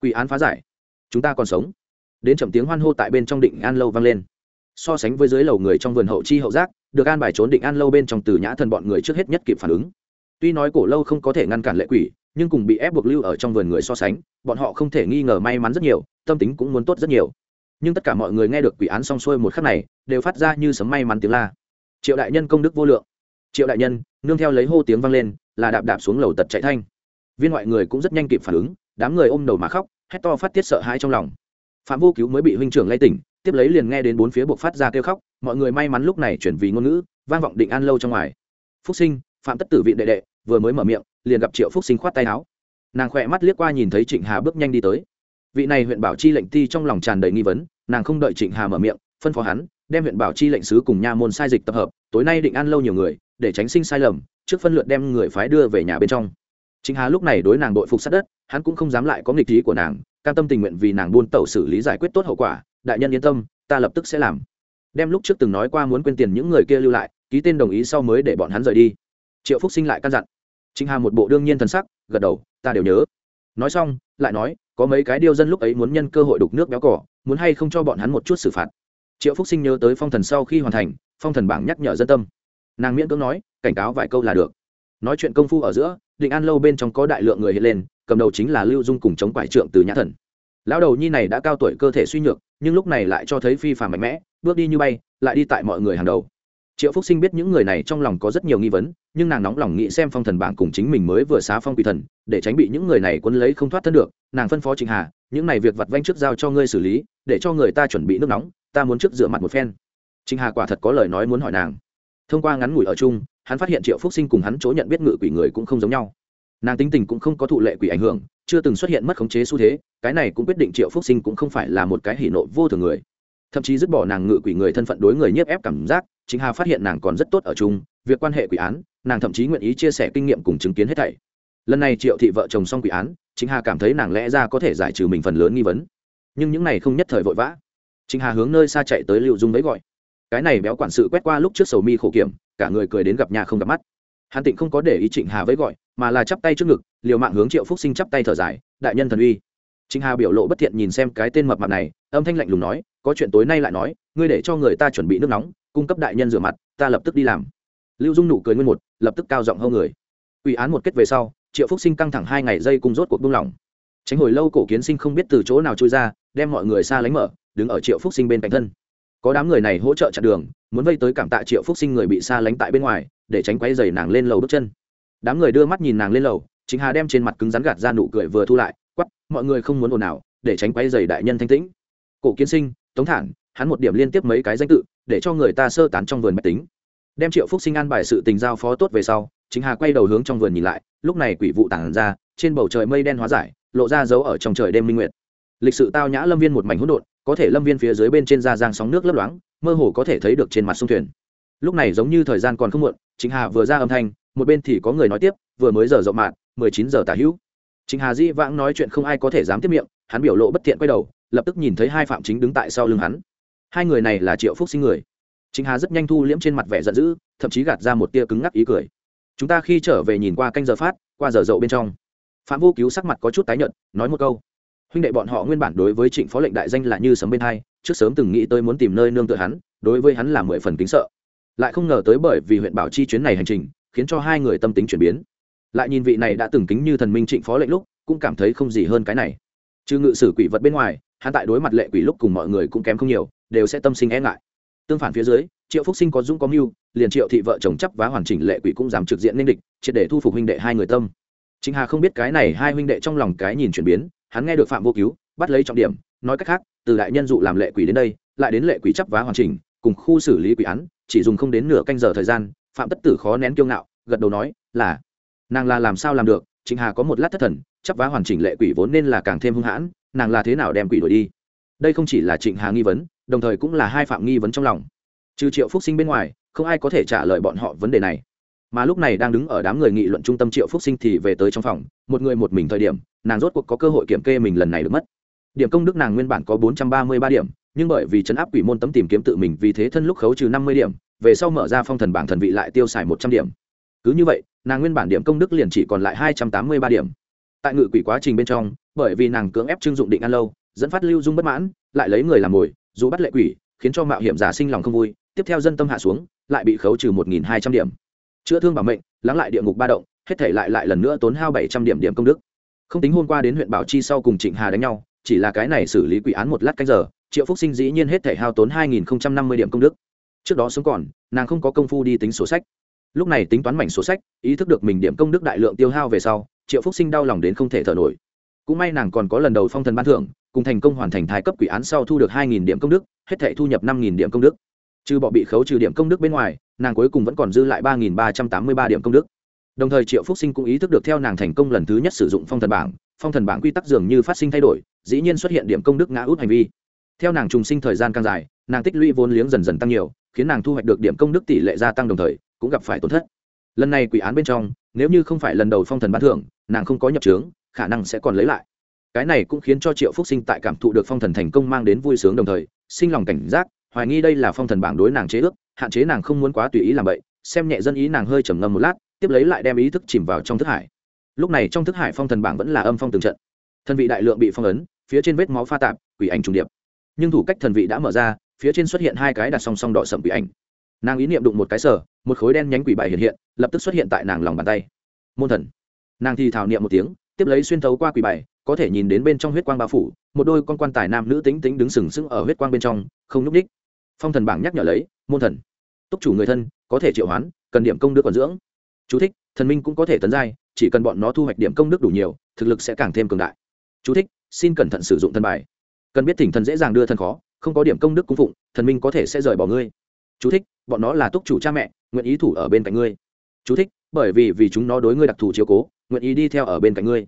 Quỷ án phá giải. Chúng ta còn sống đến chậm tiếng hoan hô tại bên trong định an lâu vang lên. So sánh với dưới lầu người trong vườn hậu chi hậu giác, được an bài trốn định an lâu bên trong từ nhã thần bọn người trước hết nhất kịp phản ứng. Tuy nói cổ lâu không có thể ngăn cản lệ quỷ, nhưng cùng bị ép buộc lưu ở trong vườn người so sánh, bọn họ không thể nghi ngờ may mắn rất nhiều, tâm tính cũng muốn tốt rất nhiều. Nhưng tất cả mọi người nghe được quỷ án xong xuôi một khắc này, đều phát ra như sấm may mắn tiếng la. Triệu đại nhân công đức vô lượng. Triệu đại nhân, nương theo lấy hô tiếng vang lên, là đạp đạp xuống lầu tật chạy thanh. Viên ngoại người cũng rất nhanh kịp phản ứng, đám người ôm đầu mà khóc, hét to phát tiết sợ hãi trong lòng phạm vô cứu mới bị huynh trưởng lay tỉnh, tiếp lấy liền nghe đến bốn phía buộc phát ra kêu khóc, mọi người may mắn lúc này chuyển vì ngôn ngữ, vang vọng định an lâu trong ngoài. Phúc sinh, phạm tất tử vị đệ đệ, vừa mới mở miệng, liền gặp triệu phúc sinh khoát tay áo. Nàng khỏe mắt liếc qua nhìn thấy trịnh hà bước nhanh đi tới. Vị này huyện bảo chi lệnh ti trong lòng tràn đầy nghi vấn, nàng không đợi trịnh hà mở miệng, phân phó hắn, đem huyện bảo chi lệnh sứ cùng nha môn sai dịch tập hợp, tối nay định ăn lâu nhiều người, để tránh sinh sai lầm, trước phân lượt đem người phái đưa về nhà bên trong. Trịnh hà lúc này đối nàng đội phục sát đất, hắn cũng không dám lại có nghịch ý của nàng cam tâm tình nguyện vì nàng buôn tẩu xử lý giải quyết tốt hậu quả, đại nhân yên tâm, ta lập tức sẽ làm. Đem lúc trước từng nói qua muốn quên tiền những người kia lưu lại, ký tên đồng ý sau mới để bọn hắn rời đi. Triệu phúc sinh lại căn dặn. Chính hà một bộ đương nhiên thần sắc, gật đầu, ta đều nhớ. Nói xong, lại nói, có mấy cái điêu dân lúc ấy muốn nhân cơ hội đục nước béo cỏ, muốn hay không cho bọn hắn một chút xử phạt. Triệu phúc sinh nhớ tới phong thần sau khi hoàn thành, phong thần bảng nhắc nhở dân tâm. Nàng miễn cưỡng nói, cảnh cáo vài câu là được. Nói chuyện công phu ở giữa, định an lâu bên trong có đại lượng người hiện lên cầm đầu chính là lưu dung cùng chống quải trượng từ nhã thần. Lão đầu nhi này đã cao tuổi cơ thể suy nhược, nhưng lúc này lại cho thấy phi phàm mạnh mẽ, bước đi như bay, lại đi tại mọi người hàng đầu. Triệu phúc sinh biết những người này trong lòng có rất nhiều nghi vấn, nhưng nàng nóng lòng nghĩ xem phong thần bảng cùng chính mình mới vừa xá phong quỷ thần, để tránh bị những người này quân lấy không thoát thân được, nàng phân phó trịnh hà, những này việc vặt vanh trước giao cho ngươi xử lý, để cho người ta chuẩn bị nước nóng, ta muốn trước rửa mặt một phen. Trịnh hà quả thật có lời nói muốn hỏi nàng. Thông qua ngắn ngủi ở chung, hắn phát hiện triệu phúc sinh cùng hắn chỗ nhận biết ngự quỷ người cũng không giống nhau nàng tính tình cũng không có thụ lệ quỷ ảnh hưởng, chưa từng xuất hiện mất khống chế xu thế, cái này cũng quyết định triệu phúc sinh cũng không phải là một cái hỉ nộ vô thường người. Thậm chí dứt bỏ nàng ngự quỷ người thân phận đối người nhiếp ép cảm giác, chính hà phát hiện nàng còn rất tốt ở chung, việc quan hệ quỷ án, nàng thậm chí nguyện ý chia sẻ kinh nghiệm cùng chứng kiến hết thảy. Lần này triệu thị vợ chồng xong quỷ án, chính hà cảm thấy nàng lẽ ra có thể giải trừ mình phần lớn nghi vấn. Nhưng những này không nhất thời vội vã. Chính hà hướng nơi xa chạy tới liệu dung đấy gọi. Cái này béo quản sự quét qua lúc trước sầu mi khổ kiểm, cả người cười đến gặp nhà không gặp mắt. Hàn tịnh không có để ý trịnh hà với gọi mà là chắp tay trước ngực, liều mạng hướng triệu phúc sinh chắp tay thở dài, đại nhân thần uy. Trịnh hà biểu lộ bất thiện nhìn xem cái tên mập mặt này, âm thanh lạnh lùng nói, có chuyện tối nay lại nói, ngươi để cho người ta chuẩn bị nước nóng, cung cấp đại nhân rửa mặt, ta lập tức đi làm. Lưu dung nụ cười nguyên một, lập tức cao giọng hơn người. Ủy án một kết về sau, triệu phúc sinh căng thẳng hai ngày dây cung rốt cuộc buông lỏng. Tránh hồi lâu cổ kiến sinh không biết từ chỗ nào trôi ra, đem mọi người xa lánh mở, đứng ở triệu phúc sinh bên cạnh thân. Có đám người này hỗ trợ chặn đường, muốn vây tới cảm tạ triệu phúc sinh người bị xa lánh tại bên ngoài, để tránh quay dày nàng lên lầu bước chân đám người đưa mắt nhìn nàng lên lầu chính hà đem trên mặt cứng rắn gạt ra nụ cười vừa thu lại quắp mọi người không muốn ồn ào, để tránh quay dày đại nhân thanh tĩnh. Cổ kiến sinh, tống thản, hắn một điểm liên tiếp mấy cái danh tự, để cho người ta sơ tán trong vườn máy tính. Đem triệu phúc sinh an bài sự tình giao phó tốt về sau chính hà quay đầu hướng trong vườn nhìn lại, lúc này quỷ vụ tản ra, trên bầu trời mây đen hóa giải, lộ ra dấu ở trong trời đêm minh nguyệt. Lịch sự tao nhã lâm viên một mảnh hỗn độn, có thể lâm viên phía dưới bên trên da giang sóng nước lấp loáng, mơ hồ có thể thấy được trên mặt sông thuyền. Lúc này giống như thời gian còn không muộn chính hà vừa ra âm thanh một bên thì có người nói tiếp vừa mới giờ rộng mạn, mười chín giờ tả hữu. Chính hà di vãng nói chuyện không ai có thể dám tiếp miệng hắn biểu lộ bất thiện quay đầu lập tức nhìn thấy hai phạm chính đứng tại sau lưng hắn. Hai người này là triệu phúc sinh người. Chính hà rất nhanh thu liễm trên mặt vẻ giận dữ thậm chí gạt ra một tia cứng ngắc ý cười. Chúng ta khi trở về nhìn qua canh giờ phát qua giờ dậu bên trong. Phạm vô cứu sắc mặt có chút tái nhợt nói một câu. Huynh đệ bọn họ nguyên bản đối với trịnh phó lệnh đại danh là như sấm bên hai trước sớm từng nghĩ tới muốn tìm nơi nương tựa hắn đối với hắn là mười phần kính sợ. Lại không ngờ tới bởi vì huyện bảo chi chuyến này hành trình khiến cho hai người tâm tính chuyển biến. Lại nhìn vị này đã từng kính như thần minh trịnh phó lệnh lúc, cũng cảm thấy không gì hơn cái này. Chứ ngự sử quỷ vật bên ngoài, hắn tại đối mặt lệ quỷ lúc cùng mọi người cũng kém không nhiều, đều sẽ tâm sinh e ngại. Tương phản phía dưới, triệu phúc sinh có dũng có mưu, liền triệu thị vợ chồng chấp vá hoàn chỉnh lệ quỷ cũng dám trực diện nên địch, triệt để thu phục huynh đệ hai người tâm. Chính hà không biết cái này hai huynh đệ trong lòng cái nhìn chuyển biến, hắn nghe được phạm vô cứu, bắt lấy trọng điểm, nói cách khác, từ đại nhân dụ làm lệ quỷ đến đây, lại đến lệ quỷ chấp vá hoàn chỉnh, cùng khu xử lý quỷ án, chỉ dùng không đến nửa canh giờ thời gian phạm tất tử khó nén kiêu ngạo, gật đầu nói, là, nàng là làm sao làm được? Trịnh hà có một lát thất thần chấp vá hoàn chỉnh lệ quỷ vốn nên là càng thêm hung hãn, nàng là thế nào đem quỷ đuổi đi? Đây không chỉ là trịnh hà nghi vấn, đồng thời cũng là hai phạm nghi vấn trong lòng. Trừ triệu phúc sinh bên ngoài, không ai có thể trả lời bọn họ vấn đề này. Mà lúc này đang đứng ở đám người nghị luận trung tâm triệu phúc sinh thì về tới trong phòng, một người một mình thời điểm, nàng rốt cuộc có cơ hội kiểm kê mình lần này được mất. Điểm công đức nàng nguyên bản có bốn trăm ba mươi ba điểm, nhưng bởi vì chấn áp quỷ môn tấm tìm kiếm tự mình vì thế thân lúc khấu trừ năm mươi điểm về sau mở ra phong thần bảng thần vị lại tiêu xài một trăm điểm. Cứ như vậy, nàng nguyên bản điểm công đức liền chỉ còn lại hai trăm tám mươi ba điểm. Tại ngự quỷ quá trình bên trong, bởi vì nàng cưỡng ép trưng dụng định ăn lâu, dẫn phát lưu dung bất mãn, lại lấy người làm mồi, dù bắt lệ quỷ, khiến cho mạo hiểm giả sinh lòng không vui, tiếp theo dân tâm hạ xuống, lại bị khấu trừ một nghìn hai trăm điểm. Chữa thương bảo mệnh, lắng lại địa ngục ba động, hết thể lại lại lần nữa tốn hao bảy trăm điểm điểm công đức. Không tính hôm qua đến huyện bảo chi sau cùng trịnh hà đánh nhau, chỉ là cái này xử lý quỷ án một lát canh giờ, triệu phúc sinh dĩ nhiên hết thể hao tốn hai nghìn năm mươi điểm công đức trước đó sống còn, nàng không có công phu đi tính sổ sách. Lúc này tính toán mảnh sổ sách, ý thức được mình điểm công đức đại lượng tiêu hao về sau, triệu phúc sinh đau lòng đến không thể thở nổi. Cũng may nàng còn có lần đầu phong thần ban thưởng, cùng thành công hoàn thành thái cấp quỷ án sau thu được hai nghìn điểm công đức, hết thể thu nhập năm nghìn điểm công đức. Trừ bỏ bị khấu trừ điểm công đức bên ngoài, nàng cuối cùng vẫn còn dư lại ba nghìn ba trăm tám mươi ba điểm công đức. Đồng thời triệu phúc sinh cũng ý thức được theo nàng thành công lần thứ nhất sử dụng phong thần bảng, phong thần bảng quy tắc dường như phát sinh thay đổi, dĩ nhiên xuất hiện điểm công đức ngã út hành vi. Theo nàng trùng sinh thời gian càng dài, nàng tích lũy vốn liếng dần dần tăng nhiều khiến nàng thu hoạch được điểm công đức tỷ lệ gia tăng đồng thời, cũng gặp phải tổn thất. Lần này quỷ án bên trong, nếu như không phải lần đầu phong thần bán thưởng, nàng không có nhập trướng, khả năng sẽ còn lấy lại. Cái này cũng khiến cho triệu phúc sinh tại cảm thụ được phong thần thành công mang đến vui sướng đồng thời, sinh lòng cảnh giác, hoài nghi đây là phong thần bảng đối nàng chế ước, hạn chế nàng không muốn quá tùy ý làm vậy xem nhẹ dân ý nàng hơi trầm ngâm một lát, tiếp lấy lại đem ý thức chìm vào trong thức hải. Lúc này trong thức hải phong thần bảng vẫn là âm phong từng trận. Thân vị đại lượng bị phong ấn, phía trên vết máu pha tạp, quỷ ảnh trùng điệp. Nhưng thủ cách thần vị đã mở ra phía trên xuất hiện hai cái đặt song song đỏ sậm quỷ ảnh. Nàng ý niệm đụng một cái sở một khối đen nhánh quỷ bài hiện hiện lập tức xuất hiện tại nàng lòng bàn tay. Môn thần. Nàng thì thảo niệm một tiếng tiếp lấy xuyên thấu qua quỷ bài có thể nhìn đến bên trong huyết quang bao phủ một đôi con quan tài nam nữ tính tính đứng sừng sững ở huyết quang bên trong không nhúc ních phong thần bảng nhắc nhở lấy môn thần. Túc chủ người thân có thể triệu hoán cần điểm công đức còn dưỡng. Chú thích, thần minh cũng có thể tấn giai chỉ cần bọn nó thu hoạch điểm công đức đủ nhiều thực lực sẽ càng thêm cường đại. Chú thích, xin cẩn thận sử dụng thân bài. Cần biết thỉnh thần dễ dàng đưa thần khó không có điểm công đức cung phụng thần minh có thể sẽ rời bỏ ngươi. Chú thích, bọn nó là túc chủ cha mẹ nguyện ý thủ ở bên cạnh ngươi. Chú thích, bởi vì vì chúng nó đối ngươi đặc thù chiếu cố nguyện ý đi theo ở bên cạnh ngươi.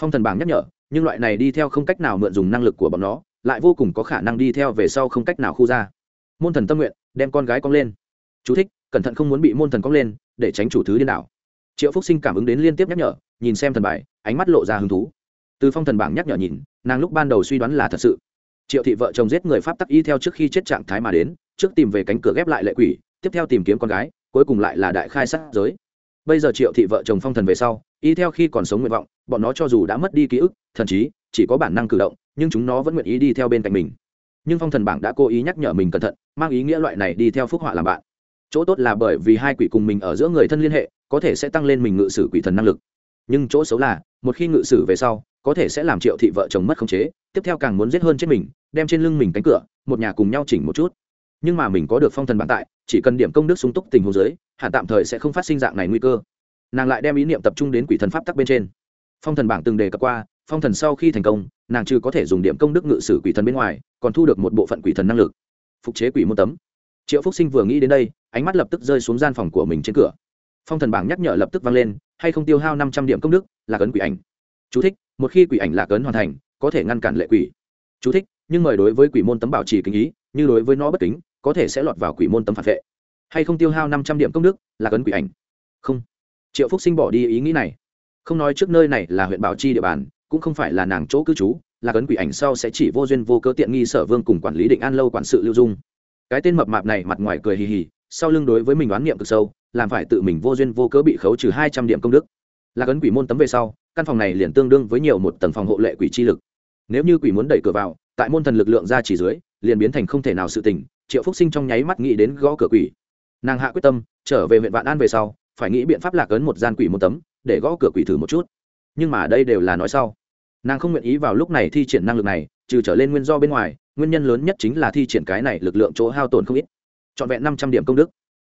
Phong thần bảng nhắc nhở nhưng loại này đi theo không cách nào mượn dùng năng lực của bọn nó lại vô cùng có khả năng đi theo về sau không cách nào khu ra. Môn thần tâm nguyện đem con gái cong lên. Chú thích cẩn thận không muốn bị môn thần cong lên để tránh chủ thứ điên đảo. Triệu phúc sinh cảm ứng đến liên tiếp nhắc nhở nhìn xem thần bài ánh mắt lộ ra hứng thú. Từ phong thần bảng nhắc nhở nhìn nàng lúc ban đầu suy đoán là thật sự triệu thị vợ chồng giết người pháp tắc y theo trước khi chết trạng thái mà đến, trước tìm về cánh cửa ghép lại lệ quỷ, tiếp theo tìm kiếm con gái, cuối cùng lại là đại khai sát giới. Bây giờ triệu thị vợ chồng phong thần về sau, y theo khi còn sống nguyện vọng, bọn nó cho dù đã mất đi ký ức, thần chí chỉ có bản năng cử động, nhưng chúng nó vẫn nguyện ý đi theo bên cạnh mình. Nhưng phong thần bảng đã cố ý nhắc nhở mình cẩn thận, mang ý nghĩa loại này đi theo phúc họa làm bạn. Chỗ tốt là bởi vì hai quỷ cùng mình ở giữa người thân liên hệ, có thể sẽ tăng lên mình ngự sử quỷ thần năng lực. Nhưng chỗ xấu là, một khi ngự sử về sau có thể sẽ làm triệu thị vợ chồng mất khống chế tiếp theo càng muốn giết hơn chết mình đem trên lưng mình cánh cửa một nhà cùng nhau chỉnh một chút. Nhưng mà mình có được phong thần bản tại chỉ cần điểm công đức sung túc tình hồ dưới hạn tạm thời sẽ không phát sinh dạng này nguy cơ. Nàng lại đem ý niệm tập trung đến quỷ thần pháp tắc bên trên. Phong thần bảng từng đề cập qua phong thần sau khi thành công nàng trừ có thể dùng điểm công đức ngự sử quỷ thần bên ngoài còn thu được một bộ phận quỷ thần năng lực. Phục chế quỷ môn tấm. Triệu phúc sinh vừa nghĩ đến đây ánh mắt lập tức rơi xuống gian phòng của mình trên cửa. Phong thần bảng nhắc nhở lập tức vang lên hay không tiêu hao năm trăm điểm công đức là cấn quỷ ảnh. Chú thích, một khi quỷ ảnh là cấn hoàn thành có thể ngăn cản lệ quỷ. Chú thích, nhưng mời đối với quỷ môn tấm bảo trì kính ý như đối với nó bất kính có thể sẽ lọt vào quỷ môn tấm phản vệ. Hay không tiêu hao năm trăm điểm công đức là cấn quỷ ảnh. Không. Triệu phúc sinh bỏ đi ý nghĩ này. Không nói trước nơi này là huyện bảo chi địa bàn cũng không phải là nàng chỗ cư trú là cấn quỷ ảnh sau sẽ chỉ vô duyên vô cớ tiện nghi sở vương cùng quản lý định an lâu quản sự lưu dung. Cái tên mập mạp này mặt ngoài cười hì hì sau lưng đối với mình đoán niệm cực sâu làm phải tự mình vô duyên vô cớ bị khấu trừ hai trăm điểm công đức. Là cấn quỷ môn tấm về sau căn phòng này liền tương đương với nhiều một tầng phòng hộ lệ quỷ chi lực. Nếu như quỷ muốn đẩy cửa vào, tại môn thần lực lượng ra chỉ dưới, liền biến thành không thể nào sự tình, triệu phúc sinh trong nháy mắt nghĩ đến gõ cửa quỷ. Nàng hạ quyết tâm, trở về huyện vạn an về sau, phải nghĩ biện pháp lạc ấn một gian quỷ một tấm, để gõ cửa quỷ thử một chút. Nhưng mà đây đều là nói sau. Nàng không nguyện ý vào lúc này thi triển năng lực này, trừ trở lên nguyên do bên ngoài, nguyên nhân lớn nhất chính là thi triển cái này lực lượng chỗ hao tổn không ít. Trọn vẹn năm trăm điểm công đức.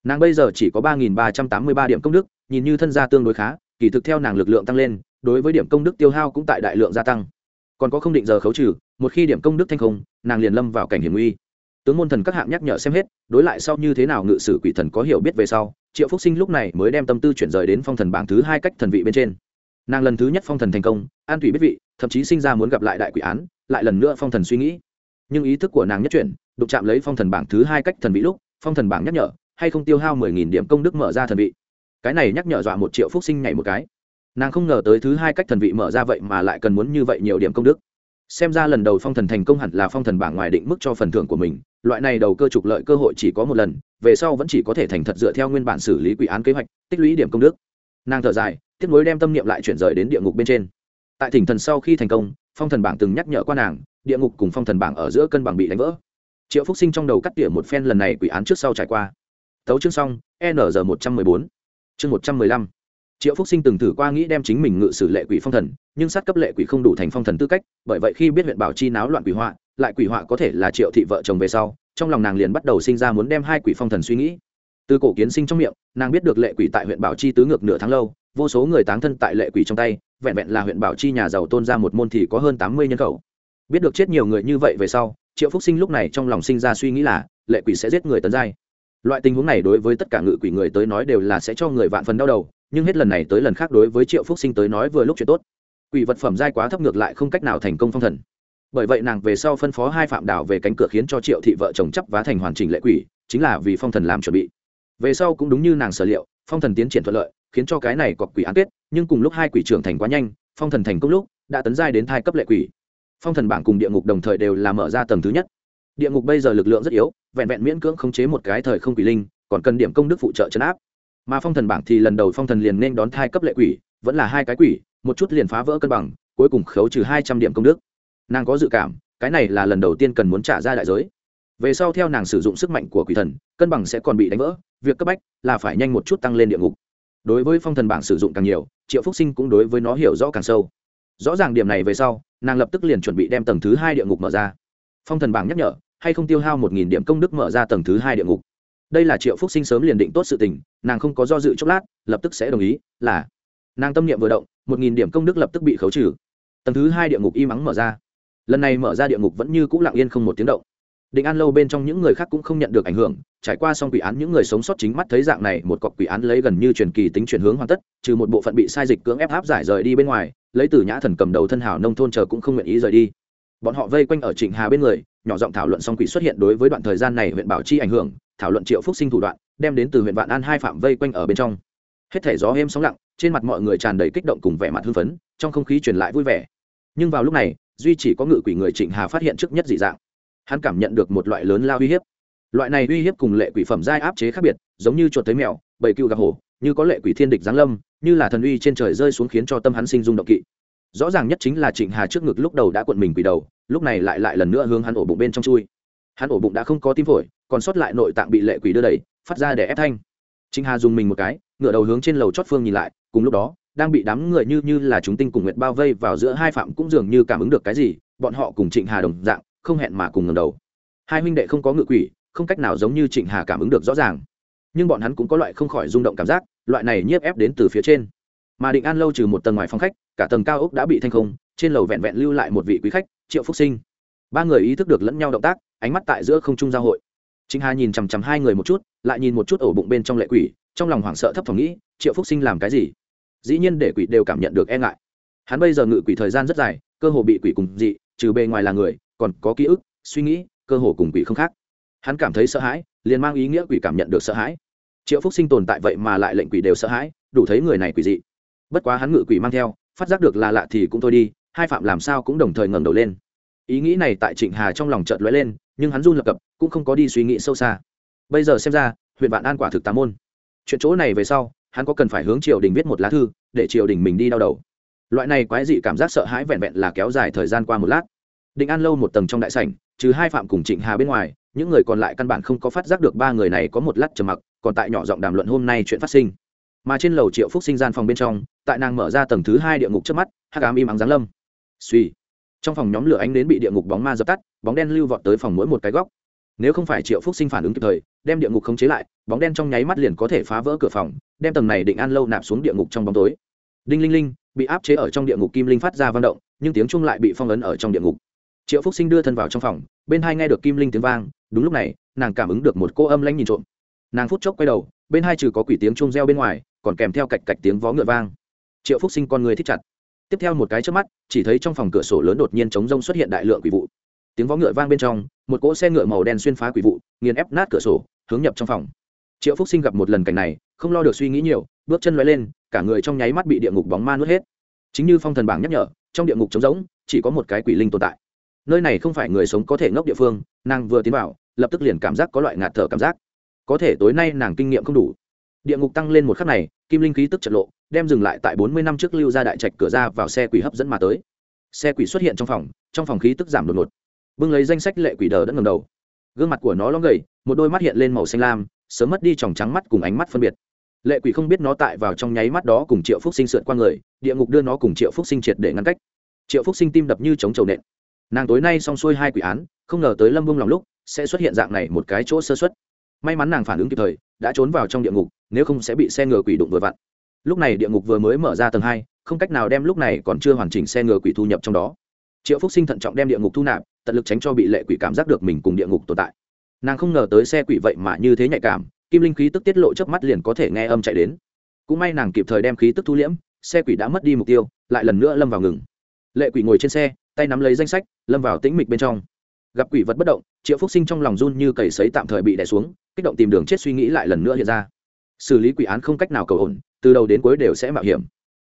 Nàng bây giờ chỉ có ba nghìn ba trăm tám mươi ba điểm công đức, nhìn như thân gia tương đối khá kỳ thực theo nàng lực lượng tăng lên, đối với điểm công đức tiêu hao cũng tại đại lượng gia tăng. Còn có không định giờ khấu trừ, một khi điểm công đức thanh không, nàng liền lâm vào cảnh hiểm nguy. Tướng môn thần các hạng nhắc nhở xem hết, đối lại sau như thế nào ngự sử quỷ thần có hiểu biết về sau, triệu phúc sinh lúc này mới đem tâm tư chuyển rời đến phong thần bảng thứ hai cách thần vị bên trên. Nàng lần thứ nhất phong thần thành công, an thủy biết vị, thậm chí sinh ra muốn gặp lại đại quỷ án, lại lần nữa phong thần suy nghĩ. Nhưng ý thức của nàng nhất chuyển, đụng chạm lấy phong thần bảng thứ hai cách thần vị lúc, phong thần bảng nhắc nhở, hay không tiêu hao mười nghìn điểm công đức mở ra thần vị cái này nhắc nhở dọa một triệu phúc sinh nhảy một cái. Nàng không ngờ tới thứ hai cách thần vị mở ra vậy mà lại cần muốn như vậy nhiều điểm công đức. Xem ra lần đầu phong thần thành công hẳn là phong thần bảng ngoài định mức cho phần thưởng của mình, loại này đầu cơ trục lợi cơ hội chỉ có một lần, về sau vẫn chỉ có thể thành thật dựa theo nguyên bản xử lý quỷ án kế hoạch, tích lũy điểm công đức. Nàng thở dài tiếp nối đem tâm niệm lại chuyển rời đến địa ngục bên trên. Tại thỉnh thần sau khi thành công, phong thần bảng từng nhắc nhở qua nàng, địa ngục cùng phong thần bảng ở giữa cân bằng bị đánh vỡ. Triệu phúc sinh trong đầu cắt tỉa một phen lần này quỷ án trước sau trải qua. Thấu chương xong, n một trăm mười bốn chương một trăm mười lăm. Triệu phúc sinh từng thử qua nghĩ đem chính mình ngự sử lệ quỷ phong thần, nhưng sát cấp lệ quỷ không đủ thành phong thần tư cách, bởi vậy khi biết huyện bảo chi náo loạn quỷ họa, lại quỷ họa có thể là triệu thị vợ chồng về sau, trong lòng nàng liền bắt đầu sinh ra muốn đem hai quỷ phong thần suy nghĩ. Từ cổ kiến sinh trong miệng, nàng biết được lệ quỷ tại huyện bảo chi tứ ngược nửa tháng lâu, vô số người táng thân tại lệ quỷ trong tay, vẹn vẹn là huyện bảo chi nhà giàu tôn ra một môn thì có hơn tám mươi nhân khẩu. Biết được chết nhiều người như vậy về sau, triệu phúc sinh lúc này trong lòng sinh ra suy nghĩ là, lệ quỷ sẽ giết người tấn giai loại tình huống này đối với tất cả ngự quỷ người tới nói đều là sẽ cho người vạn phần đau đầu, nhưng hết lần này tới lần khác đối với triệu phúc sinh tới nói vừa lúc chuyện tốt. Quỷ vật phẩm giai quá thấp ngược lại không cách nào thành công phong thần. Bởi vậy nàng về sau phân phó hai phạm đảo về cánh cửa khiến cho triệu thị vợ chồng chấp vá thành hoàn chỉnh lệ quỷ, chính là vì phong thần làm chuẩn bị. Về sau cũng đúng như nàng sở liệu, phong thần tiến triển thuận lợi, khiến cho cái này cọc quỷ án kết, nhưng cùng lúc hai quỷ trưởng thành quá nhanh, phong thần thành công lúc, đã tấn giai đến thai cấp lệ quỷ. Phong thần bảng cùng địa ngục đồng thời đều là mở ra tầng thứ nhất địa ngục bây giờ lực lượng rất yếu, vẹn vẹn miễn cưỡng khống chế một cái thời không quỷ linh, còn cần điểm công đức phụ trợ chấn áp. Mà phong thần bảng thì lần đầu phong thần liền nên đón thai cấp lệ quỷ, vẫn là hai cái quỷ, một chút liền phá vỡ cân bằng, cuối cùng khấu trừ hai trăm điểm công đức. Nàng có dự cảm, cái này là lần đầu tiên cần muốn trả ra đại giới. Về sau theo nàng sử dụng sức mạnh của quỷ thần, cân bằng sẽ còn bị đánh vỡ, việc cấp bách là phải nhanh một chút tăng lên địa ngục. Đối với phong thần bảng sử dụng càng nhiều, triệu phúc sinh cũng đối với nó hiểu rõ càng sâu. Rõ ràng điểm này về sau, nàng lập tức liền chuẩn bị đem tầng thứ hai địa ngục mở ra. Phong thần bảng nhắc nhở hay không tiêu hao một nghìn điểm công đức mở ra tầng thứ hai địa ngục. Đây là triệu phúc sinh sớm liền định tốt sự tình, nàng không có do dự chốc lát, lập tức sẽ đồng ý, là. Nàng tâm niệm vừa động, một nghìn điểm công đức lập tức bị khấu trừ. Tầng thứ hai địa ngục y mắng mở ra. Lần này mở ra địa ngục vẫn như c ũ lặng yên không một tiếng động. Định an lâu bên trong những người khác cũng không nhận được ảnh hưởng, trải qua xong quỷ án những người sống sót chính mắt thấy dạng này, một cọc quỷ án lấy gần như truyền kỳ tính chuyển hướng hoàn tất, trừ một bộ phận bị sai dịch cưỡng ép áp giải rời đi bên ngoài, lấy từ nhã thần cầm đầu thân hảo nông thôn chờ cũng không nguyện ý rời đi bọn họ vây quanh ở trịnh hà bên người, nhỏ giọng thảo luận xong quỷ xuất hiện đối với đoạn thời gian này huyện bảo chi ảnh hưởng, thảo luận triệu phúc sinh thủ đoạn, đem đến từ huyện vạn an hai phạm vây quanh ở bên trong. Hết thể gió êm sóng lặng, trên mặt mọi người tràn đầy kích động cùng vẻ mặt hưng phấn, trong không khí truyền lại vui vẻ. Nhưng vào lúc này, duy chỉ có ngự quỷ người trịnh hà phát hiện trước nhất dị dạng. Hắn cảm nhận được một loại lớn lao uy hiếp. Loại này uy hiếp cùng lệ quỷ phẩm giai áp chế khác biệt, giống như chuột tới mèo, bầy cựu gặp hổ, như có lệ quỷ thiên địch giáng lâm, như là thần uy trên trời rơi xuống khiến cho tâm hắn sinh dung động kỵ. Rõ ràng nhất chính là trịnh hà trước ngực lúc đầu đã cuộn mình quỷ đầu lúc này lại lại lần nữa hướng hắn ổ bụng bên trong chui. Hắn ổ bụng đã không có tim phổi, còn sót lại nội tạng bị lệ quỷ đưa đẩy, phát ra để ép thanh. Trịnh hà dùng mình một cái ngựa đầu hướng trên lầu chót phương nhìn lại, cùng lúc đó, đang bị đám người như như là chúng tinh cùng nguyệt bao vây vào giữa hai phạm cũng dường như cảm ứng được cái gì, bọn họ cùng trịnh hà đồng dạng, không hẹn mà cùng ngầm đầu. Hai huynh đệ không có ngự quỷ, không cách nào giống như trịnh hà cảm ứng được rõ ràng. Nhưng bọn hắn cũng có loại không khỏi rung động cảm giác, loại này nhiếp ép đến từ phía trên. Mà định an lâu trừ một tầng ngoài phòng khách, cả tầng cao ốc đã bị thanh không trên lầu vẹn vẹn lưu lại một vị quý khách, triệu phúc sinh. Ba người ý thức được lẫn nhau động tác, ánh mắt tại giữa không trung giao hội. Chính hà nhìn chằm chằm hai người một chút, lại nhìn một chút ổ bụng bên trong lệ quỷ, trong lòng hoảng sợ thấp thỏm nghĩ, triệu phúc sinh làm cái gì? Dĩ nhiên để quỷ đều cảm nhận được e ngại. Hắn bây giờ ngự quỷ thời gian rất dài, cơ hồ bị quỷ cùng dị, trừ bề ngoài là người, còn có ký ức, suy nghĩ, cơ hồ cùng quỷ không khác. Hắn cảm thấy sợ hãi, liền mang ý nghĩa quỷ cảm nhận được sợ hãi. Triệu phúc sinh tồn tại vậy mà lại lệnh quỷ đều sợ hãi, đủ thấy người này quỷ dị. Bất quá hắn ngự quỷ mang theo, phát giác được là lạ thì cũng thôi đi hai phạm làm sao cũng đồng thời ngẩng đầu lên. Ý nghĩ này tại trịnh hà trong lòng chợt lóe lên, nhưng hắn run lập cập, cũng không có đi suy nghĩ sâu xa. Bây giờ xem ra, huyện vạn an quả thực tám môn. Chuyện chỗ này về sau, hắn có cần phải hướng triều đình viết một lá thư, để triều đình mình đi đau đầu. Loại này quái dị cảm giác sợ hãi vẹn vẹn là kéo dài thời gian qua một lát. Định an lâu một tầng trong đại sảnh, trừ hai phạm cùng trịnh hà bên ngoài, những người còn lại căn bản không có phát giác được ba người này có một lát trầm mặc, còn tại nhỏ giọng đàm luận hôm nay chuyện phát sinh. Mà trên lầu triệu phúc sinh gian phòng bên trong, tại nàng mở ra tầng thứ hai địa ngục trước mắt hát cám im ắng giáng lâm suy. Trong phòng nhóm lửa ánh đến bị địa ngục bóng ma dập tắt, bóng đen lưu vọt tới phòng mỗi một cái góc. Nếu không phải triệu phúc sinh phản ứng kịp thời, đem địa ngục khống chế lại, bóng đen trong nháy mắt liền có thể phá vỡ cửa phòng, đem tầng này định an lâu nạp xuống địa ngục trong bóng tối. Đinh linh linh, bị áp chế ở trong địa ngục kim linh phát ra vang động, nhưng tiếng chung lại bị phong ấn ở trong địa ngục. Triệu phúc sinh đưa thân vào trong phòng, bên hai nghe được kim linh tiếng vang, đúng lúc này, nàng cảm ứng được một cô âm lanh nhìn trộm. Nàng phút chốc quay đầu, bên hai trừ có quỷ tiếng chung reo bên ngoài, còn kèm theo cạch cạch tiếng vó ngựa vang. Triệu phúc sinh con người thích chặt tiếp theo một cái trước mắt, chỉ thấy trong phòng cửa sổ lớn đột nhiên chống rông xuất hiện đại lượng quỷ vụ. Tiếng vó ngựa vang bên trong, một cỗ xe ngựa màu đen xuyên phá quỷ vụ, nghiền ép nát cửa sổ, hướng nhập trong phòng. Triệu phúc sinh gặp một lần cảnh này, không lo được suy nghĩ nhiều, bước chân loay lên, cả người trong nháy mắt bị địa ngục bóng ma nuốt hết. Chính như phong thần bảng nhắc nhở, trong địa ngục trống rỗng, chỉ có một cái quỷ linh tồn tại. Nơi này không phải người sống có thể ngốc địa phương, nàng vừa tiến vào, lập tức liền cảm giác có loại ngạt thở cảm giác. Có thể tối nay nàng kinh nghiệm không đủ. Địa ngục tăng lên một khắc này, kim linh khí tức trật lộ đem dừng lại tại bốn mươi năm trước lưu ra đại trạch cửa ra vào xe quỷ hấp dẫn mà tới. Xe quỷ xuất hiện trong phòng trong phòng khí tức giảm đột ngột. Bưng lấy danh sách lệ quỷ đờ đã ngầm đầu. Gương mặt của nó lóng gầy, một đôi mắt hiện lên màu xanh lam, sớm mất đi tròng trắng mắt cùng ánh mắt phân biệt. Lệ quỷ không biết nó tại vào trong nháy mắt đó cùng triệu phúc sinh sượt qua người, địa ngục đưa nó cùng triệu phúc sinh triệt để ngăn cách. Triệu phúc sinh tim đập như chống trầu nện. Nàng tối nay xong xuôi hai quỷ án, không ngờ tới lâm bông lòng lúc, sẽ xuất hiện dạng này một cái chỗ sơ xuất may mắn nàng phản ứng kịp thời, đã trốn vào trong địa ngục, nếu không sẽ bị xe ngựa quỷ đụng vừa vặn lúc này địa ngục vừa mới mở ra tầng hai, không cách nào đem lúc này còn chưa hoàn chỉnh xe ngựa quỷ thu nhập trong đó. Triệu phúc sinh thận trọng đem địa ngục thu nạp, tận lực tránh cho bị lệ quỷ cảm giác được mình cùng địa ngục tồn tại. Nàng không ngờ tới xe quỷ vậy mà như thế nhạy cảm, kim linh khí tức tiết lộ chớp mắt liền có thể nghe âm chạy đến. Cũng may nàng kịp thời đem khí tức thu liễm, xe quỷ đã mất đi mục tiêu, lại lần nữa lâm vào ngừng. Lệ quỷ ngồi trên xe, tay nắm lấy danh sách, lâm vào tĩnh mịch bên trong. Gặp quỷ vật bất động, triệu phúc sinh trong lòng run như cầy sấy tạm thời bị đè xuống, kích động tìm đường chết suy nghĩ lại lần nữa hiện ra xử lý quỷ án không cách nào cầu ổn, từ đầu đến cuối đều sẽ mạo hiểm.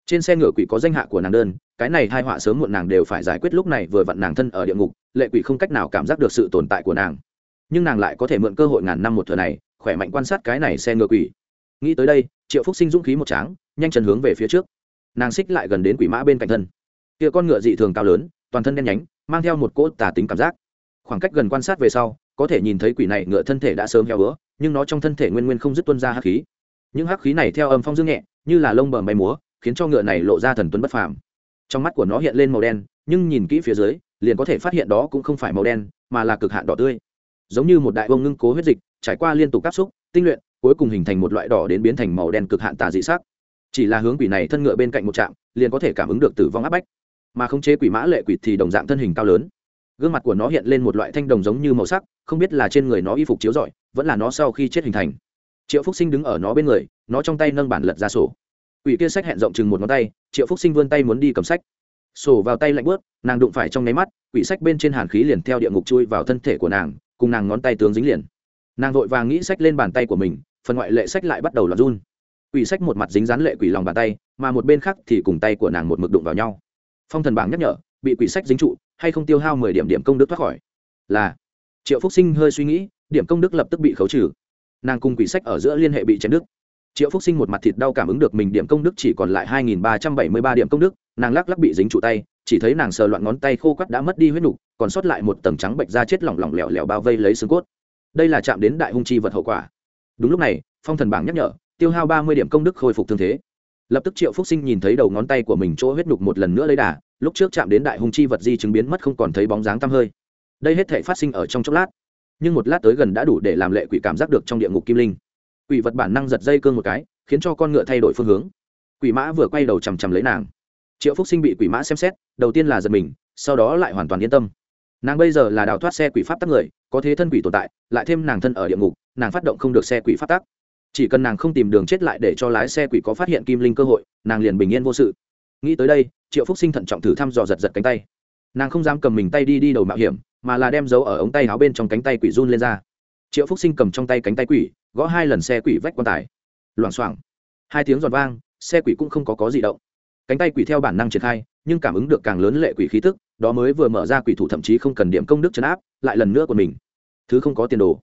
Trên xe ngựa quỷ có danh hạ của nàng đơn, cái này hai họa sớm muộn nàng đều phải giải quyết lúc này vừa vặn nàng thân ở địa ngục, lệ quỷ không cách nào cảm giác được sự tồn tại của nàng. Nhưng nàng lại có thể mượn cơ hội ngàn năm một thừa này, khỏe mạnh quan sát cái này xe ngựa quỷ. Nghĩ tới đây, triệu phúc sinh dũng khí một tráng, nhanh chân hướng về phía trước. Nàng xích lại gần đến quỷ mã bên cạnh thân. Kia con ngựa dị thường cao lớn, toàn thân đen nhánh, mang theo một cỗ tà tính cảm giác. Khoảng cách gần quan sát về sau, có thể nhìn thấy quỷ này ngựa thân thể đã sớm heo bữa nhưng nó trong thân thể nguyên nguyên không dứt tuân ra hắc khí những hắc khí này theo âm phong dương nhẹ, như là lông bờ bay múa, khiến cho ngựa này lộ ra thần tuấn bất phàm. Trong mắt của nó hiện lên màu đen, nhưng nhìn kỹ phía dưới, liền có thể phát hiện đó cũng không phải màu đen, mà là cực hạn đỏ tươi. Giống như một đại bông ngưng cố huyết dịch, trải qua liên tục áp xúc, tinh luyện, cuối cùng hình thành một loại đỏ đến biến thành màu đen cực hạn tà dị sắc. Chỉ là hướng quỷ này thân ngựa bên cạnh một trạm, liền có thể cảm ứng được tử vong áp bách. Mà không chế quỷ mã lệ quỷ thì đồng dạng thân hình cao lớn. Gương mặt của nó hiện lên một loại thanh đồng giống như màu sắc, không biết là trên người nó y phục chiếu rọi, vẫn là nó sau khi chết hình thành triệu phúc sinh đứng ở nó bên người nó trong tay nâng bản lật ra sổ quỷ kia sách hẹn rộng chừng một ngón tay triệu phúc sinh vươn tay muốn đi cầm sách sổ vào tay lạnh bớt nàng đụng phải trong nháy mắt quỷ sách bên trên hàn khí liền theo địa ngục chui vào thân thể của nàng cùng nàng ngón tay tướng dính liền nàng vội vàng nghĩ sách lên bàn tay của mình phần ngoại lệ sách lại bắt đầu lọt run quỷ sách một mặt dính dán lệ quỷ lòng bàn tay mà một bên khác thì cùng tay của nàng một mực đụng vào nhau phong thần bảng nhắc nhở bị quỷ sách dính trụ hay không tiêu hao mười điểm điểm công đức thoát khỏi là triệu phúc sinh hơi suy nghĩ điểm công đức lập tức bị khấu trừ nàng cùng quỷ sách ở giữa liên hệ bị chém đứt. Triệu phúc sinh một mặt thịt đau cảm ứng được mình điểm công đức chỉ còn lại hai nghìn ba trăm bảy mươi ba điểm công đức, nàng lắc lắc bị dính trụ tay, chỉ thấy nàng sờ loạn ngón tay khô quắt đã mất đi huyết nục, còn sót lại một tầng trắng bệnh da chết lỏng lỏng lẻo lẻo bao vây lấy xương cốt. Đây là chạm đến đại hung chi vật hậu quả. Đúng lúc này, phong thần bảng nhắc nhở, tiêu hao ba mươi điểm công đức khôi phục thương thế. Lập tức triệu phúc sinh nhìn thấy đầu ngón tay của mình chỗ huyết nục một lần nữa lấy đà, lúc trước chạm đến đại hung chi vật di chứng biến mất không còn thấy bóng dáng tăm hơi. Đây hết thể phát sinh ở trong chốc lát nhưng một lát tới gần đã đủ để làm lệ quỷ cảm giác được trong địa ngục kim linh. Quỷ vật bản năng giật dây cương một cái, khiến cho con ngựa thay đổi phương hướng. Quỷ mã vừa quay đầu chằm chằm lấy nàng. Triệu phúc sinh bị quỷ mã xem xét, đầu tiên là giật mình, sau đó lại hoàn toàn yên tâm. Nàng bây giờ là đào thoát xe quỷ pháp tắc người, có thế thân quỷ tồn tại, lại thêm nàng thân ở địa ngục, nàng phát động không được xe quỷ pháp tắc. Chỉ cần nàng không tìm đường chết lại để cho lái xe quỷ có phát hiện kim linh cơ hội, nàng liền bình yên vô sự. Nghĩ tới đây, triệu phúc sinh thận trọng thử thăm dò giật giật cánh tay. Nàng không dám cầm mình tay đi đi đầu mạo hiểm mà là đem dấu ở ống tay áo bên trong cánh tay quỷ run lên ra. Triệu phúc sinh cầm trong tay cánh tay quỷ, gõ hai lần xe quỷ vách quan tài. Loảng xoảng. Hai tiếng giòn vang, xe quỷ cũng không có có gì động. Cánh tay quỷ theo bản năng triển khai, nhưng cảm ứng được càng lớn lệ quỷ khí tức, đó mới vừa mở ra quỷ thủ thậm chí không cần điểm công đức chấn áp, lại lần nữa của mình. Thứ không có tiền đồ.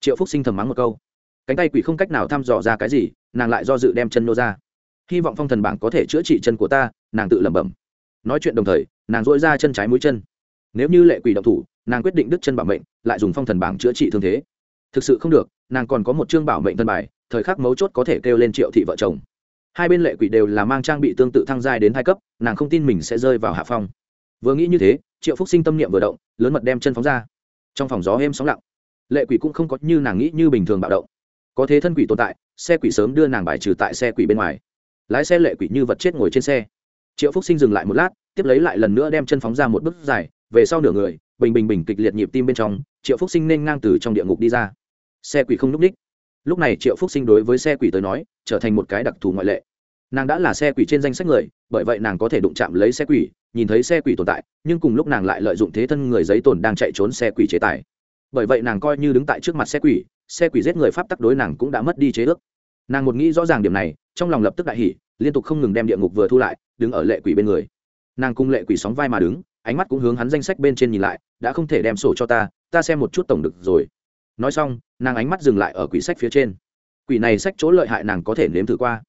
Triệu phúc sinh thầm mắng một câu. Cánh tay quỷ không cách nào thăm dò ra cái gì, nàng lại do dự đem chân nô ra. Hy vọng phong thần bảng có thể chữa trị chân của ta, nàng tự lẩm bẩm. Nói chuyện đồng thời, nàng dỗi ra chân trái mũi chân. Nếu như lệ quỷ động thủ nàng quyết định đứt chân bảo mệnh, lại dùng phong thần bảng chữa trị thương thế. Thực sự không được, nàng còn có một chương bảo mệnh thân bài, thời khắc mấu chốt có thể kêu lên triệu thị vợ chồng. Hai bên lệ quỷ đều là mang trang bị tương tự thăng giai đến hai cấp, nàng không tin mình sẽ rơi vào hạ phong. Vừa nghĩ như thế, triệu phúc sinh tâm niệm vừa động, lớn mật đem chân phóng ra. Trong phòng gió êm sóng lặng. Lệ quỷ cũng không có như nàng nghĩ như bình thường bạo động. Có thế thân quỷ tồn tại, xe quỷ sớm đưa nàng bài trừ tại xe quỷ bên ngoài. Lái xe lệ quỷ như vật chết ngồi trên xe. Triệu phúc sinh dừng lại một lát, tiếp lấy lại lần nữa đem chân phóng ra một bước dài về sau nửa người, bình bình bình kịch liệt nhịp tim bên trong, triệu phúc sinh nên ngang từ trong địa ngục đi ra. Xe quỷ không n ú c ních lúc này triệu phúc sinh đối với xe quỷ tới nói, trở thành một cái đặc thù ngoại lệ. Nàng đã là xe quỷ trên danh sách người, bởi vậy nàng có thể đụng chạm lấy xe quỷ, nhìn thấy xe quỷ tồn tại, nhưng cùng lúc nàng lại lợi dụng thế thân người giấy tồn đang chạy trốn xe quỷ chế tài. Bởi vậy nàng coi như đứng tại trước mặt xe quỷ xe quỷ giết người pháp tắc đối nàng cũng đã mất đi chế ước. Nàng một nghĩ rõ ràng điểm này, trong lòng lập tức đại hỉ, liên tục không ngừng đem địa ngục vừa thu lại, đứng ở lệ quỷ bên người. Nàng cung lệ quỷ sóng vai mà đứng ánh mắt cũng hướng hắn danh sách bên trên nhìn lại, đã không thể đem sổ cho ta ta xem một chút tổng được rồi. Nói xong, nàng ánh mắt dừng lại ở quỷ sách phía trên. Quỷ này sách chỗ lợi hại nàng có thể nếm thử qua.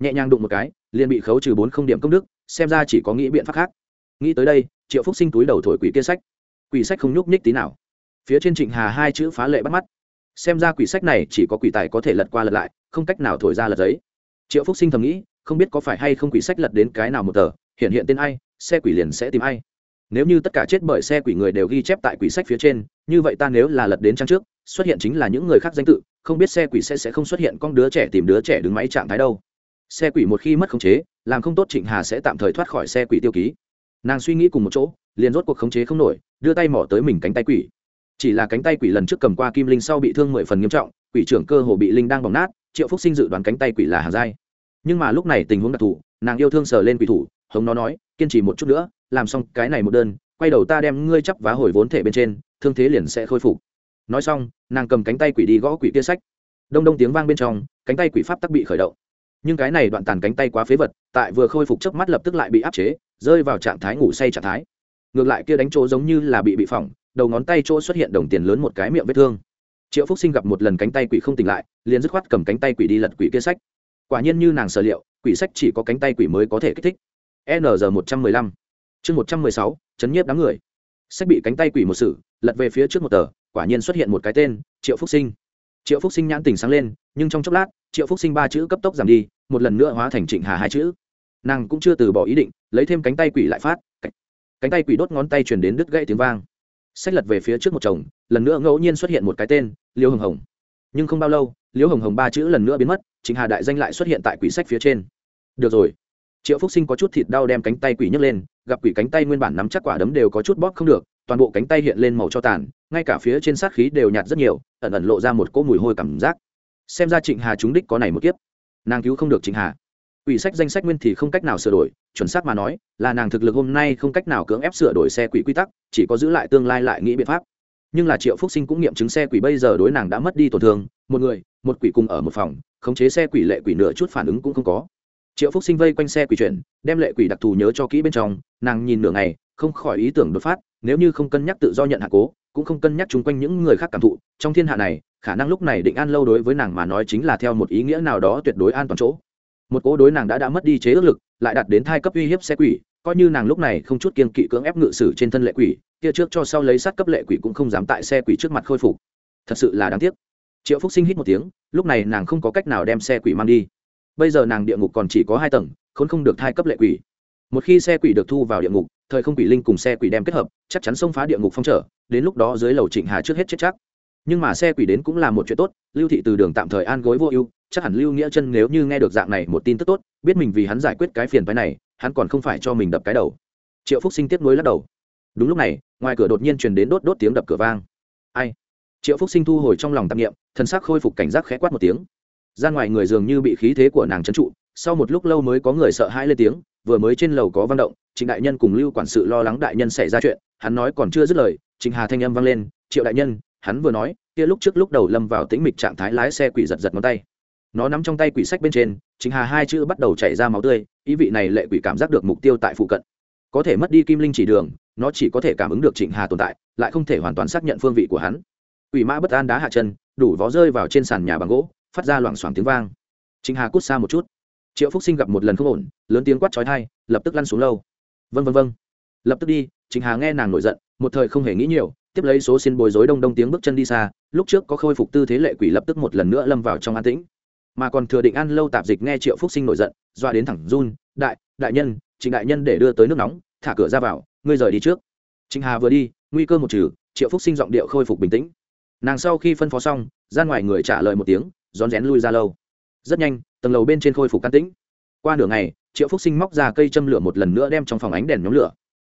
Nhẹ nhàng đụng một cái, liền bị khấu trừ bốn không điểm công đức, xem ra chỉ có nghĩ biện pháp khác. Nghĩ tới đây, triệu phúc sinh túi đầu thổi quỷ kia sách. Quỷ sách không nhúc nhích tí nào. Phía trên trịnh hà hai chữ phá lệ bắt mắt. Xem ra quỷ sách này chỉ có quỷ tài có thể lật qua lật lại, không cách nào thổi ra lật giấy. Triệu phúc sinh thầm nghĩ, không biết có phải hay không quỷ sách lật đến cái nào một tờ, hiện hiện tên ai, xe quỷ liền sẽ tìm ai nếu như tất cả chết bởi xe quỷ người đều ghi chép tại quỷ sách phía trên, như vậy ta nếu là lật đến trang trước, xuất hiện chính là những người khác danh tự, không biết xe quỷ sẽ sẽ không xuất hiện con đứa trẻ tìm đứa trẻ đứng máy trạng thái đâu. Xe quỷ một khi mất khống chế, làm không tốt trịnh hà sẽ tạm thời thoát khỏi xe quỷ tiêu ký. Nàng suy nghĩ cùng một chỗ, liền rốt cuộc khống chế không nổi, đưa tay mỏ tới mình cánh tay quỷ. Chỉ là cánh tay quỷ lần trước cầm qua kim linh sau bị thương mười phần nghiêm trọng, quỷ trưởng cơ hồ bị linh đang bỏng nát, triệu phúc sinh dự đoán cánh tay quỷ là hàng dai nhưng mà lúc này tình huống đặc thù, nàng yêu thương sờ lên quỷ thủ, hống nó nói kiên trì một chút nữa, làm xong cái này một đơn, quay đầu ta đem ngươi chắp vá hồi vốn thể bên trên, thương thế liền sẽ khôi phục. Nói xong, nàng cầm cánh tay quỷ đi gõ quỷ kia sách. Đông đông tiếng vang bên trong, cánh tay quỷ pháp tắc bị khởi động. Nhưng cái này đoạn tàn cánh tay quá phế vật, tại vừa khôi phục chớp mắt lập tức lại bị áp chế, rơi vào trạng thái ngủ say trạng thái. Ngược lại kia đánh chỗ giống như là bị bị phỏng, đầu ngón tay chỗ xuất hiện đồng tiền lớn một cái miệng vết thương. Triệu phúc sinh gặp một lần cánh tay quỷ không tỉnh lại, liền dứt khoát cầm cánh tay quỷ đi lật quỷ kia sách. Quả nhiên như nàng sở liệu, quỷ sách chỉ có cánh tay quỷ mới có thể kích thích nr một trăm mười lăm. Chương một trăm mười sáu, chấn nhiếp đám người. Sách bị cánh tay quỷ một sử lật về phía trước một tờ, quả nhiên xuất hiện một cái tên, triệu phúc sinh. Triệu phúc sinh nhãn tình sáng lên, nhưng trong chốc lát, triệu phúc sinh ba chữ cấp tốc giảm đi, một lần nữa hóa thành trịnh hà hai chữ. Nàng cũng chưa từ bỏ ý định, lấy thêm cánh tay quỷ lại phát cánh tay quỷ đốt ngón tay truyền đến đứt gãy tiếng vang. Sách lật về phía trước một chồng, lần nữa ngẫu nhiên xuất hiện một cái tên, liêu hồng hồng. Nhưng không bao lâu, liêu hồng hồng ba chữ lần nữa biến mất, trịnh hà đại danh lại xuất hiện tại quỷ sách phía trên. Được rồi triệu phúc sinh có chút thịt đau đem cánh tay quỷ nhấc lên, gặp quỷ cánh tay nguyên bản nắm chắc quả đấm đều có chút bóp không được, toàn bộ cánh tay hiện lên màu cho tàn, ngay cả phía trên sát khí đều nhạt rất nhiều, ẩn ẩn lộ ra một cỗ mùi hôi cảm giác. Xem ra trịnh hà trúng đích có này một kiếp. Nàng cứu không được trịnh hà. Ủy sách danh sách nguyên thì không cách nào sửa đổi, chuẩn xác mà nói, là nàng thực lực hôm nay không cách nào cưỡng ép sửa đổi xe quỷ quy tắc, chỉ có giữ lại tương lai lại nghĩ biện pháp. Nhưng là triệu phúc sinh cũng nghiệm chứng xe quỷ bây giờ đối nàng đã mất đi tổn thương, một người, một quỷ cùng ở một phòng, khống chế xe quỷ lệ quỷ nửa chút phản ứng cũng không có triệu phúc sinh vây quanh xe quỷ chuyển, đem lệ quỷ đặc thù nhớ cho kỹ bên trong, nàng nhìn nửa ngày, không khỏi ý tưởng đột phát, nếu như không cân nhắc tự do nhận hạ cố, cũng không cân nhắc chung quanh những người khác cảm thụ, trong thiên hạ này, khả năng lúc này định an lâu đối với nàng mà nói chính là theo một ý nghĩa nào đó tuyệt đối an toàn chỗ. Một cố đối nàng đã đã mất đi chế ước lực, lại đạt đến thai cấp uy hiếp xe quỷ, coi như nàng lúc này không chút kiên kỵ cưỡng ép ngự sử trên thân lệ quỷ, kia trước cho sau lấy sát cấp lệ quỷ cũng không dám tại xe quỷ trước mặt khôi phục. Thật sự là đáng tiếc. Triệu phúc sinh hít một tiếng, lúc này nàng không có cách nào đem xe quỷ mang đi bây giờ nàng địa ngục còn chỉ có hai tầng, khốn không được thai cấp lệ quỷ. Một khi xe quỷ được thu vào địa ngục, thời không quỷ linh cùng xe quỷ đem kết hợp, chắc chắn xông phá địa ngục phong trở, đến lúc đó dưới lầu trịnh hà trước hết chết chắc. Nhưng mà xe quỷ đến cũng là một chuyện tốt, lưu thị từ đường tạm thời an gối vô ưu, chắc hẳn lưu nghĩa chân nếu như nghe được dạng này một tin tức tốt, biết mình vì hắn giải quyết cái phiền phái này, hắn còn không phải cho mình đập cái đầu. Triệu phúc sinh tiếp nối lắc đầu. Đúng lúc này, ngoài cửa đột nhiên truyền đến đốt đốt tiếng đập cửa vang. Ai? Triệu phúc sinh thu hồi trong lòng tạp nghiệm thân xác khôi phục cảnh giác khẽ quát một tiếng ra ngoài người dường như bị khí thế của nàng trấn trụ, sau một lúc lâu mới có người sợ hãi lên tiếng, vừa mới trên lầu có văn động, trịnh đại nhân cùng lưu quản sự lo lắng đại nhân xảy ra chuyện, hắn nói còn chưa dứt lời, trịnh hà thanh âm vang lên, triệu đại nhân, hắn vừa nói, kia lúc trước lúc đầu lâm vào tĩnh mịch trạng thái lái xe quỷ giật giật ngón tay. Nó nắm trong tay quỷ sách bên trên, trịnh hà hai chữ bắt đầu chảy ra máu tươi, ý vị này lệ quỷ cảm giác được mục tiêu tại phụ cận. Có thể mất đi kim linh chỉ đường, nó chỉ có thể cảm ứng được trịnh hà tồn tại, lại không thể hoàn toàn xác nhận phương vị của hắn. Quỷ mã bất an đá hạ chân, đủ vó rơi vào trên sàn nhà bằng gỗ phát ra loảng xoảng tiếng vang. Trịnh hà cút xa một chút. Triệu phúc sinh gặp một lần không ổn, lớn tiếng quát trói thai, lập tức lăn xuống lâu. Vân vân vân lập tức đi trịnh hà nghe nàng nổi giận, một thời không hề nghĩ nhiều, tiếp lấy số xin bồi dối đông đông tiếng bước chân đi xa, lúc trước có khôi phục tư thế lệ quỷ lập tức một lần nữa lâm vào trong an tĩnh. Mà còn thừa định ăn lâu tạp dịch nghe triệu phúc sinh nổi giận, doa đến thẳng run, đại đại nhân, trịnh đại nhân để đưa tới nước nóng, thả cửa ra vào, ngươi rời đi trước. Trịnh hà vừa đi, nguy cơ một trừ, triệu phúc sinh giọng điệu khôi phục bình tĩnh. Nàng sau khi phân phó xong, ra ngoài người trả lời một tiếng rón rén lui ra lâu. Rất nhanh, tầng lầu bên trên khôi phục can tĩnh. Qua nửa ngày, triệu phúc sinh móc ra cây châm lửa một lần nữa đem trong phòng ánh đèn nhóm lửa.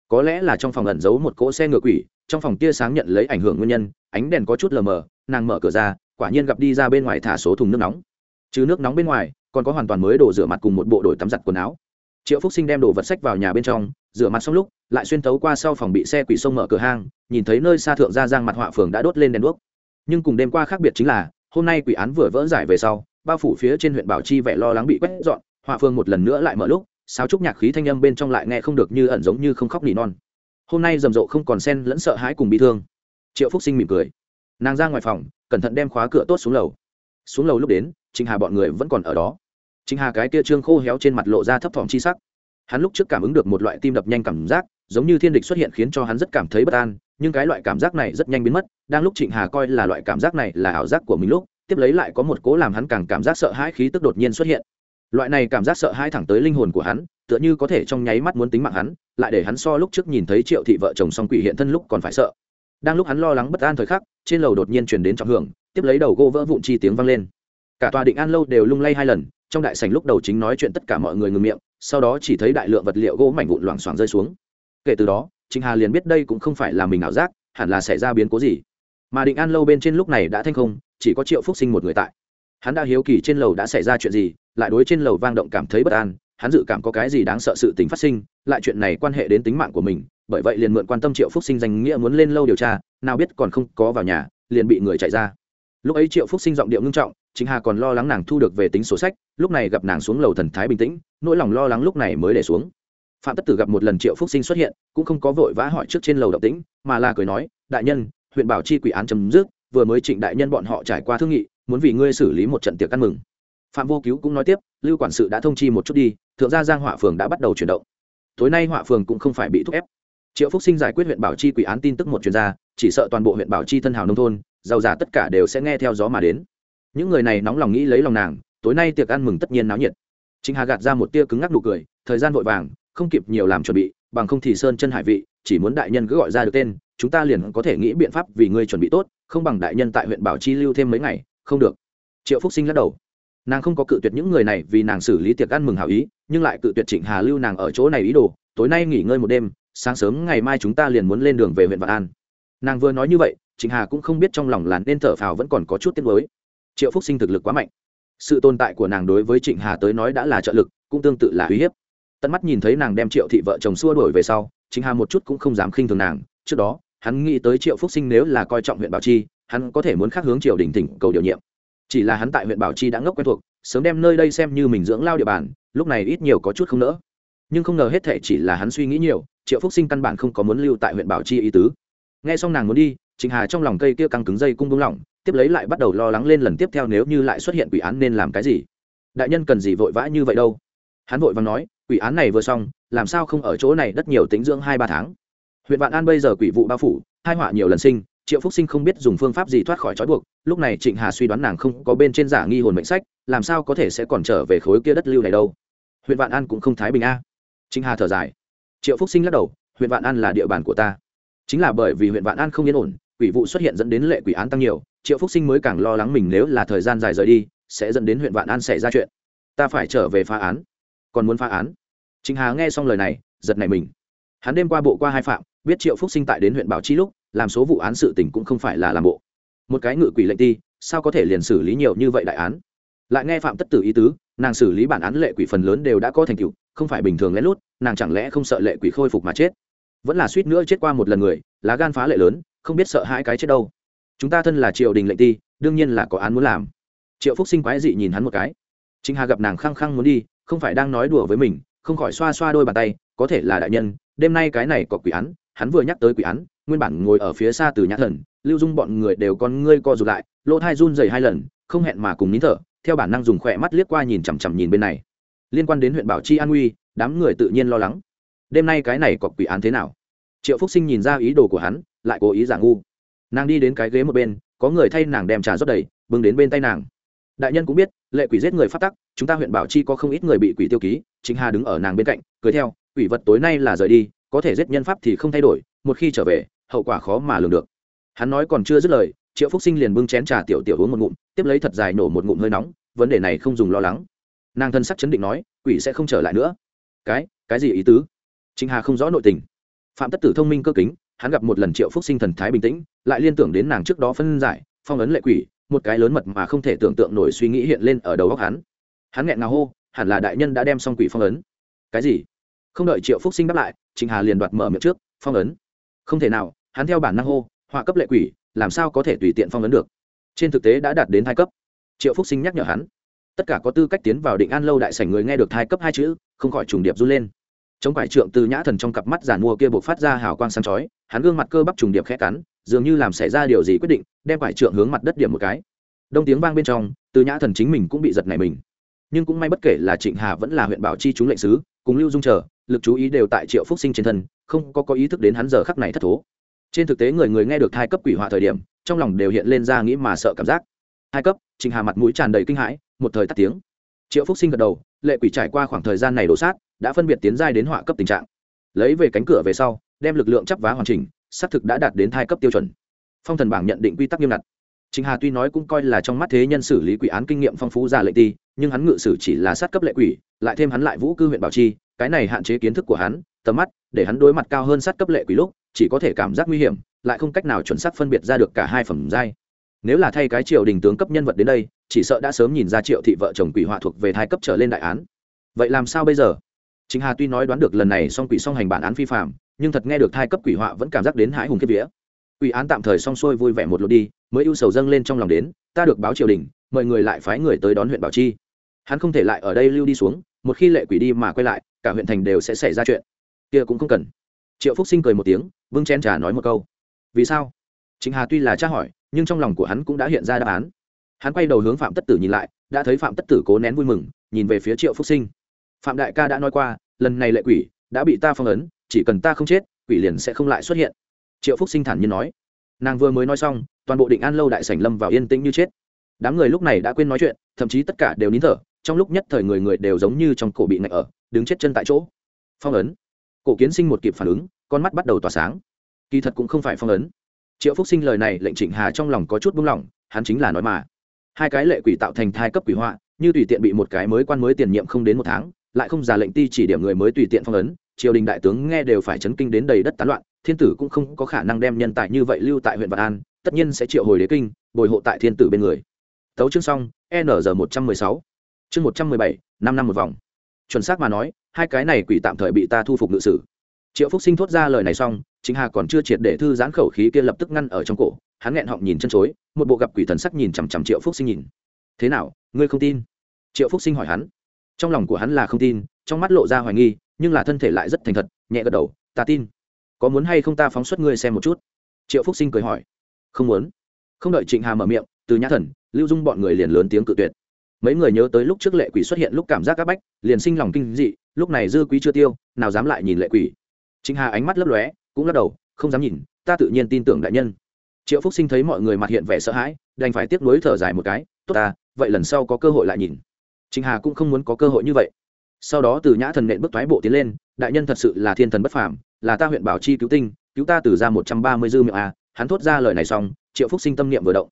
Có lẽ là trong phòng ẩn giấu một cỗ xe ngựa quỷ, trong phòng tia sáng nhận lấy ảnh hưởng nguyên nhân, ánh đèn có chút lờ mờ, nàng mở cửa ra, quả nhiên gặp đi ra bên ngoài thả số thùng nước nóng. Chứ nước nóng bên ngoài, còn có hoàn toàn mới đổ rửa mặt cùng một bộ đổi tắm giặt quần áo. Triệu phúc sinh đem đồ vật sách vào nhà bên trong, rửa mặt xong lúc, lại xuyên tấu qua sau phòng bị xe quỷ sông mở cửa hang, nhìn thấy nơi xa thượng gia giang mặt họa phường đã đốt lên đèn đuốc. Nhưng cùng đêm qua khác biệt chính là hôm nay quỷ án vừa vỡ giải về sau, bao phủ phía trên huyện bảo chi vẻ lo lắng bị quét dọn, họa Phương một lần nữa lại mở lúc sao trúc nhạc khí thanh âm bên trong lại nghe không được như ẩn giống như không khóc nỉ non. Hôm nay rầm rộ không còn sen lẫn sợ hãi cùng bị thương. Triệu phúc sinh mỉm cười. Nàng ra ngoài phòng, cẩn thận đem khóa cửa tốt xuống lầu. Xuống lầu lúc đến, trịnh hà bọn người vẫn còn ở đó. Trịnh hà cái kia trương khô héo trên mặt lộ ra thấp thỏm chi sắc. Hắn lúc trước cảm ứng được một loại tim đập nhanh cảm giác, giống như thiên địch xuất hiện khiến cho hắn rất cảm thấy bất an nhưng cái loại cảm giác này rất nhanh biến mất, đang lúc trịnh hà coi là loại cảm giác này là ảo giác của mình lúc, tiếp lấy lại có một cố làm hắn càng cảm giác sợ hãi khí tức đột nhiên xuất hiện. Loại này cảm giác sợ hãi thẳng tới linh hồn của hắn, tựa như có thể trong nháy mắt muốn tính mạng hắn, lại để hắn so lúc trước nhìn thấy triệu thị vợ chồng song quỷ hiện thân lúc còn phải sợ. Đang lúc hắn lo lắng bất an thời khắc, trên lầu đột nhiên chuyển đến trọng hưởng, tiếp lấy đầu gỗ vỡ vụn chi tiếng vang lên. Cả tòa định an lâu đều lung lay hai lần, trong đại sảnh lúc đầu chính nói chuyện tất cả mọi người ngừng miệng, sau đó chỉ thấy đại lượng vật liệu gỗ mảnh vụn loảng xoảng rơi xuống. Kể từ đó trịnh hà liền biết đây cũng không phải là mình ảo giác, hẳn là xảy ra biến cố gì. Mà định an lâu bên trên lúc này đã thanh không, chỉ có triệu phúc sinh một người tại. Hắn đã hiếu kỳ trên lầu đã xảy ra chuyện gì, lại đối trên lầu vang động cảm thấy bất an, hắn dự cảm có cái gì đáng sợ sự tình phát sinh, lại chuyện này quan hệ đến tính mạng của mình, bởi vậy liền mượn quan tâm triệu phúc sinh danh nghĩa muốn lên lâu điều tra, nào biết còn không có vào nhà, liền bị người chạy ra. Lúc ấy triệu phúc sinh giọng điệu ngưng trọng chính hà còn lo lắng nàng thu được về tính sổ sách, lúc này gặp nàng xuống lầu thần thái bình tĩnh, nỗi lòng lo lắng lúc này mới để xuống phạm tất tử gặp một lần triệu phúc sinh xuất hiện, cũng không có vội vã hỏi trước trên lầu động tĩnh, mà là cười nói, đại nhân, huyện bảo chi quỷ án chấm dứt, vừa mới trịnh đại nhân bọn họ trải qua thương nghị, muốn vì ngươi xử lý một trận tiệc ăn mừng. Phạm vô cứu cũng nói tiếp, lưu quản sự đã thông chi một chút đi, thượng gia giang họa phường đã bắt đầu chuyển động. Tối nay họa phường cũng không phải bị thúc ép. Triệu phúc sinh giải quyết huyện bảo chi quỷ án tin tức một chuyên gia, chỉ sợ toàn bộ huyện bảo chi thân hào nông thôn, giàu giả tất cả đều sẽ nghe theo gió mà đến. Những người này nóng lòng nghĩ lấy lòng nàng, tối nay tiệc ăn mừng tất nhiên náo nhiệt. Chính hà gạt ra một tia cứng ngắc nụ cười, thời gian vội vàng không kịp nhiều làm chuẩn bị, bằng không thì sơn chân hải vị, chỉ muốn đại nhân cứ gọi ra được tên, chúng ta liền có thể nghĩ biện pháp vì ngươi chuẩn bị tốt, không bằng đại nhân tại huyện bảo chi lưu thêm mấy ngày, không được. Triệu phúc sinh lắc đầu. Nàng không có cự tuyệt những người này vì nàng xử lý tiệc ăn mừng hảo ý, nhưng lại cự tuyệt trịnh hà lưu nàng ở chỗ này ý đồ, tối nay nghỉ ngơi một đêm, sáng sớm ngày mai chúng ta liền muốn lên đường về huyện vạn an. Nàng vừa nói như vậy, trịnh hà cũng không biết trong lòng làn nên thở phào vẫn còn có chút tiếc nuối. Triệu phúc sinh thực lực quá mạnh. Sự tồn tại của nàng đối với trịnh hà tới nói đã là trợ lực, cũng tương tự là uy hiếp tận mắt nhìn thấy nàng đem triệu thị vợ chồng xua đuổi về sau, chính hà một chút cũng không dám khinh thường nàng. Trước đó, hắn nghĩ tới triệu phúc sinh nếu là coi trọng huyện bảo chi, hắn có thể muốn khác hướng triều đình tỉnh cầu điều nhiệm. Chỉ là hắn tại huyện bảo chi đã ngốc quen thuộc, sớm đem nơi đây xem như mình dưỡng lao địa bàn, lúc này ít nhiều có chút không nỡ. Nhưng không ngờ hết thể chỉ là hắn suy nghĩ nhiều, triệu phúc sinh căn bản không có muốn lưu tại huyện bảo chi ý tứ. Nghe xong nàng muốn đi trịnh hà trong lòng cây kia căng cứng dây cung bung lỏng, tiếp lấy lại bắt đầu lo lắng lên lần tiếp theo nếu như lại xuất hiện quỷ án nên làm cái gì. Đại nhân cần gì vội vã như vậy đâu? Hắn vội và nói quỷ án này vừa xong, làm sao không ở chỗ này đất nhiều tính dưỡng hai ba tháng? Huyện vạn an bây giờ quỷ vụ bao phủ, hai họa nhiều lần sinh, triệu phúc sinh không biết dùng phương pháp gì thoát khỏi trói buộc, lúc này trịnh hà suy đoán nàng không có bên trên giả nghi hồn mệnh sách, làm sao có thể sẽ còn trở về khối kia đất lưu này đâu? Huyện vạn an cũng không thái bình a. Trịnh hà thở dài. Triệu phúc sinh lắc đầu, huyện vạn an là địa bàn của ta. Chính là bởi vì huyện vạn an không yên ổn, quỷ vụ xuất hiện dẫn đến lệ quỷ án tăng nhiều, triệu phúc sinh mới càng lo lắng mình nếu là thời gian dài rời đi, sẽ dẫn đến huyện vạn an xảy ra chuyện. Ta phải trở về phá án còn muốn phá án. Trịnh hà nghe xong lời này, giật này mình. Hắn đêm qua bộ qua hai phạm, biết triệu phúc sinh tại đến huyện bảo chi lúc, làm số vụ án sự tình cũng không phải là làm bộ. Một cái ngự quỷ lệnh ti, sao có thể liền xử lý nhiều như vậy đại án? Lại nghe phạm tất tử ý tứ, nàng xử lý bản án lệ quỷ phần lớn đều đã có thành tựu, không phải bình thường lén lút, nàng chẳng lẽ không sợ lệ quỷ khôi phục mà chết? Vẫn là suýt nữa chết qua một lần người, lá gan phá lệ lớn, không biết sợ hai cái chết đâu. Chúng ta thân là triều đình lệnh ti, đương nhiên là có án muốn làm. Triệu phúc sinh quái dị nhìn hắn một cái. Chính hà gặp nàng khăng khăng muốn đi không phải đang nói đùa với mình, không khỏi xoa xoa đôi bàn tay, có thể là đại nhân, đêm nay cái này có quỷ án, hắn vừa nhắc tới quỷ án, nguyên bản ngồi ở phía xa từ nhã thần, lưu dung bọn người đều con ngươi co rụt lại, lỗ thai run dày hai lần, không hẹn mà cùng nín thở, theo bản năng dùng khỏe mắt liếc qua nhìn chằm chằm nhìn bên này. Liên quan đến huyện bảo chi an uy, đám người tự nhiên lo lắng. Đêm nay cái này có quỷ án thế nào? Triệu phúc sinh nhìn ra ý đồ của hắn, lại cố ý giả ngu. Nàng đi đến cái ghế một bên, có người thay nàng đem trà rót đầy, bưng đến bên tay nàng. Đại nhân cũng biết lệ quỷ giết người phát tắc, chúng ta huyện bảo chi có không ít người bị quỷ tiêu ký chính hà đứng ở nàng bên cạnh, cười theo, quỷ vật tối nay là rời đi, có thể giết nhân pháp thì không thay đổi, một khi trở về, hậu quả khó mà lường được. Hắn nói còn chưa dứt lời, triệu phúc sinh liền bưng chén trà tiểu tiểu uống một ngụm, tiếp lấy thật dài nổ một ngụm hơi nóng, vấn đề này không dùng lo lắng. Nàng thân sắc chấn định nói, quỷ sẽ không trở lại nữa. Cái cái gì ý tứ? Chính hà không rõ nội tình. Phạm tất tử thông minh cơ kính, hắn gặp một lần triệu phúc sinh thần thái bình tĩnh, lại liên tưởng đến nàng trước đó phân giải, phong ấn lệ quỷ một cái lớn mật mà không thể tưởng tượng nổi suy nghĩ hiện lên ở đầu óc hắn. Hắn nghẹn ngào hô, hẳn là đại nhân đã đem xong quỷ phong ấn. Cái gì? Không đợi triệu phúc sinh đáp lại, trịnh hà liền đoạt mở miệng trước, phong ấn. Không thể nào. Hắn theo bản năng hô, họa cấp lệ quỷ, làm sao có thể tùy tiện phong ấn được? Trên thực tế đã đạt đến hai cấp. Triệu phúc sinh nhắc nhở hắn, tất cả có tư cách tiến vào định an lâu đại sảnh người nghe được thai cấp hai chữ, không khỏi trùng điệp run lên. Chống quải trượng từ nhã thần trong cặp mắt giàn mua kia buộc phát ra hào quang sáng chói, hắn gương mặt cơ bắp trùng điệp khẽ cắn dường như làm xảy ra điều gì quyết định, đem quải trượng hướng mặt đất điểm một cái. Đông tiếng vang bên trong, từ nhã thần chính mình cũng bị giật này mình. Nhưng cũng may bất kể là trịnh hà vẫn là huyện bảo chi chúng lệnh sứ, cùng lưu dung chờ, lực chú ý đều tại triệu phúc sinh trên thân, không có có ý thức đến hắn giờ khắc này thất thố. Trên thực tế người người nghe được thai cấp quỷ họa thời điểm, trong lòng đều hiện lên ra nghĩ mà sợ cảm giác. Hai cấp, trịnh hà mặt mũi tràn đầy kinh hãi, một thời tắt tiếng. Triệu phúc sinh gật đầu, lệ quỷ trải qua khoảng thời gian này đổ sát, đã phân biệt tiến giai đến họa cấp tình trạng. Lấy về cánh cửa về sau, đem lực lượng chấp vá hoàn chỉnh xác thực đã đạt đến thai cấp tiêu chuẩn phong thần bảng nhận định quy tắc nghiêm ngặt Trình Hà tuy nói cũng coi là trong mắt thế nhân xử lý quỷ án kinh nghiệm phong phú ra lệ ti, nhưng hắn ngự sử chỉ là sát cấp lệ quỷ, lại thêm hắn lại vũ cư huyện bảo chi, cái này hạn chế kiến thức của hắn, tầm mắt, để hắn đối mặt cao hơn sát cấp lệ quỷ lúc, chỉ có thể cảm giác nguy hiểm, lại không cách nào chuẩn xác phân biệt ra được cả hai phẩm giai. Nếu là thay cái triều đình tướng cấp nhân vật đến đây, chỉ sợ đã sớm nhìn ra triệu thị vợ chồng quỷ họa thuộc về thai cấp trở lên đại án. Vậy làm sao bây giờ? Trình Hà tuy nói đoán được lần này song quỷ song hành bản án phi phạm, nhưng thật nghe được thai cấp quỷ họa vẫn cảm giác đến hãi hùng kiếp vía. Quỷ án tạm thời xong xuôi vui vẻ một lượt đi, mới ưu sầu dâng lên trong lòng đến, ta được báo triều đình, mời người lại phái người tới đón huyện Bảo Chi. Hắn không thể lại ở đây lưu đi xuống, một khi lệ quỷ đi mà quay lại, cả huyện thành đều sẽ xảy ra chuyện. Kia cũng không cần. Triệu Phúc Sinh cười một tiếng, vương chen trà nói một câu. Vì sao? Chính Hà tuy là tra hỏi, nhưng trong lòng của hắn cũng đã hiện ra đáp án. Hắn quay đầu hướng Phạm Tất Tử nhìn lại, đã thấy Phạm Tất Tử cố nén vui mừng, nhìn về phía Triệu Phúc Sinh. Phạm đại ca đã nói qua, lần này lệ quỷ đã bị ta phong ấn, chỉ cần ta không chết, quỷ liền sẽ không lại xuất hiện. Triệu Phúc Sinh thản nhiên nói. Nàng vừa mới nói xong toàn bộ định an lâu đại sảnh lâm vào yên tĩnh như chết. Đám người lúc này đã quên nói chuyện thậm chí tất cả đều nín thở trong lúc nhất thời người người đều giống như trong cổ bị ngạch ở đứng chết chân tại chỗ. Phong ấn. Cổ kiến sinh một kịp phản ứng con mắt bắt đầu tỏa sáng. Kỳ thật cũng không phải phong ấn. Triệu phúc sinh lời này lệnh trịnh hà trong lòng có chút buông lỏng hắn chính là nói mà. Hai cái lệ quỷ tạo thành thai cấp quỷ họa như tùy tiện bị một cái mới quan mới tiền nhiệm không đến một tháng lại không giả lệnh ti chỉ điểm người mới tùy tiện phong ấn triều đình đại tướng nghe đều phải chấn kinh đến đầy đất tán loạn, thiên tử cũng không có khả năng đem nhân tài như vậy lưu tại huyện vạn an, tất nhiên sẽ triệu hồi đế kinh, bồi hộ tại thiên tử bên người. Tấu chương xong nr một trăm mười sáu. Chương một trăm mười bảy, năm năm một vòng. Chuẩn xác mà nói, hai cái này quỷ tạm thời bị ta thu phục ngự sử. Triệu phúc sinh thốt ra lời này xong, chính hà còn chưa triệt để thư giãn khẩu khí kia lập tức ngăn ở trong cổ, hắn nghẹn họng nhìn chân chối, một bộ gặp quỷ thần sắc nhìn chằm chằm triệu phúc sinh nhìn. Thế nào, ngươi không tin? Triệu phúc sinh hỏi hắn. Trong lòng của hắn là không tin, trong mắt lộ ra hoài nghi nhưng là thân thể lại rất thành thật, nhẹ gật đầu, ta tin. Có muốn hay không ta phóng xuất ngươi xem một chút? Triệu phúc sinh cười hỏi. Không muốn. Không đợi trịnh hà mở miệng, từ nhã thần, lưu dung bọn người liền lớn tiếng cự tuyệt. Mấy người nhớ tới lúc trước lệ quỷ xuất hiện lúc cảm giác áp bách, liền sinh lòng kinh dị, lúc này dư quý chưa tiêu, nào dám lại nhìn lệ quỷ. Trịnh hà ánh mắt lấp lóe, cũng lắc đầu, không dám nhìn, ta tự nhiên tin tưởng đại nhân. Triệu phúc sinh thấy mọi người mặt hiện vẻ sợ hãi, đành phải tiếp nối thở dài một cái, tốt ta, vậy lần sau có cơ hội lại nhìn. Trịnh hà cũng không muốn có cơ hội như vậy sau đó từ nhã thần nện bước thoái bộ tiến lên, đại nhân thật sự là thiên thần bất phàm, là ta huyện bảo chi cứu tinh, cứu ta từ ra một trăm ba mươi dư miệng a hắn thốt ra lời này xong, triệu phúc sinh tâm niệm vừa động.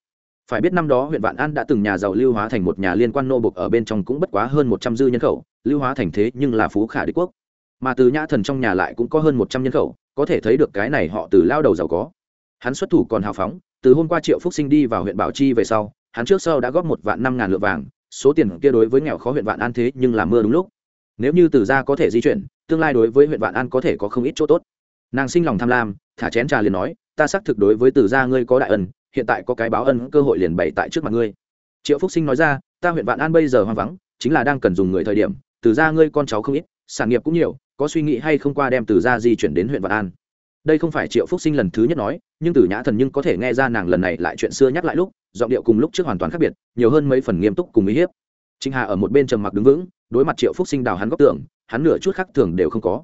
Phải biết năm đó huyện vạn an đã từng nhà giàu lưu hóa thành một nhà liên quan nô bục ở bên trong cũng bất quá hơn một trăm dư nhân khẩu, lưu hóa thành thế nhưng là phú khả đế quốc. Mà từ nhã thần trong nhà lại cũng có hơn một trăm nhân khẩu, có thể thấy được cái này họ từ lao đầu giàu có. Hắn xuất thủ còn hào phóng, từ hôm qua triệu phúc sinh đi vào huyện bảo chi về sau, hắn trước sau đã góp một vạn năm ngàn lượng vàng, số tiền kia đối với nghèo khó huyện vạn an thế nhưng là mưa đúng lúc nếu như từ Gia có thể di chuyển, tương lai đối với huyện vạn an có thể có không ít chỗ tốt. Nàng sinh lòng tham lam, thả chén trà liền nói, ta xác thực đối với từ gia ngươi có đại ân, hiện tại có cái báo ân cơ hội liền bày tại trước mặt ngươi. Triệu phúc sinh nói ra, ta huyện vạn an bây giờ hoang vắng, chính là đang cần dùng người thời điểm, từ gia ngươi con cháu không ít, sản nghiệp cũng nhiều, có suy nghĩ hay không qua đem từ gia di chuyển đến huyện vạn an? Đây không phải triệu phúc sinh lần thứ nhất nói, nhưng từ nhã thần nhưng có thể nghe ra nàng lần này lại chuyện xưa nhắc lại lúc, giọng điệu cùng lúc trước hoàn toàn khác biệt, nhiều hơn mấy phần nghiêm túc cùng uy hiếp. Trịnh hà ở một bên trầm mặc đứng vững đối mặt triệu phúc sinh đào hắn góc tưởng hắn nửa chút khác thường đều không có.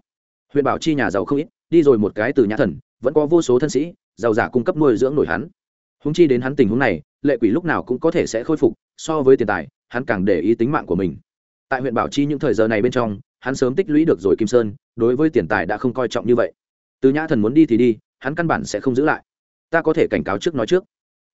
Huyện bảo chi nhà giàu không ít, đi rồi một cái từ nhã thần, vẫn có vô số thân sĩ, giàu giả cung cấp nuôi dưỡng nổi hắn. Húng chi đến hắn tình huống này, lệ quỷ lúc nào cũng có thể sẽ khôi phục, so với tiền tài, hắn càng để ý tính mạng của mình. Tại huyện bảo chi những thời giờ này bên trong, hắn sớm tích lũy được rồi kim sơn, đối với tiền tài đã không coi trọng như vậy. Từ nhã thần muốn đi thì đi, hắn căn bản sẽ không giữ lại. Ta có thể cảnh cáo trước nói trước.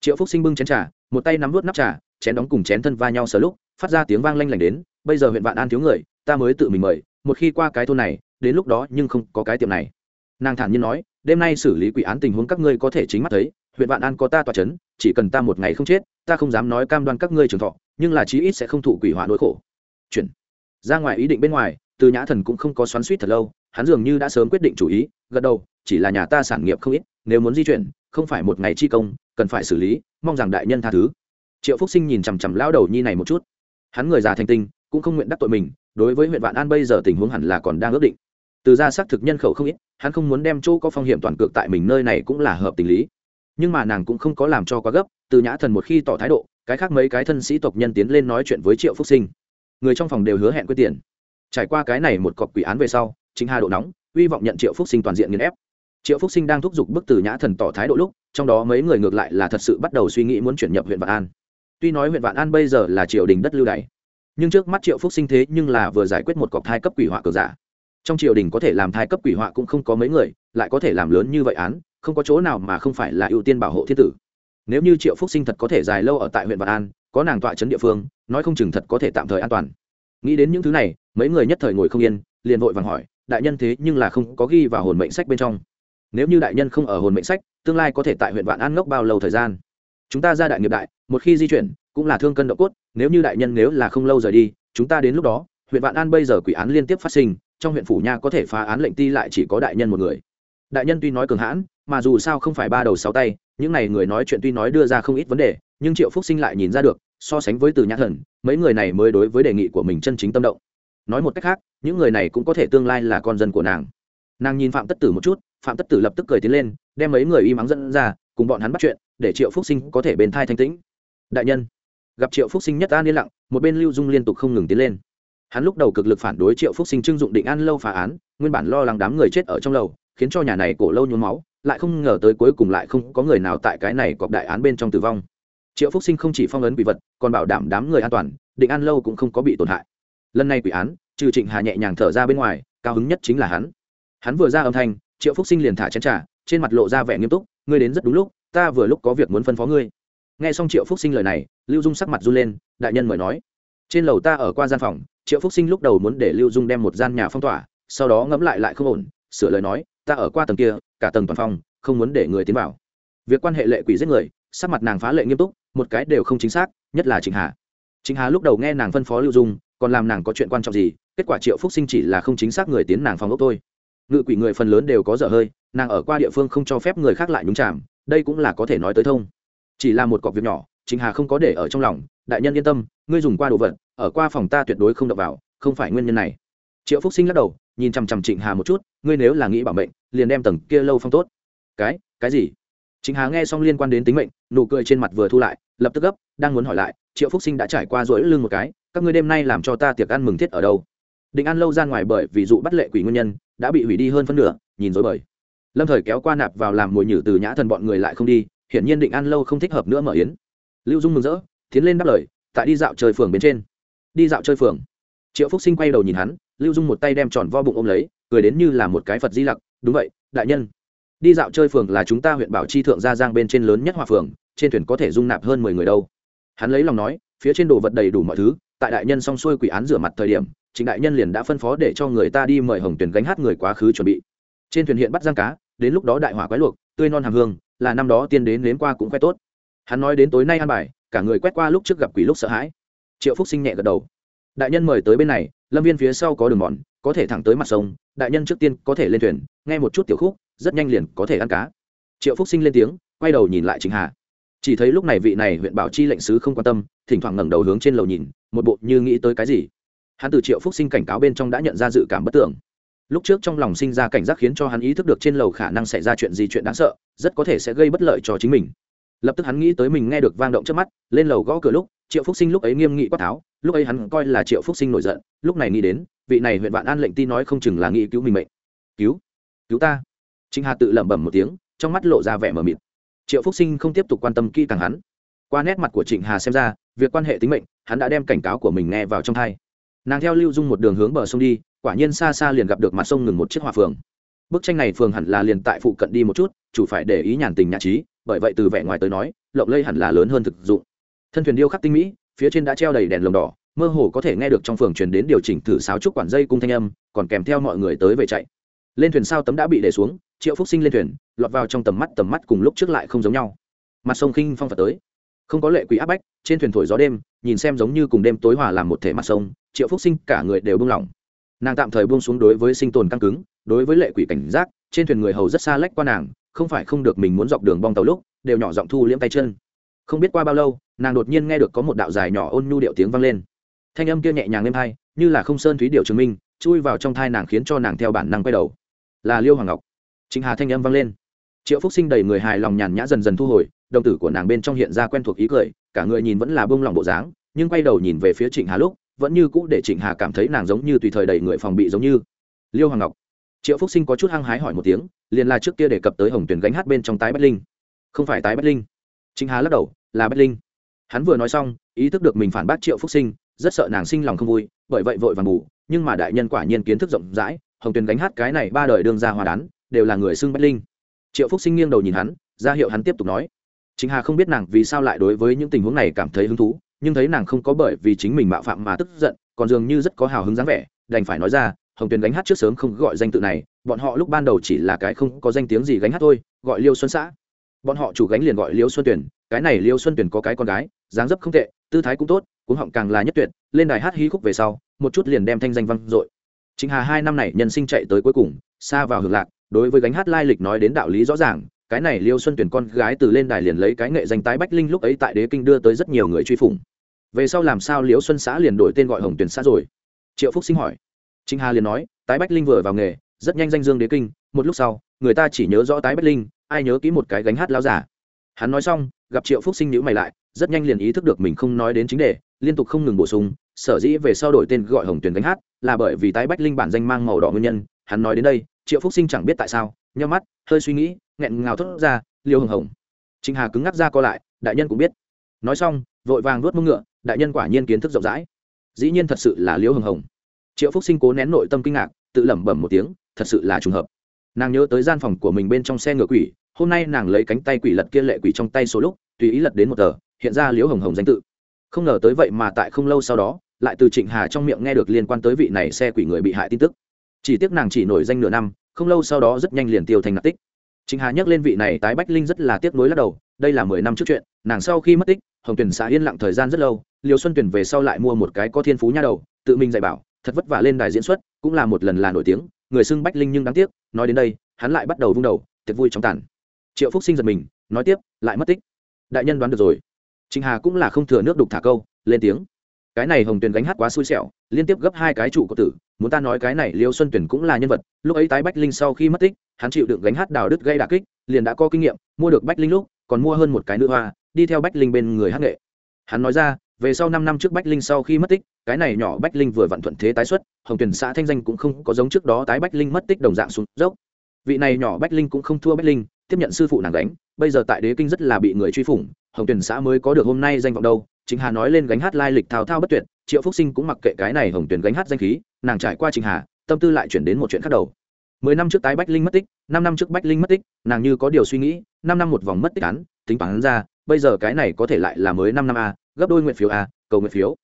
Triệu phúc sinh bưng chén trà, một tay nắm vút nắp trà, chén đóng cùng chén thân va nhau sờ lúc, phát ra tiếng vang lanh lảnh đến bây giờ huyện vạn an thiếu người, ta mới tự mình mời, một khi qua cái thôn này, đến lúc đó nhưng không có cái tiệm này. Nàng thản nhiên nói, đêm nay xử lý quỷ án tình huống các ngươi có thể chính mắt thấy, huyện vạn an có ta tòa c h ấ n chỉ cần ta một ngày không chết, ta không dám nói cam đoan các ngươi trường thọ, nhưng là chí ít sẽ không thụ quỷ hỏa nỗi khổ. Chuyển. Ra ngoài ý định bên ngoài, từ nhã thần cũng không có xoắn suýt thật lâu, hắn dường như đã sớm quyết định chủ ý, gật đầu, chỉ là nhà ta sản nghiệp không ít, nếu muốn di chuyển, không phải một ngày chi công, cần phải xử lý, mong rằng đại nhân tha thứ. Triệu phúc sinh nhìn chằm chằm lao đầu nhi này một chút hắn người già thành tinh, cũng không nguyện đắc tội mình, đối với huyện vạn an bây giờ tình huống hẳn là còn đang ước định. Từ ra xác thực nhân khẩu không ít, hắn không muốn đem chỗ có phong hiểm toàn cược tại mình nơi này cũng là hợp tình lý. Nhưng mà nàng cũng không có làm cho quá gấp, từ nhã thần một khi tỏ thái độ, cái khác mấy cái thân sĩ tộc nhân tiến lên nói chuyện với triệu phúc sinh. Người trong phòng đều hứa hẹn quyết tiền. Trải qua cái này một cọc quỷ án về sau, chính hà độ nóng, hy vọng nhận triệu phúc sinh toàn diện nghiền ép. Triệu phúc sinh đang thúc giục bức từ nhã thần tỏ thái độ lúc, trong đó mấy người ngược lại là thật sự bắt đầu suy nghĩ muốn chuyển nhập huyện vạn an tuy nói huyện vạn an bây giờ là triều đình đất lưu đày, nhưng trước mắt triệu phúc sinh thế nhưng là vừa giải quyết một cọc thai cấp quỷ họa cờ giả. Trong triều đình có thể làm thai cấp quỷ họa cũng không có mấy người, lại có thể làm lớn như vậy án, không có chỗ nào mà không phải là ưu tiên bảo hộ thiên tử. Nếu như triệu phúc sinh thật có thể dài lâu ở tại huyện vạn an, có nàng tọa trấn địa phương, nói không chừng thật có thể tạm thời an toàn. Nghĩ đến những thứ này, mấy người nhất thời ngồi không yên, liền vội vàng hỏi, đại nhân thế nhưng là không có ghi vào hồn mệnh sách bên trong. Nếu như đại nhân không ở hồn mệnh sách, tương lai có thể tại huyện vạn an ngốc bao lâu thời gian? Chúng ta ra đại nghiệp đại, một khi di chuyển, cũng là thương cân độ cốt, nếu như đại nhân nếu là không lâu rời đi, chúng ta đến lúc đó, huyện vạn an bây giờ quỷ án liên tiếp phát sinh, trong huyện phủ nha có thể phá án lệnh ti lại chỉ có đại nhân một người. Đại nhân tuy nói cường hãn, mà dù sao không phải ba đầu sáu tay, những n à y người nói chuyện tuy nói đưa ra không ít vấn đề, nhưng triệu phúc sinh lại nhìn ra được, so sánh với từ nhã thần, mấy người này mới đối với đề nghị của mình chân chính tâm động. Nói một cách khác, những người này cũng có thể tương lai là con dân của nàng. Nàng nhìn phạm tất tử một chút, phạm tất tử lập tức cười tiến lên, đem mấy người y mắng dẫn ra, cùng bọn hắn bắt chuyện để triệu phúc sinh có thể bên thai thanh tĩnh. Đại nhân, gặp triệu phúc sinh nhất an yên lặng, một bên lưu dung liên tục không ngừng tiến lên. Hắn lúc đầu cực lực phản đối triệu phúc sinh trưng dụng định an lâu phá án, nguyên bản lo lắng đám người chết ở trong lầu, khiến cho nhà này cổ lâu nhuốm máu, lại không ngờ tới cuối cùng lại không có người nào tại cái này cọp đại án bên trong tử vong. Triệu phúc sinh không chỉ phong ấn quỷ vật, còn bảo đảm đám người an toàn, định an lâu cũng không có bị tổn hại. Lần này quỷ án, trừ trịnh hà nhẹ nhàng thở ra bên ngoài, cao hứng nhất chính là hắn. Hắn vừa ra âm thanh, triệu phúc sinh liền thả chén trả trên mặt lộ ra vẻ nghiêm túc, ngươi đến rất đúng lúc ta vừa lúc có việc muốn phân phó ngươi. Nghe xong triệu phúc sinh lời này, lưu dung sắc mặt run lên, đại nhân mời nói. Trên lầu ta ở qua gian phòng, triệu phúc sinh lúc đầu muốn để lưu dung đem một gian nhà phong tỏa, sau đó ngẫm lại lại không ổn, sửa lời nói, ta ở qua tầng kia, cả tầng toàn phòng, không muốn để người tiến vào. Việc quan hệ lệ quỷ giết người, sắc mặt nàng phá lệ nghiêm túc, một cái đều không chính xác, nhất là trịnh hà. Trịnh hà lúc đầu nghe nàng phân phó lưu dung, còn làm nàng có chuyện quan trọng gì, kết quả triệu phúc sinh chỉ là không chính xác người tiến nàng phòng ốc thôi. Ngự quỷ người phần lớn đều có dở hơi, nàng ở qua địa phương không cho phép người khác lại nhúng chạm đây cũng là có thể nói tới thông. Chỉ là một cọc việc nhỏ trịnh hà không có để ở trong lòng, đại nhân yên tâm, ngươi dùng qua đồ vật, ở qua phòng ta tuyệt đối không đập vào, không phải nguyên nhân này. Triệu phúc sinh lắc đầu, nhìn chằm chằm trịnh hà một chút, ngươi nếu là nghĩ bảo mệnh, liền đem tầng kia lâu phong tốt. Cái cái gì? Trịnh hà nghe xong liên quan đến tính mệnh, nụ cười trên mặt vừa thu lại, lập tức gấp, đang muốn hỏi lại, triệu phúc sinh đã trải qua rỗi lưng một cái, các ngươi đêm nay làm cho ta tiệc ăn mừng thiết ở đâu? Định ăn lâu ra ngoài bởi vì dụ bắt lệ quỷ nguyên nhân, đã bị hủy đi hơn phân nửa, nhìn dối bời lâm thời kéo qua nạp vào làm mồi nhử từ nhã thần bọn người lại không đi, hiển nhiên định ăn lâu không thích hợp nữa mở yến. Lưu dung mừng rỡ, tiến lên đáp lời, tại đi dạo chơi phường bên trên. Đi dạo chơi phường. Triệu phúc sinh quay đầu nhìn hắn, lưu dung một tay đem tròn vo bụng ôm lấy, cười đến như là một cái phật di lặc, đúng vậy, đại nhân. Đi dạo chơi phường là chúng ta huyện bảo chi thượng gia giang bên trên lớn nhất hòa phường, trên thuyền có thể dung nạp hơn mười người đâu. Hắn lấy lòng nói, phía trên đồ vật đầy đủ mọi thứ, tại đại nhân xong xuôi quỷ án rửa mặt thời điểm, chính đại nhân liền đã phân phó để cho người ta đi mời hồng tuyển gánh hát người quá khứ chuẩn bị. Trên thuyền hiện bắt giang cá đến lúc đó đại hỏa quái luộc, tươi non hàm hương, là năm đó tiên đến đến qua cũng khoe tốt. Hắn nói đến tối nay ăn bài, cả người quét qua lúc trước gặp quỷ lúc sợ hãi. Triệu phúc sinh nhẹ gật đầu. Đại nhân mời tới bên này, lâm viên phía sau có đường mòn, có thể thẳng tới mặt sông, đại nhân trước tiên có thể lên thuyền, nghe một chút tiểu khúc, rất nhanh liền có thể ăn cá. Triệu phúc sinh lên tiếng, quay đầu nhìn lại chính hà. Chỉ thấy lúc này vị này huyện bảo chi lệnh sứ không quan tâm, thỉnh thoảng ngẩng đầu hướng trên lầu nhìn, một bộ như nghĩ tới cái gì. Hắn từ triệu phúc sinh cảnh cáo bên trong đã nhận ra dự cảm bất tưởng lúc trước trong lòng sinh ra cảnh giác khiến cho hắn ý thức được trên lầu khả năng xảy ra chuyện gì chuyện đáng sợ, rất có thể sẽ gây bất lợi cho chính mình. Lập tức hắn nghĩ tới mình nghe được vang động trước mắt, lên lầu gõ cửa lúc, triệu phúc sinh lúc ấy nghiêm nghị quát tháo, lúc ấy hắn coi là triệu phúc sinh nổi giận, lúc này nghĩ đến, vị này huyện vạn an lệnh ti nói không chừng là nghĩ cứu mình mệnh. Cứu? Cứu ta? Trịnh hà tự lẩm bẩm một tiếng, trong mắt lộ ra vẻ mờ mịt. Triệu phúc sinh không tiếp tục quan tâm kỹ càng hắn. Qua nét mặt của trịnh hà xem ra, việc quan hệ tính mệnh, hắn đã đem cảnh cáo của mình nghe vào trong thai nàng theo lưu dung một đường hướng bờ sông đi quả nhiên xa xa liền gặp được mặt sông ngừng một chiếc hòa phường. Bức tranh này phường hẳn là liền tại phụ cận đi một chút, chủ phải để ý nhàn tình nhã trí, bởi vậy từ vẻ ngoài tới nói, lộng lây hẳn là lớn hơn thực dụng. Thân thuyền điêu khắc tinh mỹ, phía trên đã treo đầy đèn lồng đỏ, mơ hồ có thể nghe được trong phường truyền đến điều chỉnh thử sáo trúc quản dây cung thanh âm, còn kèm theo mọi người tới về chạy. Lên thuyền sao tấm đã bị để xuống, triệu phúc sinh lên thuyền, lọt vào trong tầm mắt tầm mắt cùng lúc trước lại không giống nhau. Mặt sông khinh phong phật tới. Không có lệ quỷ áp bách, trên thuyền thổi gió đêm, nhìn xem giống như cùng đêm tối hòa làm một thể mặt sông, triệu phúc sinh cả người đều buông lỏng nàng tạm thời buông xuống đối với sinh tồn căng cứng, đối với lệ quỷ cảnh giác, trên thuyền người hầu rất xa lách qua nàng, không phải không được mình muốn dọc đường bong tàu lúc, đều nhỏ giọng thu liễm tay chân. Không biết qua bao lâu, nàng đột nhiên nghe được có một đạo dài nhỏ ôn nhu điệu tiếng vang lên. Thanh âm kia nhẹ nhàng êm thai như là không sơn thúy điệu chứng minh, chui vào trong thai nàng khiến cho nàng theo bản năng quay đầu. Là liêu hoàng ngọc. Chính hà thanh âm vang lên. Triệu phúc sinh đầy người hài lòng nhàn nhã dần dần thu hồi, đồng tử của nàng bên trong hiện ra quen thuộc ý cười, cả người nhìn vẫn là bông lòng bộ dáng, nhưng quay đầu nhìn về phía trịnh hà lúc vẫn như cũ để trịnh hà cảm thấy nàng giống như tùy thời đầy người phòng bị giống như. Liêu hoàng ngọc. Triệu phúc sinh có chút hăng hái hỏi một tiếng, liền là trước kia đề cập tới hồng tuyển gánh hát bên trong tái bách linh. Không phải tái bách linh. Trịnh hà lắc đầu, là bách linh. Hắn vừa nói xong, ý thức được mình phản bác triệu phúc sinh, rất sợ nàng sinh lòng không vui, bởi vậy vội vàng ngủ, nhưng mà đại nhân quả nhiên kiến thức rộng rãi, hồng tuyền gánh hát cái này ba đời đương ra hòa đán, đều là người xưng bách linh. Triệu phúc sinh nghiêng đầu nhìn hắn, ra hiệu hắn tiếp tục nói. Chính hà không biết nàng vì sao lại đối với những tình huống này cảm thấy hứng thú nhưng thấy nàng không có bởi vì chính mình mạo phạm mà tức giận, còn dường như rất có hào hứng dáng vẻ, đành phải nói ra, hồng tuyền gánh hát trước sớm không gọi danh tự này, bọn họ lúc ban đầu chỉ là cái không có danh tiếng gì gánh hát thôi, gọi liêu xuân xã. Bọn họ chủ gánh liền gọi liêu xuân tuyển cái này liêu xuân tuyển có cái con gái, dáng dấp không tệ, tư thái cũng tốt cũng họng càng là nhất tuyệt, lên đài hát hí khúc về sau, một chút liền đem thanh danh vang dội. Chính hà hai năm này nhân sinh chạy tới cuối cùng, xa vào hưởng lạc, đối với gánh hát lai lịch nói đến đạo lý rõ ràng cái này liêu xuân tuyển con gái từ lên đài liền lấy cái nghệ danh tái bách linh lúc ấy tại đế kinh đưa tới rất nhiều người truy phủng. Về sau làm sao liễu xuân xã liền đổi tên gọi hồng tuyển xã rồi? Triệu phúc sinh hỏi. Chính hà liền nói, tái bách linh vừa vào nghề, rất nhanh danh dương đế kinh, một lúc sau, người ta chỉ nhớ rõ tái bách linh, ai nhớ ký một cái gánh hát lao giả. Hắn nói xong, gặp triệu phúc sinh nhữ mày lại, rất nhanh liền ý thức được mình không nói đến chính đề, liên tục không ngừng bổ sung, sở dĩ về sau đổi tên gọi hồng tuyển gánh hát, là bởi vì tái bách linh bản danh mang màu đỏ nguyên nhân. Hắn nói đến đây, triệu phúc sinh chẳng biết tại sao nhau mắt, hơi suy nghĩ nghẹn ngào thốt ra, liêu hồng hồng. Trịnh hà cứng ngắc ra co lại, đại nhân cũng biết. Nói xong, vội vàng nuốt mông ngựa, đại nhân quả nhiên kiến thức rộng rãi. Dĩ nhiên thật sự là liêu hồng hồng. Triệu phúc sinh cố nén nội tâm kinh ngạc, tự lẩm bẩm một tiếng, thật sự là trùng hợp. Nàng nhớ tới gian phòng của mình bên trong xe ngựa quỷ, hôm nay nàng lấy cánh tay quỷ lật kia lệ quỷ trong tay số lúc, tùy ý lật đến một tờ, hiện ra liễu hồng hồng danh tự. Không ngờ tới vậy mà tại không lâu sau đó, lại từ trịnh hà trong miệng nghe được liên quan tới vị này xe quỷ người bị hại tin tức. Chỉ tiếc nàng chỉ nổi danh nửa năm, không lâu sau đó rất nhanh liền tiêu thành nạp tích. Trịnh Hà nhắc lên vị này tái Bách Linh rất là tiếc nuối lắc đầu, đây là mười năm trước chuyện, nàng sau khi mất tích, Hồng Tuyển xã yên lặng thời gian rất lâu, Liêu Xuân Tuyển về sau lại mua một cái có thiên phú nha đầu, tự mình dạy bảo, thật vất vả lên đài diễn xuất, cũng là một lần là nổi tiếng, người xưng Bách Linh nhưng đáng tiếc, nói đến đây, hắn lại bắt đầu vung đầu, tiệc vui trong tàn. Triệu Phúc Sinh giật mình, nói tiếp, lại mất tích. Đại nhân đoán được rồi. Trịnh Hà cũng là không thừa nước đục thả câu, lên tiếng. Cái này Hồng Tuyền gánh hát quá xui xẻo, liên tiếp gấp hai cái trụ của tử, muốn ta nói cái này Liêu Xuân Tuyển cũng là nhân vật, lúc ấy tái Bách Linh sau khi mất tích, hắn chịu đựng gánh hát đào đứt gây đả kích, liền đã có kinh nghiệm mua được bách linh lúc còn mua hơn một cái nữ hoa đi theo bách linh bên người hát nghệ. Hắn nói ra về sau năm năm trước bách linh sau khi mất tích cái này nhỏ bách linh vừa vặn thuận thế tái xuất hồng tuyển xã thanh danh cũng không có giống trước đó tái bách linh mất tích đồng dạng xuống dốc. Vị này nhỏ bách linh cũng không thua bách linh tiếp nhận sư phụ nàng đánh bây giờ tại đế kinh rất là bị người truy phủng hồng tuyển xã mới có được hôm nay danh vọng đâu chính hà nói lên gánh hát lai lịch thao thao bất tuyệt, triệu phúc sinh cũng mặc kệ cái này hồng tuyển gánh hát danh khí, nàng trải qua Trịnh hà, tâm tư lại chuyển đến một chuyện khác đầu. Mười năm trước tái bách linh mất tích, năm năm trước bách linh mất tích, nàng như có điều suy nghĩ, năm năm một vòng mất tích án, tính toán ra, bây giờ cái này có thể lại là mới năm năm a, gấp đôi nguyện phiếu a, cầu nguyện phiếu.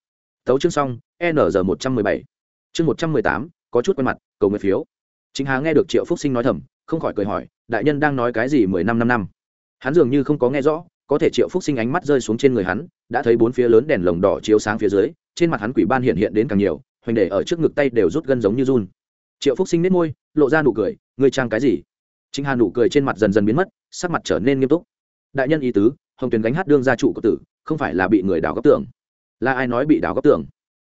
Tấu chương xong, n giờ một trăm mười bảy. Chương một trăm mười tám, có chút quen mặt, cầu nguyện phiếu. Chính hà nghe được triệu phúc sinh nói thầm, không khỏi cười hỏi, đại nhân đang nói cái gì mười năm năm năm? Hắn dường như không có nghe rõ có thể triệu phúc sinh ánh mắt rơi xuống trên người hắn, đã thấy bốn phía lớn đèn lồng đỏ chiếu sáng phía dưới, trên mặt hắn quỷ ban hiện hiện đến càng nhiều, hoành để ở trước ngực tay đều rút gân giống như run. Triệu phúc sinh nết môi, lộ ra nụ cười, ngươi trang cái gì? Chính hà nụ cười trên mặt dần dần biến mất, sắc mặt trở nên nghiêm túc. Đại nhân ý tứ, hồng tuyền gánh hát đương gia trụ của tử, không phải là bị người đào góc tưởng. Là ai nói bị đào góc tưởng?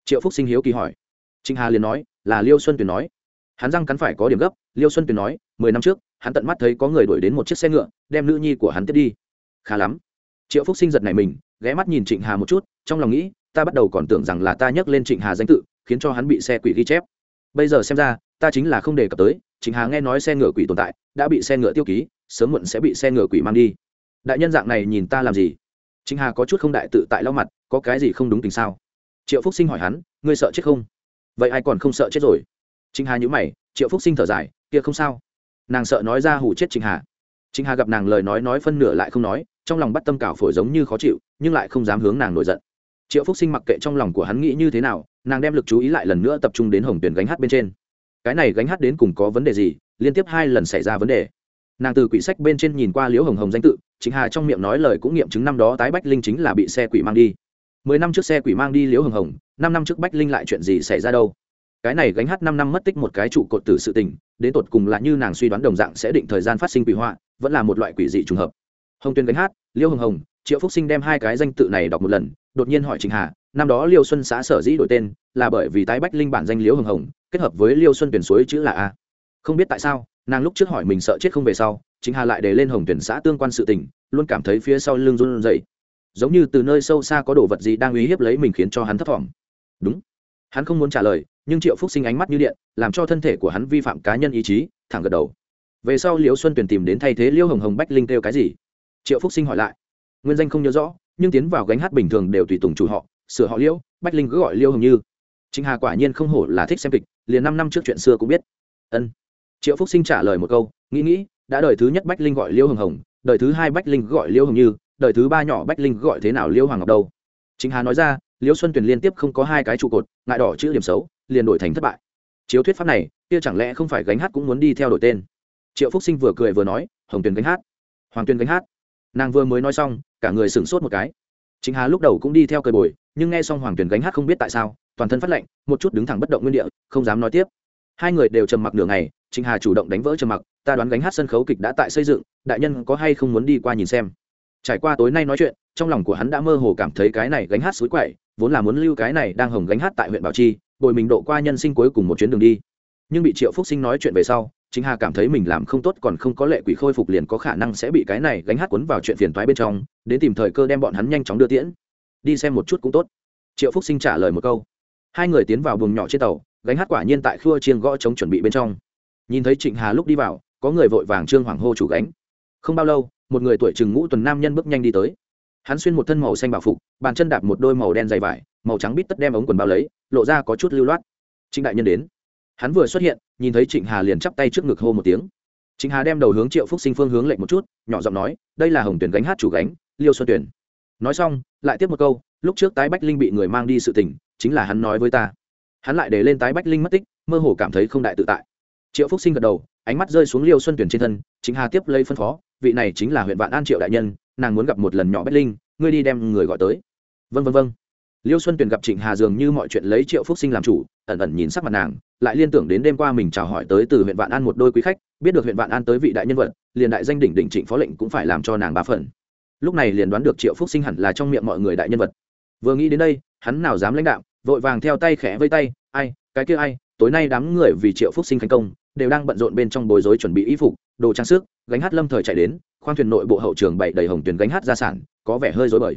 Triệu phúc sinh hiếu kỳ hỏi. Chính hà liền nói, là liêu xuân tuyền nói. Hắn răng cắn phải có điểm gấp, liêu xuân tuyền nói, mười năm trước, hắn tận mắt thấy có người đuổi đến một chiếc xe ngựa, đem nữ nhi của hắn tiếp đi khá lắm. Triệu phúc sinh giật này mình, ghé mắt nhìn trịnh hà một chút, trong lòng nghĩ, ta bắt đầu còn tưởng rằng là ta nhắc lên trịnh hà danh tự, khiến cho hắn bị xe quỷ ghi chép. Bây giờ xem ra, ta chính là không đề cập tới, trịnh hà nghe nói xe ngựa quỷ tồn tại, đã bị xe ngựa tiêu ký, sớm muộn sẽ bị xe ngựa quỷ mang đi. Đại nhân dạng này nhìn ta làm gì? Trịnh hà có chút không đại tự tại lau mặt, có cái gì không đúng tình sao? Triệu phúc sinh hỏi hắn, ngươi sợ chết không? Vậy ai còn không sợ chết rồi? Trịnh hà nhữ mày, triệu phúc sinh thở dài, kia không sao. Nàng sợ nói ra hủ chết trịnh hà chính hà gặp nàng lời nói nói phân nửa lại không nói, trong lòng bắt tâm cảo phổi giống như khó chịu, nhưng lại không dám hướng nàng nổi giận. Triệu phúc sinh mặc kệ trong lòng của hắn nghĩ như thế nào, nàng đem lực chú ý lại lần nữa tập trung đến hồng tuyển gánh hát bên trên. Cái này gánh hát đến cùng có vấn đề gì? Liên tiếp hai lần xảy ra vấn đề. Nàng từ quỷ sách bên trên nhìn qua liễu hồng hồng danh tự, chính hà trong miệng nói lời cũng nghiệm chứng năm đó tái bách linh chính là bị xe quỷ mang đi. Mười năm trước xe quỷ mang đi liễu hồng hồng, năm năm trước bách linh lại chuyện gì xảy ra đâu? Cái này gánh hát năm năm mất tích một cái trụ cột tử sự tình, đến tột cùng là như nàng suy đoán đồng dạng sẽ định thời gian phát sinh quỷ họa vẫn là một loại quỷ dị trùng hợp. Hồng tuyên gánh hát, Liêu hồng hồng, triệu phúc sinh đem hai cái danh tự này đọc một lần, đột nhiên hỏi trình hà, năm đó liêu xuân xã sở dĩ đổi tên là bởi vì tái bách linh bản danh Liêu hồng hồng, kết hợp với liêu xuân tuyển suối chữ là a. Không biết tại sao, nàng lúc trước hỏi mình sợ chết không về sau chính hà lại để lên hồng tuyển xã tương quan sự tình, luôn cảm thấy phía sau lưng run rẩy. Giống như từ nơi sâu xa có đồ vật gì đang uy hiếp lấy mình khiến cho hắn thất vọng đúng. Hắn không muốn trả lời, nhưng triệu phúc sinh ánh mắt như điện, làm cho thân thể của hắn vi phạm cá nhân ý chí, thẳng gật đầu về sau liễu xuân tuyển tìm đến thay thế liễu hồng hồng bách linh kêu cái gì? Triệu phúc sinh hỏi lại. Nguyên danh không nhớ rõ, nhưng tiến vào gánh hát bình thường đều tùy tùng chủ họ, sửa họ liễu, bách linh cứ gọi Liễu hồng như. Trịnh hà quả nhiên không hổ là thích xem kịch, liền năm năm trước chuyện xưa cũng biết. Ân. Triệu phúc sinh trả lời một câu, nghĩ nghĩ, đã đời thứ nhất bách linh gọi Liễu hồng hồng, đời thứ hai bách linh gọi Liễu hồng như, đời thứ ba nhỏ bách linh gọi thế nào Liễu hoàng ngọc đâu? Trịnh hà nói ra, Liễu xuân tuyền liên tiếp không có hai cái trụ cột, ngại đỏ chữ điểm xấu, liền đổi thành thất bại. Chiếu thuyết pháp này, kia chẳng lẽ không phải gánh hát cũng muốn đi theo đổi tên? Triệu phúc sinh vừa cười vừa nói, hồng tuyền gánh hát. Hoàng tuyền gánh hát. Nàng vừa mới nói xong, cả người sửng sốt một cái. Chính hà lúc đầu cũng đi theo cười bồi, nhưng nghe xong hoàng tuyền gánh hát không biết tại sao, toàn thân phát lệnh một chút đứng thẳng bất động nguyên địa, không dám nói tiếp. Hai người đều trầm mặc nửa ngày, chính hà chủ động đánh vỡ trầm mặc, ta đoán gánh hát sân khấu kịch đã tại xây dựng, đại nhân có hay không muốn đi qua nhìn xem? Trải qua tối nay nói chuyện, trong lòng của hắn đã mơ hồ cảm thấy cái này gánh hát suối quậy, vốn là muốn lưu cái này đang hồng gánh hát tại huyện bảo chi, bồi mình độ qua nhân sinh cuối cùng một chuyến đường đi. Nhưng bị triệu phúc sinh nói chuyện về sau chính hà cảm thấy mình làm không tốt còn không có lệ quỷ khôi phục liền có khả năng sẽ bị cái này gánh hát cuốn vào chuyện phiền toái bên trong, đến tìm thời cơ đem bọn hắn nhanh chóng đưa tiễn. Đi xem một chút cũng tốt. Triệu phúc sinh trả lời một câu. Hai người tiến vào buồng nhỏ trên tàu, gánh hát quả nhiên tại khua chiên gõ chống chuẩn bị bên trong. Nhìn thấy trịnh hà lúc đi vào, có người vội vàng trương hoàng hô chủ gánh. Không bao lâu, một người tuổi chừng ngũ tuần nam nhân bước nhanh đi tới. Hắn xuyên một thân màu xanh bảo phục, bàn chân đạp một đôi màu đen dày vải, màu trắng bít tất đem ống quần bao lấy, lộ ra có chút lưu loát. Trịnh đại nhân đến hắn vừa xuất hiện, nhìn thấy trịnh hà liền chắp tay trước ngực hô một tiếng. Trịnh hà đem đầu hướng triệu phúc sinh phương hướng lệnh một chút, nhỏ giọng nói, đây là hồng tuyển gánh hát chủ gánh, liêu xuân tuyển nói xong, lại tiếp một câu, lúc trước tái bách linh bị người mang đi sự tình, chính là hắn nói với ta. Hắn lại để lên tái bách linh mất tích, mơ hồ cảm thấy không đại tự tại. Triệu phúc sinh gật đầu, ánh mắt rơi xuống liêu xuân tuyển trên thân chính hà tiếp lấy phân phó, vị này chính là huyện vạn an triệu đại nhân, nàng muốn gặp một lần nhỏ bách linh, ngươi đi đem người gọi tới. Vân vân vân liêu xuân tuyền gặp trịnh hà dường như mọi chuyện lấy triệu phúc sinh làm chủ, ẩn ẩn nhìn sắc mặt nàng, lại liên tưởng đến đêm qua mình chào hỏi tới từ huyện vạn an một đôi quý khách, biết được huyện vạn an tới vị đại nhân vật, liền đại danh đỉnh đỉnh trịnh phó lệnh cũng phải làm cho nàng ba phần. Lúc này liền đoán được triệu phúc sinh hẳn là trong miệng mọi người đại nhân vật. Vừa nghĩ đến đây, hắn nào dám lãnh đạo vội vàng theo tay khẽ vây tay, ai, cái kia ai, tối nay đám người vì triệu phúc sinh thành công, đều đang bận rộn bên trong bối rối chuẩn bị y phục, đồ trang sức, gánh hát lâm thời chạy đến, khoang thuyền nội bộ hậu trường bày đầy hồng tuyển gánh hát gia sản, có vẻ hơi rối bời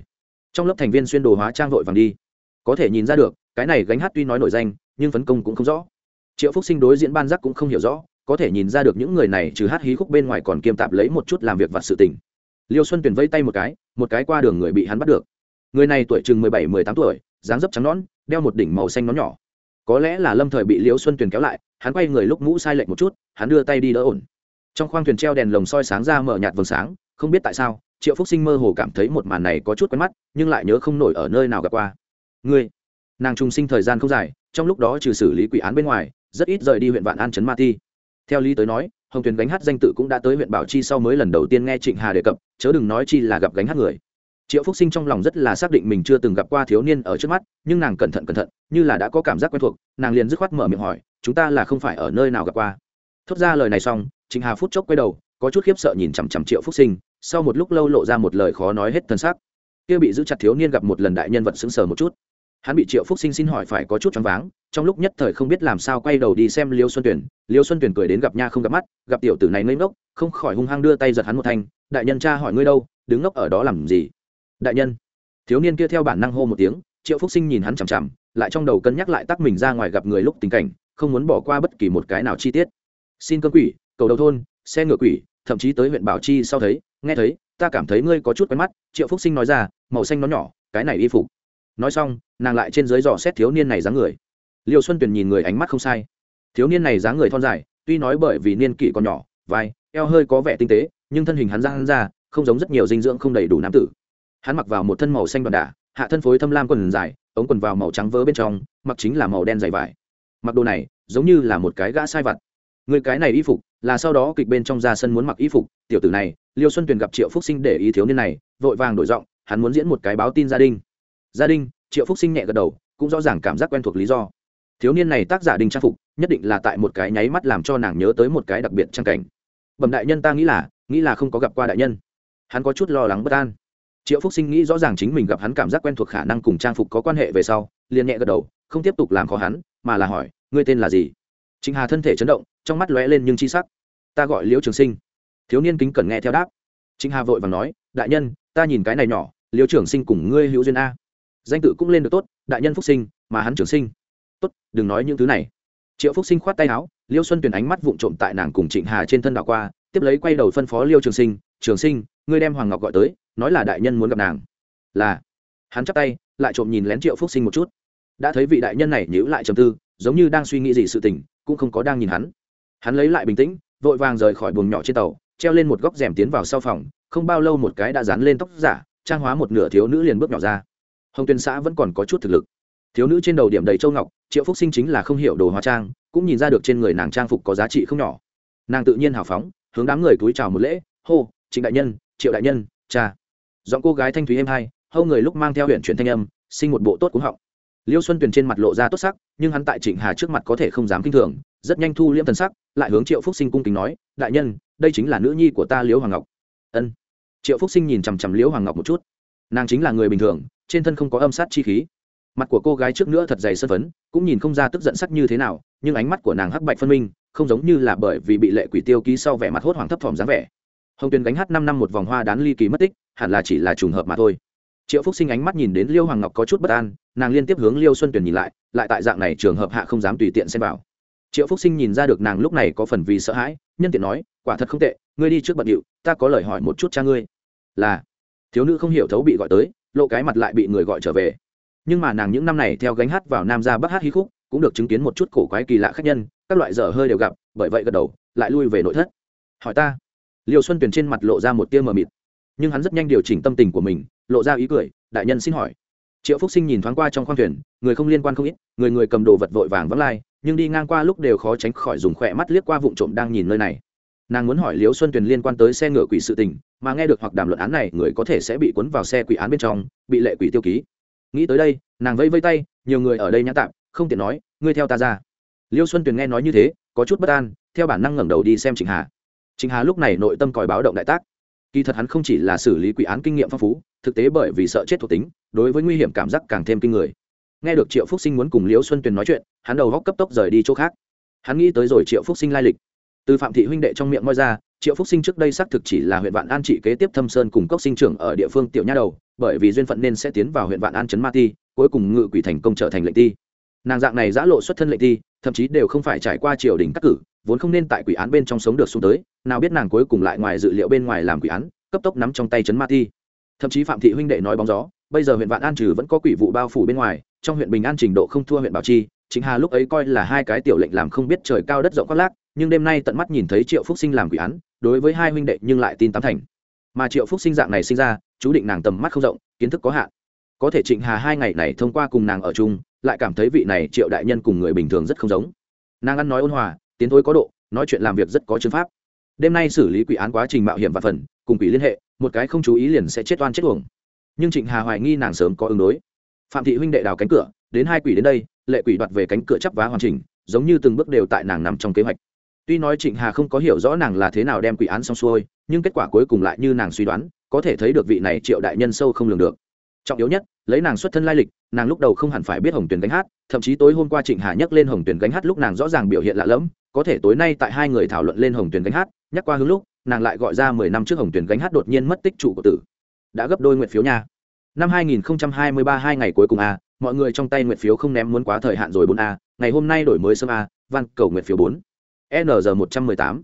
trong lớp thành viên xuyên đồ hóa trang vội vàng đi. Có thể nhìn ra được, cái này gánh hát tuy nói nổi danh, nhưng phấn công cũng không rõ. Triệu phúc sinh đối diễn ban giác cũng không hiểu rõ, có thể nhìn ra được những người này trừ hát hí khúc bên ngoài còn kiêm tạp lấy một chút làm việc vặt sự tình. Liêu xuân tuyển vây tay một cái một cái qua đường người bị hắn bắt được. Người này tuổi chừng mười bảy, mười tám tuổi, dáng dấp trắng nón đeo một đỉnh màu xanh nón nhỏ. Có lẽ là lâm thời bị liêu xuân tuyển kéo lại, hắn quay người lúc mũ sai lệch một chút, hắn đưa tay đi đỡ ổn. Trong khoang thuyền treo đèn lồng soi sáng ra mở nhạt vầng sáng không biết tại sao, triệu phúc sinh mơ hồ cảm thấy một màn này có chút quen mắt, nhưng lại nhớ không nổi ở nơi nào gặp qua. Ngươi! Nàng trùng sinh thời gian không dài, trong lúc đó trừ xử lý quỷ án bên ngoài, rất ít rời đi huyện vạn an trấn ma ti. Theo lý tới nói, hồng tuyền gánh hát danh tự cũng đã tới huyện bảo chi sau mới lần đầu tiên nghe trịnh hà đề cập, chớ đừng nói chi là gặp gánh hát người. Triệu phúc sinh trong lòng rất là xác định mình chưa từng gặp qua thiếu niên ở trước mắt, nhưng nàng cẩn thận cẩn thận, như là đã có cảm giác quen thuộc, nàng liền dứt khoát mở miệng hỏi, chúng ta là không phải ở nơi nào gặp qua? Thốt ra lời này xong, trịnh hà phút chốc quay đầu có chút khiếp sợ nhìn chằm chằm triệu phúc sinh, sau một lúc lâu lộ ra một lời khó nói hết thân xác. Kia bị giữ chặt thiếu niên gặp một lần đại nhân vật sững sờ một chút. Hắn bị triệu phúc sinh xin hỏi phải có chút choáng váng, trong lúc nhất thời không biết làm sao quay đầu đi xem liêu xuân tuyển. Liêu xuân tuyển cười đến gặp nha không gặp mắt, gặp tiểu tử này ngây ngốc, không khỏi hung hăng đưa tay giật hắn một thanh. Đại nhân cha hỏi ngươi đâu, đứng ngốc ở đó làm gì? Đại nhân. Thiếu niên kia theo bản năng hô một tiếng, triệu phúc sinh nhìn hắn chằm chằm, lại trong đầu cân nhắc lại tắc mình ra ngoài gặp người lúc tình cảnh, không muốn bỏ qua bất kỳ một cái nào chi tiết. Xin cơm quỷ, cầu đầu thôn, xe ngựa quỷ thậm chí tới huyện bảo chi sau thấy, nghe thấy, ta cảm thấy ngươi có chút quen mắt, triệu phúc sinh nói ra, màu xanh nó nhỏ, cái này y phục. Nói xong, nàng lại trên dưới dò xét thiếu niên này dáng người. Liêu xuân tuyền nhìn người ánh mắt không sai. Thiếu niên này dáng người thon dài, tuy nói bởi vì niên kỷ còn nhỏ, vai, eo hơi có vẻ tinh tế, nhưng thân hình hắn ra hắn ra, không giống rất nhiều dinh dưỡng không đầy đủ nam tử. Hắn mặc vào một thân màu xanh đoàn đả hạ thân phối thâm lam quần dài, ống quần vào màu trắng vỡ bên trong, mặc chính là màu đen dày vải. Mặc đồ này, giống như là một cái gã sai vặt người cái này y phục, là sau đó kịch bên trong ra sân muốn mặc y phục, tiểu tử này, liêu xuân tuyền gặp triệu phúc sinh để ý thiếu niên này, vội vàng đổi giọng, hắn muốn diễn một cái báo tin gia đình. Gia đình, triệu phúc sinh nhẹ gật đầu, cũng rõ ràng cảm giác quen thuộc lý do. Thiếu niên này tác giả đình trang phục, nhất định là tại một cái nháy mắt làm cho nàng nhớ tới một cái đặc biệt trang cảnh. Bẩm đại nhân ta nghĩ là nghĩ là không có gặp qua đại nhân. Hắn có chút lo lắng bất an. Triệu phúc sinh nghĩ rõ ràng chính mình gặp hắn cảm giác quen thuộc khả năng cùng trang phục có quan hệ về sau, liền nhẹ gật đầu, không tiếp tục làm khó hắn, mà là hỏi, ngươi tên là gì? Trịnh hà thân thể chấn động, trong mắt lóe lên nhưng chi sắc. Ta gọi liễu trường sinh. Thiếu niên kính cẩn nghe theo đáp. Trịnh hà vội vàng nói, đại nhân, ta nhìn cái này nhỏ, liễu trường sinh cùng ngươi hữu duyên a. Danh tự cũng lên được tốt, đại nhân phúc sinh, mà hắn trường sinh. Tốt, đừng nói những thứ này. Triệu phúc sinh khoát tay áo liêu xuân tuyền ánh mắt vụng trộm tại nàng cùng trịnh hà trên thân đảo qua, tiếp lấy quay đầu phân phó Liễu trường sinh trường sinh, ngươi đem hoàng ngọc gọi tới, nói là đại nhân muốn gặp nàng. Là. Hắn chắp tay, lại trộm nhìn lén triệu phúc sinh một chút. Đã thấy vị đại nhân này nhíu lại trầm tư, giống như đang suy nghĩ gì sự tình cũng không có đang nhìn hắn. Hắn lấy lại bình tĩnh, vội vàng rời khỏi buồng nhỏ trên tàu, treo lên một góc rèm tiến vào sau phòng, không bao lâu một cái đã dán lên tóc giả, trang hóa một nửa thiếu nữ liền bước nhỏ ra. Hồng tuyên xã vẫn còn có chút thực lực. Thiếu nữ trên đầu điểm đầy châu ngọc, triệu phúc sinh chính là không hiểu đồ hóa trang, cũng nhìn ra được trên người nàng trang phục có giá trị không nhỏ. Nàng tự nhiên hào phóng, hướng đám người túi chào một lễ, hô, trịnh đại nhân, triệu đại nhân, cha. Giọng cô gái thanh thúy êm hai hâu người lúc mang theo huyện chuyển thanh âm, sinh một bộ tốt cúng họng liêu xuân tuyền trên mặt lộ ra tốt sắc, nhưng hắn tại trịnh hà trước mặt có thể không dám kinh thường, rất nhanh thu liễm thần sắc, lại hướng triệu phúc sinh cung kính nói, đại nhân, đây chính là nữ nhi của ta liễu hoàng ngọc. Ân. Triệu phúc sinh nhìn chằm chằm liễu hoàng ngọc một chút. Nàng chính là người bình thường, trên thân không có âm sát chi khí. Mặt của cô gái trước nữa thật dày sân phấn, cũng nhìn không ra tức giận sắc như thế nào, nhưng ánh mắt của nàng hắc bạch phân minh, không giống như là bởi vì bị lệ quỷ tiêu ký sau vẻ mặt hốt hoảng thấp thỏm dáng vẻ. Hồng tuyền gánh hát năm năm một vòng hoa đán ly kỳ mất tích, hẳn là chỉ là trùng hợp mà thôi triệu phúc sinh ánh mắt nhìn đến liêu hoàng ngọc có chút bất an, nàng liên tiếp hướng liêu xuân tuyền nhìn lại lại tại dạng này trường hợp hạ không dám tùy tiện xem vào. Triệu phúc sinh nhìn ra được nàng lúc này có phần vì sợ hãi, nhân tiện nói, quả thật không tệ, ngươi đi trước bận điệu, ta có lời hỏi một chút cha ngươi. Là. Thiếu nữ không hiểu thấu bị gọi tới, lộ cái mặt lại bị người gọi trở về. Nhưng mà nàng những năm này theo gánh hát vào nam ra bắc hát hí khúc, cũng được chứng kiến một chút cổ quái kỳ lạ khác nhân, các loại dở hơi đều gặp, bởi vậy gật đầu, lại lui về nội thất. Hỏi ta. Liều xuân tuyền trên mặt lộ ra một tia mờ mịt. Nhưng hắn rất nhanh điều chỉnh tâm tình của mình lộ ra ý cười, đại nhân xin hỏi. Triệu phúc sinh nhìn thoáng qua trong khoang thuyền, người không liên quan không ít, người người cầm đồ vật vội vàng vắng lai, nhưng đi ngang qua lúc đều khó tránh khỏi dùng khỏe mắt liếc qua vụ trộm đang nhìn nơi này. Nàng muốn hỏi liếu xuân tuyền liên quan tới xe ngựa quỷ sự tình, mà nghe được hoặc đàm luận án này, người có thể sẽ bị cuốn vào xe quỷ án bên trong, bị lệ quỷ tiêu ký. Nghĩ tới đây, nàng vẫy vây tay, nhiều người ở đây nhã tạm, không tiện nói, ngươi theo ta ra. Liêu xuân tuyền nghe nói như thế, có chút bất an, theo bản năng ngẩng đầu đi xem trịnh hà. Trịnh hà lúc này nội tâm còi báo động đại tác kỳ thật hắn không chỉ là xử lý quỷ án kinh nghiệm phong phú, thực tế bởi vì sợ chết thuộc tính, đối với nguy hiểm cảm giác càng thêm kinh người. Nghe được triệu phúc sinh muốn cùng liễu xuân tuyền nói chuyện, hắn đầu góc cấp tốc rời đi chỗ khác. Hắn nghĩ tới rồi triệu phúc sinh lai lịch. Từ phạm thị huynh đệ trong miệng moi ra, triệu phúc sinh trước đây xác thực chỉ là huyện vạn an trị kế tiếp thâm sơn cùng cốc sinh trưởng ở địa phương tiểu nha đầu, bởi vì duyên phận nên sẽ tiến vào huyện vạn an trấn ma ti, cuối cùng ngự quỷ thành công trở thành lệnh ti. Nàng dạng này giã lộ xuất thân lệnh ti, thậm chí đều không phải trải qua triều đình cắt cử vốn không nên tại quỷ án bên trong sống được xuống tới, nào biết nàng cuối cùng lại ngoài dự liệu bên ngoài làm quỷ án, cấp tốc nắm trong tay chấn ma thi. thậm chí phạm thị huynh đệ nói bóng gió, bây giờ huyện vạn an trừ vẫn có quỷ vụ bao phủ bên ngoài, trong huyện bình an trình độ không thua huyện bảo chi, chính hà lúc ấy coi là hai cái tiểu lệnh làm không biết trời cao đất rộng khoác lác, nhưng đêm nay tận mắt nhìn thấy triệu phúc sinh làm quỷ án, đối với hai huynh đệ nhưng lại tin tám thành. Mà triệu phúc sinh dạng này sinh ra, chú định nàng tầm mắt không rộng, kiến thức có hạn. Có thể trịnh hà hai ngày này thông qua cùng nàng ở chung, lại cảm thấy vị này triệu đại nhân cùng người bình thường rất không giống. Nàng ăn nói ôn hòa tiến thối có độ, nói chuyện làm việc rất có chứng pháp. Đêm nay xử lý quỷ án quá trình mạo hiểm và phần, cùng quỷ liên hệ, một cái không chú ý liền sẽ chết oan chết uổng. Nhưng trịnh hà hoài nghi nàng sớm có ứng đối. Phạm thị huynh đệ đào cánh cửa, đến hai quỷ đến đây, lệ quỷ đoạt về cánh cửa chắp vá hoàn chỉnh, giống như từng bước đều tại nàng nằm trong kế hoạch. Tuy nói trịnh hà không có hiểu rõ nàng là thế nào đem quỷ án xong xuôi, nhưng kết quả cuối cùng lại như nàng suy đoán, có thể thấy được vị này triệu đại nhân sâu không lường được. Trọng yếu nhất, lấy nàng xuất thân lai lịch, nàng lúc đầu không hẳn phải biết hồng tuyền gánh hát, thậm chí tối hôm qua trịnh hà nhắc lên hồng tuyền gánh hát lúc nàng rõ ràng biểu hiện lạ lẫm có thể tối nay tại hai người thảo luận lên hồng tuyền gánh hát, nhắc qua hướng lúc, nàng lại gọi ra mười năm trước hồng tuyền gánh hát đột nhiên mất tích chủ của tử. Đã gấp đôi nguyện phiếu nha. Năm hai nghìn hai mươi ba hai ngày cuối cùng a mọi người trong tay nguyện phiếu không ném muốn quá thời hạn rồi bốn a ngày hôm nay đổi mới sớm a văn cầu nguyện phiếu bốn. N một trăm mười tám.